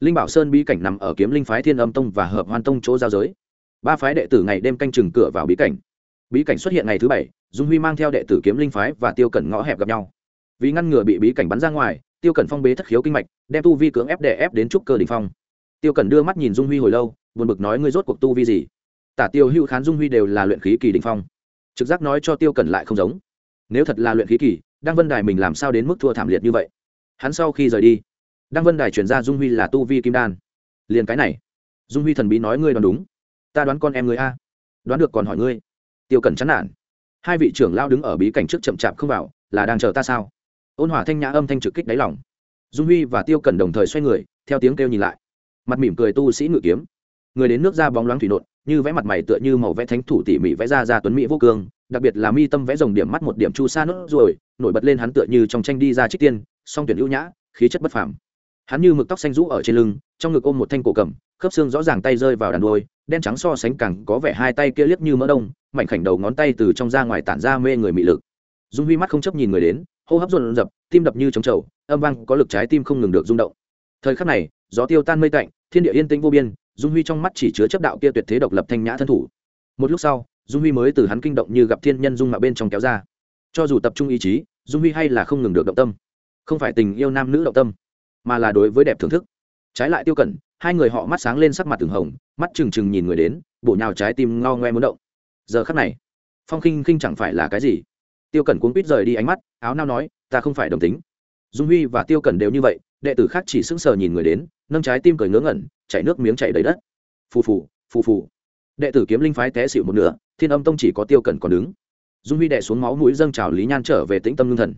Linh bảo sơn bí cảnh nằm ở kiếm linh phái thiên âm tông và hợp hoan tông chỗ giao giới. Ba phái đệ tử ngày đêm canh chừng cửa vào bí cảnh. Bí cảnh xuất hiện ngày thứ bảy, dung huy mang theo đệ tử kiếm linh phái và tiêu cẩn ngõ hẹp gặp nhau. Vì ngăn ngừa bị bí cảnh bắn ra ngoài, tiêu cẩn phong bế thất khiếu kinh mạch, đem tu vi cưỡng ép đè ép đến trúc cơ đình phong. Tiêu cẩn đưa mắt nhìn dung huy hồi lâu, buồn bực nói ngươi rốt cuộc tu vi gì? Tả tiêu hữu khán dung huy đều là luyện khí kỳ đình phong. Trực giác nói cho tiêu cẩn lại không giống. Nếu thật là luyện khí kỳ đăng vân đài mình làm sao đến mức thua thảm liệt như vậy? Hắn sau khi rời đi, đăng vân đài chuyển ra dung huy là tu vi kim đan. Liền cái này, dung huy thần bí nói ngươi đoán đúng. Ta đoán con em ngươi a. Đoán được còn hỏi ngươi. Tiêu cẩn chán nản. Hai vị trưởng lao đứng ở bí cảnh trước chậm chạp không vào, là đang chờ ta sao? Ôn hỏa thanh nhã âm thanh trực kích đáy lòng. Dung huy và tiêu cẩn đồng thời xoay người, theo tiếng kêu nhìn lại. Mặt mỉm cười tu sĩ ngự kiếm. Người đến nước ra bóng loáng thủy nộn, như vẽ mặt mày tựa như màu vẽ thánh thủ tỉ mỉ vẽ ra ra tuấn mỹ vô cương đặc biệt là mi tâm vẽ rồng điểm mắt một điểm chu sa nốt rồi nổi bật lên hắn tựa như trong tranh đi ra trích tiên, song tuyển ưu nhã, khí chất bất phàm. Hắn như mực tóc xanh rũ ở trên lưng, trong ngực ôm một thanh cổ cầm, khớp xương rõ ràng tay rơi vào đàn đôi đen trắng so sánh càng có vẻ hai tay kia liếc như mỡ đông, mảnh khảnh đầu ngón tay từ trong ra ngoài tản ra mê người mị lực. Dung huy mắt không chấp nhìn người đến, hô hấp dồn dập tim đập như trống trầu, âm vang có lực trái tim không ngừng được rung động. Thời khắc này, gió tiêu tan mây tạnh, thiên địa yên tĩnh vô biên, dung huy trong mắt chỉ chứa chấp đạo kia tuyệt thế độc lập thanh nhã thân thủ. Một lúc sau dung huy mới từ hắn kinh động như gặp thiên nhân dung mạo bên trong kéo ra. Cho dù tập trung ý chí, dung huy hay là không ngừng được động tâm. Không phải tình yêu nam nữ động tâm, mà là đối với đẹp thưởng thức. Trái lại tiêu cẩn, hai người họ mắt sáng lên sắc mặt từng hồng, mắt trừng trừng nhìn người đến, bổ nhào trái tim ngao ngoe muốn động. Giờ khắc này, phong khinh khinh chẳng phải là cái gì? Tiêu cẩn cuốn quýt rời đi ánh mắt, áo nao nói, ta không phải đồng tính. Dung huy và tiêu cẩn đều như vậy, đệ tử khác chỉ sững sờ nhìn người đến, nâng trái tim cười ngớ ngẩn, chảy nước miếng chảy đầy đất. Phù phù phù phù. Đệ tử kiếm linh phái té xịu một nửa thiên âm tông chỉ có tiêu cẩn còn đứng. Dung huy đệ xuống máu mũi dâng trào lý nhan trở về tĩnh tâm lương thần.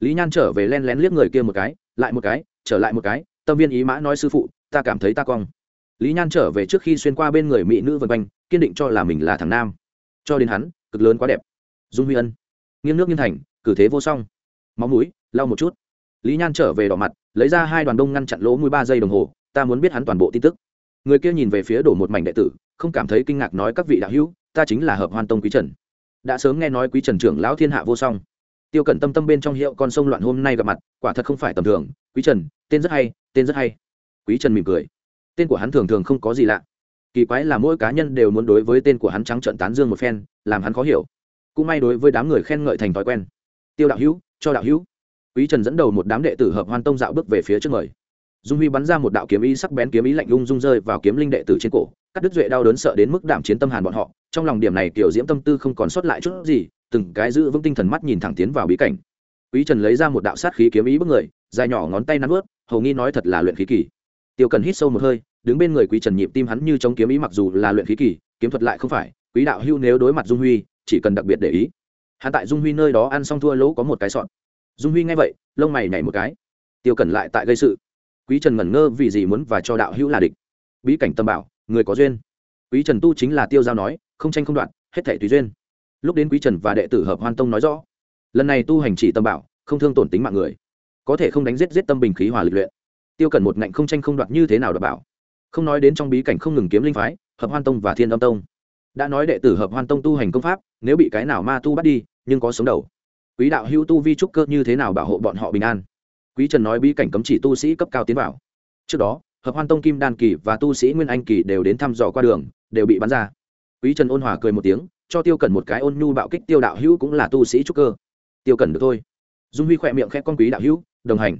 Lý nhan trở về len lén liếc người kia một cái, lại một cái, trở lại một cái, tâm viên ý mã nói sư phụ, ta cảm thấy ta cong. Lý nhan trở về trước khi xuyên qua bên người mỹ nữ vân quanh, kiên định cho là mình là thằng nam. Cho đến hắn, cực lớn quá đẹp. Dung huy ân. Nghiêng nước nghiêng thành, cử thế vô song. Máu mũi, lau một chút. Lý nhan trở về đỏ mặt, lấy ra hai đoàn đông ngăn chặn lỗ mũi ba giây đồng hồ, ta muốn biết hắn toàn bộ tin tức. Người kia nhìn về phía đổ một mảnh đệ tử, không cảm thấy kinh ngạc nói các vị đạo hữu ta chính là hợp hoan tông quý trần. Đã sớm nghe nói quý trần trưởng lão thiên hạ vô song. Tiêu cẩn tâm tâm bên trong hiệu con sông loạn hôm nay gặp mặt, quả thật không phải tầm thường. Quý trần, tên rất hay, tên rất hay. Quý trần mỉm cười. Tên của hắn thường thường không có gì lạ. Kỳ quái là mỗi cá nhân đều muốn đối với tên của hắn trắng trợn tán dương một phen, làm hắn khó hiểu. Cũng may đối với đám người khen ngợi thành thói quen. Tiêu đạo hữu, cho đạo hữu. Quý trần dẫn đầu một đám đệ tử hợp hoan tông dạo bước về phía trước người. dung huy bắn ra một đạo kiếm ý sắc bén kiếm ý lạnh lung rung rơi vào kiếm linh đệ tử trên cổ cắt đứt duệ đau đớn sợ đến mức đảm chiến tâm hàn bọn họ, trong lòng điểm này kiểu diễm tâm tư không còn sót lại chút gì, từng cái giữ vững tinh thần mắt nhìn thẳng tiến vào bí cảnh. Quý trần lấy ra một đạo sát khí kiếm ý bước người, dài nhỏ ngón tay nắn ướt hầu nghi nói thật là luyện khí kỳ. Tiêu cần hít sâu một hơi, đứng bên người quý trần nhịp tim hắn như chống kiếm ý mặc dù là luyện khí kỳ, kiếm thuật lại không phải, quý đạo hưu nếu đối mặt dung huy, chỉ cần đặc biệt để ý. Hắn tại dung huy nơi đó ăn xong thua lỗ có một cái sọn dung huy nghe vậy, lông mày nhảy một cái. Tiêu cần lại tại gây sự. Quý trần ngẩn ngơ vì gì muốn và cho đạo hữu là địch. Bí cảnh tâm bảo người có duyên. Quý trần tu chính là tiêu giao nói, không tranh không đoạn, hết thể tùy duyên. Lúc đến quý trần và đệ tử hợp hoan tông nói rõ, lần này tu hành chỉ tâm bảo, không thương tổn tính mạng người, có thể không đánh giết giết tâm bình khí hòa lịch luyện. Tiêu cần một ngạnh không tranh không đoạt như thế nào đảm bảo? Không nói đến trong bí cảnh không ngừng kiếm linh phái, hợp hoan tông và thiên âm tông. Đã nói đệ tử hợp hoan tông tu hành công pháp, nếu bị cái nào ma tu bắt đi, nhưng có sống đầu. Quý đạo hữu tu vi trúc cơ như thế nào bảo hộ bọn họ bình an? Quý trần nói bí cảnh cấm chỉ tu sĩ cấp cao tiến vào. Trước đó hợp hoan tông kim đan kỳ và tu sĩ nguyên anh kỳ đều đến thăm dò qua đường, đều bị bắn ra. Quý trần ôn hòa cười một tiếng, cho tiêu Cẩn một cái ôn nhu bạo kích tiêu đạo hữu cũng là tu sĩ trúc cơ. Tiêu Cẩn được thôi. Dung huy khỏe miệng khẽ con quý đạo hữu, đồng hành.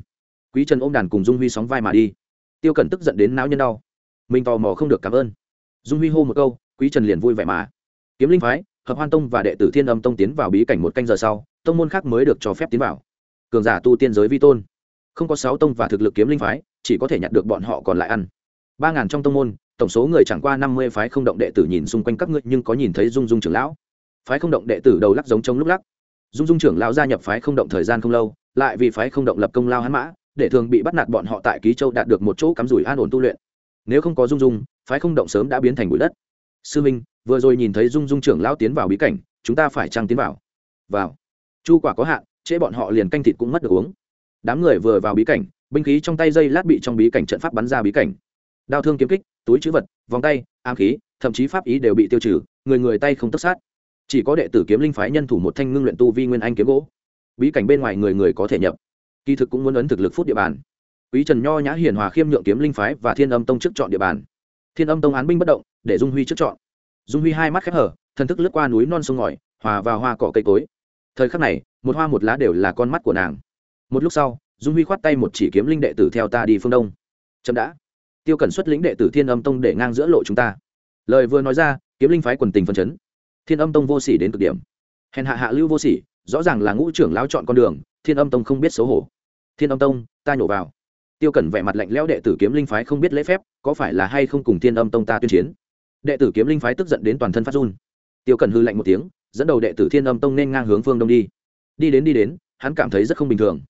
Quý trần ôm đàn cùng dung huy sóng vai mà đi. Tiêu Cẩn tức giận đến não nhân đau. Mình tò mò không được cảm ơn. Dung huy hô một câu, quý trần liền vui vẻ mà. Kiếm linh phái, hợp hoan tông và đệ tử thiên âm tông tiến vào bí cảnh một canh giờ sau, tông môn khác mới được cho phép tiến vào. Cường giả tu tiên giới vi tôn. Không có sáu tông và thực lực kiếm linh phái chỉ có thể nhặt được bọn họ còn lại ăn. Ba ngàn trong tông môn, tổng số người chẳng qua năm mươi phái không động đệ tử nhìn xung quanh các ngươi, nhưng có nhìn thấy dung dung trưởng lão. Phái không động đệ tử đầu lắc giống trong lúc lắc. Dung dung trưởng lão gia nhập phái không động thời gian không lâu, lại vì phái không động lập công lao hắn mã, để thường bị bắt nạt bọn họ tại ký châu đạt được một chỗ cắm rủi an ổn tu luyện. Nếu không có dung dung, phái không động sớm đã biến thành bụi đất. Sư minh, vừa rồi nhìn thấy dung dung trưởng lão tiến vào bí cảnh, chúng ta phải trăng tiến vào? Vào. Chu quả có hạn, trễ bọn họ liền canh thịt cũng mất được uống. Đám người vừa vào bí cảnh binh khí trong tay dây lát bị trong bí cảnh trận pháp bắn ra bí cảnh. Đao thương kiếm kích, túi chữ vật, vòng tay, ám khí, thậm chí pháp ý đều bị tiêu trừ, người người tay không tất sát. Chỉ có đệ tử kiếm linh phái nhân thủ một thanh ngưng luyện tu vi nguyên anh kiếm gỗ. Bí cảnh bên ngoài người người có thể nhập. Kỳ thực cũng muốn ấn thực lực phút địa bàn. Quý trần nho nhã hiền hòa khiêm nhượng kiếm linh phái và thiên âm tông trước chọn địa bàn. Thiên âm tông án binh bất động, để dung huy trước chọn. Dung huy hai mắt khép hở, thần thức lướt qua núi non sông ngòi, hòa vào hoa cỏ cây cối. Thời khắc này, một hoa một lá đều là con mắt của nàng. Một lúc sau dung huy khoát tay một chỉ kiếm linh đệ tử theo ta đi phương đông. Chậm đã. Tiêu cẩn xuất lĩnh đệ tử thiên âm tông để ngang giữa lộ chúng ta. Lời vừa nói ra, kiếm linh phái quần tình phân chấn. Thiên âm tông vô sỉ đến cực điểm. Hèn hạ hạ lưu vô sỉ, rõ ràng là ngũ trưởng lao chọn con đường, thiên âm tông không biết xấu hổ. Thiên âm tông, ta nhổ vào. Tiêu cẩn vẻ mặt lạnh lẽo đệ tử kiếm linh phái không biết lễ phép, có phải là hay không cùng thiên âm tông ta tuyên chiến? Đệ tử kiếm linh phái tức giận đến toàn thân phát run. Tiêu cẩn hư lạnh một tiếng, dẫn đầu đệ tử thiên âm tông nên ngang hướng phương đông đi. Đi đến đi đến, hắn cảm thấy rất không bình thường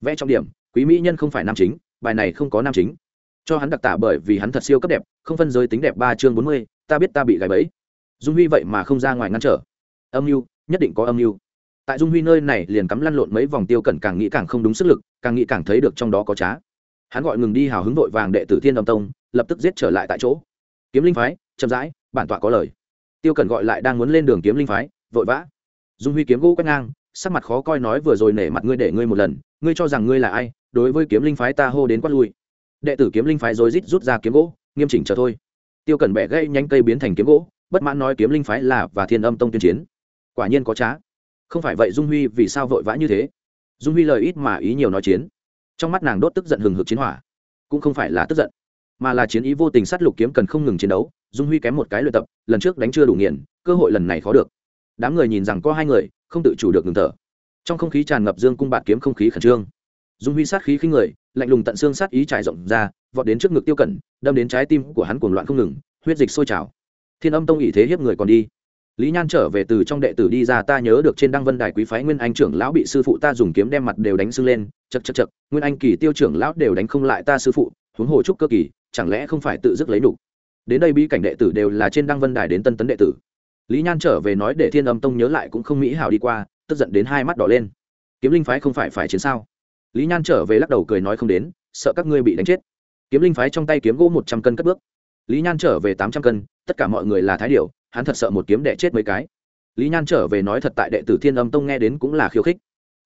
vẽ trọng điểm, quý mỹ nhân không phải nam chính, bài này không có nam chính. Cho hắn đặc tả bởi vì hắn thật siêu cấp đẹp, không phân giới tính đẹp ba chương bốn mươi, ta biết ta bị gài bẫy. Dung huy vậy mà không ra ngoài ngăn trở. Âm mưu, nhất định có âm mưu. Tại dung huy nơi này liền cắm lăn lộn mấy vòng tiêu cẩn càng nghĩ càng không đúng sức lực, càng nghĩ càng thấy được trong đó có trá. Hắn gọi ngừng đi hào hứng vội vàng đệ tử thiên đồng tông, lập tức giết trở lại tại chỗ. Kiếm linh phái, chậm rãi, bản tọa có lời. Tiêu cẩn gọi lại đang muốn lên đường kiếm linh phái, vội vã. Dung huy kiếm gỗ quét ngang sắc mặt khó coi nói vừa rồi nể mặt ngươi để ngươi một lần, ngươi cho rằng ngươi là ai, đối với kiếm linh phái ta hô đến quát lui. Đệ tử kiếm linh phái rồi rít rút ra kiếm gỗ, nghiêm chỉnh chờ thôi. Tiêu cẩn bẻ gây nhánh cây biến thành kiếm gỗ, bất mãn nói kiếm linh phái là và thiên âm tông tuyên chiến. Quả nhiên có trá. Không phải vậy dung huy vì sao vội vã như thế? Dung huy lời ít mà ý nhiều nói chiến. Trong mắt nàng đốt tức giận hừng hực chiến hỏa. Cũng không phải là tức giận, mà là chiến ý vô tình sát lục kiếm cần không ngừng chiến đấu. Dung huy kém một cái luyện tập, lần trước đánh chưa đủ nghiền, cơ hội lần này khó được đám người nhìn rằng có hai người, không tự chủ được ngừng thở. Trong không khí tràn ngập dương cung bạt kiếm không khí khẩn trương. Dung huy sát khí khinh người, lạnh lùng tận xương sát ý trải rộng ra, vọt đến trước ngực tiêu cẩn, đâm đến trái tim của hắn cuồng loạn không ngừng, huyết dịch sôi trào. Thiên âm tông ỷ thế hiếp người còn đi. Lý nhan trở về từ trong đệ tử đi ra, ta nhớ được trên đăng vân đài quý phái nguyên anh trưởng lão bị sư phụ ta dùng kiếm đem mặt đều đánh sưng lên, chật chật chật, nguyên anh kỳ tiêu trưởng lão đều đánh không lại ta sư phụ, huống hồ trúc cơ kỳ, chẳng lẽ không phải tự dứt lấy đủ. Đến đây bi cảnh đệ tử đều là trên đăng vân đài đến tân tấn đệ tử lý nhan trở về nói để thiên âm tông nhớ lại cũng không mỹ hảo đi qua tức giận đến hai mắt đỏ lên. Kiếm linh phái không phải phải chiến sao? Lý nhan trở về lắc đầu cười nói không đến sợ các ngươi bị đánh chết. Kiếm linh phái trong tay kiếm gỗ một trăm cân cất bước. Lý nhan trở về tám trăm cân tất cả mọi người là thái điểu, hắn thật sợ một kiếm đệ chết mấy cái. Lý nhan trở về nói thật tại đệ tử thiên âm tông nghe đến cũng là khiêu khích.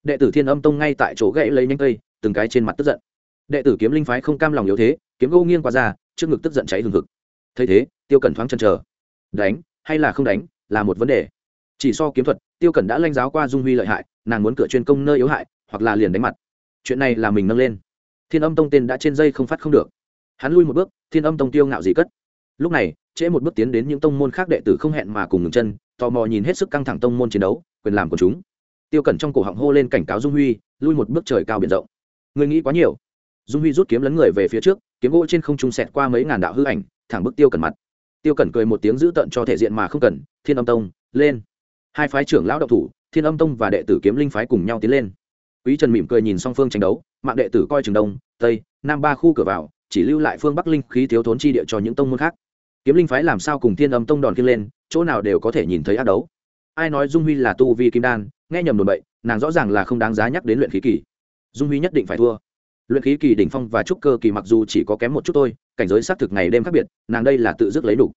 Đệ tử thiên âm tông ngay tại chỗ gãy lấy nhanh cây từng cái trên mặt tức giận. Đệ tử kiếm linh phái không cam lòng yếu thế kiếm gỗ nghiêng qua ra trước ngực tức giận cháy hừng hực. Thấy thế tiêu cẩn thoáng chân chờ. Đánh hay là không đánh, là một vấn đề. Chỉ so kiếm thuật, tiêu cẩn đã lanh giáo qua dung huy lợi hại, nàng muốn cửa chuyên công nơi yếu hại, hoặc là liền đánh mặt. Chuyện này là mình nâng lên. Thiên âm tông tên đã trên dây không phát không được. Hắn lui một bước, thiên âm tông tiêu ngạo gì cất. Lúc này, trễ một bước tiến đến những tông môn khác đệ tử không hẹn mà cùng ngừng chân, tò mò nhìn hết sức căng thẳng tông môn chiến đấu, quyền làm của chúng. Tiêu cẩn trong cổ họng hô lên cảnh cáo dung huy, lui một bước trời cao biển rộng. Người nghĩ quá nhiều. Dung huy rút kiếm lấn người về phía trước, kiếm gỗ trên không trung sẹt qua mấy ngàn đạo hư ảnh, thẳng bức tiêu cẩn mặt tiêu cẩn cười một tiếng giữ tận cho thể diện mà không cần, thiên âm tông, lên. Hai phái trưởng lão độc thủ, thiên âm tông và đệ tử kiếm linh phái cùng nhau tiến lên. Quý trần mỉm cười nhìn song phương tranh đấu, mạng đệ tử coi trường đông, tây, nam ba khu cửa vào, chỉ lưu lại phương bắc linh khí thiếu thốn chi địa cho những tông môn khác. Kiếm linh phái làm sao cùng thiên âm tông đòn kia lên, chỗ nào đều có thể nhìn thấy ác đấu. Ai nói dung huy là tu vi kim đan, nghe nhầm đồn bậy, nàng rõ ràng là không đáng giá nhắc đến luyện khí kỳ. Dung huy nhất định phải thua luyện khí kỳ đỉnh phong và trúc cơ kỳ mặc dù chỉ có kém một chút thôi cảnh giới xác thực ngày đêm khác biệt nàng đây là tự dứt lấy đủ.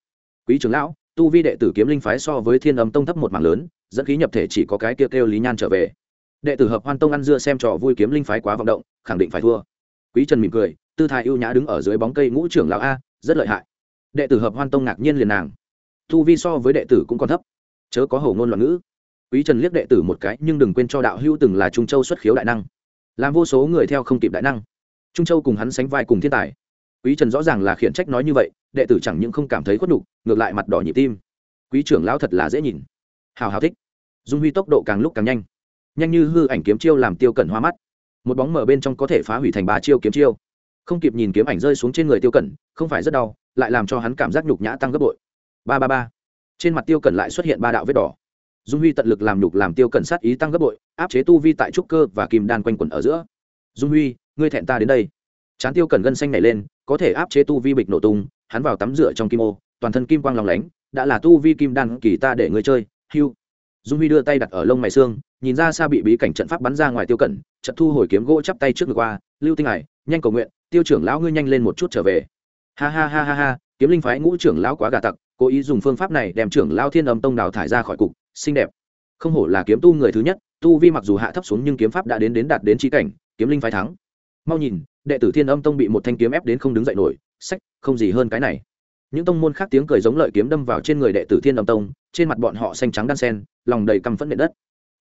Quý trưởng lão tu vi đệ tử kiếm linh phái so với thiên âm tông thấp một mảng lớn dẫn khí nhập thể chỉ có cái kia kêu, kêu lý nhan trở về. Đệ tử hợp hoan tông ăn dưa xem trò vui kiếm linh phái quá vọng động khẳng định phải thua. Quý trần mỉm cười tư thái ưu nhã đứng ở dưới bóng cây ngũ trưởng lão a rất lợi hại. Đệ tử hợp hoan tông ngạc nhiên liền nàng. Tu vi so với đệ tử cũng còn thấp. Chớ có hầu ngôn loạn ngữ. Quý trần liếc đệ tử một cái nhưng đừng quên cho đạo hữu từng là trung châu xuất khiếu đại năng làm vô số người theo không kịp đại năng. Trung châu cùng hắn sánh vai cùng thiên tài. Quý trần rõ ràng là khiển trách nói như vậy, đệ tử chẳng những không cảm thấy khuất nhục, ngược lại mặt đỏ nhịp tim. Quý trưởng lão thật là dễ nhìn. Hào hào thích. Dung huy tốc độ càng lúc càng nhanh. Nhanh như hư ảnh kiếm chiêu làm tiêu cẩn hoa mắt. Một bóng mở bên trong có thể phá hủy thành ba chiêu kiếm chiêu. Không kịp nhìn kiếm ảnh rơi xuống trên người tiêu cẩn, không phải rất đau, lại làm cho hắn cảm giác nhục nhã tăng gấp bội. Ba ba ba. Trên mặt tiêu cẩn lại xuất hiện ba đạo vết đỏ dung huy tận lực làm nhục làm tiêu cẩn sát ý tăng gấp bội, áp chế tu vi tại trúc cơ và kim đan quanh quẩn ở giữa. Dung huy, ngươi thẹn ta đến đây. Chán tiêu cẩn gân xanh nảy lên, có thể áp chế tu vi bịch nổ tung, hắn vào tắm rửa trong kim ô, toàn thân kim quang lòng lánh, đã là tu vi kim đan kỳ ta để ngươi chơi, hưu. Dung huy đưa tay đặt ở lông mày xương, nhìn ra xa bị bí cảnh trận pháp bắn ra ngoài tiêu cẩn trận thu hồi kiếm gỗ chắp tay trước ngực qua, lưu tinh hải, nhanh cầu nguyện, tiêu trưởng lão ngươi nhanh lên một chút trở về. Ha ha ha ha ha, kiếm linh phái ngũ trưởng lão quá gà tặc, cố ý dùng phương pháp này đem trưởng lão thiên âm tông đào thải ra khỏi cục xinh đẹp. Không hổ là kiếm tu người thứ nhất, tu vi mặc dù hạ thấp xuống nhưng kiếm pháp đã đến đến đạt đến trí cảnh, kiếm linh phái thắng. Mau nhìn, đệ tử thiên âm tông bị một thanh kiếm ép đến không đứng dậy nổi, sách, không gì hơn cái này. Những tông môn khác tiếng cười giống lợi kiếm đâm vào trên người đệ tử thiên âm tông, trên mặt bọn họ xanh trắng đan sen, lòng đầy căm phẫn nệ đất.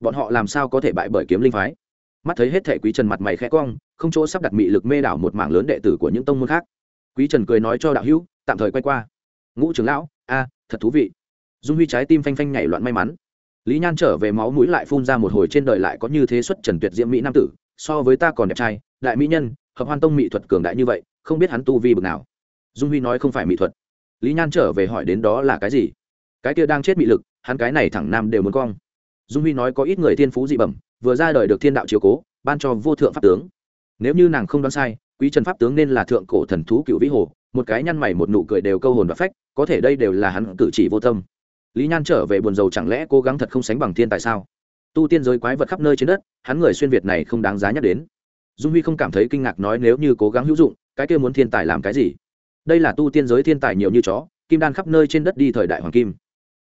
Bọn họ làm sao có thể bại bởi kiếm linh phái? Mắt thấy hết thể quý trần mặt mày khẽ cong, không chỗ sắp đặt mị lực mê đảo một mảng lớn đệ tử của những tông môn khác. Quý trần cười nói cho đạo hữu, tạm thời quay qua. Ngũ trưởng lão, a, thật thú vị. Dung huy trái tim phanh phanh nhảy loạn may mắn lý nhan trở về máu mũi lại phun ra một hồi trên đời lại có như thế xuất trần tuyệt diễm mỹ nam tử, so với ta còn đẹp trai, đại mỹ nhân, hợp hoan tông mỹ thuật cường đại như vậy, không biết hắn tu vi bực nào. Dung huy nói không phải mỹ thuật. Lý nhan trở về hỏi đến đó là cái gì? Cái kia đang chết mỹ lực, hắn cái này thẳng nam đều muốn cong. Dung huy nói có ít người thiên phú dị bẩm, vừa ra đời được thiên đạo chiếu cố, ban cho vô thượng pháp tướng. Nếu như nàng không đoán sai, quý trần pháp tướng nên là thượng cổ thần thú cựu vĩ hồ, một cái nhăn mày một nụ cười đều câu hồn và phách, có thể đây đều là hắn cử chỉ vô tâm lý nhan trở về buồn rầu chẳng lẽ cố gắng thật không sánh bằng thiên tại sao? Tu tiên giới quái vật khắp nơi trên đất, hắn người xuyên việt này không đáng giá nhắc đến. Dung huy không cảm thấy kinh ngạc nói nếu như cố gắng hữu dụng, cái kia muốn thiên tài làm cái gì? Đây là tu tiên giới thiên tài nhiều như chó, kim đan khắp nơi trên đất đi thời đại hoàng kim.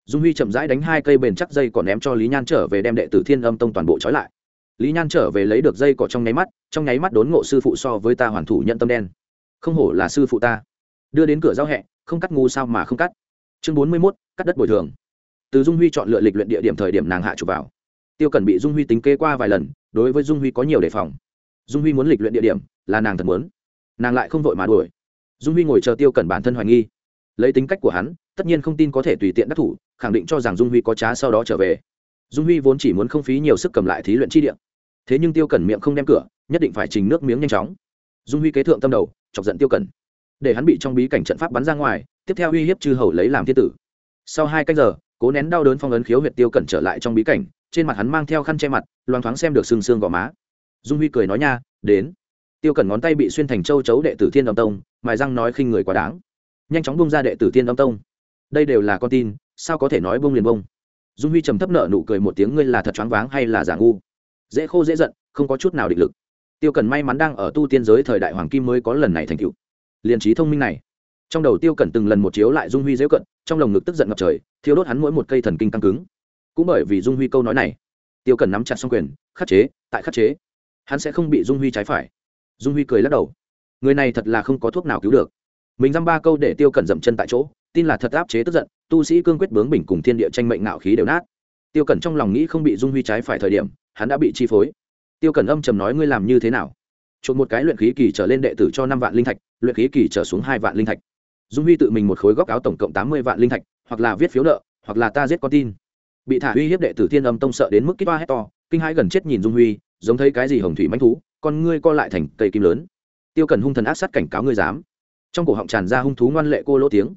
Dung huy chậm rãi đánh hai cây bền chắc dây còn ném cho lý nhan trở về đem đệ tử thiên âm tông toàn bộ trói lại. Lý nhan trở về lấy được dây cỏ trong nháy mắt, trong nháy mắt đốn ngộ sư phụ so với ta hoàn thủ nhận tâm đen. Không hổ là sư phụ ta. Đưa đến cửa giao hẹ, không cắt ngu sao mà không cắt. Chương bốn mươi mốt, cắt đất bồi thường từ dung huy chọn lựa lịch luyện địa điểm thời điểm nàng hạ chụp vào. Tiêu cần bị dung huy tính kế qua vài lần, đối với dung huy có nhiều đề phòng. Dung huy muốn lịch luyện địa điểm là nàng thật muốn. Nàng lại không vội mà đuổi. Dung huy ngồi chờ tiêu cần bản thân hoài nghi. Lấy tính cách của hắn, tất nhiên không tin có thể tùy tiện đắc thủ, khẳng định cho rằng dung huy có trá sau đó trở về. Dung huy vốn chỉ muốn không phí nhiều sức cầm lại thí luyện chi điện thế nhưng tiêu cẩn miệng không đem cửa, nhất định phải trình nước miếng nhanh chóng. Dung huy kế thượng tâm đầu, chọc giận tiêu cẩn. Để hắn bị trong bí cảnh trận pháp bắn ra ngoài, tiếp theo uy hiếp chư hầu lấy làm thiên tử. Sau hai canh giờ cố nén đau đớn phong ấn khiếu huyệt tiêu cẩn trở lại trong bí cảnh, trên mặt hắn mang theo khăn che mặt, loang thoáng xem được sương sương gò má. Dung huy cười nói nha, đến. Tiêu cẩn ngón tay bị xuyên thành châu chấu đệ tử thiên âm tông, mài răng nói khinh người quá đáng. Nhanh chóng bông ra đệ tử thiên âm tông. Đây đều là con tin, sao có thể nói bông liền bông dung huy trầm thấp nợ nụ cười một tiếng, ngươi là thật choáng váng hay là giả ngu? Dễ khô dễ giận, không có chút nào định lực. Tiêu cần may mắn đang ở tu tiên giới thời đại hoàng kim mới có lần này thành cựu liền trí thông minh này trong đầu tiêu cẩn từng lần một chiếu lại dung huy dễ cận, trong lồng ngực tức giận ngập trời thiếu đốt hắn mỗi một cây thần kinh căng cứng. Cũng bởi vì dung huy câu nói này, tiêu cẩn nắm chặt xong quyền, khắc chế, tại khắc chế, hắn sẽ không bị dung huy trái phải. Dung huy cười lắc đầu, người này thật là không có thuốc nào cứu được. Mình dăm ba câu để tiêu cẩn dậm chân tại chỗ, tin là thật áp chế tức giận, tu sĩ cương quyết bướng bình cùng thiên địa tranh mệnh ngạo khí đều nát. Tiêu cẩn trong lòng nghĩ không bị dung huy trái phải thời điểm, hắn đã bị chi phối. Tiêu cẩn âm trầm nói ngươi làm như thế nào? Chuột một cái luyện khí kỳ trở lên đệ tử cho năm vạn linh thạch, luyện khí kỳ trở xuống hai vạn linh thạch dung huy tự mình một khối góc áo tổng cộng tám mươi vạn linh thạch, hoặc là viết phiếu nợ, hoặc là ta giết con tin. Bị thả uy hiếp đệ tử thiên âm tông sợ đến mức kích ba hét to, kinh hãi gần chết nhìn dung huy, giống thấy cái gì hồng thủy manh thú, con ngươi co lại thành cây kim lớn. Tiêu cần hung thần ác sát cảnh cáo ngươi dám. Trong cổ họng tràn ra hung thú ngoan lệ cô lỗ tiếng.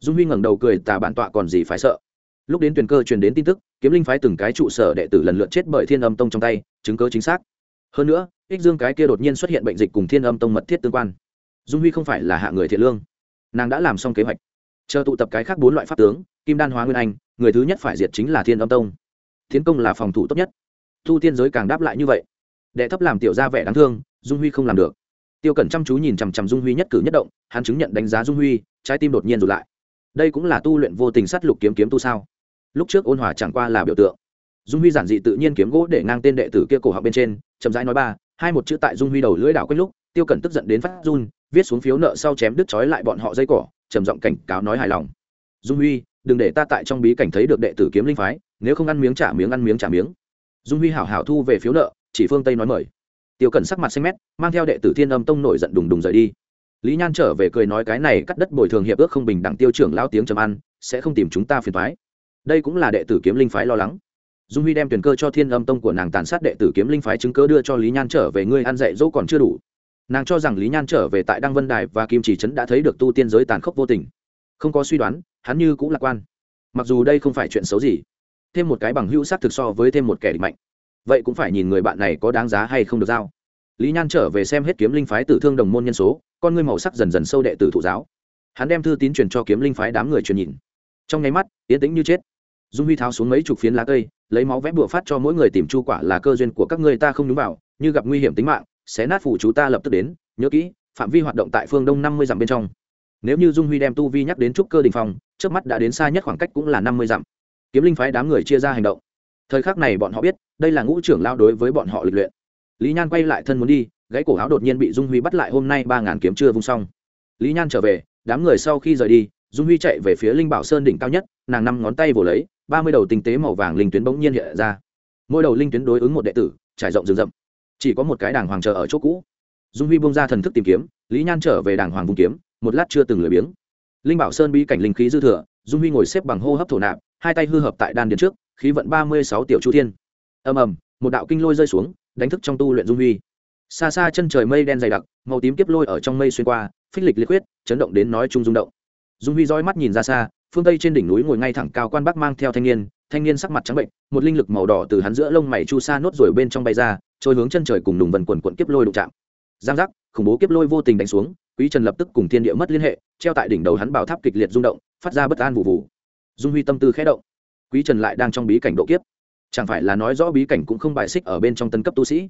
Dung huy ngẩng đầu cười, tà bản tọa còn gì phải sợ? Lúc đến tuyển cơ truyền đến tin tức, kiếm linh phái từng cái trụ sở đệ tử lần lượt chết bởi thiên âm tông trong tay, chứng cớ chính xác. Hơn nữa, ích dương cái kia đột nhiên xuất hiện bệnh dịch cùng thiên âm tông mật thiết tương quan. Dung huy không phải là hạ người thiện lương nàng đã làm xong kế hoạch. Chờ tụ tập cái khác bốn loại pháp tướng, kim đan hóa nguyên anh, người thứ nhất phải diệt chính là thiên âm tông. Tiến công là phòng thủ tốt nhất. Thu tiên giới càng đáp lại như vậy. Đệ thấp làm tiểu ra vẻ đáng thương, dung huy không làm được. Tiêu cẩn chăm chú nhìn chằm chằm dung huy nhất cử nhất động, hắn chứng nhận đánh giá dung huy, trái tim đột nhiên rụt lại. Đây cũng là tu luyện vô tình sát lục kiếm kiếm tu sao? Lúc trước ôn hòa chẳng qua là biểu tượng. Dung huy giản dị tự nhiên kiếm gỗ để ngang tên đệ tử kia cổ học bên trên, chậm rãi nói ba, hai một chữ tại dung huy đầu lưỡi đảo quanh lúc, tiêu cẩn tức giận đến phát run viết xuống phiếu nợ sau chém đứt chói lại bọn họ dây cỏ, trầm giọng cảnh cáo nói hài lòng. Dung huy, đừng để ta tại trong bí cảnh thấy được đệ tử kiếm linh phái, nếu không ăn miếng trả miếng ăn miếng trả miếng. Dung huy hảo hảo thu về phiếu nợ, chỉ phương tây nói mời. Tiêu cẩn sắc mặt xanh mét, mang theo đệ tử thiên âm tông nổi giận đùng đùng rời đi. Lý nhan trở về cười nói cái này cắt đất bồi thường hiệp ước không bình đẳng tiêu trưởng lao tiếng trầm ăn, sẽ không tìm chúng ta phiền thoái đây cũng là đệ tử kiếm linh phái lo lắng. Dung huy đem tuyển cơ cho thiên âm tông của nàng tàn sát đệ tử kiếm linh phái chứng cơ đưa cho lý nhan trở về, ngươi ăn dạy dỗ còn chưa đủ nàng cho rằng lý nhan trở về tại đăng vân đài và kim chỉ trấn đã thấy được tu tiên giới tàn khốc vô tình. Không có suy đoán, hắn như cũng lạc quan. Mặc dù đây không phải chuyện xấu gì, thêm một cái bằng hữu sát thực so với thêm một kẻ địch mạnh. Vậy cũng phải nhìn người bạn này có đáng giá hay không được giao. Lý nhan trở về xem hết kiếm linh phái tử thương đồng môn nhân số, con ngươi màu sắc dần dần sâu đệ tử thụ giáo. Hắn đem thư tín truyền cho kiếm linh phái đám người truyền nhìn. Trong nháy mắt yến tĩnh như chết. Dung huy tháo xuống mấy chục phiến lá cây, lấy máu vẽ bụa phát cho mỗi người tìm chu quả là cơ duyên của các ngươi ta không đúng vào, như gặp nguy hiểm tính mạng xé nát phủ chú ta lập tức đến, nhớ kỹ, phạm vi hoạt động tại phương đông năm mươi dặm bên trong. Nếu như dung huy đem tu vi nhắc đến trúc cơ đình phong, trước mắt đã đến xa nhất khoảng cách cũng là năm mươi dặm. Kiếm linh phái đám người chia ra hành động. Thời khắc này bọn họ biết, đây là ngũ trưởng lao đối với bọn họ lịch luyện. Lý nhan quay lại thân muốn đi, gãy cổ áo đột nhiên bị dung huy bắt lại hôm nay ba ngàn kiếm chưa vung xong. Lý nhan trở về, đám người sau khi rời đi, dung huy chạy về phía linh bảo sơn đỉnh cao nhất, nàng năm ngón tay vồ lấy, ba mươi đầu tinh tế màu vàng linh tuyến bỗng nhiên hiện ra. Mỗi đầu linh tuyến đối ứng một đệ tử, trải rộng rừng rậm chỉ có một cái đàng hoàng chờ ở chỗ cũ. Dung huy bông ra thần thức tìm kiếm, lý nhan trở về đàng hoàng vùng kiếm, một lát chưa từng lười biếng. Linh bảo sơn bí cảnh linh khí dư thừa, dung huy ngồi xếp bằng hô hấp thổ nạp, hai tay hư hợp tại đan điện trước, khí vận ba mươi sáu tiểu chu thiên. Ầm ầm, một đạo kinh lôi rơi xuống, đánh thức trong tu luyện dung huy. Xa xa chân trời mây đen dày đặc, màu tím kiếp lôi ở trong mây xuyên qua, phích lịch liệt huyết, chấn động đến nói chung rung động. Dung huy roi mắt nhìn ra xa, phương tây trên đỉnh núi ngồi ngay thẳng cao quan bắc mang theo thanh niên thanh niên sắc mặt trắng bệnh, một linh lực màu đỏ từ hắn giữa lông mày chu sa nốt rồi bên trong bay ra, trôi hướng chân trời cùng đùng vần quần quận kiếp lôi đụng chạm. Giang giác, khủng bố kiếp lôi vô tình đánh xuống, quý trần lập tức cùng thiên địa mất liên hệ, treo tại đỉnh đầu hắn bảo tháp kịch liệt rung động, phát ra bất an vụ vụ. Dung huy tâm tư khẽ động. Quý trần lại đang trong bí cảnh độ kiếp. Chẳng phải là nói rõ bí cảnh cũng không bài xích ở bên trong tân cấp tu sĩ.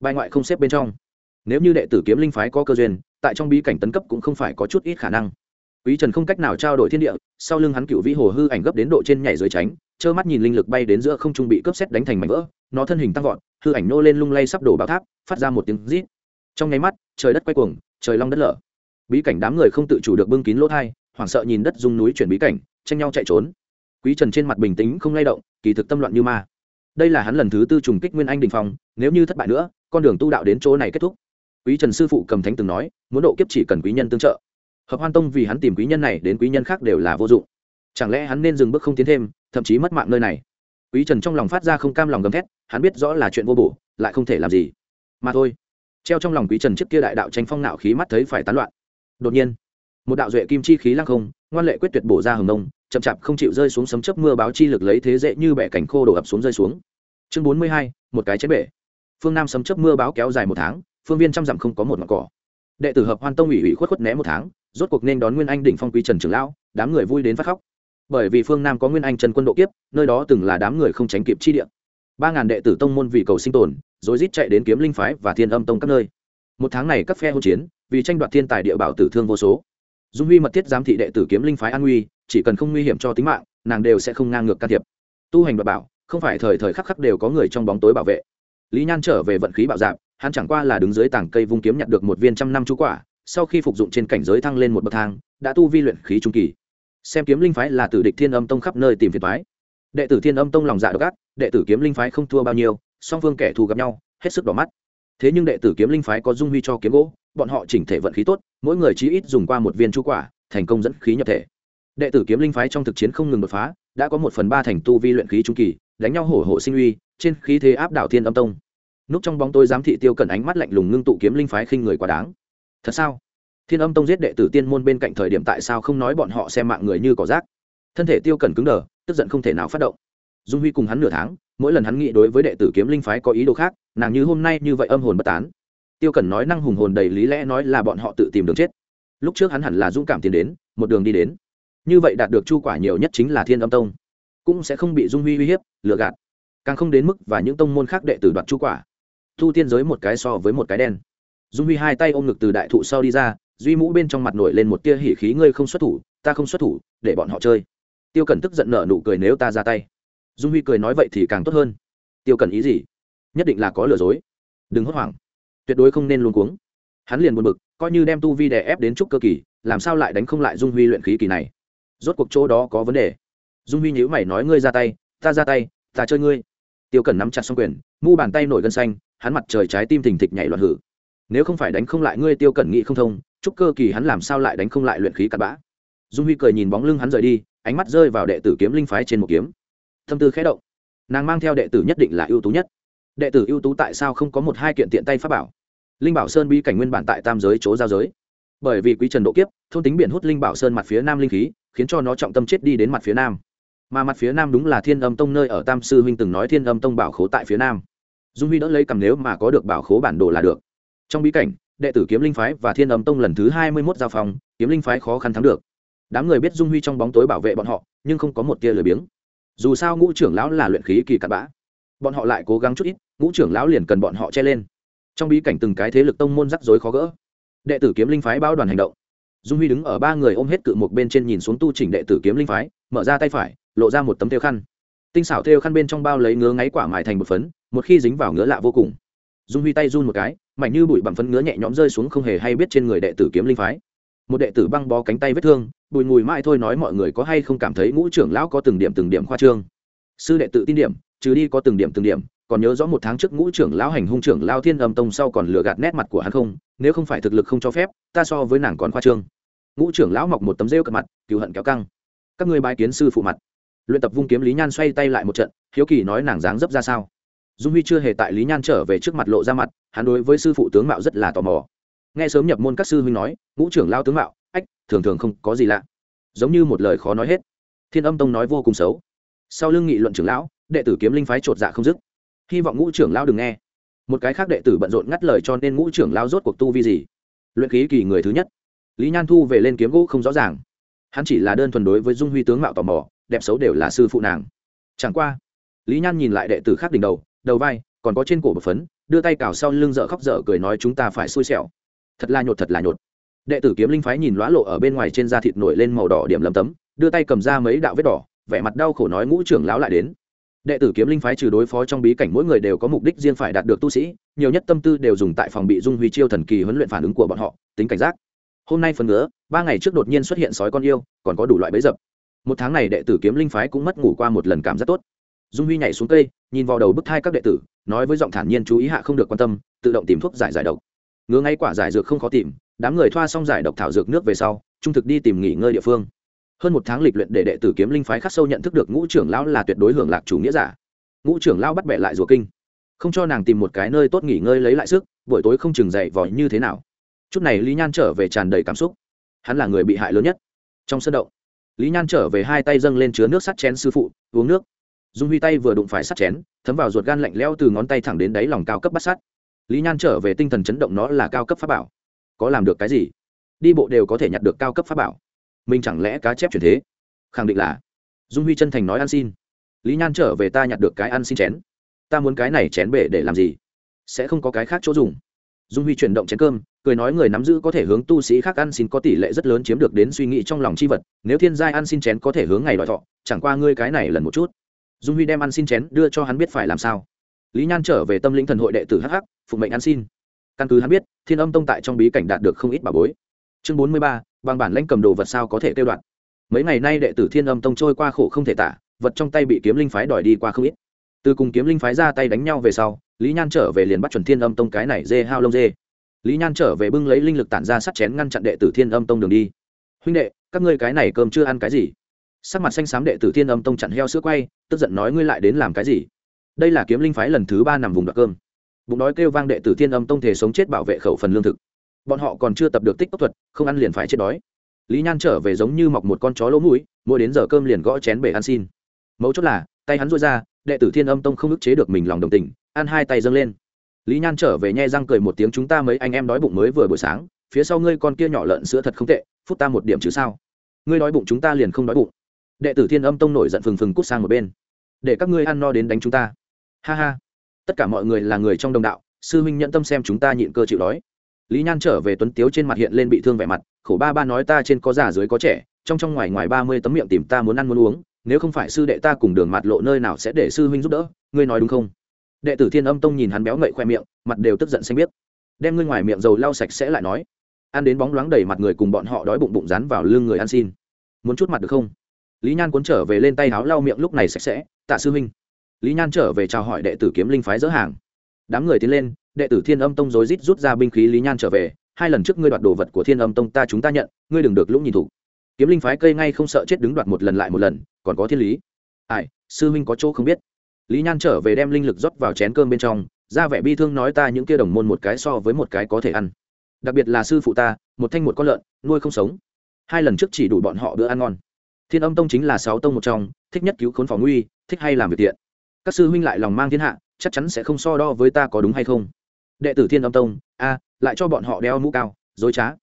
Bài ngoại không xếp bên trong. Nếu như đệ tử kiếm linh phái có cơ duyên, tại trong bí cảnh tấn cấp cũng không phải có chút ít khả năng quý trần không cách nào trao đổi thiên địa sau lưng hắn cựu vĩ hồ hư ảnh gấp đến độ trên nhảy dưới tránh trơ mắt nhìn linh lực bay đến giữa không trung bị cướp xét đánh thành mảnh vỡ nó thân hình tăng vọt hư ảnh nô lên lung lay sắp đổ bảo tháp phát ra một tiếng rít. Trong nháy mắt trời đất quay cuồng trời long đất lở. Bí cảnh đám người không tự chủ được bưng kín lỗ thai hoảng sợ nhìn đất dung núi chuyển bí cảnh tranh nhau chạy trốn. Quý trần trên mặt bình tĩnh không lay động kỳ thực tâm loạn như ma. Đây là hắn lần thứ tư trùng kích nguyên anh đình phòng, nếu như thất bại nữa con đường tu đạo đến chỗ này kết thúc. Quý trần sư phụ cầm thánh từng nói muốn độ kiếp chỉ cần quý nhân tương trợ hợp hoan tông vì hắn tìm quý nhân này đến quý nhân khác đều là vô dụng. Chẳng lẽ hắn nên dừng bước không tiến thêm, thậm chí mất mạng nơi này? Quý trần trong lòng phát ra không cam lòng gầm thét, hắn biết rõ là chuyện vô bổ, lại không thể làm gì. Mà thôi. Treo trong lòng quý trần trước kia đại đạo tranh phong nạo khí mắt thấy phải tán loạn. Đột nhiên, một đạo duệ kim chi khí lăng không, ngoan lệ quyết tuyệt bổ ra hồng nông, chậm chạp không chịu rơi xuống sấm chớp mưa báo chi lực lấy thế dễ như bẻ cảnh khô đổ ập xuống rơi xuống. Chương bốn mươi hai, một cái chén bể. Phương nam sấm chớp mưa báo kéo dài một tháng, phương viên trăm dặm không có một ngọn cỏ. Đệ tử hợp hoan tông ủy ủy khuất khuất né một tháng rốt cuộc nên đón nguyên anh đỉnh phong quý trần trưởng lão, đám người vui đến phát khóc. Bởi vì phương nam có nguyên anh trần quân độ kiếp, nơi đó từng là đám người không tránh kịp chi địa. Ba ngàn đệ tử tông môn vì cầu sinh tồn rồi rít chạy đến kiếm linh phái và thiên âm tông các nơi. Một tháng này các phe hỗn chiến, vì tranh đoạt thiên tài địa bảo tử thương vô số. Dung huy mật thiết giám thị đệ tử kiếm linh phái an nguy, chỉ cần không nguy hiểm cho tính mạng, nàng đều sẽ không ngang ngược can thiệp. Tu hành đoạt bảo, không phải thời thời khắc khắc đều có người trong bóng tối bảo vệ. Lý nhan trở về vận khí bạo dạp hắn chẳng qua là đứng dưới tảng cây vung kiếm nhặt được một viên trăm năm chú quả sau khi phục dụng trên cảnh giới thăng lên một bậc thang, đã tu vi luyện khí trung kỳ. Xem kiếm linh phái là tử địch thiên âm tông khắp nơi tìm phiền phái đệ tử thiên âm tông lòng dạ độc ác, đệ tử kiếm linh phái không thua bao nhiêu, song phương kẻ thù gặp nhau, hết sức đỏ mắt. Thế nhưng đệ tử kiếm linh phái có dung huy cho kiếm gỗ, bọn họ chỉnh thể vận khí tốt, mỗi người chí ít dùng qua một viên chú quả, thành công dẫn khí nhập thể. Đệ tử kiếm linh phái trong thực chiến không ngừng đột phá, đã có một phần ba thành tu vi luyện khí trung kỳ, đánh nhau hổ hổ sinh uy, trên khí thế áp đảo thiên âm tông. Núp trong bóng tôi giám thị tiêu cần ánh mắt lạnh lùng ngưng tụ kiếm linh phái khinh người quá đáng thật sao? Thiên âm tông giết đệ tử tiên môn bên cạnh thời điểm tại sao không nói bọn họ xem mạng người như cỏ rác? Thân thể tiêu cẩn cứng đờ, tức giận không thể nào phát động. Dung huy cùng hắn nửa tháng, mỗi lần hắn nghĩ đối với đệ tử kiếm linh phái có ý đồ khác, nàng như hôm nay như vậy âm hồn bất tán. Tiêu cẩn nói năng hùng hồn đầy lý lẽ nói là bọn họ tự tìm đường chết. Lúc trước hắn hẳn là dũng cảm tiến đến, một đường đi đến. Như vậy đạt được chu quả nhiều nhất chính là thiên âm tông. Cũng sẽ không bị dung huy uy hiếp, lừa gạt. Càng không đến mức và những tông môn khác đệ tử đoạt chu quả. Thu tiên giới một cái so với một cái đen dung huy hai tay ôm ngực từ đại thụ sau đi ra, duy mũ bên trong mặt nổi lên một tia hỉ khí, ngươi không xuất thủ, ta không xuất thủ, để bọn họ chơi. Tiêu Cẩn tức giận nở nụ cười, nếu ta ra tay. Dung huy cười nói, vậy thì càng tốt hơn. Tiêu Cẩn ý gì? Nhất định là có lừa dối. Đừng hốt hoảng, tuyệt đối không nên luôn cuống. Hắn liền buồn bực, coi như đem tu vi đè ép đến trúc cơ kỳ, làm sao lại đánh không lại dung huy luyện khí kỳ này? Rốt cuộc chỗ đó có vấn đề. Dung huy nhữ mày nói, ngươi ra tay, ta ra tay, ta chơi ngươi. Tiêu Cẩn nắm chặt xong quyền, mu bàn tay nổi gân xanh, hắn mặt trời trái tim thình thịch nhảy loạn hử nếu không phải đánh không lại ngươi tiêu cẩn nghị không thông, chúc cơ kỳ hắn làm sao lại đánh không lại luyện khí cặn bã. Dung huy cười nhìn bóng lưng hắn rời đi, ánh mắt rơi vào đệ tử kiếm linh phái trên một kiếm. Tâm tư khẽ động. Nàng mang theo đệ tử nhất định là ưu tú nhất. Đệ tử ưu tú tại sao không có một hai kiện tiện tay pháp bảo? Linh bảo sơn bi cảnh nguyên bản tại tam giới chỗ giao giới. Bởi vì quý trần độ kiếp, thôn tính biển hút linh bảo sơn mặt phía nam linh khí, khiến cho nó trọng tâm chết đi đến mặt phía nam. Mà mặt phía nam đúng là thiên âm tông nơi ở tam sư huynh từng nói thiên âm tông bảo khố tại phía nam. Dung huy đỡ lấy cầm nếu mà có được bảo khố bản đồ là được trong bí cảnh, đệ tử kiếm linh phái và thiên âm tông lần thứ hai mươi mốt giao phòng kiếm linh phái khó khăn thắng được. Đám người biết dung huy trong bóng tối bảo vệ bọn họ, nhưng không có một tia lười biếng. Dù sao ngũ trưởng lão là luyện khí kỳ cặn bã. Bọn họ lại cố gắng chút ít, ngũ trưởng lão liền cần bọn họ che lên. Trong bí cảnh từng cái thế lực tông môn rắc rối khó gỡ. Đệ tử kiếm linh phái báo đoàn hành động. Dung huy đứng ở ba người ôm hết cự một bên trên nhìn xuống tu chỉnh đệ tử kiếm linh phái, mở ra tay phải, lộ ra một tấm theo khăn. Tinh xảo theo khăn bên trong bao lấy ngứa ngáy quả mài thành một phấn, một khi dính vào ngứa lạ vô cùng. Dung huy tay run một cái mảnh như bụi bằng phấn ngứa nhẹ nhõm rơi xuống không hề hay biết trên người đệ tử kiếm linh phái. Một đệ tử băng bó cánh tay vết thương, bùi mùi mãi thôi nói mọi người có hay không cảm thấy ngũ trưởng lão có từng điểm từng điểm khoa trương. Sư đệ tử tin điểm, trừ đi có từng điểm từng điểm, còn nhớ rõ một tháng trước ngũ trưởng lão hành hung trưởng lao thiên âm tông sau còn lừa gạt nét mặt của hắn không, nếu không phải thực lực không cho phép, ta so với nàng còn khoa trương. Ngũ trưởng lão mọc một tấm rêu cận mặt cựu hận kéo căng. Các ngươi bái kiến sư phụ mặt. Luyện tập vung kiếm lý nhan xoay tay lại một trận, hiếu kỳ nói nàng dáng dấp ra sao? Dung huy chưa hề tại lý nhan trở về trước mặt lộ ra mặt, hắn đối với sư phụ tướng mạo rất là tò mò. Nghe sớm nhập môn các sư huynh nói, ngũ trưởng lao tướng mạo, ách, thường thường không có gì lạ. Giống như một lời khó nói hết. Thiên âm tông nói vô cùng xấu. Sau lưng nghị luận trưởng lão, đệ tử kiếm linh phái chột dạ không dứt. Hy vọng ngũ trưởng lao đừng nghe. Một cái khác đệ tử bận rộn ngắt lời cho nên ngũ trưởng lao rốt cuộc tu vi gì? Luyện khí kỳ người thứ nhất. Lý nhan thu về lên kiếm gỗ không rõ ràng. Hắn chỉ là đơn thuần đối với dung huy tướng mạo tò mò, đẹp xấu đều là sư phụ nàng. Chẳng qua, lý nhan nhìn lại đệ tử khác đỉnh đầu đầu vai, còn có trên cổ bột phấn, đưa tay cào sau lưng dở khóc dở cười nói chúng ta phải xui xẻo. Thật là nhột, thật là nhột. Đệ tử kiếm linh phái nhìn lóa lộ ở bên ngoài trên da thịt nổi lên màu đỏ điểm lấm tấm, đưa tay cầm ra mấy đạo vết đỏ, vẻ mặt đau khổ nói ngũ trưởng lão lại đến. Đệ tử kiếm linh phái trừ đối phó trong bí cảnh mỗi người đều có mục đích riêng phải đạt được tu sĩ, nhiều nhất tâm tư đều dùng tại phòng bị dung huy chiêu thần kỳ huấn luyện phản ứng của bọn họ, tính cảnh giác. Hôm nay phần nữa ba ngày trước đột nhiên xuất hiện sói con yêu, còn có đủ loại bẫy dập. Một tháng này đệ tử kiếm linh phái cũng mất ngủ qua một lần cảm giác tốt. Dung huy nhảy xuống cây nhìn vào đầu bức thai các đệ tử, nói với giọng thản nhiên chú ý hạ không được quan tâm, tự động tìm thuốc giải giải độc. Ngứa ngay quả giải dược không khó tìm, đám người thoa xong giải độc thảo dược nước về sau, trung thực đi tìm nghỉ ngơi địa phương. Hơn một tháng lịch luyện để đệ tử kiếm linh phái khắc sâu nhận thức được ngũ trưởng lão là tuyệt đối hưởng lạc chủ nghĩa giả. Ngũ trưởng lão bắt bẻ lại rùa kinh. Không cho nàng tìm một cái nơi tốt nghỉ ngơi lấy lại sức, buổi tối không chừng dậy vòi như thế nào. Chút này lý nhan trở về tràn đầy cảm xúc. Hắn là người bị hại lớn nhất. Trong sân động, lý nhan trở về hai tay dâng lên chứa nước sắt chén sư phụ, uống nước dung huy tay vừa đụng phải sắt chén, thấm vào ruột gan lạnh leo từ ngón tay thẳng đến đáy lòng cao cấp bắt sắt. Lý nhan trở về tinh thần chấn động nó là cao cấp pháp bảo. Có làm được cái gì? Đi bộ đều có thể nhặt được cao cấp pháp bảo. Mình chẳng lẽ cá chép chuyển thế? Khẳng định là. Dung huy chân thành nói ăn xin. Lý nhan trở về ta nhặt được cái ăn xin chén. Ta muốn cái này chén bể để làm gì? Sẽ không có cái khác chỗ dùng. Dung huy chuyển động chén cơm, cười nói người nắm giữ có thể hướng tu sĩ khác ăn xin có tỷ lệ rất lớn chiếm được đến suy nghĩ trong lòng c h i vật. Nếu thiên giai ăn xin chén có thể hướng ngày đòi thọ, chẳng qua ngươi cái này lần một chút dung huy đem ăn xin chén đưa cho hắn biết phải làm sao. Lý nhan trở về tâm linh thần hội đệ tử hh phụng mệnh ăn xin. Căn cứ hắn biết, thiên âm tông tại trong bí cảnh đạt được không ít bà bối. Chương bốn mươi ba, bằng bản lãnh cầm đồ vật sao có thể tiêu đoạn. Mấy ngày nay đệ tử thiên âm tông trôi qua khổ không thể tả, vật trong tay bị kiếm linh phái đòi đi qua không ít. Từ cùng kiếm linh phái ra tay đánh nhau về sau, lý nhan trở về liền bắt chuẩn thiên âm tông cái này dê hao lông dê. Lý nhan trở về bưng lấy linh lực tản ra sắt chén ngăn chặn đệ tử thiên âm tông đường đi. Huynh đệ, các ngươi cái này cơm chưa ăn cái gì? Sắc mặt xanh xám đệ tử thiên âm tông chặn heo sữa quay, tức giận nói ngươi lại đến làm cái gì? Đây là kiếm linh phái lần thứ ba nằm vùng đoạt cơm. Bụng đói kêu vang đệ tử thiên âm tông thể sống chết bảo vệ khẩu phần lương thực. Bọn họ còn chưa tập được tích tốc thuật, không ăn liền phải chết đói. Lý nhan trở về giống như mọc một con chó lỗ mũi, mỗi đến giờ cơm liền gõ chén bể ăn xin. Mấu chốt là, tay hắn rối ra, đệ tử thiên âm tông không ức chế được mình lòng đồng tình, ăn hai tay dâng lên. Lý nhan trở về nhe răng cười một tiếng, chúng ta mấy anh em đói bụng mới vừa buổi sáng, phía sau ngươi con kia nhỏ lợn sữa thật không tệ, phút ta một điểm chứ sao? Ngươi đói bụng chúng ta liền không đói bụng đệ tử thiên âm tông nổi giận phừng phừng cút sang một bên. Để các ngươi ăn no đến đánh chúng ta. Ha ha. Tất cả mọi người là người trong đồng đạo, sư huynh nhận tâm xem chúng ta nhịn cơ chịu đói. Lý nhan trở về tuấn tiếu trên mặt hiện lên bị thương vẻ mặt, khổ ba ba nói ta trên có già dưới có trẻ, trong trong ngoài ngoài ba mươi tấm miệng tìm ta muốn ăn muốn uống, nếu không phải sư đệ ta cùng đường mặt lộ nơi nào sẽ để sư huynh giúp đỡ, ngươi nói đúng không? Đệ tử thiên âm tông nhìn hắn béo ngậy khoe miệng, mặt đều tức giận xanh biết đem ngươi ngoài miệng dầu lau sạch sẽ lại nói. Ăn đến bóng loáng đầy mặt người cùng bọn họ đói bụng bụng rán vào lưng người ăn xin. Muốn chút mặt được không? Lý nhan cuốn trở về lên tay háo lau miệng lúc này sạch sẽ, tạ sư huynh. Lý nhan trở về chào hỏi đệ tử kiếm linh phái dỡ hàng. Đám người tiến lên, đệ tử thiên âm tông rối rít rút ra binh khí lý nhan trở về, hai lần trước ngươi đoạt đồ vật của thiên âm tông ta chúng ta nhận, ngươi đừng được lũng nhìn thủ. Kiếm linh phái cây ngay không sợ chết đứng đoạt một lần lại một lần, còn có thiên lý. Ai, sư huynh có chỗ không biết. Lý nhan trở về đem linh lực rót vào chén cơm bên trong, ra vẻ bi thương nói ta những kia đồng môn một cái so với một cái có thể ăn. Đặc biệt là sư phụ ta, một thanh một con lợn, nuôi không sống. Hai lần trước chỉ đủ bọn họ bữa ăn ngon thiên âm tông chính là sáu tông một trong, thích nhất cứu khốn phòng nguy, thích hay làm việc tiện các sư huynh lại lòng mang thiên hạ, chắc chắn sẽ không so đo với ta có đúng hay không. Đệ tử thiên âm tông, a, lại cho bọn họ đeo mũ cao, dối trá.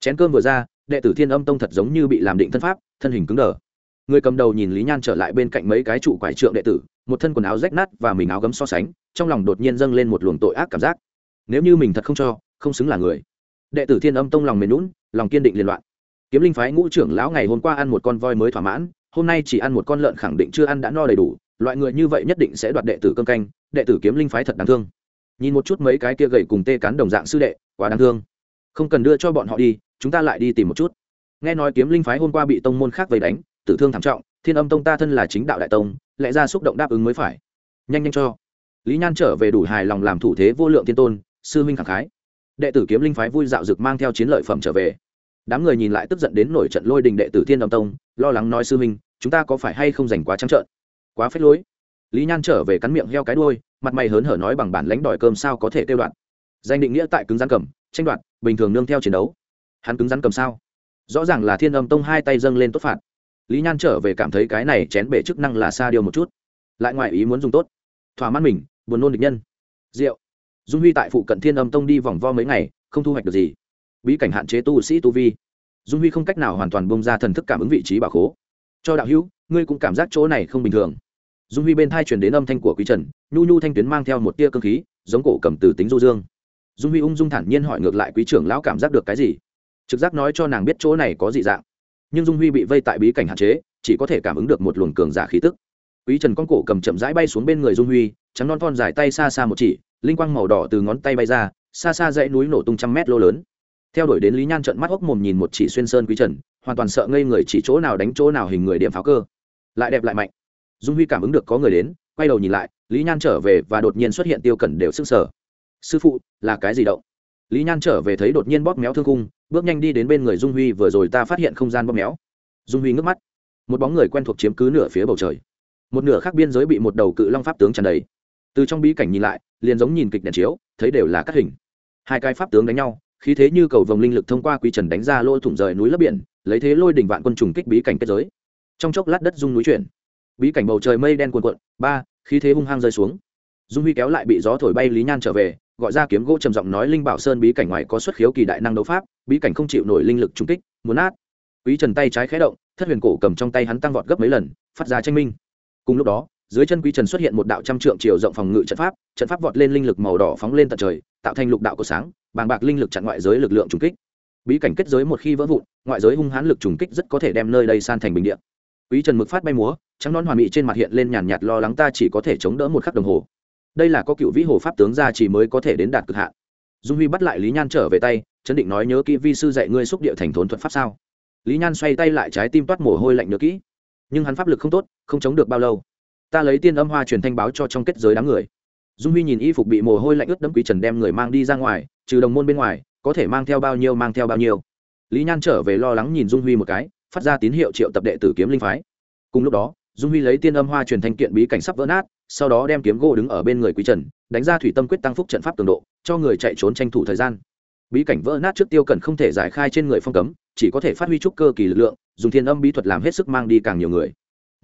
Chén cơm vừa ra, đệ tử thiên âm tông thật giống như bị làm định thân pháp, thân hình cứng đờ. Người cầm đầu nhìn lý nhan trở lại bên cạnh mấy cái trụ quải trượng đệ tử, một thân quần áo rách nát và mình áo gấm so sánh, trong lòng đột nhiên dâng lên một luồng tội ác cảm giác. Nếu như mình thật không cho, không xứng là người. Đệ tử thiên âm tông lòng mềm lún lòng kiên định liên loạn kiếm linh phái ngũ trưởng lão ngày hôm qua ăn một con voi mới thỏa mãn, hôm nay chỉ ăn một con lợn khẳng định chưa ăn đã no đầy đủ, loại người như vậy nhất định sẽ đoạt đệ tử cơm canh, đệ tử kiếm linh phái thật đáng thương. Nhìn một chút mấy cái kia gầy cùng tê cán đồng dạng sư đệ, quá đáng thương. Không cần đưa cho bọn họ đi, chúng ta lại đi tìm một chút. Nghe nói kiếm linh phái hôm qua bị tông môn khác vây đánh, tử thương thảm trọng, thiên âm tông ta thân là chính đạo đại tông, lẽ ra xúc động đáp ứng mới phải. Nhanh nhanh cho. Lý nhan trở về đủ hài lòng làm thủ thế vô lượng thiên tôn, sư Minh khẳng khái. Đệ tử kiếm linh phái vui dạo dực mang theo chiến lợi phẩm trở về đám người nhìn lại tức giận đến nổi trận lôi đình đệ tử thiên âm tông, lo lắng nói sư minh chúng ta có phải hay không giành quá trắng trợn? Quá phết lối. Lý nhan trở về cắn miệng heo cái đôi mặt mày hớn hở nói bằng bản lãnh đòi cơm sao có thể tiêu đoạn. Danh định nghĩa tại cứng rắn cầm, tranh đoạt, bình thường nương theo chiến đấu. Hắn cứng rắn cầm sao? Rõ ràng là thiên âm tông hai tay dâng lên tốt phạt. Lý nhan trở về cảm thấy cái này chén bể chức năng là xa điều một chút. Lại ngoài ý muốn dùng tốt. Thỏa mãn mình, buồn nôn địch nhân. Rượu. Dung huy tại phụ cận thiên âm tông đi vòng vo mấy ngày, không thu hoạch được gì bí cảnh hạn chế tu sĩ tu vi. Dung huy không cách nào hoàn toàn bông ra thần thức cảm ứng vị trí bảo khố. Cho đạo hữu, ngươi cũng cảm giác chỗ này không bình thường. Dung huy bên thai truyền đến âm thanh của quý trần, nhu nhu thanh tuyến mang theo một tia cơ khí, giống cổ cầm từ tính du dương. Dung huy ung dung thản nhiên hỏi ngược lại quý trưởng lão cảm giác được cái gì? Trực giác nói cho nàng biết chỗ này có dị dạng. Nhưng dung huy bị vây tại bí cảnh hạn chế, chỉ có thể cảm ứng được một luồng cường giả khí tức. Quý trần con cổ cầm chậm rãi bay xuống bên người dung huy, trắng non thon dài tay xa xa một chỉ, linh quang màu đỏ từ ngón tay bay ra, xa xa dãy núi nổ tung trăm mét lô lớn theo đuổi đến lý nhan trận mắt hốc mồm nhìn một chỉ xuyên sơn quý trần, hoàn toàn sợ ngây người chỉ chỗ nào đánh chỗ nào hình người điểm pháo cơ. Lại đẹp lại mạnh. Dung huy cảm ứng được có người đến, quay đầu nhìn lại, lý nhan trở về và đột nhiên xuất hiện tiêu cẩn đều sức sở sư phụ, là cái gì động? Lý nhan trở về thấy đột nhiên bóp méo thương cung bước nhanh đi đến bên người dung huy, vừa rồi ta phát hiện không gian bóp méo. Dung huy ngước mắt. Một bóng người quen thuộc chiếm cứ nửa phía bầu trời. Một nửa khác biên giới bị một đầu cự long pháp tướng tràn đầy. Từ trong bí cảnh nhìn lại, liền giống nhìn kịch đèn chiếu, thấy đều là các hình. Hai cái pháp tướng đánh nhau khí thế như cầu vồng linh lực thông qua quy trần đánh ra lôi thủng rời núi lấp biển, lấy thế lôi đỉnh vạn quân trùng kích bí cảnh kết giới. Trong chốc lát đất rung núi chuyển. Bí cảnh bầu trời mây đen cuồn cuộn, ba, khí thế hung hăng rơi xuống. Dung huy kéo lại bị gió thổi bay lý nhan trở về, gọi ra kiếm gỗ trầm giọng nói linh bảo sơn bí cảnh ngoài có xuất khiếu kỳ đại năng đấu pháp, bí cảnh không chịu nổi linh lực trung kích, muốn át quý trần tay trái khé động, thất huyền cổ cầm trong tay hắn tăng vọt gấp mấy lần, phát ra tranh minh. Cùng lúc đó dưới chân quý trần xuất hiện một đạo trăm trượng chiều rộng phòng ngự trận pháp trận pháp vọt lên linh lực màu đỏ phóng lên tận trời, tạo thành lục đạo của sáng, bàng bạc linh lực chặn ngoại giới lực lượng trùng kích. Bí cảnh kết giới một khi vỡ vụn, ngoại giới hung hãn lực trùng kích rất có thể đem nơi đây san thành bình địa. Quý trần mực phát bay múa, trắng non hoàn mỹ trên mặt hiện lên nhàn nhạt lo lắng ta chỉ có thể chống đỡ một khắc đồng hồ. Đây là có cựu vĩ hồ pháp tướng gia chỉ mới có thể đến đạt cực hạn. Dung huy bắt lại lý nhan trở về tay, chấn định nói nhớ kỹ vi sư dạy ngươi xúc địa thành thốn thuật pháp sao. Lý nhan xoay tay lại trái tim toát mồ hôi lạnh nhớ kỹ. Nhưng hắn pháp lực không tốt, không chống được bao lâu ta lấy tiên âm hoa truyền thanh báo cho trong kết giới đám người. Dung huy nhìn y phục bị mồ hôi lạnh ướt đẫm quý trần đem người mang đi ra ngoài, trừ đồng môn bên ngoài, có thể mang theo bao nhiêu mang theo bao nhiêu. Lý nhan trở về lo lắng nhìn dung huy một cái, phát ra tín hiệu triệu tập đệ tử kiếm linh phái. Cùng lúc đó, dung huy lấy tiên âm hoa truyền thanh kiện bí cảnh sắp vỡ nát, sau đó đem kiếm gỗ đứng ở bên người quý trần, đánh ra thủy tâm quyết tăng phúc trận pháp cường độ, cho người chạy trốn tranh thủ thời gian. Bí cảnh vỡ nát trước tiêu cần không thể giải khai trên người phong cấm, chỉ có thể phát huy trúc cơ kỳ lực lượng, dùng thiên âm bí thuật làm hết sức mang đi càng nhiều người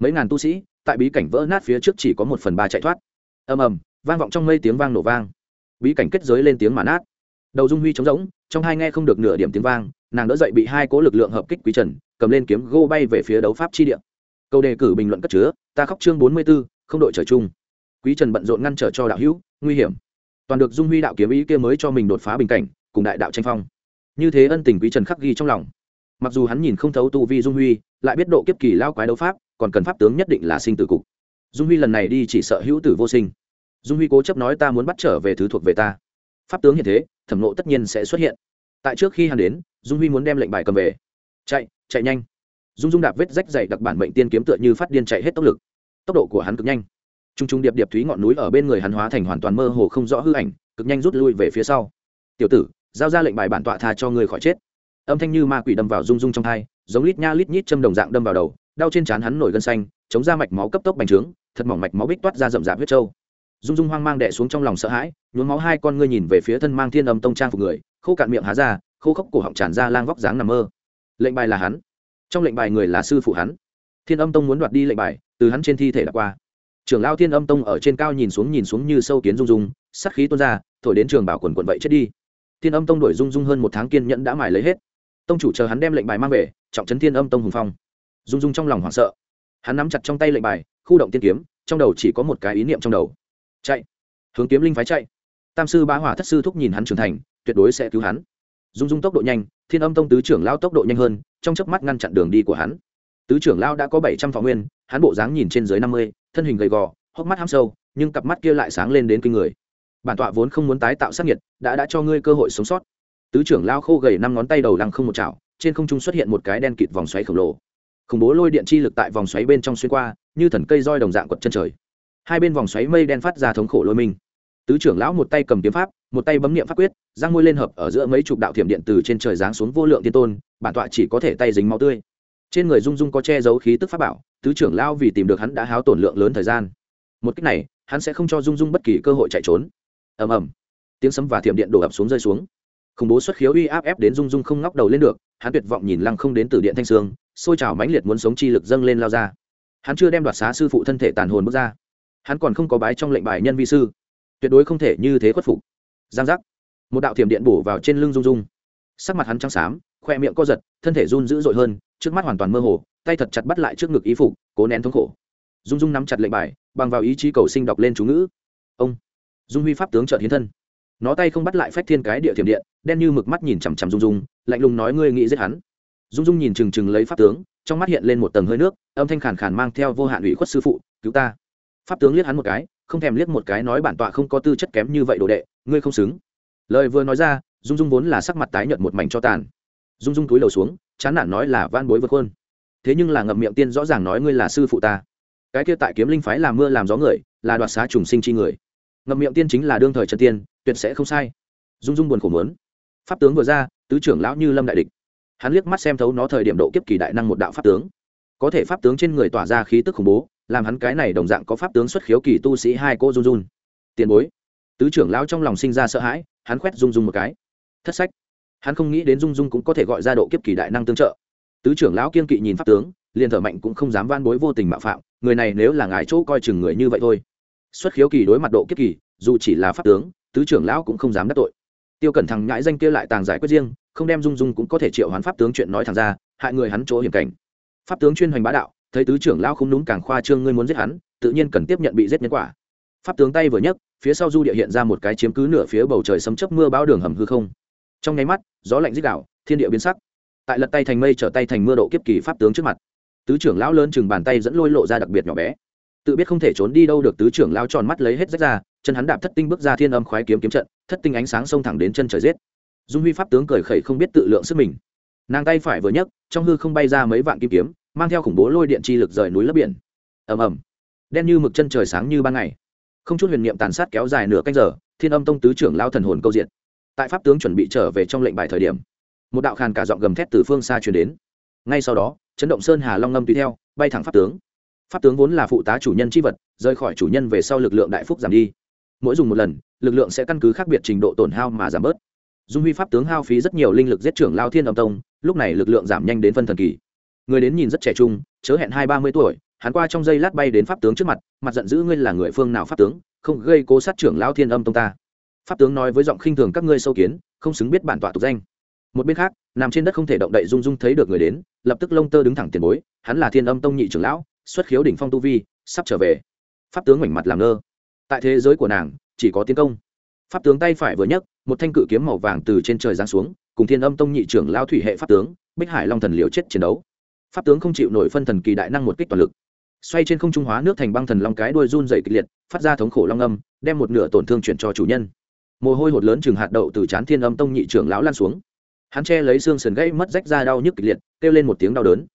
mấy ngàn tu sĩ, tại bí cảnh vỡ nát phía trước chỉ có một phần ba chạy thoát. Ầm ầm, vang vọng trong mây tiếng vang nổ vang. Bí cảnh kết giới lên tiếng mà nát. Đầu dung huy trống rỗng, trong hai nghe không được nửa điểm tiếng vang, nàng đỡ dậy bị hai cố lực lượng hợp kích quý trần, cầm lên kiếm gô bay về phía đấu pháp chi địa. Câu đề cử bình luận cất chứa, ta khóc chương bốn mươi b ố không đội trời chung. Quý trần bận rộn ngăn trở cho đạo hữu, nguy hiểm. Toàn được dung huy đạo kiếm ý kia mới cho mình đột phá bình cảnh, cùng đại đạo tranh phong. Như thế ân tình quý trần khắc ghi trong lòng. Mặc dù hắn nhìn không thấu tu vi dung huy, lại biết độ kiếp kỳ lao quái đấu pháp còn cần pháp tướng nhất định là sinh tử cục. Dung huy lần này đi chỉ sợ hữu tử vô sinh. Dung huy cố chấp nói ta muốn bắt trở về thứ thuộc về ta. Pháp tướng hiện thế, thẩm lộ tất nhiên sẽ xuất hiện. Tại trước khi hắn đến, dung huy muốn đem lệnh bài cầm về. Chạy chạy nhanh. Dung dung đạp vết rách dày đặc bản mệnh tiên kiếm tựa như phát điên chạy hết tốc lực. Tốc độ của hắn cực nhanh. T r u n g t r u n g điệp điệp thúy ngọn núi ở bên người hắn hóa thành hoàn toàn mơ hồ không rõ hư ảnh, cực nhanh rút lui về phía sau. Tiểu tử, giao ra lệnh bài bản tọa tha cho người khỏi chết. Âm thanh như ma quỷ đâm vào rung rung trong thai giống lít nha lít nhít châm đồng dạng đâm vào đầu đau trên trán hắn nổi gân xanh, chống ra mạch máu cấp tốc bành trướng, thật mỏng mạch máu bích toát ra rậm rạp huyết trâu. Dung Dung hoang mang đẻ xuống trong lòng sợ hãi, nhuốm máu hai con ngươi nhìn về phía thân mang thiên âm tông trang phục người, khô cạn miệng há ra, khô khốc cổ họng tràn ra lang vóc dáng nằm mơ. Lệnh bài là hắn. Trong lệnh bài người là sư phụ hắn. Thiên âm tông muốn đoạt đi lệnh bài, từ hắn trên thi thể đã qua. Trưởng lao thiên âm tông ở trên cao nhìn xuống nhìn xuống như sâu kiến rung rung sắc khí tuôn ra, thổi đến trường bảo quần quần vậy chết đi. Thiên âm tông đuổi Dung Dung hơn một tháng kiên nhẫn đã mài lấy hết. Tông chủ chờ hắn đem lệnh bài mang về, trọng trấn thiên âm tông hùng phong. Dung Dung trong lòng hoảng sợ. Hắn nắm chặt trong tay lệnh bài, khu động tiên kiếm, trong đầu chỉ có một cái ý niệm trong đầu. Chạy. Hướng kiếm linh phái chạy. Tam sư bá hỏa thất sư thúc nhìn hắn trưởng thành, tuyệt đối sẽ cứu hắn. Dung dung tốc độ nhanh, thiên âm tông tứ trưởng lao tốc độ nhanh hơn, trong chớp mắt ngăn chặn đường đi của hắn. Tứ trưởng lao đã có bảy trăm phó nguyên, hắn bộ dáng nhìn trên dưới năm mươi, thân hình gầy gò, hốc mắt ham sâu, nhưng cặp mắt kia lại sáng lên đến kinh người. Bản tọa vốn không muốn tái tạo sát nhiệt đã đã cho ngươi cơ hội sống sót. Tứ trưởng lao khô gầy năm ngón tay đầu lăng không một chảo, trên không trung xuất hiện một cái đen kịt vòng xoáy khổng lồ khủng bố lôi điện chi lực tại vòng xoáy bên trong xuyên qua, như thần cây roi đồng dạng quật chân trời. Hai bên vòng xoáy mây đen phát ra thống khổ lôi mình tứ trưởng lão một tay cầm kiếm pháp, một tay bấm niệm pháp quyết, giang môi lên hợp ở giữa mấy chục đạo thiểm điện từ trên trời giáng xuống vô lượng tiên tôn, bản tọa chỉ có thể tay dính máu tươi. Trên người dung dung có che giấu khí tức pháp bảo, tứ trưởng lão vì tìm được hắn đã háo tổn lượng lớn thời gian. Một cách này, hắn sẽ không cho dung dung bất kỳ cơ hội chạy trốn. Ầm ầm. Tiếng sấm và thiểm điện đổ ập xuống rơi xuống. Khủng bố xuất khiếu uy áp ép đến dung dung không ngóc đầu lên được, hắn tuyệt vọng nhìn lăng không đến từ điện thanh sương xôi trào mãnh liệt muốn sống chi lực dâng lên lao ra. Hắn chưa đem đoạt xá sư phụ thân thể tàn hồn bước ra. Hắn còn không có bái trong lệnh bài nhân vi sư. Tuyệt đối không thể như thế khuất phục. Giang giác. Một đạo thiểm điện bổ vào trên lưng dung dung. Sắc mặt hắn trắng xám, khoe miệng co giật, thân thể run dữ dội hơn, trước mắt hoàn toàn mơ hồ, tay thật chặt bắt lại trước ngực ý phục, cố nén thống khổ. Dung dung nắm chặt lệnh bài, bằng vào ý chí cầu sinh đọc lên chú ngữ. Ông. Dung huy pháp tướng trợ hiến thân. Nó tay không bắt lại phách thiên cái địa thiểm điện, đen như mực mắt nhìn chằm chằm dung dung, lạnh lùng nói, ngươi nghĩ giết hắn? Dung dung nhìn chừng chừng lấy pháp tướng, trong mắt hiện lên một tầng hơi nước, âm thanh khàn khàn mang theo vô hạn ủy khuất sư phụ, cứu ta. Pháp tướng liếc hắn một cái, không thèm liếc một cái nói bản tọa không có tư chất kém như vậy đồ đệ, ngươi không xứng. Lời vừa nói ra, dung dung vốn là sắc mặt tái nhợt một mảnh cho tàn. Dung dung túi đầu xuống, chán nản nói là van bối vượt hơn thế nhưng là ngậm miệng tiên rõ ràng nói ngươi là sư phụ ta. Cái kia tại kiếm linh phái làm mưa làm gió người, là đoạt xá trùng sinh chi người. Ngậm miệng tiên chính là đương thời trần tiên, tuyệt sẽ không sai. Dung dung buồn khổ mớn pháp tướng vừa ra, tứ trưởng lão như lâm đại địch hắn liếc mắt xem thấu nó thời điểm độ kiếp kỳ đại năng một đạo pháp tướng. Có thể pháp tướng trên người tỏa ra khí tức khủng bố, làm hắn cái này đồng dạng có pháp tướng xuất khiếu kỳ tu sĩ hai cô run run. Tiền bối. Tứ trưởng lão trong lòng sinh ra sợ hãi, hắn khoét rung rung một cái. Thất sách. Hắn không nghĩ đến run run cũng có thể gọi ra độ kiếp kỳ đại năng tương trợ. Tứ trưởng lão kiên kỵ nhìn pháp tướng, liền thở mạnh cũng không dám van bối vô tình mạo phạm, người này nếu là ngài chỗ coi chừng người như vậy thôi. Xuất khiếu kỳ đối mặt độ kiếp kỳ, dù chỉ là pháp tướng, tứ trưởng lão cũng không dám đắc tội. Tiêu cẩn thằng nhãi danh kia lại tàng giải quyết riêng không đem dung dung cũng có thể triệu hoán pháp tướng chuyện nói thẳng ra, hại người hắn chỗ hiểm cảnh. Pháp tướng chuyên hoành bá đạo, thấy tứ trưởng lao không đúng càng khoa trương ngươi muốn giết hắn, tự nhiên cần tiếp nhận bị giết nhân quả. Pháp tướng tay vừa nhấc, phía sau du địa hiện ra một cái chiếm cứ nửa phía bầu trời sấm chớp mưa bão đường hầm hư không. Trong nháy mắt, gió lạnh dích đạo thiên địa biến sắc. Tại lật tay thành mây trở tay thành mưa độ kiếp kỳ pháp tướng trước mặt, tứ trưởng lão lớn chừng bàn tay dẫn lôi lộ ra đặc biệt nhỏ bé. Tự biết không thể trốn đi đâu được, tứ trưởng lao tròn mắt lấy hết rách ra, chân hắn đạp thất tinh bước ra thiên âm khoái kiếm kiếm trận, thất tinh ánh sáng xông thẳng đến chân trời giết dung huy pháp tướng cười khẩy không biết tự lượng sức mình. Nàng tay phải vừa nhấc, trong hư không bay ra mấy vạn kim kiếm, mang theo khủng bố lôi điện chi lực rời núi lấp biển. Ầm ầm. Đen như mực chân trời sáng như ban ngày. Không chút huyền niệm tàn sát kéo dài nửa canh giờ, thiên âm tông tứ trưởng lao thần hồn câu diện tại pháp tướng chuẩn bị trở về trong lệnh bài thời điểm, một đạo khàn cả giọng gầm thét từ phương xa truyền đến. Ngay sau đó, chấn động sơn hà long ngâm tùy theo, bay thẳng pháp tướng. Pháp tướng vốn là phụ tá chủ nhân c h i vật, rời khỏi chủ nhân về sau lực lượng đại phúc giảm đi. Mỗi dùng một lần, lực lượng sẽ căn cứ khác biệt trình độ tổn hao mà giảm bớt dung huy pháp tướng hao phí rất nhiều linh lực giết trưởng lao thiên âm tông, lúc này lực lượng giảm nhanh đến phân thần kỳ. Người đến nhìn rất trẻ trung, chớ hẹn hai ba mươi tuổi, hắn qua trong giây lát bay đến pháp tướng trước mặt mặt giận dữ ngươi là người phương nào pháp tướng, không gây cố sát trưởng lao thiên âm tông ta. Pháp tướng nói với giọng khinh thường các ngươi sâu kiến, không xứng biết bản tọa tục danh. Một bên khác, nằm trên đất không thể động đậy dung dung thấy được người đến, lập tức lông tơ đứng thẳng tiền bối, hắn là thiên âm tông nhị trưởng lão, xuất khiếu đỉnh phong tu vi, sắp trở về. Pháp tướng ngoảnh mặt làm ngơ. Tại thế giới của nàng, chỉ có tiến công pháp tướng tay phải vừa nhấc, một thanh cự kiếm màu vàng từ trên trời giáng xuống, cùng thiên âm tông nhị trưởng lao thủy hệ pháp tướng, bích hải long thần liều chết chiến đấu. Pháp tướng không chịu nổi phân thần kỳ đại năng một kích toàn lực. Xoay trên không trung hóa nước thành băng thần long cái đuôi run dày kịch liệt, phát ra thống khổ long âm, đem một nửa tổn thương chuyển cho chủ nhân. Mồ hôi hột lớn chừng hạt đậu từ chán thiên âm tông nhị trưởng lão lan xuống. Hắn che lấy xương sườn gãy mất rách ra đau nhức kịch liệt, kêu lên một tiếng đau đớn.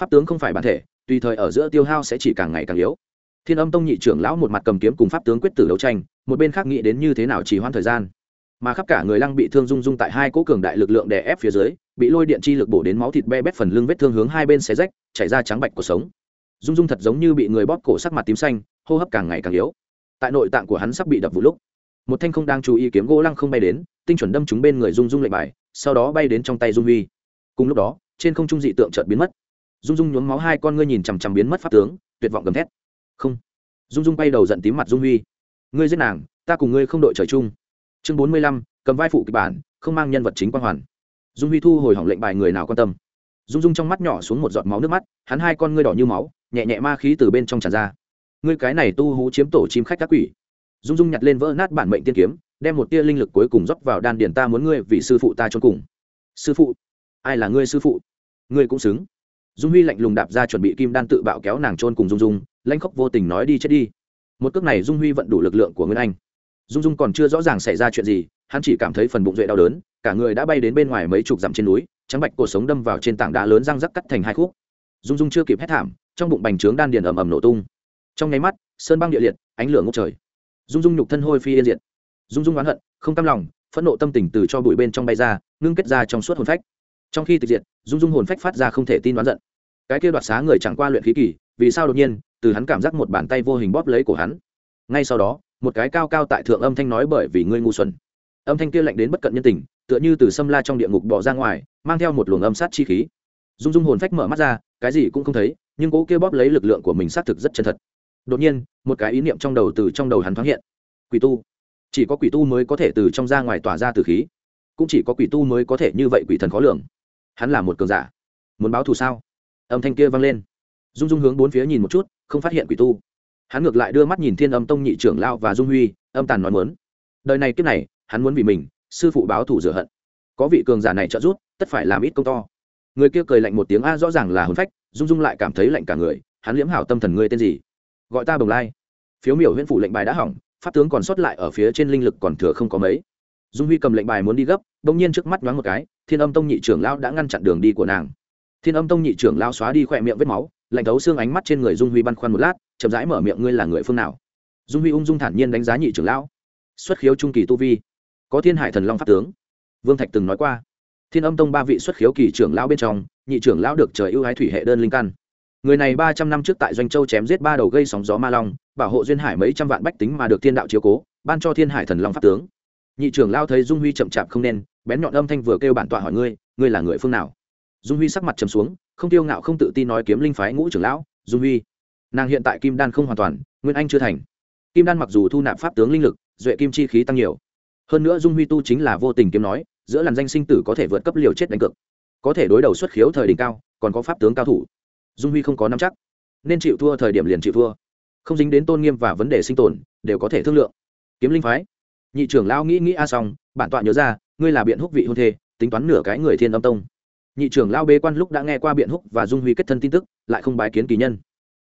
Pháp tướng không phải bản thể, tùy thời ở giữa tiêu hao sẽ chỉ càng ngày càng yếu thiên âm tông nhị trưởng lão một mặt cầm kiếm cùng pháp tướng quyết tử đấu tranh, một bên khác nghĩ đến như thế nào chỉ hoãn thời gian. Mà khắp cả người lăng bị thương rung rung tại hai cỗ cường đại lực lượng đè ép phía dưới, bị lôi điện chi lực bổ đến máu thịt be bét phần lưng vết thương hướng hai bên xé rách, chảy ra trắng bạch cuộc sống. Rung rung thật giống như bị người bóp cổ sắc mặt tím xanh, hô hấp càng ngày càng yếu. Tại nội tạng của hắn sắp bị đập vụ lúc, một thanh không đang chú ý kiếm gỗ lăng không bay đến, tinh chuẩn đâm trúng bên người rung rung lệnh bài, sau đó bay đến trong tay dung huy. Cùng lúc đó, trên không trung dị tượng chợt biến mất. Dung dung nhuốm máu hai con ngươi nhìn chằm chằm biến mất pháp tướng, tuyệt vọng gầm thét không. Dung dung bay đầu giận tím mặt dung huy. Ngươi giết nàng, ta cùng ngươi không đội trời chung. Chương bốn mươi lăm, cầm vai phụ kịch bản, không mang nhân vật chính quan hoàn. Dung huy thu hồi hỏng lệnh bài người nào quan tâm. Dung dung trong mắt nhỏ xuống một giọt máu nước mắt, hắn hai con ngươi đỏ như máu, nhẹ nhẹ ma khí từ bên trong tràn ra. Ngươi cái này tu hú chiếm tổ chim khách các quỷ. Dung dung nhặt lên vỡ nát bản mệnh tiên kiếm, đem một tia linh lực cuối cùng dốc vào đan điền ta muốn ngươi vì sư phụ ta trốn cùng. Sư phụ? Ai là ngươi sư phụ? Ngươi cũng xứng dung huy lạnh lùng đạp ra chuẩn bị kim đan tự bạo kéo nàng trôn cùng dung dung, lãnh khóc vô tình nói đi chết đi. Một cước này dung huy vận đủ lực lượng của nguyên anh. Dung dung còn chưa rõ ràng xảy ra chuyện gì, hắn chỉ cảm thấy phần bụng duệ đau đớn, cả người đã bay đến bên ngoài mấy chục dặm trên núi, trắng bạch cuộc sống đâm vào trên tảng đá lớn răng rắc cắt thành hai khúc. Dung dung chưa kịp hét thảm, trong bụng bành trướng đan điền ầm ầm nổ tung. Trong nháy mắt, sơn băng địa liệt, ánh lửa ngốc trời. Dung dung nhục thân hôi phi yên diệt. Dung dung oán hận, không cam lòng, phẫn nộ tâm tình từ cho bụi bên trong bay ra, ngưng kết ra trong suốt hồn phách. Trong khi tịch diệt, dung dung hồn phách phát ra không thể tin đoán giận cái kia đoạt xá người chẳng qua luyện khí kỳ, vì sao đột nhiên, từ hắn cảm giác một bàn tay vô hình bóp lấy cổ hắn. Ngay sau đó, một cái cao cao tại thượng âm thanh nói bởi vì ngươi ngu xuẩn. Âm thanh kia lạnh đến bất cận nhân tình, tựa như từ xâm la trong địa ngục bỏ ra ngoài, mang theo một luồng âm sát chi khí. Dung dung hồn phách mở mắt ra, cái gì cũng không thấy, nhưng cố kia bóp lấy lực lượng của mình xác thực rất chân thật. Đột nhiên, một cái ý niệm trong đầu từ trong đầu hắn thoáng hiện. Quỷ tu. Chỉ có quỷ tu mới có thể từ trong ra ngoài tỏa ra từ khí. Cũng chỉ có quỷ tu mới có thể như vậy quỷ thần khó lường. Hắn là một cường giả. Muốn báo thù sao? Âm thanh kia vang lên. Dung dung hướng bốn phía nhìn một chút, không phát hiện quỷ tu. Hắn ngược lại đưa mắt nhìn thiên âm tông nhị trưởng lao và dung huy, âm tàn nói muốn. Đời này kiếp này, hắn muốn vì mình, sư phụ báo thủ rửa hận. Có vị cường giả này trợ giúp, tất phải làm ít công to. Người kia cười lạnh một tiếng, a, rõ ràng là hồn phách. Dung dung lại cảm thấy lạnh cả người, hắn liễm hảo tâm thần ngươi tên gì? Gọi ta bồng lai. Phiếu miểu huyện phủ lệnh bài đã hỏng, pháp tướng còn sót lại ở phía trên linh lực còn thừa không có mấy. Dung huy cầm lệnh bài muốn đi gấp, bỗng nhiên trước mắt nhoáng một cái, thiên âm tông nhị trưởng lão đã ngăn chặn đường đi của nàng thiên âm tông nhị trưởng lão xóa đi khỏe miệng vết máu, lạnh thấu xương ánh mắt trên người dung huy băn khoăn một lát, chậm rãi mở miệng, ngươi là người phương nào? Dung huy ung dung thản nhiên đánh giá nhị trưởng lão. Xuất khiếu trung kỳ tu vi, có thiên hải thần long pháp tướng. Vương thạch từng nói qua. Thiên âm tông ba vị xuất khiếu kỳ trưởng lão bên trong, nhị trưởng lão được trời ưu ái thủy hệ đơn linh căn. Người này ba trăm năm trước tại doanh châu chém giết ba đầu gây sóng gió ma long, bảo hộ duyên hải mấy trăm vạn bách tính mà được thiên đạo chiếu cố, ban cho thiên hải thần long pháp tướng. Nhị trưởng lao thấy dung huy chậm chạp không nên, bén nhọn âm thanh vừa kêu bản tọa hỏi ngươi ngươi là người phương nào? Dung huy sắc mặt trầm xuống, không tiêu ngạo không tự tin nói kiếm linh phái ngũ trưởng lão, dung huy. Nàng hiện tại kim đan không hoàn toàn, nguyên anh chưa thành. Kim đan mặc dù thu nạp pháp tướng linh lực, duệ kim chi khí tăng nhiều. Hơn nữa dung huy tu chính là vô tình kiếm nói, giữa làn danh sinh tử có thể vượt cấp liều chết đánh cực có thể đối đầu xuất khiếu thời đỉnh cao, còn có pháp tướng cao thủ. Dung huy không có nắm chắc. Nên chịu thua thời điểm liền chịu thua. Không dính đến tôn nghiêm và vấn đề sinh tồn, đều có thể thương lượng. Kiếm linh phái. Nhị trưởng lão nghĩ nghĩ a xong, bản tọa nhớ ra, ngươi là biện húc vị hôn thê, tính toán nửa cái người thiên âm tông nhị trưởng lão bế quan lúc đã nghe qua biện húc và dung huy kết thân tin tức, lại không bái kiến kỳ nhân.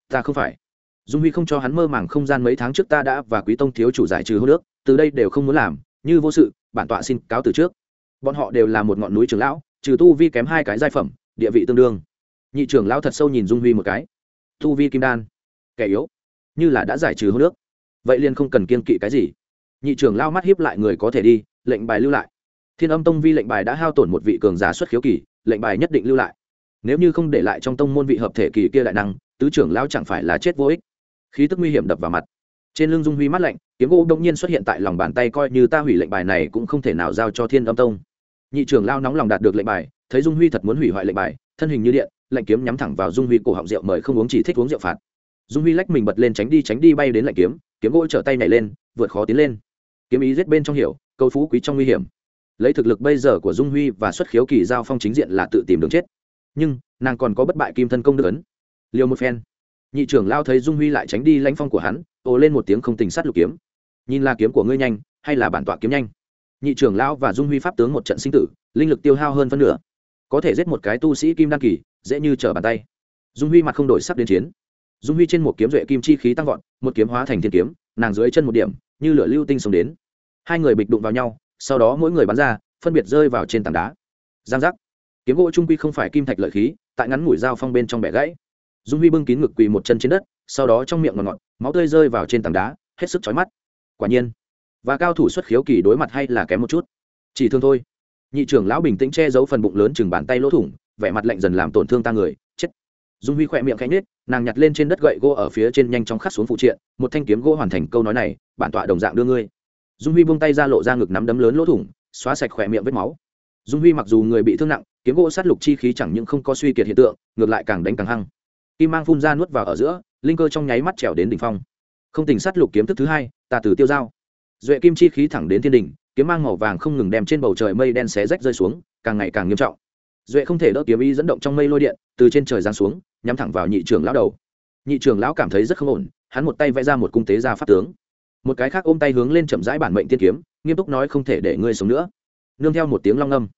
Ta không phải. Dung huy không cho hắn mơ màng không gian mấy tháng trước ta đã và quý tông thiếu chủ giải trừ hô nước từ đây đều không muốn làm, như vô sự, bản tọa xin cáo từ trước. Bọn họ đều là một ngọn núi trưởng lão, trừ tu vi kém hai cái giai phẩm, địa vị tương đương. Nhị trưởng lão thật sâu nhìn dung huy một cái. Tu vi kim đan, kẻ yếu, như là đã giải trừ hô nước vậy liền không cần kiên kỵ cái gì. Nhị trưởng lao mắt hiếp lại người có thể đi, lệnh bài lưu lại. Thiên âm tông vi lệnh bài đã hao tổn một vị cường giả xuất khiếu kỳ lệnh bài nhất định lưu lại. Nếu như không để lại trong tông môn vị hợp thể kỳ kia đại năng, tứ trưởng lao chẳng phải là chết vô ích. Khí tức nguy hiểm đập vào mặt. Trên lưng dung huy mắt lạnh, kiếm gỗ đông nhiên xuất hiện tại lòng bàn tay coi như ta hủy lệnh bài này cũng không thể nào giao cho thiên âm tông. Nhị trưởng lao nóng lòng đạt được lệnh bài, thấy dung huy thật muốn hủy hoại lệnh bài, thân hình như điện lệnh kiếm nhắm thẳng vào dung huy cổ họng rượu mời không uống chỉ thích uống rượu phạt. Dung huy lách mình bật lên tránh đi tránh đi bay đến lệnh kiếm kiếm gỗ trở tay nhảy lên, vượt khó tiến lên. Kiếm ý giết bên trong hiểu, câu phú quý trong nguy hiểm lấy thực lực bây giờ của dung huy và xuất khiếu kỳ giao phong chính diện là tự tìm đường chết. Nhưng, nàng còn có bất bại kim thân công đức ấn. Liều một phen. Nhị trưởng lao thấy dung huy lại tránh đi lãnh phong của hắn, ồ lên một tiếng không tình sát lục kiếm. Nhìn là kiếm của ngươi nhanh, hay là bản tọa kiếm nhanh? Nhị trưởng lao và dung huy pháp tướng một trận sinh tử, linh lực tiêu hao hơn phân nửa. Có thể giết một cái tu sĩ kim đan kỳ, dễ như trở bàn tay. Dung huy mặt không đổi sắp đến chiến. Dung huy trên một kiếm duệ kim chi khí tăng vọt, một kiếm hóa thành thiên kiếm, nàng dưới chân một điểm, như lửa lưu tinh sống đến. Hai người bịch đụng vào nhau sau đó mỗi người bắn ra, phân biệt rơi vào trên tảng đá. Giang giác. Kiếm gỗ trung quy không phải kim thạch lợi khí, tại ngắn mũi dao phong bên trong bẻ gãy. Dung huy bưng kín ngực quỳ một chân trên đất, sau đó trong miệng ngọt ngọt, máu tươi rơi vào trên tảng đá, hết sức chói mắt. Quả nhiên, và cao thủ xuất khiếu kỳ đối mặt hay là kém một chút. Chỉ thương thôi. Nhị trưởng lão bình tĩnh che giấu phần bụng lớn chừng bàn tay lỗ thủng, vẻ mặt lạnh dần làm tổn thương ta người, chết. Dung huy khỏe miệng khẽ nhếch, nàng nhặt lên trên đất gậy gỗ ở phía trên nhanh chóng khắc xuống phụ triện, một thanh kiếm gỗ hoàn thành câu nói này, bản tọa đồng dạng đưa ngươi dung huy buông tay ra lộ ra ngực nắm đấm lớn lỗ thủng, xóa sạch khỏe miệng vết máu. Dung huy mặc dù người bị thương nặng, kiếm gỗ sát lục chi khí chẳng những không có suy kiệt hiện tượng, ngược lại càng đánh càng hăng. Kim mang phun ra nuốt vào ở giữa, linh cơ trong nháy mắt trèo đến đỉnh phong. Không tình sát lục kiếm thức thứ hai, tà tử tiêu dao. Duệ kim chi khí thẳng đến thiên đỉnh, kiếm mang màu vàng không ngừng đem trên bầu trời mây đen xé rách rơi xuống, càng ngày càng nghiêm trọng. Duệ không thể đỡ kiếm y dẫn động trong mây lôi điện, từ trên trời giáng xuống, nhắm thẳng vào nhị trưởng lão đầu. Nhị trưởng lão cảm thấy rất không ổn, hắn một tay vẽ ra một cung tế ra pháp tướng một cái khác ôm tay hướng lên chậm rãi bản mệnh tiên kiếm, nghiêm túc nói không thể để ngươi sống nữa. Nương theo một tiếng long âm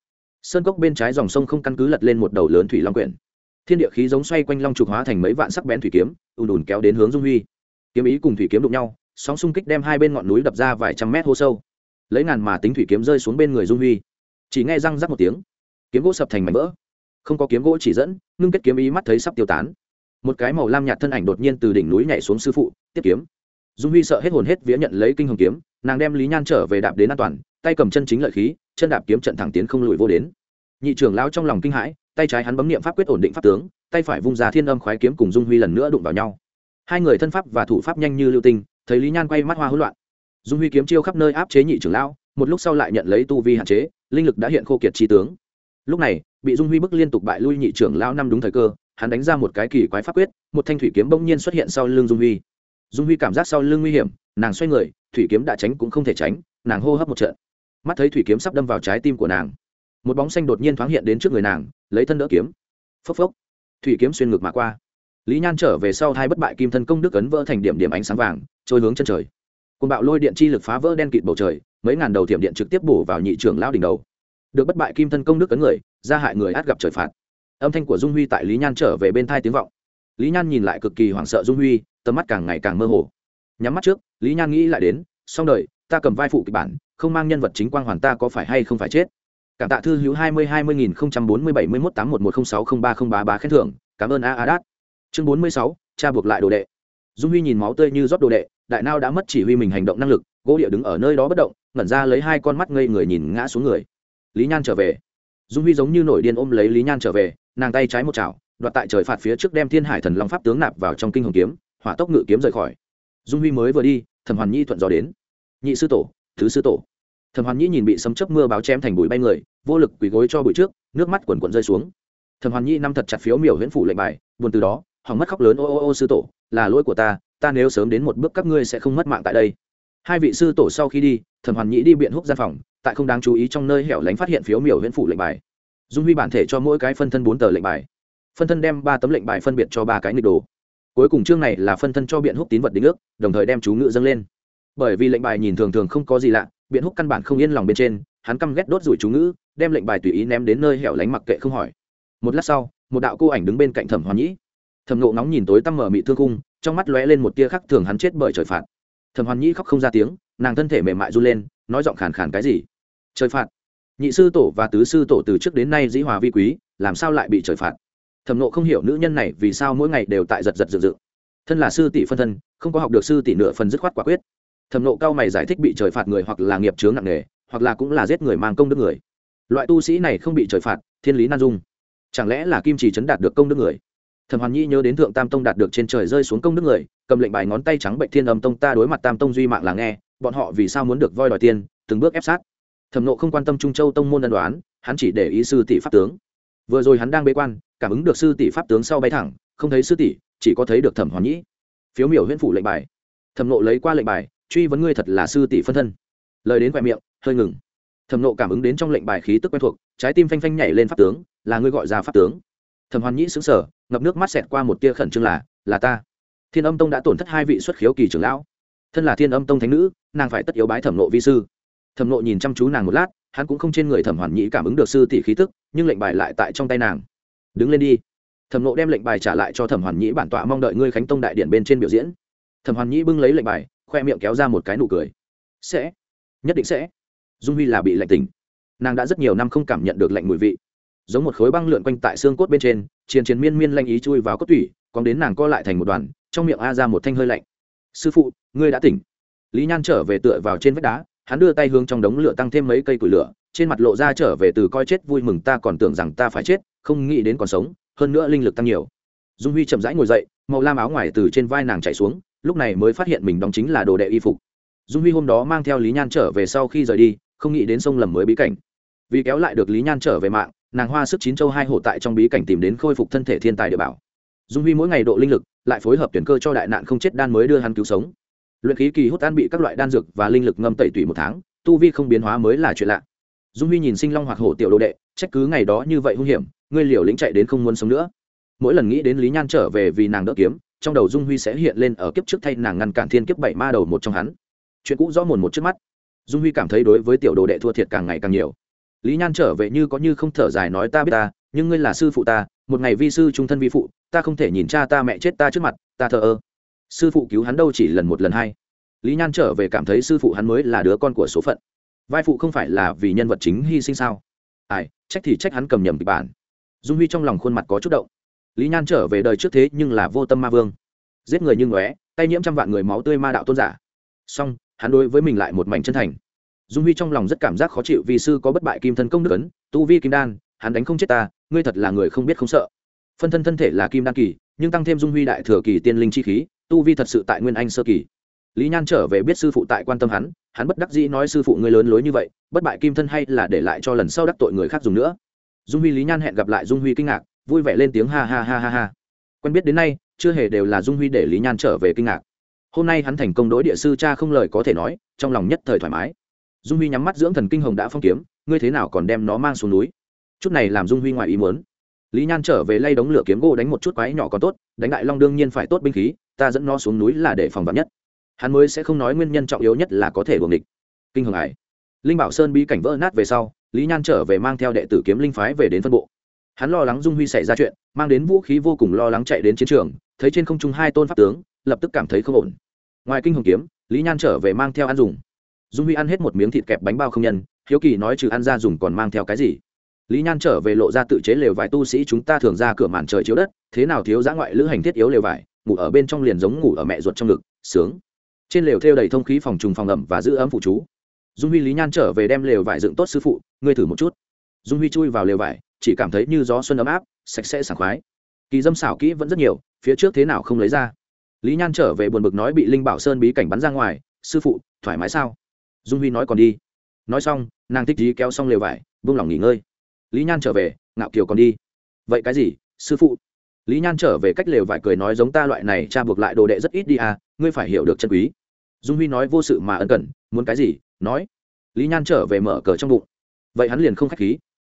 sơn cốc bên trái dòng sông không căn cứ lật lên một đầu lớn thủy long quyển. Thiên địa khí giống xoay quanh long trục hóa thành mấy vạn sắc bén thủy kiếm, ùn ùn kéo đến hướng dung huy. Kiếm ý cùng thủy kiếm đụng nhau, sóng xung kích đem hai bên ngọn núi đập ra vài trăm mét hô sâu. Lấy ngàn mà tính thủy kiếm rơi xuống bên người dung huy. Chỉ nghe răng rắc một tiếng, kiếm gỗ sập thành mảnh vỡ. Không có kiếm gỗ chỉ dẫn, ngưng kết kiếm ý mắt thấy sắp tiêu tán. Một cái màu lam nhạt thân ảnh đột nhiên từ đỉnh núi nhảy xuống sư phụ, tiếp kiếm dung huy sợ hết hồn hết vía nhận lấy kinh hồng kiếm, nàng đem lý nhan trở về đạp đến an toàn, tay cầm chân chính lợi khí, chân đạp kiếm trận thẳng tiến không lùi vô đến. Nhị trưởng lão trong lòng kinh hãi, tay trái hắn bấm niệm pháp quyết ổn định pháp tướng, tay phải vung ra thiên âm khoái kiếm cùng dung huy lần nữa đụng vào nhau. Hai người thân pháp và thủ pháp nhanh như lưu tinh, thấy lý nhan quay mắt hoa hỗn loạn. Dung huy kiếm chiêu khắp nơi áp chế nhị trưởng lão, một lúc sau lại nhận lấy tu vi hạn chế, linh lực đã hiện khô kiệt trí tướng. Lúc này, bị dung huy bức liên tục bại lui nhị trưởng lão năm đúng thời cơ, hắn đánh ra một cái kỳ quái pháp quyết, một thanh thủy kiếm bỗng nhiên xuất hiện sau lưng dung huy dung huy cảm giác sau lưng nguy hiểm, nàng xoay người, thủy kiếm đã tránh cũng không thể tránh, nàng hô hấp một trận. Mắt thấy thủy kiếm sắp đâm vào trái tim của nàng, một bóng xanh đột nhiên thoáng hiện đến trước người nàng, lấy thân đỡ kiếm. Phốc phốc. Thủy kiếm xuyên ngược mà qua. Lý nhan trở về sau hai bất bại kim thân công đức ấn vỡ thành điểm điểm ánh sáng vàng, trôi hướng chân trời. Côn bạo lôi điện chi lực phá vỡ đen kịt bầu trời, mấy ngàn đầu thiểm điện trực tiếp bổ vào nhị trưởng lao đỉnh đầu. Được bất bại kim thân công đức ấn người ra hại người át gặp trời phạt. Âm thanh của dung huy tại lý nhan trở về bên thai tiếng vọng lý nhan nhìn lại cực kỳ hoảng sợ dung huy, tầm mắt càng ngày càng mơ hồ. Nhắm mắt trước, lý nhan nghĩ lại đến, xong đời, ta cầm vai phụ kịch bản, không mang nhân vật chính quang hoàn ta có phải hay không phải chết? Cảm tạ thư hữu hai mươi hai mươi nghìn không trăm bốn mươi bảy mươi mốt tám một một không sáu không ba không ba ba khen thưởng, cảm ơn a a đát. Chương bốn mươi sáu cha buộc lại đồ đệ. Dung huy nhìn máu tươi như rót đồ đệ, đại nao đã mất chỉ huy mình hành động năng lực, gỗ địa đứng ở nơi đó bất động, ngẩn ra lấy hai con mắt ngây người nhìn ngã xuống người. Lý nhan trở về. Dung huy giống như nổi điên ôm lấy lý nhan trở về, nàng tay trái một chảo đoạt tại trời phạt phía trước đem thiên hải thần long pháp tướng nạp vào trong kinh hồng kiếm, hỏa tốc ngự kiếm rời khỏi. Dung huy mới vừa đi, thẩm hoàn nhi thuận gió đến. Nhị sư tổ, thứ sư tổ. Thẩm hoàn nhi nhìn bị sấm chớp mưa báo chém thành bụi bay người, vô lực quỳ gối cho bụi trước, nước mắt quần quần rơi xuống. Thẩm hoàn nhi năm thật chặt phiếu miểu huyễn phủ lệnh bài, buồn từ đó, hỏng mất khóc lớn, ô ô ô, sư tổ, là lỗi của ta ta nếu sớm đến một bước các ngươi sẽ không mất mạng tại đây. Hai vị sư tổ sau khi đi, thẩm hoàn nhĩ đi biện húc gian phòng, tại không đáng chú ý trong nơi hẻo lánh phát hiện phiếu miểu huyễn phủ lệnh bài. Dung huy bản thể cho mỗi cái phân thân bốn tờ lệnh bài phân thân đem ba tấm lệnh bài phân biệt cho ba cái nghịch đồ. Cuối cùng chương này là phân thân cho biện húc tín vật đính ước, đồng thời đem chú ngự dâng lên. Bởi vì lệnh bài nhìn thường thường không có gì lạ, biện húc căn bản không yên lòng bên trên, hắn căm ghét đốt rủi chú ngữ, đem lệnh bài tùy ý ném đến nơi hẻo lánh mặc kệ không hỏi. Một lát sau, một đạo cô ảnh đứng bên cạnh thẩm hoàn nhĩ. Thẩm nộ nóng nhìn tối tăm mở mị thương cung trong mắt lóe lên một tia khắc thường hắn chết bởi trời phạt. Thẩm hoàn nhĩ khóc không ra tiếng, nàng thân thể mềm mại run lên, nói giọng khàn khàn cái gì? Trời phạt. Nhị sư tổ và tứ sư tổ từ trước đến nay dĩ hòa vi quý, làm sao lại bị trời phạt? Thẩm nộ không hiểu nữ nhân này vì sao mỗi ngày đều tại giật giật dựng dựng. Thân là sư tỷ phân thân, không có học được sư tỷ nửa phần dứt khoát quả quyết. Thẩm nộ cao mày giải thích bị trời phạt người hoặc là nghiệp chướng nặng nề, hoặc là cũng là giết người mang công đức người. Loại tu sĩ này không bị trời phạt, thiên lý nan dung. Chẳng lẽ là kim chỉ chấn đạt được công đức người? Thẩm hoàn nhi nhớ đến thượng tam tông đạt được trên trời rơi xuống công đức người, cầm lệnh bài ngón tay trắng bệnh thiên âm tông ta đối mặt tam tông duy mạng là nghe, bọn họ vì sao muốn được voi đòi tiền, từng bước ép sát. Thẩm nộ không quan tâm trung châu tông môn ân đoán hắn chỉ để ý sư tỷ pháp tướng. Vừa rồi hắn đang bế quan cảm ứng được sư tỷ pháp tướng sau bay thẳng, không thấy sư tỷ, chỉ có thấy được thẩm hoàn nhĩ. Phiếu miểu huyễn phủ lệnh bài. Thẩm nộ lấy qua lệnh bài, truy vấn ngươi thật là sư tỷ phân thân. Lời đến khoe miệng, hơi ngừng. Thẩm nộ cảm ứng đến trong lệnh bài khí tức quen thuộc, trái tim phanh phanh nhảy lên pháp tướng, là ngươi gọi ra pháp tướng. Thẩm hoàn nhĩ xứng sở ngập nước mắt xẹt qua một tia khẩn trương là là ta. Thiên âm tông đã tổn thất hai vị xuất khiếu kỳ trưởng lão. Thân là thiên âm tông thánh nữ, nàng phải tất yếu bái thẩm nộ vi sư. Thẩm nộ nhìn chăm chú nàng một lát, hắn cũng không trên người thẩm hoàn nhĩ cảm ứng được sư tỷ khí tức, nhưng lệnh bài lại tại trong tay nàng đứng lên đi. Thẩm nộ đem lệnh bài trả lại cho thẩm hoàn nhĩ bản tọa mong đợi ngươi khánh tông đại điện bên trên biểu diễn. Thẩm hoàn nhĩ bưng lấy lệnh bài, khoe miệng kéo ra một cái nụ cười. Sẽ. Nhất định sẽ. Dung huy là bị lạnh tình nàng đã rất nhiều năm không cảm nhận được lạnh mùi vị. Giống một khối băng lượn quanh tại xương cốt bên trên, chiến chiến miên miên lanh ý chui vào cốt tủy còn đến nàng co lại thành một đoàn, trong miệng a ra một thanh hơi lạnh. Sư phụ, ngươi đã tỉnh. Lý nhan trở về tựa vào trên vách đá, hắn đưa tay hướng trong đống lửa tăng thêm mấy cây củi lửa, trên mặt lộ ra trở về từ coi chết vui mừng, ta còn tưởng rằng ta phải chết không nghĩ đến còn sống, hơn nữa linh lực tăng nhiều. Dung huy chậm rãi ngồi dậy, màu lam áo ngoài từ trên vai nàng chạy xuống, lúc này mới phát hiện mình đóng chính là đồ đệ y phục. Dung huy hôm đó mang theo lý nhan trở về sau khi rời đi, không nghĩ đến sông lầm mới bí cảnh. Vì kéo lại được lý nhan trở về mạng, nàng hoa sức chín châu hai hổ tại trong bí cảnh tìm đến khôi phục thân thể thiên tài địa bảo. Dung huy mỗi ngày độ linh lực, lại phối hợp tuyển cơ cho đại nạn không chết đan mới đưa hắn cứu sống. Luyện khí kỳ hút tan bị các loại đan dược và linh lực ngâm tẩy tủy một tháng, tu vi không biến hóa mới là chuyện lạ. Dung huy nhìn sinh long hoặc hổ tiểu đồ đệ, trách cứ ngày đó như vậy hung hiểm ngươi liều lĩnh chạy đến không muốn sống nữa. Mỗi lần nghĩ đến lý nhan trở về vì nàng đỡ kiếm, trong đầu dung huy sẽ hiện lên ở kiếp trước thay nàng ngăn cản thiên kiếp bảy ma đầu một trong hắn. Chuyện cũ rõ mồn một trước mắt. Dung huy cảm thấy đối với tiểu đồ đệ thua thiệt càng ngày càng nhiều. Lý nhan trở về như có như không thở dài nói ta biết ta, nhưng ngươi là sư phụ ta, một ngày vi sư trung thân vi phụ, ta không thể nhìn cha ta mẹ chết ta trước mặt, ta thờ ơ. Sư phụ cứu hắn đâu chỉ lần một lần hai. Lý nhan trở về cảm thấy sư phụ hắn mới là đứa con của số phận. Vai phụ không phải là vì nhân vật chính hy sinh sao? Ai, trách thì trách hắn cầm nhầm kịch bản dung huy trong lòng khuôn mặt có chút động. Lý nhan trở về đời trước thế nhưng là vô tâm ma vương. Giết người như ngóe, tay nhiễm trăm vạn người máu tươi ma đạo tôn giả. Song, hắn đối với mình lại một mảnh chân thành. Dung huy trong lòng rất cảm giác khó chịu vì sư có bất bại kim thân công đức ấn, tu vi kim đan, hắn đánh không chết ta, ngươi thật là người không biết không sợ. Phân thân thân thể là kim đan kỳ, nhưng tăng thêm dung huy đại thừa kỳ tiên linh chi khí, tu vi thật sự tại nguyên anh sơ kỳ. Lý nhan trở về biết sư phụ tại quan tâm hắn hắn bất đắc dĩ nói sư phụ ngươi lớn lối như vậy, bất bại kim thân hay là để lại cho lần sau đắc tội người khác dùng nữa dung huy lý nhan hẹn gặp lại dung huy kinh ngạc, vui vẻ lên tiếng ha ha ha ha ha. Quen biết đến nay, chưa hề đều là dung huy để lý nhan trở về kinh ngạc. Hôm nay hắn thành công đối địa sư cha không lời có thể nói, trong lòng nhất thời thoải mái. Dung huy nhắm mắt dưỡng thần kinh hồng đã phong kiếm, ngươi thế nào còn đem nó mang xuống núi? Chút này làm dung huy ngoài ý muốn. Lý nhan trở về lay đống lửa kiếm gỗ đánh một chút quái nhỏ còn tốt, đánh đại long đương nhiên phải tốt binh khí, ta dẫn nó xuống núi là để phòng vắn nhất. Hắn mới sẽ không nói nguyên nhân trọng yếu nhất là có thể buồng địch kinh hồng ải linh bảo sơn bí cảnh vỡ nát về sau, lý nhan trở về mang theo đệ tử kiếm linh phái về đến phân bộ. Hắn lo lắng dung huy xảy ra chuyện, mang đến vũ khí vô cùng lo lắng chạy đến chiến trường, thấy trên không trung hai tôn pháp tướng, lập tức cảm thấy không ổn. Ngoài kinh hồng kiếm, lý nhan trở về mang theo ăn dùng. Dung huy ăn hết một miếng thịt kẹp bánh bao không nhân, hiếu kỳ nói trừ ăn ra dùng còn mang theo cái gì? Lý nhan trở về lộ ra tự chế lều vải tu sĩ chúng ta thường ra cửa màn trời chiếu đất, thế nào thiếu giã ngoại lữ hành thiết yếu lều vải, ngủ ở bên trong liền giống ngủ ở mẹ ruột trong ngực, sướng. Trên lều thêu đầy thông khí phòng trùng phòng ẩm và giữ ấm phụ chú dung huy lý nhan trở về đem lều vải dựng tốt sư phụ, ngươi thử một chút. Dung huy chui vào lều vải, chỉ cảm thấy như gió xuân ấm áp, sạch sẽ sảng khoái. Kỳ dâm xảo kỹ vẫn rất nhiều, phía trước thế nào không lấy ra. Lý nhan trở về buồn bực nói bị linh bảo sơn bí cảnh bắn ra ngoài, sư phụ, thoải mái sao? Dung huy nói còn đi. Nói xong, nàng thích dí kéo xong lều vải, buông lòng nghỉ ngơi. Lý nhan trở về, ngạo kiều còn đi. Vậy cái gì, sư phụ? Lý nhan trở về cách lều vải cười nói giống ta loại này, cha buộc lại đồ đệ rất ít đi à ngươi phải hiểu được chân quý. Dung huy nói vô sự mà ân cần muốn cái gì, nói. Lý nhan trở về mở cờ trong bụng. Vậy hắn liền không k h á c h khí.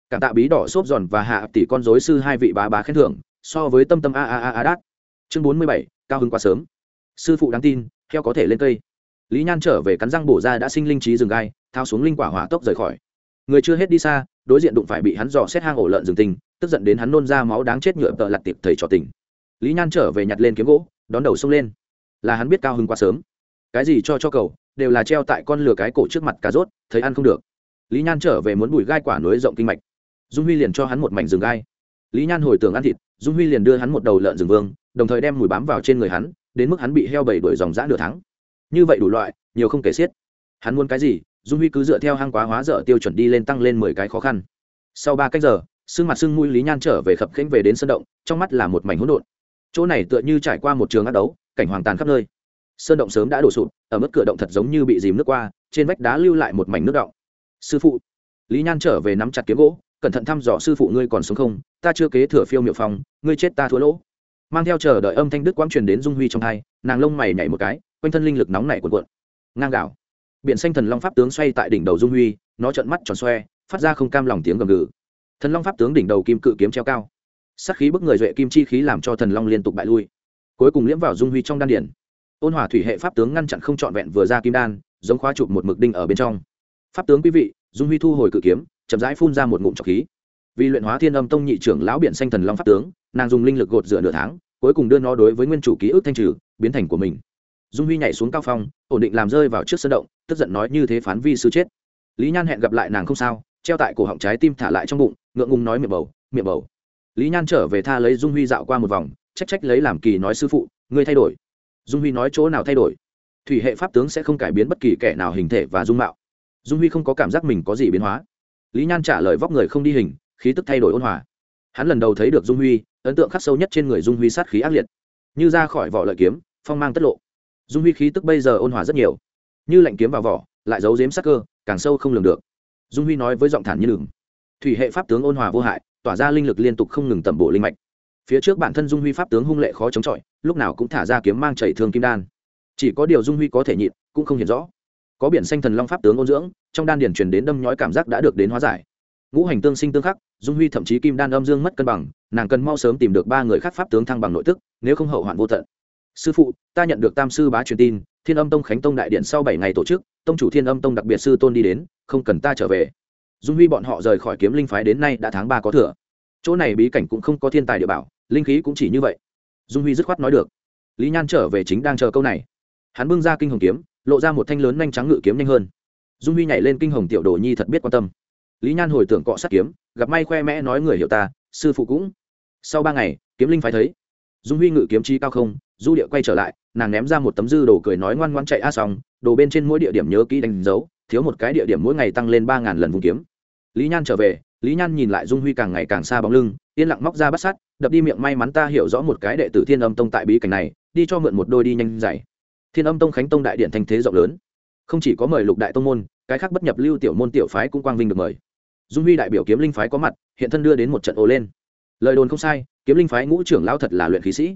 Cảm tạ bí đỏ xốp giòn và hạ tỷ con dối sư hai vị bá bá khen thưởng, so với tâm tâm a a a a đát. Chương bốn mươi bảy, cao hứng quá sớm. Sư phụ đáng tin, heo có thể lên cây. Lý nhan trở về cắn răng bổ ra đã sinh linh trí rừng gai, thao xuống linh quả hỏa tốc rời khỏi. Người chưa hết đi xa, đối diện đụng phải bị hắn dò xét hang ổ lợn rừng tình, tức giận đến hắn nôn ra máu đáng chết nhựa tợ lặt tiệp thầy trò tình. Lý nhan trở về nhặt lên kiếm gỗ, đón đầu xông lên. Là hắn biết cao hứng quá sớm cái gì cho cho cầu, đều là treo tại con lừa cái cổ trước mặt cà rốt, thấy ăn không được. Lý nhan trở về muốn bùi gai quả núi rộng kinh mạch. Dung huy liền cho hắn một mảnh rừng gai. Lý nhan hồi tưởng ăn thịt, dung huy liền đưa hắn một đầu lợn rừng vương, đồng thời đem mùi bám vào trên người hắn, đến mức hắn bị heo bầy đuổi dòng dã nửa tháng. Như vậy đủ loại, nhiều không kể xiết. Hắn muốn cái gì, dung huy cứ dựa theo hang quá hóa dở tiêu chuẩn đi lên tăng lên mười cái khó khăn. Sau ba cách giờ sưng mặt sưng mũi lý nhan trở về khập khênh về đến sân động, trong mắt là một mảnh hỗn độn. Chỗ này tựa như trải qua một trường ác đấu, cảnh hoàng tàn khắp nơi sơn động sớm đã đổ sụp, ở mức cửa động thật giống như bị dìm nước qua, trên vách đá lưu lại một mảnh nước động sư phụ, lý nhan trở về nắm chặt kiếm gỗ, cẩn thận thăm dò sư phụ ngươi còn sống không? Ta chưa kế thừa phiêu miệu phong, ngươi chết ta thua lỗ. Mang theo chờ đợi âm thanh đức quang truyền đến dung huy trong hai, nàng lông mày nhảy một cái, quanh thân linh lực nóng nảy cuộn cuộn. Ngang gạo. Biển xanh thần long pháp tướng xoay tại đỉnh đầu dung huy, nó trợn mắt tròn xoe, phát ra không cam lòng tiếng gầm gừ. Thần long pháp tướng đỉnh đầu kim cự kiếm treo cao. Sắc khí bức người duệ kim chi khí làm cho thần long liên tục bại lui. Cuối cùng liễm vào dung huy trong đan điển ôn hòa thủy hệ pháp tướng ngăn chặn không trọn vẹn vừa ra kim đan, giống khóa chụp một mực đinh ở bên trong. Pháp tướng quý vị, dung huy thu hồi cự kiếm, chậm rãi phun ra một ngụm trọc khí. Vì luyện hóa thiên âm tông nhị trưởng lão biển xanh thần long pháp tướng, nàng dùng linh lực gột rửa nửa tháng, cuối cùng đưa nó đối với nguyên chủ ký ức thanh trừ, biến thành của mình. Dung huy nhảy xuống cao phong, ổn định làm rơi vào trước sân động, tức giận nói như thế phán vi sư chết. Lý nhan hẹn gặp lại nàng không sao, treo tại cổ họng trái tim thả lại trong bụng, ngượng ngùng nói miệng bầu miệng bầu. Lý nhan trở về tha lấy dung huy dạo qua một vòng, trách trách lấy làm kỳ nói sư phụ, ngươi thay đổi dung huy nói chỗ nào thay đổi? Thủy hệ pháp tướng sẽ không cải biến bất kỳ kẻ nào hình thể và dung mạo. Dung huy không có cảm giác mình có gì biến hóa. Lý nhan trả lời vóc người không đi hình khí tức thay đổi ôn hòa. Hắn lần đầu thấy được dung huy ấn tượng khắc sâu nhất trên người dung huy sát khí ác liệt. Như ra khỏi vỏ lợi kiếm phong mang tất lộ. Dung huy khí tức bây giờ ôn hòa rất nhiều. Như lạnh kiếm vào vỏ lại giấu giếm sắc cơ càng sâu không lường được. Dung huy nói với giọng thản như đường, thủy hệ pháp tướng ôn hòa vô hại tỏa ra linh lực liên tục không ngừng tẩm bổ linh mạch phía trước bản thân dung huy pháp tướng hung lệ khó chống chọi, lúc nào cũng thả ra kiếm mang chảy thương kim đan. Chỉ có điều dung huy có thể nhịn, cũng không hiện rõ. Có biển xanh thần long pháp tướng ôn dưỡng, trong đan điển truyền đến đâm nhói cảm giác đã được đến hóa giải. Ngũ hành tương sinh tương khắc, dung huy thậm chí kim đan âm dương mất cân bằng, nàng cần mau sớm tìm được ba người khác pháp tướng thăng bằng nội tức, nếu không hậu hoạn vô tận. Sư phụ, ta nhận được tam sư bá truyền tin, thiên âm tông khánh tông đại điện sau bảy ngày tổ chức, tông chủ thiên âm tông đặc biệt sư tôn đi đến, không cần ta trở về. Dung huy bọn họ rời khỏi kiếm linh phái đến nay đã tháng ba có thừa. Chỗ này bí cảnh cũng không có thiên tài địa bảo linh khí cũng chỉ như vậy. Dung huy dứt khoát nói được. Lý nhan trở về chính đang chờ câu này. Hắn bưng ra kinh hồng kiếm, lộ ra một thanh lớn nhanh trắng ngự kiếm nhanh hơn. Dung huy nhảy lên kinh hồng tiểu đồ nhi thật biết quan tâm. Lý nhan hồi tưởng cọ sát kiếm, gặp may khoe mẽ nói người hiểu ta, sư phụ cũng. Sau ba ngày, kiếm linh phải thấy. Dung huy ngự kiếm chi cao không, du địa quay trở lại, nàng ném ra một tấm dư đồ cười nói ngoan ngoan chạy a xong, đồ bên trên mỗi địa điểm nhớ kỹ đánh dấu, thiếu một cái địa điểm mỗi ngày tăng lên ba ngàn lần vùng kiếm. Lý nhan trở về, lý nhan nhìn lại dung huy càng ngày càng xa bóng lưng yên lặng móc ra bắt sát, đập đi miệng may mắn ta hiểu rõ một cái đệ tử thiên âm tông tại bí cảnh này, đi cho mượn một đôi đi nhanh dày thiên âm tông khánh tông đại điện thành thế rộng lớn. Không chỉ có mời lục đại tông môn, cái khác bất nhập lưu tiểu môn tiểu phái cũng quang vinh được mời. Dung huy đại biểu kiếm linh phái có mặt, hiện thân đưa đến một trận ồ lên. Lời đồn không sai, kiếm linh phái ngũ trưởng lao thật là luyện khí sĩ.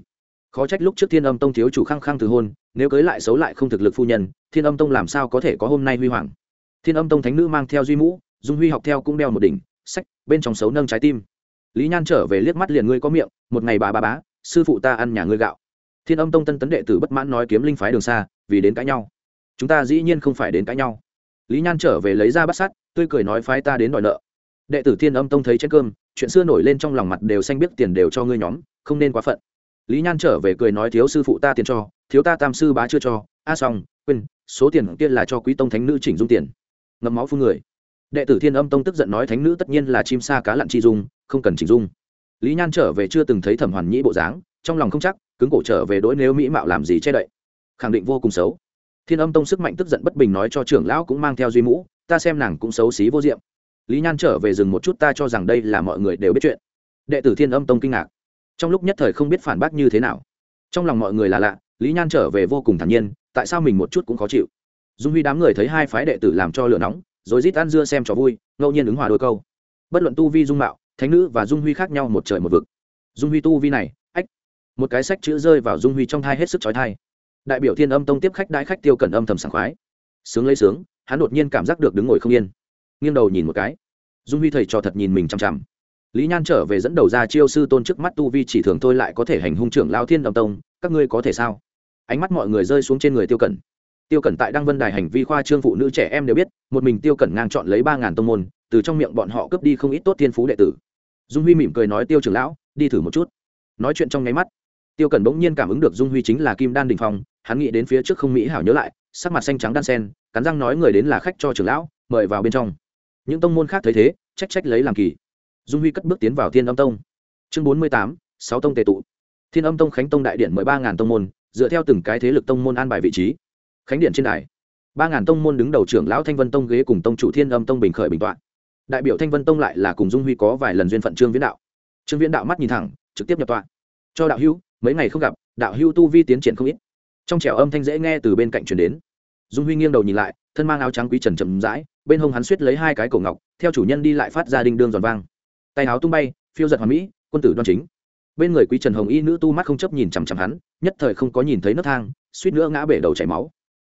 Khó trách lúc trước thiên âm tông thiếu chủ khăng khăng từ hôn, nếu cưới lại xấu lại không thực lực phu nhân, thiên âm tông làm sao có thể có hôm nay huy hoàng? Thiên âm tông thánh nữ mang theo duy mũ, dung huy học theo cũng đeo một đỉnh, sách, bên trong xấu nâng trái tim lý nhan trở về liếc mắt liền ngươi có miệng, một ngày bà bà bá, sư phụ ta ăn nhà ngươi gạo. Thiên âm tông tân tấn đệ tử bất mãn nói kiếm linh phái đường xa, vì đến cãi nhau. Chúng ta dĩ nhiên không phải đến cãi nhau. Lý nhan trở về lấy ra bắt sát tươi cười nói phái ta đến đòi nợ. Đệ tử thiên âm tông thấy chén cơm, chuyện xưa nổi lên trong lòng mặt đều xanh biết tiền đều cho ngươi nhóm, không nên quá phận. Lý nhan trở về cười nói thiếu sư phụ ta tiền cho, thiếu ta tam sư bá chưa cho. A à xong, quên, số tiền kia là cho quý tông thánh nữ chỉnh dung tiền. Ngậm máu phun người. Đệ tử thiên âm tông tức giận nói thánh nữ tất nhiên là chim sa cá lặn chi dung không cần chỉnh dung. Lý nhan trở về chưa từng thấy thẩm hoàn nhĩ bộ dáng, trong lòng không chắc, cứng cổ trở về đỗi nếu mỹ mạo làm gì che đậy. Khẳng định vô cùng xấu. Thiên âm tông sức mạnh tức giận bất bình nói cho trưởng lão cũng mang theo duy mũ, ta xem nàng cũng xấu xí vô diệm. Lý nhan trở về dừng một chút, ta cho rằng đây là mọi người đều biết chuyện. Đệ tử thiên âm tông kinh ngạc. Trong lúc nhất thời không biết phản bác như thế nào. Trong lòng mọi người là lạ, lý nhan trở về vô cùng thản nhiên, tại sao mình một chút cũng khó chịu? Dung huy đám người thấy hai phái đệ tử làm cho lửa nóng, rồi rít ăn dưa xem cho vui, ngẫu nhiên ứng hòa đôi câu. Bất luận tu vi dung mạo thánh nữ và dung huy khác nhau một trời một vực. Dung huy tu vi này, ách, một cái sách chữ rơi vào dung huy trong thai hết sức trói thai đại biểu thiên âm tông tiếp khách đãi khách tiêu cẩn âm thầm sảng khoái. Sướng lấy sướng, hắn đột nhiên cảm giác được đứng ngồi không yên. Nghiêng đầu nhìn một cái. Dung huy thầy trò thật nhìn mình chằm chằm. Lý nhan trở về dẫn đầu ra chiêu sư tôn trước mắt tu vi chỉ thường thôi lại có thể hành hung trưởng lao thiên âm tông, các ngươi có thể sao? Ánh mắt mọi người rơi xuống trên người tiêu cẩn. Tiêu cẩn tại đăng vân đài hành vi khoa trương phụ nữ trẻ em đều biết, một mình tiêu cẩn ngang chọn lấy ba ngàn tông môn, từ trong miệng bọn họ cướp đi không ít tốt thiên phú đệ tử dung huy mỉm cười nói, tiêu trưởng lão, đi thử một chút. Nói chuyện trong nháy mắt, tiêu cẩn bỗng nhiên cảm ứng được dung huy chính là kim đan đình phong, hắn nghĩ đến phía trước không mỹ hảo nhớ lại, sắc mặt xanh trắng đan sen, cắn răng nói, người đến là khách cho trưởng lão, mời vào bên trong. Những tông môn khác thấy thế, trách trách lấy làm kỳ. Dung huy cất bước tiến vào thiên âm tông. Chương bốn mươi tám, sáu tông tề tụ. Thiên âm tông khánh tông đại điện mười ba ngàn tông môn, dựa theo từng cái thế lực tông môn an bài vị trí. Khánh điện trên đài, ba ngàn tông môn đứng đầu trưởng lão thanh vân tông ghế cùng tông chủ thiên âm tông bình khởi bình t đại biểu thanh vân tông lại là cùng dung huy có vài lần duyên phận trương viễn đạo trương viễn đạo mắt nhìn thẳng trực tiếp nhập tọa cho đạo hữu mấy ngày không gặp đạo hữu tu vi tiến triển không ít trong trẻo âm thanh dễ nghe từ bên cạnh truyền đến dung huy nghiêng đầu nhìn lại thân mang áo trắng quý trần chậm rãi bên hông hắn suýt lấy hai cái cổ ngọc theo chủ nhân đi lại phát ra đinh đương giòn vang tay áo tung bay phiêu giật hoàn mỹ quân tử đoan chính bên người quý trần hồng y nữ tu mắt không chấp nhìn chằm chằm hắn nhất thời không có nhìn thấy nấc thang suýt nữa ngã bể đầu chảy máu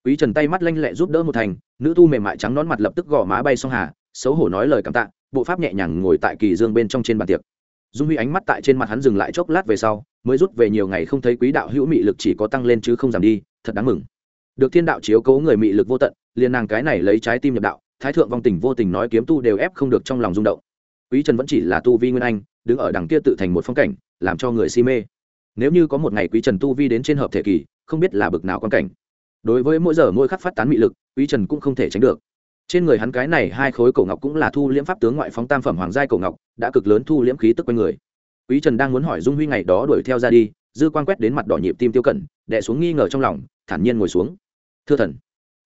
quý trần tay mắt lanh lẹ giúp đỡ một thành nữ tu mềm mại trắng nón mặt lập tức gò má bay xong hà xấu hổ nói lời cảm tạ, bộ pháp nhẹ nhàng ngồi tại kỳ dương bên trong trên bàn tiệc. Dung huy ánh mắt tại trên mặt hắn dừng lại chốc lát về sau, mới rút về nhiều ngày không thấy quý đạo hữu mị lực chỉ có tăng lên chứ không giảm đi, thật đáng mừng. Được thiên đạo chiếu cố người mị lực vô tận, liền nàng cái này lấy trái tim nhập đạo, thái thượng vong tình vô tình nói kiếm tu đều ép không được trong lòng rung động. Quý trần vẫn chỉ là tu vi nguyên anh, đứng ở đằng kia tự thành một phong cảnh, làm cho người si mê. Nếu như có một ngày quý trần tu vi đến trên hợp thể kỳ, không biết là bực nào quan cảnh. Đối với mỗi giờ mỗi khắc phát tán mị lực, quý trần cũng không thể tránh được trên người hắn cái này hai khối cổ ngọc cũng là thu liễm pháp tướng ngoại phóng tam phẩm hoàng giai cổ ngọc, đã cực lớn thu liễm khí tức quanh người. Quý trần đang muốn hỏi dung huy ngày đó đuổi theo ra đi, dư quan quét đến mặt đỏ nhịp tim tiêu cẩn đẻ xuống nghi ngờ trong lòng, thản nhiên ngồi xuống. Thưa thần.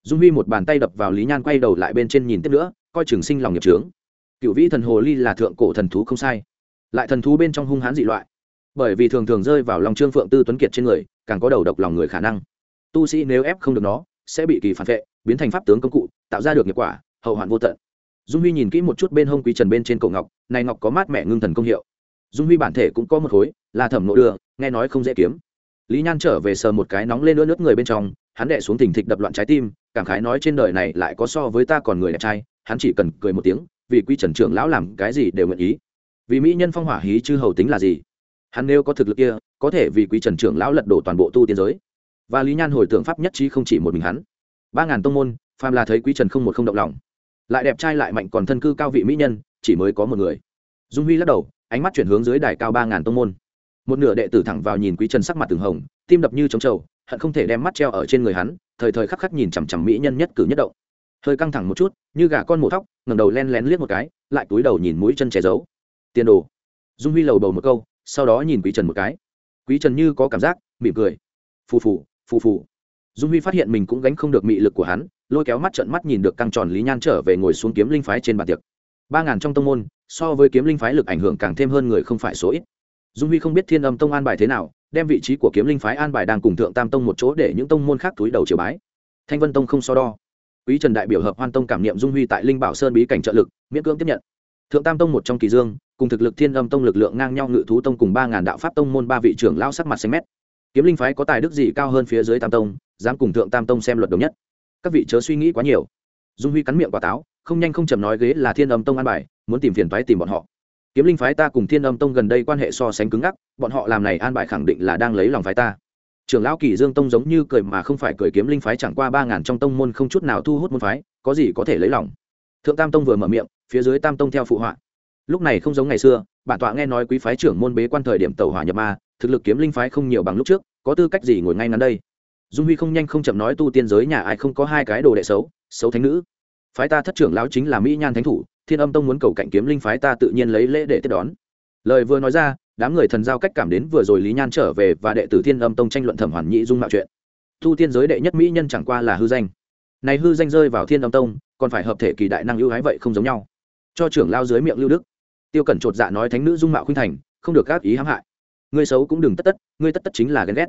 Dung huy một bàn tay đập vào lý nhan quay đầu lại bên trên nhìn tiếp nữa, coi trường sinh lòng nghiệp trướng cựu vĩ thần hồ ly là thượng cổ thần thú không sai, lại thần thú bên trong hung hãn dị loại. Bởi vì thường thường rơi vào lòng trương phượng tư tuấn kiệt trên người, càng có đầu độc lòng người khả năng. Tu sĩ nếu ép không được nó, sẽ bị kỳ phản vệ biến thành pháp tướng công cụ tạo ra được nghiệp quả hậu hoạn vô tận. Dung huy nhìn kỹ một chút bên hông quý trần bên trên cổ ngọc này ngọc có mát mẹ ngưng thần công hiệu. Dung huy bản thể cũng có một khối là thẩm nộ đường, nghe nói không dễ kiếm. Lý nhan trở về sờ một cái nóng lên ướt nước người bên trong hắn đệ xuống thình thịch đập loạn trái tim cảm khái nói trên đời này lại có so với ta còn người đẹp trai hắn chỉ cần cười một tiếng vì quy trần trưởng lão làm cái gì đều nguyện ý. Vì mỹ nhân phong hỏa hí chư hầu tính là gì? Hắn nếu có thực lực kia có thể vì quý trần trưởng lão lật đổ toàn bộ tu tiên giới. Và lý nhan hồi tưởng pháp nhất trí không chỉ một mình hắn ba ngàn tông môn, phàm là thấy quý trần không một không động lòng. Lại đẹp trai lại mạnh còn thân cư cao vị mỹ nhân, chỉ mới có một người. Dung huy lắc đầu, ánh mắt chuyển hướng dưới đài cao ba ngàn tông môn. Một nửa đệ tử thẳng vào nhìn quý trần sắc mặt từng hồng, tim đập như trống trầu, hận không thể đem mắt treo ở trên người hắn, thời thời khắc khắc nhìn chằm chằm mỹ nhân nhất cử nhất động. Hơi căng thẳng một chút, như gà con mổ thóc, ngẩng đầu len lén liếc một cái, lại túi đầu nhìn mũi chân che giấu. Tiền đồ. Dung huy lầu bầu một câu, sau đó nhìn quý trần một cái. Quý trần như có cảm giác, mỉm cười. Phù phù phù phù dung huy phát hiện mình cũng gánh không được mị lực của hắn, lôi kéo mắt trận mắt nhìn được căng tròn lý nhan trở về ngồi xuống kiếm linh phái trên bàn tiệc. Ba ngàn trong tông môn, so với kiếm linh phái lực ảnh hưởng càng thêm hơn người không phải số ít. Dung huy không biết thiên âm tông an bài thế nào, đem vị trí của kiếm linh phái an bài đang cùng thượng tam tông một chỗ để những tông môn khác túi đầu triều bái. Thanh vân tông không so đo. Quý trần đại biểu hợp hoan tông cảm nghiệm dung huy tại linh bảo sơn bí cảnh trợ lực, miễn cưỡng tiếp nhận. Thượng tam tông một trong kỳ dương, cùng thực lực thiên âm tông lực lượng ngang nhau ngự thú tông cùng ba ngàn đạo pháp tông môn ba vị trưởng lao sắc mặt xanh mét. Kiếm linh phái có tài đức gì cao hơn phía dưới tam tông dám cùng thượng tam tông xem luật đồng nhất. Các vị chớ suy nghĩ quá nhiều. Dung huy cắn miệng quả táo, không nhanh không chầm nói ghế là thiên âm tông an bài, muốn tìm phiền thoái tìm bọn họ. Kiếm linh phái ta cùng thiên âm tông gần đây quan hệ so sánh cứng ngắc, bọn họ làm này an bài khẳng định là đang lấy lòng phái ta. Trưởng lão kỳ dương tông giống như cười mà không phải cười, kiếm linh phái chẳng qua ba ngàn trong tông môn không chút nào thu hút môn phái, có gì có thể lấy lòng. Thượng tam tông vừa mở miệng, phía dưới tam tông theo phụ họa. Lúc này không giống ngày xưa, bản tọa nghe nói quý phái trưởng môn bế quan thời điểm tàu hỏa nhập ma, thực lực kiếm linh phái không nhiều bằng lúc trước, có tư cách gì ngồi ngay ngắn đây? Dung huy không nhanh không chậm nói tu tiên giới nhà ai không có hai cái đồ đệ xấu xấu thánh nữ. Phái ta thất trưởng lão chính là mỹ nhan thánh thủ, thiên âm tông muốn cầu cạnh kiếm linh phái ta tự nhiên lấy lễ để tiếp đón. Lời vừa nói ra, đám người thần giao cách cảm đến vừa rồi lý nhan trở về và đệ tử thiên âm tông tranh luận thẩm hoàn nhị dung mạo chuyện. Tu tiên giới đệ nhất mỹ nhân chẳng qua là hư danh. Này hư danh rơi vào thiên âm tông, còn phải hợp thể kỳ đại năng ưu hái vậy không giống nhau. Cho trưởng lao dưới miệng lưu đức. Tiêu cẩn chột dạ nói thánh nữ dung mạo khuynh thành, không được các ý hãm hại. Ngươi xấu cũng đừng tất tất, ngươi tất tất chính là ghen ghét.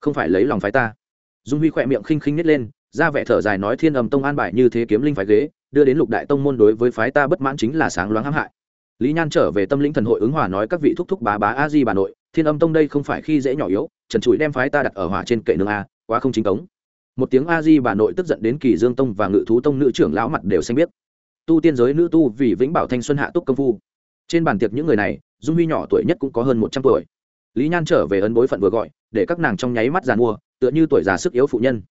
Không phải lấy lòng phái ta dung huy khỏe miệng khinh khinh nít lên, ra vẻ thở dài nói thiên âm tông an bài như thế kiếm linh phái ghế, đưa đến lục đại tông môn đối với phái ta bất mãn chính là sáng loáng hãm hại. Lý nhan trở về tâm lĩnh thần hội ứng hòa nói các vị thúc thúc bá bá a di bà nội, thiên âm tông đây không phải khi dễ nhỏ yếu, trần trụi đem phái ta đặt ở hỏa trên kệ nương a, quá không chính cống một tiếng a di bà nội tức giận đến kỳ dương tông và ngự thú tông nữ trưởng lão mặt đều xanh biết tu tiên giới nữ tu vì vĩnh bảo thanh xuân hạ túc công phu. Trên bàn tiệc những người này, dung huy nhỏ tuổi nhất cũng có hơn một trăm tuổi. Lý nhan trở về ấn bối phận vừa gọi, để các nàng trong nháy mắt giàn mua tựa như tuổi già sức yếu phụ nhân.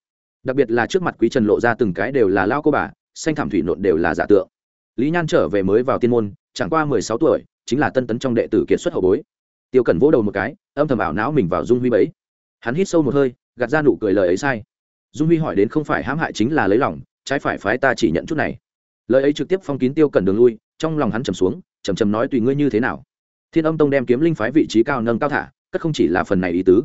Đặc biệt là trước mặt quý trần lộ ra từng cái đều là lao cô bà, xanh thảm thủy nộn đều là giả tượng. Lý nhan trở về mới vào tiên môn, chẳng qua mười sáu tuổi, chính là tân tấn trong đệ tử kiệt xuất hậu bối. Tiêu cẩn vỗ đầu một cái, âm thầm ảo não mình vào dung huy bấy hắn hít sâu một hơi, gạt ra nụ cười lời ấy sai. Dung huy hỏi đến không phải hãm hại chính là lấy lòng, trái phải phái ta chỉ nhận chút này. Lời ấy trực tiếp phong kín tiêu cẩn đường lui, trong lòng hắn trầm xuống, trầm trầm nói tùy ngươi như thế nào. Thiên âm tông đem kiếm linh phái vị trí cao nâng cao thả, cất không chỉ là phần này ý tứ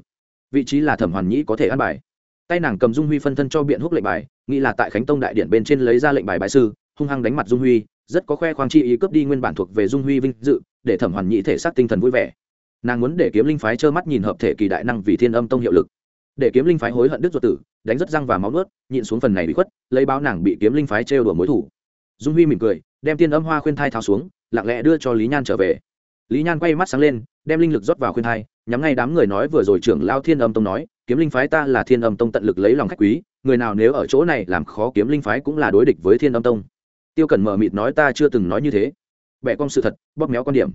vị trí là thẩm hoàn nhĩ có thể ăn bài. Tay nàng cầm dung huy phân thân cho biện húc lệnh bài, nghĩ là tại khánh tông đại điện bên trên lấy ra lệnh bài bài sư, hung hăng đánh mặt dung huy, rất có khoe khoang chi ý cướp đi nguyên bản thuộc về dung huy vinh dự, để thẩm hoàn nhĩ thể xác tinh thần vui vẻ. Nàng muốn để kiếm linh phái trơ mắt nhìn hợp thể kỳ đại năng vì thiên âm tông hiệu lực. Để kiếm linh phái hối hận đức ruột tử, đánh rất răng và máu nuốt, nhịn xuống phần này bị khuất, lấy báo nàng bị kiếm linh phái trêu đùa mối thủ. Dung huy mỉm cười, đem tiên âm hoa khuyên thai tháo xuống, lặng lẽ đưa cho lý nhan trở về lý nhan quay mắt sáng lên, đem linh lực rót vào khuyên thai, nhắm ngay đám người nói vừa rồi trưởng lao thiên âm tông nói, kiếm linh phái ta là thiên âm tông tận lực lấy lòng khách quý, người nào nếu ở chỗ này làm khó kiếm linh phái cũng là đối địch với thiên âm tông. Tiêu cẩn mờ mịt nói, ta chưa từng nói như thế. Bẻ cong sự thật, bóp méo quan điểm.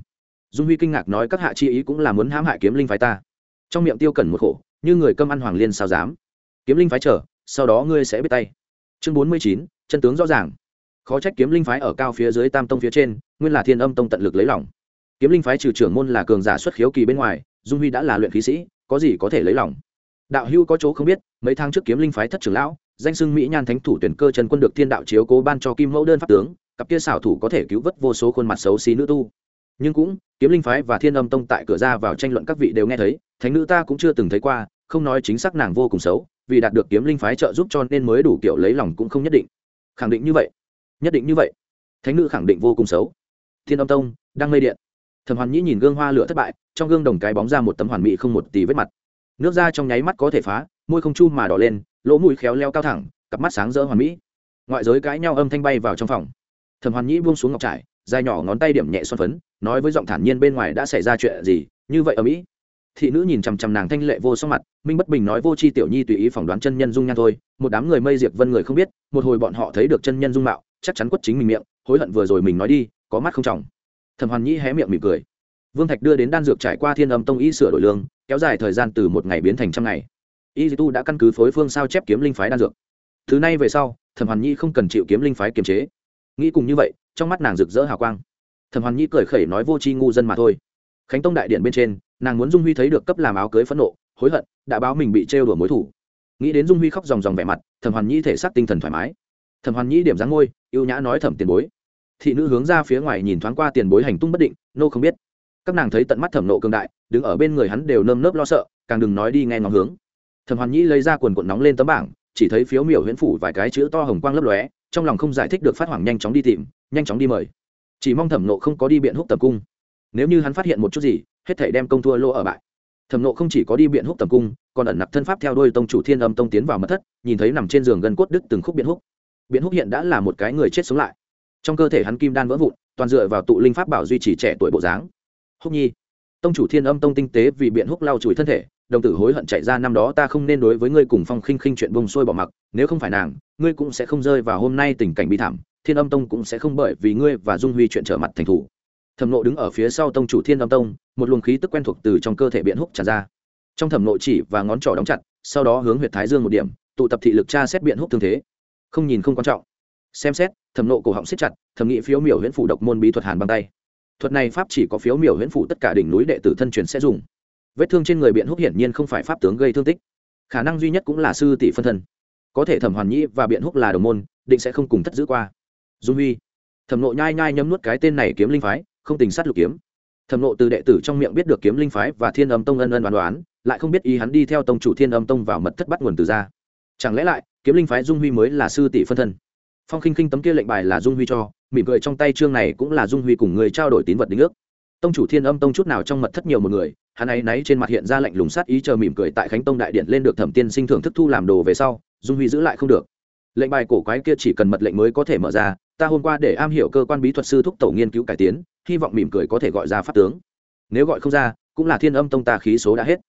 Dung huy kinh ngạc nói, các hạ chi ý cũng là muốn hãm hại kiếm linh phái ta. Trong miệng tiêu cẩn một khổ, như người cơm ăn hoàng liên sao dám? Kiếm linh phái chờ, sau đó ngươi sẽ biết tay. Chương bốn mươi chín, chân tướng rõ ràng. Khó trách kiếm linh phái ở cao phía dưới tam tông phía trên, nguyên là thiên âm tông tận lực lấy lòng kiếm linh phái trừ trưởng môn là cường giả xuất khiếu kỳ bên ngoài, dung huy đã là luyện khí sĩ, có gì có thể lấy lòng? Đạo hưu có chỗ không biết, mấy tháng trước kiếm linh phái thất trưởng lão, danh sưng mỹ nhan thánh thủ tuyển cơ trần quân được thiên đạo chiếu cố ban cho kim mẫu đơn pháp tướng, cặp kia xảo thủ có thể cứu vớt vô số khuôn mặt xấu xí nữ tu. Nhưng cũng, kiếm linh phái và thiên âm tông tại cửa ra vào tranh luận các vị đều nghe thấy, thánh nữ ta cũng chưa từng thấy qua, không nói chính xác nàng vô cùng xấu, vì đạt được kiếm linh phái trợ giúp cho nên mới đủ kiểu lấy lòng cũng không nhất định. Khẳng định như vậy, nhất định như vậy. Thánh nữ khẳng định vô cùng xấu. Thiên âm tông, đang lây điện thẩm hoàn nhĩ nhìn gương hoa lửa thất bại, trong gương đồng cái bóng ra một tấm hoàn mỹ không một tỷ vết mặt. Nước da trong nháy mắt có thể phá, môi không chu mà đỏ lên, lỗ mũi khéo leo cao thẳng, cặp mắt sáng rỡ hoàn mỹ. Ngoại giới cãi nhau âm thanh bay vào trong phòng. Thẩm hoàn nhĩ buông xuống ngọc trải, dài nhỏ ngón tay điểm nhẹ xoan phấn, nói với giọng thản nhiên bên ngoài đã xảy ra chuyện gì, như vậy ở mỹ. Thị nữ nhìn chằm chằm nàng thanh lệ vô sắc mặt, minh bất bình nói vô c h i tiểu nhi tùy ý phỏng đoán chân nhân dung nhan thôi, một đám người mây diệp vân người không biết, một hồi bọn họ thấy được chân nhân dung mạo, chắc chắn quất chính mình miệng, hối hận vừa rồi mình nói đi, có mắt không trọng thẩm hoàn nhĩ hé miệng mỉm cười. Vương thạch đưa đến đan dược trải qua thiên âm tông y sửa đổi lương, kéo dài thời gian từ một ngày biến thành trăm ngày. Y tu đã căn cứ phối phương sao chép kiếm linh phái đan dược. Thứ này về sau, thẩm hoàn nhi không cần chịu kiếm linh phái kiềm chế. Nghĩ cùng như vậy, trong mắt nàng rực rỡ hào quang. Thẩm hoàn nhi cười khẩy nói vô tri ngu dân mà thôi. Khánh tông đại điện bên trên, nàng muốn dung huy thấy được cấp làm áo cưới phẫn nộ, hối hận, đã báo mình bị trêu đùa mối thủ. Nghĩ đến dung huy khóc ròng ròng vẻ mặt, thẩm hoàn nhi thể xác tinh thần thoải mái. Thẩm hoàn nhi điểm dáng ngôi, ưu nhã nói thẩm tiền bối thị nữ hướng ra phía ngoài nhìn thoáng qua tiền bối hành tung bất định, nô không biết. Các nàng thấy tận mắt thẩm nộ cường đại, đứng ở bên người hắn đều nơm nớp lo sợ, càng đừng nói đi nghe ngóng hướng. Thẩm hoàn nhĩ lấy ra quần cuộn nóng lên tấm bảng, chỉ thấy phiếu miểu huyễn phủ vài cái chữ to hồng quang lấp lóe, trong lòng không giải thích được phát hoảng nhanh chóng đi tìm, nhanh chóng đi mời. Chỉ mong thẩm nộ không có đi biện húc tập cung. Nếu như hắn phát hiện một chút gì, hết thể đem công thua lô ở bại. Thẩm nộ không chỉ có đi biện húc tập cung, còn ẩn nặc thân pháp theo đôi tông chủ thiên âm tông tiến vào mật thất, nhìn thấy nằm trên giường gần cốt đứt từng khúc biện húc. Biện húc hiện đã là một cái người chết sống lại trong cơ thể hắn kim đan vỡ vụn, toàn dựa vào tụ linh pháp bảo duy trì trẻ tuổi bộ dáng. Húc nhi, tông chủ thiên âm tông tinh tế vì biện húc lau chùi thân thể, đồng tử hối hận chạy ra năm đó ta không nên đối với ngươi cùng phong khinh khinh chuyện bông sôi bỏ mặc, nếu không phải nàng, ngươi cũng sẽ không rơi vào hôm nay tình cảnh bi thảm, thiên âm tông cũng sẽ không bởi vì ngươi và dung huy chuyện trở mặt thành thủ. Thẩm nộ đứng ở phía sau tông chủ thiên âm tông, một luồng khí tức quen thuộc từ trong cơ thể biện húc tràn ra. Trong thẩm nộ chỉ và ngón trỏ đóng chặt, sau đó hướng huyệt thái dương một điểm, tụ tập thị lực tra xét biện húc thương thế. Không nhìn không quan trọng xem xét, thẩm nộ cổ họng siết chặt, thẩm nghị phiếu miểu huyễn phủ độc môn bí thuật hàn băng tay. Thuật này pháp chỉ có phiếu miểu huyễn phủ tất cả đỉnh núi đệ tử thân truyền sẽ dùng. Vết thương trên người biện húc hiển nhiên không phải pháp tướng gây thương tích. Khả năng duy nhất cũng là sư tỷ phân thân. Có thể thẩm hoàn nhĩ và biện húc là đồng môn, định sẽ không cùng thất giữ qua. Dung huy. Thẩm nộ nhai nhai nhấm nuốt cái tên này kiếm linh phái, không tình sát lục kiếm. Thẩm nộ từ đệ tử trong miệng biết được kiếm linh phái và thiên âm tông ân ân đoán đoán lại không biết ý hắn đi theo tông chủ thiên âm tông vào mật thất bắt nguồn từ ra. Chẳng lẽ lại, kiếm linh phái dung huy mới là sư tỷ phân thân? Phong khinh khinh tấm kia lệnh bài là dung huy cho, mỉm cười trong tay chương này cũng là dung huy cùng người trao đổi tín vật đính ước. Tông chủ thiên âm tông chút nào trong mật thất nhiều một người, hắn ấy náy trên mặt hiện ra lạnh lùng sát ý chờ mỉm cười tại khánh tông đại điện lên được thẩm tiên sinh thưởng thức thu làm đồ về sau, dung huy giữ lại không được. Lệnh bài cổ quái kia chỉ cần mật lệnh mới có thể mở ra, ta hôm qua để am hiểu cơ quan bí thuật sư thúc tổ nghiên cứu cải tiến, hy vọng mỉm cười có thể gọi ra pháp tướng. Nếu gọi không ra, cũng là thiên âm tông ta khí số đã hết.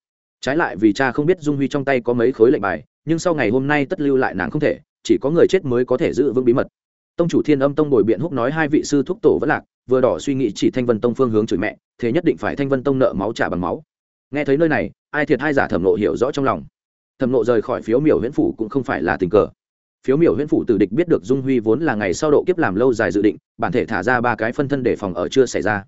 Trái lại vì cha không biết dung huy trong tay có mấy khối lệnh bài, nhưng sau ngày hôm nay tất lưu lại nàng không thể chỉ có người chết mới có thể giữ vững bí mật. Tông chủ thiên âm tông bồi biện húc nói hai vị sư thúc tổ vẫn lạc, vừa đỏ suy nghĩ chỉ thanh vân tông phương hướng chửi mẹ, thế nhất định phải thanh vân tông nợ máu trả bằng máu. Nghe thấy nơi này, ai thiệt hai giả thẩm nộ hiểu rõ trong lòng. Thẩm nộ rời khỏi phiếu miểu huyễn phủ cũng không phải là tình cờ. Phiếu miểu huyễn phủ tử địch biết được dung huy vốn là ngày sau độ kiếp làm lâu dài dự định, bản thể thả ra ba cái phân thân để phòng ở chưa xảy ra.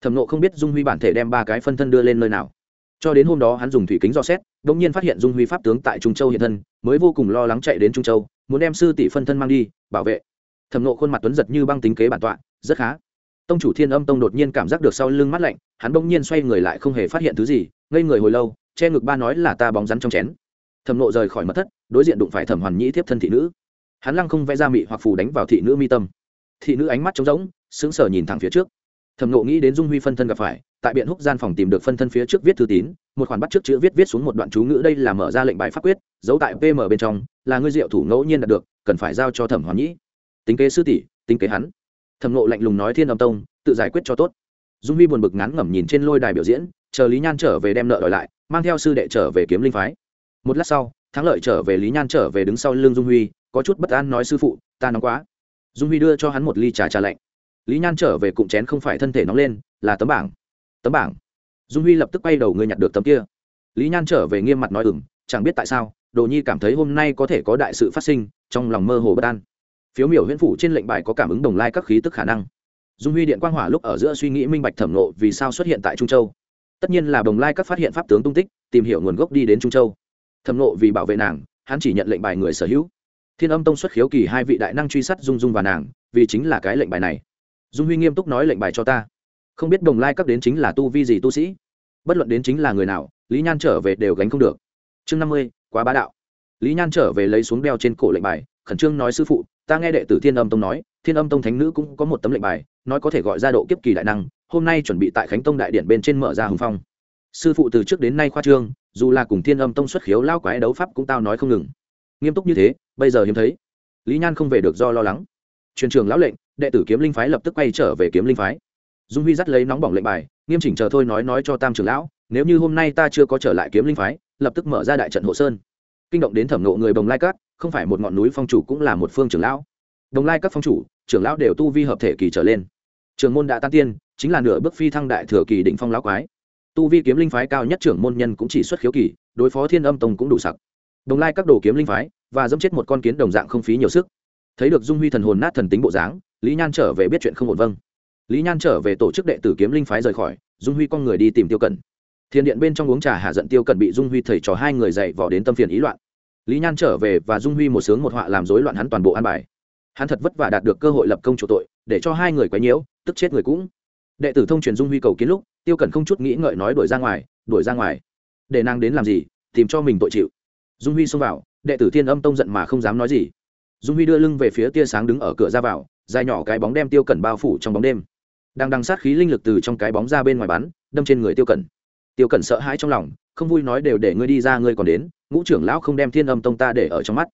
Thẩm nộ không biết dung huy bản thể đem ba cái phân thân đưa lên nơi nào cho đến hôm đó hắn dùng thủy kính do xét đ ỗ n g nhiên phát hiện dung huy pháp tướng tại trung châu hiện thân, mới vô cùng lo lắng chạy đến trung châu, muốn đem sư tỷ phân thân mang đi, bảo vệ. Thẩm nộ khuôn mặt tuấn giật như băng tính kế bản tọa, rất khá. Tông chủ thiên âm tông đột nhiên cảm giác được sau lưng mắt lạnh, hắn bỗng nhiên xoay người lại không hề phát hiện thứ gì, ngây người hồi lâu, che ngực ba nói là ta bóng rắn trong chén. Thẩm nộ rời khỏi mật thất, đối diện đụng phải thẩm hoàn nhĩ thiếp thân thị nữ. Hắn lăng không vẽ ra mị hoặc phù đánh vào thị nữ mi tâm. Thị nữ ánh mắt trống rỗng, sững sờ nhìn thẳng phía trước. Thẩm nộ nghĩ đến dung huy phân thân gặp phải tại biện húc gian phòng tìm được phân thân phía trước viết thư tín, một khoản bắt trước chữ viết viết xuống một đoạn chú ngữ đây là mở ra lệnh bài pháp quyết, giấu tại pm bên trong, là ngươi diệu thủ ngẫu nhiên đạt được, cần phải giao cho thẩm hoàn nhĩ. Tính kế sư tỷ, tính kế hắn. Thẩm nộ lạnh lùng nói thiên âm tông, tự giải quyết cho tốt. Dung huy buồn bực ngắn ngẩm nhìn trên lôi đài biểu diễn, chờ lý nhan trở về đem nợ đòi lại, mang theo sư đệ trở về kiếm linh phái. Một lát sau, thắng lợi trở về lý nhan trở về đứng sau lưng dung huy, có chút bất an nói sư phụ, ta nóng quá. Dung huy đưa cho hắn một ly trà trà lạnh. Lý nhan trở về cụm chén không phải thân thể nóng lên, là tấm bảng tấm bảng. Dung huy lập tức quay đầu, ngươi nhặt được tấm kia. Lý nhan trở về nghiêm mặt nói ừng chẳng biết tại sao, đồ nhi cảm thấy hôm nay có thể có đại sự phát sinh, trong lòng mơ hồ bất an. Phiếu miểu huyễn phủ trên lệnh bài có cảm ứng đồng lai các khí tức khả năng. Dung huy điện quang hỏa lúc ở giữa suy nghĩ minh bạch thẩm nộ vì sao xuất hiện tại trung châu. Tất nhiên là đồng lai các phát hiện pháp tướng tung tích, tìm hiểu nguồn gốc đi đến trung châu. Thẩm nộ vì bảo vệ nàng, hắn chỉ nhận lệnh bài người sở hữu. Thiên âm tông xuất khiếu kỳ hai vị đại năng truy sát dung dung và nàng, vì chính là cái lệnh bài này. Dung huy nghiêm túc nói, lệnh bài cho ta không biết đồng lai các đến chính là tu vi gì tu sĩ. Bất luận đến chính là người nào, lý nhan trở về đều gánh không được. Chương năm mươi, quá bá đạo. Lý nhan trở về lấy xuống đeo trên cổ lệnh bài, khẩn trương nói sư phụ, ta nghe đệ tử thiên âm tông nói, thiên âm tông thánh nữ cũng có một tấm lệnh bài, nói có thể gọi ra độ kiếp kỳ đại năng, hôm nay chuẩn bị tại khánh tông đại điện bên trên mở ra hùng phong. Sư phụ từ trước đến nay khoa trương, dù là cùng thiên âm tông xuất khiếu lao quái đấu pháp cũng tao nói không ngừng. Nghiêm túc như thế, bây giờ hiếm thấy. Lý nhan không về được do lo lắng. Truyền trường lão lệnh, đệ tử kiếm linh phái lập tức quay trở về kiếm linh phái dung huy dắt lấy nóng bỏng lệnh bài, nghiêm chỉnh chờ thôi nói nói cho tam trưởng lão, nếu như hôm nay ta chưa có trở lại kiếm linh phái, lập tức mở ra đại trận hộ sơn. Kinh động đến thẩm nộ người bồng lai cát không phải một ngọn núi phong chủ cũng là một phương trưởng lão. Đồng lai các phong chủ, trưởng lão đều tu vi hợp thể kỳ trở lên. Trường môn đã tan tiên, chính là nửa bước phi thăng đại thừa kỳ định phong lão quái. Tu vi kiếm linh phái cao nhất trưởng môn nhân cũng chỉ xuất khiếu kỳ, đối phó thiên âm tông cũng đủ sặc. Đồng lai các đồ kiếm linh phái, và dẫm chết một con kiến đồng dạng không phí nhiều sức. Thấy được dung huy thần hồn nát thần tính bộ dáng, lý nhan trở về biết chuyện không ổn vâng lý nhan trở về tổ chức đệ tử kiếm linh phái rời khỏi, dung huy con người đi tìm tiêu cẩn. Thiền điện bên trong uống trà hạ giận tiêu cẩn bị dung huy thầy trò hai người dạy vò đến tâm phiền ý loạn. Lý nhan trở về và dung huy một sướng một họa làm rối loạn hắn toàn bộ an bài. Hắn thật vất vả đạt được cơ hội lập công chủ tội, để cho hai người quấy nhiễu, tức chết người cũng. Đệ tử thông truyền dung huy cầu kiến lúc, tiêu cẩn không chút nghĩ ngợi nói đuổi ra ngoài, đuổi ra ngoài. Để nàng đến làm gì, tìm cho mình tội chịu. Dung huy xông vào, đệ tử thiên âm tông giận mà không dám nói gì. Dung huy đưa lưng về phía tia sáng đứng ở cửa ra vào, dài nhỏ cái bóng đem tiêu cẩn bao phủ trong bóng đêm đang đằng sát khí linh lực từ trong cái bóng ra bên ngoài bắn, đâm trên người tiêu cẩn. Tiêu cẩn sợ hãi trong lòng, không vui nói đều để ngươi đi ra, ngươi còn đến, ngũ trưởng lão không đem thiên âm tông ta để ở trong mắt.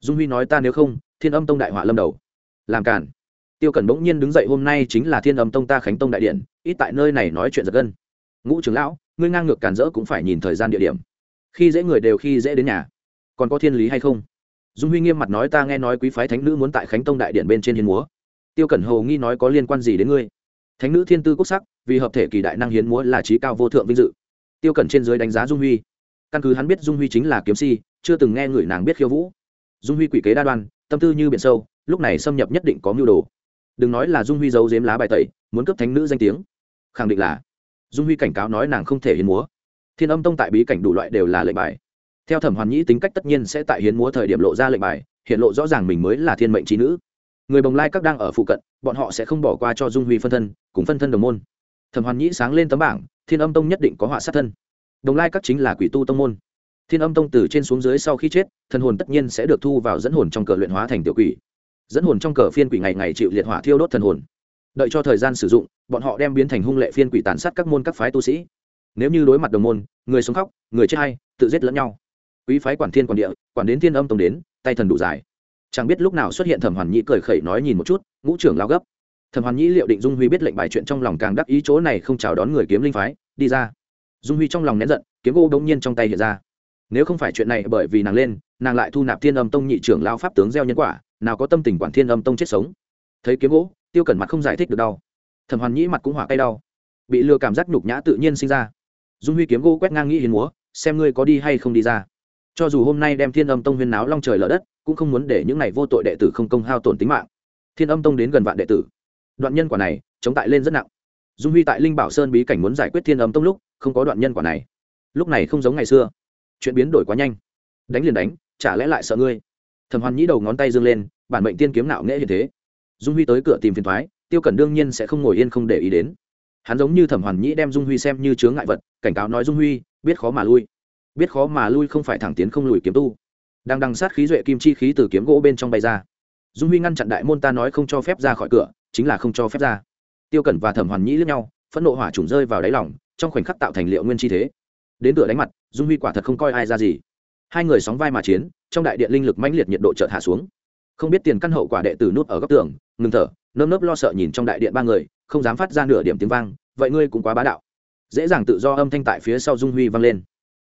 Dung huy nói ta nếu không, thiên âm tông đại họa lâm đầu. Làm cản tiêu cẩn bỗng nhiên đứng dậy, hôm nay chính là thiên âm tông ta khánh tông đại điện, ít tại nơi này nói chuyện giật gân. Ngũ trưởng lão, ngươi ngang ngược cản rỡ cũng phải nhìn thời gian địa điểm. Khi dễ người đều khi dễ đến nhà. Còn có thiên lý hay không? Dung huy nghiêm mặt nói ta nghe nói quý phái thánh nữ muốn tại khánh tông đại điện bên trên hiên múa. Tiêu cẩn hồ nghi nói có liên quan gì đến ngươi? Thánh nữ thiên tư quốc sắc, vì hợp thể kỳ đại năng hiến múa là trí cao vô thượng vinh dự. Tiêu cẩn trên dưới đánh giá dung huy. Căn cứ hắn biết dung huy chính là kiếm si, chưa từng nghe người nàng biết khiêu vũ. Dung huy quỷ kế đa đoan, tâm tư như biển sâu, lúc này xâm nhập nhất định có mưu đồ. Đừng nói là dung huy giấu giếm lá bài tẩy, muốn cấp thánh nữ danh tiếng. Khẳng định là dung huy cảnh cáo nói nàng không thể hiến múa. Thiên âm tông tại bí cảnh đủ loại đều là lệnh bài. Theo thẩm hoàn nhĩ tính cách tất nhiên sẽ tại hiến múa thời điểm lộ ra lệnh bài, hiện lộ rõ ràng mình mới là thiên mệnh trí nữ người bồng lai các đang ở phụ cận, bọn họ sẽ không bỏ qua cho dung huy phân thân, cùng phân thân đồng môn. Thẩm hoàn nhĩ sáng lên tấm bảng, thiên âm tông nhất định có họa sát thân. Đồng lai các chính là quỷ tu tông môn. Thiên âm tông từ trên xuống dưới sau khi chết, thần hồn tất nhiên sẽ được thu vào dẫn hồn trong cờ luyện hóa thành tiểu quỷ. Dẫn hồn trong cờ phiên quỷ ngày ngày chịu liệt hỏa thiêu đốt thần hồn. Đợi cho thời gian sử dụng, bọn họ đem biến thành hung lệ phiên quỷ tàn sát các môn các phái tu sĩ. Nếu như đối mặt đồng môn, người sống khóc, người chết hay, tự giết lẫn nhau. Quý phái quản thiên quản địa, quản đến thiên âm tông đến, tay thần đủ dài chẳng biết lúc nào xuất hiện thẩm hoàn nhĩ cười khẩy nói nhìn một chút, ngũ trưởng lao gấp. Thẩm hoàn nhĩ liệu định dung huy biết lệnh bài chuyện trong lòng càng đắc ý chỗ này không chào đón người kiếm linh phái, đi ra. Dung huy trong lòng nén giận, kiếm gỗ đông nhiên trong tay hiện ra. Nếu không phải chuyện này bởi vì nàng lên, nàng lại thu nạp thiên âm tông nhị trưởng lao pháp tướng gieo nhân quả, nào có tâm tình quản thiên âm tông chết sống. Thấy kiếm gỗ, tiêu cẩn mặt không giải thích được đau. Thẩm hoàn nhĩ mặt cũng hỏa cay đau. Bị lừa cảm giác nhục nhã tự nhiên sinh ra. Dung huy kiếm gỗ quét ngang nghĩ hiến múa, xem ngươi có đi hay không đi ra cho dù hôm nay đem thiên âm tông huyên náo long trời lở đất, cũng không muốn để những này vô tội đệ tử không công hao tổn tính mạng. Thiên âm tông đến gần vạn đệ tử. Đoạn nhân quả này, chống tại lên rất nặng. Dung huy tại linh bảo sơn bí cảnh muốn giải quyết thiên âm tông lúc, không có đoạn nhân quả này. Lúc này không giống ngày xưa. Chuyện biến đổi quá nhanh. Đánh liền đánh, chả lẽ lại sợ ngươi? Thẩm hoàn nhĩ đầu ngón tay dương lên, bản mệnh tiên kiếm nạo nghễ như thế. Dung huy tới cửa tìm phiền thoái, tiêu cẩn đương nhiên sẽ không ngồi yên không để ý đến. Hắn giống như thẩm hoàn nhĩ đem dung huy xem như chướng ngại vật, cảnh cáo nói dung huy, biết khó mà lui biết khó mà lui không phải thẳng tiến không lùi kiếm tu. Đang đằng sát khí duệ kim chi khí từ kiếm gỗ bên trong bay ra. Dung huy ngăn chặn đại môn ta nói không cho phép ra khỏi cửa, chính là không cho phép ra. Tiêu cẩn và thẩm hoàn nhĩ lướt nhau, phẫn nộ hỏa trùng rơi vào đáy lỏng trong khoảnh khắc tạo thành liệu nguyên chi thế. Đến cửa đánh mặt, dung huy quả thật không coi ai ra gì. Hai người sóng vai mà chiến, trong đại điện linh lực mãnh liệt nhiệt độ chợt hạ xuống. Không biết tiền căn hậu quả đệ tử nút ở góc tường, ngừng thở, nơm nớp lo sợ nhìn trong đại điện ba người, không dám phát ra nửa điểm tiếng vang, vậy ngươi cũng quá bá đạo. Dễ dàng tự do âm thanh tại phía sau dung huy vang lên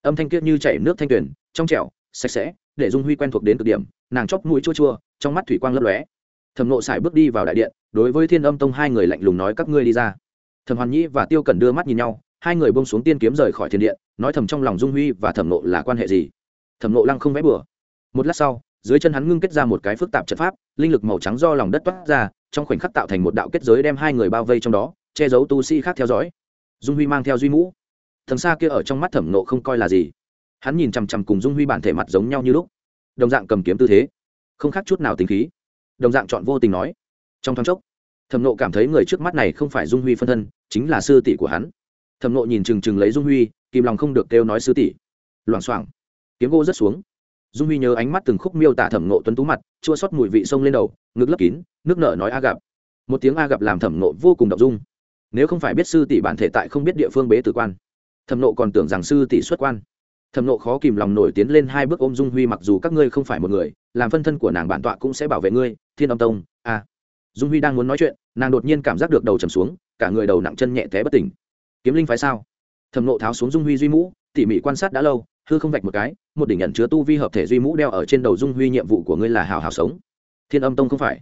âm thanh kia như chảy nước thanh tuyển trong trẻo, sạch sẽ, để dung huy quen thuộc đến cực điểm, nàng chóc mũi chua chua, trong mắt thủy quang lấp lóe. Thẩm nộ sải bước đi vào đại điện, đối với thiên âm tông hai người lạnh lùng nói, các ngươi đi ra. Thẩm hoàn nhĩ và tiêu cần đưa mắt nhìn nhau, hai người bông xuống tiên kiếm rời khỏi thiên điện, nói thầm trong lòng dung huy và thẩm nộ là quan hệ gì. Thẩm nộ lăng không vẽ bừa. Một lát sau, dưới chân hắn ngưng kết ra một cái phức tạp trận pháp, linh lực màu trắng do lòng đất toát ra, trong khoảnh khắc tạo thành một đạo kết giới đem hai người bao vây trong đó, che giấu tu sĩ khác theo dõi. Dung huy mang theo duy mũ thần xa kia ở trong mắt thẩm nộ không coi là gì. Hắn nhìn chằm chằm cùng dung huy bản thể mặt giống nhau như lúc. Đồng dạng cầm kiếm tư thế, không khác chút nào tính khí. Đồng dạng chọn vô tình nói. Trong thoáng chốc, thẩm nộ cảm thấy người trước mắt này không phải dung huy phân thân, chính là sư tỷ của hắn. Thẩm nộ nhìn chừng chừng lấy dung huy, kìm lòng không được kêu nói sư tỷ. Loảng xoảng, kiếm gỗ rất xuống. Dung huy nhớ ánh mắt từng khúc miêu tả thẩm nộ tuấn tú mặt, chua xót mùi vị sông lên đầu, ngực lấp kín, nước nở nói a gặp. Một tiếng a gặp làm thẩm nộ vô cùng đ dung. Nếu không phải biết sư tỷ bản thể tại không biết địa phương bế tử quan thẩm nộ còn tưởng rằng sư tỷ xuất quan. Thẩm nộ khó kìm lòng nổi tiến lên hai bước ôm dung huy, mặc dù các ngươi không phải một người, làm phân thân của nàng bản tọa cũng sẽ bảo vệ ngươi, thiên âm tông a dung huy đang muốn nói chuyện, nàng đột nhiên cảm giác được đầu trầm xuống, cả người đầu nặng chân nhẹ té bất tỉnh. Kiếm linh phái sao? Thẩm nộ tháo xuống dung huy duy mũ, tỉ mỉ quan sát đã lâu, hư không vạch một cái, một đỉnh nhận chứa tu vi hợp thể duy mũ đeo ở trên đầu dung huy, nhiệm vụ của ngươi là hào hào sống. Thiên âm tông không phải.